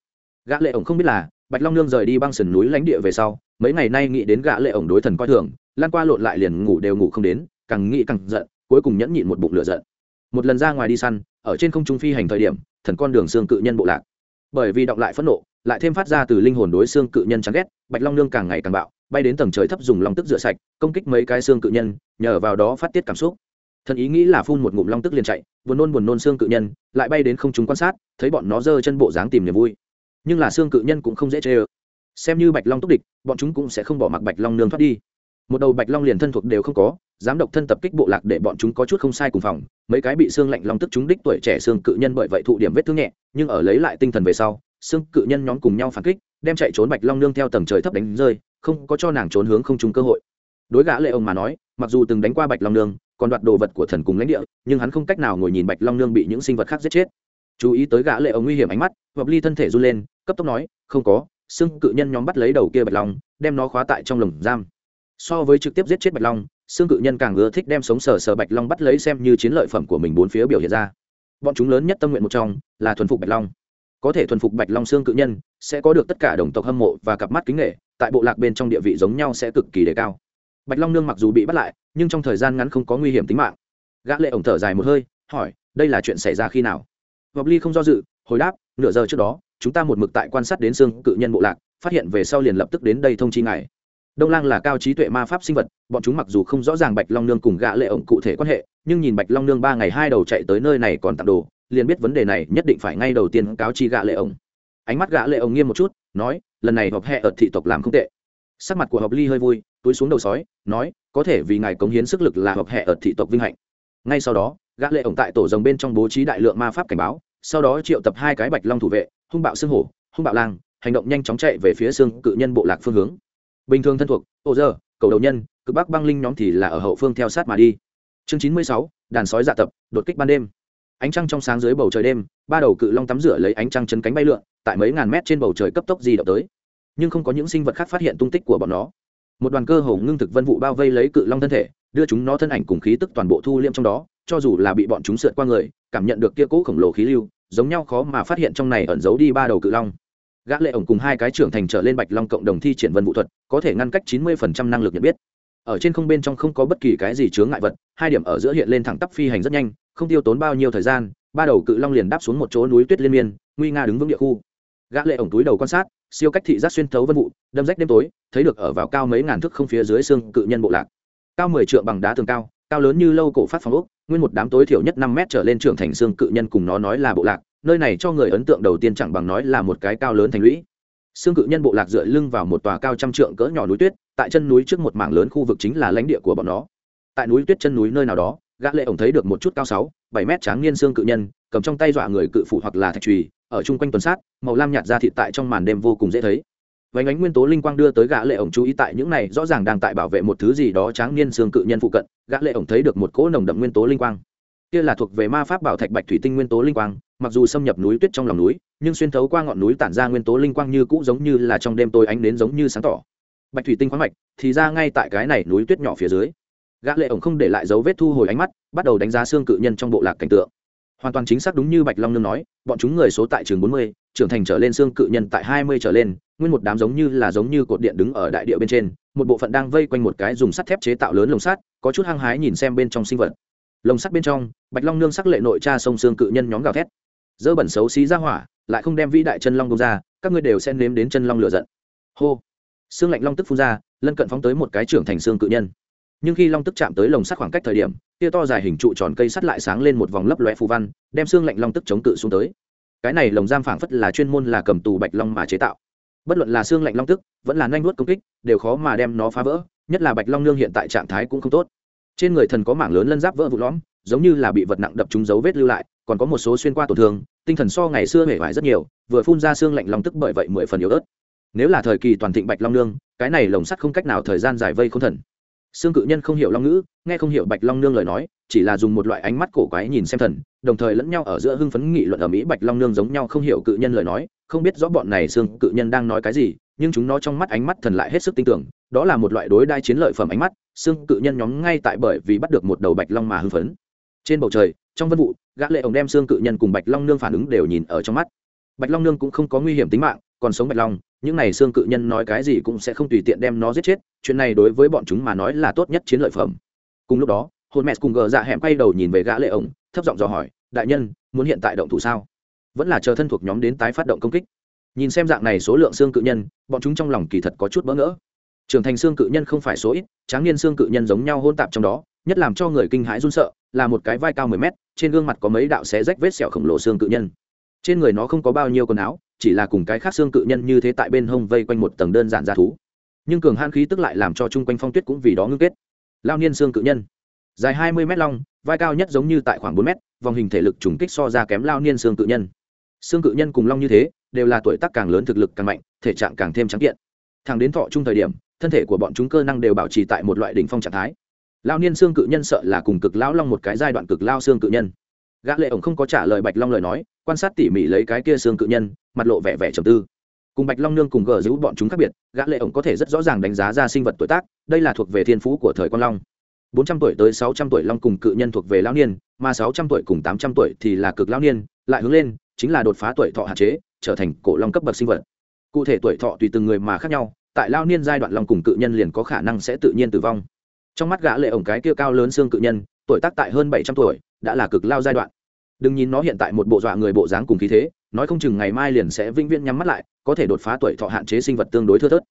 Gã lệ ổng không biết là, bạch long nương rời đi băng sườn núi lãnh địa về sau, mấy ngày nay nghĩ đến gã lệ ổng đối thần coi thường, lan qua lộn lại liền ngủ đều ngủ không đến, càng nghĩ càng giận, cuối cùng nhẫn nhịn một bụng lửa giận. Một lần ra ngoài đi săn, ở trên không trung phi hành thời điểm, thần con đường xương cự nhân bộ lạc. Bởi vì động lại phẫn nộ, lại thêm phát ra từ linh hồn đối xương cự nhân chán ghét, bạch long nương càng ngày càng bạo, bay đến tầng trời thấp dùng long tức rửa sạch, công kích mấy cái xương cự nhân, nhờ vào đó phát tiết cảm xúc thần ý nghĩ là phun một ngụm long tức liền chạy, buồn nôn buồn nôn xương cự nhân, lại bay đến không chúng quan sát, thấy bọn nó giơ chân bộ dáng tìm niềm vui. Nhưng là xương cự nhân cũng không dễ chê ơ. Xem như bạch long túc địch, bọn chúng cũng sẽ không bỏ mặc bạch long nương thoát đi. Một đầu bạch long liền thân thuộc đều không có, dám độc thân tập kích bộ lạc để bọn chúng có chút không sai cùng phòng. Mấy cái bị xương lạnh long tức chúng đích tuổi trẻ xương cự nhân bởi vậy thụ điểm vết thương nhẹ, nhưng ở lấy lại tinh thần về sau, xương cự nhân nhóm cùng nhau phản kích, đem chạy trốn bạch long nương theo tầng trời thấp đánh rơi, không có cho nàng trốn hướng không trúng cơ hội. Đối gã lệ ông mà nói, mặc dù từng đánh qua bạch long nương còn đoạt đồ vật của thần cùng lãnh địa, nhưng hắn không cách nào ngồi nhìn bạch long nương bị những sinh vật khác giết chết. Chú ý tới gã lệ ông nguy hiểm ánh mắt, hợp ly thân thể run lên, cấp tốc nói, không có, xương cự nhân nhóm bắt lấy đầu kia bạch long, đem nó khóa tại trong lồng giam. So với trực tiếp giết chết bạch long, xương cự nhân càng ưa thích đem sống sờ sờ bạch long bắt lấy xem như chiến lợi phẩm của mình bốn phía biểu hiện ra. Bọn chúng lớn nhất tâm nguyện một trong là thuần phục bạch long. Có thể thuần phục bạch long xương cự nhân, sẽ có được tất cả đồng tộc hâm mộ và cặp mắt kính nghệ tại bộ lạc bên trong địa vị giống nhau sẽ cực kỳ đề cao bạch long nương mặc dù bị bắt lại nhưng trong thời gian ngắn không có nguy hiểm tính mạng gã lệ ổng thở dài một hơi hỏi đây là chuyện xảy ra khi nào Ngọc Ly không do dự, hồi đáp, nửa giờ trước đó, chúng ta một mực tại quan sát đến xương cự nhân bộ lạc, phát hiện về sau liền lập tức đến đây thông chi ngài. Đông Lang là cao trí tuệ ma pháp sinh vật, bọn chúng mặc dù không rõ ràng Bạch Long Nương cùng gã lệ ổng cụ thể quan hệ, nhưng nhìn Bạch Long Nương ba ngày hai đầu chạy tới nơi này còn tặng đồ, liền biết vấn đề này nhất định phải ngay đầu tiên cáo chi gã lệ ổng. Ánh mắt gã lệ ổng nghiêm một chút, nói, lần này họp hệ ở thị tộc làm không tệ. Sắc mặt của Hợp Ly hơi vui, túi xuống đầu sói, nói, có thể vì ngài cống hiến sức lực là hợp hệ ở thị tộc vinh hạnh. Ngay sau đó, gã lệ ổng tại tổ rồng bên trong bố trí đại lượng ma pháp cảnh báo, sau đó triệu tập hai cái bạch long thủ vệ, hung bạo xương hổ, hung bạo lang, hành động nhanh chóng chạy về phía xương cự nhân bộ lạc phương hướng. Bình thường thân thuộc ô giờ cầu đầu nhân cực bắc băng linh nhóm thì là ở hậu phương theo sát mà đi. Chương chín mươi sáu đàn sói dạ tập đột kích ban đêm. Ánh trăng trong sáng dưới bầu trời đêm ba đầu cự long tắm rửa lấy ánh trăng chấn cánh bay lượn tại mấy ngàn mét trên bầu trời cấp tốc di động tới. Nhưng không có những sinh vật khác phát hiện tung tích của bọn nó một đoàn cơ hồ ngưng thực vân vụ bao vây lấy cự long thân thể, đưa chúng nó thân ảnh cùng khí tức toàn bộ thu liêm trong đó, cho dù là bị bọn chúng sượt qua người, cảm nhận được kia cỗ khổng lồ khí lưu, giống nhau khó mà phát hiện trong này ẩn giấu đi ba đầu cự long. Gã lệ ổng cùng hai cái trưởng thành trở lên bạch long cộng đồng thi triển vân vũ thuật, có thể ngăn cách 90% năng lực nhận biết. Ở trên không bên trong không có bất kỳ cái gì chướng ngại vật, hai điểm ở giữa hiện lên thẳng tắp phi hành rất nhanh, không tiêu tốn bao nhiêu thời gian, ba đầu cự long liền đáp xuống một chỗ núi tuyết liên miên, nguy nga đứng vững địa khu. Gã lệ ổng túi đầu quan sát siêu cách thị giác xuyên thấu vân vụ, đâm rách đêm tối, thấy được ở vào cao mấy ngàn thước không phía dưới xương cự nhân bộ lạc. Cao mười trượng bằng đá tường cao cao lớn như lâu cổ phát phòng ốc, nguyên một đám tối thiểu nhất năm mét trở lên trưởng thành xương cự nhân cùng nó nói là bộ lạc, nơi này cho người ấn tượng đầu tiên chẳng bằng nói là một cái cao lớn thành lũy. Xương cự nhân bộ lạc dựa lưng vào một tòa cao trăm trượng cỡ nhỏ núi tuyết, tại chân núi trước một mảng lớn khu vực chính là lãnh địa của bọn nó. Tại núi tuyết chân núi nơi nào đó, gã lệ ổng thấy được một chút cao sáu, bảy mét tráng niên xương cự nhân, cầm trong tay dọa người cự phủ hoặc là thạch trùy ở chung quanh tuần sát, màu lam nhạt ra thịt tại trong màn đêm vô cùng dễ thấy. Vánh ánh nguyên tố linh quang đưa tới gã lệ ổng chú ý tại những này, rõ ràng đang tại bảo vệ một thứ gì đó tráng niên xương cự nhân phụ cận, gã lệ ổng thấy được một cỗ nồng đậm nguyên tố linh quang. Kia là thuộc về ma pháp bảo thạch bạch thủy tinh nguyên tố linh quang, mặc dù xâm nhập núi tuyết trong lòng núi, nhưng xuyên thấu qua ngọn núi tản ra nguyên tố linh quang như cũ giống như là trong đêm tối ánh đến giống như sáng tỏ. Bạch thủy tinh khoáng mạch thì ra ngay tại cái này núi tuyết nhỏ phía dưới. Gã lệ ổng không để lại dấu vết thu hồi ánh mắt, bắt đầu đánh giá xương cự nhân trong bộ lạc cảnh tượng hoàn toàn chính xác đúng như bạch long nương nói, bọn chúng người số tại trường bốn mươi, trưởng thành trở lên xương cự nhân tại hai mươi trở lên, nguyên một đám giống như là giống như cột điện đứng ở đại địa bên trên, một bộ phận đang vây quanh một cái dùng sắt thép chế tạo lớn lồng sắt, có chút hăng hái nhìn xem bên trong sinh vật. Lồng sắt bên trong, bạch long nương sắc lệ nội cha sông xương cự nhân nhóm gào thét. Dơ bẩn xấu xí ra hỏa, lại không đem vĩ đại chân long đông ra, các ngươi đều sẽ nếm đến chân long lửa giận. Hô. Xương lạnh long tức phun ra, lân cận phóng tới một cái trưởng thành xương cự nhân nhưng khi long tức chạm tới lồng sắt khoảng cách thời điểm kia to dài hình trụ tròn cây sắt lại sáng lên một vòng lấp loe phù văn, đem xương lạnh long tức chống cự xuống tới. Cái này lồng giam phảng phất là chuyên môn là cầm tù bạch long mà chế tạo. Bất luận là xương lạnh long tức, vẫn là nhanh nuốt công kích, đều khó mà đem nó phá vỡ, nhất là bạch long nương hiện tại trạng thái cũng không tốt. Trên người thần có mảng lớn lân giáp vỡ vụ lõm, giống như là bị vật nặng đập trúng dấu vết lưu lại, còn có một số xuyên qua tổn thương, tinh thần so ngày xưa hể vải rất nhiều, vừa phun ra xương lạnh long tức bởi vậy mười phần yếu ớt. Nếu là thời kỳ toàn thịnh bạch long nương, cái này lồng sắt không cách nào thời gian dài vây không thần xương cự nhân không hiểu long ngữ, nghe không hiểu bạch long nương lời nói, chỉ là dùng một loại ánh mắt cổ quái nhìn xem thần, đồng thời lẫn nhau ở giữa hưng phấn nghị luận ở mỹ bạch long nương giống nhau không hiểu cự nhân lời nói, không biết rõ bọn này xương cự nhân đang nói cái gì, nhưng chúng nó trong mắt ánh mắt thần lại hết sức tin tưởng, đó là một loại đối đai chiến lợi phẩm ánh mắt xương cự nhân nhóm ngay tại bởi vì bắt được một đầu bạch long mà hưng phấn. Trên bầu trời, trong vân vụ, gã lệ ổng đem xương cự nhân cùng bạch long nương phản ứng đều nhìn ở trong mắt. Bạch long nương cũng không có nguy hiểm tính mạng, còn sống bạch long những này xương cự nhân nói cái gì cũng sẽ không tùy tiện đem nó giết chết, chuyện này đối với bọn chúng mà nói là tốt nhất chiến lợi phẩm. Cùng lúc đó, hồn mẹ cùng gờ dạ hẻm quay đầu nhìn về gã lệ ổng, thấp giọng dò hỏi, đại nhân, muốn hiện tại động thủ sao? Vẫn là chờ thân thuộc nhóm đến tái phát động công kích. Nhìn xem dạng này số lượng xương cự nhân, bọn chúng trong lòng kỳ thật có chút bỡ ngỡ. Trưởng thành xương cự nhân không phải số ít, tráng niên xương cự nhân giống nhau hôn tạp trong đó, nhất làm cho người kinh hãi run sợ, là một cái vai cao mười mét, trên gương mặt có mấy đạo xé rách vết sẹo khổng lồ xương cự nhân. Trên người nó không có bao nhiêu quần áo chỉ là cùng cái khác xương cự nhân như thế tại bên hông vây quanh một tầng đơn giản ra thú. Nhưng cường han khí tức lại làm cho chung quanh phong tuyết cũng vì đó ngưng kết. Lao niên xương cự nhân, dài hai mươi m long, vai cao nhất giống như tại khoảng bốn m vòng hình thể lực trùng kích so ra kém lao niên xương cự nhân. Xương cự nhân cùng long như thế, đều là tuổi tác càng lớn thực lực càng mạnh, thể trạng càng thêm trắng kiện. Thẳng đến thọ chung thời điểm, thân thể của bọn chúng cơ năng đều bảo trì tại một loại đỉnh phong trạng thái. Lao niên xương cự nhân sợ là cùng cực lão long một cái giai đoạn cực lao xương cự nhân gã lệ ổng không có trả lời bạch long lời nói, quan sát tỉ mỉ lấy cái kia xương cự nhân, mặt lộ vẻ vẻ trầm tư. Cùng bạch long nương cùng gờ giữ bọn chúng khác biệt, gã lệ ổng có thể rất rõ ràng đánh giá ra sinh vật tuổi tác, đây là thuộc về thiên phú của thời quan long. Bốn trăm tuổi tới sáu trăm tuổi long cùng cự nhân thuộc về lão niên, mà sáu trăm tuổi cùng tám trăm tuổi thì là cực lão niên, lại hướng lên, chính là đột phá tuổi thọ hạn chế, trở thành cổ long cấp bậc sinh vật. Cụ thể tuổi thọ tùy từng người mà khác nhau, tại lao niên giai đoạn long cùng cự nhân liền có khả năng sẽ tự nhiên tử vong. Trong mắt gã lệ ổng cái kia cao lớn xương cự nhân tuổi tác tại hơn bảy trăm tuổi, đã là cực lao giai đoạn. Đừng nhìn nó hiện tại một bộ dọa người bộ dáng cùng khí thế, nói không chừng ngày mai liền sẽ vĩnh viễn nhắm mắt lại, có thể đột phá tuổi thọ hạn chế sinh vật tương đối thưa thớt.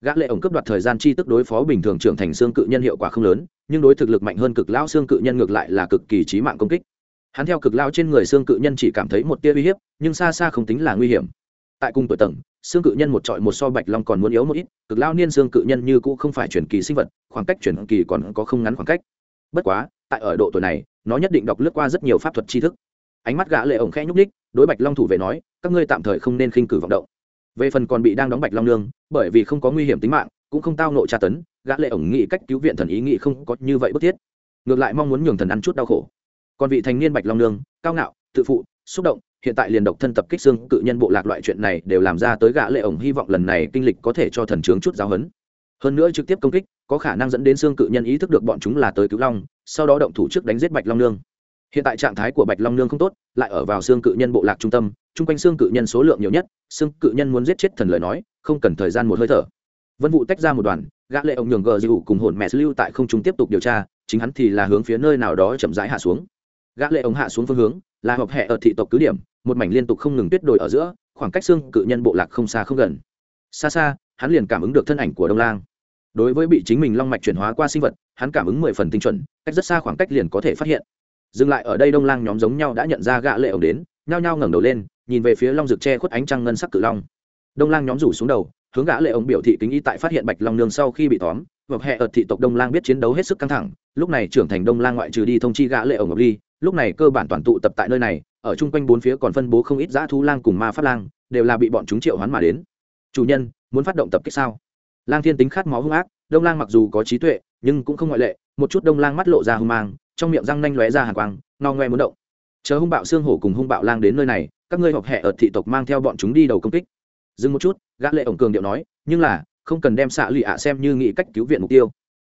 Gã lệ ổng cướp đoạt thời gian chi tức đối phó bình thường trưởng thành xương cự nhân hiệu quả không lớn, nhưng đối thực lực mạnh hơn cực lao xương cự nhân ngược lại là cực kỳ chí mạng công kích. Hắn theo cực lao trên người xương cự nhân chỉ cảm thấy một tia uy hiếp, nhưng xa xa không tính là nguy hiểm. Tại cung tuổi tầng, xương cự nhân một trọi một so bạch long còn muốn yếu một ít, cực lao niên xương cự nhân như cũ không phải chuyển kỳ sinh vật, khoảng cách chuyển kỳ còn có không ngắn khoảng cách. Bất quá tại ở độ tuổi này, nó nhất định đọc lướt qua rất nhiều pháp thuật tri thức. Ánh mắt gã lệ ổng khẽ nhúc ních đối bạch long thủ về nói, các ngươi tạm thời không nên khinh cử vọng động. Về phần còn bị đang đóng bạch long nương, bởi vì không có nguy hiểm tính mạng, cũng không tao nộ tra tấn, gã lệ ổng nghĩ cách cứu viện thần ý nghĩ không có như vậy bất thiết. Ngược lại mong muốn nhường thần ăn chút đau khổ. Còn vị thành niên bạch long nương, cao ngạo, tự phụ, xúc động, hiện tại liền độc thân tập kích xương cự nhân bộ lạc loại chuyện này đều làm ra tới gã lệ ổng hy vọng lần này kinh lịch có thể cho thần trướng chút giáo huấn. Hơn nữa trực tiếp công kích có khả năng dẫn đến xương cự nhân ý thức được bọn chúng là tới cứu long, sau đó động thủ trước đánh giết bạch long nương. Hiện tại trạng thái của bạch long nương không tốt, lại ở vào xương cự nhân bộ lạc trung tâm, chung quanh xương cự nhân số lượng nhiều nhất, xương cự nhân muốn giết chết thần lời nói, không cần thời gian một hơi thở. Vân vụ tách ra một đoàn, gã lệ ông nhường gờ dịu cùng hồn mẹ lưu tại không trung tiếp tục điều tra, chính hắn thì là hướng phía nơi nào đó chậm rãi hạ xuống. Gã lệ ông hạ xuống phương hướng, là hợp hệ ở thị tộc cứ điểm, một mảnh liên tục không ngừng tuyết đồi ở giữa, khoảng cách xương cự nhân bộ lạc không xa không gần. Xa xa, hắn liền cảm ứng được thân ảnh của đông lang đối với bị chính mình long mạch chuyển hóa qua sinh vật, hắn cảm ứng mười phần tinh chuẩn, cách rất xa khoảng cách liền có thể phát hiện. Dừng lại ở đây đông lang nhóm giống nhau đã nhận ra gã lệ ổng đến, nhao nhao ngẩng đầu lên, nhìn về phía long rực che khuất ánh trăng ngân sắc cự long. Đông lang nhóm rủ xuống đầu, hướng gã lệ ổng biểu thị kính ý tại phát hiện bạch long nương sau khi bị tóm, hoặc hệ ở thị tộc đông lang biết chiến đấu hết sức căng thẳng, lúc này trưởng thành đông lang ngoại trừ đi thông chi gã lệ ổng ngọc ly, lúc này cơ bản toàn tụ tập tại nơi này, ở chung quanh bốn phía còn phân bố không ít dã thú lang cùng ma pháp lang, đều là bị bọn chúng triệu hoán mà đến. Chủ nhân, muốn phát động tập kích sao? Lang thiên tính khát máu hung ác, đông lang mặc dù có trí tuệ, nhưng cũng không ngoại lệ, một chút đông lang mắt lộ ra hung mang, trong miệng răng nanh lóe ra hàng quang no ngoe muốn động. Chờ hung bạo xương hổ cùng hung bạo lang đến nơi này, các ngươi hợp hệ ở thị tộc mang theo bọn chúng đi đầu công kích. Dừng một chút, gã lệ ổng cường điệu nói, nhưng là, không cần đem xạ lụy ạ xem như nghĩ cách cứu viện mục tiêu.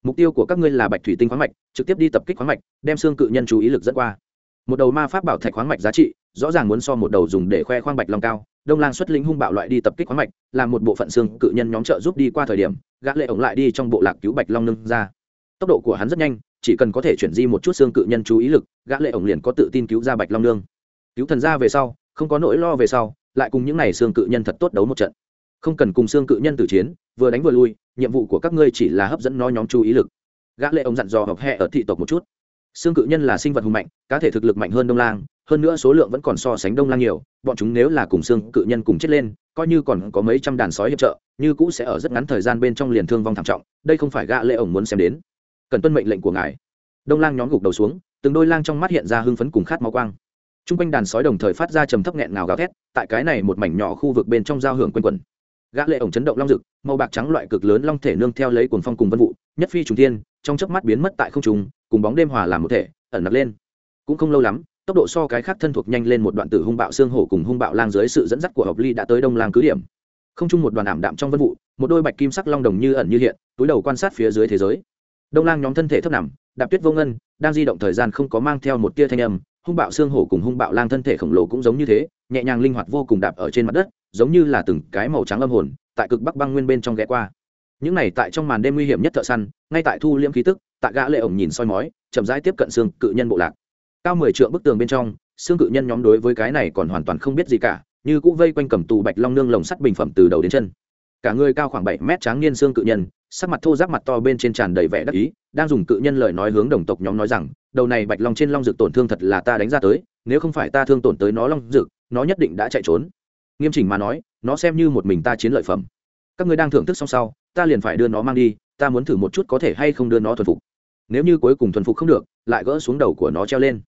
Mục tiêu của các ngươi là bạch thủy tinh khoáng mạch, trực tiếp đi tập kích khoáng mạch, đem xương cự nhân chú ý lực dẫn qua. Một đầu ma pháp bảo thạch khoáng mạch giá trị, rõ ràng muốn so một đầu dùng để khoe khoang bạch long cao đông lang xuất lĩnh hung bạo loại đi tập kích khoáng mạch, làm một bộ phận xương cự nhân nhóm trợ giúp đi qua thời điểm, gã lệ ổng lại đi trong bộ lạc cứu bạch long nâng ra. Tốc độ của hắn rất nhanh, chỉ cần có thể chuyển di một chút xương cự nhân chú ý lực, gã lệ ổng liền có tự tin cứu ra bạch long nương. Cứu thần ra về sau, không có nỗi lo về sau, lại cùng những này xương cự nhân thật tốt đấu một trận. Không cần cùng xương cự nhân tử chiến, vừa đánh vừa lui, nhiệm vụ của các ngươi chỉ là hấp dẫn nó nhóm chú ý lực. Gã lệ ổng dặn dò học hệ ở thị tộc một chút. Xương cự nhân là sinh vật hùng mạnh, cá thể thực lực mạnh hơn đông lang hơn nữa số lượng vẫn còn so sánh đông lang nhiều, bọn chúng nếu là cùng xương cự nhân cùng chết lên, coi như còn có mấy trăm đàn sói hiệp trợ, như cũ sẽ ở rất ngắn thời gian bên trong liền thương vong thảm trọng, đây không phải gã lệ ổng muốn xem đến. Cần tuân mệnh lệnh của ngài. Đông lang nhóm gục đầu xuống, từng đôi lang trong mắt hiện ra hưng phấn cùng khát máu quang. T r u n g quanh đàn sói đồng thời phát ra trầm thấp nghẹn ngào gào thét, tại cái này một mảnh nhỏ khu vực bên trong giao hưởng quanh quần gã lệ ổng chấn động long rực, màu bạc trắng loại cực lớn long thể nương theo lấy cuồng phong cùng vân vụ, nhất phi trùng tiên trong chớp mắt biến mất tại không trung, cùng bóng đêm hòa làm một thể, ẩn nặc lên. Cũng không lâu lắm tốc độ so cái khác thân thuộc nhanh lên một đoạn từ hung bạo xương hổ cùng hung bạo lang dưới sự dẫn dắt của hợp ly đã tới đông lang cứ điểm. Không chung một đoàn ảm đạm trong vân vụ, một đôi bạch kim sắc long đồng như ẩn như hiện, túi đầu quan sát phía dưới thế giới. Đông lang nhóm thân thể thấp nằm, đạp tuyết vô ngân, đang di động thời gian không có mang theo một tia thanh âm, hung bạo xương hổ cùng hung bạo lang thân thể khổng lồ cũng giống như thế, nhẹ nhàng linh hoạt vô cùng đạp ở trên mặt đất, giống như là từng cái màu trắng âm hồn, tại cực bắc băng nguyên bên trong ghé qua. Những này tại trong màn đêm nguy hiểm nhất thợ săn, ngay tại thu liễm khí tức tạ gã lệ ổng nhìn soi mói, chậm rãi tiếp cận xương cự nhân bộ lạc cao mười trượng bức tường bên trong, xương cự nhân nhóm đối với cái này còn hoàn toàn không biết gì cả, như cũ vây quanh cầm tù bạch long nương lồng sắt bình phẩm từ đầu đến chân. Cả người cao khoảng bảy mét tráng niên xương cự nhân, sắc mặt thô ráp mặt to bên trên tràn đầy vẻ đắc ý, đang dùng cự nhân lời nói hướng đồng tộc nhóm nói rằng, đầu này bạch long trên long dực tổn thương thật là ta đánh ra tới, nếu không phải ta thương tổn tới nó long dực nó nhất định đã chạy trốn. Nghiêm chỉnh mà nói, nó xem như một mình ta chiến lợi phẩm. Các ngươi đang thưởng thức xong sau, ta liền phải đưa nó mang đi, ta muốn thử một chút có thể hay không đưa nó thuần phục. Nếu như cuối cùng thuần phục không được, lại gỡ xuống đầu của nó treo lên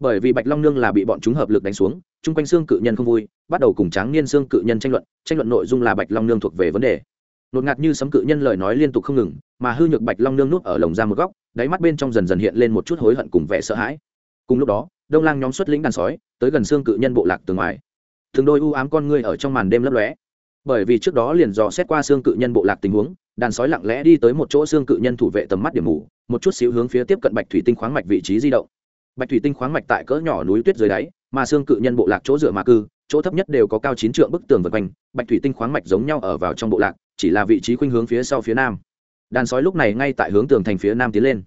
bởi vì bạch long nương là bị bọn chúng hợp lực đánh xuống, chung quanh xương cự nhân không vui, bắt đầu cùng tráng niên xương cự nhân tranh luận tranh luận nội dung là bạch long nương thuộc về vấn đề. Nột ngạt như sấm cự nhân lời nói liên tục không ngừng, mà hư nhược bạch long nương nuốt ở lồng ra một góc, đáy mắt bên trong dần dần hiện lên một chút hối hận cùng vẻ sợ hãi. Cùng lúc đó, đông lang nhóm xuất lĩnh đàn sói, tới gần xương cự nhân bộ lạc từ ngoài. Thường đôi u ám con ngươi ở trong màn đêm lấp lóe. Bởi vì trước đó liền dò xét qua xương cự nhân bộ lạc tình huống, đàn sói lặng lẽ đi tới một chỗ xương cự nhân thủ vệ tầm mắt điểm mù, một chút xíu hướng phía tiếp cận bạch thủy tinh khoáng mạch vị trí di động bạch thủy tinh khoáng mạch tại cỡ nhỏ núi tuyết dưới đáy, mà xương cự nhân bộ lạc chỗ dựa mà cư, chỗ thấp nhất đều có cao chín trượng bức tường vượt quanh, bạch thủy tinh khoáng mạch giống nhau ở vào trong bộ lạc, chỉ là vị trí khuynh hướng phía sau phía nam. Đàn sói lúc này ngay tại hướng tường thành phía nam tiến lên.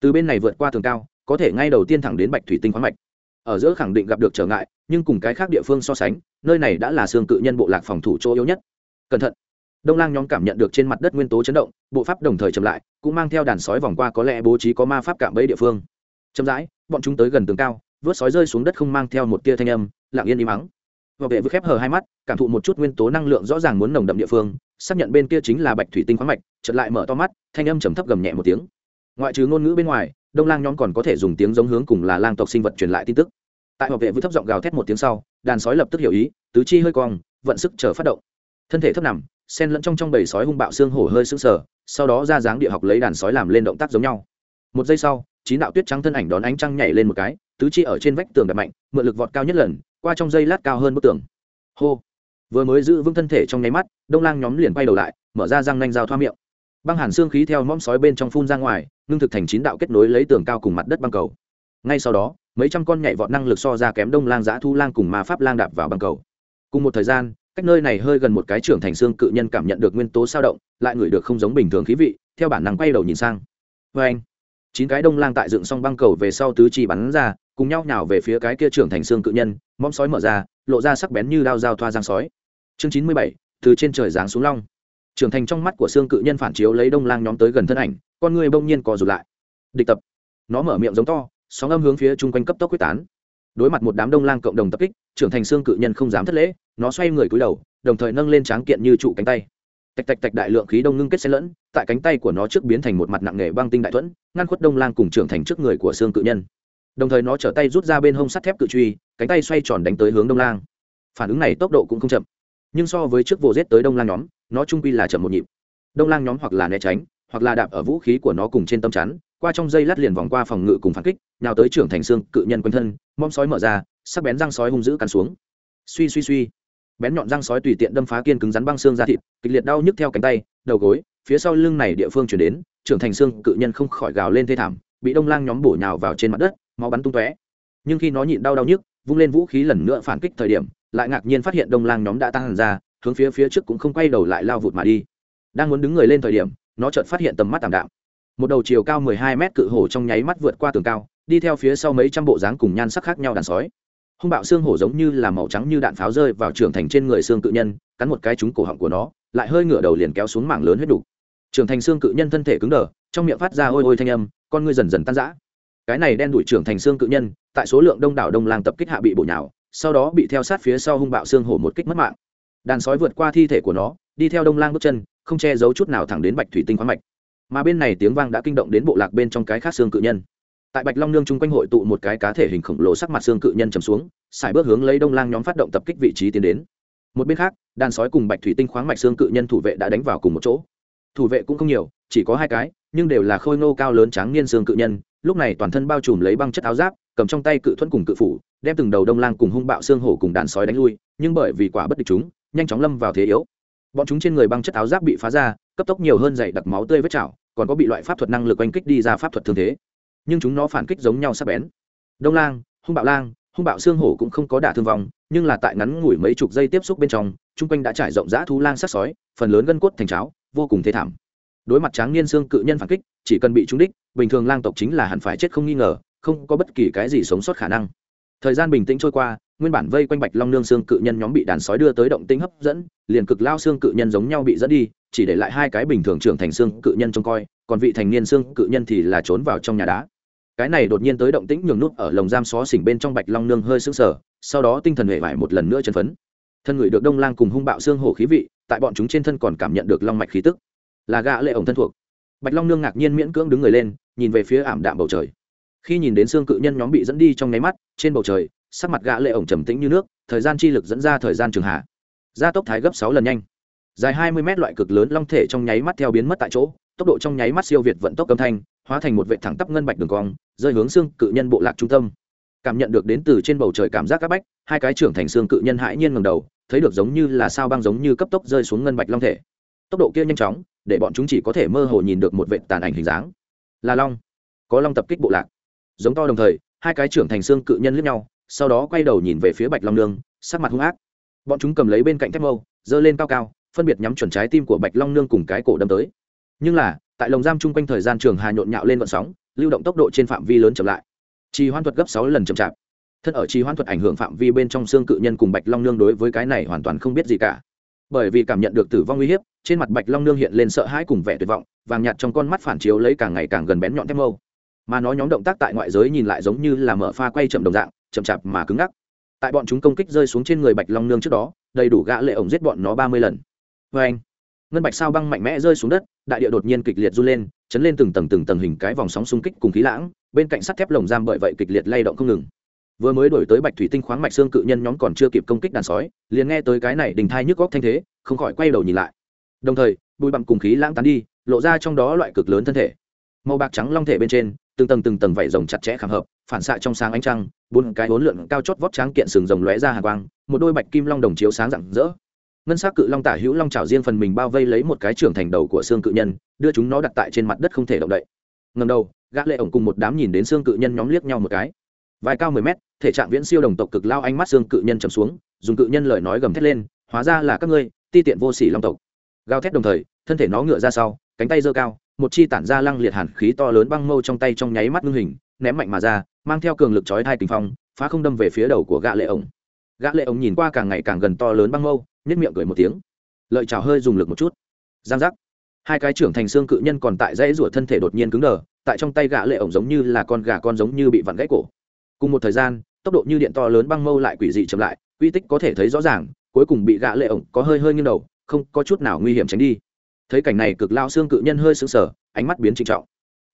Từ bên này vượt qua tường cao, có thể ngay đầu tiên thẳng đến bạch thủy tinh khoáng mạch. Ở giữa khẳng định gặp được trở ngại, nhưng cùng cái khác địa phương so sánh, nơi này đã là xương cự nhân bộ lạc phòng thủ chỗ yếu nhất. Cẩn thận. Đông lang nhóm cảm nhận được trên mặt đất nguyên tố chấn động, bộ pháp đồng thời chậm lại, cũng mang theo đàn sói vòng qua có lẽ bố trí có ma pháp cạm bẫy địa phương. Chậm rãi bọn chúng tới gần tường cao, vớt sói rơi xuống đất không mang theo một tia thanh âm, lặng yên im mắng và vệ vừa khép hờ hai mắt, cảm thụ một chút nguyên tố năng lượng rõ ràng muốn nồng đậm địa phương, xác nhận bên kia chính là bạch thủy tinh khoáng mạch, chợt lại mở to mắt, thanh âm trầm thấp gầm nhẹ một tiếng. Ngoại trừ ngôn ngữ bên ngoài, đông lang nhóm còn có thể dùng tiếng giống hướng cùng là lang tộc sinh vật truyền lại tin tức. Tại bảo vệ vư thấp giọng gào thét một tiếng sau, đàn sói lập tức hiểu ý, tứ chi hơi cong, vận sức chờ phát động. Thân thể thấp nằm sen lẫn trong trong bầy sói hung bạo xương hổ hơi sững sờ, sau đó ra dáng địa học lấy đàn sói làm lên động tác giống nhau. Một giây sau chín đạo tuyết trắng thân ảnh đón ánh trăng nhảy lên một cái, tứ chi ở trên vách tường đập mạnh, mượn lực vọt cao nhất lần, qua trong dây lát cao hơn bức tường. Hô! Vừa mới giữ vững thân thể trong nháy mắt, đông lang nhóm liền quay đầu lại, mở ra răng nanh dao thoa miệng. Băng hàn xương khí theo mõm sói bên trong phun ra ngoài, ngưng thực thành chín đạo kết nối lấy tường cao cùng mặt đất băng cầu. Ngay sau đó, mấy trăm con nhảy vọt năng lực so ra kém đông lang, giã thu lang cùng ma pháp lang đạp vào băng cầu. Cùng một thời gian, cách nơi này hơi gần một cái trưởng thành xương cự nhân cảm nhận được nguyên tố sao động, lại ngửi được không giống bình thường khí vị, theo bản năng quay đầu nhìn sang. Vê anh chín cái đông lang tại dựng xong băng cầu về sau tứ chi bắn ra, cùng nhau nhào về phía cái kia trưởng thành xương cự nhân móng sói mở ra, lộ ra sắc bén như đao dao thoa giang sói. Chương chín mươi bảy, từ trên trời giáng xuống long. Trưởng thành trong mắt của xương cự nhân phản chiếu lấy đông lang nhóm tới gần thân ảnh, con người bỗng nhiên co rụt lại. Địch tập. Nó mở miệng giống to, sóng âm hướng phía chung quanh cấp tốc quyết tán. Đối mặt một đám đông lang cộng đồng tập kích, trưởng thành xương cự nhân không dám thất lễ, nó xoay người cúi đầu, đồng thời nâng lên tráng kiện như trụ cánh tay. Tạch tạch tạch đại lượng khí đông ngưng kết xen lẫn, tại cánh tay của nó trước biến thành một mặt nặng nề băng tinh đại thuẫn ngăn khuất đông lang cùng trưởng thành trước người của xương cự nhân đồng thời nó trở tay rút ra bên hông sắt thép cự truy cánh tay xoay tròn đánh tới hướng đông lang phản ứng này tốc độ cũng không chậm nhưng so với trước vô rết tới đông lang nhóm nó trung quy là chậm một nhịp đông lang nhóm hoặc là né tránh hoặc là đạp ở vũ khí của nó cùng trên tâm chắn qua trong dây lát liền vòng qua phòng ngự cùng phản kích nào tới trưởng thành xương cự nhân quanh thân mom sói mở ra sắc bén răng sói hung dữ cắn xuống suy suy suy bén nhọn răng sói tùy tiện đâm phá kiên cứng rắn băng xương ra thịt kịch liệt đau nhức theo cánh tay đầu gối phía sau lưng này địa phương chuyển đến trưởng thành xương cự nhân không khỏi gào lên thê thảm, bị đông lang nhóm bổ nhào vào trên mặt đất, máu bắn tung tóe. Nhưng khi nó nhịn đau đau nhức, vung lên vũ khí lần nữa phản kích thời điểm, lại ngạc nhiên phát hiện đông lang nhóm đã tăng hẳn ra, hướng phía phía trước cũng không quay đầu lại lao vụt mà đi. Đang muốn đứng người lên thời điểm, nó chợt phát hiện tầm mắt tạm đạm. Một đầu chiều cao mười hai mét cự hổ trong nháy mắt vượt qua tường cao, đi theo phía sau mấy trăm bộ dáng cùng nhan sắc khác nhau đàn sói. Hung bạo xương hổ giống như là màu trắng như đạn pháo rơi vào trưởng thành trên người xương cự nhân, cắn một cái trúng cổ họng của nó, lại hơi ngửa đầu liền kéo xuống mảng lớn huyết đục trưởng thành xương cự nhân thân thể cứng đờ, trong miệng phát ra ôi ôi thanh âm, con ngươi dần dần tan rã. Cái này đen đuổi trưởng thành xương cự nhân, tại số lượng đông đảo đông lang tập kích hạ bị bổ nhào, sau đó bị theo sát phía sau hung bạo xương hổ một kích mất mạng. Đàn sói vượt qua thi thể của nó, đi theo đông lang bước chân, không che giấu chút nào thẳng đến bạch thủy tinh khoáng mạch. Mà bên này tiếng vang đã kinh động đến bộ lạc bên trong cái khác xương cự nhân. Tại bạch long nương chung quanh hội tụ một cái cá thể hình khổng lồ sắc mặt xương cự nhân chầm xuống xài bước hướng lấy đông lang nhóm phát động tập kích vị trí tiến đến. Một bên khác, đàn sói cùng bạch thủy tinh khoáng mạch xương cự nhân thủ vệ đã đánh vào cùng một chỗ thủ vệ cũng không nhiều, chỉ có hai cái, nhưng đều là khôi ngô cao lớn tráng niên xương cự nhân, lúc này toàn thân bao trùm lấy băng chất áo giáp, cầm trong tay cự thuẫn cùng cự phủ, đem từng đầu đông lang cùng hung bạo xương hổ cùng đàn sói đánh lui, nhưng bởi vì quả bất địch chúng, nhanh chóng lâm vào thế yếu. Bọn chúng trên người băng chất áo giáp bị phá ra, cấp tốc nhiều hơn dày đặc máu tươi vết chảo, còn có bị loại pháp thuật năng lực oanh kích đi ra pháp thuật thường thế. Nhưng chúng nó phản kích giống nhau sắc bén. Đông lang, hung bạo lang, hung bạo xương hổ cũng không có đả thương vong, nhưng là tại ngắn ngủi mấy chục giây tiếp xúc bên trong, chung quanh đã trải rộng rã thú lang sắc sói, phần lớn gân cốt thành cháo vô cùng thế thảm. Đối mặt tráng niên xương cự nhân phản kích, chỉ cần bị trúng đích, bình thường lang tộc chính là hẳn phải chết không nghi ngờ, không có bất kỳ cái gì sống sót khả năng. Thời gian bình tĩnh trôi qua, nguyên bản vây quanh bạch long nương xương cự nhân nhóm bị đàn sói đưa tới động tĩnh hấp dẫn, liền cực lao xương cự nhân giống nhau bị dẫn đi, chỉ để lại hai cái bình thường trưởng thành xương cự nhân trông coi, còn vị thành niên xương cự nhân thì là trốn vào trong nhà đá. Cái này đột nhiên tới động tĩnh nhường nút ở lồng giam xó xỉnh bên trong bạch long nương hơi sững sờ, sau đó tinh thần hệ vải một lần nữa chân phấn thân người được đông lang cùng hung bạo xương hổ khí vị, tại bọn chúng trên thân còn cảm nhận được long mạch khí tức. Là gã lệ ổng thân thuộc. Bạch long nương ngạc nhiên miễn cưỡng đứng người lên, nhìn về phía ảm đạm bầu trời. Khi nhìn đến xương cự nhân nhóm bị dẫn đi trong nháy mắt, trên bầu trời, sắc mặt gã lệ ổng trầm tĩnh như nước, thời gian chi lực dẫn ra thời gian trường hạ. Gia tốc thái gấp sáu lần nhanh. Dài hai mươi mét loại cực lớn long thể trong nháy mắt theo biến mất tại chỗ, tốc độ trong nháy mắt siêu việt vận tốc âm thanh, hóa thành một vệ thẳng tắp ngân bạch đường cong, rơi hướng xương cự nhân bộ lạc trung tâm. Cảm nhận được đến từ trên bầu trời cảm giác các bách, hai cái trưởng thành xương cự nhân hãi nhiên ngầm đầu thấy được giống như là sao băng giống như cấp tốc rơi xuống ngân bạch long thể. Tốc độ kia nhanh chóng, để bọn chúng chỉ có thể mơ hồ nhìn được một vệ tàn ảnh hình dáng. Là long. Có long tập kích bộ lạc. Giống to đồng thời, hai cái trưởng thành xương cự nhân lướt nhau, sau đó quay đầu nhìn về phía bạch long nương, sắc mặt hung ác. Bọn chúng cầm lấy bên cạnh thép mâu, giơ lên cao cao, phân biệt nhắm chuẩn trái tim của bạch long nương cùng cái cổ đâm tới. Nhưng là, tại lồng giam chung quanh thời gian trường hà nhộn nhạo lên vận sóng, lưu động tốc độ trên phạm vi lớn chậm lại. Trì hoan thuật gấp sáu lần chậm chạp thân ở trì hoãn thuật ảnh hưởng phạm vi bên trong xương cự nhân cùng bạch long nương đối với cái này hoàn toàn không biết gì cả. Bởi vì cảm nhận được tử vong uy hiếp, trên mặt bạch long nương hiện lên sợ hãi cùng vẻ tuyệt vọng, vàng nhạt trong con mắt phản chiếu lấy càng ngày càng gần bén nhọn thép mâu. Mà nó nhóm động tác tại ngoại giới nhìn lại giống như là mở pha quay chậm đồng dạng, chậm chạp mà cứng ngắc. Tại bọn chúng công kích rơi xuống trên người bạch long nương trước đó, đầy đủ gã lệ ổng giết bọn nó ba mươi lần. Vê anh, ngân bạch sao băng mạnh mẽ rơi xuống đất, đại địa đột nhiên kịch liệt run lên, chấn lên từng tầng từng tầng hình cái vòng sóng xung kích cùng khí lãng, bên cạnh sắt thép lồng giam bởi vậy kịch liệt lay động không ngừng vừa mới đổi tới bạch thủy tinh khoáng mạch xương cự nhân nhóm còn chưa kịp công kích đàn sói, liền nghe tới cái này đình thai nhức góc thanh thế, không khỏi quay đầu nhìn lại. Đồng thời, bụi bặm cùng khí lãng tán đi, lộ ra trong đó loại cực lớn thân thể. Màu bạc trắng long thể bên trên, từng tầng từng tầng vảy rồng chặt chẽ khảm hợp, phản xạ trong sáng ánh trăng, bốn cái bốn lượn cao chót vót trắng kiện sừng rồng lóe ra hàng quang, một đôi bạch kim long đồng chiếu sáng rạng rỡ. Ngân sắc cự long tả hữu long trào riêng phần mình bao vây lấy một cái trưởng thành đầu của xương cự nhân, đưa chúng nó đặt tại trên mặt đất không thể động đậy. Ngầm đầu, gã lệ ổng cùng một đám nhìn đến xương cự nhân nhóm liếc nhau một cái. Vài cao mười mét thể trạng viễn siêu đồng tộc cực lao ánh mắt xương cự nhân trầm xuống, dùng cự nhân lời nói gầm thét lên, hóa ra là các ngươi, ti tiện vô sỉ long tộc. Gào thét đồng thời, thân thể nó ngựa ra sau, cánh tay giơ cao, một chi tản ra lăng liệt hàn khí to lớn băng mâu trong tay trong nháy mắt ngưng hình, ném mạnh mà ra, mang theo cường lực chói hai tình phong, phá không đâm về phía đầu của gã lệ ổng. Gã lệ ổng nhìn qua càng ngày càng gần to lớn băng mâu, nhếch miệng cười một tiếng. Lợi chào hơi dùng lực một chút. Giang giác. Hai cái trưởng thành xương cự nhân còn tại dãy rủa thân thể đột nhiên cứng đờ, tại trong tay gã lệ ổng giống như là con gà con giống như bị vặn gãy cổ. Cùng một thời gian tốc độ như điện to lớn băng mâu lại quỷ dị chậm lại, quy tích có thể thấy rõ ràng, cuối cùng bị gã lệ ổng có hơi hơi nghiêng đầu, không có chút nào nguy hiểm tránh đi. Thấy cảnh này, cực lao xương cự nhân hơi sững sờ, ánh mắt biến trịnh trọng.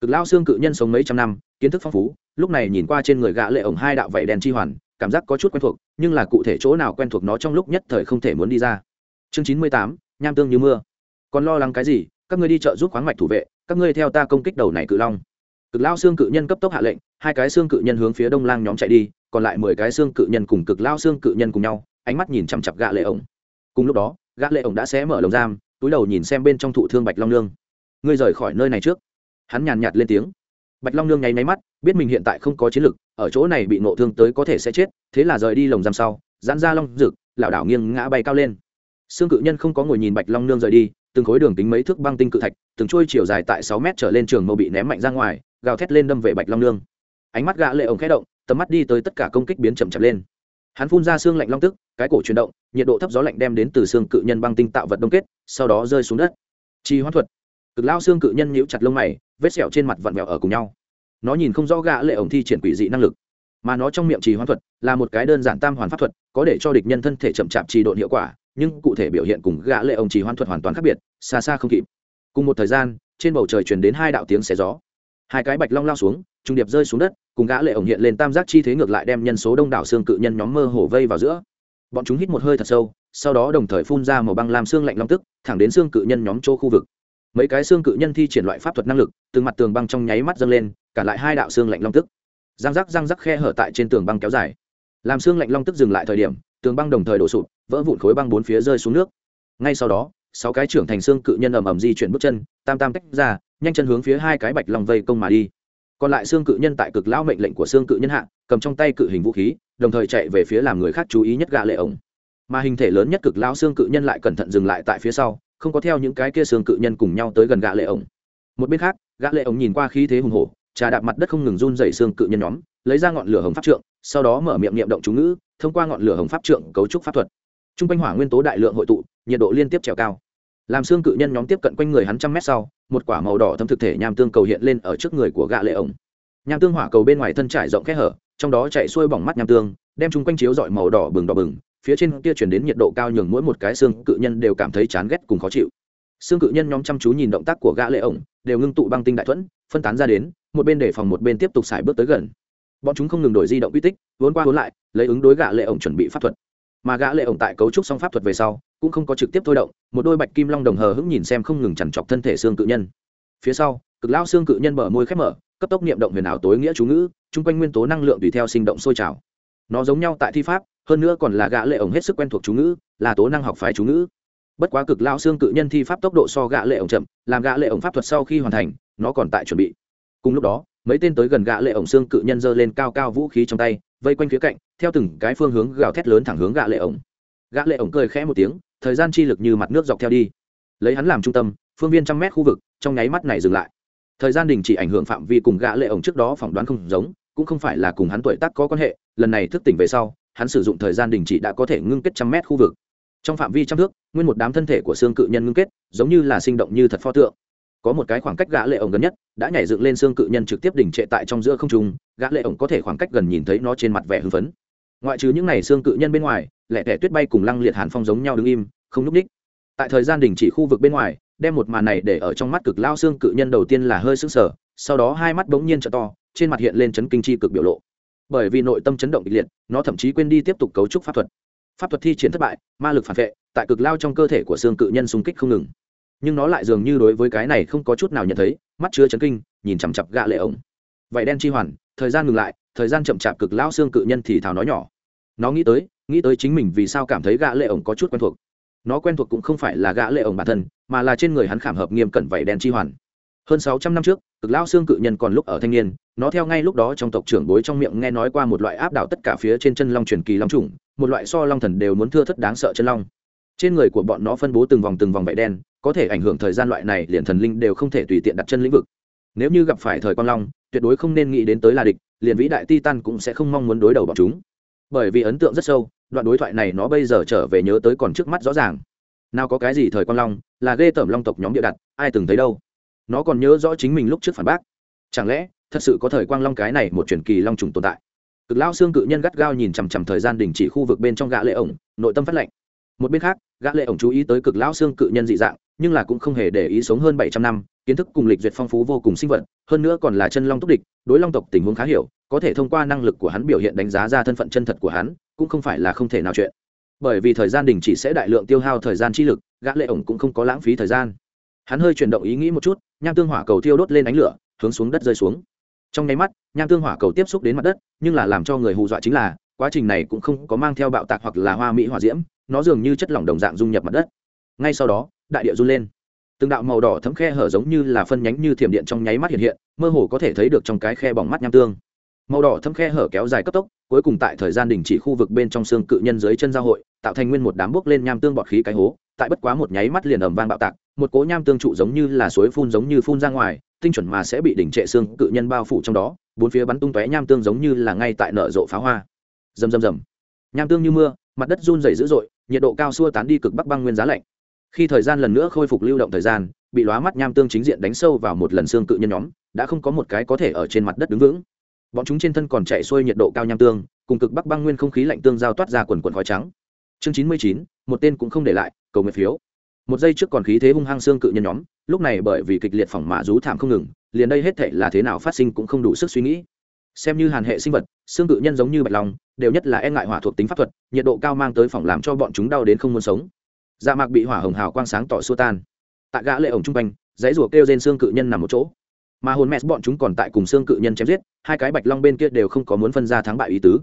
Cực lao xương cự nhân sống mấy trăm năm, kiến thức phong phú, lúc này nhìn qua trên người gã lệ ổng hai đạo vảy đèn chi hoàn, cảm giác có chút quen thuộc, nhưng là cụ thể chỗ nào quen thuộc nó trong lúc nhất thời không thể muốn đi ra. Chương chín mươi tám, nham tương như mưa. Còn lo lắng cái gì? Các ngươi đi chợ giúp khoáng mạch thủ vệ, các ngươi theo ta công kích đầu này cự long cực lao xương cự nhân cấp tốc hạ lệnh, hai cái xương cự nhân hướng phía đông lang nhóm chạy đi, còn lại mười cái xương cự nhân cùng cực lao xương cự nhân cùng nhau, ánh mắt nhìn chằm chặp gã lệ ổng. Cùng lúc đó, gã lệ ổng đã xé mở lồng giam, túi đầu nhìn xem bên trong thụ thương bạch long nương. Ngươi rời khỏi nơi này trước. Hắn nhàn nhạt lên tiếng. Bạch long nương nháy máy mắt, biết mình hiện tại không có chiến lực, ở chỗ này bị nộ thương tới có thể sẽ chết, thế là rời đi lồng giam sau, giãn ra long rực, lảo đảo nghiêng ngã bay cao lên. Xương cự nhân không có ngồi nhìn bạch long nương rời đi từng khối đường tính mấy thước băng tinh cự thạch, từng trôi chiều dài tại sáu mét trở lên trường mâu bị ném mạnh ra ngoài, gào thét lên đâm về bạch long nương. Ánh mắt gã lệ ổng khẽ động, tầm mắt đi tới tất cả công kích biến chậm chậm lên. Hắn phun ra xương lạnh long tức, cái cổ chuyển động, nhiệt độ thấp gió lạnh đem đến từ xương cự nhân băng tinh tạo vật đông kết, sau đó rơi xuống đất. Chi hoán thuật. Cực lao xương cự nhân nhíu chặt lông mày, vết sẹo trên mặt vặn vẹo ở cùng nhau. Nó nhìn không rõ gã lệ ổng thi triển quỷ dị năng lực, mà nó trong miệng trì hoán thuật là một cái đơn giản tam hoàn pháp thuật, có để cho địch nhân thân thể chậm chạp trì độn hiệu quả nhưng cụ thể biểu hiện cùng gã lệ ông chỉ hoan thuật hoàn toàn khác biệt, xa xa không kịp. Cùng một thời gian, trên bầu trời truyền đến hai đạo tiếng xé gió. Hai cái bạch long lao xuống trung điệp rơi xuống đất, cùng gã lệ ổng hiện lên tam giác chi thế ngược lại đem nhân số đông đảo xương cự nhân nhóm mơ hồ vây vào giữa. Bọn chúng hít một hơi thật sâu, sau đó đồng thời phun ra màu băng làm xương lạnh long tức, thẳng đến xương cự nhân nhóm chỗ khu vực. Mấy cái xương cự nhân thi triển loại pháp thuật năng lực, từng mặt tường băng trong nháy mắt dâng lên, cả lại hai đạo xương lạnh long tức. Răng rắc răng rắc khe hở tại trên tường băng kéo dài. Làm xương lạnh long tức dừng lại thời điểm tường băng đồng thời đổ sụp, vỡ vụn khối băng bốn phía rơi xuống nước. Ngay sau đó, sáu cái trưởng thành xương cự nhân ầm ầm di chuyển bước chân, tam tam tách ra, nhanh chân hướng phía hai cái bạch long vây công mà đi. Còn lại xương cự nhân tại cực lão mệnh lệnh của xương cự nhân hạ, cầm trong tay cự hình vũ khí, đồng thời chạy về phía làm người khác chú ý nhất gạ lệ ổng. Mà hình thể lớn nhất cực lão xương cự nhân lại cẩn thận dừng lại tại phía sau, không có theo những cái kia xương cự nhân cùng nhau tới gần gạ lệ ổng. Một bên khác gạ lệ ổng nhìn qua khí thế hùng hổ, trà đạp mặt đất không ngừng run dày xương cự nhân nhóm, lấy ra ngọn lửa hồng pháp trượng sau đó mở miệng niệm động chú ngữ, thông qua ngọn lửa hồng pháp trượng cấu trúc pháp thuật. T r u n g quanh hỏa nguyên tố đại lượng hội tụ, nhiệt độ liên tiếp trèo cao. Làm xương cự nhân nhóm tiếp cận quanh người hắn trăm mét sau, một quả màu đỏ thâm thực thể nham tương cầu hiện lên ở trước người của gạ lệ ổng. Nham tương hỏa cầu bên ngoài thân trải rộng kẽ hở, trong đó chạy xuôi bỏng mắt nham tương, đem chúng quanh chiếu dọi màu đỏ bừng đỏ bừng, phía trên kia chuyển đến nhiệt độ cao nhường mỗi một cái xương cự nhân đều cảm thấy chán ghét cùng khó chịu. Xương cự nhân nhóm chăm chú nhìn động tác của gã lệ ổng, đều ngưng tụ băng tinh đại thuẫn, phân tán ra đến, một bên để phòng một bên tiếp tục xài bước tới gần bọn chúng không ngừng đổi di động uy tích, vốn qua vốn lại, lấy ứng đối gã lệ ổng chuẩn bị pháp thuật. Mà gã lệ ổng tại cấu trúc xong pháp thuật về sau, cũng không có trực tiếp thôi động, một đôi bạch kim long đồng hờ hững nhìn xem không ngừng chằn chọc thân thể xương cự nhân. Phía sau, cực lao xương cự nhân mở môi khép mở, cấp tốc niệm động huyền ảo tối nghĩa chú ngữ, chung quanh nguyên tố năng lượng tùy theo sinh động sôi trào. Nó giống nhau tại thi pháp, hơn nữa còn là gã lệ ổng hết sức quen thuộc chú ngữ, là tố năng học phái chú ngữ. Bất quá cực lao xương cự nhân thi pháp tốc độ so gã lệ ổng chậm, làm gã lệ ổng pháp thuật sau khi hoàn thành, nó còn tại chuẩn bị. Cùng lúc đó mấy tên tới gần gã lệ ổng xương cự nhân giơ lên cao cao vũ khí trong tay, vây quanh phía cạnh, theo từng cái phương hướng gào thét lớn thẳng hướng gã lệ ổng. Gã lệ ổng cười khẽ một tiếng, thời gian chi lực như mặt nước dọc theo đi. Lấy hắn làm trung tâm, phương viên trăm mét khu vực, trong nháy mắt này dừng lại. Thời gian đình chỉ ảnh hưởng phạm vi cùng gã lệ ổng trước đó phỏng đoán không giống, cũng không phải là cùng hắn tuổi tác có quan hệ, lần này thức tỉnh về sau, hắn sử dụng thời gian đình chỉ đã có thể ngưng kết trăm mét khu vực. Trong phạm vi trăm thước, nguyên một đám thân thể của xương cự nhân ngưng kết, giống như là sinh động như thật pho tượng có một cái khoảng cách gã lệ ổng gần nhất, đã nhảy dựng lên xương cự nhân trực tiếp đỉnh trệ tại trong giữa không trung, gã lệ ổng có thể khoảng cách gần nhìn thấy nó trên mặt vẻ hưng phấn. Ngoại trừ những này xương cự nhân bên ngoài, lẻ tẻ tuyết bay cùng lăng liệt hàn phong giống nhau đứng im, không núp đích tại thời gian đình chỉ khu vực bên ngoài, đem một màn này để ở trong mắt cực lao xương cự nhân đầu tiên là hơi sững sờ, sau đó hai mắt bỗng nhiên trợ to, trên mặt hiện lên chấn kinh chi cực biểu lộ. Bởi vì nội tâm chấn động kịch liệt, nó thậm chí quên đi tiếp tục cấu trúc pháp thuật. Pháp thuật thi triển thất bại, ma lực phản vệ, tại cực lao trong cơ thể của xương cự nhân xung kích không ngừng nhưng nó lại dường như đối với cái này không có chút nào nhận thấy, mắt chứa chấn kinh, nhìn chằm chặp gạ lệ ổng. Vậy đen chi hoàn, thời gian ngừng lại, thời gian chậm chạp cực lão xương cự nhân thì thào nói nhỏ. Nó nghĩ tới nghĩ tới chính mình vì sao cảm thấy gã lệ ổng có chút quen thuộc. Nó quen thuộc cũng không phải là gã lệ ổng bản thân, mà là trên người hắn khảm hợp nghiêm cẩn vậy đen chi hoàn. Hơn sáu trăm năm trước, cực lão xương cự nhân còn lúc ở thanh niên, nó theo ngay lúc đó trong tộc trưởng bối trong miệng nghe nói qua một loại áp đảo tất cả phía trên chân long truyền kỳ long trùng một loại so long thần đều muốn thưa thất đáng sợ chân long. Trên người của bọn nó phân bố từng vòng từng vòng vảy đen có thể ảnh hưởng thời gian loại này, liền thần linh đều không thể tùy tiện đặt chân lĩnh vực. Nếu như gặp phải thời quang long, tuyệt đối không nên nghĩ đến tới là địch, liền vĩ đại titan cũng sẽ không mong muốn đối đầu bọn chúng. Bởi vì ấn tượng rất sâu, đoạn đối thoại này nó bây giờ trở về nhớ tới còn trước mắt rõ ràng. Nào có cái gì thời quang long, là ghê tởm long tộc nhóm địa đặt, ai từng thấy đâu. Nó còn nhớ rõ chính mình lúc trước phản bác. Chẳng lẽ, thật sự có thời quang long cái này một truyền kỳ long trùng tồn tại? Cực lao xương cự nhân gắt gao nhìn chằm chằm thời gian đình chỉ khu vực bên trong gã lệ ổng, nội tâm phát lệnh. Một bên khác, gã lệ ổng chú ý tới cực lão xương cự nhân dị dạng nhưng là cũng không hề để ý sống hơn bảy trăm năm, kiến thức cùng lịch duyệt phong phú vô cùng sinh vật, hơn nữa còn là chân long túc địch, đối long tộc tình huống khá hiểu, có thể thông qua năng lực của hắn biểu hiện đánh giá ra thân phận chân thật của hắn, cũng không phải là không thể nào chuyện. Bởi vì thời gian đình chỉ sẽ đại lượng tiêu hao thời gian chi lực, gã lệ ổng cũng không có lãng phí thời gian. Hắn hơi chuyển động ý nghĩ một chút, nham tương hỏa cầu thiêu đốt lên ánh lửa, hướng xuống đất rơi xuống. Trong nháy mắt, nham tương hỏa cầu tiếp xúc đến mặt đất, nhưng là làm cho người hù dọa chính là, quá trình này cũng không có mang theo bạo tạc hoặc là hoa mỹ hỏa diễm, nó dường như chất lỏng đồng dạng dung nhập mặt đất. Ngay sau đó đại địa run lên. Từng đạo màu đỏ thấm khe hở giống như là phân nhánh như thiểm điện trong nháy mắt hiện hiện, mơ hồ có thể thấy được trong cái khe bỏng mắt nham tương. Màu đỏ thấm khe hở kéo dài cấp tốc, cuối cùng tại thời gian đình chỉ khu vực bên trong xương cự nhân dưới chân giao hội, tạo thành nguyên một đám bốc lên nham tương bọt khí cái hố, tại bất quá một nháy mắt liền ầm vang bạo tạc, một cố nham tương trụ giống như là suối phun giống như phun ra ngoài, tinh chuẩn mà sẽ bị đỉnh trệ xương cự nhân bao phủ trong đó, bốn phía bắn tung tóe nham tương giống như là ngay tại nở rộ pháo hoa. Rầm rầm rầm. Nham tương như mưa, mặt đất run rẩy dữ dội, nhiệt độ cao xua tán đi cực bắc băng nguyên giá lạnh khi thời gian lần nữa khôi phục lưu động thời gian, bị lóa mắt nham tương chính diện đánh sâu vào một lần xương cự nhân nhóm, đã không có một cái có thể ở trên mặt đất đứng vững. Bọn chúng trên thân còn chạy xuôi nhiệt độ cao nham tương, cùng cực bắc băng nguyên không khí lạnh tương giao toát ra quần quần khói trắng. Chương chín mươi chín, một tên cũng không để lại, cầu nguyện phiếu. Một giây trước còn khí thế hung hăng xương cự nhân nhóm, lúc này bởi vì kịch liệt phỏng mạ rú thảm không ngừng, liền đây hết thể là thế nào phát sinh cũng không đủ sức suy nghĩ. Xem như hàn hệ sinh vật, xương cự nhân giống như bạch long, đều nhất là e ngại hỏa thuộc tính pháp thuật, nhiệt độ cao mang tới phòng làm cho bọn chúng đau đến không muốn sống dạ mạc bị hỏa hồng hào quang sáng tỏ xua tan. Tạ gã lệ ổng trung quanh, dãy rủa kêu trên xương cự nhân nằm một chỗ. Mà hồn mẹ bọn chúng còn tại cùng xương cự nhân chém giết, hai cái bạch long bên kia đều không có muốn phân ra thắng bại ý tứ.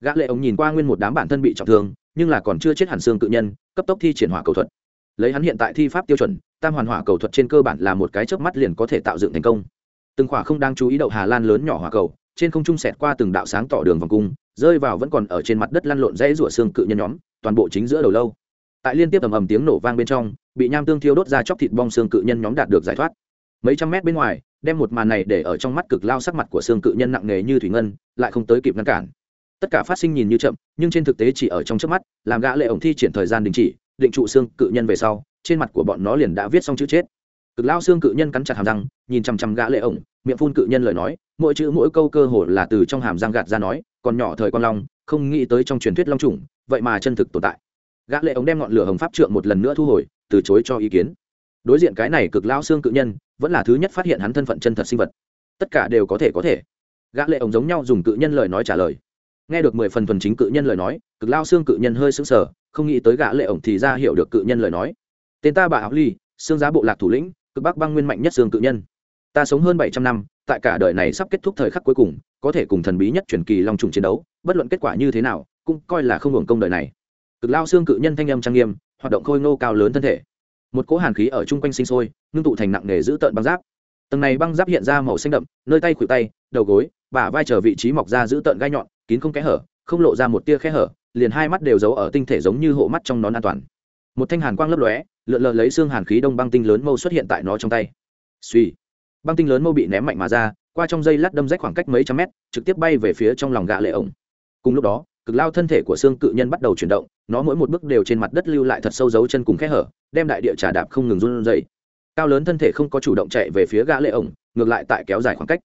Gã lệ ống nhìn qua nguyên một đám bản thân bị trọng thương, nhưng là còn chưa chết hẳn xương cự nhân, cấp tốc thi triển hỏa cầu thuật. Lấy hắn hiện tại thi pháp tiêu chuẩn, tam hoàn hỏa cầu thuật trên cơ bản là một cái chớp mắt liền có thể tạo dựng thành công. Từng khỏa không đang chú ý đậu hà lan lớn nhỏ hỏa cầu, trên không trung sệt qua từng đạo sáng tỏ đường vòng cung, rơi vào vẫn còn ở trên mặt đất lăn lộn dãy rủa xương cự nhân nhóm, toàn bộ chính giữa đầu lâu tại liên tiếp ầm ầm tiếng nổ vang bên trong, bị nham tương thiêu đốt ra chóc thịt bong xương cự nhân nhóm đạt được giải thoát. Mấy trăm mét bên ngoài, đem một màn này để ở trong mắt cực lao sắc mặt của xương cự nhân nặng nề như thủy ngân, lại không tới kịp ngăn cản. Tất cả phát sinh nhìn như chậm, nhưng trên thực tế chỉ ở trong trước mắt, làm gã lệ ổng thi triển thời gian đình chỉ, định trụ xương cự nhân về sau, trên mặt của bọn nó liền đã viết xong chữ chết. Cực lao xương cự nhân cắn chặt hàm răng, nhìn chằm chằm gã lệ ổng, miệng phun cự nhân lời nói, mỗi chữ mỗi câu cơ hồ là từ trong hàm răng gạt ra nói, còn nhỏ thời quan long, không nghĩ tới trong truyền thuyết long trùng vậy mà chân thực tồn tại gã lệ ống đem ngọn lửa hồng pháp trượng một lần nữa thu hồi, từ chối cho ý kiến. Đối diện cái này cực lao xương cự nhân, vẫn là thứ nhất phát hiện hắn thân phận chân thật sinh vật. Tất cả đều có thể có thể. Gã lệ ống giống nhau dùng cự nhân lời nói trả lời. Nghe được mười phần thuần chính cự nhân lời nói, cực lao xương cự nhân hơi sững sờ, không nghĩ tới gã lệ ổng thì ra hiểu được cự nhân lời nói. Tên ta bà áo ly, xương giá bộ lạc thủ lĩnh, cực bắc băng nguyên mạnh nhất xương cự nhân. Ta sống hơn bảy trăm năm, tại cả đời này sắp kết thúc thời khắc cuối cùng, có thể cùng thần bí nhất truyền kỳ long trùng chiến đấu, bất luận kết quả như thế nào, cũng coi là không hưởng công đời này cực lao xương cự nhân thanh âm trang nghiêm, hoạt động khôi ngô cao lớn thân thể. Một cỗ hàn khí ở chung quanh sinh sôi, ngưng tụ thành nặng nề giữ tợn băng giáp. Tầng này băng giáp hiện ra màu xanh đậm, nơi tay khuỷu tay, đầu gối, bả vai trở vị trí mọc ra giữ tợn gai nhọn, kín không kẽ hở, không lộ ra một tia kẽ hở, liền hai mắt đều giấu ở tinh thể giống như hộ mắt trong nón an toàn. Một thanh hàn quang lấp lóe, lượn lờ lấy xương hàn khí đông băng tinh lớn mâu xuất hiện tại nó trong tay. Suy băng tinh lớn mâu bị ném mạnh mà ra, qua trong dây lát đâm rách khoảng cách mấy trăm mét, trực tiếp bay về phía trong lòng gạ lệ ổng. Cùng lúc đó cực lao thân thể của xương cự nhân bắt đầu chuyển động, nó mỗi một bước đều trên mặt đất lưu lại thật sâu dấu chân cùng khe hở, đem đại địa trà đạp không ngừng run dậy cao lớn thân thể không có chủ động chạy về phía gã lệ ổng, ngược lại tại kéo dài khoảng cách.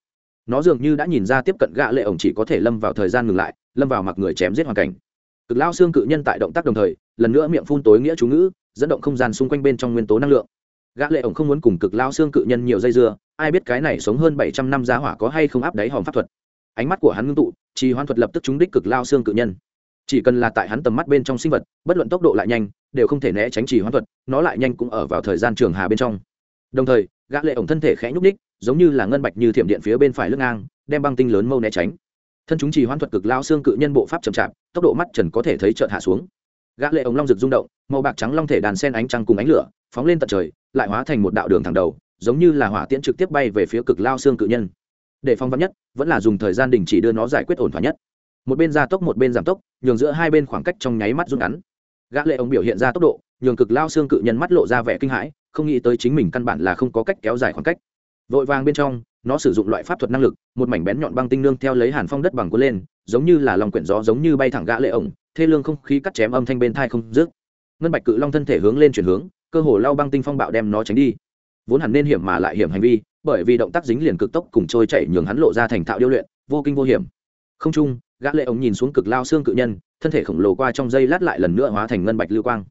Nó dường như đã nhìn ra tiếp cận gã lệ ổng chỉ có thể lâm vào thời gian ngừng lại, lâm vào mặc người chém giết hoàn cảnh. Cực lao xương cự nhân tại động tác đồng thời, lần nữa miệng phun tối nghĩa chú ngữ, dẫn động không gian xung quanh bên trong nguyên tố năng lượng. Gã lệ ổng không muốn cùng cực lao xương cự nhân nhiều dây dưa, ai biết cái này sống hơn bảy trăm năm giá hỏa có hay không áp đáy hòm pháp thuật ánh mắt của hắn ngưng tụ, trì hoan thuật lập tức trúng đích cực lao xương cự nhân. Chỉ cần là tại hắn tầm mắt bên trong sinh vật, bất luận tốc độ lại nhanh, đều không thể né tránh trì hoan thuật, nó lại nhanh cũng ở vào thời gian trường hà bên trong. Đồng thời, gã lệ ổng thân thể khẽ nhúc đích giống như là ngân bạch như thiểm điện phía bên phải lưng ngang, đem băng tinh lớn mâu né tránh. Thân chúng trì hoan thuật cực lao xương cự nhân bộ pháp chậm chạp, tốc độ mắt trần có thể thấy chợt hạ xuống. Gã lệ ống long rực rung động, màu bạc trắng long thể đàn sen ánh trăng cùng ánh lửa, phóng lên tận trời, lại hóa thành một đạo đường thẳng đầu, giống như là hỏa tiễn trực tiếp bay về phía cực lao xương cự nhân để phong vắn nhất, vẫn là dùng thời gian đình chỉ đưa nó giải quyết ổn thỏa nhất. Một bên gia tốc, một bên giảm tốc, nhường giữa hai bên khoảng cách trong nháy mắt rút ngắn. Gã lệ ống biểu hiện ra tốc độ, nhường cực lao xương cự nhân mắt lộ ra vẻ kinh hãi, không nghĩ tới chính mình căn bản là không có cách kéo dài khoảng cách. Vội vàng bên trong, nó sử dụng loại pháp thuật năng lực, một mảnh bén nhọn băng tinh nương theo lấy hàn phong đất bằng cuốn lên, giống như là lòng quyển gió giống như bay thẳng gã lệ ổng thê lương không khí cắt chém âm thanh bên thai không dứt. Ngân bạch cự long thân thể hướng lên chuyển hướng, cơ hồ lao băng tinh phong bạo đem nó tránh đi. Vốn hẳn nên hiểm mà lại hiểm hành vi bởi vì động tác dính liền cực tốc cùng trôi chảy nhường hắn lộ ra thành thạo điêu luyện, vô kinh vô hiểm. Không trung, gã lệ ống nhìn xuống cực lao xương cự nhân, thân thể khổng lồ qua trong dây lát lại lần nữa hóa thành ngân bạch lưu quang.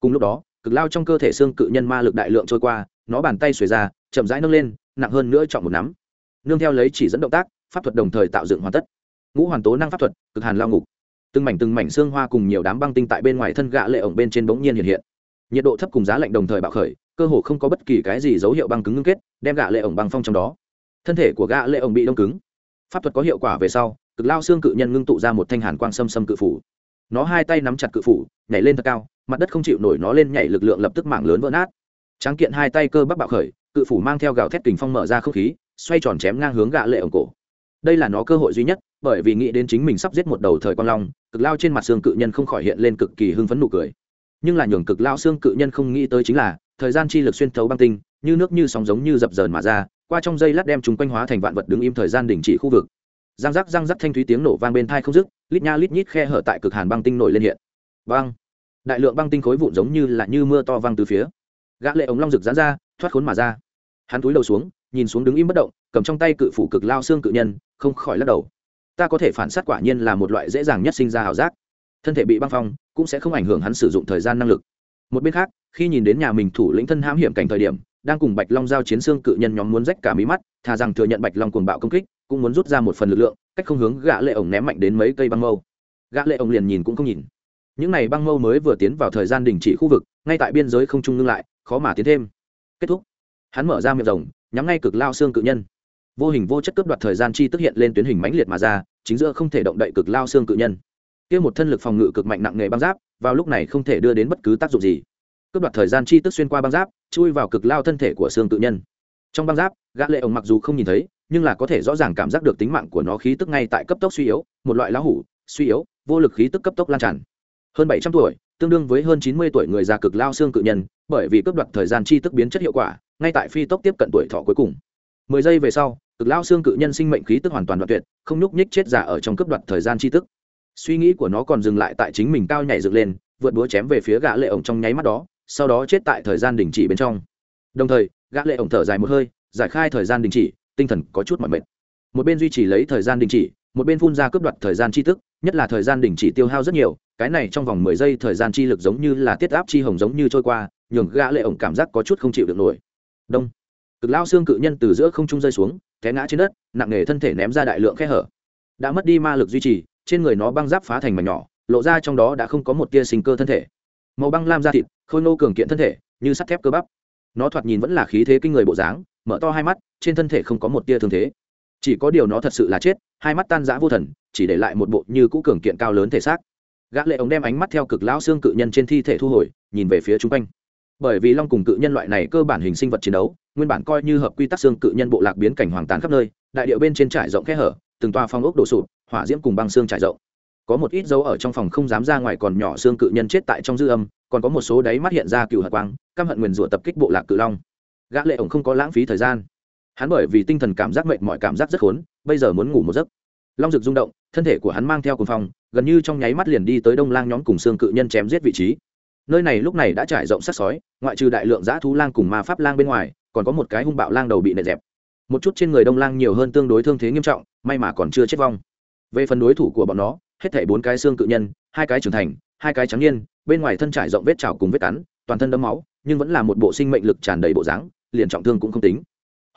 Cùng lúc đó, cực lao trong cơ thể xương cự nhân ma lực đại lượng trôi qua, nó bàn tay xuề ra, chậm rãi nâng lên, nặng hơn nữa trọng một nắm. Nương theo lấy chỉ dẫn động tác, pháp thuật đồng thời tạo dựng hoàn tất. Ngũ hoàn tố năng pháp thuật, cực hàn lao ngục. Từng mảnh từng mảnh xương hoa cùng nhiều đám băng tinh tại bên ngoài thân gã lệ ổng bên trên bỗng nhiên hiện hiện. Nhiệt độ thấp cùng giá lạnh đồng thời bạo khởi cơ hồ không có bất kỳ cái gì dấu hiệu băng cứng ngưng kết, đem gạ lệ ổng băng phong trong đó. Thân thể của gạ lệ ổng bị đông cứng. Pháp thuật có hiệu quả về sau, cực lao xương cự nhân ngưng tụ ra một thanh hàn quang xâm xâm cự phủ. Nó hai tay nắm chặt cự phủ, nhảy lên thật cao, mặt đất không chịu nổi nó lên nhảy lực lượng lập tức mảng lớn vỡ nát. Tráng kiện hai tay cơ bắp bạo khởi, cự phủ mang theo gào thét kình phong mở ra không khí, xoay tròn chém ngang hướng gạ lệ ổng cổ. Đây là nó cơ hội duy nhất, bởi vì nghĩ đến chính mình sắp giết một đầu thời quan long, cực lao trên mặt xương cự nhân không khỏi hiện lên cực kỳ hưng phấn nụ cười. Nhưng là nhường cực lao xương cự nhân không nghĩ tới chính là thời gian chi lực xuyên thấu băng tinh, như nước như sóng giống như dập dờn mà ra, qua trong dây lát đem chúng quanh hóa thành vạn vật đứng im thời gian đình chỉ khu vực. Răng rắc răng rắc thanh thúy tiếng nổ vang bên thai không dứt, lít nha lít nhít khe hở tại cực hàn băng tinh nổi lên hiện. Băng đại lượng băng tinh khối vụn giống như là như mưa to văng từ phía. Gã lệ ống long rực giãn ra, thoát khốn mà ra. Hắn túi đầu xuống, nhìn xuống đứng im bất động, cầm trong tay cự phủ cực lao xương cự nhân, không khỏi lắc đầu. Ta có thể phản sát quả nhiên là một loại dễ dàng nhất sinh ra hảo giác. Thân thể bị băng phong, cũng sẽ không ảnh hưởng hắn sử dụng thời gian năng lực. Một bên khác khi nhìn đến nhà mình thủ lĩnh thân hãm hiểm cảnh thời điểm, đang cùng bạch long giao chiến xương cự nhân nhóm muốn rách cả mí mắt, thà rằng thừa nhận bạch long cuồng bạo công kích, cũng muốn rút ra một phần lực lượng, cách không hướng gã lệ ổng ném mạnh đến mấy cây băng mâu. Gã lệ ổng liền nhìn cũng không nhìn. Những này băng mâu mới vừa tiến vào thời gian đình chỉ khu vực, ngay tại biên giới không trung ngưng lại, khó mà tiến thêm. Kết thúc. Hắn mở ra miệng rồng, nhắm ngay cực lao xương cự nhân. Vô hình vô chất cướp đoạt thời gian chi tức hiện lên tuyến hình mãnh liệt mà ra, chính giữa không thể động đậy cực lao xương cự nhân. Kia một thân lực phòng ngự cực mạnh nặng nghề băng giáp, vào lúc này không thể đưa đến bất cứ tác dụng gì cướp đoạt thời gian chi tức xuyên qua băng giáp, chui vào cực lao thân thể của xương tự nhân. Trong băng giáp, gã lệ ổng mặc dù không nhìn thấy, nhưng là có thể rõ ràng cảm giác được tính mạng của nó khí tức ngay tại cấp tốc suy yếu, một loại lá hủ, suy yếu, vô lực khí tức cấp tốc lan tràn. Hơn bảy trăm tuổi, tương đương với hơn chín mươi tuổi người già cực lao xương cự nhân, bởi vì cướp đoạt thời gian chi tức biến chất hiệu quả, ngay tại phi tốc tiếp cận tuổi thọ cuối cùng. Mười giây về sau, cực lao xương cự nhân sinh mệnh khí tức hoàn toàn đoạn tuyệt, không nhúc nhích chết giả ở trong cướp đoạt thời gian chi tức. Suy nghĩ của nó còn dừng lại tại chính mình cao nhảy dựng lên, vượt búa chém về phía gã lệ ổng trong nháy mắt đó sau đó chết tại thời gian đình chỉ bên trong. Đồng thời, gã lệ ổng thở dài một hơi, giải khai thời gian đình chỉ, tinh thần có chút mỏi mệt. Một bên duy trì lấy thời gian đình chỉ, một bên phun ra cướp đoạt thời gian chi tức nhất là thời gian đình chỉ tiêu hao rất nhiều, cái này trong vòng mười giây thời gian chi lực giống như là tiết áp chi hồng giống như trôi qua, nhường gã lệ ổng cảm giác có chút không chịu được nổi. Đông. Cực lao xương cự nhân từ giữa không trung rơi xuống, té ngã trên đất, nặng nề thân thể ném ra đại lượng khe hở. Đã mất đi ma lực duy trì, trên người nó băng giáp phá thành mảnh nhỏ, lộ ra trong đó đã không có một tia sinh cơ thân thể màu băng lam da thịt, khôi nô cường kiện thân thể, như sắt thép cơ bắp. Nó thoạt nhìn vẫn là khí thế kinh người bộ dáng, mở to hai mắt, trên thân thể không có một tia thương thế. Chỉ có điều nó thật sự là chết, hai mắt tan rã vô thần, chỉ để lại một bộ như cũ cường kiện cao lớn thể xác. Gã lệ ống đem ánh mắt theo cực lão xương cự nhân trên thi thể thu hồi, nhìn về phía chung quanh. Bởi vì long cùng cự nhân loại này cơ bản hình sinh vật chiến đấu, nguyên bản coi như hợp quy tắc xương cự nhân bộ lạc biến cảnh hoàng tàn khắp nơi, đại điệu bên trên trải rộng khe hở, từng toa phong ốc đổ sụp, hỏa diễm cùng băng xương trải rộng có một ít dấu ở trong phòng không dám ra ngoài còn nhỏ xương cự nhân chết tại trong dư âm, còn có một số đáy mắt hiện ra cựu hạt quang, căm hận nguyền rủa tập kích bộ lạc cự long. Gã lệ ổng không có lãng phí thời gian. Hắn bởi vì tinh thần cảm giác mệt mỏi cảm giác rất khốn, bây giờ muốn ngủ một giấc. Long rực rung động, thân thể của hắn mang theo cùng phòng gần như trong nháy mắt liền đi tới đông lang nhóm cùng xương cự nhân chém giết vị trí. Nơi này lúc này đã trải rộng sát sói, ngoại trừ đại lượng dã thú lang cùng ma pháp lang bên ngoài, còn có một cái hung bạo lang đầu bị nệ dẹp. Một chút trên người đông lang nhiều hơn tương đối thương thế nghiêm trọng, may mà còn chưa chết vong. Về phần đối thủ của bọn nó hết thảy bốn cái xương cự nhân, hai cái trưởng thành, hai cái trắng niên, bên ngoài thân trải rộng vết trào cùng vết cắn, toàn thân đẫm máu, nhưng vẫn là một bộ sinh mệnh lực tràn đầy bộ dáng, liền trọng thương cũng không tính.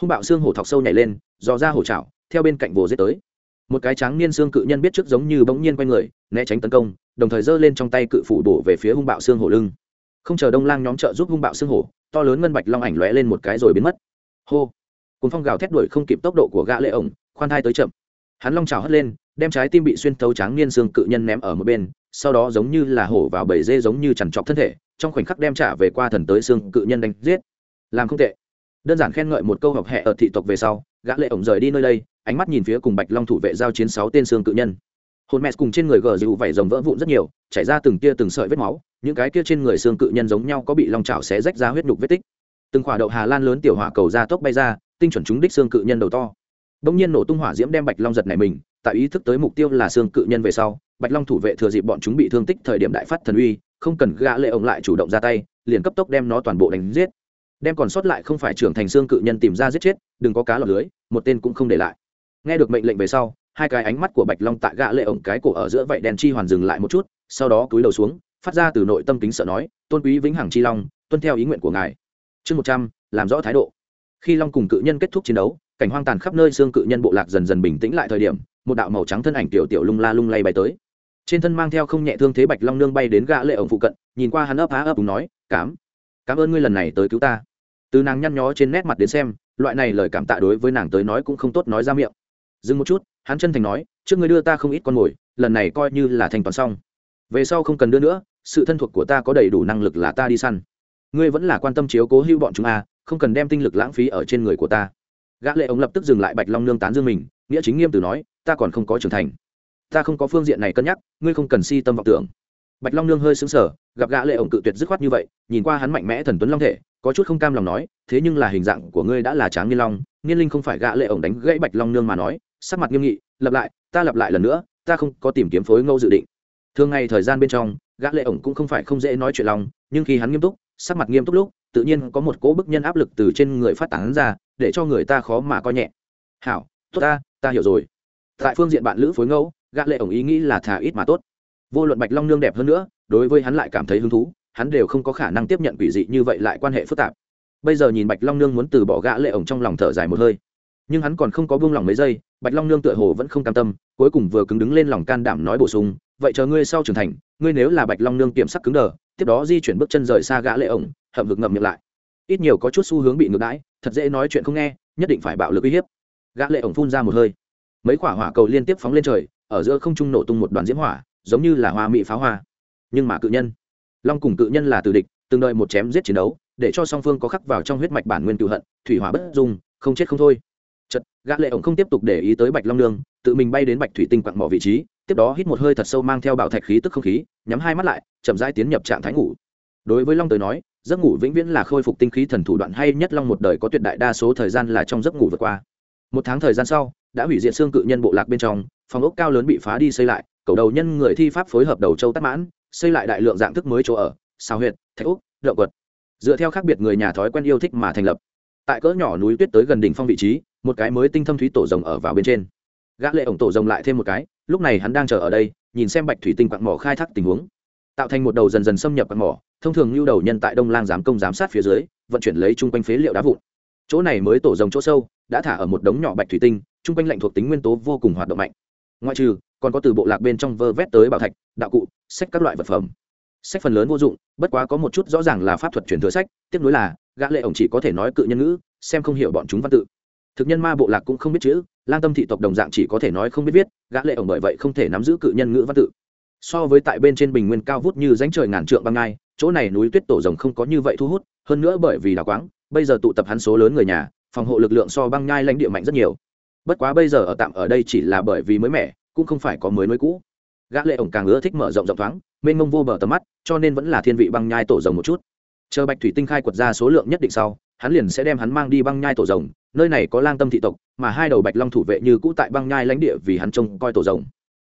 Hung bạo xương hổ thọc sâu nhảy lên, dò ra hổ trào theo bên cạnh vồ giết tới. Một cái trắng niên xương cự nhân biết trước giống như bỗng nhiên quay người, né tránh tấn công, đồng thời giơ lên trong tay cự phủ bổ về phía hung bạo xương hổ lưng. Không chờ đông lang nhóm trợ giúp hung bạo xương hổ, to lớn ngân bạch long ảnh lóe lên một cái rồi biến mất. Hô! Cuốn phong gào thét đuổi không kịp tốc độ của gã lệ ổng, khoan thai tới chậm. Hắn long trào hất lên đem trái tim bị xuyên thấu trắng niên xương cự nhân ném ở một bên, sau đó giống như là hổ vào bầy dê giống như chằn trọc thân thể, trong khoảnh khắc đem trả về qua thần tới xương cự nhân đánh giết. Làm không tệ. Đơn giản khen ngợi một câu học hệ ở thị tộc về sau, gã lệ ổng rời đi nơi đây, ánh mắt nhìn phía cùng bạch long thủ vệ giao chiến sáu tên xương cự nhân. Hồn mẹ cùng trên người gờ dịu vảy rồng vỡ vụn rất nhiều, chảy ra từng tia từng sợi vết máu, những cái kia trên người xương cự nhân giống nhau có bị long chảo xé rách ra huyết nhục vết tích. Từng khỏa đậu hà lan lớn tiểu hỏa cầu ra tốc bay ra, tinh chuẩn chúng đích xương cự nhân đầu to đông nhiên nổ tung hỏa diễm đem bạch long giật này mình, tại ý thức tới mục tiêu là xương cự nhân về sau, bạch long thủ vệ thừa dịp bọn chúng bị thương tích thời điểm đại phát thần uy, không cần gã lệ ông lại chủ động ra tay, liền cấp tốc đem nó toàn bộ đánh giết. Đem còn sót lại không phải trưởng thành xương cự nhân tìm ra giết chết, đừng có cá lọt lưới, một tên cũng không để lại. Nghe được mệnh lệnh về sau, hai cái ánh mắt của bạch long tại gã lệ ổng cái cổ ở giữa vậy đèn chi hoàn dừng lại một chút, sau đó cúi đầu xuống, phát ra từ nội tâm kính sợ nói, tôn quý vĩnh hằng chi long, tuân theo ý nguyện của ngài. Chương một trăm, làm rõ thái độ. Khi long cùng cự nhân kết thúc chiến đấu cảnh hoang tàn khắp nơi xương cự nhân bộ lạc dần dần bình tĩnh lại thời điểm một đạo màu trắng thân ảnh tiểu tiểu lung la lung lay bay tới. Trên thân mang theo không nhẹ thương thế bạch long nương bay đến gã lệ ổng phụ cận nhìn qua hắn ấp há ấp đúng nói cảm cảm ơn ngươi lần này tới cứu ta. Từ nàng nhăn nhó trên nét mặt đến xem loại này lời cảm tạ đối với nàng tới nói cũng không tốt nói ra miệng. Dừng một chút hắn chân thành nói trước ngươi đưa ta không ít con mồi lần này coi như là thành toàn xong. Về sau không cần đưa nữa sự thân thuộc của ta có đầy đủ năng lực là ta đi săn. Ngươi vẫn là quan tâm chiếu cố hữu bọn chúng a à, không cần đem tinh lực lãng phí ở trên người của ta gã lệ ống lập tức dừng lại bạch long nương tán dương mình, nghĩa chính nghiêm từ nói, ta còn không có trưởng thành. Ta không có phương diện này cân nhắc, ngươi không cần si tâm vọng tưởng. Bạch long nương hơi sững sờ, gặp gã lệ ống cự tuyệt dứt khoát như vậy, nhìn qua hắn mạnh mẽ thần tuấn long thể, có chút không cam lòng nói, thế nhưng là hình dạng của ngươi đã là tráng niên long, niên linh không phải gã lệ ống đánh gãy bạch long nương mà nói. Sắc mặt nghiêm nghị, lặp lại, ta lặp lại lần nữa, ta không có tìm kiếm phối ngẫu dự định. Thường ngày thời gian bên trong, gã lệ ổng cũng không phải không dễ nói chuyện lòng, nhưng khi hắn nghiêm túc, sắc mặt nghiêm túc lúc, tự nhiên có một cỗ bức nhân áp lực từ trên người phát tán ra để cho người ta khó mà coi nhẹ. Hảo, tốt ta ta hiểu rồi. Tại phương diện bạn lữ phối ngẫu, gã lệ ổng ý nghĩ là thà ít mà tốt. Vô luận bạch long nương đẹp hơn nữa, đối với hắn lại cảm thấy hứng thú, hắn đều không có khả năng tiếp nhận quỷ dị như vậy lại quan hệ phức tạp. Bây giờ nhìn bạch long nương muốn từ bỏ gã lệ ổng trong lòng thở dài một hơi. Nhưng hắn còn không có buông lòng mấy giây, bạch long nương tựa hồ vẫn không cam tâm, cuối cùng vừa cứng đứng lên lòng can đảm nói bổ sung, vậy chờ ngươi sau trưởng thành, ngươi nếu là bạch long nương kiểm sắc cứng đờ, tiếp đó di chuyển bước chân rời xa gã lệ ổng, hậm hực ngậm miệng lại. Ít nhiều có chút xu hướng bị ngược đãi thật dễ nói chuyện không nghe, nhất định phải bạo lực uy hiếp. Gã lệ ổng phun ra một hơi. Mấy quả hỏa cầu liên tiếp phóng lên trời, ở giữa không trung nổ tung một đoàn diễm hỏa, giống như là hoa mỹ pháo hoa. Nhưng mà cự nhân, long cùng cự nhân là tử địch, từng đợi một chém giết chiến đấu, để cho song phương có khắc vào trong huyết mạch bản nguyên cựu hận, thủy hỏa bất dung, không chết không thôi. Chật gã lệ ổng không tiếp tục để ý tới bạch long đường tự mình bay đến bạch thủy tinh quặng mỏ vị trí, tiếp đó hít một hơi thật sâu mang theo bảo thạch khí tức không khí, nhắm hai mắt lại, chậm rãi tiến nhập trạng thái ngủ. Đối với long tới nói giấc ngủ vĩnh viễn là khôi phục tinh khí thần thủ đoạn hay nhất long một đời có tuyệt đại đa số thời gian là trong giấc ngủ vượt qua. Một tháng thời gian sau, đã hủy diệt xương cự nhân bộ lạc bên trong, phòng ốc cao lớn bị phá đi xây lại, cầu đầu nhân người thi pháp phối hợp đầu châu tắc mãn, xây lại đại lượng dạng thức mới chỗ ở sao huyệt, thạch úc rộng quật dựa theo khác biệt người nhà thói quen yêu thích mà thành lập. Tại cỡ nhỏ núi tuyết tới gần đỉnh phong vị trí, một cái mới tinh thâm thúy tổ rồng ở vào bên trên. Gã lệ ổng tổ rồng lại thêm một cái, lúc này hắn đang chờ ở đây, nhìn xem bạch thủy tinh quặng mỏ khai thác tình huống. Tạo thành một đầu dần dần xâm nhập quặng mỏ thông thường lưu đầu nhân tại đông lang giám công giám sát phía dưới, vận chuyển lấy chung quanh phế liệu đá vụn. Chỗ này mới tổ rồng chỗ sâu, đã thả ở một đống nhỏ bạch thủy tinh, chung quanh lạnh thuộc tính nguyên tố vô cùng hoạt động mạnh. Ngoại trừ, còn có từ bộ lạc bên trong vơ vét tới bảo thạch, đạo cụ, sách các loại vật phẩm. Sách phần lớn vô dụng, bất quá có một chút rõ ràng là pháp thuật truyền thừa sách tiếp nối là, gã lệ ổng chỉ có thể nói cự nhân ngữ, xem không hiểu bọn chúng văn tự. Thực nhân ma bộ lạc cũng không biết chữ, lang tâm thị tộc đồng dạng chỉ có thể nói không biết viết, gã lệ ổng bởi vậy không thể nắm giữ cự nhân ngữ văn tự so với tại bên trên bình nguyên cao vút như rãnh trời ngàn trượng băng ngai, chỗ này núi tuyết tổ rồng không có như vậy thu hút, hơn nữa bởi vì đào quáng, bây giờ tụ tập hắn số lớn người nhà, phòng hộ lực lượng so băng nhai lãnh địa mạnh rất nhiều. Bất quá bây giờ ở tạm ở đây chỉ là bởi vì mới mẻ, cũng không phải có mới mới cũ. Gã lệ ổng càng ưa thích mở rộng rộng thoáng, mênh mông vô bờ tầm mắt, cho nên vẫn là thiên vị băng nhai tổ rồng một chút. Chờ bạch thủy tinh khai quật ra số lượng nhất định sau, hắn liền sẽ đem hắn mang đi băng nhai tổ rồng, nơi này có lang tâm thị tộc, mà hai đầu bạch long thủ vệ như cũ tại băng nhai lãnh địa vì hắn trông coi tổ rồng.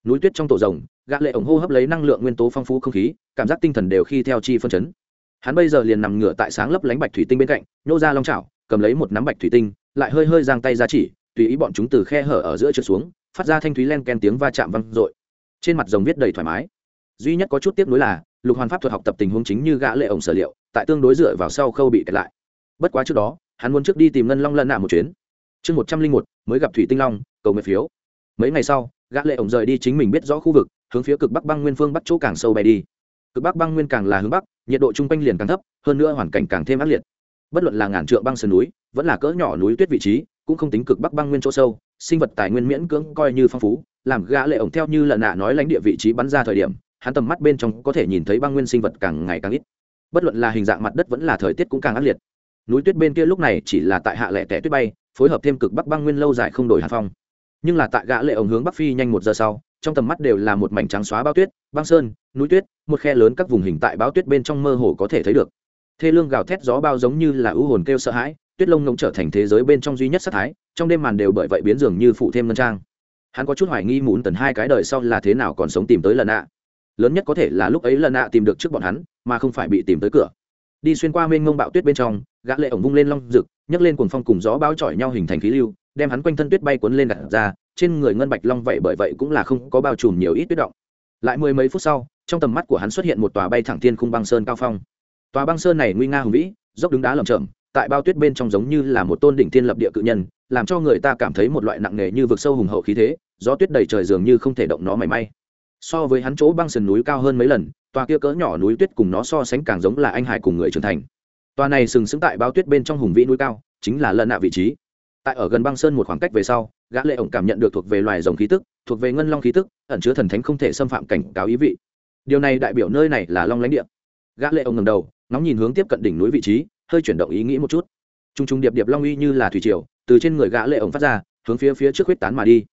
Núi tuyết trong tổ rồng gã lệ ổng hô hấp lấy năng lượng nguyên tố phong phú không khí, cảm giác tinh thần đều khi theo chi phân chấn. Hắn bây giờ liền nằm ngửa tại sáng lấp lánh bạch thủy tinh bên cạnh, nhô ra long chảo, cầm lấy một nắm bạch thủy tinh, lại hơi hơi giang tay ra chỉ, tùy ý bọn chúng từ khe hở ở giữa trượt xuống, phát ra thanh thúy len ken tiếng va chạm vang dội. Trên mặt rồng viết đầy thoải mái. Duy nhất có chút tiếc nuối là, lục hoàn pháp thuật học tập tình huống chính như gã lệ ổng sở liệu, tại tương đối dựa vào sau khâu bị kẹt lại. Bất quá trước đó, hắn muốn trước đi tìm ngân long lân nạ một chuyến. Chương một trăm linh một, mới gặp thủy tinh long, cầu nguyện phiếu. Mấy ngày sau gã lệ ổng rời đi chính mình biết rõ khu vực, hướng phía cực bắc băng nguyên phương bắc chỗ càng sâu bay đi. Cực bắc băng nguyên càng là hướng bắc, nhiệt độ trung quanh liền càng thấp, hơn nữa hoàn cảnh càng thêm ác liệt. Bất luận là ngàn trượng băng sườn núi, vẫn là cỡ nhỏ núi tuyết vị trí, cũng không tính cực bắc băng nguyên chỗ sâu, sinh vật tài nguyên miễn cưỡng coi như phong phú, làm gã lệ ổng theo như lần nạ nói lãnh địa vị trí bắn ra thời điểm, hắn tầm mắt bên trong có thể nhìn thấy băng nguyên sinh vật càng ngày càng ít. Bất luận là hình dạng mặt đất vẫn là thời tiết cũng càng ác liệt. Núi tuyết bên kia lúc này chỉ là tại hạ lẻ tẻ tuyết bay, phối hợp thêm cực bắc băng nguyên lâu dài không đổi hàn phong nhưng là tại gã lệ ổng hướng bắc phi nhanh một giờ sau, trong tầm mắt đều là một mảnh trắng xóa bao tuyết, băng sơn, núi tuyết, một khe lớn các vùng hình tại bao tuyết bên trong mơ hồ có thể thấy được. Thê lương gào thét gió bao giống như là ưu hồn kêu sợ hãi, tuyết lông ngông trở thành thế giới bên trong duy nhất sát thái, trong đêm màn đều bởi vậy biến dường như phụ thêm ngân trang. Hắn có chút hoài nghi muốn tần hai cái đời sau là thế nào còn sống tìm tới lần ạ. Lớn nhất có thể là lúc ấy lần ạ tìm được trước bọn hắn, mà không phải bị tìm tới cửa. Đi xuyên qua mênh ngông bạo tuyết bên trong, gã lệ ổng vung lên long rực, nhấc lên cuồng phong cùng gió bao chọi nhau hình thành khí lưu đem hắn quanh thân tuyết bay cuốn lên đặt ra, trên người ngân bạch long vậy bởi vậy cũng là không có bao trùm nhiều ít tuyết động. Lại mười mấy phút sau, trong tầm mắt của hắn xuất hiện một tòa bay thẳng thiên khung băng sơn cao phong. Tòa băng sơn này nguy nga hùng vĩ, dốc đứng đá lởm chởm, tại bao tuyết bên trong giống như là một tôn đỉnh thiên lập địa cự nhân, làm cho người ta cảm thấy một loại nặng nề như vực sâu hùng hậu khí thế, gió tuyết đầy trời dường như không thể động nó mảy may. So với hắn chỗ băng sườn núi cao hơn mấy lần, tòa kia cỡ nhỏ núi tuyết cùng nó so sánh càng giống là anh hải cùng người trưởng thành. Tòa này sừng sững tại bao tuyết bên trong hùng vĩ núi cao, chính là lần nạ vị trí tại ở gần băng sơn một khoảng cách về sau, gã lệ ổng cảm nhận được thuộc về loài rồng khí tức, thuộc về ngân long khí tức, ẩn chứa thần thánh không thể xâm phạm cảnh cáo ý vị. Điều này đại biểu nơi này là long lãnh địa. Gã lệ ổng ngẩng đầu, ngóng nhìn hướng tiếp cận đỉnh núi vị trí, hơi chuyển động ý nghĩ một chút. Trung trung điệp điệp long uy như là thủy triều, từ trên người gã lệ ổng phát ra, hướng phía phía trước huyết tán mà đi.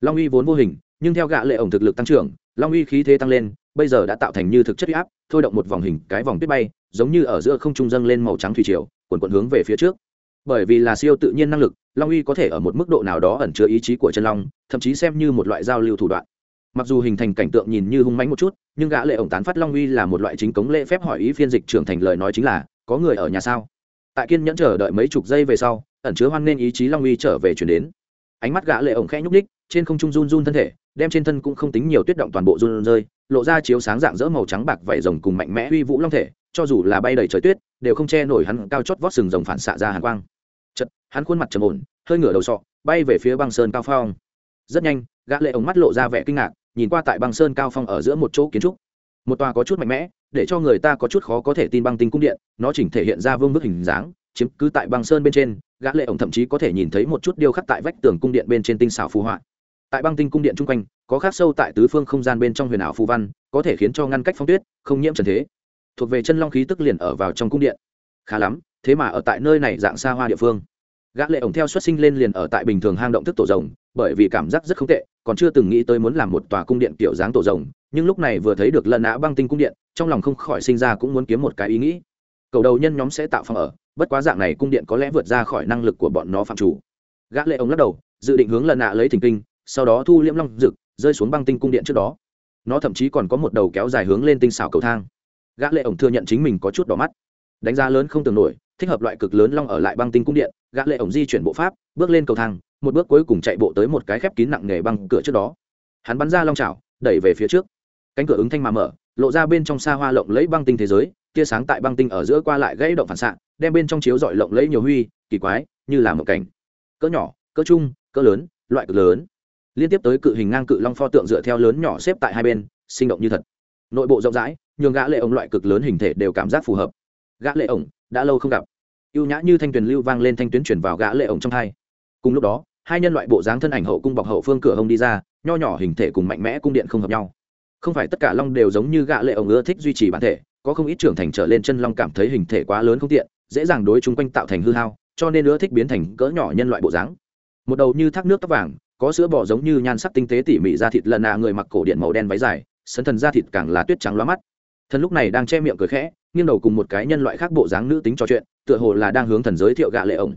Long uy vốn vô hình, nhưng theo gã lệ ổng thực lực tăng trưởng, long uy khí thế tăng lên, bây giờ đã tạo thành như thực chất uy áp, thôi động một vòng hình, cái vòng tuyết bay, giống như ở giữa không trung dâng lên màu trắng thủy triều cuộn cuộn hướng về phía trước bởi vì là siêu tự nhiên năng lực long uy có thể ở một mức độ nào đó ẩn chứa ý chí của chân long thậm chí xem như một loại giao lưu thủ đoạn. Mặc dù hình thành cảnh tượng nhìn như hung mãnh một chút nhưng gã lệ ổng tán phát long uy là một loại chính cống lễ phép hỏi ý phiên dịch trưởng thành lời nói chính là có người ở nhà sao? Tại kiên nhẫn chờ đợi mấy chục giây về sau ẩn chứa hoan nên ý chí long uy trở về chuyển đến. Ánh mắt gã lệ ổng khẽ nhúc nhích, trên không trung run run thân thể đem trên thân cũng không tính nhiều tuyết động toàn bộ run rơi lộ ra chiếu sáng dạng dỡ màu trắng bạc vảy rồng cùng mạnh mẽ uy vũ long thể cho dù là bay đầy trời tuyết đều không che nổi hắn cao chót vót sừng rồng phản xạ ra hàn quang hắn khuôn mặt trầm ổn, hơi ngửa đầu sọ, bay về phía băng sơn cao phong. Rất nhanh, gã lệ ống mắt lộ ra vẻ kinh ngạc, nhìn qua tại băng sơn cao phong ở giữa một chỗ kiến trúc. Một tòa có chút mạnh mẽ, để cho người ta có chút khó có thể tin băng tinh cung điện, nó chỉnh thể hiện ra vương bức hình dáng, chiếm cứ tại băng sơn bên trên, gã lệ ổng thậm chí có thể nhìn thấy một chút điêu khắc tại vách tường cung điện bên trên tinh xảo phù họa. Tại băng tinh cung điện trung quanh, có khắc sâu tại tứ phương không gian bên trong huyền ảo phù văn, có thể khiến cho ngăn cách phong tuyết, không nhiễm trần thế. Thuộc về chân long khí tức liền ở vào trong cung điện. Khá lắm, thế mà ở tại nơi này dạng xa hoa địa phương gã lệ ổng theo xuất sinh lên liền ở tại bình thường hang động thức tổ rồng, bởi vì cảm giác rất không tệ, còn chưa từng nghĩ tới muốn làm một tòa cung điện kiểu dáng tổ rồng, nhưng lúc này vừa thấy được lần nã băng tinh cung điện, trong lòng không khỏi sinh ra cũng muốn kiếm một cái ý nghĩ. Cầu đầu nhân nhóm sẽ tạo phòng ở, bất quá dạng này cung điện có lẽ vượt ra khỏi năng lực của bọn nó phạm chủ. Gã lệ ổng lắc đầu, dự định hướng lần nã lấy thỉnh kinh, sau đó thu liễm long dực, rơi xuống băng tinh cung điện trước đó. Nó thậm chí còn có một đầu kéo dài hướng lên tinh xảo cầu thang. Gã lệ ổng thừa nhận chính mình có chút đỏ mắt. Đánh giá lớn không tưởng nổi thích hợp loại cực lớn long ở lại băng tinh cung điện, gã lệ ổng di chuyển bộ pháp, bước lên cầu thang, một bước cuối cùng chạy bộ tới một cái khép kín nặng nề băng cửa trước đó. Hắn bắn ra long chảo, đẩy về phía trước. Cánh cửa ứng thanh mà mở, lộ ra bên trong xa hoa lộng lẫy băng tinh thế giới, tia sáng tại băng tinh ở giữa qua lại gãy động phản xạ, đem bên trong chiếu dọi lộng lẫy nhiều huy, kỳ quái, như là một cảnh. Cỡ nhỏ, cỡ trung, cỡ lớn, loại cực lớn. Liên tiếp tới cự hình ngang cự long pho tượng dựa theo lớn nhỏ xếp tại hai bên, sinh động như thật. Nội bộ rộng rãi, nhường gã lệ ổng loại cực lớn hình thể đều cảm giác phù hợp. Gã lệ ổng, đã lâu không gặp ưu nhã như thanh tuyền lưu vang lên thanh tuyến chuyển vào gã lệ ổng trong hai. Cùng lúc đó, hai nhân loại bộ dáng thân ảnh hậu cung bọc hậu phương cửa hông đi ra, nho nhỏ hình thể cùng mạnh mẽ cung điện không hợp nhau. Không phải tất cả long đều giống như gã lệ ổng ưa thích duy trì bản thể, có không ít trưởng thành trở lên chân long cảm thấy hình thể quá lớn không tiện, dễ dàng đối chúng quanh tạo thành hư hao, cho nên ưa thích biến thành cỡ nhỏ nhân loại bộ dáng. Một đầu như thác nước tóc vàng, có sữa bò giống như nhan sắc tinh tế tỉ mỉ da thịt lần nạ người mặc cổ điện màu đen váy dài sân thần da thịt càng là tuyết trắng loa mắt. Thần lúc này đang che miệng cười khẽ, nghiêng đầu cùng một cái nhân loại khác bộ dáng nữ tính trò chuyện tựa hồ là đang hướng thần giới thiệu gạ lệ ổng.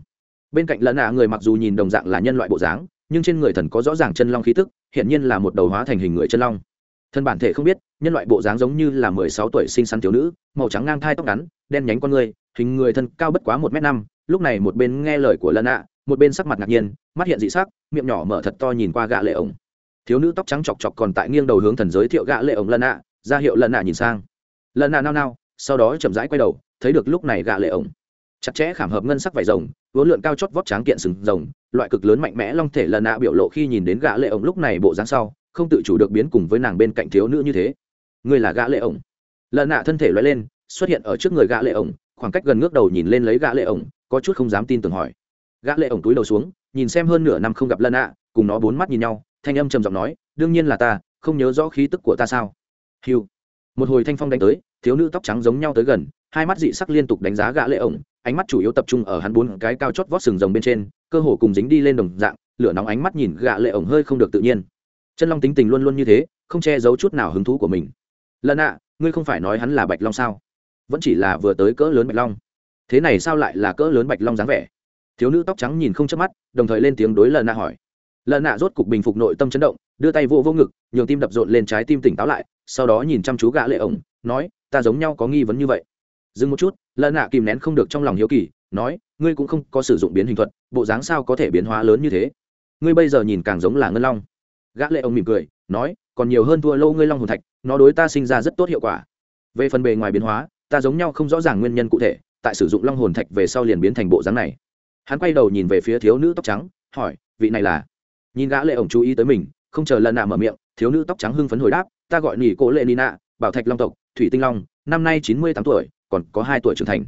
Bên cạnh lần nạ người mặc dù nhìn đồng dạng là nhân loại bộ dáng, nhưng trên người thần có rõ ràng chân long khí tức hiện nhiên là một đầu hóa thành hình người chân long. Thân bản thể không biết, nhân loại bộ dáng giống như là mười sáu tuổi sinh sắn thiếu nữ, màu trắng ngang thai tóc ngắn, đen nhánh con người, hình người thân cao bất quá một m năm. Lúc này một bên nghe lời của lần ạ, một bên sắc mặt ngạc nhiên, mắt hiện dị sắc, miệng nhỏ mở thật to nhìn qua gạ lệ ổng. Thiếu nữ tóc trắng chọc chọc còn tại nghiêng đầu hướng thần giới thiệu gạ lệ ổng lần ạ, ra hiệu lần ạ nhìn sang. Lần ạ nao nao, sau đó chậm rãi quay đầu, thấy được lúc này gạ lệ ổng chặt chẽ khảm hợp ngân sắc vải rồng vốn lượn cao chót vót tráng kiện sừng rồng, loại cực lớn mạnh mẽ long thể lần nạ biểu lộ khi nhìn đến gã lệ ổng lúc này bộ dáng sau, không tự chủ được biến cùng với nàng bên cạnh thiếu nữ như thế. Người là gã lệ ổng. Lần nạ thân thể lóe lên, xuất hiện ở trước người gã lệ ổng, khoảng cách gần ngước đầu nhìn lên lấy gã lệ ổng, có chút không dám tin tưởng hỏi. Gã lệ ổng túi đầu xuống, nhìn xem hơn nửa năm không gặp lần nạ, cùng nó bốn mắt nhìn nhau, thanh âm trầm giọng nói, đương nhiên là ta, không nhớ rõ khí tức của ta sao? Hiu một hồi thanh phong đánh tới, thiếu nữ tóc trắng giống nhau tới gần, hai mắt dị sắc liên tục đánh giá gã lệ ổng, ánh mắt chủ yếu tập trung ở hắn bốn cái cao chót vót sừng rồng bên trên, cơ hồ cùng dính đi lên đồng dạng, lửa nóng ánh mắt nhìn gã lệ ổng hơi không được tự nhiên. Chân long tính tình luôn luôn như thế, không che giấu chút nào hứng thú của mình. Lần ạ, ngươi không phải nói hắn là bạch long sao? Vẫn chỉ là vừa tới cỡ lớn bạch long. Thế này sao lại là cỡ lớn bạch long dáng vẻ? Thiếu nữ tóc trắng nhìn không chớp mắt, đồng thời lên tiếng đối lần nạ hỏi. Lần nạ rốt cục bình phục nội tâm chấn động, đưa tay vô vô ngực, nhường tim đập rộn lên trái tim tỉnh táo lại sau đó nhìn chăm chú gã lệ ổng, nói, ta giống nhau có nghi vấn như vậy. Dừng một chút lợn nạ kìm nén không được trong lòng hiếu kỳ, nói, ngươi cũng không có sử dụng biến hình thuật, bộ dáng sao có thể biến hóa lớn như thế? Ngươi bây giờ nhìn càng giống là ngân long. Gã lệ ông mỉm cười, nói, còn nhiều hơn thua lâu ngươi long hồn thạch, nó đối ta sinh ra rất tốt hiệu quả. Về phần bề ngoài biến hóa, ta giống nhau không rõ ràng nguyên nhân cụ thể, tại sử dụng long hồn thạch về sau liền biến thành bộ dáng này. Hắn quay đầu nhìn về phía thiếu nữ tóc trắng, hỏi, vị này là? Nhìn gã lệ ổng chú ý tới mình, không chờ lần nạ mở miệng, thiếu nữ tóc trắng hưng phấn hồi đáp ta gọi nỉ cô lệ nina bảo thạch long tộc, thủy tinh long, năm nay chín mươi tám tuổi, còn có hai tuổi trưởng thành.